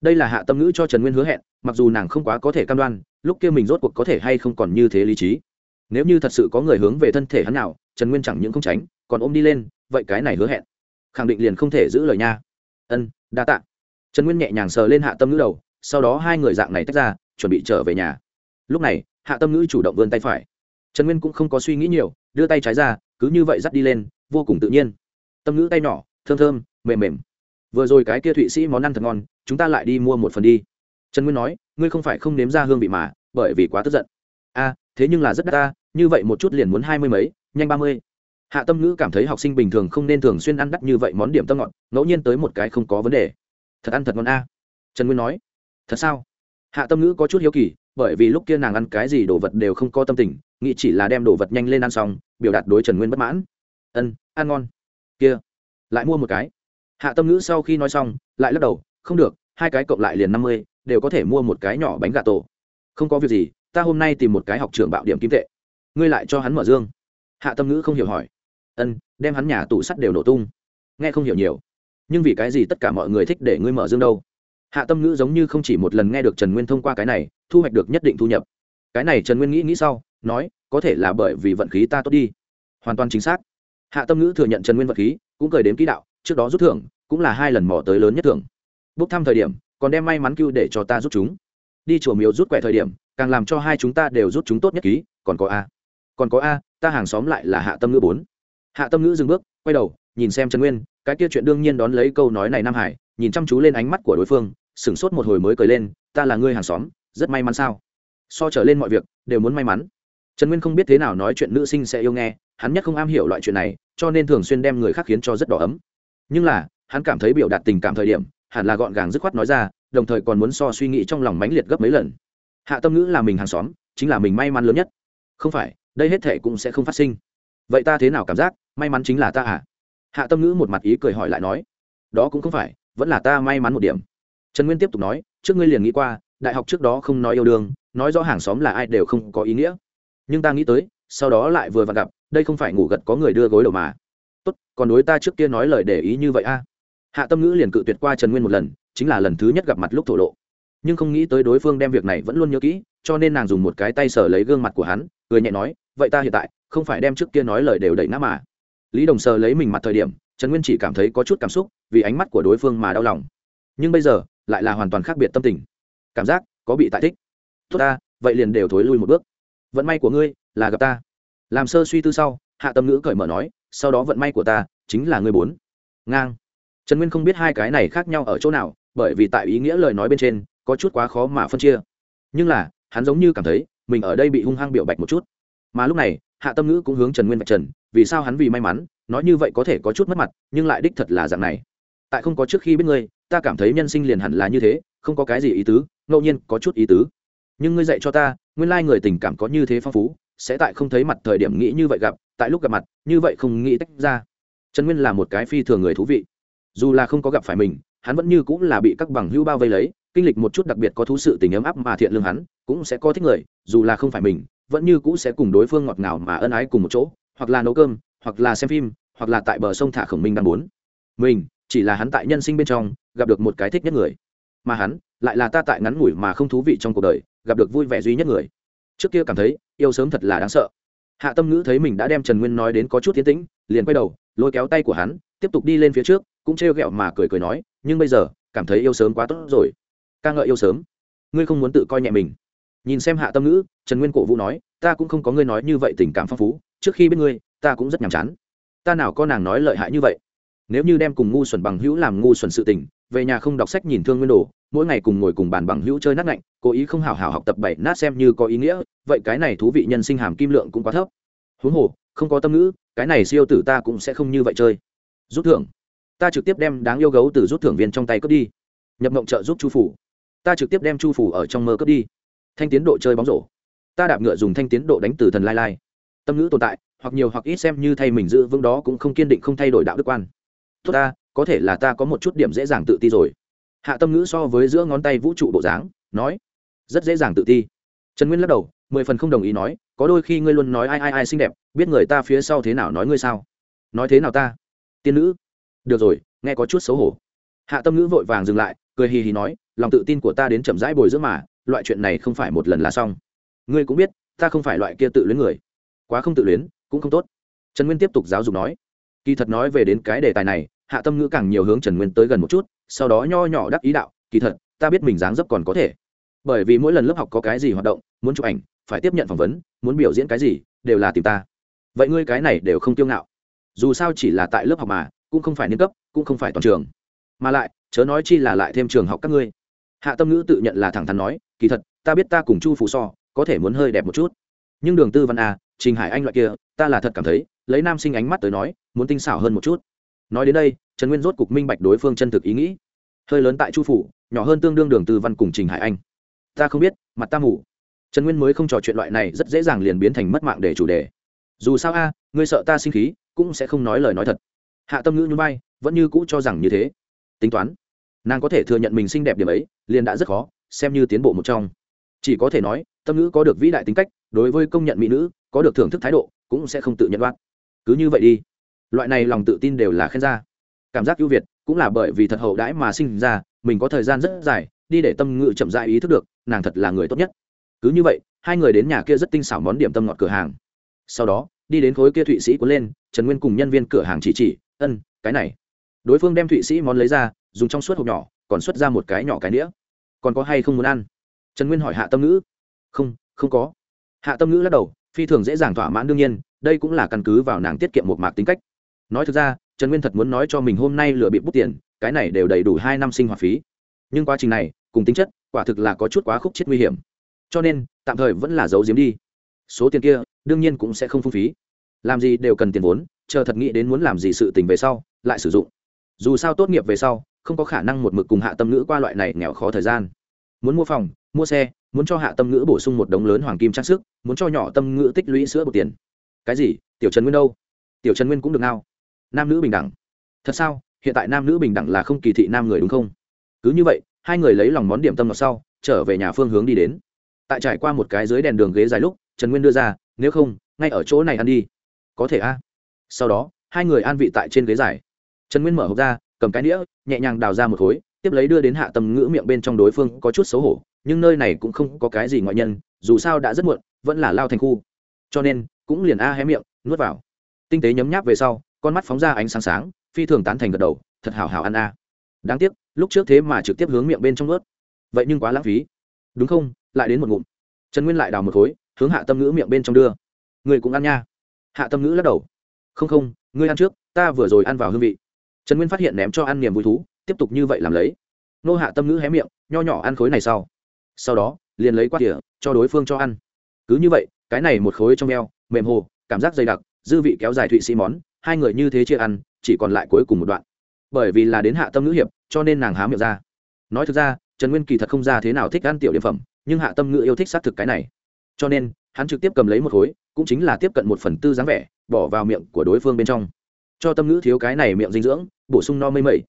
Đây là hạ tâm ngữ cho trần nguyên hứa hẹn, mặc dù nàng không quá có thể cam đoan, lúc kia mình rốt cuộc có thể hay không còn như thế lý trí. Nếu như thật sự có người hướng về thân thể hắn nào, trần nguyên chẳng những không tránh, còn ôm đi lên, vậy cái này hứa hẹn, khẳng định liền không thể giữ lời nha. Ân, đa tạ. Trần nguyên nhẹ nhàng sờ lên hạ tâm ngữ đầu, sau đó hai người dạng này tách ra, chuẩn bị trở về nhà. Lúc này hạ tâm ngữ chủ động vươn tay phải. Trần nguyên cũng không có suy nghĩ nhiều, đưa tay trái ra, cứ như vậy dắt đi lên, vô cùng tự nhiên. Tâm ngữ tay nhỏ, thơm thơm, mềm mềm. Vừa rồi cái kia thụy sĩ món ăn thật ngon, chúng ta lại đi mua một phần đi. Trần nguyên nói, ngươi không phải không nếm ra hương vị mà, bởi vì quá tức giận. A thế nhưng là rất đắt ta, như vậy một chút liền muốn hai mươi mấy, nhanh ba mươi. Hạ tâm ngữ cảm thấy học sinh bình thường không nên thường xuyên ăn đắt như vậy món điểm tâm ngọt, ngẫu nhiên tới một cái không có vấn đề. Thật ăn thật ngon a. Trần nguyên nói, thật sao? Hạ tâm ngữ có chút hiếu kỳ bởi vì lúc kia nàng ăn cái gì đồ vật đều không có tâm tình, nghĩ chỉ là đem đồ vật nhanh lên ăn xong, biểu đạt đối trần nguyên bất mãn. Ân, ăn ngon. Kia. Lại mua một cái. Hạ tâm ngữ sau khi nói xong, lại lắc đầu, không được, hai cái cộng lại liền năm mươi, đều có thể mua một cái nhỏ bánh gà tổ. Không có việc gì, ta hôm nay tìm một cái học trường bạo điểm kim tệ. Ngươi lại cho hắn mở dương. Hạ tâm ngữ không hiểu hỏi. Ân, đem hắn nhà tủ sắt đều nổ tung. Nghe không hiểu nhiều. Nhưng vì cái gì tất cả mọi người thích để ngươi mở dương đâu? Hạ tâm ngữ giống như không chỉ một lần nghe được trần nguyên thông qua cái này thu hoạch được nhất định thu nhập. Cái này trần nguyên nghĩ nghĩ sau, nói, có thể là bởi vì vận khí ta tốt đi. Hoàn toàn chính xác. Hạ tâm ngữ thừa nhận trần nguyên vận khí, cũng cười đến kỹ đạo, trước đó rút thưởng, cũng là hai lần mỏ tới lớn nhất thưởng. Bốc thăm thời điểm, còn đem may mắn cứu để cho ta rút chúng. Đi chùa miếu rút quẻ thời điểm, càng làm cho hai chúng ta đều rút chúng tốt nhất ký, còn có a. Còn có a, ta hàng xóm lại là hạ tâm ngữ bốn. Hạ tâm ngữ dừng bước, quay đầu, nhìn xem trần nguyên, cái kia chuyện đương nhiên đón lấy câu nói này nam hải, nhìn chăm chú lên ánh mắt của đối phương, sửng sốt một hồi mới cười lên, ta là ngươi hàng xóm rất may mắn sao? So trở lên mọi việc đều muốn may mắn. Trần nguyên không biết thế nào nói chuyện nữ sinh sẽ yêu nghe, hắn nhất không am hiểu loại chuyện này, cho nên thường xuyên đem người khác khiến cho rất đỏ ấm. Nhưng là, hắn cảm thấy biểu đạt tình cảm thời điểm, hẳn là gọn gàng dứt khoát nói ra, đồng thời còn muốn so suy nghĩ trong lòng mãnh liệt gấp mấy lần. Hạ tâm ngữ là mình hàng xóm, chính là mình may mắn lớn nhất. Không phải, đây hết thệ cũng sẽ không phát sinh. Vậy ta thế nào cảm giác, may mắn chính là ta à? Hạ tâm ngữ một mặt ý cười hỏi lại nói. Đó cũng không phải, vẫn là ta may mắn một điểm. Trần nguyên tiếp tục nói, trước ngươi liền nghĩ qua đại học trước đó không nói yêu đương, nói rõ hàng xóm là ai đều không có ý nghĩa. Nhưng ta nghĩ tới, sau đó lại vừa vặn gặp, đây không phải ngủ gật có người đưa gối đầu mà. Tốt, còn đối ta trước kia nói lời để ý như vậy a. Hạ tâm ngữ liền cự tuyệt qua trần nguyên một lần, chính là lần thứ nhất gặp mặt lúc thổ lộ. Nhưng không nghĩ tới đối phương đem việc này vẫn luôn nhớ kỹ, cho nên nàng dùng một cái tay sờ lấy gương mặt của hắn, cười nhẹ nói, vậy ta hiện tại không phải đem trước kia nói lời đều đẩy ngã mà. Lý đồng sờ lấy mình mặt thời điểm, trần nguyên chỉ cảm thấy có chút cảm xúc vì ánh mắt của đối phương mà đau lòng. Nhưng bây giờ, lại là hoàn toàn khác biệt tâm tình cảm giác có bị tại thích. Tốt ta, vậy liền đều thối lui một bước. Vận may của ngươi là gặp ta. Làm sơ suy tư sau, hạ tâm ngữ cởi mở nói, sau đó vận may của ta chính là ngươi bốn. Ngang. Trần nguyên không biết hai cái này khác nhau ở chỗ nào, bởi vì tại ý nghĩa lời nói bên trên, có chút quá khó mà phân chia. Nhưng là, hắn giống như cảm thấy, mình ở đây bị hung hăng biểu bạch một chút. Mà lúc này, hạ tâm ngữ cũng hướng trần nguyên bạch trần, vì sao hắn vì may mắn, nói như vậy có thể có chút mất mặt, nhưng lại đích thật là dạng này. Tại không có trước khi biết ngươi, ta cảm thấy nhân sinh liền hẳn là như thế không có cái gì ý tứ, ngẫu nhiên có chút ý tứ. Nhưng ngươi dạy cho ta, nguyên lai người tình cảm có như thế phong phú, sẽ tại không thấy mặt thời điểm nghĩ như vậy gặp, tại lúc gặp mặt, như vậy không nghĩ tách ra. Trần nguyên là một cái phi thường người thú vị. Dù là không có gặp phải mình, hắn vẫn như cũng là bị các bằng hữu bao vây lấy, kinh lịch một chút đặc biệt có thú sự tình ấm áp mà thiện lương hắn, cũng sẽ có thích người, dù là không phải mình, vẫn như cũ sẽ cùng đối phương ngọt ngào mà ân ái cùng một chỗ, hoặc là nấu cơm, hoặc là xem phim, hoặc là tại bờ sông thả khổng minh đang muốn. Mình, chỉ là hắn tại nhân sinh bên trong, gặp được một cái thích nhất người mà hắn lại là ta tại ngắn ngủi mà không thú vị trong cuộc đời, gặp được vui vẻ duy nhất người. Trước kia cảm thấy, yêu sớm thật là đáng sợ. Hạ tâm ngữ thấy mình đã đem trần nguyên nói đến có chút tiến tĩnh, liền quay đầu, lôi kéo tay của hắn, tiếp tục đi lên phía trước, cũng trêu ghẹo mà cười cười nói, nhưng bây giờ, cảm thấy yêu sớm quá tốt rồi. Ca ngợi yêu sớm. Ngươi không muốn tự coi nhẹ mình. Nhìn xem hạ tâm ngữ, trần nguyên cổ vũ nói, ta cũng không có ngươi nói như vậy tình cảm phong phú, trước khi biết ngươi, ta cũng rất nhàm chán. Ta nào có nàng nói lợi hại như vậy? Nếu như đem cùng ngu xuẩn bằng hữu làm ngu xuẩn sự tình, về nhà không đọc sách nhìn thương nguyên đồ, mỗi ngày cùng ngồi cùng bàn bằng hữu chơi nát ngạnh cố ý không hào hào học tập bảy nát xem như có ý nghĩa, vậy cái này thú vị nhân sinh hàm kim lượng cũng quá thấp. Huống hồ, không có tâm ngữ, cái này siêu tử ta cũng sẽ không như vậy chơi. Rút thưởng. Ta trực tiếp đem đáng yêu gấu từ rút thưởng viên trong tay cướp đi. Nhập mộng trợ giúp chu phủ. Ta trực tiếp đem chu phủ ở trong mơ cướp đi. Thanh tiến độ chơi bóng rổ. Ta đạp ngựa dùng thanh tiến độ đánh từ thần lai lai. Tâm ngữ tồn tại, hoặc nhiều hoặc ít xem như thay mình giữ vững đó cũng không kiên định không thay đổi đạo đức quan tốt ta, có thể là ta có một chút điểm dễ dàng tự ti rồi. Hạ tâm ngữ so với giữa ngón tay vũ trụ bộ dáng, nói, rất dễ dàng tự ti. Trần nguyên lắc đầu, mười phần không đồng ý nói, có đôi khi ngươi luôn nói ai ai ai xinh đẹp, biết người ta phía sau thế nào nói ngươi sao? Nói thế nào ta? Tiên nữ. Được rồi, nghe có chút xấu hổ. Hạ tâm ngữ vội vàng dừng lại, cười hì hì nói, lòng tự tin của ta đến chậm rãi bồi dưỡng mà, loại chuyện này không phải một lần là xong. Ngươi cũng biết, ta không phải loại kia tự luyến người. Quá không tự luyến, cũng không tốt. Trần nguyên tiếp tục giáo dục nói kỳ thật nói về đến cái đề tài này, hạ tâm ngữ càng nhiều hướng trần nguyên tới gần một chút, sau đó nho nhỏ đắc ý đạo, kỳ thật, ta biết mình dáng dấp còn có thể. Bởi vì mỗi lần lớp học có cái gì hoạt động, muốn chụp ảnh, phải tiếp nhận phỏng vấn, muốn biểu diễn cái gì, đều là tìm ta. Vậy ngươi cái này đều không tiêu ngạo. Dù sao chỉ là tại lớp học mà, cũng không phải niên cấp, cũng không phải toàn trường. Mà lại, chớ nói chi là lại thêm trường học các ngươi. Hạ tâm ngữ tự nhận là thẳng thắn nói, kỳ thật, ta biết ta cùng chu phù so, có thể muốn hơi đẹp một chút. Nhưng đường tư văn a, trình hải anh loại kia, ta là thật cảm thấy lấy nam sinh ánh mắt tới nói, muốn tinh xảo hơn một chút. Nói đến đây, trần nguyên rốt cục minh bạch đối phương chân thực ý nghĩ. Hơi lớn tại chu phủ, nhỏ hơn tương đương đường tư văn cùng trình hải anh. Ta không biết, mặt ta mù. Trần nguyên mới không trò chuyện loại này rất dễ dàng liền biến thành mất mạng để chủ đề. Dù sao a, ngươi sợ ta sinh khí, cũng sẽ không nói lời nói thật. Hạ tâm ngữ như bay vẫn như cũ cho rằng như thế. Tính toán, nàng có thể thừa nhận mình xinh đẹp điểm ấy, liền đã rất khó, xem như tiến bộ một trong. Chỉ có thể nói, tâm ngữ có được vĩ đại tính cách, đối với công nhận mỹ nữ, có được thưởng thức thái độ, cũng sẽ không tự nhận đoạt cứ như vậy đi. Loại này lòng tự tin đều là khen ra. Cảm giác ưu việt cũng là bởi vì thật hậu đãi mà sinh ra, mình có thời gian rất dài, đi để tâm ngự chậm dại ý thức được, nàng thật là người tốt nhất. Cứ như vậy, hai người đến nhà kia rất tinh xảo món điểm tâm ngọt cửa hàng. Sau đó, đi đến khối kia thụy sĩ cuốn lên, trần nguyên cùng nhân viên cửa hàng chỉ chỉ, ân, cái này. Đối phương đem thụy sĩ món lấy ra, dùng trong suốt hộp nhỏ, còn xuất ra một cái nhỏ cái đĩa còn có hay không muốn ăn? Trần nguyên hỏi hạ tâm ngữ. Không không có. Hạ tâm ngữ lắc đầu, phi thường dễ dàng thỏa mãn đương nhiên đây cũng là căn cứ vào nàng tiết kiệm một mạc tính cách. Nói thực ra, trần nguyên thật muốn nói cho mình hôm nay lừa bị bút tiền, cái này đều đầy đủ hai năm sinh hoạt phí. Nhưng quá trình này, cùng tính chất, quả thực là có chút quá khúc chết nguy hiểm. Cho nên, tạm thời vẫn là giấu giếm đi. Số tiền kia, đương nhiên cũng sẽ không phung phí. Làm gì đều cần tiền vốn, chờ thật nghĩ đến muốn làm gì sự tình về sau, lại sử dụng. Dù sao tốt nghiệp về sau, không có khả năng một mực cùng hạ tâm ngữ qua loại này nghèo khó thời gian. Muốn mua phòng, mua xe, muốn cho hạ tâm ngữ bổ sung một đống lớn hoàng kim trang sức, muốn cho nhỏ tâm ngữ tích lũy sữa bột tiền cái gì, tiểu trần nguyên đâu? Tiểu trần nguyên cũng được nào nam nữ bình đẳng. Thật sao? Hiện tại nam nữ bình đẳng là không kỳ thị nam người đúng không? Cứ như vậy, hai người lấy lòng món điểm tâm ngọt sau, trở về nhà phương hướng đi đến. Tại trải qua một cái dưới đèn đường ghế dài lúc, trần nguyên đưa ra, nếu không, ngay ở chỗ này ăn đi. Có thể a. Sau đó, hai người an vị tại trên ghế dài. Trần nguyên mở hộp ra, cầm cái đĩa, nhẹ nhàng đào ra một khối, tiếp lấy đưa đến hạ tầm ngữ miệng bên trong đối phương có chút xấu hổ, nhưng nơi này cũng không có cái gì ngoại nhân, dù sao đã rất muộn, vẫn là lao thành khu. Cho nên cũng liền a hé miệng, nuốt vào. Tinh tế nhấm nháp về sau, con mắt phóng ra ánh sáng sáng, phi thường tán thành gật đầu, thật hào hào ăn a. Đáng tiếc, lúc trước thế mà trực tiếp hướng miệng bên trong nuốt. Vậy nhưng quá lãng phí. Đúng không? Lại đến một ngụm. Trần nguyên lại đào một khối, hướng hạ tâm ngữ miệng bên trong đưa. Người cũng ăn nha. Hạ tâm ngữ lắc đầu. Không không, ngươi ăn trước, ta vừa rồi ăn vào hương vị. Trần nguyên phát hiện ném cho ăn niềm vui thú, tiếp tục như vậy làm lấy. Nô hạ tâm ngữ hé miệng, nho nhỏ ăn khối này sau. Sau đó, liền lấy quát tỉa, cho đối phương cho ăn. Cứ như vậy, cái này một khối trong eo mềm hồ, cảm giác dày đặc, dư vị kéo dài thụy sĩ món, hai người như thế chia ăn, chỉ còn lại cuối cùng một đoạn. Bởi vì là đến hạ tâm ngữ hiệp, cho nên nàng há miệng ra. Nói thực ra, trần nguyên kỳ thật không ra thế nào thích ăn tiểu điểm phẩm, nhưng hạ tâm ngữ yêu thích xác thực cái này. Cho nên, hắn trực tiếp cầm lấy một khối, cũng chính là tiếp cận một phần tư dáng vẻ, bỏ vào miệng của đối phương bên trong. Cho tâm ngữ thiếu cái này miệng dinh dưỡng, bổ sung no mây mẩy.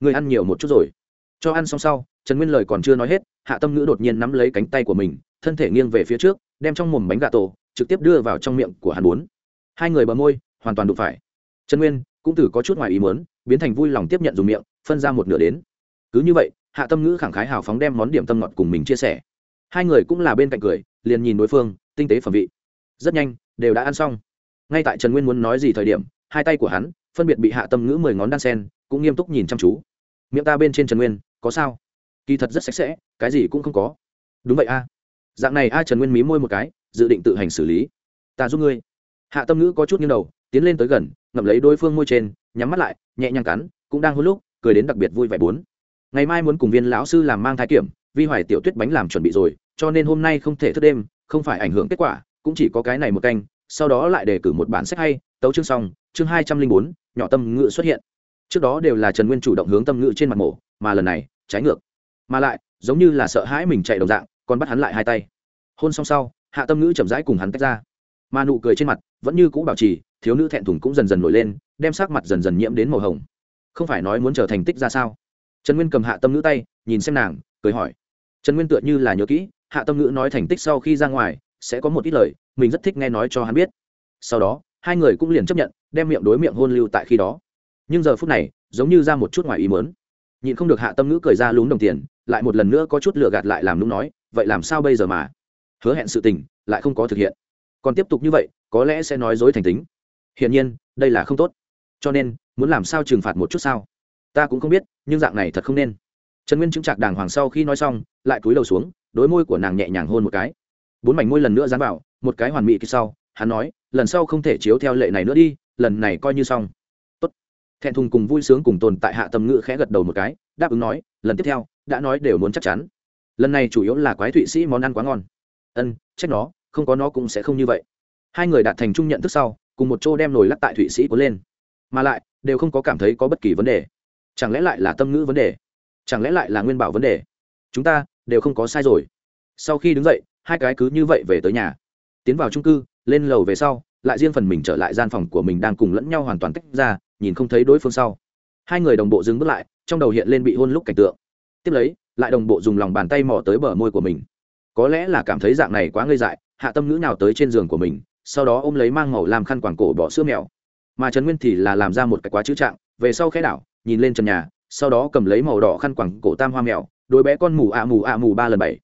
Người ăn nhiều một chút rồi. Cho ăn xong sau, trần nguyên lời còn chưa nói hết, hạ tâm ngữ đột nhiên nắm lấy cánh tay của mình, thân thể nghiêng về phía trước, đem trong mồm bánh gà tổ trực tiếp đưa vào trong miệng của hắn bốn hai người bờ môi, hoàn toàn đụng phải. Trần nguyên cũng từ có chút ngoài ý muốn, biến thành vui lòng tiếp nhận dùng miệng, phân ra một nửa đến. Cứ như vậy, hạ tâm ngữ khẳng khái hào phóng đem món điểm tâm ngọt cùng mình chia sẻ. Hai người cũng là bên cạnh cười, liền nhìn đối phương, tinh tế phẩm vị. Rất nhanh, đều đã ăn xong. Ngay tại trần nguyên muốn nói gì thời điểm, hai tay của hắn, phân biệt bị hạ tâm ngữ mười ngón đan sen, cũng nghiêm túc nhìn chăm chú. Miệng ta bên trên trần nguyên, có sao? Kỳ thật rất sạch sẽ, cái gì cũng không có. Đúng vậy a. Dạng này a, trần nguyên mí môi một cái dự định tự hành xử lý. Ta giúp ngươi. Hạ tâm ngữ có chút nghiêng đầu, tiến lên tới gần, ngậm lấy đối phương môi trên, nhắm mắt lại, nhẹ nhàng cắn, cũng đang hôn lúc, cười đến đặc biệt vui vẻ bốn. Ngày mai muốn cùng viên lão sư làm mang thai kiểm, vi hoài tiểu tuyết bánh làm chuẩn bị rồi, cho nên hôm nay không thể thức đêm, không phải ảnh hưởng kết quả, cũng chỉ có cái này một canh, sau đó lại đề cử một bản sách hay, tấu chương xong, chương hai trăm linh bốn, nhỏ tâm ngữ xuất hiện. Trước đó đều là trần nguyên chủ động hướng tâm ngữ trên mặt mổ, mà lần này, trái ngược. Mà lại, giống như là sợ hãi mình chạy đồng dạng, còn bắt hắn lại hai tay. Hôn xong sau hạ tâm ngữ chậm rãi cùng hắn tách ra. Mà nụ cười trên mặt vẫn như cũ bảo trì, thiếu nữ thẹn thùng cũng dần dần nổi lên, đem sắc mặt dần dần nhiễm đến màu hồng. Không phải nói muốn trở thành tích ra sao? Trần nguyên cầm hạ tâm ngữ tay, nhìn xem nàng, cười hỏi. Trần nguyên tựa như là nhớ kỹ, hạ tâm ngữ nói thành tích sau khi ra ngoài, sẽ có một ít lời, mình rất thích nghe nói cho hắn biết. Sau đó, hai người cũng liền chấp nhận, đem miệng đối miệng hôn lưu tại khi đó. Nhưng giờ phút này, giống như ra một chút ngoài ý mớn nhịn không được hạ tâm ngữ cười ra lúng đồng tiền, lại một lần nữa có chút lừa gạt lại làm lúng nói, vậy làm sao bây giờ mà? Hứa hẹn sự tình lại không có thực hiện. Còn tiếp tục như vậy, có lẽ sẽ nói dối thành tính. Hiển nhiên, đây là không tốt. Cho nên, muốn làm sao trừng phạt một chút sao? Ta cũng không biết, nhưng dạng này thật không nên. Trần nguyên chứng trạc đàng hoàng sau khi nói xong, lại cúi đầu xuống, đôi môi của nàng nhẹ nhàng hôn một cái. Bốn mảnh môi lần nữa dán vào, một cái hoàn mỹ kia sau, hắn nói, lần sau không thể chiếu theo lệ này nữa đi, lần này coi như xong. Tốt. Thẹn thùng cùng vui sướng cùng tồn tại hạ tầm ngữ khẽ gật đầu một cái, đáp ứng nói, lần tiếp theo, đã nói đều muốn chắc chắn. Lần này chủ yếu là quái thụy sĩ món ăn quá ngon ân, trách nó, không có nó cũng sẽ không như vậy. Hai người đạt thành chung nhận thức sau, cùng một chỗ đem nồi lắc tại thụy sĩ cuốn lên. Mà lại, đều không có cảm thấy có bất kỳ vấn đề. Chẳng lẽ lại là tâm ngữ vấn đề? Chẳng lẽ lại là nguyên bảo vấn đề? Chúng ta, đều không có sai rồi. Sau khi đứng dậy, hai cái cứ như vậy về tới nhà. Tiến vào trung cư, lên lầu về sau, lại riêng phần mình trở lại gian phòng của mình đang cùng lẫn nhau hoàn toàn tách ra, nhìn không thấy đối phương sau. Hai người đồng bộ dừng bước lại, trong đầu hiện lên bị hôn lúc cảnh tượng. Tiếp lấy, lại đồng bộ dùng lòng bàn tay mò tới bờ môi của mình có lẽ là cảm thấy dạng này quá ngây dại, hạ tâm ngữ nào tới trên giường của mình, sau đó ôm lấy mang màu làm khăn quàng cổ bỏ sữa mèo. Mà trần nguyên thì là làm ra một cái quá chữ trạng, về sau khẽ đảo, nhìn lên trần nhà, sau đó cầm lấy màu đỏ khăn quàng cổ tam hoa mèo đôi bé con mù ạ mù ạ mù ba lần bảy.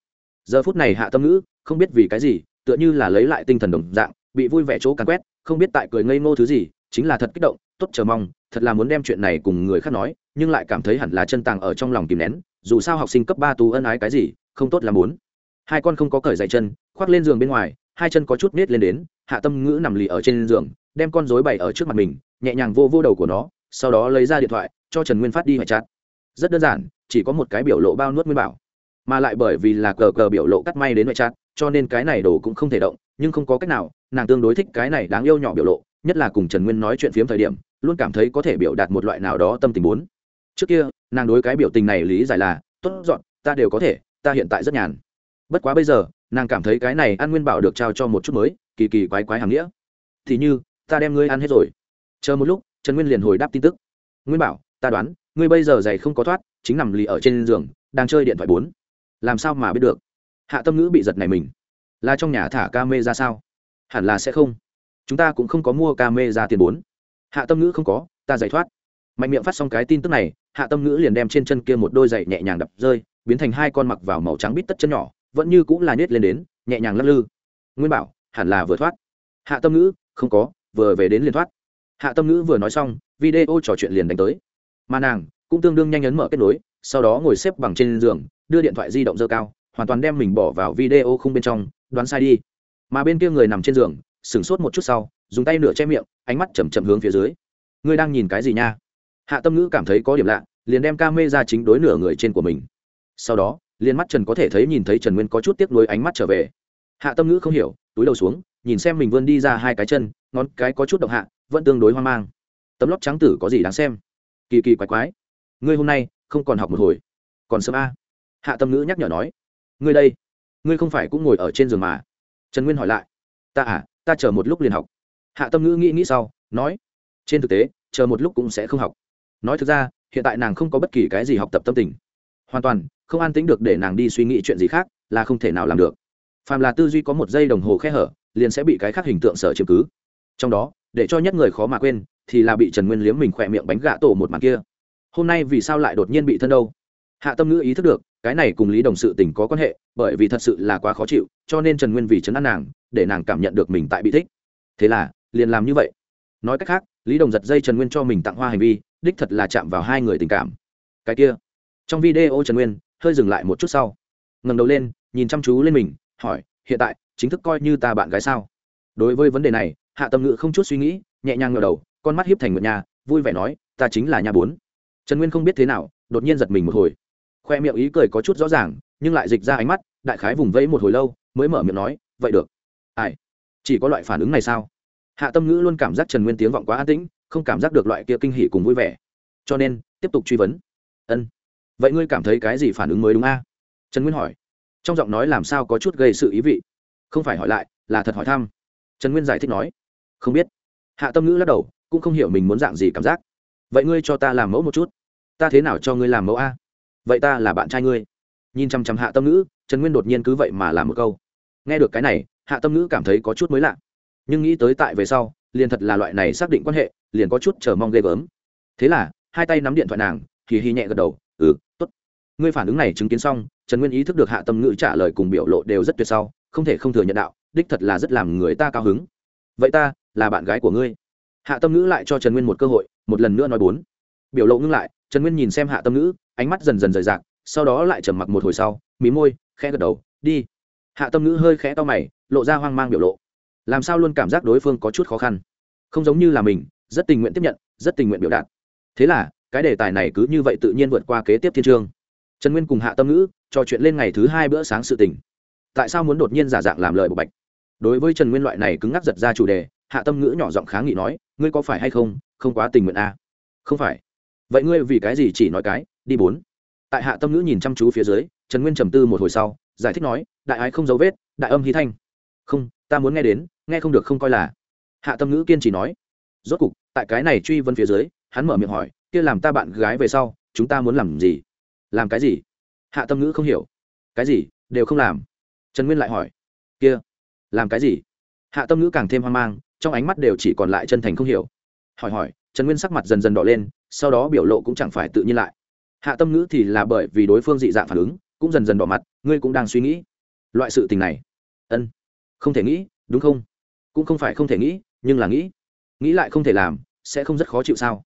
Giờ phút này hạ tâm ngữ, không biết vì cái gì, tựa như là lấy lại tinh thần đồng dạng, bị vui vẻ chỗ càn quét, không biết tại cười ngây ngô thứ gì, chính là thật kích động, tốt chờ mong, thật là muốn đem chuyện này cùng người khác nói, nhưng lại cảm thấy hẳn là chân tàng ở trong lòng kìm nén, dù sao học sinh cấp ba tu ân ái cái gì, không tốt là muốn hai con không có cởi dày chân, khoác lên giường bên ngoài, hai chân có chút nết lên đến, hạ tâm ngữ nằm lì ở trên giường, đem con rối bày ở trước mặt mình, nhẹ nhàng vô vô đầu của nó, sau đó lấy ra điện thoại, cho trần nguyên phát đi hoại chặt rất đơn giản, chỉ có một cái biểu lộ bao nuốt nguyên bảo. Mà lại bởi vì là cờ cờ biểu lộ cắt may đến ngoại chặt cho nên cái này đồ cũng không thể động, nhưng không có cách nào, nàng tương đối thích cái này đáng yêu nhỏ biểu lộ, nhất là cùng trần nguyên nói chuyện phiếm thời điểm, luôn cảm thấy có thể biểu đạt một loại nào đó tâm tình muốn. Trước kia, nàng đối cái biểu tình này lý giải là, tốt dọn, ta đều có thể, ta hiện tại rất nhàn bất quá bây giờ, nàng cảm thấy cái này ăn nguyên bảo được trao cho một chút mới, kỳ kỳ quái quái hàng nghĩa. Thì như, ta đem ngươi ăn hết rồi. Chờ một lúc, trần nguyên liền hồi đáp tin tức. Nguyên bảo, ta đoán, ngươi bây giờ giày không có thoát, chính nằm lì ở trên giường, đang chơi điện thoại bốn. Làm sao mà biết được? Hạ tâm ngữ bị giật này mình. Là trong nhà thả ca mê ra sao? Hẳn là sẽ không. Chúng ta cũng không có mua ca mê ra tiền bốn. Hạ tâm ngữ không có, ta giải thoát. Mạnh miệng phát xong cái tin tức này, hạ tâm ngữ liền đem trên chân kia một đôi giày nhẹ nhàng đập rơi, biến thành hai con mặc vào màu trắng bít tất chân nhỏ vẫn như cũng là nhét lên đến, nhẹ nhàng lắc lư. Nguyên bảo, hẳn là vừa thoát. Hạ tâm ngữ, không có, vừa về đến liền thoát. Hạ tâm ngữ vừa nói xong, video trò chuyện liền đánh tới. Mà nàng cũng tương đương nhanh nhấn mở kết nối, sau đó ngồi xếp bằng trên giường, đưa điện thoại di động dơ cao, hoàn toàn đem mình bỏ vào video không bên trong, đoán sai đi. Mà bên kia người nằm trên giường, sửng sốt một chút sau, dùng tay nửa che miệng, ánh mắt chầm chậm hướng phía dưới. Ngươi đang nhìn cái gì nha? Hạ tâm ngữ cảm thấy có điểm lạ, liền đem ca mê ra chính đối nửa người trên của mình. Sau đó liền mắt trần có thể thấy nhìn thấy trần nguyên có chút tiếc nuối ánh mắt trở về. Hạ tâm ngữ không hiểu, túi đầu xuống, nhìn xem mình vươn đi ra hai cái chân, ngón cái có chút động hạ, vẫn tương đối hoang mang. Tấm lót trắng tử có gì đáng xem? Kỳ kỳ quái quái. Ngươi hôm nay không còn học một hồi, còn sớm a. Hạ tâm ngữ nhắc nhở nói. Ngươi đây, ngươi không phải cũng ngồi ở trên giường mà. Trần nguyên hỏi lại. Ta à ta chờ một lúc liền học. Hạ tâm ngữ nghĩ nghĩ sau, nói. Trên thực tế, chờ một lúc cũng sẽ không học. Nói thực ra, hiện tại nàng không có bất kỳ cái gì học tập tâm tình hoàn toàn, không an tính được để nàng đi suy nghĩ chuyện gì khác, là không thể nào làm được. Phàm là tư duy có một giây đồng hồ khe hở, liền sẽ bị cái khác hình tượng sở chiếm cứ. Trong đó, để cho nhất người khó mà quên, thì là bị trần nguyên liếm mình khỏe miệng bánh gạ tổ một màn kia. Hôm nay vì sao lại đột nhiên bị thân đâu? Hạ tâm ngữ ý thức được, cái này cùng lý đồng sự tình có quan hệ, bởi vì thật sự là quá khó chịu, cho nên trần nguyên vì chấn an nàng, để nàng cảm nhận được mình tại bị thích. Thế là, liền làm như vậy. Nói cách khác, lý đồng giật dây trần nguyên cho mình tặng hoa hành vi, đích thật là chạm vào hai người tình cảm. Cái kia trong video trần nguyên hơi dừng lại một chút sau ngầm đầu lên, nhìn chăm chú lên mình, hỏi, hiện tại, chính thức coi như ta bạn gái sao? Đối với vấn đề này, hạ tâm ngữ không chút suy nghĩ, nhẹ nhàng ngờ đầu, con mắt hiếp thành ngựa nhà, vui vẻ nói, ta chính là nhà bốn. Trần nguyên không biết thế nào, đột nhiên giật mình một hồi. Khoe miệng ý cười có chút rõ ràng, nhưng lại dịch ra ánh mắt, đại khái vùng vẫy một hồi lâu, mới mở miệng nói, vậy được. Ai? Chỉ có loại phản ứng này sao? Hạ tâm ngữ luôn cảm giác trần nguyên tiếng vọng quá an tĩnh, không cảm giác được loại kia kinh hỉ cùng vui vẻ. Cho nên, tiếp tục truy vấn. Ân vậy ngươi cảm thấy cái gì phản ứng mới đúng a? Trần nguyên hỏi. Trong giọng nói làm sao có chút gây sự ý vị? Không phải hỏi lại, là thật hỏi thăm. Trần nguyên giải thích nói. Không biết. Hạ tâm ngữ lắc đầu, cũng không hiểu mình muốn dạng gì cảm giác. Vậy ngươi cho ta làm mẫu một chút. Ta thế nào cho ngươi làm mẫu a? Vậy ta là bạn trai ngươi. Nhìn chăm chăm hạ tâm ngữ, trần nguyên đột nhiên cứ vậy mà làm một câu. Nghe được cái này, hạ tâm ngữ cảm thấy có chút mới lạ. Nhưng nghĩ tới tại về sau, liền thật là loại này xác định quan hệ, liền có chút chờ mong ghê gớm. Thế là, hai tay nắm điện thoại nàng thì hy nhẹ gật đầu ừ tốt. Ngươi phản ứng này chứng kiến xong, trần nguyên ý thức được hạ tâm ngữ trả lời cùng biểu lộ đều rất tuyệt sau, không thể không thừa nhận đạo, đích thật là rất làm người ta cao hứng. Vậy ta, là bạn gái của ngươi. Hạ tâm ngữ lại cho trần nguyên một cơ hội, một lần nữa nói bốn. Biểu lộ ngưng lại, trần nguyên nhìn xem hạ tâm ngữ, ánh mắt dần dần rời rạc, sau đó lại trầm mặc một hồi sau, mí môi, khẽ gật đầu, đi. Hạ tâm ngữ hơi khẽ to mày, lộ ra hoang mang biểu lộ. Làm sao luôn cảm giác đối phương có chút khó khăn? Không giống như là mình, rất tình nguyện tiếp nhận, rất tình nguyện biểu đạt. Thế là cái đề tài này cứ như vậy tự nhiên vượt qua kế tiếp thiên trường trần nguyên cùng hạ tâm ngữ trò chuyện lên ngày thứ hai bữa sáng sự tình. Tại sao muốn đột nhiên giả dạng làm lời bộ bạch? Đối với trần nguyên loại này cứng ngắc giật ra chủ đề, hạ tâm ngữ nhỏ giọng kháng nghị nói, ngươi có phải hay không không quá tình nguyện à? không phải. Vậy ngươi vì cái gì chỉ nói cái, đi bốn? Tại hạ tâm ngữ nhìn chăm chú phía dưới, trần nguyên trầm tư một hồi sau, giải thích nói, đại ái không dấu vết, đại âm hy thanh. Không, ta muốn nghe đến, nghe không được không coi là. Hạ tâm ngữ kiên trì nói. Rốt cục, tại cái này truy vấn phía dưới, hắn mở miệng hỏi kia làm ta bạn gái về sau, chúng ta muốn làm gì? Làm cái gì? Hạ tâm ngữ không hiểu. Cái gì? Đều không làm. Trần nguyên lại hỏi. Kia, làm cái gì? Hạ tâm ngữ càng thêm hoang mang, trong ánh mắt đều chỉ còn lại chân thành không hiểu. Hỏi hỏi, trần nguyên sắc mặt dần dần đỏ lên, sau đó biểu lộ cũng chẳng phải tự nhiên lại. Hạ tâm ngữ thì là bởi vì đối phương dị dạng phản ứng, cũng dần dần đỏ mặt, ngươi cũng đang suy nghĩ. Loại sự tình này. Ân. Không thể nghĩ, đúng không? Cũng không phải không thể nghĩ, nhưng là nghĩ. Nghĩ lại không thể làm, sẽ không rất khó chịu sao?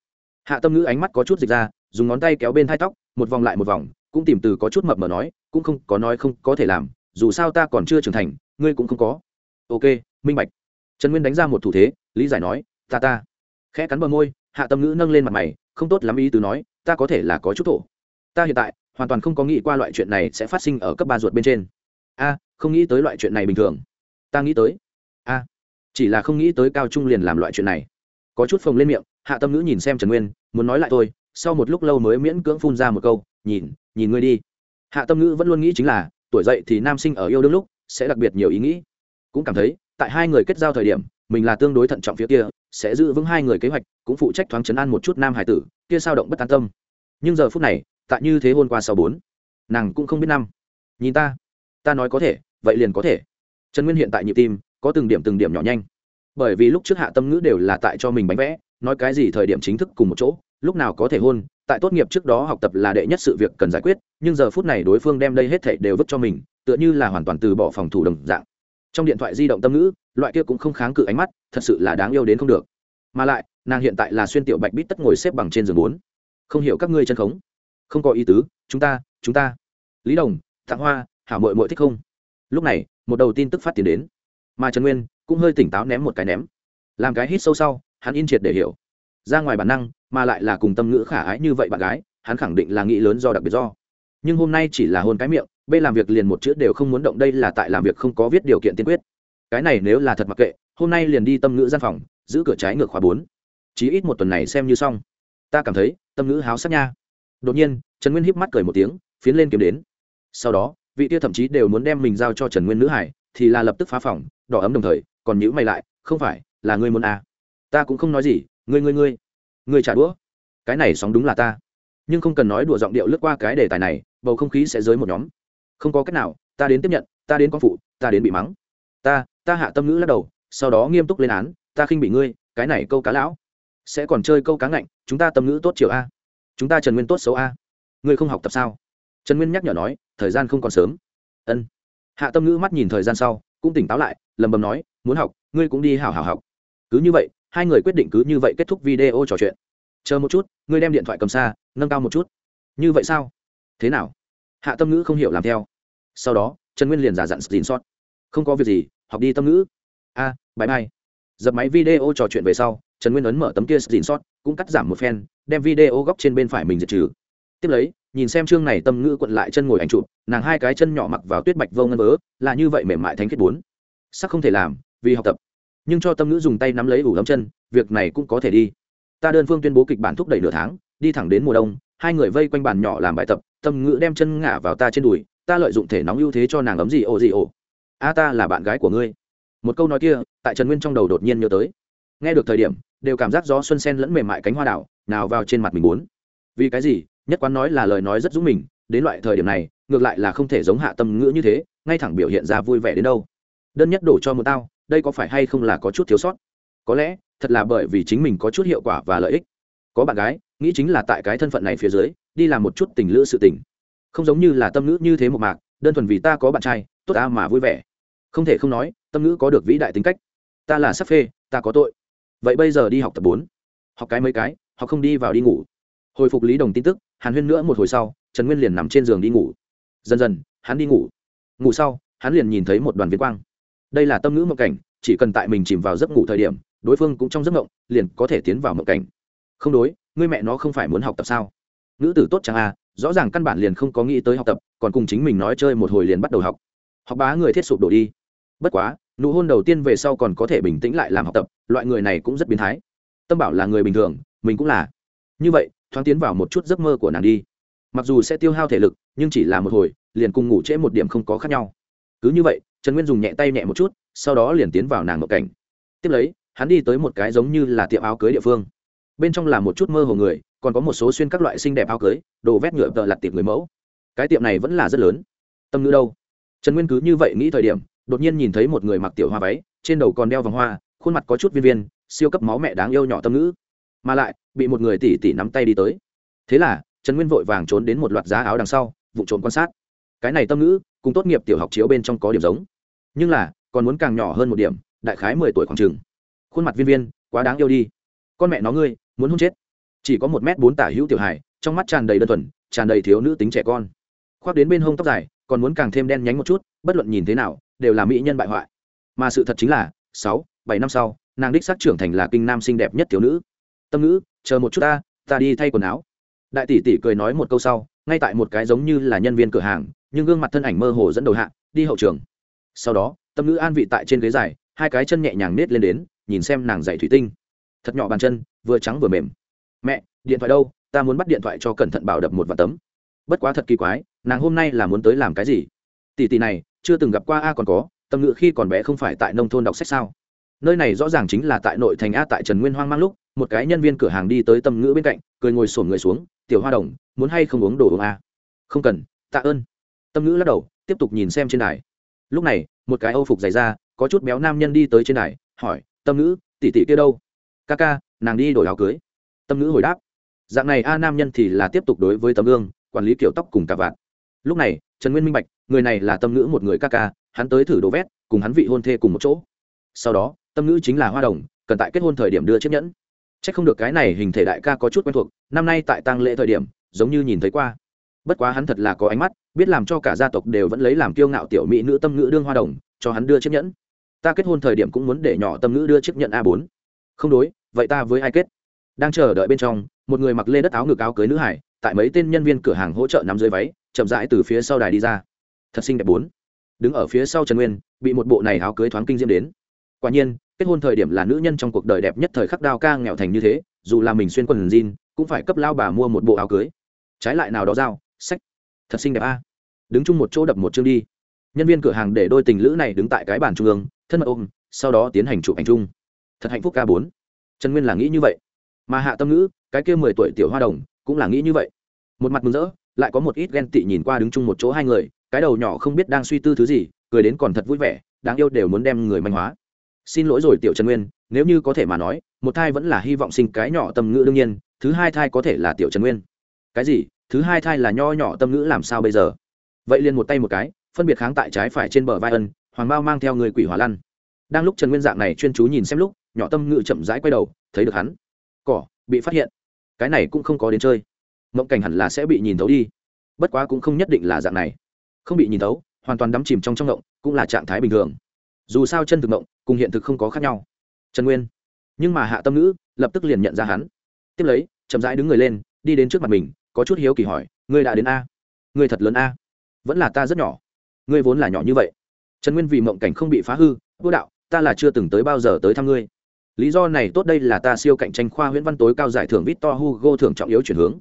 Hạ tâm ngữ ánh mắt có chút dịch ra, dùng ngón tay kéo bên thai tóc, một vòng lại một vòng, cũng tìm từ có chút mập mờ nói, cũng không có nói không có thể làm, dù sao ta còn chưa trưởng thành, ngươi cũng không có. Ok, minh bạch. Trần nguyên đánh ra một thủ thế, lý giải nói, ta ta. Khẽ cắn bờ môi, hạ tâm ngữ nâng lên mặt mày, không tốt lắm ý từ nói, ta có thể là có chút thổ. Ta hiện tại, hoàn toàn không có nghĩ qua loại chuyện này sẽ phát sinh ở cấp ba ruột bên trên. A, không nghĩ tới loại chuyện này bình thường. Ta nghĩ tới. A, chỉ là không nghĩ tới cao trung liền làm loại chuyện này. Có chút phồng lên miệng hạ tâm ngữ nhìn xem trần nguyên, muốn nói lại tôi sau một lúc lâu mới miễn cưỡng phun ra một câu, nhìn nhìn ngươi đi. Hạ tâm ngữ vẫn luôn nghĩ chính là, tuổi dậy thì nam sinh ở yêu đương lúc, sẽ đặc biệt nhiều ý nghĩ. Cũng cảm thấy, tại hai người kết giao thời điểm, mình là tương đối thận trọng phía kia, sẽ giữ vững hai người kế hoạch, cũng phụ trách thoáng chấn an một chút nam hải tử, kia sao động bất an tâm. Nhưng giờ phút này, tại như thế hôn qua sau bốn, nàng cũng không biết năm. Nhìn ta ta nói có thể, vậy liền có thể. Trần nguyên hiện tại nhịp tim, có từng điểm từng điểm nhỏ nhanh. Bởi vì lúc trước hạ tâm ngữ đều là tại cho mình bánh vẽ nói cái gì thời điểm chính thức cùng một chỗ, lúc nào có thể hôn, tại tốt nghiệp trước đó học tập là đệ nhất sự việc cần giải quyết, nhưng giờ phút này đối phương đem đây hết thảy đều vứt cho mình, tựa như là hoàn toàn từ bỏ phòng thủ đồng dạng. Trong điện thoại di động tâm ngữ, loại kia cũng không kháng cự ánh mắt, thật sự là đáng yêu đến không được. Mà lại, nàng hiện tại là xuyên tiểu bạch bít tất ngồi xếp bằng trên giường bốn. Không hiểu các ngươi chân khống. Không có ý tứ, chúng ta chúng ta. Lý đồng tặng hoa, hảo mội mội thích không? Lúc này, một đầu tin tức phát tiền đến. Mà trần nguyên cũng hơi tỉnh táo ném một cái ném. Làm cái hít sâu sau hắn in triệt để hiểu. Ra ngoài bản năng, mà lại là cùng tâm ngữ khả ái như vậy bạn gái, hắn khẳng định là nghĩ lớn do đặc biệt do. Nhưng hôm nay chỉ là hôn cái miệng b làm việc liền một chữ đều không muốn động đây là tại làm việc không có viết điều kiện tiên quyết. Cái này nếu là thật mặc kệ, hôm nay liền đi tâm ngữ gian phòng, giữ cửa trái ngược khóa bốn. Chí ít một tuần này xem như xong. Ta cảm thấy, tâm ngữ háo sắc nha. Đột nhiên, trần nguyên híp mắt cười một tiếng, phiến lên kiếm đến. Sau đó, vị tia thậm chí đều muốn đem mình giao cho trần nguyên nữ hải, thì là lập tức phá phòng, đỏ ấm đồng thời, còn nhữ mày lại, không phải, là ngươi muốn à ta cũng không nói gì, ngươi ngươi ngươi ngươi trả đũa. Cái này sóng đúng là ta. Nhưng không cần nói đùa giọng điệu lướt qua cái đề tài này, bầu không khí sẽ dưới một nhóm. Không có cách nào, ta đến tiếp nhận, ta đến con phụ, ta đến bị mắng. Ta ta hạ tâm ngữ lắc đầu, sau đó nghiêm túc lên án, ta khinh bị ngươi, cái này câu cá lão. Sẽ còn chơi câu cá ngạnh, chúng ta tâm ngữ tốt chiều a. Chúng ta trần nguyên tốt xấu a. Ngươi không học tập sao? Trần nguyên nhắc nhở nói, thời gian không còn sớm. Ân. Hạ tâm ngữ mắt nhìn thời gian sau, cũng tỉnh táo lại lầm bầm nói, muốn học, ngươi cũng đi hảo hảo học. Cứ như vậy hai người quyết định cứ như vậy kết thúc video trò chuyện. Chờ một chút ngươi đem điện thoại cầm xa nâng cao một chút. Như vậy sao? Thế nào? Hạ tâm ngữ không hiểu làm theo. Sau đó trần nguyên liền giả dặn xin sót không có việc gì học đi tâm ngữ. A à, bãi mai dập máy video trò chuyện về sau trần nguyên ấn mở tấm kia xin sót cũng cắt giảm một phen đem video góc trên bên phải mình diệt trừ. Tiếp lấy nhìn xem chương này tâm ngữ quận lại chân ngồi ảnh chụp nàng hai cái chân nhỏ mặc vào tuyết bạch vô ngân vớ là như vậy mềm mại thánh kết bốn. Sắc không thể làm vì học tập nhưng cho tâm ngữ dùng tay nắm lấy ủ lấm chân, việc này cũng có thể đi. Ta đơn phương tuyên bố kịch bản thúc đẩy nửa tháng, đi thẳng đến mùa đông, hai người vây quanh bàn nhỏ làm bài tập, tâm ngữ đem chân ngả vào ta trên đùi, ta lợi dụng thể nóng ưu thế cho nàng ấm gì ồ gì ồ a ta là bạn gái của ngươi. Một câu nói kia, tại trần nguyên trong đầu đột nhiên nhớ tới. Nghe được thời điểm, đều cảm giác gió xuân sen lẫn mềm mại cánh hoa đảo, nào vào trên mặt mình muốn. Vì cái gì? Nhất quán nói là lời nói rất dũng mình, đến loại thời điểm này, ngược lại là không thể giống hạ tâm ngữ như thế, ngay thẳng biểu hiện ra vui vẻ đến đâu. Đơn nhất đổ cho một tao đây có phải hay không là có chút thiếu sót? Có lẽ, thật là bởi vì chính mình có chút hiệu quả và lợi ích. Có bạn gái, nghĩ chính là tại cái thân phận này phía dưới, đi làm một chút tình lữ sự tình. Không giống như là tâm ngữ như thế một mạc, đơn thuần vì ta có bạn trai, tốt ta mà vui vẻ. Không thể không nói, tâm ngữ có được vĩ đại tính cách. Ta là sắc phê, ta có tội. Vậy bây giờ đi học tập bốn. Học cái mấy cái, học không đi vào đi ngủ. Hồi phục lý đồng tin tức, hàn huyên nữa một hồi sau, trần nguyên liền nằm trên giường đi ngủ. Dần dần, hắn đi ngủ. Ngủ sau, hắn liền nhìn thấy một đoàn viên quang đây là tâm ngữ mộng cảnh, chỉ cần tại mình chìm vào giấc ngủ thời điểm, đối phương cũng trong giấc ngộng liền có thể tiến vào mộng cảnh. Không đối, ngươi mẹ nó không phải muốn học tập sao? Nữ tử tốt chẳng à rõ ràng căn bản liền không có nghĩ tới học tập, còn cùng chính mình nói chơi một hồi liền bắt đầu học. Học bá người thiết sụp đổ đi. Bất quá, nụ hôn đầu tiên về sau còn có thể bình tĩnh lại làm học tập, loại người này cũng rất biến thái. Tâm bảo là người bình thường, mình cũng là. Như vậy, thoáng tiến vào một chút giấc mơ của nàng đi. Mặc dù sẽ tiêu hao thể lực, nhưng chỉ là một hồi, liền cùng ngủ trễ một điểm không có khác nhau. Cứ như vậy trần nguyên dùng nhẹ tay nhẹ một chút, sau đó liền tiến vào nàng ngộ cảnh. Tiếp lấy, hắn đi tới một cái giống như là tiệm áo cưới địa phương. Bên trong là một chút mơ hồ người, còn có một số xuyên các loại xinh đẹp áo cưới, đồ vét nhựa tợ lặt tiệp người mẫu. Cái tiệm này vẫn là rất lớn. Tâm ngữ đâu? Trần nguyên cứ như vậy nghĩ thời điểm, đột nhiên nhìn thấy một người mặc tiểu hoa váy, trên đầu còn đeo vòng hoa, khuôn mặt có chút viên viên, siêu cấp máu mẹ đáng yêu nhỏ tâm ngữ. Mà lại, bị một người tỉ tỉ nắm tay đi tới. Thế là, trần nguyên vội vàng trốn đến một loạt giá áo đằng sau, vụ trộm quan sát. Cái này tâm ngữ cùng tốt nghiệp tiểu học chiếu bên trong có điểm giống. Nhưng là còn muốn càng nhỏ hơn một điểm đại khái mười tuổi khoảng trường, khuôn mặt viên viên quá đáng yêu đi. Con mẹ nó ngươi muốn hôn chết. Chỉ có một m bốn tả hữu tiểu hài trong mắt tràn đầy đơn thuần tràn đầy thiếu nữ tính trẻ con. Khoác đến bên hông tóc dài còn muốn càng thêm đen nhánh một chút bất luận nhìn thế nào đều là mỹ nhân bại hoại. Mà sự thật chính là sáu bảy năm sau nàng đích xác trưởng thành là kinh nam xinh đẹp nhất thiếu nữ. Tâm ngữ chờ một chút ta ta đi thay quần áo. Đại tỷ tỷ cười nói một câu sau ngay tại một cái giống như là nhân viên cửa hàng nhưng gương mặt thân ảnh mơ hồ dẫn đầu hạ, đi hậu trường. Sau đó, tâm ngữ an vị tại trên ghế dài, hai cái chân nhẹ nhàng nết lên đến, nhìn xem nàng dạy thủy tinh. Thật nhỏ bàn chân, vừa trắng vừa mềm. Mẹ, điện thoại đâu? Ta muốn bắt điện thoại cho cẩn thận bảo đập một vạt tấm. Bất quá thật kỳ quái, nàng hôm nay là muốn tới làm cái gì? Tỷ tỷ này, chưa từng gặp qua a còn có, tâm ngữ khi còn bé không phải tại nông thôn đọc sách sao? Nơi này rõ ràng chính là tại nội thành a, tại trần nguyên hoang mang lúc, một cái nhân viên cửa hàng đi tới tâm ngữ bên cạnh, cười ngồi sổn người xuống, tiểu hoa đồng, muốn hay không uống đồ uống a? Không cần, tạ ơn tâm ngữ lắc đầu, tiếp tục nhìn xem trên đài. Lúc này, một cái âu phục dày ra có chút béo nam nhân đi tới trên đài, hỏi, tâm ngữ, tỷ tỷ kia đâu? Ca ca, nàng đi đổi áo cưới. Tâm ngữ hồi đáp, dạng này a, nam nhân thì là tiếp tục đối với tấm gương, quản lý kiểu tóc cùng cả vạn lúc này, trần nguyên minh bạch, người này là tâm ngữ một người ca ca, hắn tới thử đồ vét, cùng hắn vị hôn thê cùng một chỗ. Sau đó, tâm ngữ chính là hoa đồng, cần tại kết hôn thời điểm đưa chiếc nhẫn. C h ắ c không được cái này hình thể đại ca có chút quen thuộc, năm nay tại tăng lễ thời điểm, giống như nhìn thấy qua. Bất quá hắn thật là có ánh mắt biết làm cho cả gia tộc đều vẫn lấy làm kiêu ngạo tiểu mỹ nữ tâm ngữ đương hoa đồng, cho hắn đưa chiếc nhẫn. Ta kết hôn thời điểm cũng muốn để nhỏ tâm ngữ đưa chiếc nhẫn a bốn. Không đối, vậy ta với ai kết? Đang chờ đợi bên trong, một người mặc lê đất áo ngực áo cưới nữ hải, tại mấy tên nhân viên cửa hàng hỗ trợ nắm dưới váy, chậm rãi từ phía sau đài đi ra. Thật xinh đẹp bốn. Đứng ở phía sau trần nguyên, bị một bộ này áo cưới thoáng kinh diễm đến. Quả nhiên, kết hôn thời điểm là nữ nhân trong cuộc đời đẹp nhất thời khắc đao ca nghèo thành như thế, dù là mình xuyên quần jean, cũng phải cấp lao bà mua một bộ áo cưới. Trái lại nào đó dao sách thật xinh đẹp a. Đứng chung một chỗ đập một chương đi. Nhân viên cửa hàng để đôi tình lữ này đứng tại cái bàn trung ương, thân mật ôm, sau đó tiến hành chụp ảnh chung. Thật hạnh phúc ca bốn. Trần nguyên là nghĩ như vậy. Mà hạ tâm ngữ, cái kia mười tuổi tiểu hoa đồng, cũng là nghĩ như vậy. Một mặt mừng rỡ, lại có một ít ghen tị nhìn qua đứng chung một chỗ hai người, cái đầu nhỏ không biết đang suy tư thứ gì, cười đến còn thật vui vẻ, đáng yêu đều muốn đem người manh hóa. Xin lỗi rồi tiểu trần nguyên, nếu như có thể mà nói, một thai vẫn là hy vọng sinh cái nhỏ tâm ngữ đương nhiên, thứ hai thai có thể là tiểu trần nguyên. Cái gì? Thứ hai thai là nho nhỏ tâm ngữ làm sao bây giờ? Vậy liền một tay một cái, phân biệt kháng tại trái phải trên bờ vai ân, hoàng bao mang theo người quỷ hỏa lăn. Đang lúc trần nguyên dạng này chuyên chú nhìn xem lúc, nhỏ tâm ngữ chậm rãi quay đầu, thấy được hắn. Cỏ, bị phát hiện. Cái này cũng không có đến chơi. Mộng cảnh hẳn là sẽ bị nhìn thấu đi. Bất quá cũng không nhất định là dạng này. Không bị nhìn thấu, hoàn toàn đắm chìm trong trong ngộng cũng là trạng thái bình thường. Dù sao chân thực ngộng cùng hiện thực không có khác nhau. Trần nguyên. Nhưng mà hạ tâm ngữ, lập tức liền nhận ra hắn. Tiếp lấy, chậm rãi đứng người lên, đi đến trước mặt mình có chút hiếu kỳ hỏi, ngươi đã đến a? Ngươi thật lớn a? Vẫn là ta rất nhỏ. Ngươi vốn là nhỏ như vậy. Trần nguyên vì mộng cảnh không bị phá hư, vô đạo, ta là chưa từng tới bao giờ tới thăm ngươi. Lý do này tốt đây là ta siêu cạnh tranh khoa huyễn văn tối cao giải thưởng victor hugo thưởng trọng yếu chuyển hướng.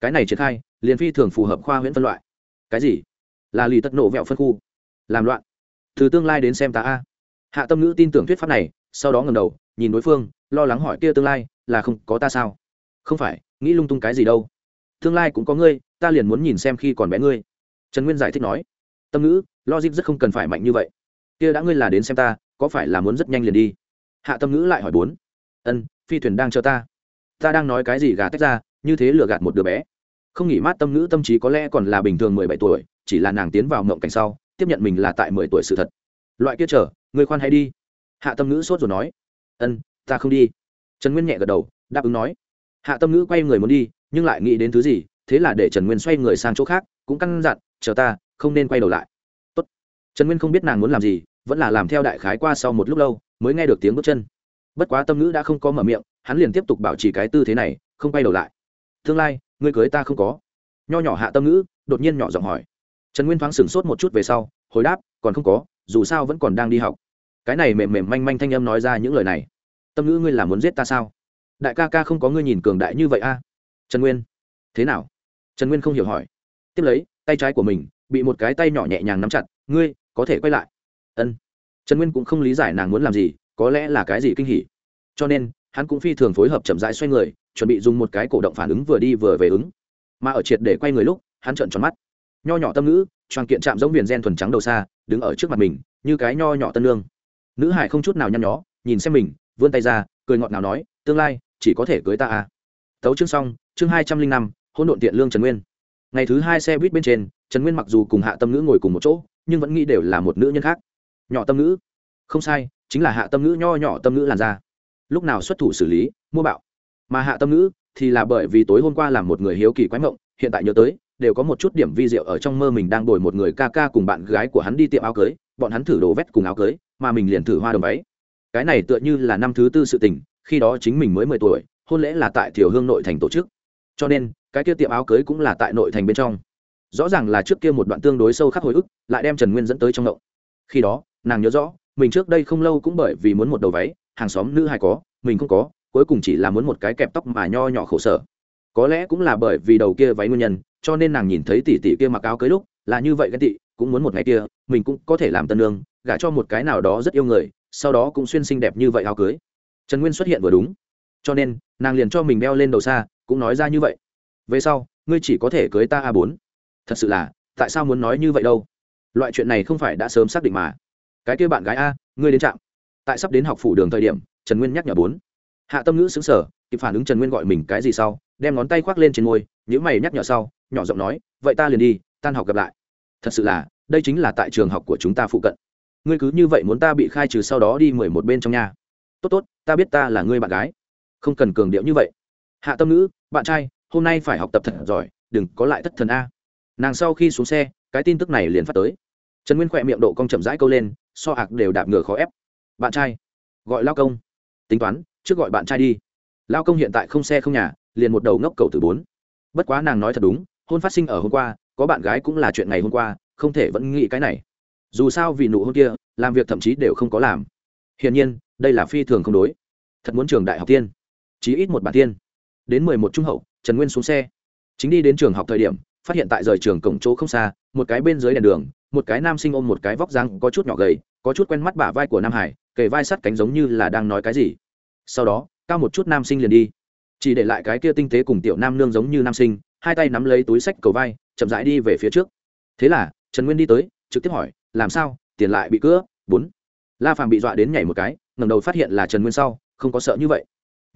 Cái này triển khai, liền phi thường phù hợp khoa huyễn phân loại. Cái gì? Là lì tật nổ vẹo phân khu. Làm loạn. Từ tương lai đến xem ta a. Hạ tâm ngữ tin tưởng thuyết pháp này, sau đó ngầm đầu, nhìn đối phương, lo lắng hỏi, kia tương lai, là không có ta sao? Không phải, nghĩ lung tung cái gì đâu tương lai cũng có ngươi, ta liền muốn nhìn xem khi còn bé ngươi. Trần nguyên giải thích nói. Tâm ngữ, logic rất không cần phải mạnh như vậy. Kia đã ngươi là đến xem ta, có phải là muốn rất nhanh liền đi? Hạ tâm ngữ lại hỏi bốn. Ân, phi thuyền đang chờ ta. Ta đang nói cái gì gà tách ra, như thế lừa gạt một đứa bé. Không nghỉ mát tâm ngữ tâm trí có lẽ còn là bình thường mười bảy tuổi, chỉ là nàng tiến vào mộng cảnh sau, tiếp nhận mình là tại mười tuổi sự thật. Loại kia chờ người khoan hay đi. Hạ tâm ngữ sốt rồi nói. Ân, ta không đi. Trần nguyên nhẹ gật đầu, đáp ứng nói. Hạ tâm ngữ quay người muốn đi nhưng lại nghĩ đến thứ gì, thế là để trần nguyên xoay người sang chỗ khác, cũng căn dặn, chờ ta, không nên quay đầu lại. Tốt. trần nguyên không biết nàng muốn làm gì, vẫn là làm theo đại khái qua sau một lúc lâu, mới nghe được tiếng bước chân. Bất quá tâm ngữ đã không có mở miệng, hắn liền tiếp tục bảo trì cái tư thế này, không quay đầu lại. Tương lai, ngươi cưới ta không có. Nho nhỏ hạ tâm ngữ, đột nhiên nhỏ giọng hỏi. Trần nguyên thoáng sửng sốt một chút về sau, hồi đáp, còn không có, dù sao vẫn còn đang đi học. Cái này mềm mềm manh manh thanh âm nói ra những lời này. Tâm ngữ ngươi là muốn giết ta sao? Đại ca ca không có ngươi nhìn cường đại như vậy a trần nguyên. Thế nào? Trần nguyên không hiểu hỏi. Tiếp lấy, tay trái của mình bị một cái tay nhỏ nhẹ nhàng nắm chặt. Ngươi, có thể quay lại. Ân. Trần nguyên cũng không lý giải nàng muốn làm gì, có lẽ là cái gì kinh hỉ. Cho nên, hắn cũng phi thường phối hợp chậm rãi xoay người, chuẩn bị dùng một cái cổ động phản ứng vừa đi vừa về ứng. Mà ở triệt để quay người lúc, hắn trợn tròn mắt. Nho nhỏ tâm ngữ, choàng kiện chạm giống viền gen thuần trắng đầu xa, đứng ở trước mặt mình, như cái nho nhỏ tân lương nữ hải không chút nào nhăn nhó, nhìn xem mình, vươn tay ra, cười ngọt nào nói, tương lai, chỉ có thể cưới ta à tấu chương xong, chương hai trăm linh năm hôn độn tiện lương trần nguyên. Ngày thứ hai xe buýt bên trên, trần nguyên mặc dù cùng hạ tâm ngữ ngồi cùng một chỗ, nhưng vẫn nghĩ đều là một nữ nhân khác. Nhỏ tâm ngữ. Không sai, chính là hạ tâm ngữ nho nhỏ tâm ngữ làn da. Lúc nào xuất thủ xử lý, mua bạo. Mà hạ tâm ngữ thì là bởi vì tối hôm qua làm một người hiếu kỳ quái mộng, hiện tại nhớ tới, đều có một chút điểm vi diệu ở trong mơ mình đang đổi một người ca ca cùng bạn gái của hắn đi tiệm áo cưới, bọn hắn thử đồ vét cùng áo cưới, mà mình liền thử hoa đồng váy. Cái này tựa như là năm thứ tư sự tình, khi đó chính mình mới mười tuổi hôn lễ là tại thiểu hương nội thành tổ chức. Cho nên, cái kia tiệm áo cưới cũng là tại nội thành bên trong. Rõ ràng là trước kia một đoạn tương đối sâu khắc hồi ức, lại đem trần nguyên dẫn tới trong động. Khi đó, nàng nhớ rõ, mình trước đây không lâu cũng bởi vì muốn một đầu váy, hàng xóm nữ hay có, mình không có, cuối cùng chỉ là muốn một cái kẹp tóc mà nho nhỏ khổ sở. Có lẽ cũng là bởi vì đầu kia váy nguyên nhân, cho nên nàng nhìn thấy tỷ tỷ kia mặc áo cưới lúc, là như vậy cái tỷ cũng muốn một ngày kia, mình cũng có thể làm tân lương gả cho một cái nào đó rất yêu người, sau đó cũng xuyên xinh đẹp như vậy áo cưới. Trần nguyên xuất hiện vừa đúng cho nên, nàng liền cho mình đeo lên đầu xa, cũng nói ra như vậy. Về sau, ngươi chỉ có thể cưới ta a bốn. Thật sự là, tại sao muốn nói như vậy đâu? Loại chuyện này không phải đã sớm xác định mà. Cái kia bạn gái a, ngươi đến trạm. Tại sắp đến học phủ đường thời điểm, trần nguyên nhắc nhở bốn. Hạ tâm ngữ xứng sở kịp phản ứng trần nguyên gọi mình cái gì sau, đem ngón tay khoác lên trên môi những mày nhắc nhở sau, nhỏ giọng nói, vậy ta liền đi, tan học gặp lại. Thật sự là, đây chính là tại trường học của chúng ta phụ cận. Ngươi cứ như vậy muốn ta bị khai trừ sau đó đi mười một bên trong nhà. Tốt tốt, ta biết ta là ngươi bạn gái không cần cường điệu như vậy. Hạ tâm nữ bạn trai, hôm nay phải học tập thật giỏi, đừng có lại thất thần a. Nàng sau khi xuống xe, cái tin tức này liền phát tới. Trần nguyên khỏe miệng độ cong chậm rãi câu lên, so hạc đều đạp ngửa khó ép. Bạn trai, gọi lao công. Tính toán, trước gọi bạn trai đi. Lao công hiện tại không xe không nhà, liền một đầu ngốc cầu từ bốn. Bất quá nàng nói thật đúng, hôn phát sinh ở hôm qua, có bạn gái cũng là chuyện ngày hôm qua, không thể vẫn nghĩ cái này. Dù sao vì nụ hôn kia, làm việc thậm chí đều không có làm. Hiển nhiên, đây là phi thường không đối. Thật muốn trường đại học tiên chí ít một bản tiên. Đến mười một trung hậu, trần nguyên xuống xe. Chính đi đến trường học thời điểm, phát hiện tại rời trường cổng chỗ không xa, một cái bên dưới đèn đường, một cái nam sinh ôm một cái vóc răng có chút nhỏ gầy, có chút quen mắt bả vai của nam hải, kề vai sắt cánh giống như là đang nói cái gì. Sau đó, cao một chút nam sinh liền đi. Chỉ để lại cái kia tinh tế cùng tiểu nam nương giống như nam sinh, hai tay nắm lấy túi sách cầu vai, chậm rãi đi về phía trước. Thế là, trần nguyên đi tới, trực tiếp hỏi, làm sao? Tiền lại bị cướp bốn. La phàm bị dọa đến nhảy một cái ngầm đầu phát hiện là trần nguyên sau, không có sợ như vậy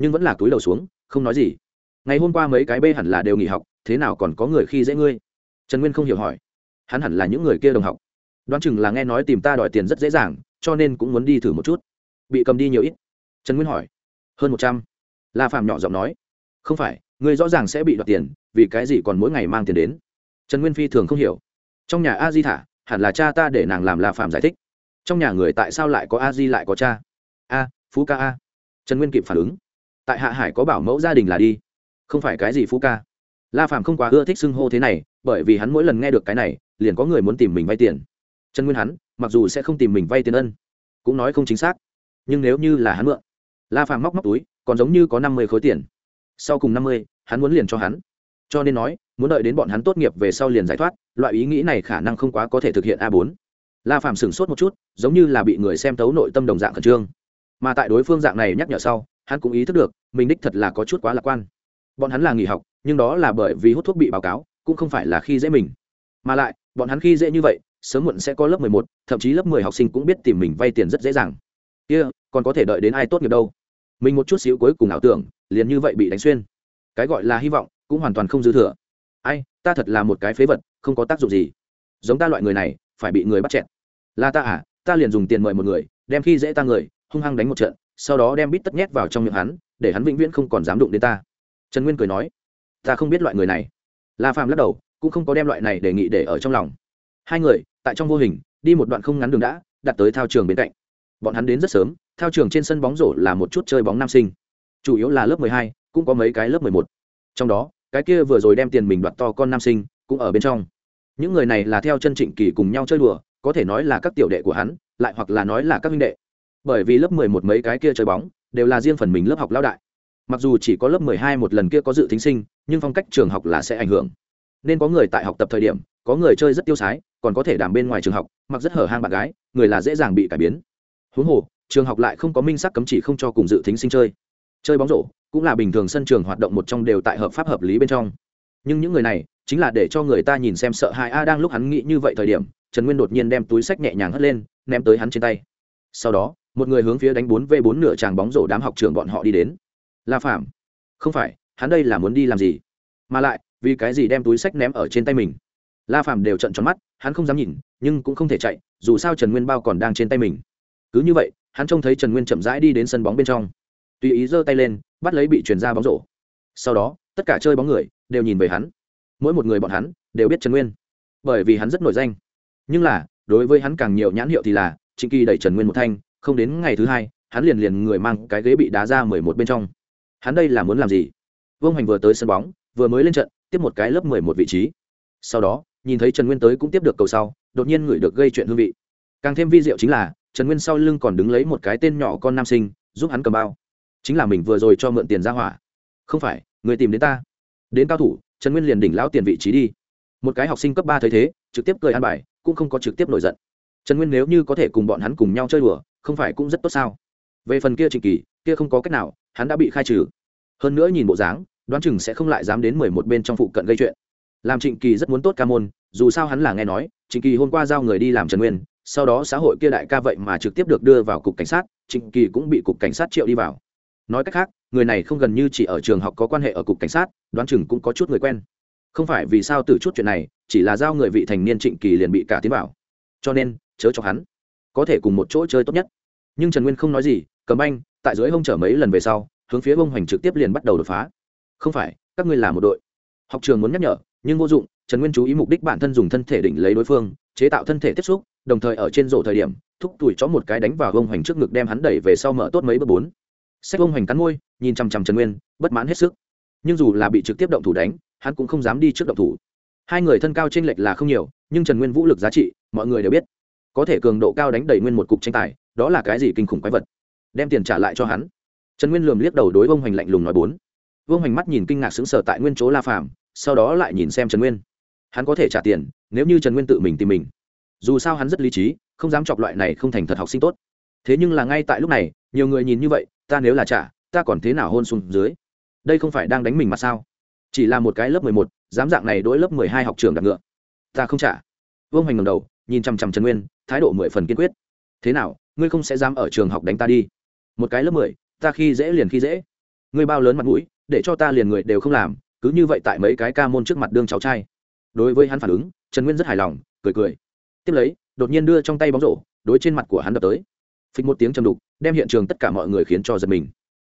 nhưng vẫn là túi đầu xuống, không nói gì. Ngày hôm qua mấy cái bê hẳn là đều nghỉ học, thế nào còn có người khi dễ ngươi? Trần nguyên không hiểu hỏi. Hắn hẳn là những người kia đồng học. Đoán chừng là nghe nói tìm ta đòi tiền rất dễ dàng, cho nên cũng muốn đi thử một chút. Bị cầm đi nhiều ít. Trần nguyên hỏi. Hơn một trăm. La phạm nhỏ giọng nói. Không phải, ngươi rõ ràng sẽ bị đoạt tiền, vì cái gì còn mỗi ngày mang tiền đến? Trần nguyên phi thường không hiểu. Trong nhà a di thả, hẳn là cha ta để nàng làm la phạm giải thích. Trong nhà người tại sao lại có a di lại có cha? A, phú ca a. Trần nguyên kịp phản ứng tại hạ hải có bảo mẫu gia đình là đi. Không phải cái gì phú ca. La phạm không quá ưa thích xưng hô thế này, bởi vì hắn mỗi lần nghe được cái này, liền có người muốn tìm mình vay tiền. Trần nguyên hắn, mặc dù sẽ không tìm mình vay tiền ân, cũng nói không chính xác. Nhưng nếu như là hắn mượn, la phàm móc móc túi, còn giống như có năm mươi khối tiền. Sau cùng năm mươi, hắn muốn liền cho hắn. Cho nên nói, muốn đợi đến bọn hắn tốt nghiệp về sau liền giải thoát, loại ý nghĩ này khả năng không quá có thể thực hiện a bốn. La phàm sửng sốt một chút, giống như là bị người xem tấu nội tâm đồng dạng khẩn trương. Mà tại đối phương dạng này nhắc nhở sau hắn cũng ý thức được mình đích thật là có chút quá lạc quan. Bọn hắn là nghỉ học nhưng đó là bởi vì hút thuốc bị báo cáo cũng không phải là khi dễ mình. Mà lại bọn hắn khi dễ như vậy sớm muộn sẽ có lớp mười một thậm chí lớp mười học sinh cũng biết tìm mình vay tiền rất dễ dàng. Kia、yeah, còn có thể đợi đến ai tốt nghiệp đâu? Mình một chút xíu cuối cùng ảo tưởng liền như vậy bị đánh xuyên. Cái gọi là hy vọng cũng hoàn toàn không dư thừa. Ai ta thật là một cái phế vật không có tác dụng gì. Giống ta loại người này phải bị người bắt chẹn là ta à ta liền dùng tiền mời một người đem khi dễ ta người hung hăng đánh một trận sau đó đem bít tất nhét vào trong miệng hắn, để hắn vĩnh viễn không còn dám đụng đến ta. Trần nguyên cười nói, ta không biết loại người này. La phàm lắc đầu, cũng không có đem loại này đề nghị để ở trong lòng. Hai người, tại trong vô hình, đi một đoạn không ngắn đường đã, đặt tới thao trường bên cạnh. Bọn hắn đến rất sớm, thao trường trên sân bóng rổ là một chút chơi bóng nam sinh. Chủ yếu là lớp mười hai, cũng có mấy cái lớp mười một. Trong đó, cái kia vừa rồi đem tiền mình đoạt to con nam sinh, cũng ở bên trong. Những người này là theo chân trịnh kỳ cùng nhau chơi đùa, có thể nói là các tiểu đệ của hắn, lại hoặc là nói là các minh đệ bởi vì lớp mười một mấy cái kia chơi bóng đều là riêng phần mình lớp học lao đại. Mặc dù chỉ có lớp mười hai một lần kia có dự thính sinh, nhưng phong cách trường học là sẽ ảnh hưởng. Nên có người tại học tập thời điểm, có người chơi rất tiêu sái, còn có thể đảm bên ngoài trường học, mặc rất hở hang bạn gái, người là dễ dàng bị cải biến. Huống hồ, trường học lại không có minh sắc cấm chỉ không cho cùng dự thính sinh chơi. Chơi bóng rổ cũng là bình thường sân trường hoạt động một trong đều tại hợp pháp hợp lý bên trong. Nhưng những người này chính là để cho người ta nhìn xem sợ hãi a đang lúc hắn nghĩ như vậy thời điểm, trần nguyên đột nhiên đem túi sách nhẹ nhàng hất lên, ném tới hắn trên tay. Sau đó một người hướng phía đánh bốn v bốn nửa tràng bóng rổ đám học trường bọn họ đi đến. La phạm không phải, hắn đây là muốn đi làm gì? Mà lại, vì cái gì đem túi sách ném ở trên tay mình? La phàm đều trận tròn mắt, hắn không dám nhìn, nhưng cũng không thể chạy, dù sao trần nguyên bao còn đang trên tay mình. Cứ như vậy, hắn trông thấy trần nguyên chậm rãi đi đến sân bóng bên trong. Tùy ý giơ tay lên, bắt lấy bị chuyển ra bóng rổ. Sau đó, tất cả chơi bóng người đều nhìn về hắn. Mỗi một người bọn hắn đều biết trần nguyên, bởi vì hắn rất nổi danh. Nhưng là, đối với hắn càng nhiều nhãn hiệu thì là, trịnh kỳ đẩy trần nguyên một thanh không đến ngày thứ hai, hắn liền liền người mang cái ghế bị đá ra mười một bên trong. Hắn đây là muốn làm gì? Vương hành vừa tới sân bóng, vừa mới lên trận, tiếp một cái lớp mười một vị trí. Sau đó, nhìn thấy trần nguyên tới cũng tiếp được cầu sau, đột nhiên ngửi được gây chuyện hương vị. Càng thêm vi diệu chính là, trần nguyên sau lưng còn đứng lấy một cái tên nhỏ con nam sinh, giúp hắn cầm bao. Chính là mình vừa rồi cho mượn tiền ra hỏa. Không phải, người tìm đến ta. Đến cao thủ, trần nguyên liền đỉnh lão tiền vị trí đi. Một cái học sinh cấp ba thấy thế, trực tiếp cười ăn bài, cũng không có trực tiếp nổi giận. Trần nguyên nếu như có thể cùng bọn hắn cùng nhau chơi đùa không phải cũng rất tốt sao? Về phần kia trịnh kỳ, kia không có cách nào, hắn đã bị khai trừ. Hơn nữa nhìn bộ dáng, đoán chừng sẽ không lại dám đến mười một bên trong phụ cận gây chuyện. Làm trịnh kỳ rất muốn tốt ca môn, dù sao hắn là nghe nói, trịnh kỳ hôm qua giao người đi làm trần nguyên, sau đó xã hội kia đại ca vậy mà trực tiếp được đưa vào cục cảnh sát, trịnh kỳ cũng bị cục cảnh sát triệu đi vào. Nói cách khác, người này không gần như chỉ ở trường học có quan hệ ở cục cảnh sát, đoán chừng cũng có chút người quen. Không phải vì sao từ chút chuyện này, chỉ là giao người vị thành niên trịnh kỳ liền bị cả tiến bảo cho nên, chớ cho hắn có thể cùng một chỗ chơi tốt nhất. Nhưng trần nguyên không nói gì, cầm anh tại dưới hông chở mấy lần về sau, hướng phía bông hoành trực tiếp liền bắt đầu đột phá. Không phải, các ngươi là một đội. Học trường muốn nhắc nhở, nhưng vô dụng, trần nguyên chú ý mục đích bản thân dùng thân thể đỉnh lấy đối phương, chế tạo thân thể tiếp xúc, đồng thời ở trên rổ thời điểm, thúc tủi chó một cái đánh vào bông hoành trước ngực đem hắn đẩy về sau mở tốt mấy bước bốn. Sách bông hoành cắn môi, nhìn chằm chằm trần nguyên, bất mãn hết sức. Nhưng dù là bị trực tiếp động thủ đánh, hắn cũng không dám đi trước động thủ. Hai người thân cao t r ê n lệch là không nhiều, nhưng trần nguyên vũ lực giá trị, mọi người đều biết có thể cường độ cao đánh đầy nguyên một cục tranh tài, đó là cái gì kinh khủng quái vật? Đem tiền trả lại cho hắn. Trần nguyên lườm liếc đầu đối vương hoành lạnh lùng nói bốn. Vương hoành mắt nhìn kinh ngạc sững sờ tại nguyên chỗ la phàm, sau đó lại nhìn xem trần nguyên. Hắn có thể trả tiền, nếu như trần nguyên tự mình tìm mình. Dù sao hắn rất lý trí, không dám chọc loại này không thành thật học sinh tốt. Thế nhưng là ngay tại lúc này, nhiều người nhìn như vậy, ta nếu là trả, ta còn thế nào hôn xuống dưới? Đây không phải đang đánh mình mà sao? Chỉ là một cái lớp mười một, dám dạng này đối lớp mười hai học trường đặt ngựa. Ta không trả. Vương hoành ngầm đầu, nhìn chằm chằm trần nguyên thái độ mười phần kiên quyết. Thế nào, ngươi không sẽ dám ở trường học đánh ta đi? Một cái lớp mười, ta khi dễ liền khi dễ. Ngươi bao lớn mặt mũi, để cho ta liền người đều không làm, cứ như vậy tại mấy cái ca môn trước mặt đương cháu trai. Đối với hắn phản ứng, trần nguyên rất hài lòng, cười cười. Tiếp lấy, đột nhiên đưa trong tay bóng rổ, đối trên mặt của hắn đập tới. Phịch một tiếng chầm đục, đem hiện trường tất cả mọi người khiến cho giật mình.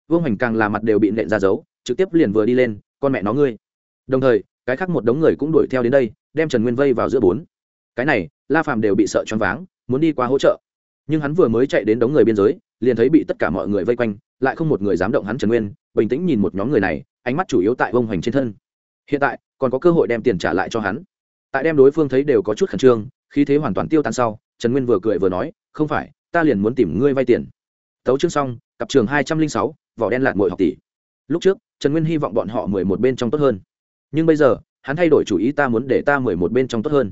Vương hoành càng là mặt đều bị nện ra giấu trực tiếp liền vừa đi lên, con mẹ nó ngươi. Đồng thời, cái khác một đống người cũng đuổi theo đến đây, đem trần nguyên vây vào giữa bốn. Cái này la phàm đều bị sợ choáng váng, muốn đi qua hỗ trợ. Nhưng hắn vừa mới chạy đến đống người biên giới, liền thấy bị tất cả mọi người vây quanh, lại không một người dám động hắn trần nguyên, bình tĩnh nhìn một nhóm người này, ánh mắt chủ yếu tại vông hoành trên thân. Hiện tại, còn có cơ hội đem tiền trả lại cho hắn. Tại đem đối phương thấy đều có chút khẩn trương khi thế hoàn toàn tiêu tan sau, trần nguyên vừa cười vừa nói, không phải, ta liền muốn tìm ngươi vay tiền. Tấu chương xong, cặp trường hai trăm linh sáu, vỏ đen lạt mội học tỷ. Lúc trước, trần nguyên hy vọng bọn họ mười một bên trong tốt hơn. Nhưng bây giờ, hắn thay đổi chủ ý ta muốn để ta mười một bên trong tốt hơn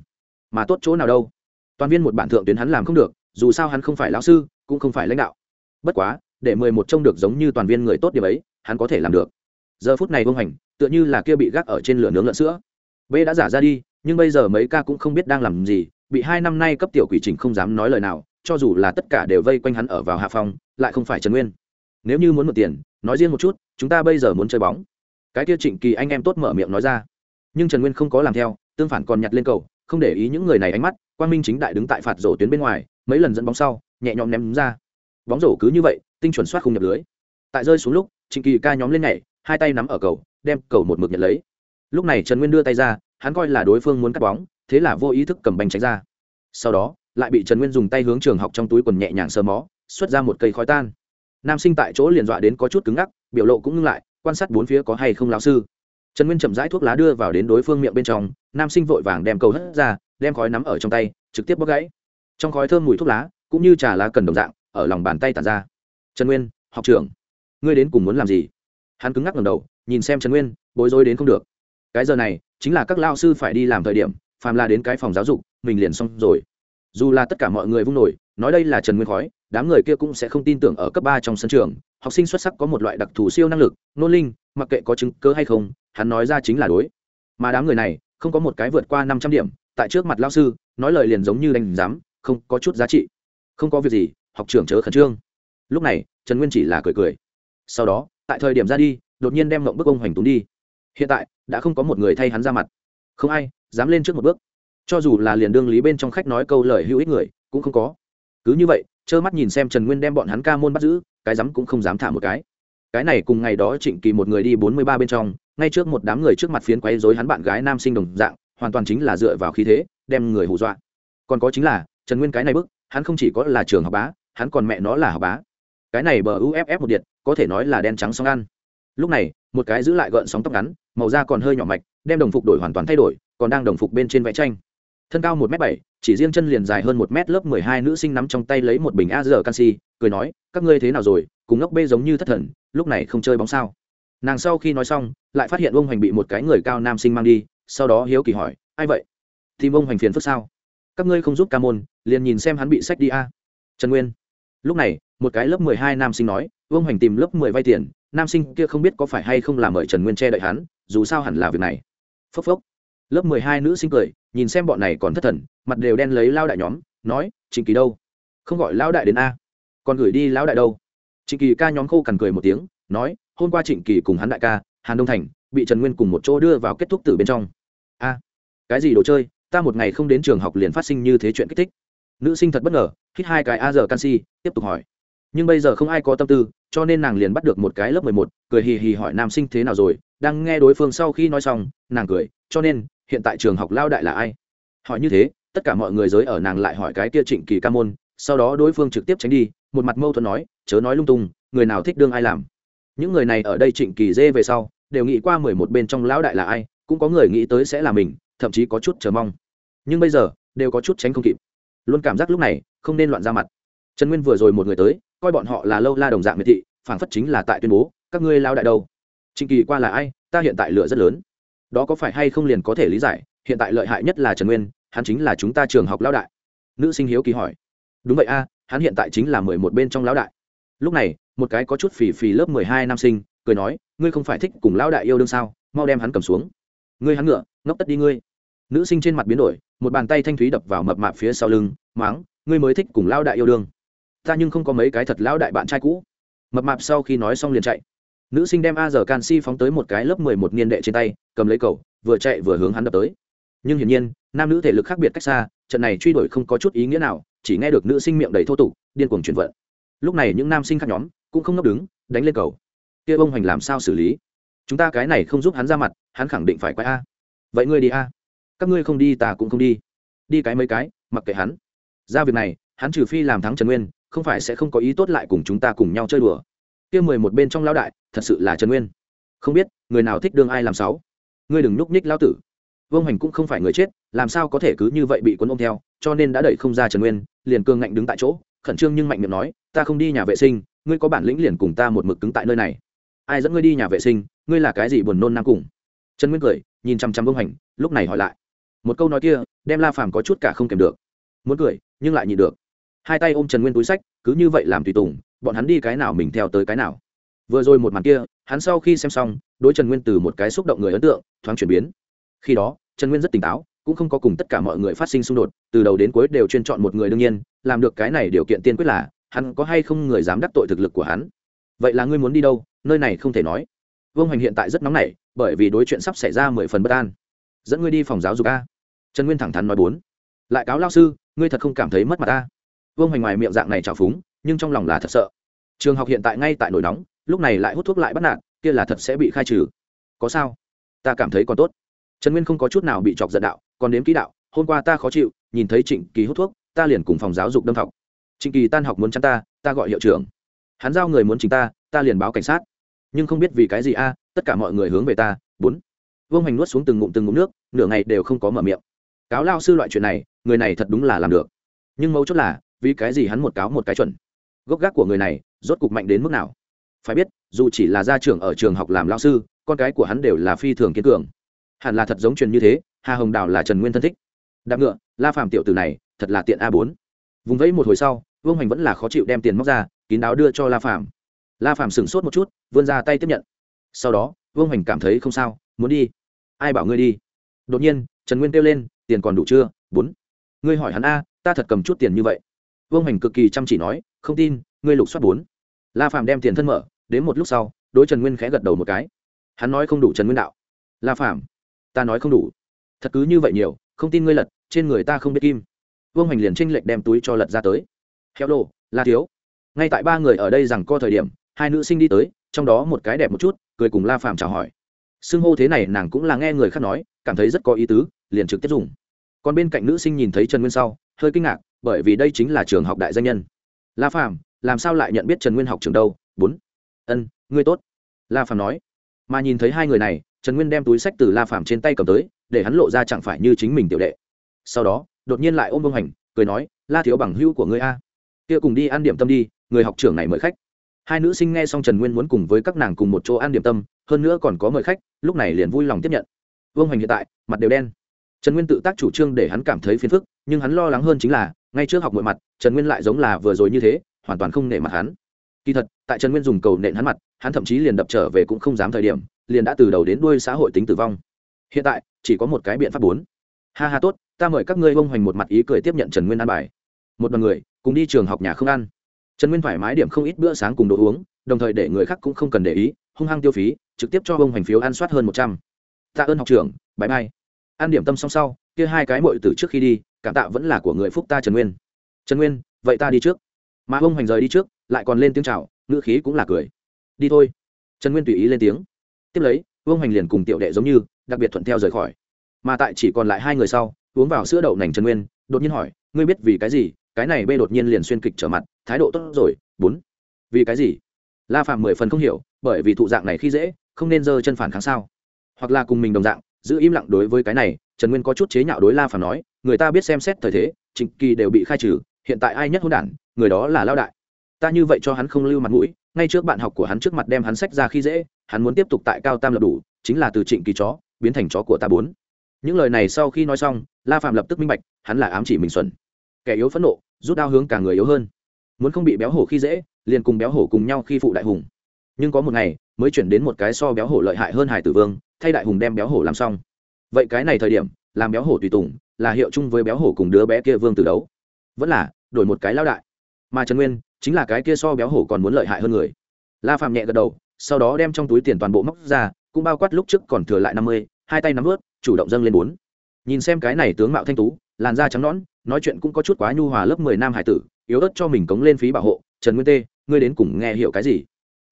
mà tốt chỗ nào đâu. Toàn viên một bản thượng tuyến hắn làm không được, dù sao hắn không phải lão sư, cũng không phải lãnh đạo. Bất quá, để mười một trông được giống như toàn viên người tốt điểm ấy, hắn có thể làm được. Giờ phút này vương hành, tựa như là kia bị gác ở trên lửa nướng lợn sữa. B đã giả ra đi, nhưng bây giờ mấy ca cũng không biết đang làm gì, bị hai năm nay cấp tiểu quỷ trình không dám nói lời nào, cho dù là tất cả đều vây quanh hắn ở vào hạ phòng, lại không phải trần nguyên. Nếu như muốn một tiền, nói riêng một chút, chúng ta bây giờ muốn chơi bóng. Cái kia trịnh kỳ anh em tốt mở miệng nói ra. Nhưng trần nguyên không có làm theo, tương phản còn nhặt lên cầu không để ý những người này ánh mắt, quang minh chính đại đứng tại phạt rổ tuyến bên ngoài, mấy lần dẫn bóng sau, nhẹ nhõm ném ra. Bóng rổ cứ như vậy, tinh chuẩn soát không nhập lưới. Tại rơi xuống lúc, trịnh kỳ ca nhóm lên nhảy, hai tay nắm ở cầu, đem cầu một mực nhận lấy. Lúc này trần nguyên đưa tay ra, hắn coi là đối phương muốn cắt bóng, thế là vô ý thức cầm bành tránh ra. Sau đó, lại bị trần nguyên dùng tay hướng trường học trong túi quần nhẹ nhàng sờ mó, xuất ra một cây khói tan. Nam sinh tại chỗ liền dọa đến có chút cứng ngắc, biểu lộ cũng ngưng lại, quan sát bốn phía có hay không lão sư trần nguyên chậm rãi thuốc lá đưa vào đến đối phương miệng bên trong, nam sinh vội vàng đem cầu hất ra, đem khói nắm ở trong tay, trực tiếp bóc gãy. Trong khói thơm mùi thuốc lá, cũng như trà lá cần đồng dạng, ở lòng bàn tay tàn ra. Trần nguyên, học trưởng, ngươi đến cùng muốn làm gì? Hắn cứng ngắc ngầm đầu, nhìn xem trần nguyên, bối rối đến không được. Cái giờ này, chính là các lao sư phải đi làm thời điểm, phàm là đến cái phòng giáo dục, mình liền xong rồi. Dù là tất cả mọi người vung nổi, nói đây là trần nguyên khói, đám người kia cũng sẽ không tin tưởng ở cấp ba trong sân trường. Học sinh xuất sắc có một loại đặc thù siêu năng lực, nôn linh mặc kệ có chứng cớ hay không, hắn nói ra chính là đối. Mà đám người này, không có một cái vượt qua năm trăm điểm, tại trước mặt lao sư, nói lời liền giống như đánh giám, không có chút giá trị. Không có việc gì, học trưởng chớ khẩn trương. Lúc này, trần nguyên chỉ là cười cười. Sau đó, tại thời điểm ra đi, đột nhiên đem ngộng bức ông hoành túng đi. Hiện tại, đã không có một người thay hắn ra mặt. Không ai dám lên trước một bước. Cho dù là liền đương lý bên trong khách nói câu lời hữu ích người, cũng không có. Cứ như vậy, trơ mắt nhìn xem trần nguyên đem bọn hắn ca môn bắt giữ, cái dám cũng không dám thả một cái cái này cùng ngày đó trịnh kỳ một người đi bốn mươi ba bên trong, ngay trước một đám người trước mặt phiến quấy dối hắn bạn gái nam sinh đồng dạng, hoàn toàn chính là dựa vào khí thế, đem người hù dọa. Còn có chính là, trần nguyên cái này bức, hắn không chỉ có là trường học bá, hắn còn mẹ nó là học bá. Cái này bờ uff một điện, có thể nói là đen trắng sóng ăn. Lúc này, một cái giữ lại gợn sóng tóc ngắn, màu da còn hơi nhỏ mạch, đem đồng phục đổi hoàn toàn thay đổi, còn đang đồng phục bên trên vẽ tranh. Thân cao một m bảy, chỉ riêng chân liền dài hơn một m lớp mười hai nữ sinh nắm trong tay lấy một bình a giờ canxi, cười nói, các ngươi thế nào rồi? Cùng ngốc bê giống như thất thần lúc này không chơi bóng sao? Nàng sau khi nói xong, lại phát hiện ông hoành bị một cái người cao nam sinh mang đi, sau đó hiếu kỳ hỏi, ai vậy? Thì ông hoành phiền phức sao? Các ngươi không giúp ca môn, liền nhìn xem hắn bị sách đi a. Trần nguyên. Lúc này, một cái lớp mười hai nam sinh nói ông hoành tìm lớp mười vay tiền, nam sinh kia không biết có phải hay không làm mời trần nguyên che đợi hắn, dù sao hẳn là việc này. Phốc phốc. Lớp mười hai nữ sinh cười, nhìn xem bọn này còn thất thần, mặt đều đen lấy lao đại nhóm, nói trình kỳ đâu? Không gọi lao đại đến a. Còn gửi đi lao đại đâu? Trịnh kỳ ca nhóm khô cằn cười một tiếng, nói, hôm qua trịnh kỳ cùng hắn đại ca, hàn đông thành, bị trần nguyên cùng một chỗ đưa vào kết thúc từ bên trong. A, cái gì đồ chơi? Ta một ngày không đến trường học liền phát sinh như thế chuyện kích thích. Nữ sinh thật bất ngờ, hít hai cái a giờ canxi, tiếp tục hỏi. Nhưng bây giờ không ai có tâm tư, cho nên nàng liền bắt được một cái lớp mười một, cười hì hì hỏi nam sinh thế nào rồi, đang nghe đối phương sau khi nói xong, nàng cười, cho nên, hiện tại trường học lao đại là ai? Hỏi như thế, tất cả mọi người giới ở nàng lại hỏi cái kia trịnh kỳ ca môn, sau đó đối phương trực tiếp tránh đi một mặt mâu thuẫn nói, chớ nói lung tung, người nào thích đương ai làm? Những người này ở đây trịnh kỳ dê về sau, đều nghĩ qua mười một bên trong lão đại là ai, cũng có người nghĩ tới sẽ là mình, thậm chí có chút chờ mong. Nhưng bây giờ, đều có chút tránh không kịp. Luôn cảm giác lúc này, không nên loạn ra mặt. Trần nguyên vừa rồi một người tới, coi bọn họ là lâu la đồng dạng miệt thị phản phất chính là tại tuyên bố, các ngươi lao đại đâu? Trịnh kỳ qua là ai? Ta hiện tại lựa rất lớn. Đó có phải hay không liền có thể lý giải, hiện tại lợi hại nhất là trần nguyên, hắn chính là chúng ta trường học lão đại. Nữ sinh hiếu kỳ hỏi. Đúng vậy a hắn hiện tại chính là mười một bên trong lão đại. Lúc này, một cái có chút phì phì lớp mười hai nam sinh, cười nói, ngươi không phải thích cùng lão đại yêu đương sao? Mau đem hắn cầm xuống. Ngươi hắn ngựa, ngốc tất đi ngươi. Nữ sinh trên mặt biến đổi, một bàn tay thanh thúy đập vào mập mạp phía sau lưng máng ngươi mới thích cùng lão đại yêu đương. Ta nhưng không có mấy cái thật lão đại bạn trai cũ. Mập mạp sau khi nói xong liền chạy. Nữ sinh đem a giờ canxi phóng tới một cái lớp mười một niên đệ trên tay, cầm lấy cầu, vừa chạy vừa hướng hắn đập tới. Nhưng hiển nhiên, nam nữ thể lực khác biệt cách xa trận này truy đuổi không có chút ý nghĩa nào, chỉ nghe được nữ sinh miệng đầy thô tục, điên cuồng chuyển vận. Lúc này những nam sinh khác nhóm cũng không ngốc đứng, đánh lên cầu. Kia bông hoành làm sao xử lý? Chúng ta cái này không giúp hắn ra mặt, hắn khẳng định phải quay a. Vậy ngươi đi a. Các ngươi không đi ta cũng không đi. Đi cái mấy cái, mặc kệ hắn. Ra việc này, hắn trừ phi làm thắng trần nguyên, không phải sẽ không có ý tốt lại cùng chúng ta cùng nhau chơi đùa. Kia mười một bên trong lão đại, thật sự là trần nguyên. Không biết, người nào thích đương ai làm sáu? Ngươi đừng núp ních lão tử vương hành cũng không phải người chết, làm sao có thể cứ như vậy bị cuốn ôm theo, cho nên đã đẩy không ra trần nguyên, liền cương ngạnh đứng tại chỗ, khẩn trương nhưng mạnh miệng nói, ta không đi nhà vệ sinh, ngươi có bản lĩnh liền cùng ta một mực cứng tại nơi này. Ai dẫn ngươi đi nhà vệ sinh, ngươi là cái gì buồn nôn nam cùng? Trần nguyên cười, nhìn chăm chăm vương hành lúc này hỏi lại. Một câu nói kia, đem la phàm có chút cả không kèm được. Muốn cười, nhưng lại nhịn được. Hai tay ôm trần nguyên túi sách, cứ như vậy làm tùy tùng, bọn hắn đi cái nào mình theo tới cái nào. Vừa rồi một màn kia, hắn sau khi xem xong, đối trần nguyên từ một cái xúc động người ấn tượng, thoáng chuyển biến khi đó, trần nguyên rất tỉnh táo, cũng không có cùng tất cả mọi người phát sinh xung đột, từ đầu đến cuối đều chuyên chọn một người đương nhiên, làm được cái này điều kiện tiên quyết là, hắn có hay không người dám đắc tội thực lực của hắn. Vậy là ngươi muốn đi đâu? Nơi này không thể nói. Vương hoành hiện tại rất nóng nảy, bởi vì đối chuyện sắp xảy ra mười phần bất an. Dẫn ngươi đi phòng giáo dục a. Trần nguyên thẳng thắn nói bốn. Lại cáo lao sư, ngươi thật không cảm thấy mất mặt ta vương hoành ngoài miệng dạng này trào phúng, nhưng trong lòng là thật sợ. Trường học hiện tại ngay tại nổi nóng, lúc này lại hút thuốc lại bắt nạt, kia là thật sẽ bị khai trừ. Có sao? Ta cảm thấy còn tốt trần nguyên không có chút nào bị chọc giận đạo, còn đếm kỹ đạo, hôm qua ta khó chịu, nhìn thấy trịnh kỳ hút thuốc, ta liền cùng phòng giáo dục đâm học trịnh kỳ tan học muốn chăn ta ta gọi hiệu trưởng. Hắn giao người muốn chính ta ta liền báo cảnh sát. Nhưng không biết vì cái gì a, tất cả mọi người hướng về ta, bốn. Vương hoành nuốt xuống từng ngụm từng ngụm nước, nửa ngày đều không có mở miệng. Cáo lao sư loại chuyện này, người này thật đúng là làm được. Nhưng mấu chốt là, vì cái gì hắn một cáo một cái chuẩn? Gốc gác của người này, rốt cục mạnh đến mức nào? Phải biết, dù chỉ là gia trưởng ở trường học làm lao sư, con cái của hắn đều là phi thường kiên cường hẳn là thật giống truyền như thế, hà hồng đào là trần nguyên thân thích. Đạp ngựa, la phàm tiểu tử này, thật là tiện a bốn. Vùng vẫy một hồi sau, vương hoành vẫn là khó chịu đem tiền móc ra, kín đáo đưa cho la phàm. La phàm sửng sốt một chút, vươn ra tay tiếp nhận. Sau đó, vương hoành cảm thấy không sao, muốn đi. Ai bảo ngươi đi? Đột nhiên, trần nguyên kêu lên, tiền còn đủ chưa? Bốn. Ngươi hỏi hắn a, ta thật cầm chút tiền như vậy. Vương hoành cực kỳ chăm chỉ nói, không tin, ngươi lục soát bốn. La phàm đem tiền thân mở, đến một lúc sau, đối trần nguyên khẽ gật đầu một cái. Hắn nói không đủ trần nguyên đạo. La phàm ta nói không đủ. Thật cứ như vậy nhiều, không tin ngươi lật, trên người ta không biết kim. Vương hoành liền tranh lệch đem túi cho lật ra tới. Heo đồ la thiếu. Ngay tại ba người ở đây rằng co thời điểm, hai nữ sinh đi tới, trong đó một cái đẹp một chút, cười cùng la phàm chào hỏi. Xưng hô thế này nàng cũng là nghe người khác nói, cảm thấy rất có ý tứ, liền trực tiếp dùng. Còn bên cạnh nữ sinh nhìn thấy trần nguyên sau, hơi kinh ngạc, bởi vì đây chính là trường học đại danh nhân. La phàm, làm sao lại nhận biết trần nguyên học trường đâu? Bốn. Ân, ngươi tốt. La phàm nói. Mà nhìn thấy hai người này trần nguyên đem túi sách từ la phàm trên tay cầm tới, để hắn lộ ra chẳng phải như chính mình tiểu đệ. Sau đó, đột nhiên lại ôm vương hành cười nói, la thiếu bằng hữu của ngươi a. Kia cùng đi ăn điểm tâm đi, người học trưởng này mời khách. Hai nữ sinh nghe xong trần nguyên muốn cùng với các nàng cùng một chỗ ăn điểm tâm, hơn nữa còn có mời khách, lúc này liền vui lòng tiếp nhận. Vương hành hiện tại, mặt đều đen. Trần nguyên tự tác chủ trương để hắn cảm thấy phiền phức, nhưng hắn lo lắng hơn chính là, ngay trước học mọi mặt, trần nguyên lại giống là vừa rồi như thế, hoàn toàn không nể mặt hắn. Kỳ thật, tại trần nguyên dùng cầu nện hắn mặt, hắn thậm chí liền đập trở về cũng không dám thời điểm liền đã từ đầu đến đuôi xã hội tính tử vong. Hiện tại, chỉ có một cái biện pháp bốn. Ha ha, tốt, ta mời các ngươi bông hoành một mặt ý cười tiếp nhận trần nguyên ăn bài. Một đoàn người, cùng đi trường học nhà không ăn. Trần nguyên thoải mái điểm không ít bữa sáng cùng đồ uống, đồng thời để người khác cũng không cần để ý, hung hăng tiêu phí, trực tiếp cho bông hoành phiếu ăn soát hơn một trăm. Tạ ơn học trưởng bãi mai ăn điểm tâm xong sau, kia hai cái mội từ trước khi đi, cảm tạ vẫn là của người phúc ta trần nguyên. Trần nguyên, vậy ta đi trước. Mà bông hoành rời đi trước, lại còn lên tiếng chào, ngữ khí cũng là cười. Đi thôi. Trần nguyên tùy ý lên tiếng tiếp lấy, vương hành liền cùng tiểu đệ giống như, đặc biệt thuận theo rời khỏi. Mà tại chỉ còn lại hai người sau, uống vào sữa đậu nành trần nguyên, đột nhiên hỏi, ngươi biết vì cái gì? Cái này bê đột nhiên liền xuyên kịch trở mặt, thái độ tốt rồi, bốn. Vì cái gì? La phạm mười phần không hiểu, bởi vì thụ dạng này khi dễ, không nên giơ chân phản kháng sao? Hoặc là cùng mình đồng dạng, giữ im lặng đối với cái này, trần nguyên có chút chế nhạo đối la phạm nói, người ta biết xem xét thời thế, trịnh kỳ đều bị khai trừ, hiện tại ai nhất hôn đản, người đó là lao đại. Ta như vậy cho hắn không lưu mặt mũi ngay trước bạn học của hắn trước mặt đem hắn sách ra khi dễ, hắn muốn tiếp tục tại cao tam lập đủ, chính là từ trịnh kỳ chó, biến thành chó của ta bốn. Những lời này sau khi nói xong, la phạm lập tức minh bạch, hắn là ám chỉ mình xuẩn. Kẻ yếu phẫn nộ, rút đao hướng cả người yếu hơn. Muốn không bị béo hổ khi dễ, liền cùng béo hổ cùng nhau khi phụ đại hùng. Nhưng có một ngày, mới chuyển đến một cái so béo hổ lợi hại hơn hải tử vương, thay đại hùng đem béo hổ làm xong. Vậy cái này thời điểm, làm béo hổ tùy tùng, là hiệu chung với béo hổ cùng đứa bé kia vương từ đấu. Vẫn là, đổi một cái lao đại. Mà trần nguyên chính là cái kia so béo hổ còn muốn lợi hại hơn người. La phạm nhẹ gật đầu, sau đó đem trong túi tiền toàn bộ móc ra, cũng bao quát lúc trước còn thừa lại năm mươi, hai tay nắm vớt, chủ động dâng lên bốn. Nhìn xem cái này tướng mạo thanh tú, làn da trắng nõn, nói chuyện cũng có chút quá nhu hòa lớp mười nam hải tử, yếu ớt cho mình cống lên phí bảo hộ. Trần nguyên tê, ngươi đến cùng nghe hiểu cái gì?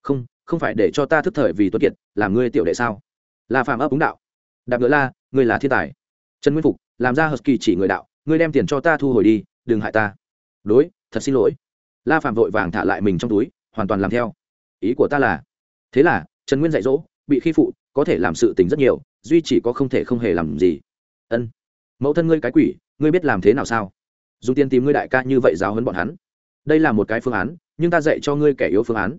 Không không phải để cho ta thức thời vì tuấn kiệt, làm ngươi tiểu đệ sao? La phạm ấp úng đạo. Đạp ngựa la, ngươi là thiên tài. Trần nguyên phục, làm ra hờ kỳ chỉ người đạo, ngươi đem tiền cho ta thu hồi đi, đừng hại ta. Đối, thật xin lỗi la phạm vội vàng thả lại mình trong túi, hoàn toàn làm theo. Ý của ta là, thế là, trần nguyên dạy dỗ, bị khi phụ, có thể làm sự tình rất nhiều, duy chỉ có không thể không hề làm gì. Ân. Mẫu thân ngươi cái quỷ, ngươi biết làm thế nào sao? Dùng tiền tìm ngươi đại ca như vậy giáo hấn bọn hắn. Đây là một cái phương án, nhưng ta dạy cho ngươi kẻ yếu phương án.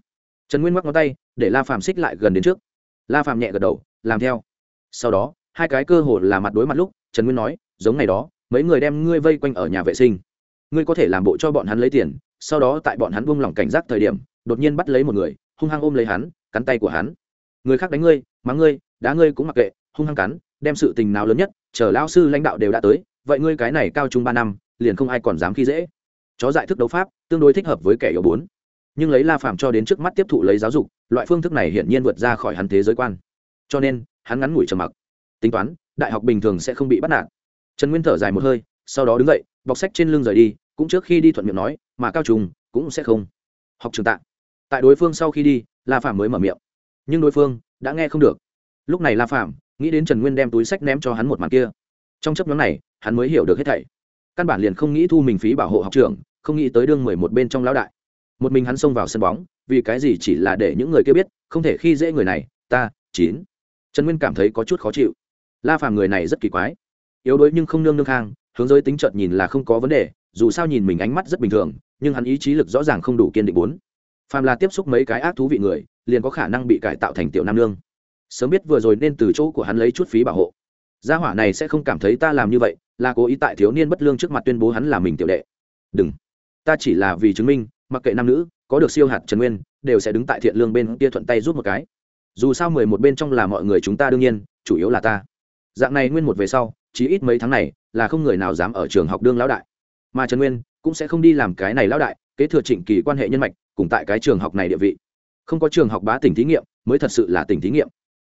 Trần nguyên ngoắc ngón tay, để la phạm xích lại gần đến trước. La phạm nhẹ gật đầu, làm theo. Sau đó, hai cái cơ hồ là mặt đối mặt lúc, trần nguyên nói, giống ngày đó, mấy người đem ngươi vây quanh ở nhà vệ sinh ngươi có thể làm bộ cho bọn hắn lấy tiền, sau đó tại bọn hắn buông lỏng cảnh giác thời điểm, đột nhiên bắt lấy một người, hung hăng ôm lấy hắn, cắn tay của hắn. Người khác đánh ngươi mắng ngươi, đá ngươi cũng mặc kệ, hung hăng cắn, đem sự tình nào lớn nhất, chờ lao sư lãnh đạo đều đã tới, vậy ngươi cái này cao trung ba năm, liền không ai còn dám khi dễ. Chó dại thức đấu pháp, tương đối thích hợp với kẻ yếu bốn. Nhưng lấy la phạm cho đến trước mắt tiếp thụ lấy giáo dục, loại phương thức này hiển nhiên vượt ra khỏi hắn thế giới quan. Cho nên, hắn ngắn ngủi trầm mặc. Tính toán, đại học bình thường sẽ không bị bắt nạt. Trần nguyên thở dài một hơi, sau đó đứng dậy bọc sách trên lưng rời đi, cũng trước khi đi thuận miệng nói, mà cao trùng cũng sẽ không. Học trường tạng tại đối phương sau khi đi, la phạm mới mở miệng. Nhưng đối phương đã nghe không được. Lúc này la phạm nghĩ đến trần nguyên đem túi sách ném cho hắn một màn kia. Trong chấp nhóm này, hắn mới hiểu được hết thảy. Căn bản liền không nghĩ thu mình phí bảo hộ học trường, không nghĩ tới đương mười một bên trong lão đại. Một mình hắn xông vào sân bóng, vì cái gì chỉ là để những người kia biết, không thể khi dễ người này, ta, chín. Trần nguyên cảm thấy có chút khó chịu. La phàm người này rất kỳ quái. Yếu đuối nhưng không nương nương khang hướng giới tính chợt nhìn là không có vấn đề, dù sao nhìn mình ánh mắt rất bình thường, nhưng hắn ý chí lực rõ ràng không đủ kiên định bốn. Phàm là tiếp xúc mấy cái ác thú vị người, liền có khả năng bị cải tạo thành tiểu nam nương. Sớm biết vừa rồi nên từ chỗ của hắn lấy chút phí bảo hộ. Gia hỏa này sẽ không cảm thấy ta làm như vậy, là cố ý tại thiếu niên bất lương trước mặt tuyên bố hắn là mình tiểu đệ. Đừng. Ta chỉ là vì chứng minh, mặc kệ nam nữ, có được siêu hạt trần nguyên, đều sẽ đứng tại thiện lương bên kia thuận tay rút một cái. Dù sao mười một bên trong là mọi người chúng ta đương nhiên, chủ yếu là ta. Dạng này nguyên một về sau chỉ ít mấy tháng này là không người nào dám ở trường học đương lão đại. Mà trần nguyên cũng sẽ không đi làm cái này lão đại, kế thừa trịnh kỳ quan hệ nhân mạch, cùng tại cái trường học này địa vị. Không có trường học bá tỉnh thí nghiệm, mới thật sự là tỉnh thí nghiệm.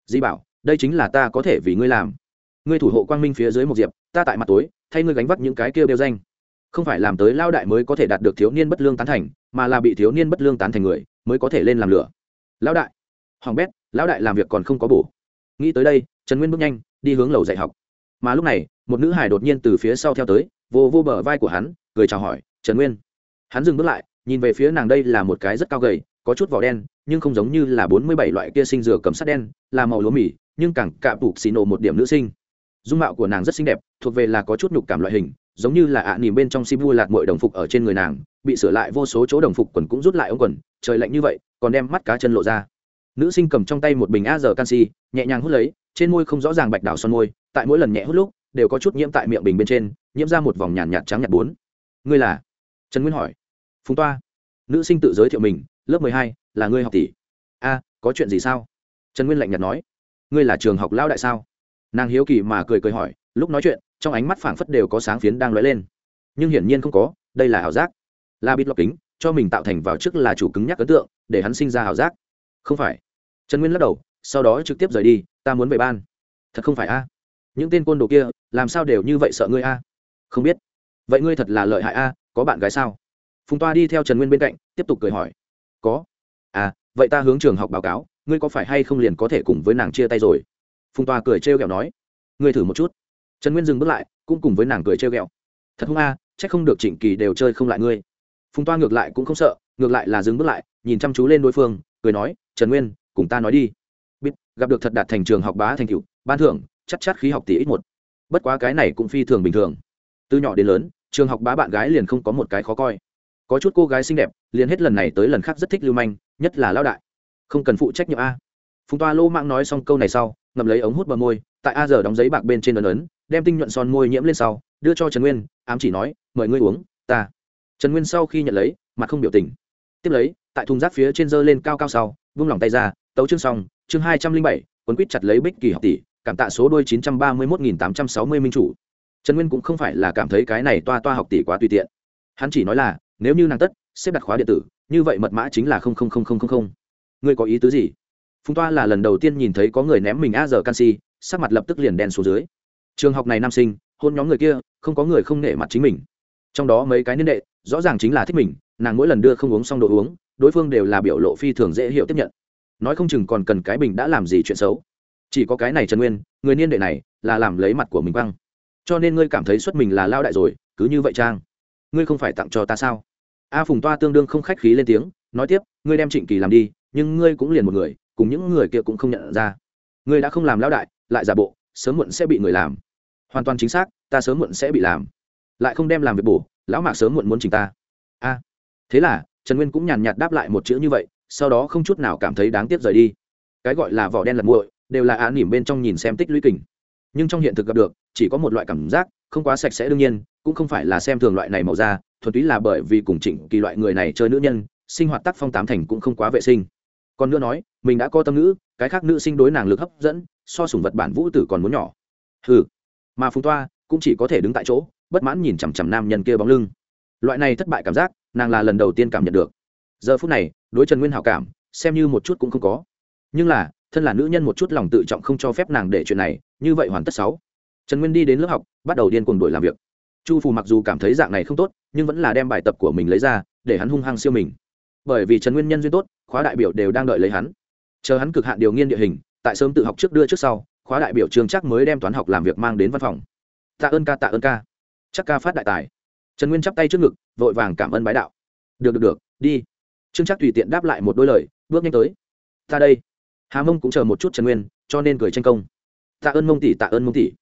Di bảo, đây chính là ta có thể vì ngươi làm. Ngươi thủ hộ quang minh phía dưới một diệp, ta tại mặt tối, thay ngươi gánh vác những cái kêu đeo danh. Không phải làm tới lao đại mới có thể đạt được thiếu niên bất lương tán thành, mà là bị thiếu niên bất lương tán thành người, mới có thể lên làm lửa. Lão đại, hoàng bét, lão đại làm việc còn không có bổ. Nghĩ tới đây, trần nguyên bước nhanh, đi hướng lầu dạy học mà lúc này, một nữ hải đột nhiên từ phía sau theo tới, vô vô bờ vai của hắn, cười chào hỏi, trần nguyên. Hắn dừng bước lại, nhìn về phía nàng đây là một cái rất cao gầy, có chút vỏ đen, nhưng không giống như là bốn mươi bảy loại kia sinh dừa cầm sắt đen, là màu lúa mì, nhưng càng cạ bục xì nổ một điểm nữ sinh. Dung mạo của nàng rất xinh đẹp, thuộc về là có chút nhục cảm loại hình, giống như là ạ à nỉm bên trong sibu lạt mội đồng phục ở trên người nàng, bị sửa lại vô số chỗ đồng phục quần cũng rút lại ống quần, trời lạnh như vậy, còn đem mắt cá chân lộ ra. Nữ sinh cầm trong tay một bình a giờ canxi, nhẹ nhàng hút lấy trên môi không rõ ràng bạch đảo son môi, tại mỗi lần nhẹ hút lúc, đều có chút nhiễm tại miệng bình bên trên, nhiễm ra một vòng nhàn nhạt trắng nhạt bốn. Ngươi là? Trần nguyên hỏi. Phùng toa. Nữ sinh tự giới thiệu mình, lớp mười hai, là ngươi học tỷ. A, có chuyện gì sao? Trần nguyên lạnh nhạt nói. Ngươi là trường học lao đại sao? Nàng hiếu kỳ mà cười cười hỏi, lúc nói chuyện, trong ánh mắt phảng phất đều có sáng phiến đang lóe lên. Nhưng hiển nhiên không có, đây là ảo giác. La bít lọc kính, cho mình tạo thành vào trước là chủ cứng nhắc ấn tượng, để hắn sinh ra ảo giác. Không phải. Trần nguyên lắc đầu sau đó trực tiếp rời đi, ta muốn về ban. Thật không phải a? Những tên côn đồ kia, làm sao đều như vậy sợ ngươi a? Không biết. Vậy ngươi thật là lợi hại a, có bạn gái sao? Phùng toa đi theo trần nguyên bên cạnh, tiếp tục cười hỏi. Có. À vậy ta hướng trường học báo cáo, ngươi có phải hay không liền có thể cùng với nàng chia tay rồi? Phùng toa cười trêu ghẹo nói. Ngươi thử một chút. Trần nguyên dừng bước lại, cũng cùng với nàng cười trêu ghẹo. Thật không a c h ắ c không được trịnh kỳ đều chơi không lại ngươi. Phùng toa ngược lại cũng không sợ, ngược lại là dừng bước lại, nhìn chăm chú lên đối phương, cười nói, trần nguyên, cùng ta nói đi gặp được thật đạt thành trường học bá thành cựu, ban thưởng, chắc chắc khí học tỷ ít một. Bất quá cái này cũng phi thường bình thường. Từ nhỏ đến lớn, trường học bá bạn gái liền không có một cái khó coi. Có chút cô gái xinh đẹp, liền hết lần này tới lần khác rất thích lưu manh, nhất là lao đại. Không cần phụ trách nhiệm a. Phùng toa lô mạng nói xong câu này sau, ngậm lấy ống hút bờ môi, tại a giờ đóng giấy bạc bên trên ấn ấn, đem tinh nhuận son môi nhiễm lên sau, đưa cho trần nguyên, ám chỉ nói, mời ngươi uống, ta. Trần nguyên sau khi nhận lấy, mặt không biểu tình. Tiếp lấy, tại thùng rác phía trên dơ lên cao cao sau, vung lòng tay ra tấu chương xong, chương hai trăm linh bảy, quấn quýt chặt lấy bích kỳ học tỷ, cảm tạ số đôi chín trăm ba mươi một nghìn tám trăm sáu mươi minh chủ. Trần nguyên cũng không phải là cảm thấy cái này toa toa học tỷ quá tùy tiện. Hắn chỉ nói là, nếu như nàng tất, xếp đặt khóa điện tử, như vậy mật mã chính là không không không không không không. Ngươi có ý tứ gì? Phùng toa là lần đầu tiên nhìn thấy có người ném mình a giờ canxi sắc mặt lập tức liền đen xuống dưới. Trường học này nam sinh, hôn nhóm người kia, không có người không nể mặt chính mình. Trong đó mấy cái niên đệ, rõ ràng chính là thích mình, nàng mỗi lần đưa không uống xong đồ uống, đối phương đều là biểu lộ phi thường dễ hiểu tiếp nhận nói không chừng còn cần cái bình đã làm gì chuyện xấu. Chỉ có cái này trần nguyên, người niên đệ này, là làm lấy mặt của mình băng cho nên ngươi cảm thấy xuất mình là lao đại rồi, cứ như vậy trang. Ngươi không phải tặng cho ta sao? A phùng toa tương đương không khách khí lên tiếng, nói tiếp, ngươi đem trịnh kỳ làm đi, nhưng ngươi cũng liền một người, cùng những người kia cũng không nhận ra. Ngươi đã không làm lao đại, lại giả bộ, sớm muộn sẽ bị người làm. Hoàn toàn chính xác, ta sớm muộn sẽ bị làm. Lại không đem làm việc bổ, lão mạc sớm muộn muốn chỉnh ta. A. Thế là, trần nguyên cũng nhàn nhạt đáp lại một chữ như vậy sau đó không chút nào cảm thấy đáng tiếc rời đi. Cái gọi là vỏ đen lật muội, đều là án nỉm bên trong nhìn xem tích lũy kình. Nhưng trong hiện thực gặp được, chỉ có một loại cảm giác, không quá sạch sẽ đương nhiên, cũng không phải là xem thường loại này màu da, thuần túy là bởi vì cùng chỉnh kỳ loại người này chơi nữ nhân, sinh hoạt tác phong tám thành cũng không quá vệ sinh. Còn nữa nói, mình đã có tâm nữ cái khác nữ sinh đối nàng lực hấp dẫn, so sùng vật bản vũ tử còn muốn nhỏ. Hừ. Mà phùng toa cũng chỉ có thể đứng tại chỗ, bất mãn nhìn chằm chằm nam nhân kia bóng lưng. Loại này thất bại cảm giác, nàng là lần đầu tiên cảm nhận được giờ phút này, đối trần nguyên hảo cảm, xem như một chút cũng không có. Nhưng là, thân là nữ nhân một chút lòng tự trọng không cho phép nàng để chuyện này, như vậy hoàn tất sáu. Trần nguyên đi đến lớp học, bắt đầu điên cuồng đổi làm việc. Chu phù mặc dù cảm thấy dạng này không tốt, nhưng vẫn là đem bài tập của mình lấy ra, để hắn hung hăng siêu mình. Bởi vì trần nguyên nhân duyên tốt, khóa đại biểu đều đang đợi lấy hắn. Chờ hắn cực hạn điều nghiên địa hình, tại sớm tự học trước đưa trước sau, khóa đại biểu trường chắc mới đem toán học làm việc mang đến văn phòng. Tạ ơn ca, tạ ơn ca. Chắc ca phát đại tài. Trần nguyên chắp tay trước ngực, vội vàng cảm ơn bái đạo. Được được được, đi trương Trác tùy tiện đáp lại một đôi lời, bước nhanh tới. Ta đây. Hà mông cũng chờ một chút trần nguyên, cho nên cười tranh công. Tạ ơn mông tỷ, tạ ơn mông tỷ.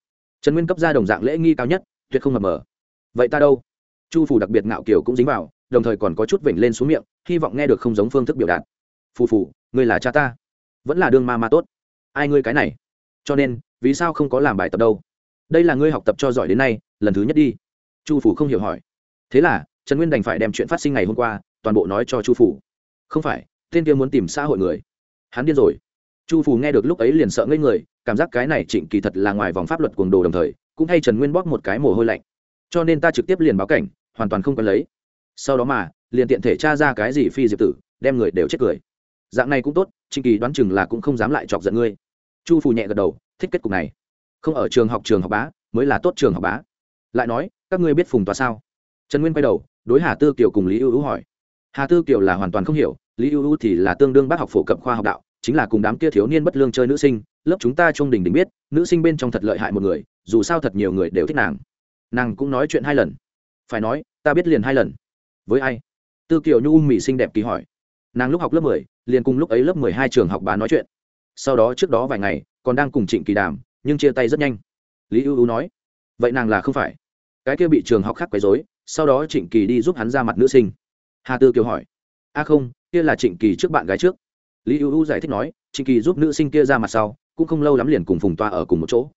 Trần nguyên cấp ra đồng dạng lễ nghi cao nhất, tuyệt không mập mờ. Vậy ta đâu? Chu phủ đặc biệt ngạo kiều cũng dính vào, đồng thời còn có chút vểnh lên xuống miệng, hy vọng nghe được không giống phương thức biểu đạt. Phù phù, ngươi là cha ta, vẫn là đương ma ma tốt. Ai ngươi cái này? Cho nên, vì sao không có làm bài tập đâu? Đây là ngươi học tập cho giỏi đến nay, lần thứ nhất đi. Chu phủ không hiểu hỏi. Thế là, trần nguyên đành phải đem chuyện phát sinh ngày hôm qua toàn bộ nói cho chu phủ không phải, tên kia muốn tìm xã hội người. Hắn điên rồi. Chu phủ nghe được lúc ấy liền sợ ngây người, cảm giác cái này trịnh kỳ thật là ngoài vòng pháp luật cuồng đồ đồng thời, cũng hay trần nguyên bóp một cái mồ hôi lạnh. Cho nên ta trực tiếp liền báo cảnh, hoàn toàn không cần lấy. Sau đó mà, liền tiện thể tra ra cái gì phi diệp tử, đem người đều chết cười. Dạng này cũng tốt, trịnh kỳ đoán chừng là cũng không dám lại chọc giận ngươi. Chu phủ nhẹ gật đầu, thích kết cục này. Không ở trường học trường học bá, mới là tốt trường học bá. Lại nói, các ngươi biết phùng tòa sao? Trần nguyên quay đầu, đối hà tư kiều cùng lý ưu ưu hỏi hà tư kiều là hoàn toàn không hiểu, lý ưu ưu thì là tương đương bác học phổ cập khoa học đạo, chính là cùng đám kia thiếu niên bất lương chơi nữ sinh, lớp chúng ta trung đình đình biết, nữ sinh bên trong thật lợi hại một người, dù sao thật nhiều người đều thích nàng. Nàng cũng nói chuyện hai lần. Phải nói, ta biết liền hai lần. Với ai? Tư kiều nhu mỹ xinh đẹp kỳ hỏi. Nàng lúc học lớp mười, liền cùng lúc ấy lớp mười hai trường học bá nói chuyện. Sau đó trước đó vài ngày, còn đang cùng trịnh kỳ đàm, nhưng chia tay rất nhanh. Lý ưu ưu nói, vậy nàng là không phải. Cái kia bị trường học khác quấy dối sau đó trịnh kỳ đi giúp hắn ra mặt nữ sinh hà tư kiều hỏi. A không, kia là trịnh kỳ trước bạn gái trước. Lý ưu ưu giải thích nói, trịnh kỳ giúp nữ sinh kia ra mặt sau, cũng không lâu lắm liền cùng phùng toa ở cùng một chỗ.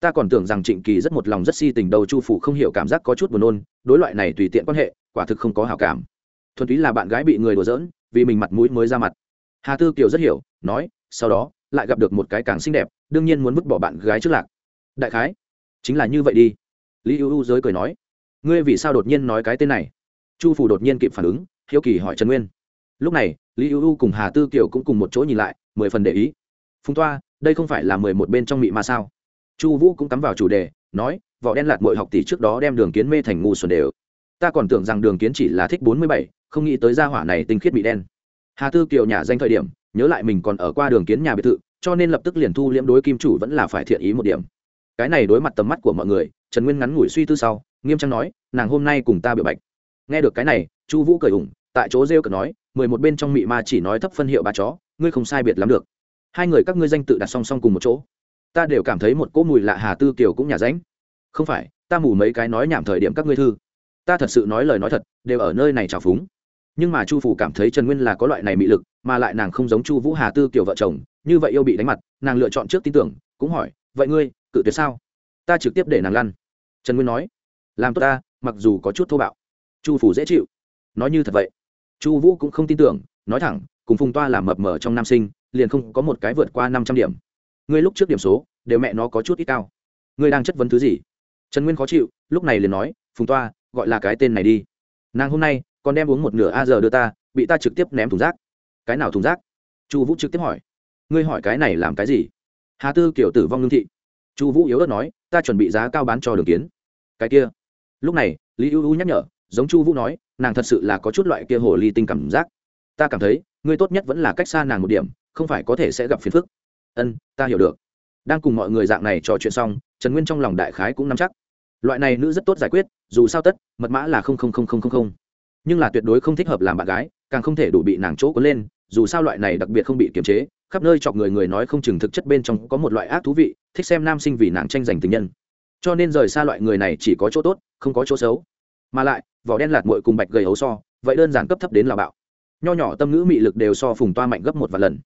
Ta còn tưởng rằng trịnh kỳ rất một lòng rất si tình đầu chu phủ không hiểu cảm giác có chút buồn nôn, đối loại này tùy tiện quan hệ, quả thực không có hảo cảm. Thuần túy là bạn gái bị người đùa giỡn, vì mình mặt mũi mới ra mặt. Hà tư kiều rất hiểu, nói, sau đó, lại gặp được một cái càng xinh đẹp, đương nhiên muốn vứt bỏ bạn gái trước lạc. Đại khái, chính là như vậy đi. Lý ưu ưu giới cười nói, ngươi vì sao đột nhiên nói cái tên này? Chu phủ đột nhiên kịp phản ứng hiếu kỳ hỏi trần nguyên. Lúc này, lý ưu ưu cùng hà tư kiều cũng cùng một chỗ nhìn lại, mười phần để ý. Phùng toa, đây không phải là mười một bên trong mị mà sao? Chu vũ cũng cắm vào chủ đề, nói, vỏ đen lạt mội học tỷ trước đó đem đường kiến mê thành ngu xuẩn đều. Ta còn tưởng rằng đường kiến chỉ là thích bốn mươi bảy, không nghĩ tới gia hỏa này tinh khiết bị đen. Hà tư kiều nhà danh thời điểm, nhớ lại mình còn ở qua đường kiến nhà biệt thự, cho nên lập tức liền thu liễm đối kim chủ vẫn là phải thiện ý một điểm. Cái này đối mặt tầm mắt của mọi người, trần nguyên ngắn ngủi suy tư sau, nghiêm trang nói, nàng hôm nay cùng ta biểu bạch. Nghe được cái này, chu vũ cười ủng tại chỗ rêu cờ nói, mười một bên trong mị ma chỉ nói thấp phân hiệu ba chó, ngươi không sai biệt lắm được. Hai người các ngươi danh tự đặt song song cùng một chỗ. Ta đều cảm thấy một cỗ mùi lạ hà tư kiều cũng nhà ránh. Không phải, ta mù mấy cái nói nhảm thời điểm các ngươi thư. Ta thật sự nói lời nói thật, đều ở nơi này trào phúng. Nhưng mà chu phủ cảm thấy trần nguyên là có loại này mị lực, mà lại nàng không giống chu vũ hà tư kiều vợ chồng, như vậy yêu bị đánh mặt, nàng lựa chọn trước tin tưởng, cũng hỏi, vậy ngươi, cự tuyệt sao? Ta trực tiếp để nàng lăn. Trần nguyên nói, làm tốt ta, mặc dù có chút thô bạo. Chu phủ dễ chịu. Nói như thật vậy chu vũ cũng không tin tưởng, nói thẳng, cùng phùng toa làm mập mờ trong nam sinh, liền không có một cái vượt qua năm trăm điểm. Ngươi lúc trước điểm số, đều mẹ nó có chút ít cao. Ngươi đang chất vấn thứ gì? Trần nguyên khó chịu, lúc này liền nói, phùng toa, gọi là cái tên này đi. Nàng hôm nay, còn đem uống một nửa a giờ đưa ta, bị ta trực tiếp ném thùng rác. Cái nào thùng rác? Chu vũ trực tiếp hỏi. Ngươi hỏi cái này làm cái gì? Hà tư kiểu tử vong lương thị. Chu vũ yếu ớt nói, ta chuẩn bị giá cao bán cho đường kiến. Cái kia. Lúc này, lý ưu ưu nhắc nhở giống chu vũ nói, nàng thật sự là có chút loại kia hồ ly tinh cảm giác. Ta cảm thấy, ngươi tốt nhất vẫn là cách xa nàng một điểm, không phải có thể sẽ gặp phiền phức. Ân, ta hiểu được. Đang cùng mọi người dạng này trò chuyện xong, trần nguyên trong lòng đại khái cũng nắm chắc. Loại này nữ rất tốt giải quyết, dù sao tất, mật mã là không không không không không không. Nhưng là tuyệt đối không thích hợp làm bạn gái, càng không thể đủ bị nàng chỗ có lên, dù sao loại này đặc biệt không bị kiềm chế, khắp nơi chọc người người nói không chừng thực chất bên trong có một loại ác thú vị, thích xem nam sinh vì nàng tranh giành tình nhân. Cho nên rời xa loại người này chỉ có chỗ tốt, không có chỗ xấu. Mà lại vỏ đen lạt muội cùng bạch gầy hấu so, vậy đơn giản cấp thấp đến là bạo. Nho nhỏ tâm ngữ mị lực đều so phùng toa mạnh gấp một vài lần.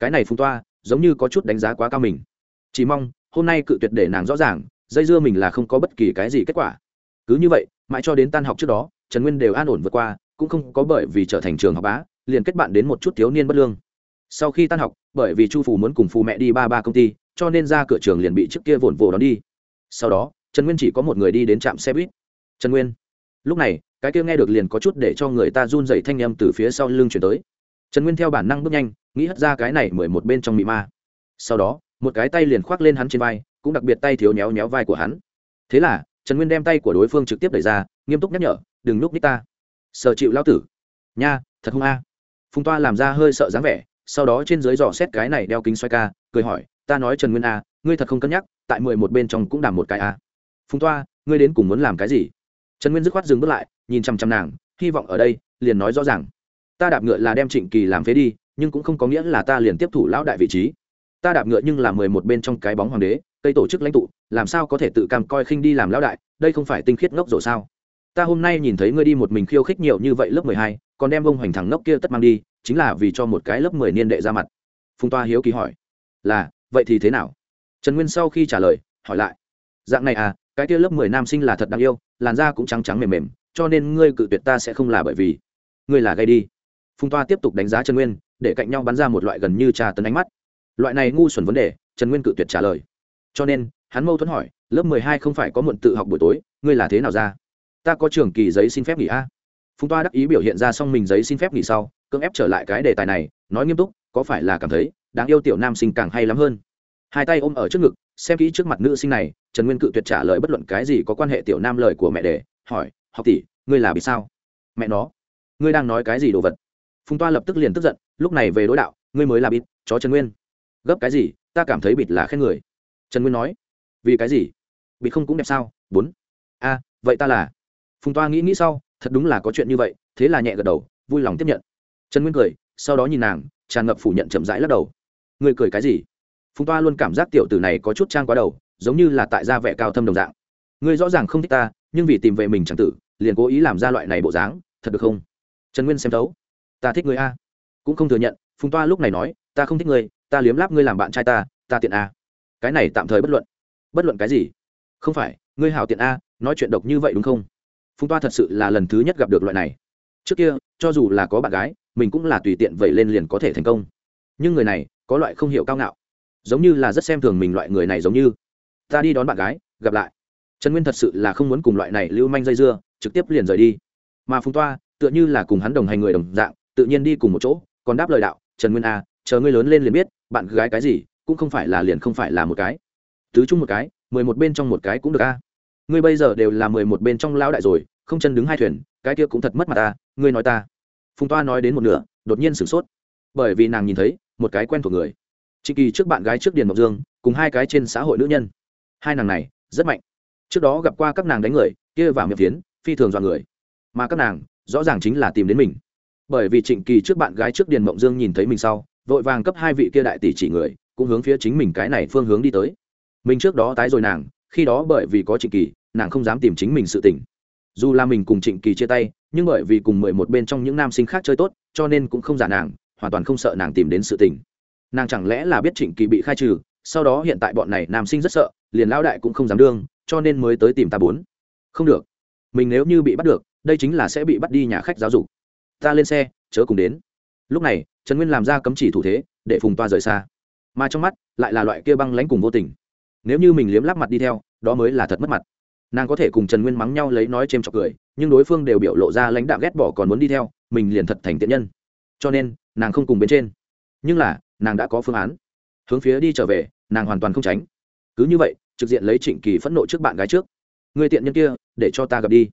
Cái này phùng toa, giống như có chút đánh giá quá cao mình. Chỉ mong, hôm nay cự tuyệt để nàng rõ ràng, dây dưa mình là không có bất kỳ cái gì kết quả. Cứ như vậy, mãi cho đến tan học trước đó, trần nguyên đều an ổn vượt qua, cũng không có bởi vì trở thành trường học bá, liền kết bạn đến một chút thiếu niên bất lương. Sau khi tan học, bởi vì chu phù muốn cùng phù mẹ đi ba ba công ty, cho nên ra cửa trường liền bị trước kia vồn vồ đón đi. Sau đó, trần nguyên chỉ có một người đi đến trạm xe buýt. Trần nguyên lúc này, cái kia nghe được liền có chút để cho người ta run dày thanh â m từ phía sau lưng chuyển tới. Trần nguyên theo bản năng bước nhanh, nghĩ hất ra cái này mười một bên trong mị ma. Sau đó, một cái tay liền khoác lên hắn trên vai, cũng đặc biệt tay thiếu néo néo vai của hắn. Thế là, trần nguyên đem tay của đối phương trực tiếp đẩy ra, nghiêm túc nhắc nhở, đừng núp ních ta. Sợ chịu lao tử. Nha, thật không a. Phùng toa làm ra hơi sợ dáng vẻ, sau đó trên dưới dò xét cái này đeo kính xoay ca, cười hỏi, ta nói trần nguyên a, ngươi thật không cân nhắc, tại mười một bên trong cũng đảm một cái a. Phùng toa, ngươi đến cùng muốn làm cái gì? Trần nguyên dứt khoát dừng bước lại, nhìn chăm chăm nàng, hy vọng ở đây, liền nói rõ ràng. Ta đạp ngựa là đem trịnh kỳ làm phế đi, nhưng cũng không có nghĩa là ta liền tiếp thủ lão đại vị trí. Ta đạp ngựa nhưng là mười một bên trong cái bóng hoàng đế, cây tổ chức lãnh tụ, làm sao có thể tự cam coi khinh đi làm lão đại, đây không phải tinh khiết ngốc rồi sao? Ta hôm nay nhìn thấy ngươi đi một mình khiêu khích nhiều như vậy lớp mười hai, còn đem ông hoành thẳng ngốc kia tất mang đi, chính là vì cho một cái lớp mười niên đệ ra mặt. Phùng toa hiếu kỳ hỏi. Là, vậy thì thế nào? Trần nguyên sau khi trả lời, hỏi lại. Dạng này à cái kia lớp mười nam sinh là thật đáng yêu, làn da cũng trắng trắng mềm mềm, cho nên ngươi cự tuyệt ta sẽ không là bởi vì ngươi là gây đi. Phùng toa tiếp tục đánh giá trần nguyên, để cạnh nhau bắn ra một loại gần như trà tấn ánh mắt. Loại này ngu xuẩn vấn đề, trần nguyên cự tuyệt trả lời. Cho nên, hắn mâu thuẫn hỏi, lớp mười hai không phải có muộn tự học buổi tối, ngươi là thế nào ra? Ta có trường kỳ giấy xin phép nghỉ a. Phùng toa đắc ý biểu hiện ra xong mình giấy xin phép nghỉ sau, cưỡng ép trở lại cái đề tài này, nói nghiêm túc, có phải là cảm thấy đáng yêu tiểu nam sinh càng hay lắm hơn? Hai tay ôm ở trước ngực xem kỹ trước mặt nữ sinh này, trần nguyên cự tuyệt trả lời bất luận cái gì có quan hệ tiểu nam lời của mẹ đề hỏi, học tỷ, ngươi là bị sao? Mẹ nó, ngươi đang nói cái gì đồ vật? Phùng toa lập tức liền tức giận, lúc này về đối đạo, ngươi mới là bịt, chó trần nguyên. Gấp cái gì? Ta cảm thấy bịt là khen người. Trần nguyên nói, vì cái gì? Bịt không cũng đẹp sao? Bốn. A, vậy ta là. Phùng toa nghĩ nghĩ sau, thật đúng là có chuyện như vậy, thế là nhẹ gật đầu, vui lòng tiếp nhận. Trần nguyên cười, sau đó nhìn nàng, tràn ngập phủ nhận chậm rãi lắc đầu. Ngươi cười cái gì? Phùng toa luôn cảm giác tiểu tử này có chút trang quá đầu, giống như là tại gia vẻ cao thâm đồng dạng. Ngươi rõ ràng không thích ta, nhưng vì tìm về mình chẳng tử, liền cố ý làm ra loại này bộ dáng, thật được không? Trần nguyên xem thấu. Ta thích ngươi a. Cũng không thừa nhận, phùng toa lúc này nói, ta không thích ngươi, ta liếm láp ngươi làm bạn trai ta ta tiện a. Cái này tạm thời bất luận. Bất luận cái gì? Không phải, ngươi hảo tiện a, nói chuyện độc như vậy đúng không? Phùng toa thật sự là lần thứ nhất gặp được loại này. Trước kia, cho dù là có bạn gái, mình cũng là tùy tiện vậy lên liền có thể thành công. Nhưng người này, có loại không hiểu cao ngạo giống như là rất xem thường mình loại người này giống như. Ta đi đón bạn gái, gặp lại. Trần nguyên thật sự là không muốn cùng loại này lưu manh dây dưa, trực tiếp liền rời đi. Mà phùng toa, tựa như là cùng hắn đồng hành người đồng dạng, tự nhiên đi cùng một chỗ, còn đáp lời đạo, trần nguyên a chờ ngươi lớn lên liền biết, bạn gái cái gì, cũng không phải là liền không phải là một cái. Tứ chung một cái, mười một bên trong một cái cũng được a ngươi bây giờ đều là mười một bên trong lão đại rồi, không chân đứng hai thuyền, cái kia cũng thật mất mặt ta, ngươi nói ta. Phùng toa nói đến một nửa, đột nhiên sửng sốt. Bởi vì nàng nhìn thấy, một cái quen thuộc người. Trịnh kỳ trước bạn gái trước điền ngọc dương, cùng hai cái trên xã hội nữ nhân. Hai nàng này, rất mạnh. Trước đó gặp qua các nàng đánh người, kia vào miệng phiến, phi thường dọa người. Mà các nàng, rõ ràng chính là tìm đến mình. Bởi vì trịnh kỳ trước bạn gái trước điền mộng dương nhìn thấy mình sau, vội vàng cấp hai vị kia đại tỷ chỉ người, cũng hướng phía chính mình cái này phương hướng đi tới. Mình trước đó tái rồi nàng, khi đó bởi vì có trịnh kỳ, nàng không dám tìm chính mình sự tỉnh dù là mình cùng trịnh kỳ chia tay, nhưng bởi vì cùng mười một bên trong những nam sinh khác chơi tốt, cho nên cũng không giả nàng, hoàn toàn không sợ nàng tìm đến sự tỉnh nàng chẳng lẽ là biết trịnh kỳ bị khai trừ, sau đó hiện tại bọn này nam sinh rất sợ, liền lão đại cũng không dám đương, cho nên mới tới tìm ta bốn. Không được. Mình nếu như bị bắt được, đây chính là sẽ bị bắt đi nhà khách giáo dục. Ta lên xe, chớ cùng đến. Lúc này, trần nguyên làm ra cấm chỉ thủ thế, để phùng toa rời xa. Mà trong mắt, lại là loại kia băng lãnh cùng vô tình. Nếu như mình liếm lắp mặt đi theo, đó mới là thật mất mặt. Nàng có thể cùng trần nguyên mắng nhau lấy nói c h ê m chọc cười, nhưng đối phương đều biểu lộ ra lãnh đạo ghét bỏ còn muốn đi theo, mình liền thật thành tiện nhân. Cho nên, nàng không cùng bên trên. Nhưng là nàng đã có phương án. Hướng phía đi trở về, nàng hoàn toàn không tránh. Cứ như vậy, trực diện lấy trịnh kỳ phẫn nộ trước bạn gái trước. Người tiện nhân kia, để cho ta gặp đi.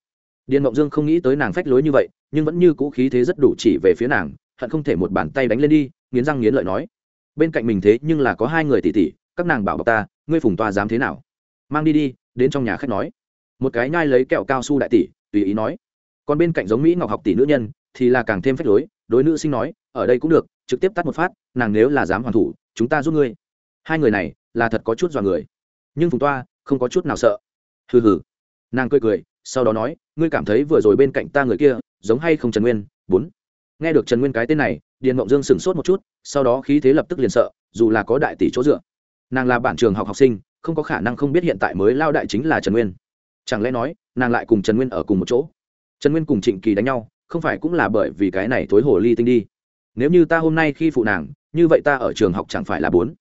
Điền mộng dương không nghĩ tới nàng phách lối như vậy, nhưng vẫn như cũ khí thế rất đủ chỉ về phía nàng, hận không thể một bàn tay đánh lên đi, nghiến răng nghiến lợi nói. Bên cạnh mình thế nhưng là có hai người tỷ tỷ, các nàng bảo bọc ta, ngươi phùng toa dám thế nào? Mang đi đi, đến trong nhà khách nói. Một cái nhai lấy kẹo cao su đại tỷ, tùy ý nói. Còn bên cạnh giống mỹ ngọc học tỷ nữ nhân, thì là càng thêm phách lối, đối nữ sinh nói, ở đây cũng được trực tiếp tắt một phát, nàng nếu là dám hoàn thủ, chúng ta giúp ngươi. Hai người này là thật có chút dọa người. Nhưng phùng toa không có chút nào sợ. Hừ hừ. Nàng cười cười, sau đó nói, ngươi cảm thấy vừa rồi bên cạnh ta người kia giống hay không trần nguyên? Bốn. Nghe được trần nguyên cái tên này, điền mộng dương sửng sốt một chút, sau đó khí thế lập tức liền sợ, dù là có đại tỷ chỗ dựa. Nàng là bản trường học học sinh, không có khả năng không biết hiện tại mới lao đại chính là trần nguyên. Chẳng lẽ nói, nàng lại cùng trần nguyên ở cùng một chỗ? Trần nguyên cùng trịnh kỳ đánh nhau, không phải cũng là bởi vì cái này thối hồ ly tinh đi? Nếu như ta hôm nay khi phụ nàng, như vậy ta ở trường học chẳng phải là bốn.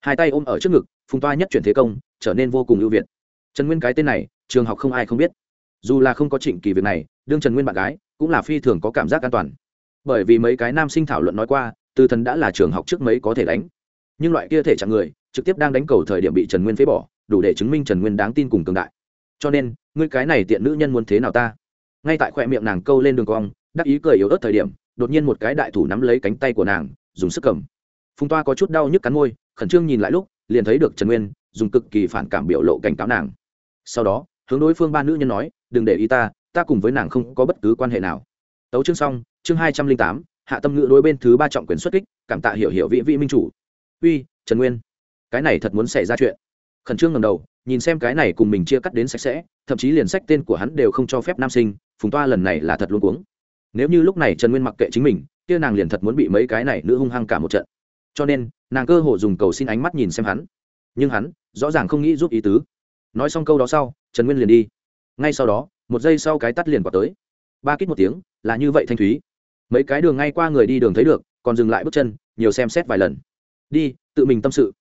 Hai tay ôm ở trước ngực, phùng toa nhất chuyển thế công, trở nên vô cùng ưu việt. Trần nguyên cái tên này, trường học không ai không biết. Dù là không có trịnh kỳ việc này, đương trần nguyên bạn gái, cũng là phi thường có cảm giác an toàn. Bởi vì mấy cái nam sinh thảo luận nói qua, từ thần đã là trường học trước mấy có thể đánh. Nhưng loại kia thể trạng người, trực tiếp đang đánh cầu thời điểm bị trần nguyên phế bỏ, đủ để chứng minh trần nguyên đáng tin cùng cường đại. Cho nên, ngươi cái này tiện nữ nhân muốn thế nào ta? Ngay tại khoe miệng nàng câu lên đường cong, đắc ý cười yếu ớt thời điểm đột nhiên một cái đại thủ nắm lấy cánh tay của nàng, dùng sức cầm. Phùng toa có chút đau nhức cắn môi, khẩn trương nhìn lại lúc, liền thấy được trần nguyên, dùng cực kỳ phản cảm biểu lộ cảnh cáo nàng. Sau đó, hướng đối phương ba nữ nhân nói, đừng để ý ta ta cùng với nàng không có bất cứ quan hệ nào. Tấu chương xong, chương hai trăm linh tám, hạ tâm ngữ đối bên thứ ba trọng quyền xuất kích, cảm tạ hiểu hiểu vị vị minh chủ. Uy, trần nguyên, cái này thật muốn xảy ra chuyện. Khẩn trương ngầm đầu, nhìn xem cái này cùng mình chia cắt đến sạch sẽ, thậm chí liền sách tên của hắn đều không cho phép nam sinh, phùng toa lần này là thật luôn cuống nếu như lúc này trần nguyên mặc kệ chính mình, kia nàng liền thật muốn bị mấy cái này nữ hung hăng cả một trận. Cho nên, nàng cơ hồ dùng cầu xin ánh mắt nhìn xem hắn. Nhưng hắn, rõ ràng không nghĩ giúp ý tứ. Nói xong câu đó sau, trần nguyên liền đi. Ngay sau đó, một giây sau cái tắt liền quả tới. Ba kít một tiếng, là như vậy thanh thúy. Mấy cái đường ngay qua người đi đường thấy được, còn dừng lại bước chân, nhiều xem xét vài lần. Đi, tự mình tâm sự.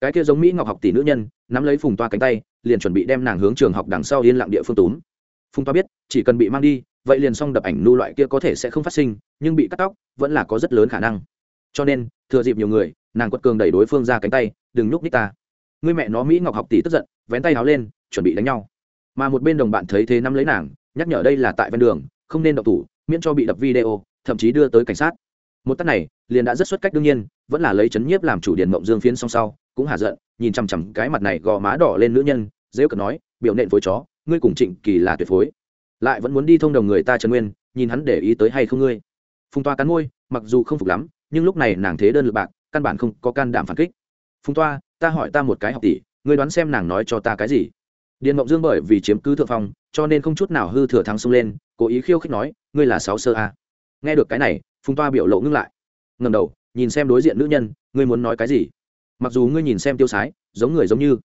Cái kia giống mỹ ngọc học tỷ nữ nhân, nắm lấy phùng toa cánh tay, liền chuẩn bị đem nàng hướng trường học đằng sau yên lặng địa phương túm. Phùng toa biết, chỉ cần bị mang đi vậy liền xong đập ảnh nu loại kia có thể sẽ không phát sinh, nhưng bị cắt tóc vẫn là có rất lớn khả năng. Cho nên, thừa dịp nhiều người, nàng quật cường đẩy đối phương ra cánh tay, đừng nhúc ních ta. Người mẹ nó mỹ ngọc học tỷ tức giận, vén tay háo lên, chuẩn bị đánh nhau. Mà một bên đồng bạn thấy thế nắm lấy nàng, nhắc nhở đây là tại ven đường, không nên độc thủ, miễn cho bị đập video, thậm chí đưa tới cảnh sát. Một tắt này, liền đã rất xuất cách đương nhiên, vẫn là lấy chấn nhiếp làm chủ điện mộng dương phiến song sau, cũng hả giận, nhìn chằm chằm cái mặt này gò má đỏ lên nữ nhân, dễ cợt nói, biểu nện phối chó, ngươi cùng trịnh kỳ là tuyệt phối lại vẫn muốn đi thông đồng người ta trần nguyên, nhìn hắn để ý tới hay không ngươi. Phùng toa cắn môi, mặc dù không phục lắm, nhưng lúc này nàng thế đơn lực bạc, căn bản không có can đảm phản kích. Phùng toa, ta hỏi ta một cái học tỷ, ngươi đoán xem nàng nói cho ta cái gì? Điền mộng dương bởi vì chiếm cứ thượng phong, cho nên không chút nào hư thừa thắng xông lên, cố ý khiêu khích nói, ngươi là sáu sơ a. Nghe được cái này, phùng toa biểu lộ ngưng lại. Ngầm đầu, nhìn xem đối diện nữ nhân, ngươi muốn nói cái gì? Mặc dù ngươi nhìn xem tiêu sái, giống người giống như.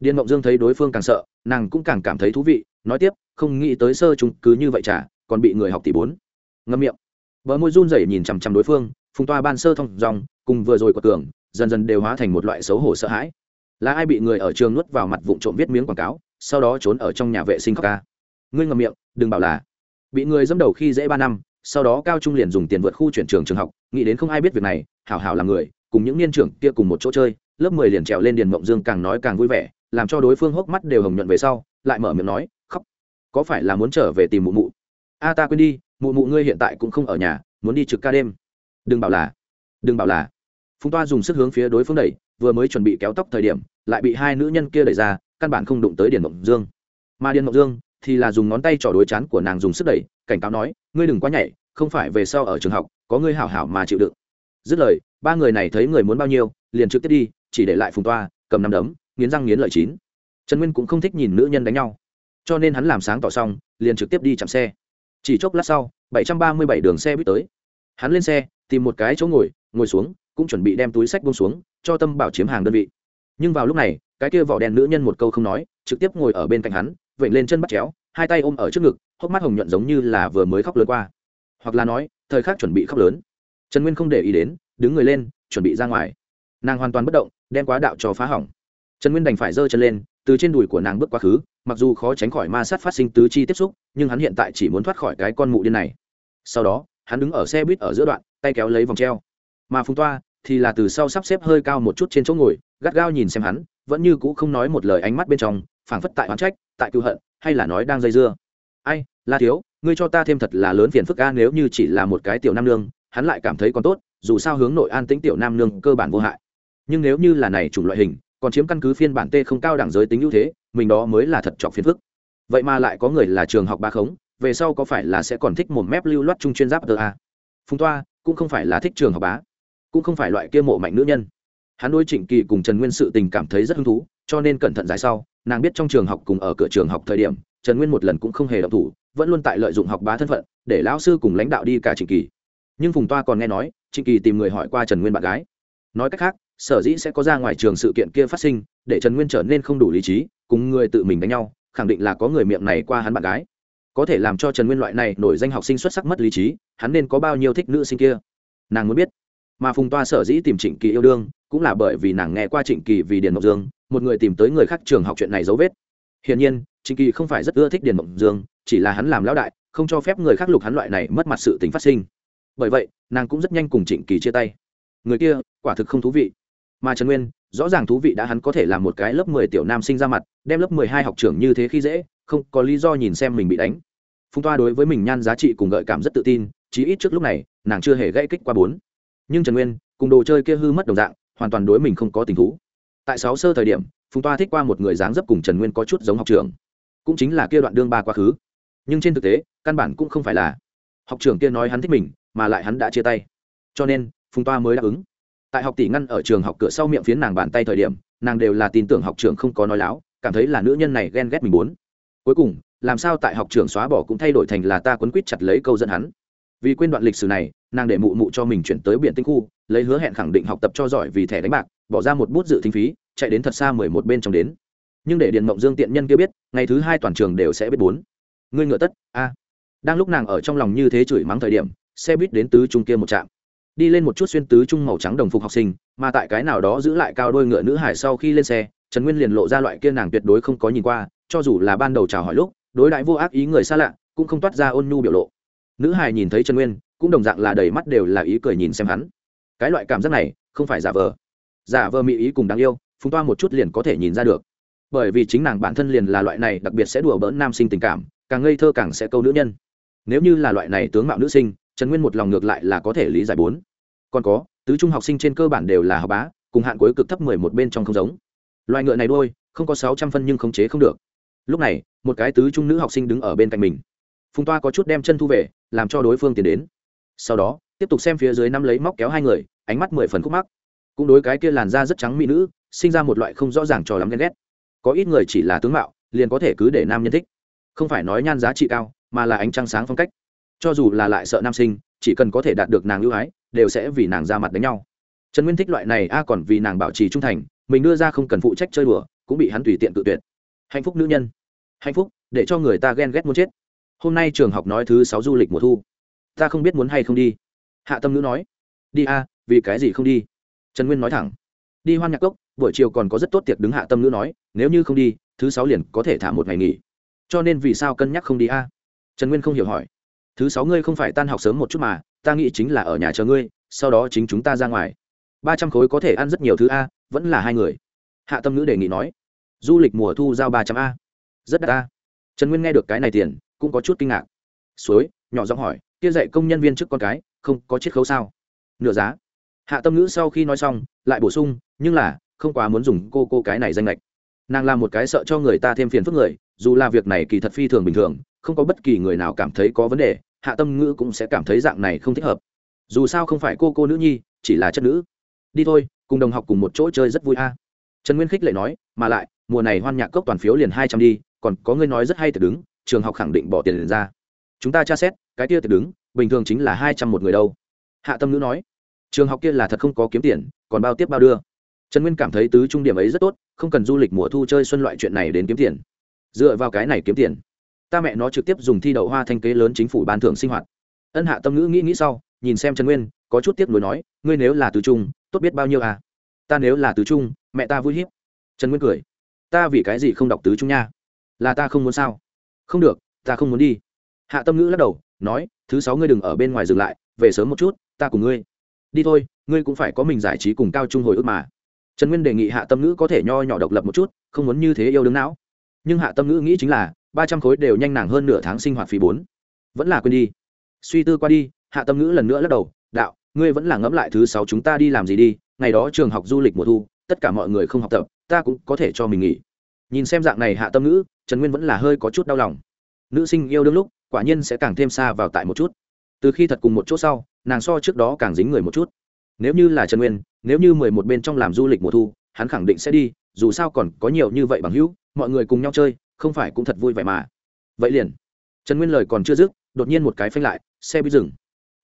Điền mộng dương thấy đối phương càng sợ, nàng cũng càng cảm thấy thú vị nói tiếp, không nghĩ tới sơ chúng cứ như vậy trả, còn bị người học tỷ bốn. Ngâm miệng. Bờ môi run rẩy nhìn chằm chằm đối phương, phùng toa ban sơ thông dòng, cùng vừa rồi của tường dần dần đều hóa thành một loại xấu hổ sợ hãi. Là ai bị người ở trường nuốt vào mặt vụn trộm viết miếng quảng cáo, sau đó trốn ở trong nhà vệ sinh khóc ca. Ngươi ngậm miệng, đừng bảo là. Bị người dẫm đầu khi dễ ba năm, sau đó cao trung liền dùng tiền vượt khu chuyển trường trường học, nghĩ đến không ai biết việc này, hảo hảo là người, cùng những niên trưởng kia cùng một chỗ chơi, lớp mười liền trèo lên điền mộng dương càng nói càng vui vẻ, làm cho đối phương hốc mắt đều hồng nhuận về sau, lại mở miệng nói có phải là muốn trở về tìm mụ mụ? A, ta quên đi, mụ mụ ngươi hiện tại cũng không ở nhà, muốn đi trực ca đêm. Đừng bảo là, đừng bảo là. Phùng toa dùng sức hướng phía đối phương đẩy, vừa mới chuẩn bị kéo tóc thời điểm, lại bị hai nữ nhân kia đẩy ra, căn bản không đụng tới điền mộng dương. Mà điền mộng dương thì là dùng ngón tay trỏ đối chán của nàng dùng sức đẩy, cảnh cáo nói, ngươi đừng quá nhảy không phải về sau ở trường học, có ngươi hảo hảo mà chịu đựng. Dứt lời, ba người này thấy người muốn bao nhiêu, liền trực tiếp đi, chỉ để lại phùng toa, cầm nắm đấm, nghiến răng nghiến lợi chín. Trần nguyên cũng không thích nhìn nữ nhân đánh nhau cho nên hắn làm sáng tỏ xong, liền trực tiếp đi chạm xe. Chỉ chốc lát sau, bảy trăm ba mươi bảy đường xe buýt tới. Hắn lên xe, tìm một cái chỗ ngồi ngồi xuống, cũng chuẩn bị đem túi sách bông xuống, cho tâm bảo chiếm hàng đơn vị. Nhưng vào lúc này, cái kia vỏ đen nữ nhân một câu không nói, trực tiếp ngồi ở bên cạnh hắn, vểnh lên chân bắt chéo, hai tay ôm ở trước ngực, hốc mắt hồng nhuận giống như là vừa mới khóc lớn qua. Hoặc là nói, thời khắc chuẩn bị khóc lớn. Trần nguyên không để ý đến, đứng người lên, chuẩn bị ra ngoài. Nàng hoàn toàn bất động, đem quá đạo cho phá hỏng. Trần nguyên đành phải giơ chân lên từ trên đùi của nàng bước quá khứ, mặc dù khó tránh khỏi ma sát phát sinh tứ chi tiếp xúc, nhưng hắn hiện tại chỉ muốn thoát khỏi cái con mụ điên này. Sau đó, hắn đứng ở xe buýt ở giữa đoạn, tay kéo lấy vòng treo. Mà phùng toa thì là từ sau sắp xếp hơi cao một chút trên chỗ ngồi, gắt gao nhìn xem hắn, vẫn như cũ không nói một lời ánh mắt bên trong, phảng phất tại oán trách, tại cựu hận, hay là nói đang dây dưa. Ai, la thiếu, ngươi cho ta thêm thật là lớn phiền phức ca nếu như chỉ là một cái tiểu nam nương, hắn lại cảm thấy còn tốt, dù sao hướng nội an tĩnh tiểu nam nương cơ bản vô hại. Nhưng nếu như là này chủng loại hình còn chiếm căn cứ phiên bản t không cao đẳng giới tính ưu thế, mình đó mới là thật trọc phiền phức. Vậy mà lại có người là trường học ba khống, về sau có phải là sẽ còn thích một mép lưu loát trung chuyên giáp tờ a? Phùng toa, cũng không phải là thích trường học bá, cũng không phải loại kia mộ mạnh nữ nhân. Hắn đôi trịnh kỳ cùng trần nguyên sự tình cảm thấy rất hứng thú, cho nên cẩn thận dài sau, nàng biết trong trường học cùng ở cửa trường học thời điểm, trần nguyên một lần cũng không hề động thủ, vẫn luôn tại lợi dụng học bá thân phận, để lão sư cùng lãnh đạo đi cả trịnh kỳ. Nhưng phùng toa còn nghe nói, trịnh kỳ tìm người hỏi qua trần nguyên bạn gái. Nói cách khác sở dĩ sẽ có ra ngoài trường sự kiện kia phát sinh, để trần nguyên trở nên không đủ lý trí, cùng người tự mình đánh nhau, khẳng định là có người miệng này qua hắn bạn gái. Có thể làm cho trần nguyên loại này nổi danh học sinh xuất sắc mất lý trí, hắn nên có bao nhiêu thích nữ sinh kia? Nàng muốn biết. Mà phùng toa sở dĩ tìm trịnh kỳ yêu đương, cũng là bởi vì nàng nghe qua trịnh kỳ vì điền mộng dương, một người tìm tới người khác trường học chuyện này dấu vết. Hiển nhiên, trịnh kỳ không phải rất ưa thích điền mộng dương, chỉ là hắn làm lão đại, không cho phép người khác lục hắn loại này mất mặt sự tính phát sinh. Bởi vậy, nàng cũng rất nhanh cùng trịnh kỳ chia tay. Người kia, quả thực không thú vị mà trần nguyên, rõ ràng thú vị đã hắn có thể làm một cái lớp mười tiểu nam sinh ra mặt, đem lớp mười hai học trưởng như thế khi dễ, không có lý do nhìn xem mình bị đánh. Phung toa đối với mình nhan giá trị cùng gợi cảm rất tự tin, chí ít trước lúc này, nàng chưa hề gãy kích qua bốn. Nhưng trần nguyên, cùng đồ chơi kia hư mất đồng dạng, hoàn toàn đối mình không có tình thú. Tại sáu sơ thời điểm, phùng toa thích qua một người dáng dấp cùng trần nguyên có chút giống học trường cũng chính là kia đoạn đương ba quá khứ. Nhưng trên thực tế, căn bản cũng không phải là. Học trưởng kia nói hắn thích mình, mà lại hắn đã chia tay. Cho nên, phùng toa mới đáp ứng tại học tỷ ngăn ở trường học cửa sau miệng phiến nàng bàn tay thời điểm, nàng đều là tin tưởng học trường không có nói láo, cảm thấy là nữ nhân này ghen ghét mình muốn. Cuối cùng, làm sao tại học trường xóa bỏ cũng thay đổi thành là ta quấn quýt chặt lấy câu dẫn hắn. Vì quên đoạn lịch sử này, nàng để mụ mụ cho mình chuyển tới biển tinh khu, lấy hứa hẹn khẳng định học tập cho giỏi vì thẻ đánh bạc, bỏ ra một bút dự thính phí, chạy đến thật xa mười một bên trong đến. Nhưng để điền mộng dương tiện nhân kia biết, ngày thứ hai toàn trường đều sẽ biết bốn. Ngươi ngựa tất, a. Đang lúc nàng ở trong lòng như thế chửi mắng thời điểm, xe buýt đến tứ trung kia một trạm đi lên một chút xuyên tứ trung màu trắng đồng phục học sinh, mà tại cái nào đó giữ lại cao đôi ngựa nữ hải sau khi lên xe, trần nguyên liền lộ ra loại kia nàng tuyệt đối không có nhìn qua, cho dù là ban đầu chào hỏi lúc, đối đãi vô ác ý người xa lạ, cũng không toát ra ôn nhu biểu lộ. Nữ hải nhìn thấy trần nguyên, cũng đồng dạng là đầy mắt đều là ý cười nhìn xem hắn. Cái loại cảm giác này, không phải giả vờ. Giả vờ mỹ ý cùng đáng yêu phúng toa một chút liền có thể nhìn ra được. Bởi vì chính nàng bản thân liền là loại này đặc biệt sẽ đùa bỡn nam sinh tình cảm, càng ngây thơ càng sẽ câu nữ nhân. Nếu như là loại này tướng mạo nữ sinh trần nguyên một lòng ngược lại là có thể lý giải bốn. Còn có, tứ trung học sinh trên cơ bản đều là học bá, cùng hạn cuối cực thấp mười một bên trong không giống. Loài ngựa này đôi, không có sáu trăm phân nhưng khống chế không được. Lúc này, một cái tứ trung nữ học sinh đứng ở bên cạnh mình. Phùng toa có chút đem chân thu về, làm cho đối phương tiến đến. Sau đó, tiếp tục xem phía dưới năm lấy móc kéo hai người, ánh mắt mười phần khúc mắc. Cũng đối cái kia làn da rất trắng mỹ nữ, sinh ra một loại không rõ ràng cho lắm ghen ghét. Có ít người chỉ là tướng mạo, liền có thể cứ để nam nhân thích. Không phải nói nhan giá trị cao, mà là ánh trăng sáng phong cách cho dù là lại sợ nam sinh, chỉ cần có thể đạt được nàng ưu ái, đều sẽ vì nàng ra mặt đánh nhau. Trần nguyên thích loại này, a, còn vì nàng bảo trì trung thành, mình đưa ra không cần phụ trách chơi đùa, cũng bị hắn tùy tiện tự tuyệt. Hạnh phúc nữ nhân. Hạnh phúc, để cho người ta ghen ghét muốn chết. Hôm nay trường học nói thứ sáu du lịch mùa thu. Ta không biết muốn hay không đi. Hạ tâm nữ nói. Đi a, vì cái gì không đi? Trần nguyên nói thẳng. Đi hoan nhạc cốc, buổi chiều còn có rất tốt tiệc đứng hạ tâm nữ nói, nếu như không đi, thứ sáu liền có thể thả một ngày nghỉ. Cho nên vì sao cân nhắc không đi a? Trần nguyên không hiểu hỏi thứ sáu ngươi không phải tan học sớm một chút mà, ta nghĩ chính là ở nhà chờ ngươi, sau đó chính chúng ta ra ngoài. Ba trăm khối có thể ăn rất nhiều thứ a, vẫn là hai người. Hạ tâm ngữ đề nghị nói. Du lịch mùa thu giao ba trăm a. Rất đắt a. Trần nguyên nghe được cái này tiền, cũng có chút kinh ngạc. Suối, nhỏ giọng hỏi, kia dạy công nhân viên trước con cái, không có chiết khấu sao? Nửa giá. Hạ tâm ngữ sau khi nói xong, lại bổ sung, nhưng là, không quá muốn dùng cô cô cái này danh lệch nàng làm một cái sợ cho người ta thêm phiền phức người, dù là việc này kỳ thật phi thường bình thường, không có bất kỳ người nào cảm thấy có vấn đề hạ tâm ngữ cũng sẽ cảm thấy dạng này không thích hợp. Dù sao không phải cô cô nữ nhi, chỉ là chất nữ. Đi thôi, cùng đồng học cùng một chỗ chơi rất vui a. Trần nguyên khích lệ nói, mà lại, mùa này hoan nhạc cốc toàn phiếu liền hai trăm đi, còn có người nói rất hay thật đứng, trường học khẳng định bỏ tiền liền ra. Chúng ta tra xét, cái kia thật đứng, bình thường chính là hai trăm một người đâu. Hạ tâm ngữ nói, trường học kia là thật không có kiếm tiền, còn bao tiếp bao đưa. Trần nguyên cảm thấy tứ trung điểm ấy rất tốt, không cần du lịch mùa thu chơi xuân loại chuyện này đến kiếm tiền. Dựa vào cái này kiếm tiền ta mẹ nó trực tiếp dùng thi đậu hoa thanh kế lớn chính phủ ban thưởng sinh hoạt. Ân hạ tâm ngữ nghĩ nghĩ sau, nhìn xem trần nguyên, có chút tiếc nuối nói, ngươi nếu là tứ trung, tốt biết bao nhiêu à? Ta nếu là tứ trung, mẹ ta vui hiếp trần nguyên cười. Ta vì cái gì không đọc tứ trung nha? Là ta không muốn sao? Không được, ta không muốn đi. Hạ tâm ngữ lắc đầu, nói, thứ sáu ngươi đừng ở bên ngoài dừng lại, về sớm một chút, ta cùng ngươi. Đi thôi, ngươi cũng phải có mình giải trí cùng cao trung hồi ức mà. Trần nguyên đề nghị hạ tâm ngữ có thể nho nhỏ độc lập một chút, không muốn như thế yêu đương não. Nhưng hạ tâm ngữ nghĩ chính là ba trăm khối đều nhanh nàng hơn nửa tháng sinh hoạt phí bốn. Vẫn là quên đi. Suy tư qua đi, hạ tâm ngữ lần nữa lắc đầu, đạo, ngươi vẫn là ngẫm lại thứ sáu chúng ta đi làm gì đi, ngày đó trường học du lịch mùa thu, tất cả mọi người không học tập, ta cũng có thể cho mình nghỉ. Nhìn xem dạng này hạ tâm ngữ, trần nguyên vẫn là hơi có chút đau lòng. Nữ sinh yêu đương lúc, quả nhiên sẽ càng thêm xa vào tại một chút. Từ khi thật cùng một chỗ sau, nàng so trước đó càng dính người một chút. Nếu như là trần nguyên, nếu như mười một bên trong làm du lịch mùa thu, hắn khẳng định sẽ đi, dù sao còn có nhiều như vậy bằng hữu, mọi người cùng nhau chơi không phải cũng thật vui vẻ mà. Vậy liền. Trần nguyên lời còn chưa dứt, đột nhiên một cái phanh lại, xe bị dừng.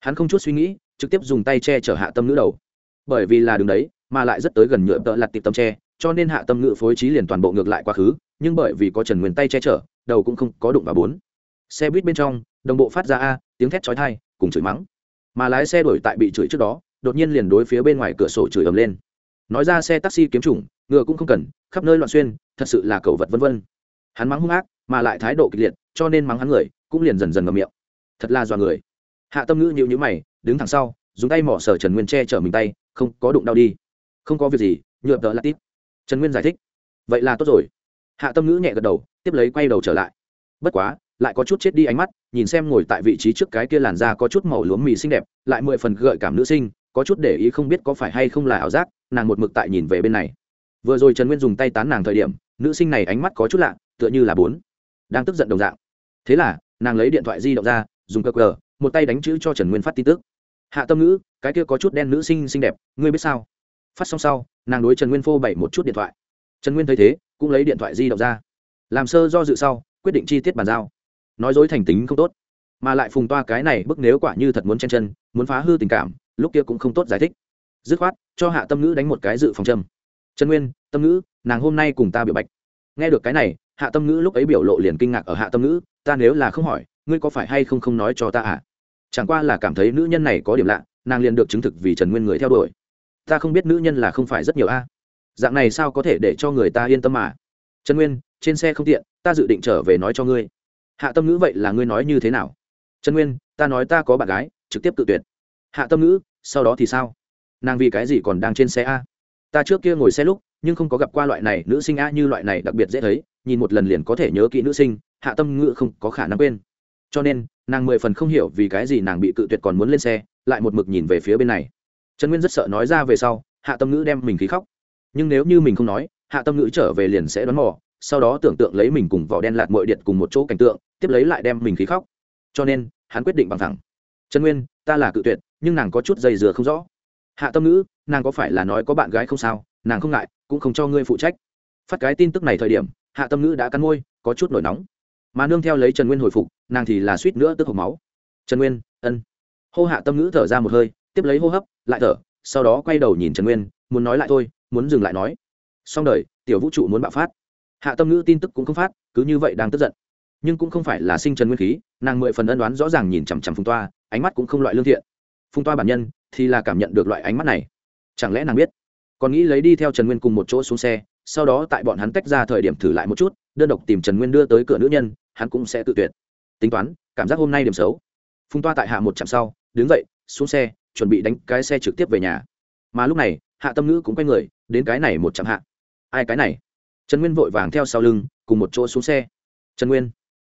Hắn không chút suy nghĩ, trực tiếp dùng tay che chở hạ tâm nữ đầu. Bởi vì là đường đấy, mà lại rất tới gần nhựa tợ lặt tiệp tâm tre cho nên hạ tâm ngữ phối trí liền toàn bộ ngược lại quá khứ, nhưng bởi vì có trần nguyên tay che chở, đầu cũng không có đụng vào bốn. Xe buýt bên trong, đồng bộ phát ra a, tiếng thét chói thai cùng chửi mắng. Mà lái xe đổi tại bị chửi trước đó, đột nhiên liền đối phía bên ngoài cửa sổ chửi ầm lên. Nói ra xe taxi kiếm chủng, ngựa cũng không cần, khắp nơi loạn xuyên, thật sự là cầu vật vân vân hắn mắng hung ác, mà lại thái độ kịch liệt, cho nên mắng hắn người, cũng liền dần dần ngầm miệng. Thật là dọa người. Hạ tâm ngữ nhịu nhữ mày, đứng thẳng sau, dùng tay mỏ sở trần nguyên che chở mình tay, không, có đụng đau đi. Không có việc gì nhựa tợ là tít. Trần nguyên giải thích, vậy là tốt rồi. Hạ tâm ngữ nhẹ gật đầu, tiếp lấy quay đầu trở lại. Bất quá, lại có chút chết đi ánh mắt, nhìn xem ngồi tại vị trí trước cái kia làn da có chút màu lúa mì xinh đẹp, lại mười phần gợi cảm nữ sinh, có chút để ý không biết có phải hay không là ảo giác, nàng một mực tại nhìn về bên này. Vừa rồi trần nguyên dùng tay tán nàng thời điểm, nữ sinh này ánh mắt có chút lạ tựa như là bốn. Đang tức giận đồng dạng. Thế là, nàng lấy điện thoại di động ra, dùng cơ cờ, một tay đánh chữ cho trần nguyên phát tin tức. Hạ tâm ngữ, cái kia có chút đen nữ sinh xinh đẹp, ngươi biết sao? Phát xong sau, nàng đối trần nguyên phô bày một chút điện thoại. Trần nguyên thấy thế, cũng lấy điện thoại di động ra. Làm sơ do dự sau, quyết định chi tiết bàn giao. Nói dối thành tính không tốt, mà lại phùng toa cái này bức nếu quả như thật muốn chen chân, muốn phá hư tình cảm, lúc kia cũng không tốt giải thích. Dứt khoát, cho hạ tâm ngữ đánh một cái dự phòng châm. Trần nguyên, tâm ngữ, nàng hôm nay cùng ta biểu bạch. Nghe được cái này hạ tâm ngữ lúc ấy biểu lộ liền kinh ngạc ở hạ tâm ngữ, ta nếu là không hỏi, ngươi có phải hay không không nói cho ta à? Chẳng qua là cảm thấy nữ nhân này có điểm lạ, nàng liền được chứng thực vì trần nguyên người theo đuổi. Ta không biết nữ nhân là không phải rất nhiều a. Dạng này sao có thể để cho người ta yên tâm mà? Trần nguyên, trên xe không tiện, ta dự định trở về nói cho ngươi. Hạ tâm ngữ vậy là ngươi nói như thế nào? Trần nguyên, ta nói ta có bạn gái, trực tiếp tự tuyệt. Hạ tâm ngữ, sau đó thì sao? Nàng vì cái gì còn đang trên xe a? Ta trước kia ngồi xe lúc, nhưng không có gặp qua loại này nữ sinh a như loại này đặc biệt dễ thấy nhìn một lần liền có thể nhớ kỹ nữ sinh, hạ tâm ngữ không có khả năng quên. Cho nên, nàng mười phần không hiểu vì cái gì nàng bị cự tuyệt còn muốn lên xe, lại một mực nhìn về phía bên này. Trần nguyên rất sợ nói ra về sau, hạ tâm ngữ đem mình khí khóc. Nhưng nếu như mình không nói, hạ tâm ngữ trở về liền sẽ đoán mò, sau đó tưởng tượng lấy mình cùng vỏ đen lạt mội điện cùng một chỗ cảnh tượng, tiếp lấy lại đem mình khí khóc. Cho nên, hắn quyết định bằng thẳng. Trần nguyên, ta là cự tuyệt, nhưng nàng có chút dây dừa không rõ. Hạ tâm ngữ, nàng có phải là nói có bạn gái không sao? Nàng không ngại, cũng không cho ngươi phụ trách. Phát cái tin tức này thời điểm hạ tâm ngữ đã cắn môi, có chút nổi nóng. Mà nương theo lấy trần nguyên hồi phục, nàng thì là suýt nữa tức hộp máu. Trần nguyên, ân. Hô hạ tâm ngữ thở ra một hơi, tiếp lấy hô hấp, lại thở, sau đó quay đầu nhìn trần nguyên, muốn nói lại thôi, muốn dừng lại nói. Xong đời, tiểu vũ trụ muốn bạo phát. Hạ tâm ngữ tin tức cũng không phát, cứ như vậy đang tức giận. Nhưng cũng không phải là sinh trần nguyên khí, nàng mười phần ân đoán rõ ràng nhìn chằm chằm phùng toa, ánh mắt cũng không loại lương thiện. Phùng toa bản nhân thì là cảm nhận được loại ánh mắt này. Chẳng lẽ nàng biết? Còn nghĩ lấy đi theo trần nguyên cùng một chỗ xuống xe sau đó tại bọn hắn tách ra thời điểm thử lại một chút, đơn độc tìm trần nguyên đưa tới cửa nữ nhân, hắn cũng sẽ tự tuyệt. Tính toán, cảm giác hôm nay điểm xấu. Phung toa tại hạ một chặng sau, đứng dậy, xuống xe, chuẩn bị đánh cái xe trực tiếp về nhà. Mà lúc này, hạ tâm ngữ cũng quay người, đến cái này một chặng hạ. Ai cái này? Trần nguyên vội vàng theo sau lưng, cùng một chỗ xuống xe. Trần nguyên,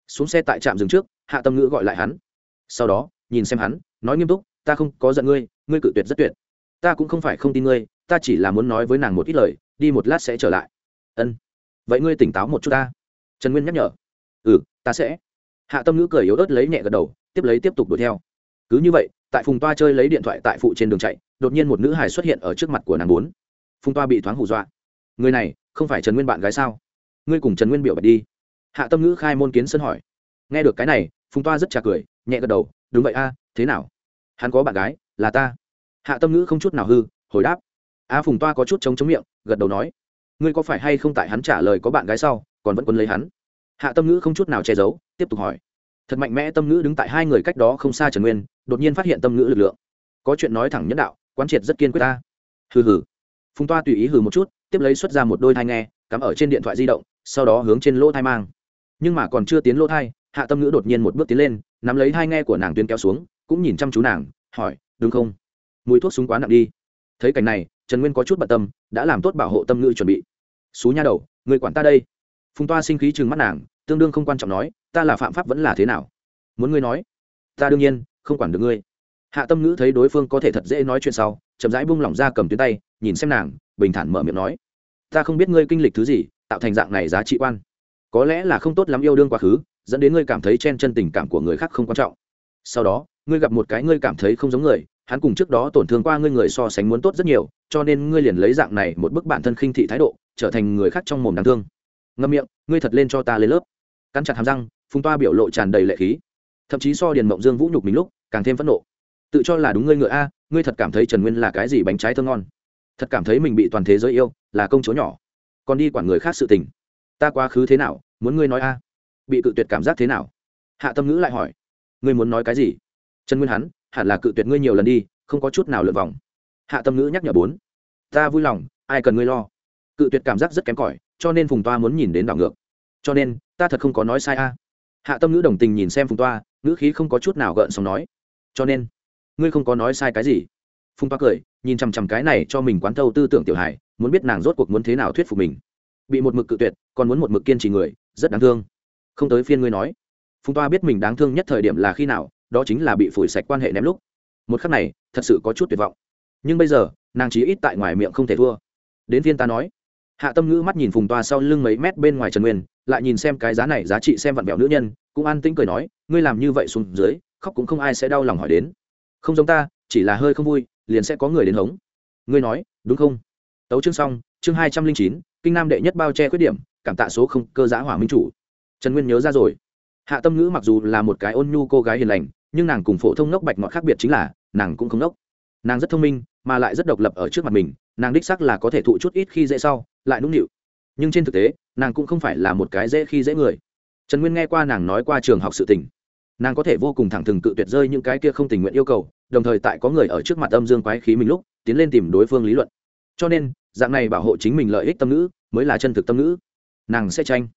xuống xe tại trạm dừng trước, hạ tâm ngữ gọi lại hắn. Sau đó, nhìn xem hắn, nói nghiêm túc, ta không có giận ngươi ngươi cự tuyệt rất tuyệt. Ta cũng không phải không tin ngươi, ta chỉ là muốn nói với nàng một ít lời đi một lát sẽ trở lại. Ân. Vậy ngươi tỉnh táo một chút ta. Trần nguyên nhắc nhở. Ừ ta sẽ. Hạ tâm ngữ cười yếu ớt lấy nhẹ gật đầu, tiếp lấy tiếp tục đuổi theo. Cứ như vậy, tại phùng toa chơi lấy điện thoại tại phụ trên đường chạy, đột nhiên một nữ hài xuất hiện ở trước mặt của nàng bốn. Phùng toa bị thoáng hù dọa. Người này, không phải trần nguyên bạn gái sao? Ngươi cùng trần nguyên biểu bạch đi. Hạ tâm ngữ khai môn kiến sân hỏi. Nghe được cái này, phùng toa rất trà cười, nhẹ gật đầu, đúng vậy a, thế nào? Hắn có bạn gái, là ta. Hạ tâm ngữ không chút nào hư, hồi đáp a phùng toa có chút chống chống miệng, gật đầu nói, ngươi có phải hay không tại hắn trả lời có bạn gái sau, còn vẫn quân lấy hắn? Hạ tâm ngữ không chút nào che giấu, tiếp tục hỏi, thật mạnh mẽ. Tâm ngữ đứng tại hai người cách đó không xa trần nguyên, đột nhiên phát hiện tâm ngữ lực lượng. Có chuyện nói thẳng nhân đạo, quán triệt rất kiên quyết ta. Hừ hừ. Phùng toa tùy ý hừ một chút, tiếp lấy xuất ra một đôi thai nghe, cắm ở trên điện thoại di động, sau đó hướng trên lỗ thai mang. Nhưng mà còn chưa tiến lỗ thai, hạ tâm ngữ đột nhiên một bước tiến lên, nắm lấy hai nghe của nàng tuyên kéo xuống, cũng nhìn chăm chú nàng, hỏi, đúng không? Mùi thuốc súng quá nặng đi. Thấy cảnh này trần nguyên có chút bận tâm, đã làm tốt bảo hộ tâm ngữ chuẩn bị. Xú nha đầu, người quản ta đây. Phùng toa sinh khí chừng mắt nàng, tương đương không quan trọng nói, ta là phạm pháp vẫn là thế nào? Muốn ngươi nói. Ta đương nhiên, không quản được ngươi. Hạ tâm ngữ thấy đối phương có thể thật dễ nói chuyện sau, chậm rãi bung lỏng ra cầm tuyến tay, nhìn xem nàng, bình thản mở miệng nói, ta không biết ngươi kinh lịch thứ gì, tạo thành dạng này giá trị quan. Có lẽ là không tốt lắm yêu đương quá khứ, dẫn đến ngươi cảm thấy chen chân tình cảm của người khác không quan trọng. Sau đó ngươi gặp một cái ngươi cảm thấy không giống người, hắn cùng trước đó tổn thương qua ngươi người so sánh muốn tốt rất nhiều, cho nên ngươi liền lấy dạng này một bức bản thân khinh thị thái độ, trở thành người khác trong mồm đáng thương. Ngâm miệng, ngươi thật lên cho ta lên lớp. Cắn chặt hàm răng, phùng toa biểu lộ tràn đầy lệ khí. Thậm chí so điền mộng dương vũ nhục mình lúc, càng thêm phẫn nộ. Tự cho là đúng ngươi ngựa a, ngươi thật cảm thấy trần nguyên là cái gì bánh trái thơ ngon. Thật cảm thấy mình bị toàn thế giới yêu, là công chúa nhỏ. Còn đi quản người khác sự tình. Ta quá khứ thế nào, muốn ngươi nói a. Bị cự tuyệt cảm giác thế nào? Hạ tâm ngữ lại hỏi. Ngươi muốn nói cái gì? Trần nguyên hắn, hẳn là cự tuyệt ngươi nhiều lần đi, không có chút nào lượt vòng. Hạ tâm ngữ nhắc nhở bốn. Ta vui lòng, ai cần ngươi lo? Cự tuyệt cảm giác rất kém cỏi, cho nên phùng toa muốn nhìn đến đảo ngược. Cho nên, ta thật không có nói sai a. Hạ tâm ngữ đồng tình nhìn xem phùng toa, ngữ khí không có chút nào gợn xong nói. Cho nên, ngươi không có nói sai cái gì? Phùng toa cười, nhìn chằm chằm cái này cho mình quán thâu tư tưởng tiểu hải muốn biết nàng rốt cuộc muốn thế nào thuyết phục mình. Bị một mực cự tuyệt, còn muốn một mực kiên trì người, rất đáng thương. Không tới phiên ngươi nói. Phùng toa biết mình đáng thương nhất thời điểm là khi nào đó chính là bị phủi sạch quan hệ ném lúc. Một khắc này, thật sự có chút tuyệt vọng. Nhưng bây giờ, nàng chỉ ít tại ngoài miệng không thể thua. Đến viên ta nói. Hạ tâm ngữ mắt nhìn phùng toa sau lưng mấy mét bên ngoài trần nguyên, lại nhìn xem cái giá này giá trị xem vặn vẹo nữ nhân, cũng an tĩnh cười nói, ngươi làm như vậy xuống dưới, khóc cũng không ai sẽ đau lòng hỏi đến. Không giống ta, chỉ là hơi không vui, liền sẽ có người đến hống. Ngươi nói, đúng không? Tấu chương xong, chương hai trăm linh chín, kinh nam đệ nhất bao che khuyết điểm, cảm tạ số không cơ giã hỏa minh chủ. Trần nguyên nhớ ra rồi. Hạ tâm ngữ mặc dù là một cái ôn nhu cô gái hiền lành nhưng nàng cùng phổ thông ngốc bạch ngọt khác biệt chính là, nàng cũng không ngốc. Nàng rất thông minh, mà lại rất độc lập ở trước mặt mình, nàng đích sắc là có thể thụ chút ít khi dễ sau, lại nũng nịu. Nhưng trên thực tế, nàng cũng không phải là một cái dễ khi dễ người. Trần nguyên nghe qua nàng nói qua trường học sự tình. Nàng có thể vô cùng thẳng thừng cự tuyệt rơi những cái kia không tình nguyện yêu cầu, đồng thời tại có người ở trước mặt âm dương quái khí mình lúc, tiến lên tìm đối phương lý luận. Cho nên, dạng này bảo hộ chính mình lợi ích tâm ngữ, mới là chân thực tâm ngữ. Nàng sẽ tranh.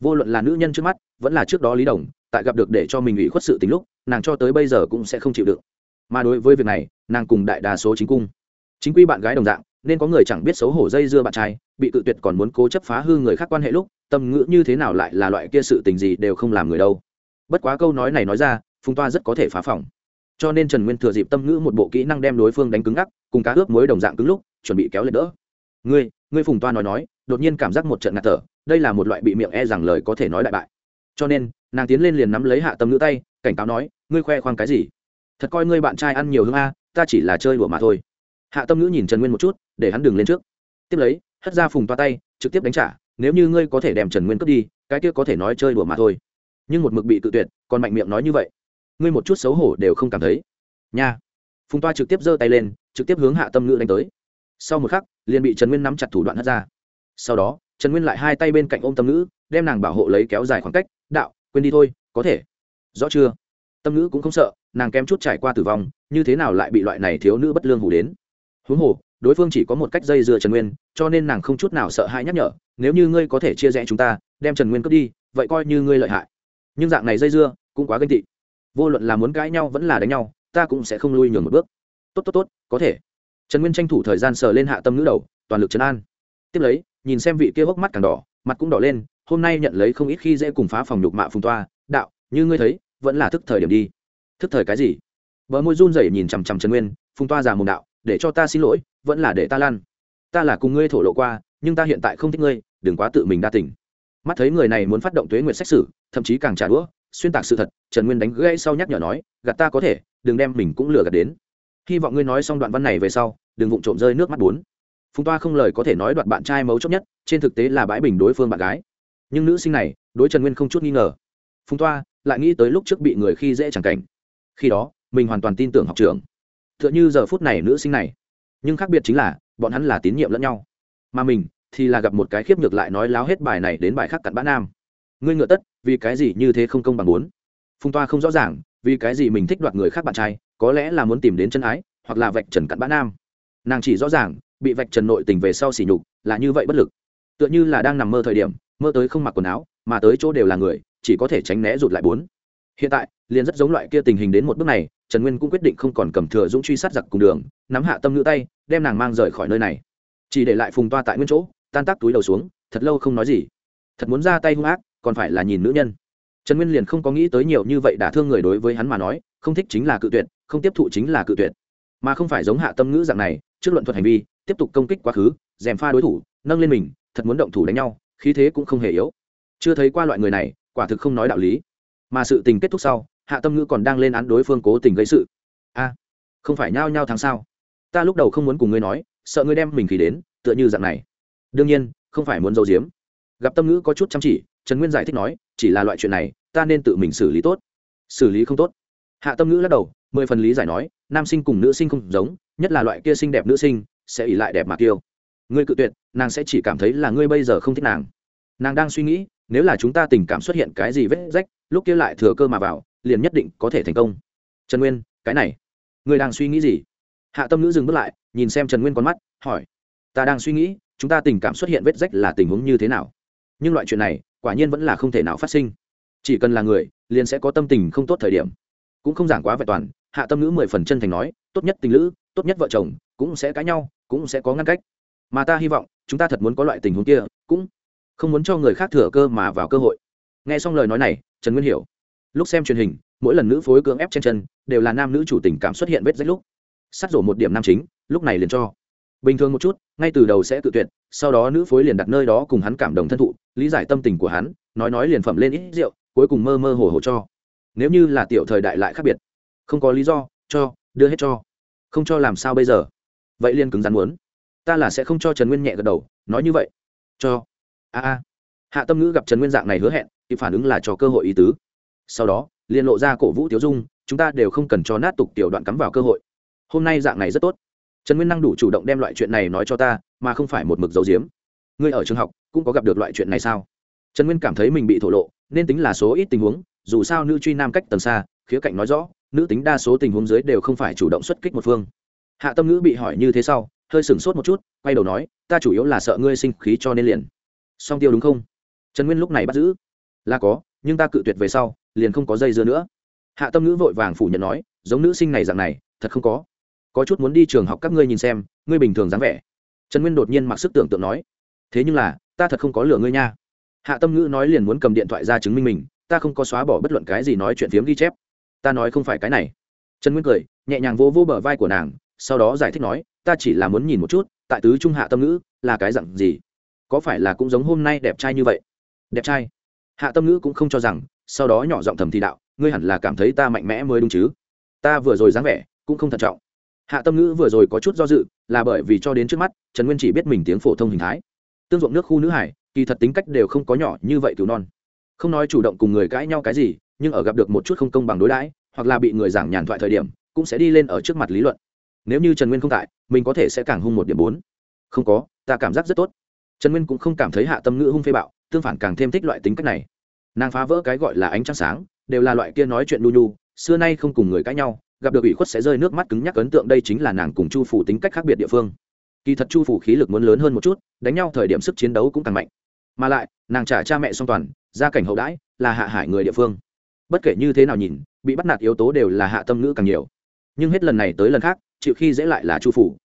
Vô luận là nữ nhân trước mắt, vẫn là trước đó lý đồng tại gặp được để cho mình ủy khuất sự tính lúc, nàng cho tới bây giờ cũng sẽ không chịu đựng. Mà đối với việc này, nàng cùng đại đa số chính cung. Chính quy bạn gái đồng dạng, nên có người chẳng biết xấu hổ dây dưa bạn trai, bị tự tuyệt còn muốn cố chấp phá hư người khác quan hệ lúc, tâm ngữ như thế nào lại là loại kia sự tình gì đều không làm người đâu. Bất quá câu nói này nói ra, phùng toa rất có thể phá phòng. Cho nên trần nguyên thừa dịp tâm ngữ một bộ kỹ năng đem đối phương đánh cứng ngắc, cùng cá ướp mối đồng dạng cứng lúc, chuẩn bị kéo lên đỡ. Ngươi ngươi, phùng toa nói nói, đột nhiên cảm giác một trận ngạt thở, đây là một loại bị miệng e rằng lời có thể nói đại bại. Cho nên nàng tiến lên liền nắm lấy hạ tâm ngữ tay, cảnh cáo nói, ngươi khoe khoang cái gì? Thật coi ngươi bạn trai ăn nhiều hương a, ta chỉ là chơi đùa mà thôi. Hạ tâm ngữ nhìn trần nguyên một chút, để hắn đừng lên trước. Tiếp lấy, hất ra phùng toa tay, trực tiếp đánh trả, nếu như ngươi có thể đem trần nguyên cướp đi, cái kia có thể nói chơi đùa mà thôi. Nhưng một mực bị tự tuyệt, còn mạnh miệng nói như vậy. Ngươi một chút xấu hổ đều không cảm thấy. Nha. Phùng toa trực tiếp giơ tay lên, trực tiếp hướng hạ tâm ngữ đánh tới. Sau một khắc, liền bị trần nguyên nắm chặt thủ đoạn hất ra. Sau đó, trần nguyên lại hai tay bên cạnh ôm tâm ngữ, đem nàng bảo hộ lấy kéo dài khoảng cách, đạo quên đi thôi, có thể. Rõ chưa? Tâm ngữ cũng không sợ, nàng kém chút trải qua tử vong, như thế nào lại bị loại này thiếu nữ bất lương hủ đến? Huống hồ, đối phương chỉ có một cách dây dưa trần nguyên, cho nên nàng không chút nào sợ hãi nhắc nhở, nếu như ngươi có thể chia rẽ chúng ta, đem trần nguyên cướp đi, vậy coi như ngươi lợi hại. Nhưng dạng này dây dưa, cũng quá ganh tị. Vô luận là muốn cãi nhau vẫn là đánh nhau, ta cũng sẽ không lui nhường một bước. Tốt tốt tốt, có thể. Trần nguyên tranh thủ thời gian sờ lên hạ tâm nữ đầu, toàn lực trấn an. Tiếp lấy, nhìn xem vị kia hốc mắt càng đỏ mặt cũng đỏ lên, hôm nay nhận lấy không ít khi dễ cùng phá phòng nhục mạ phùng toa, đạo, như ngươi thấy, vẫn là thức thời điểm đi. Thức thời cái gì? Bờ môi run rẩy nhìn chằm chằm trần nguyên, phùng toa già mồm đạo, để cho ta xin lỗi, vẫn là để ta lan ta là cùng ngươi thổ lộ qua, nhưng ta hiện tại không thích ngươi, đừng quá tự mình đa tình. Mắt thấy người này muốn phát động tuế nguyện xét xử thậm chí càng trả đũa, xuyên tạc sự thật, trần nguyên đánh gãy sau nhắc nhở nói, gạt ta có thể, đừng đem mình cũng lừa gạt đến. Hy vọng ngươi nói xong đoạn văn này về sau, đừng vụng trộm rơi nước mắt bốn phùng toa không lời có thể nói đoạn bạn trai mấu chốt nhất, trên thực tế là bãi bình đối phương bạn gái. Nhưng nữ sinh này, đối trần nguyên không chút nghi ngờ. Phùng toa lại nghĩ tới lúc trước bị người khi dễ chẳng cảnh. Khi đó, mình hoàn toàn tin tưởng học trường t h ư ợ n h ư giờ phút này nữ sinh này. Nhưng khác biệt chính là, bọn hắn là tín nhiệm lẫn nhau. Mà mình thì là gặp một cái khiếp ngược lại nói láo hết bài này đến bài khác cặn bã nam. Ngươi ngựa tất, vì cái gì như thế không công bằng bốn phùng toa không rõ ràng, vì cái gì mình thích đoạt người khác bạn trai, có lẽ là muốn tìm đến chân ái, hoặc là vạch trần cặn bã nam. Nàng chỉ rõ ràng bị vạch trần nội tình về sau xỉ nhục, là như vậy bất lực. Tựa như là đang nằm mơ thời điểm, mơ tới không mặc quần áo, mà tới chỗ đều là người, chỉ có thể tránh né rụt lại bốn. Hiện tại, liền rất giống loại kia tình hình đến một bước này, trần nguyên cũng quyết định không còn cầm thừa dũng truy sát giặc cùng đường, nắm hạ tâm nữ tay, đem nàng mang rời khỏi nơi này. Chỉ để lại phùng toa tại nguyên chỗ, tan tác túi đầu xuống, thật lâu không nói gì. Thật muốn ra tay hung ác, còn phải là nhìn nữ nhân. Trần nguyên liền không có nghĩ tới nhiều như vậy đả thương người đối với hắn mà nói, không thích chính là cự tuyệt, không tiếp thụ chính là cự tuyệt. Mà không phải giống hạ tâm ngữ dạng này, trước luận thuật hành vi tiếp tục công kích quá khứ dèm pha đối thủ, nâng lên mình, thật muốn động thủ đánh nhau, khí thế cũng không hề yếu. Chưa thấy qua loại người này, quả thực không nói đạo lý. Mà sự tình kết thúc sau, hạ tâm ngữ còn đang lên án đối phương cố tình gây sự. A, không phải nhao nhao tháng sau ta lúc đầu không muốn cùng ngươi nói, sợ ngươi đem mình khí đến, tựa như dạng này. Đương nhiên, không phải muốn giấu giếm. Gặp tâm ngữ có chút chăm chỉ, trần nguyên giải thích nói, chỉ là loại chuyện này, ta nên tự mình xử lý tốt. Xử lý không tốt? Hạ tâm ngữ lắc đầu, mười phần lý giải nói, nam sinh cùng nữ sinh không giống, nhất là loại kia xinh đẹp nữ sinh sẽ ỉ lại đẹp mà tiêu ngươi cự tuyệt, nàng sẽ chỉ cảm thấy là ngươi bây giờ không thích nàng. Nàng đang suy nghĩ, nếu là chúng ta tình cảm xuất hiện cái gì vết rách, lúc kia lại thừa cơ mà vào, liền nhất định có thể thành công. Trần nguyên, cái này, ngươi đang suy nghĩ gì? Hạ tâm nữ dừng bước lại, nhìn xem trần nguyên con mắt, hỏi. Ta đang suy nghĩ, chúng ta tình cảm xuất hiện vết rách là tình huống như thế nào? Nhưng loại chuyện này, quả nhiên vẫn là không thể nào phát sinh. Chỉ cần là người, liền sẽ có tâm tình không tốt thời điểm. Cũng không giảng quá vẹn toàn, hạ tâm Nữ mười phần chân thành nói, tốt nhất tình lữ, tốt nhất vợ chồng cũng sẽ cãi nhau, cũng sẽ có ngăn cách. Mà ta hy vọng, chúng ta thật muốn có loại tình huống kia, cũng không muốn cho người khác thừa cơ mà vào cơ hội. Nghe xong lời nói này, trần nguyên hiểu. Lúc xem truyền hình, mỗi lần nữ phối cưỡng ép trên chân, đều là nam nữ chủ tình cảm xuất hiện vết rách lúc. Sát rổ một điểm nam chính, lúc này liền cho. Bình thường một chút, ngay từ đầu sẽ tự tuyệt, sau đó nữ phối liền đặt nơi đó cùng hắn cảm động thân thụ, lý giải tâm tình của hắn, nói nói liền phẩm lên ít rượu, cuối cùng mơ mơ hồ hồ cho. Nếu như là tiểu thời đại lại khác biệt. Không có lý do, cho, đưa hết cho. Không cho làm sao bây giờ? Vậy liên cứng rắn muốn. Ta là sẽ không cho trần nguyên nhẹ gật đầu, nói như vậy. Cho. A a. Hạ tâm ngữ gặp trần nguyên dạng này hứa hẹn thì phản ứng là cho cơ hội ý tứ. Sau đó liên lộ ra cổ vũ tiểu dung, chúng ta đều không cần cho nát tục tiểu đoạn cắm vào cơ hội. Hôm nay dạng này rất tốt. Trần nguyên năng đủ chủ động đem loại chuyện này nói cho ta, mà không phải một mực dấu diếm ngươi ở trường học, cũng có gặp được loại chuyện này sao? Trần nguyên cảm thấy mình bị thổ lộ, nên tính là số ít tình huống, dù sao nữ truy nam cách tầng xa, khía cạnh nói rõ, nữ tính đa số tình huống dưới đều không phải chủ động xuất kích một phương hạ tâm ngữ bị hỏi như thế sau, hơi sửng sốt một chút, quay đầu nói, ta chủ yếu là sợ ngươi sinh khí cho nên liền. Song tiêu đúng không? Trần nguyên lúc này bắt giữ. Là có, nhưng ta cự tuyệt về sau, liền không có dây dưa nữa. Hạ tâm ngữ vội vàng phủ nhận nói, giống nữ sinh này dạng này, thật không có. Có chút muốn đi trường học các ngươi nhìn xem, ngươi bình thường dáng vẻ. Trần nguyên đột nhiên mặc sức tưởng tượng nói, thế nhưng là, ta thật không có lửa ngươi nha. Hạ tâm ngữ nói liền muốn cầm điện thoại ra chứng minh mình, ta không có xóa bỏ bất luận cái gì nói chuyện phiếm ghi chép. Ta nói không phải cái này. Trần nguyên cười, nhẹ nhàng vô vô bờ vai của nàng sau đó giải thích nói, ta chỉ là muốn nhìn một chút, tại tứ trung hạ tâm ngữ là cái dặn gì? Có phải là cũng giống hôm nay đẹp trai như vậy? Đẹp trai? Hạ tâm ngữ cũng không cho rằng, sau đó nhỏ giọng thầm thì đạo, ngươi hẳn là cảm thấy ta mạnh mẽ mới đúng chứ? Ta vừa rồi dáng vẻ cũng không thận trọng. Hạ tâm ngữ vừa rồi có chút do dự, là bởi vì cho đến trước mắt, trần nguyên chỉ biết mình tiếng phổ thông hình thái. Tương ruộng nước khu nữ hải, kỳ thật tính cách đều không có nhỏ như vậy cứu non. Không nói chủ động cùng người cãi nhau cái gì, nhưng ở gặp được một chút không công bằng đối đãi, hoặc là bị người giảng nhàn thoại thời điểm, cũng sẽ đi lên ở trước mặt lý luận nếu như trần nguyên không tại mình có thể sẽ càng hung một điểm bốn không có ta cảm giác rất tốt trần nguyên cũng không cảm thấy hạ tâm ngữ hung phê bạo tương phản càng thêm thích loại tính cách này nàng phá vỡ cái gọi là ánh trăng sáng đều là loại kia nói chuyện nu nhu xưa nay không cùng người cãi nhau gặp được ủy khuất sẽ rơi nước mắt cứng nhắc ấn tượng đây chính là nàng cùng chu phủ tính cách khác biệt địa phương kỳ thật chu phủ khí lực muốn lớn hơn một chút đánh nhau thời điểm sức chiến đấu cũng càng mạnh mà lại nàng trả cha mẹ song toàn gia cảnh hậu đãi là hạ hải người địa phương bất kể như thế nào nhìn bị bắt nạt yếu tố đều là hạ tâm ngữ càng nhiều nhưng hết lần này tới lần khác chịu khi dễ lại là chu phủ.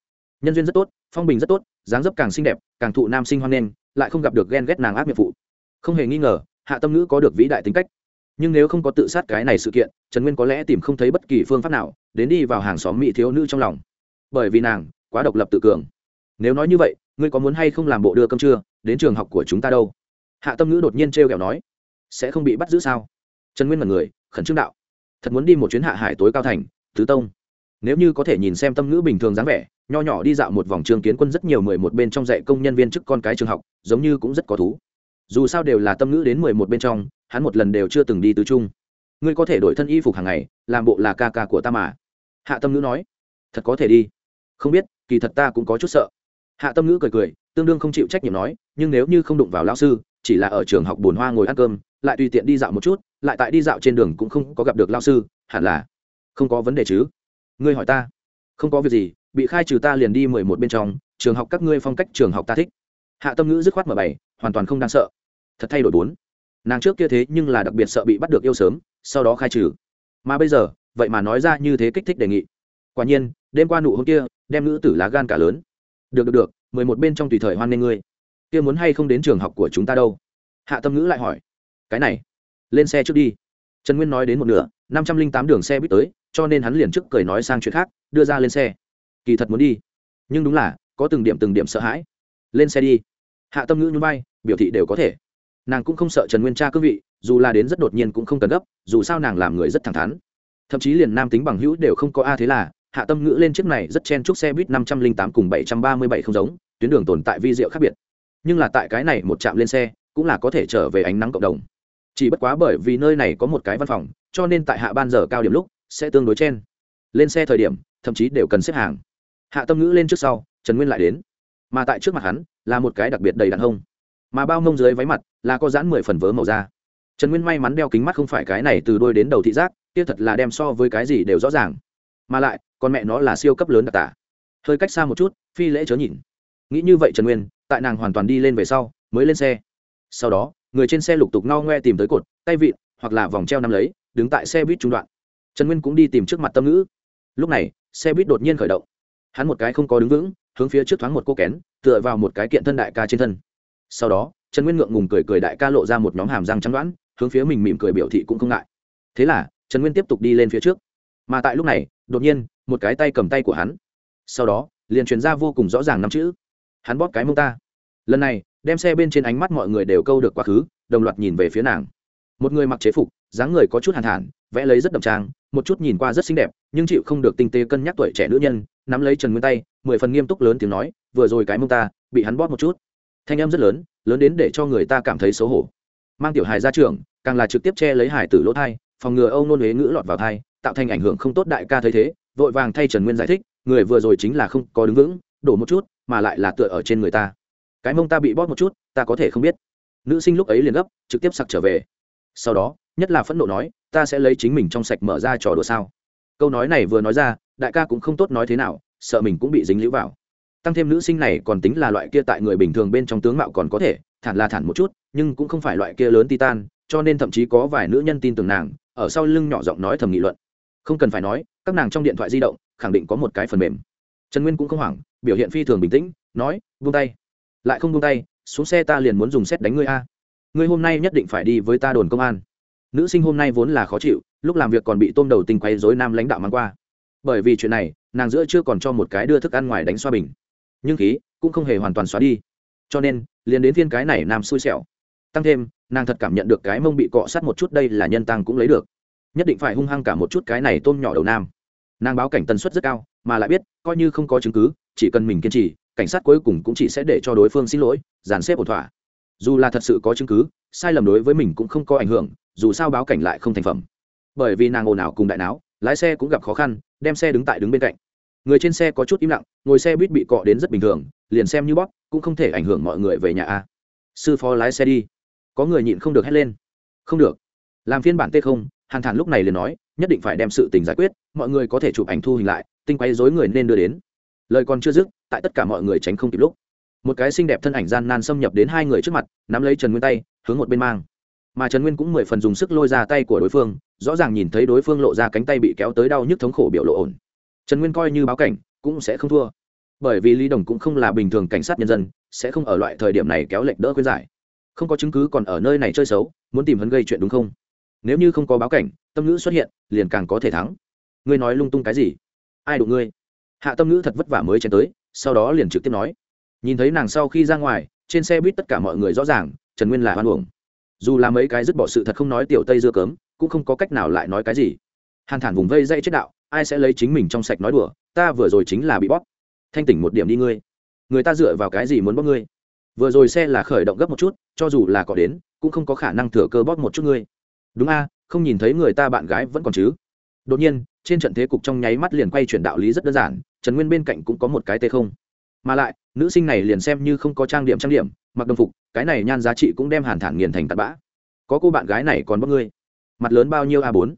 Nhân duyên rất tốt, phong bình rất tốt, dáng dấp càng xinh đẹp, càng thụ nam sinh hoan nghênh, lại không gặp được ghen ghét nàng ác miệng phụ. Không hề nghi ngờ, hạ tâm ngữ có được vĩ đại tính cách. Nhưng nếu không có tự sát cái này sự kiện, trần nguyên có lẽ tìm không thấy bất kỳ phương pháp nào đến đi vào hàng xóm mỹ thiếu nữ trong lòng. Bởi vì nàng quá độc lập tự cường. Nếu nói như vậy, ngươi có muốn hay không làm bộ đưa cơm trưa đến trường học của chúng ta đâu? Hạ tâm ngữ đột nhiên t r e o kẹo nói. Sẽ không bị bắt giữ sao? Trần nguyên mật người khẩn trương đạo. Thật muốn đi một chuyến hạ hải tối cao thành, tứ tông nếu như có thể nhìn xem tâm ngữ bình thường dáng vẻ, nho nhỏ đi dạo một vòng trường kiến quân rất nhiều mười một bên trong dạy công nhân viên chức con cái trường học, giống như cũng rất có thú. Dù sao đều là tâm ngữ đến mười một bên trong, hắn một lần đều chưa từng đi tứ trung. Ngươi có thể đổi thân y phục hàng ngày, làm bộ là ca ca của ta mà. Hạ tâm ngữ nói, thật có thể đi. Không biết, kỳ thật ta cũng có chút sợ. Hạ tâm ngữ cười cười, tương đương không chịu trách nhiệm nói, nhưng nếu như không đụng vào lao sư, chỉ là ở trường học bồn hoa ngồi ăn cơm, lại tùy tiện đi dạo một chút, lại tại đi dạo trên đường cũng không có gặp được lao sư, hẳn là không có vấn đề chứ ngươi hỏi ta. Không có việc gì, bị khai trừ ta liền đi mười một bên trong, trường học các ngươi phong cách trường học ta thích. Hạ tâm ngữ dứt khoát mở bảy hoàn toàn không đáng sợ. Thật thay đổi bốn. Nàng trước kia thế nhưng là đặc biệt sợ bị bắt được yêu sớm, sau đó khai trừ. Mà bây giờ, vậy mà nói ra như thế kích thích đề nghị. Quả nhiên, đêm qua nụ hôm kia, đem nữ tử lá gan cả lớn. Được được được, mười một bên trong tùy thời hoan nghê ngươi. Kia muốn hay không đến trường học của chúng ta đâu? Hạ tâm ngữ lại hỏi. Cái này, lên xe trước đi. Trần nguyên nói đến một nửa, năm trăm linh tám đường xe buýt tới cho nên hắn liền trước cười nói sang chuyện khác, đưa ra lên xe. Kỳ thật muốn đi. Nhưng đúng là, có từng điểm từng điểm sợ hãi. Lên xe đi. Hạ tâm ngữ như bay biểu thị đều có thể. Nàng cũng không sợ trần nguyên tra cương vị, dù là đến rất đột nhiên cũng không cần gấp, dù sao nàng làm người rất thẳng thắn. Thậm chí liền nam tính bằng hữu đều không có a thế là, hạ tâm ngữ lên chiếc này rất chen chúc xe buýt năm trăm linh tám cùng bảy trăm ba mươi bảy không giống, tuyến đường tồn tại vi diệu khác biệt. Nhưng là tại cái này một trạm lên xe, cũng là có thể trở về ánh nắng cộng đồng. Chỉ bất quá bởi vì nơi này có một cái văn phòng, cho nên tại hạ ban giờ cao điểm lúc sẽ tương đối chen. Lên xe thời điểm, thậm chí đều cần xếp hàng. Hạ tâm ngữ lên trước sau, trần nguyên lại đến. Mà tại trước mặt hắn, là một cái đặc biệt đầy đàn hông. Mà bao mông dưới váy mặt, là có dán mười phần vớ màu da. Trần nguyên may mắn đeo kính mắt không phải cái này từ đôi đến đầu thị giác, kia thật là đem so với cái gì đều rõ ràng. Mà lại, con mẹ nó là siêu cấp lớn đặc tả. Hơi cách xa một chút, phi lễ chớ nhìn. Nghĩ như vậy trần nguyên, tại nàng hoàn toàn đi lên về sau, mới lên xe. Sau đó, người trên xe lục tục no ngoe tìm tới cột, tay vịn, hoặc là vòng treo nắm lấy, đứng tại xe buýt trung đoạn trần nguyên cũng đi tìm trước mặt tâm ngữ. Lúc này, xe buýt đột nhiên khởi động. Hắn một cái không có đứng vững, hướng phía trước thoáng một cô kén, tựa vào một cái kiện thân đại ca trên thân. Sau đó, trần nguyên ngượng ngùng cười cười đại ca lộ ra một nhóm hàm răng trắng đoán, hướng phía mình mỉm cười biểu thị cũng không ngại. Thế là, trần nguyên tiếp tục đi lên phía trước. Mà tại lúc này, đột nhiên, một cái tay cầm tay của hắn. Sau đó, liền truyền ra vô cùng rõ ràng năm chữ. Hắn bóp cái mông ta. Lần này, đem xe bên trên ánh mắt mọi người đều câu được quá khứ, đồng loạt nhìn về phía nàng. Một người mặc chế phục, dáng người có chút hàn hẳn vẽ lấy rất đậm trang, một chút nhìn qua rất xinh đẹp, nhưng chịu không được tinh tế cân nhắc tuổi trẻ nữ nhân, nắm lấy trần nguyên tay, mười phần nghiêm túc lớn tiếng nói, vừa rồi cái mông ta, bị hắn bóp một chút. Thanh em rất lớn lớn đến để cho người ta cảm thấy xấu hổ. Mang tiểu hài ra trường, càng là trực tiếp che lấy hải tử lỗ thai, phòng ngừa âu nôn huế ngữ lọt vào thai, tạo thành ảnh hưởng không tốt đại ca thấy thế, vội vàng thay trần nguyên giải thích, người vừa rồi chính là không có đứng vững, đổ một chút, mà lại là tựa ở trên người ta. Cái mông ta bị bóp một chút, ta có thể không biết. Nữ sinh lúc ấy liền gấp, trực tiếp sặc trở về. Sau đó nhất là phẫn nộ nói, ta sẽ lấy chính mình trong sạch mở ra trò đùa sao? Câu nói này vừa nói ra, đại ca cũng không tốt nói thế nào, sợ mình cũng bị dính lũ vào. Tăng thêm nữ sinh này còn tính là loại kia tại người bình thường bên trong tướng mạo còn có thể, thản là thản một chút, nhưng cũng không phải loại kia lớn titan, cho nên thậm chí có vài nữ nhân tin tưởng nàng, ở sau lưng nhỏ giọng nói thầm nghị luận. Không cần phải nói, các nàng trong điện thoại di động, khẳng định có một cái phần mềm. Trần nguyên cũng không hoảng, biểu hiện phi thường bình tĩnh, nói vung tay. Lại không vung tay, xuống xe ta liền muốn dùng xét đánh ngươi a. Ngươi hôm nay nhất định phải đi với ta đồn công an nữ sinh hôm nay vốn là khó chịu, lúc làm việc còn bị tôm đầu tình quay dối nam lãnh đạo mang qua. Bởi vì chuyện này, nàng giữa chưa còn cho một cái đưa thức ăn ngoài đánh xoa bình. Nhưng khí cũng không hề hoàn toàn xóa đi. Cho nên, liền đến thiên cái này nam xui xẻo. Tăng thêm, nàng thật cảm nhận được cái mông bị cọ sát một chút đây là nhân tăng cũng lấy được. Nhất định phải hung hăng cả một chút cái này tôm nhỏ đầu nam. Nàng báo cảnh tần suất rất cao, mà lại biết, coi như không có chứng cứ, chỉ cần mình kiên trì, cảnh sát cuối cùng cũng chỉ sẽ để cho đối phương xin lỗi, dàn xếp ổn thỏa. Dù là thật sự có chứng cứ, sai lầm đối với mình cũng không có ảnh hưởng dù sao báo cảnh lại không thành phẩm. Bởi vì nàng ồn ào cùng đại não lái xe cũng gặp khó khăn, đem xe đứng tại đứng bên cạnh. Người trên xe có chút im lặng, ngồi xe buýt bị cọ đến rất bình thường, liền xem như bóp, cũng không thể ảnh hưởng mọi người về nhà a. Sư phó lái xe đi. Có người nhịn không được hét lên. Không được. Làm phiên bản t không, hàn thản lúc này liền nói, nhất định phải đem sự tình giải quyết, mọi người có thể chụp ảnh thu hình lại, tinh quay dối người nên đưa đến. Lời còn chưa dứt, tại tất cả mọi người tránh không kịp lúc, một cái xinh đẹp thân ảnh gian nan xâm nhập đến hai người trước mặt, nắm lấy trần nguyên tay, hướng một bên mang mà trần nguyên cũng mười phần dùng sức lôi ra tay của đối phương, rõ ràng nhìn thấy đối phương lộ ra cánh tay bị kéo tới đau nhức thống khổ biểu lộ ổn. Trần nguyên coi như báo cảnh, cũng sẽ không thua. Bởi vì lý đồng cũng không là bình thường cảnh sát nhân dân, sẽ không ở loại thời điểm này kéo lệnh đỡ khuyên giải. Không có chứng cứ còn ở nơi này chơi xấu, muốn tìm hắn gây chuyện đúng không? Nếu như không có báo cảnh, tâm ngữ xuất hiện, liền càng có thể thắng. Ngươi nói lung tung cái gì? Ai đụng ngươi? Hạ tâm ngữ thật vất vả mới chen tới, sau đó liền trực tiếp nói. Nhìn thấy nàng sau khi ra ngoài, trên xe buýt tất cả mọi người rõ ràng, trần nguyên là hoan uổng dù là mấy cái dứt bỏ sự thật không nói tiểu tây dưa cớm, cũng không có cách nào lại nói cái gì. Hàn thản vùng vây dây chết đạo, ai sẽ lấy chính mình trong sạch nói đùa, ta vừa rồi chính là bị bóp. Thanh tỉnh một điểm đi ngươi. Người ta dựa vào cái gì muốn bóp ngươi? Vừa rồi xe là khởi động gấp một chút, cho dù là có đến, cũng không có khả năng thừa cơ bóp một chút ngươi. Đúng a, không nhìn thấy người ta bạn gái vẫn còn chứ? Đột nhiên, trên trận thế cục trong nháy mắt liền quay chuyển đạo lý rất đơn giản, trần nguyên bên cạnh cũng có một cái tê không. Mà lại nữ sinh này liền xem như không có trang điểm trang điểm, mặc đồng phục, cái này nhan giá trị cũng đem hàn thản nghiền thành tạt bã. Có cô bạn gái này còn bóc ngươi. Mặt lớn bao nhiêu a bốn?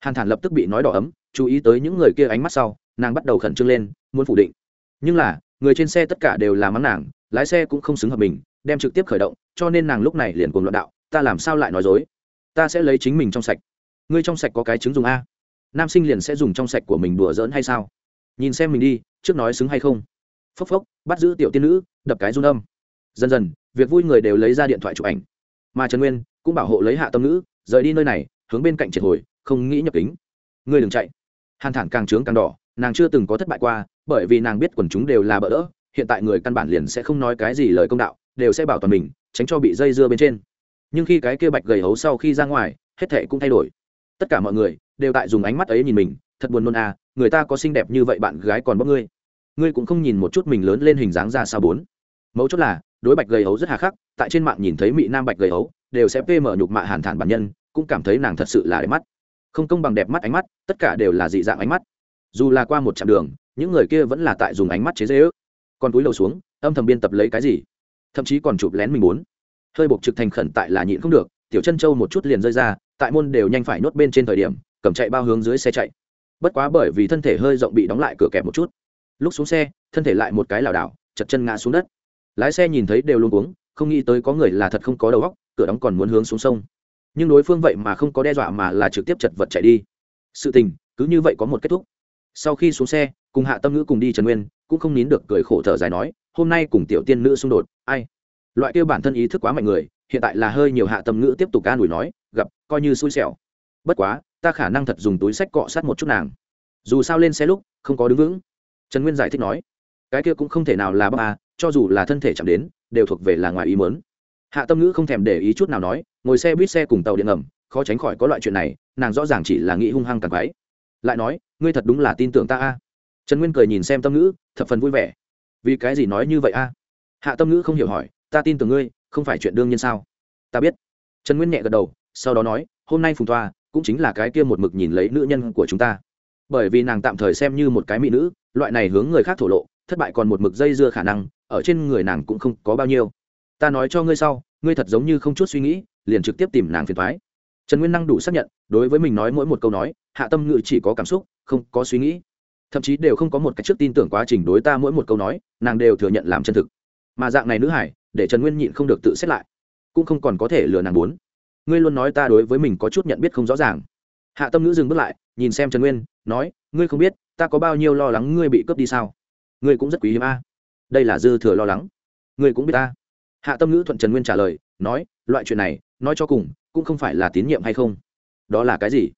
Hàn thản lập tức bị nói đỏ ấm, chú ý tới những người kia ánh mắt sau, nàng bắt đầu khẩn trương lên, muốn phủ định. Nhưng là, người trên xe tất cả đều là mắng nàng, lái xe cũng không xứng hợp mình, đem trực tiếp khởi động, cho nên nàng lúc này liền cùng luận đạo, ta làm sao lại nói dối? Ta sẽ lấy chính mình trong sạch. Ngươi trong sạch có cái chứng dùng a. Nam sinh liền sẽ dùng trong sạch của mình đùa giỡn hay sao? Nhìn xem mình đi, trước nói xứng hay không? Phốc phốc, bắt giữ tiểu tiên nữ, đập cái run âm. Dần dần, việc vui người đều lấy ra điện thoại chụp ảnh. Mà trần nguyên cũng bảo hộ lấy hạ tâm nữ, rời đi nơi này, hướng bên cạnh triệt hồi, không nghĩ nhập kính. Ngươi đừng chạy. Hàn thản càng trướng càng đỏ, nàng chưa từng có thất bại qua, bởi vì nàng biết quần chúng đều là bỡ đỡ, hiện tại người căn bản liền sẽ không nói cái gì lời công đạo, đều sẽ bảo toàn mình, tránh cho bị dây dưa bên trên. Nhưng khi cái kia bạch gầy hấu sau khi ra ngoài, hết thệ cũng thay đổi. Tất cả mọi người đều tại dùng ánh mắt ấy nhìn mình, thật buồn nôn à người ta có xinh đẹp như vậy bạn gái còn bóc ngươi ngươi cũng không nhìn một chút mình lớn lên hình dáng ra sao bốn. Mấu chốt là, đối bạch gầy ấu rất hà khắc, tại trên mạng nhìn thấy mỹ nam bạch gầy ấu, đều sẽ pm nhục mạ hàn thản bản nhân, cũng cảm thấy nàng thật sự là đẹp mắt. Không công bằng đẹp mắt ánh mắt, tất cả đều là dị dạng ánh mắt. Dù là qua một chặng đường, những người kia vẫn là tại dùng ánh mắt chế dễ ước còn túi đầu xuống, âm thầm biên tập lấy cái gì? Thậm chí còn chụp lén mình muốn hơi buộc trực thành khẩn tại là nhịn không được, tiểu chân châu một chút liền rơi ra, tại môn đều nhanh phải nhốt bên trên thời điểm, cầm chạy bao hướng dưới xe chạy. Bất quá bởi vì thân thể hơi rộng bị đóng lại cửa kẹp một chút lúc xuống xe, thân thể lại một cái lảo đảo, chật chân ngã xuống đất. Lái xe nhìn thấy đều luôn uống không nghĩ tới có người là thật không có đầu óc, cửa đóng còn muốn hướng xuống sông. Nhưng đối phương vậy mà không có đe dọa mà là trực tiếp chật vật chạy đi. Sự tình, cứ như vậy có một kết thúc. Sau khi xuống xe, cùng hạ tâm ngữ cùng đi trần nguyên, cũng không nín được cười khổ thở dài nói, hôm nay cùng tiểu tiên nữ xung đột, ai? Loại kêu bản thân ý thức quá mạnh người, hiện tại là hơi nhiều hạ tâm ngữ tiếp tục ca nổi nói, gặp, coi như xui xẻo. Bất quá, ta khả năng thật dùng túi sách cọ sát một chút nàng. Dù sao lên xe lúc, không có đứng vững trần nguyên giải thích nói, cái kia cũng không thể nào là bắp à cho dù là thân thể chạm đến, đều thuộc về là ngoài ý mớn hạ tâm ngữ không thèm để ý chút nào nói, ngồi xe buýt xe cùng tàu điện ngầm, khó tránh khỏi có loại chuyện này, nàng rõ ràng chỉ là nghĩ hung hăng càng quái. Lại nói, ngươi thật đúng là tin tưởng ta a. Trần nguyên cười nhìn xem tâm ngữ, thập phần vui vẻ. Vì cái gì nói như vậy a? Hạ tâm ngữ không hiểu hỏi, ta tin tưởng ngươi, không phải chuyện đương nhiên sao? Ta biết. Trần nguyên nhẹ gật đầu, sau đó nói, hôm nay phùng thoa cũng chính là cái kia một mực nhìn lấy nữ nhân của chúng ta bởi vì nàng tạm thời xem như một cái mỹ nữ, loại này hướng người khác thổ lộ, thất bại còn một mực dây dưa khả năng, ở trên người nàng cũng không có bao nhiêu. Ta nói cho ngươi sau, ngươi thật giống như không chút suy nghĩ, liền trực tiếp tìm nàng phiền thoái trần nguyên năng đủ xác nhận, đối với mình nói mỗi một câu nói, hạ tâm ngự chỉ có cảm xúc, không có suy nghĩ. Thậm chí đều không có một cách trước tin tưởng quá trình đối ta mỗi một câu nói, nàng đều thừa nhận làm chân thực. Mà dạng này nữ hải, để trần nguyên nhịn không được tự xét lại, cũng không còn có thể lừa nàng bốn. Ngươi luôn nói ta đối với mình có chút nhận biết không rõ ràng hạ tâm ngữ dừng bước lại, nhìn xem trần nguyên, nói, ngươi không biết, ta có bao nhiêu lo lắng ngươi bị cướp đi sao? Ngươi cũng rất quý hiếm a. Đây là dư thừa lo lắng. Ngươi cũng biết ta. Hạ tâm ngữ thuận trần nguyên trả lời, nói, loại chuyện này, nói cho cùng, cũng không phải là tín nhiệm hay không? Đó là cái gì?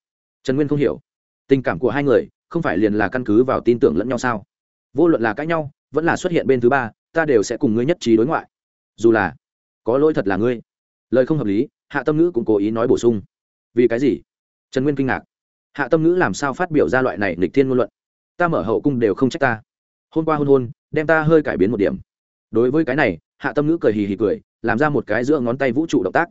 Trần nguyên không hiểu. Tình cảm của hai người, không phải liền là căn cứ vào tin tưởng lẫn nhau sao? Vô luận là cãi nhau, vẫn là xuất hiện bên thứ ba, ta đều sẽ cùng ngươi nhất trí đối ngoại. Dù là có lỗi thật là ngươi. Lời không hợp lý, hạ tâm ngữ cũng cố ý nói bổ sung. Vì cái gì? Trần nguyên kinh ngạc. Hạ tâm ngữ làm sao phát biểu ra loại này lịch thiên ngôn luận? Ta mở hậu cung đều không trách ta. Hôm qua hôn hôn, đem ta hơi cải biến một điểm. Đối với cái này, hạ tâm ngữ cười hì hì cười, làm ra một cái giữa ngón tay vũ trụ động tác.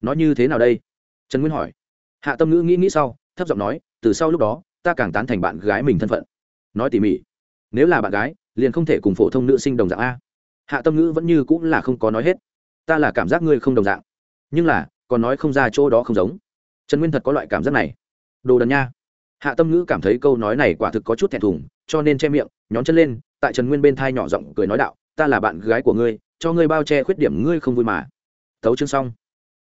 Nói như thế nào đây? Trần nguyên hỏi. Hạ tâm ngữ nghĩ nghĩ sau, thấp giọng nói, từ sau lúc đó, ta càng tán thành bạn gái mình thân phận. Nói tỉ mỉ, nếu là bạn gái, liền không thể cùng phổ thông nữ sinh đồng dạng a. Hạ tâm ngữ vẫn như cũng là không có nói hết. Ta là cảm giác ngươi không đồng dạng. Nhưng là, còn nói không ra chỗ đó không giống trần nguyên thật có loại cảm giác này. Đồ đần nha. Hạ tâm ngữ cảm thấy câu nói này quả thực có chút thẹn thùng, cho nên che miệng, nhón chân lên, tại trần nguyên bên thai nhỏ giọng cười nói đạo, ta là bạn gái của ngươi, cho ngươi bao che khuyết điểm ngươi không vui mà. Tấu chương xong.